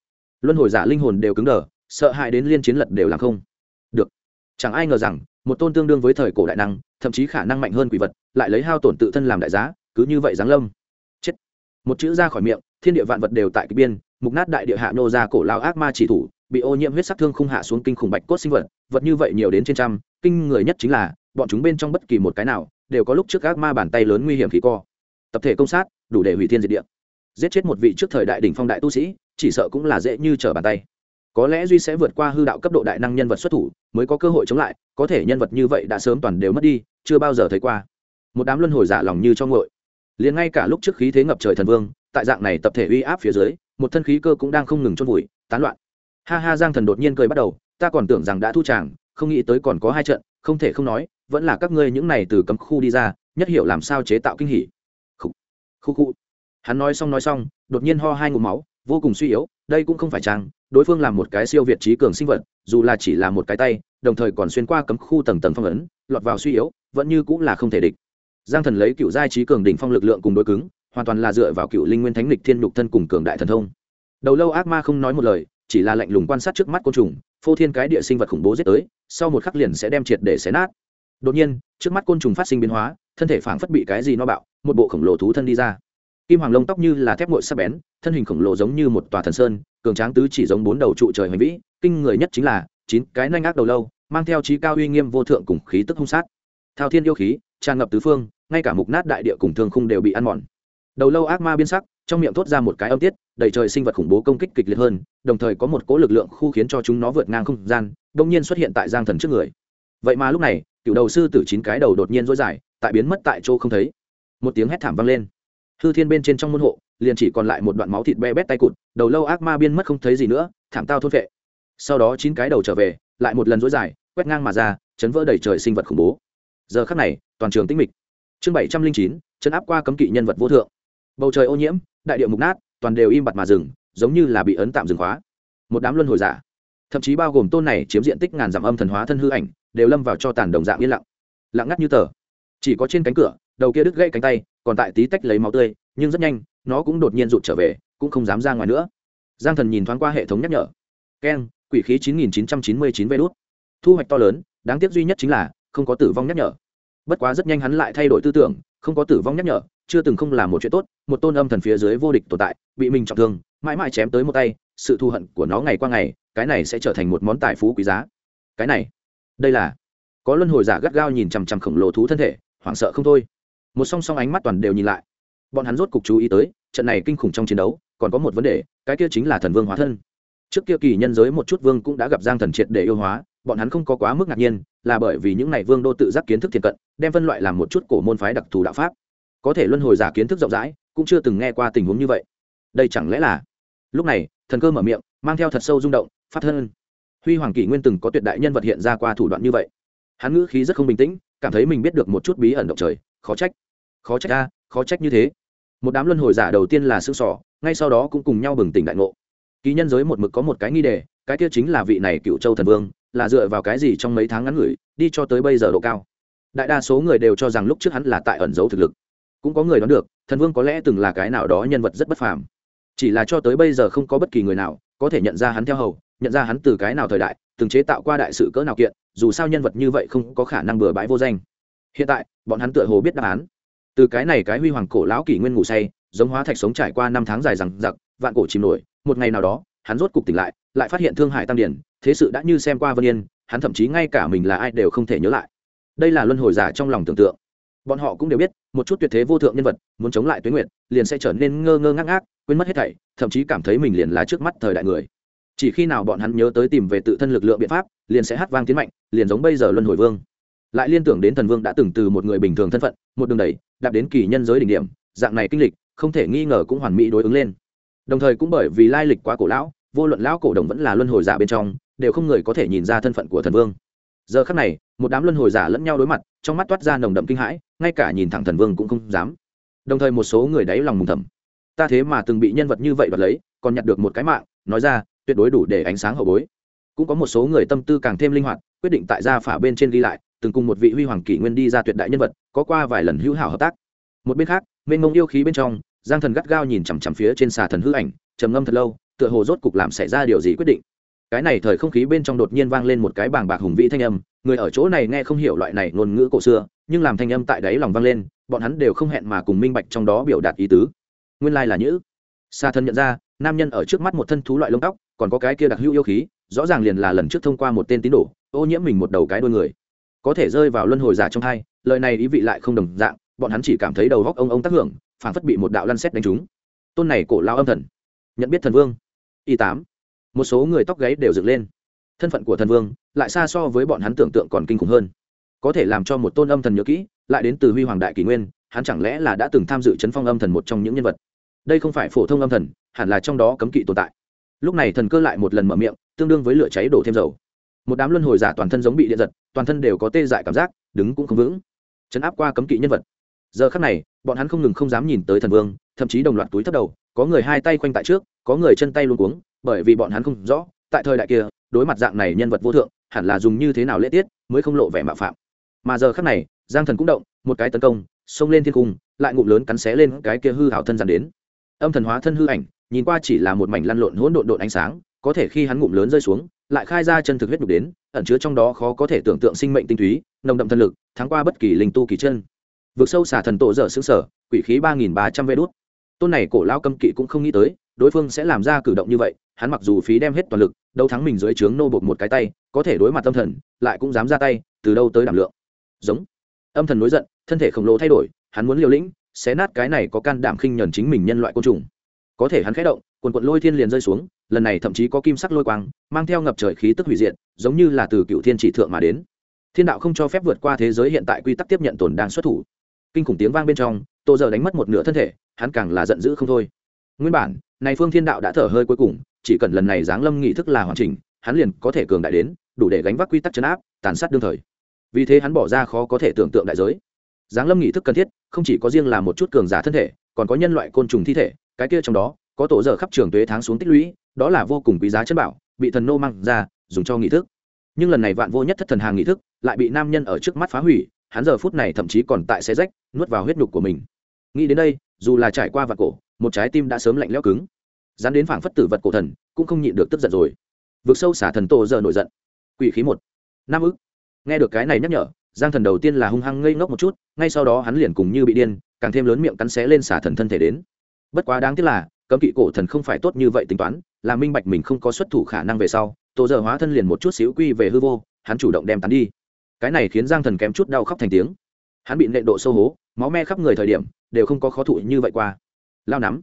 Luân hồi giả linh hồn đều cứng đờ, sợ hãi đến liên chiến lật đều làm không được. Chẳng ai ngờ rằng, một tôn tương đương với thời cổ đại năng, thậm chí khả năng mạnh hơn quỷ vật, lại lấy hao tổn tự thân làm đại giá, cứ như vậy giáng lâm. Chết. Một chữ ra khỏi miệng, thiên địa vạn vật đều tại cái biên, mục nát đại địa hạ nô ra cổ lao ác ma chỉ thủ bị ô nhiễm huyết sắc thương khung hạ xuống kinh khủng bạch cốt sinh vật vật như vậy nhiều đến trên trăm, kinh người nhất chính là, bọn chúng bên trong bất kỳ một cái nào, đều có lúc trước ác ma bàn tay lớn nguy hiểm khí co. Tập thể công sát, đủ để hủy thiên diệt địa. Giết chết một vị trước thời đại đỉnh phong đại tu sĩ, chỉ sợ cũng là dễ như trở bàn tay. Có lẽ duy sẽ vượt qua hư đạo cấp độ đại năng nhân vật xuất thủ, mới có cơ hội chống lại, có thể nhân vật như vậy đã sớm toàn đều mất đi, chưa bao giờ thấy qua. Một đám luân hồi giả lòng như cho ngội liền ngay cả lúc trước khí thế ngập trời thần vương, tại dạng này tập thể uy áp phía dưới, một thân khí cơ cũng đang không ngừng chôn vùi, tán loạn ha ha, giang thần đột nhiên cười bắt đầu, ta còn tưởng rằng đã thu tràng, không nghĩ tới còn có hai trận, không thể không nói, vẫn là các ngươi những này từ cấm khu đi ra, nhất hiểu làm sao chế tạo kinh hỉ. Khu khu khu hắn nói xong nói xong, đột nhiên ho hai ngụm máu, vô cùng suy yếu, đây cũng không phải trang đối phương là một cái siêu việt trí cường sinh vật, dù là chỉ là một cái tay, đồng thời còn xuyên qua cấm khu tầng tầng phong ấn, lọt vào suy yếu, vẫn như cũng là không thể địch. Giang thần lấy cựu giai trí cường đỉnh phong lực lượng cùng đối cứng, hoàn toàn là dựa vào cựu linh nguyên thánh lịch thiên nhục thân cùng cường đại thần thông. Đầu lâu ác ma không nói một lời chỉ là lạnh lùng quan sát trước mắt côn trùng, phô thiên cái địa sinh vật khủng bố giết tới, sau một khắc liền sẽ đem triệt để xé nát. Đột nhiên, trước mắt côn trùng phát sinh biến hóa, thân thể phảng phất bị cái gì no bạo, một bộ khổng lồ thú thân đi ra. Kim hoàng lông tóc như là thép ngội sắc bén, thân hình khổng lồ giống như một tòa thần sơn, cường tráng tứ chỉ giống bốn đầu trụ trời hoành vĩ, kinh người nhất chính là chín cái nanh ác đầu lâu, mang theo trí cao uy nghiêm vô thượng cùng khí tức hung sát. Thao thiên yêu khí, tràn ngập tứ phương, ngay cả mục nát đại địa cùng thương khung đều bị ăn mòn. Đầu lâu ác ma biên sắc trong miệng thốt ra một cái âm tiết, đầy trời sinh vật khủng bố công kích kịch liệt hơn, đồng thời có một cỗ lực lượng khu khiến cho chúng nó vượt ngang không gian đông nhiên xuất hiện tại giang thần trước người. Vậy mà lúc này, cựu đầu sư tử chín cái đầu đột nhiên dối dài, tại biến mất tại chỗ không thấy. Một tiếng hét thảm vang lên. Hư thiên bên trên trong môn hộ, liền chỉ còn lại một đoạn máu thịt be bét tay cụt, đầu lâu ác ma biên mất không thấy gì nữa, thảm tao thốt vệ sau đó chín cái đầu trở về, lại một lần dối dài, quét ngang mà ra, chấn vỡ đầy trời sinh vật khủng bố. Giờ khắc này, toàn trường tĩnh mịch. Chương bảy trăm linh chín, chấn áp qua cấm kỵ nhân vật vô thượng bầu trời ô nhiễm, đại điệu mục nát, toàn đều im bặt mà dừng, giống như là bị ấn tạm dừng khóa. Một đám luân hồi giả, thậm chí bao gồm tôn này chiếm diện tích ngàn dặm âm thần hóa thân hư ảnh, đều lâm vào cho tàn đồng dạng yên lặng. Lặng ngắt như tờ. Chỉ có trên cánh cửa, đầu kia đứt gãy cánh tay, còn tại tí tách lấy máu tươi, nhưng rất nhanh, nó cũng đột nhiên rụt trở về, cũng không dám ra ngoài nữa. Giang thần nhìn thoáng qua hệ thống nhắc nhở. Keng quỷ khí chín nghìn chín trăm chín mươi chín vê đốt thu hoạch to lớn, đáng tiếc duy nhất chính là không có tử vong nhắc nhở. Bất quá rất nhanh hắn lại thay đổi tư tưởng, không có tử vong nhắc nhở chưa từng không làm một chuyện tốt, một tôn âm thần phía dưới vô địch tồn tại, bị mình trọng thương, mãi mãi chém tới một tay, sự thù hận của nó ngày qua ngày, cái này sẽ trở thành một món tài phú quý giá. Cái này, đây là, có luân hồi giả gắt gao nhìn chằm chằm khổng lồ thú thân thể, hoảng sợ không thôi. Một song song ánh mắt toàn đều nhìn lại. Bọn hắn rốt cục chú ý tới, trận này kinh khủng trong chiến đấu, còn có một vấn đề, cái kia chính là thần vương hóa thân. Trước kia kỳ nhân giới một chút vương cũng đã gặp giang thần triệt để yêu hóa, bọn hắn không có quá mức ngạc nhiên, là bởi vì những này vương đô tự giác kiến thức thiền cận, đem phân loại làm một chút cổ môn phái đặc thù đạo pháp có thể luân hồi giả kiến thức rộng rãi, cũng chưa từng nghe qua tình huống như vậy. Đây chẳng lẽ là? Lúc này, thần cơ mở miệng, mang theo thật sâu rung động, phát thân. Huy hoàng kỷ nguyên từng có tuyệt đại nhân vật hiện ra qua thủ đoạn như vậy. Hắn ngữ khí rất không bình tĩnh, cảm thấy mình biết được một chút bí ẩn động trời. Khó trách. Khó trách a, khó trách như thế. Một đám luân hồi giả đầu tiên là xương sỏ, ngay sau đó cũng cùng nhau bừng tỉnh đại ngộ. Ký nhân giới một mực có một cái nghi đề, cái kia chính là vị này cựu châu thần vương, là dựa vào cái gì trong mấy tháng ngắn ngủi, đi cho tới bây giờ độ cao. Đại đa số người đều cho rằng lúc trước hắn là tại ẩn giấu thực lực cũng có người đoán được, thần vương có lẽ từng là cái nào đó nhân vật rất bất phàm. Chỉ là cho tới bây giờ không có bất kỳ người nào có thể nhận ra hắn theo hầu, nhận ra hắn từ cái nào thời đại, từng chế tạo qua đại sự cỡ nào kiện, dù sao nhân vật như vậy không có khả năng bừa bãi vô danh. Hiện tại, bọn hắn tựa hồ biết đáp án. Từ cái này cái huy hoàng cổ lão kỷ nguyên ngủ say, giống hóa thạch sống trải qua năm tháng dài rằng giặc vạn cổ chìm nổi, một ngày nào đó, hắn rốt cục tỉnh lại lại phát hiện thương hải tam điển thế sự đã như xem qua vân yên, hắn thậm chí ngay cả mình là ai đều không thể nhớ lại. Đây là luân hồi giả trong lòng tưởng tượng bọn họ cũng đều biết, một chút tuyệt thế vô thượng nhân vật, muốn chống lại tuyến nguyệt, liền sẽ trở nên ngơ ngơ ngác ngác, quên mất hết thảy, thậm chí cảm thấy mình liền là trước mắt thời đại người. Chỉ khi nào bọn hắn nhớ tới tìm về tự thân lực lượng biện pháp, liền sẽ hát vang tiến mạnh, liền giống bây giờ luân hồi vương. Lại liên tưởng đến thần vương đã từng từ một người bình thường thân phận, một đường đẩy, đạp đến kỳ nhân giới đỉnh điểm, dạng này kinh lịch, không thể nghi ngờ cũng hoàn mỹ đối ứng lên. Đồng thời cũng bởi vì lai lịch quá cổ lão, vô luận lão cổ đồng vẫn là luân hồi giả bên trong, đều không người có thể nhìn ra thân phận của thần vương giờ khắc này, một đám luân hồi giả lẫn nhau đối mặt, trong mắt toát ra nồng đậm kinh hãi, ngay cả nhìn thẳng thần vương cũng không dám. Đồng thời một số người đáy lòng mùng thầm. Ta thế mà từng bị nhân vật như vậy đoạt lấy, còn nhặt được một cái mạng, nói ra, tuyệt đối đủ để ánh sáng hậu bối. Cũng có một số người tâm tư càng thêm linh hoạt, quyết định tại gia phả bên trên ghi lại, từng cùng một vị huy hoàng kỷ nguyên đi ra tuyệt đại nhân vật, có qua vài lần hữu hảo hợp tác. Một bên khác, mênh mông yêu khí bên trong, giang thần gắt gao nhìn chằm chằm phía trên xà thần hư ảnh, trầm ngâm thật lâu, tựa hồ rốt cục làm xảy ra điều gì quyết định cái này thời không khí bên trong đột nhiên vang lên một cái bàng bạc hùng vĩ thanh âm, người ở chỗ này nghe không hiểu loại này ngôn ngữ cổ xưa, nhưng làm thanh âm tại đáy lòng vang lên, bọn hắn đều không hẹn mà cùng minh bạch trong đó biểu đạt ý tứ. Nguyên lai là nhữ. Xa thân nhận ra, nam nhân ở trước mắt một thân thú loại lông tóc, còn có cái kia đặc hữu yêu khí, rõ ràng liền là lần trước thông qua một tên tín đồ, ô nhiễm mình một đầu cái đôi người. Có thể rơi vào luân hồi giả trong hai, lời này ý vị lại không đồng dạng, bọn hắn chỉ cảm thấy đầu góc ông ông tác hưởng phản phất bị một đạo lăn xét đánh trúng. Tôn này cổ lao âm thần. Nhận biết thần vương. Y tám một số người tóc gáy đều dựng lên. Thân phận của thần vương lại xa so với bọn hắn tưởng tượng còn kinh khủng hơn. Có thể làm cho một tôn âm thần nhớ kỹ, lại đến từ huy hoàng đại kỷ nguyên, hắn chẳng lẽ là đã từng tham dự chấn phong âm thần một trong những nhân vật? Đây không phải phổ thông âm thần, hẳn là trong đó cấm kỵ tồn tại. Lúc này thần cơ lại một lần mở miệng, tương đương với lửa cháy đổ thêm dầu. Một đám luân hồi giả toàn thân giống bị điện giật, toàn thân đều có tê dại cảm giác, đứng cũng không vững. Chấn áp qua cấm kỵ nhân vật. Giờ khắc này, bọn hắn không ngừng không dám nhìn tới thần vương, thậm chí đồng loạt túi thấp đầu, có người hai tay khoanh tại trước, có người chân tay luôn cuống bởi vì bọn hắn không rõ, tại thời đại kia, đối mặt dạng này nhân vật vô thượng, hẳn là dùng như thế nào lễ tiết mới không lộ vẻ mạo phạm. Mà giờ khắc này, giang thần cũng động, một cái tấn công, xông lên thiên cung, lại ngụm lớn cắn xé lên cái kia hư hảo thân dàn đến. Âm thần hóa thân hư ảnh, nhìn qua chỉ là một mảnh lăn lộn hỗn độn độn ánh sáng, có thể khi hắn ngụm lớn rơi xuống, lại khai ra chân thực huyết đục đến, ẩn chứa trong đó khó có thể tưởng tượng sinh mệnh tinh túy, nồng đậm thân lực, thắng qua bất kỳ linh tu kỳ chân. Vượt sâu xả thần tổ dở xứng sở quỷ khí ba nghìn ba trăm vê đốt tôn này cổ lao cấm kỵ cũng không nghĩ tới đối phương sẽ làm ra cử động như vậy, hắn mặc dù phí đem hết toàn lực, đâu thắng mình dưới trướng nô bột một cái tay, có thể đối mặt tâm thần, lại cũng dám ra tay, từ đâu tới đảm lượng. Giống. Âm thần nối giận, thân thể khổng lồ thay đổi, hắn muốn liều lĩnh, xé nát cái này có can đảm khinh nhẫn chính mình nhân loại côn trùng. Có thể hắn khẽ động, quần quận lôi thiên liền rơi xuống, lần này thậm chí có kim sắc lôi quang, mang theo ngập trời khí tức hủy diệt, giống như là từ cựu thiên chỉ thượng mà đến. Thiên đạo không cho phép vượt qua thế giới hiện tại quy tắc tiếp nhận tồn đang xuất thủ. Kinh khủng tiếng vang bên trong, tô giờ đánh mất một nửa thân thể, hắn càng là giận dữ không thôi nguyên bản, này phương thiên đạo đã thở hơi cuối cùng, chỉ cần lần này giáng lâm nghị thức là hoàn chỉnh, hắn liền có thể cường đại đến, đủ để gánh vác quy tắc chấn áp, tàn sát đương thời. Vì thế hắn bỏ ra khó có thể tưởng tượng đại giới. Giáng lâm nghị thức cần thiết, không chỉ có riêng là một chút cường giả thân thể, còn có nhân loại côn trùng thi thể, cái kia trong đó, có tổ giờ khắp trường tuế tháng xuống tích lũy, đó là vô cùng quý giá chân bảo, bị thần nô mang ra, dùng cho nghị thức. Nhưng lần này vạn vô nhất thất thần hàng nghị thức, lại bị nam nhân ở trước mắt phá hủy, hắn giờ phút này thậm chí còn tại xe rách, nuốt vào huyết nhục của mình. Nghĩ đến đây, dù là trải qua vạn cổ một trái tim đã sớm lạnh lẽo cứng. Dán đến phảng phất tử vật cổ thần, cũng không nhịn được tức giận rồi. Vượt sâu xả thần tổ giờ nổi giận. Quỷ khí một. Nam ức. Nghe được cái này nhắc nhở, giang thần đầu tiên là hung hăng ngây ngốc một chút, ngay sau đó hắn liền cùng như bị điên, càng thêm lớn miệng cắn xé lên xả thần thân thể đến. Bất quá đáng tiếc là, cấm kỵ cổ thần không phải tốt như vậy tính toán, là minh bạch mình không có xuất thủ khả năng về sau tổ giờ hóa thân liền một chút xíu quy về hư vô, hắn chủ động đem tán đi. Cái này khiến giang thần kém chút đau khóc thành tiếng. Hắn bị nệ độ sâu hố, máu me khắp người thời điểm, đều không có khó thụ như vậy qua lao nắm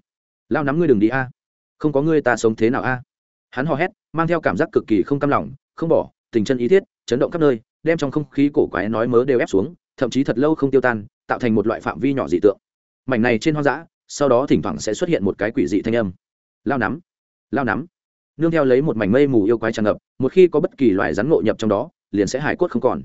lao nắm ngươi đừng đi a, không có ngươi ta sống thế nào a. Hắn hò hét, mang theo cảm giác cực kỳ không cam lòng, không bỏ, tình chân ý thiết, chấn động khắp nơi, đem trong không khí cổ quái nói mớ đều ép xuống, thậm chí thật lâu không tiêu tan, tạo thành một loại phạm vi nhỏ dị tượng. Mảnh này trên hoang dã, sau đó thỉnh thoảng sẽ xuất hiện một cái quỷ dị thanh âm. Lao nắm lao nắm. Nương theo lấy một mảnh mây mù yêu quái tràn ngập, một khi có bất kỳ loài rắn ngộ nhập trong đó, liền sẽ hải quất không còn.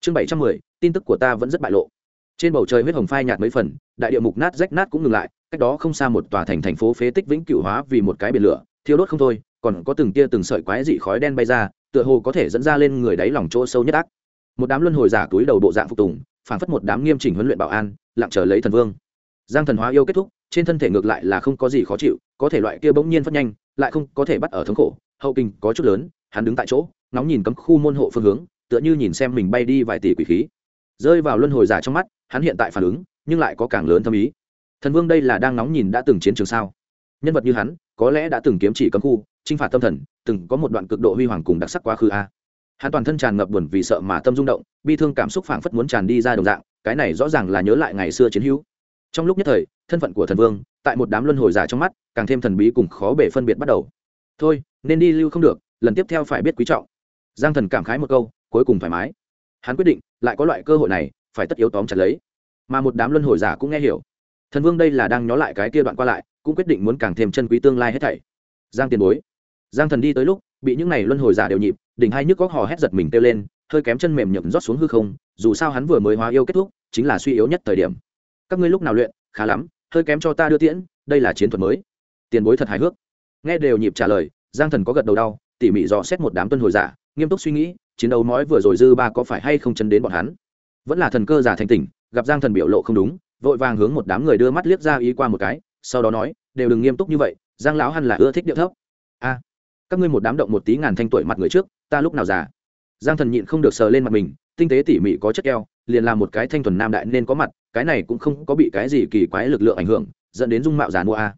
Chương bảy trăm mười, tin tức của ta vẫn rất bại lộ. Trên bầu trời huyết hồng phai nhạt mấy phần, đại địa mục nát rách nát cũng ngừng lại cách đó không xa một tòa thành thành phố phế tích vĩnh cửu hóa vì một cái biển lửa, thiêu đốt không thôi, còn có từng tia từng sợi quái dị khói đen bay ra, tựa hồ có thể dẫn ra lên người đáy lòng chỗ sâu nhất ác. Một đám luân hồi giả túi đầu bộ dạng phục tùng phản phất một đám nghiêm chỉnh huấn luyện bảo an, lặng chờ lấy thần vương. Giang thần hóa yêu kết thúc, trên thân thể ngược lại là không có gì khó chịu, có thể loại kia bỗng nhiên phát nhanh, lại không có thể bắt ở thống khổ, hậu kinh có chút lớn, hắn đứng tại chỗ nóng nhìn cấm khu môn hộ phương hướng, tựa như nhìn xem mình bay đi vài tỷ quỷ khí. Rơi vào luân hồi giả trong mắt, hắn hiện tại phản ứng, nhưng lại có càng lớn thâm ý thần vương đây là đang nóng nhìn đã từng chiến trường sao? Nhân vật như hắn, có lẽ đã từng kiếm chỉ cấm khu, chinh phạt tâm thần, từng có một đoạn cực độ huy hoàng cùng đặc sắc quá khứ a. Hắn toàn thân tràn ngập buồn vì sợ mà tâm rung động, bi thương cảm xúc phảng phất muốn tràn đi ra đồng dạng, cái này rõ ràng là nhớ lại ngày xưa chiến hữu. Trong lúc nhất thời, thân phận của thần vương, tại một đám luân hồi giả trong mắt, càng thêm thần bí cùng khó bể phân biệt bắt đầu. Thôi, nên đi lưu không được, lần tiếp theo phải biết quý trọng. Giang thần cảm khái một câu, cuối cùng thoải mái. Hắn quyết định, lại có loại cơ hội này, phải tất yếu tóm chặt lấy. Mà một đám luân hồi giả cũng nghe hiểu thần vương đây là đang nhó lại cái kia đoạn qua lại, cũng quyết định muốn càng thêm chân quý tương lai hết thảy. Giang tiền bối. Giang thần đi tới lúc, bị những này luân hồi giả đều nhịp, đỉnh hai nhức góc hò hét giật mình kêu lên, hơi kém chân mềm nhậm rót xuống hư không, dù sao hắn vừa mới hóa yêu kết thúc, chính là suy yếu nhất thời điểm. Các ngươi lúc nào luyện, khá lắm, hơi kém cho ta đưa tiễn, đây là chiến thuật mới. Tiền bối thật hài hước. Nghe đều nhịp trả lời, giang thần có gật đầu đau, tỉ mỉ dò xét một đám tuân hồi giả, nghiêm túc suy nghĩ, chiến đấu mói vừa rồi dư ba có phải hay không chân đến bọn hắn. Vẫn là thần cơ giả thành tỉnh, gặp giang thần biểu lộ không đúng vội vàng hướng một đám người đưa mắt liếc ra ý qua một cái, sau đó nói, đều đừng nghiêm túc như vậy, giang lão hẳn là ưa thích điệu thấp. A, các ngươi một đám động một tí ngàn thanh tuổi mặt người trước, ta lúc nào già? Giang thần nhịn không được sờ lên mặt mình, tinh tế tỉ mỉ có chất keo, liền làm một cái thanh thuần nam đại nên có mặt, cái này cũng không có bị cái gì kỳ quái lực lượng ảnh hưởng, dẫn đến dung mạo già mua a.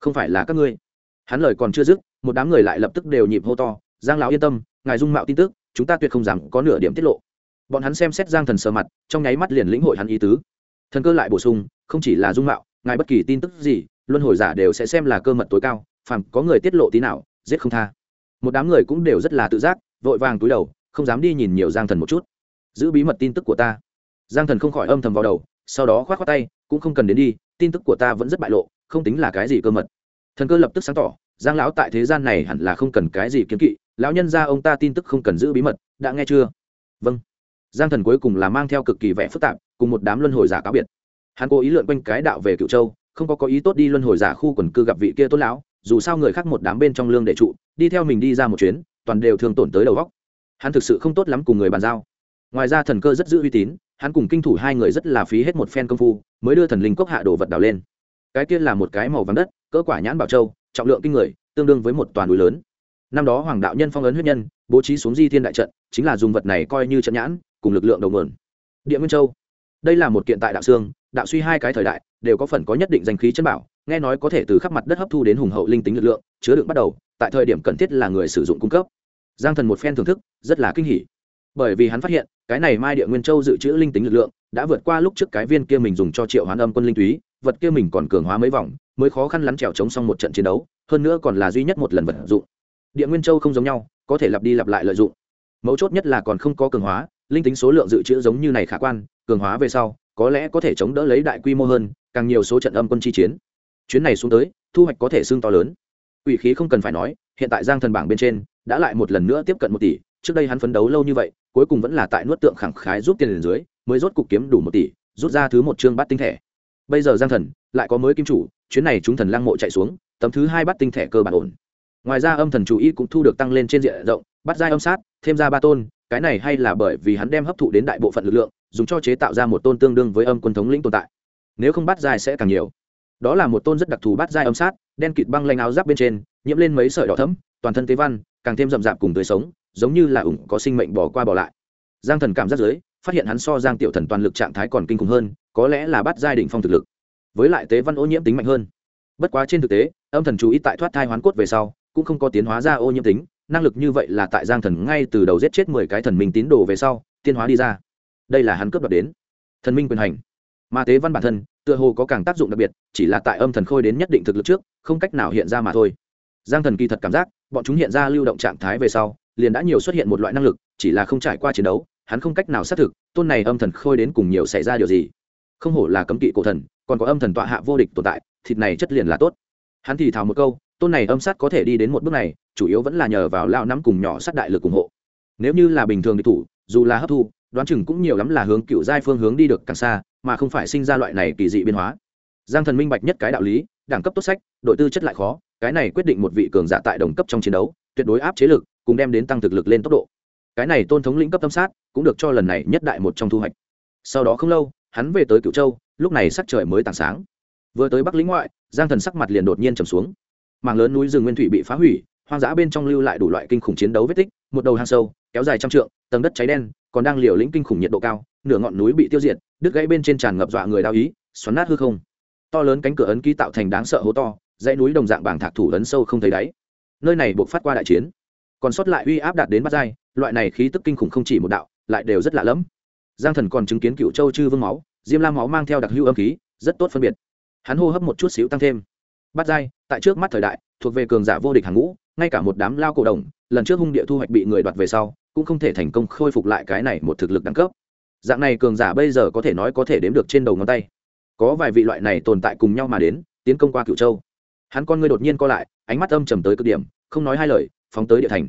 Không phải là các ngươi. Hắn lời còn chưa dứt, một đám người lại lập tức đều nhịp hô to, giang lão yên tâm, ngài dung mạo tin tức, chúng ta tuyệt không dám có nửa điểm tiết lộ. Bọn hắn xem xét giang thần sờ mặt, trong nháy mắt liền lĩnh hội hắn ý tứ thần cơ lại bổ sung, không chỉ là dung mạo, ngài bất kỳ tin tức gì, luân hồi giả đều sẽ xem là cơ mật tối cao, phàm có người tiết lộ tí nào, giết không tha. Một đám người cũng đều rất là tự giác, vội vàng túi đầu, không dám đi nhìn nhiều giang thần một chút. Giữ bí mật tin tức của ta. Giang thần không khỏi âm thầm vào đầu, sau đó k h o á t k tay, cũng không cần đến đi, tin tức của ta vẫn rất bại lộ, không tính là cái gì cơ mật. Thần cơ lập tức sáng tỏ, giang lão tại thế gian này hẳn là không cần cái gì kiếm kỵ, lão nhân ra ông ta tin tức không cần giữ bí mật, đã nghe chưa? Vâng. Giang thần cuối cùng là mang theo cực kỳ vẻ phức tạp cùng một đám luân hồi giả cáo biệt. Hắn cố ý lượn quanh cái đạo về cựu châu, không có có ý tốt đi luân hồi giả khu quần cư gặp vị kia tốt lão, dù sao người khác một đám bên trong lương đệ trụ, đi theo mình đi ra một chuyến, toàn đều thường tổn tới đầu góc hắn thực sự không tốt lắm cùng người bàn giao. Ngoài ra thần cơ rất giữ uy tín, hắn cùng kinh thủ hai người rất là phí hết một phen công phu, mới đưa thần linh cốc hạ đồ vật đào lên. Cái kia là một cái màu vàng đất, cỡ quả nhãn bảo châu, trọng lượng kinh người, tương đương với một toàn núi lớn. Năm đó hoàng đạo nhân phong ấn huyết nhân, bố trí xuống di thiên đại trận, chính là dùng vật này coi như trận nhãn, cùng lực lượng đầu nguồn. Địa nguyên châu đây là một kiện tại đạo xương đạo suy hai cái thời đại, đều có phần có nhất định danh khí chân bảo, nghe nói có thể từ khắp mặt đất hấp thu đến hùng hậu linh tính lực lượng, chứa đựng bắt đầu, tại thời điểm cần thiết là người sử dụng cung cấp. Giang thần một phen thưởng thức, rất là kinh hỉ. Bởi vì hắn phát hiện, cái này mai địa nguyên châu dự trữ linh tính lực lượng, đã vượt qua lúc trước cái viên kia mình dùng cho triệu hoán âm quân linh túy, vật kia mình còn cường hóa mấy vòng, mới khó khăn lắn trèo chống xong một trận chiến đấu, hơn nữa còn là duy nhất một lần vật dụng. Địa nguyên châu không giống nhau, có thể lặp đi lặp lại lợi dụng. Mấu chốt nhất là còn không có cường hóa, linh tính số lượng dự trữ giống như này khả quan cường hóa về sau, có lẽ có thể chống đỡ lấy đại quy mô hơn, càng nhiều số trận âm quân chi chiến. Chuyến này xuống tới, thu hoạch có thể xương to lớn. Ủy khí không cần phải nói, hiện tại giang thần bảng bên trên, đã lại một lần nữa tiếp cận một tỷ, trước đây hắn phấn đấu lâu như vậy, cuối cùng vẫn là tại nuốt tượng khẳng khái giúp tiền dưới, mới rốt cục kiếm đủ một tỷ, rút ra thứ một chương bát tinh thẻ bây giờ giang thần, lại có mới kim chủ, chuyến này chúng thần lang mộ chạy xuống, tấm thứ hai bát tinh thẻ cơ bản ổn. Ngoài ra âm thần chủ y cũng thu được tăng lên trên diện rộng, bắt giai âm sát, thêm ra ba tôn, cái này hay là bởi vì hắn đem hấp thụ đến đại bộ phận lực lượng dùng cho chế tạo ra một tôn tương đương với âm quân thống lĩnh tồn tại. Nếu không bắt giai sẽ càng nhiều. Đó là một tôn rất đặc thù bắt giai âm sát, đen kịt băng lanh áo giáp bên trên, nhiễm lên mấy sợi đỏ thấm toàn thân tế văn, càng thêm rậm rạp cùng tươi sống, giống như là ủng có sinh mệnh bỏ qua bỏ lại. Giang thần cảm giác dưới, phát hiện hắn so giang tiểu thần toàn lực trạng thái còn kinh khủng hơn, có lẽ là bắt giai đỉnh phong thực lực. Với lại tế văn ô nhiễm tính mạnh hơn. Bất quá trên thực tế, âm thần chú ý tại thoát thai hoán cốt về sau, cũng không có tiến hóa ra ô nhiễm tính, năng lực như vậy là tại giang thần ngay từ đầu giết chết mười cái thần minh tín đồ về sau tiên hóa đi ra đây là hắn cướp đoạt đến. Thần minh quyền hành. Mà tế văn bản thân, tựa hồ có càng tác dụng đặc biệt, chỉ là tại âm thần khôi đến nhất định thực lực trước, không cách nào hiện ra mà thôi. Giang thần kỳ thật cảm giác, bọn chúng hiện ra lưu động trạng thái về sau, liền đã nhiều xuất hiện một loại năng lực, chỉ là không trải qua chiến đấu, hắn không cách nào xác thực, tôn này âm thần khôi đến cùng nhiều xảy ra điều gì. Không hổ là cấm kỵ cổ thần, còn có âm thần tọa hạ vô địch tồn tại, thịt này chất liền là tốt. Hắn thì thào một câu, tôn này âm sát có thể đi đến một bước này, chủ yếu vẫn là nhờ vào lao nắm cùng nhỏ sát đại lực ủng hộ. Nếu như là bình thường địch thủ, dù là hấp thu đoán chừng cũng nhiều lắm là hướng cựu giai phương hướng đi được càng xa, mà không phải sinh ra loại này kỳ dị biến hóa. Giang thần minh bạch nhất cái đạo lý, đẳng cấp tốt sách, đội tư chất lại khó, cái này quyết định một vị cường giả tại đồng cấp trong chiến đấu, tuyệt đối áp chế lực, cùng đem đến tăng thực lực lên tốc độ. Cái này tôn thống lĩnh cấp tâm sát, cũng được cho lần này nhất đại một trong thu hoạch. Sau đó không lâu, hắn về tới cựu châu, lúc này sắc trời mới tảng sáng. Vừa tới bắc lĩnh ngoại, giang thần sắc mặt liền đột nhiên trầm xuống. Mảng lớn núi rừng nguyên thủy bị phá hủy hoang dã bên trong lưu lại đủ loại kinh khủng chiến đấu vết tích, một đầu hang sâu, kéo dài trăm trượng, tầng đất cháy đen, còn đang liều lĩnh kinh khủng nhiệt độ cao, nửa ngọn núi bị tiêu diệt, đứt gãy bên trên tràn ngập dọa người đau ý, xoắn nát hư không. To lớn cánh cửa ấn ký tạo thành đáng sợ hố to, dãy núi đồng dạng bảng thạc thủ ấn sâu không thấy đáy. Nơi này buộc phát qua đại chiến. Còn sót lại uy áp đạt đến bắt dai loại này khí tức kinh khủng không chỉ một đạo, lại đều rất lạ lẫm. Giang thần còn chứng kiến cựu châu chư vương máu, diêm la máu mang theo đặc hữu âm khí, rất tốt phân biệt. Hắn hô hấp một chút xíu tăng thêm. Bắt dai tại trước mắt thời đại, thuộc về cường giả vô địch hàng ngũ ngay cả một đám lao cổ đồng, lần trước hung địa thu hoạch bị người đoạt về sau, cũng không thể thành công khôi phục lại cái này một thực lực đẳng cấp. Dạng này cường giả bây giờ có thể nói có thể đếm được trên đầu ngón tay. Có vài vị loại này tồn tại cùng nhau mà đến, tiến công qua cựu châu. Hắn con ngươi đột nhiên co lại, ánh mắt âm trầm tới cực điểm, không nói hai lời, phóng tới địa thành.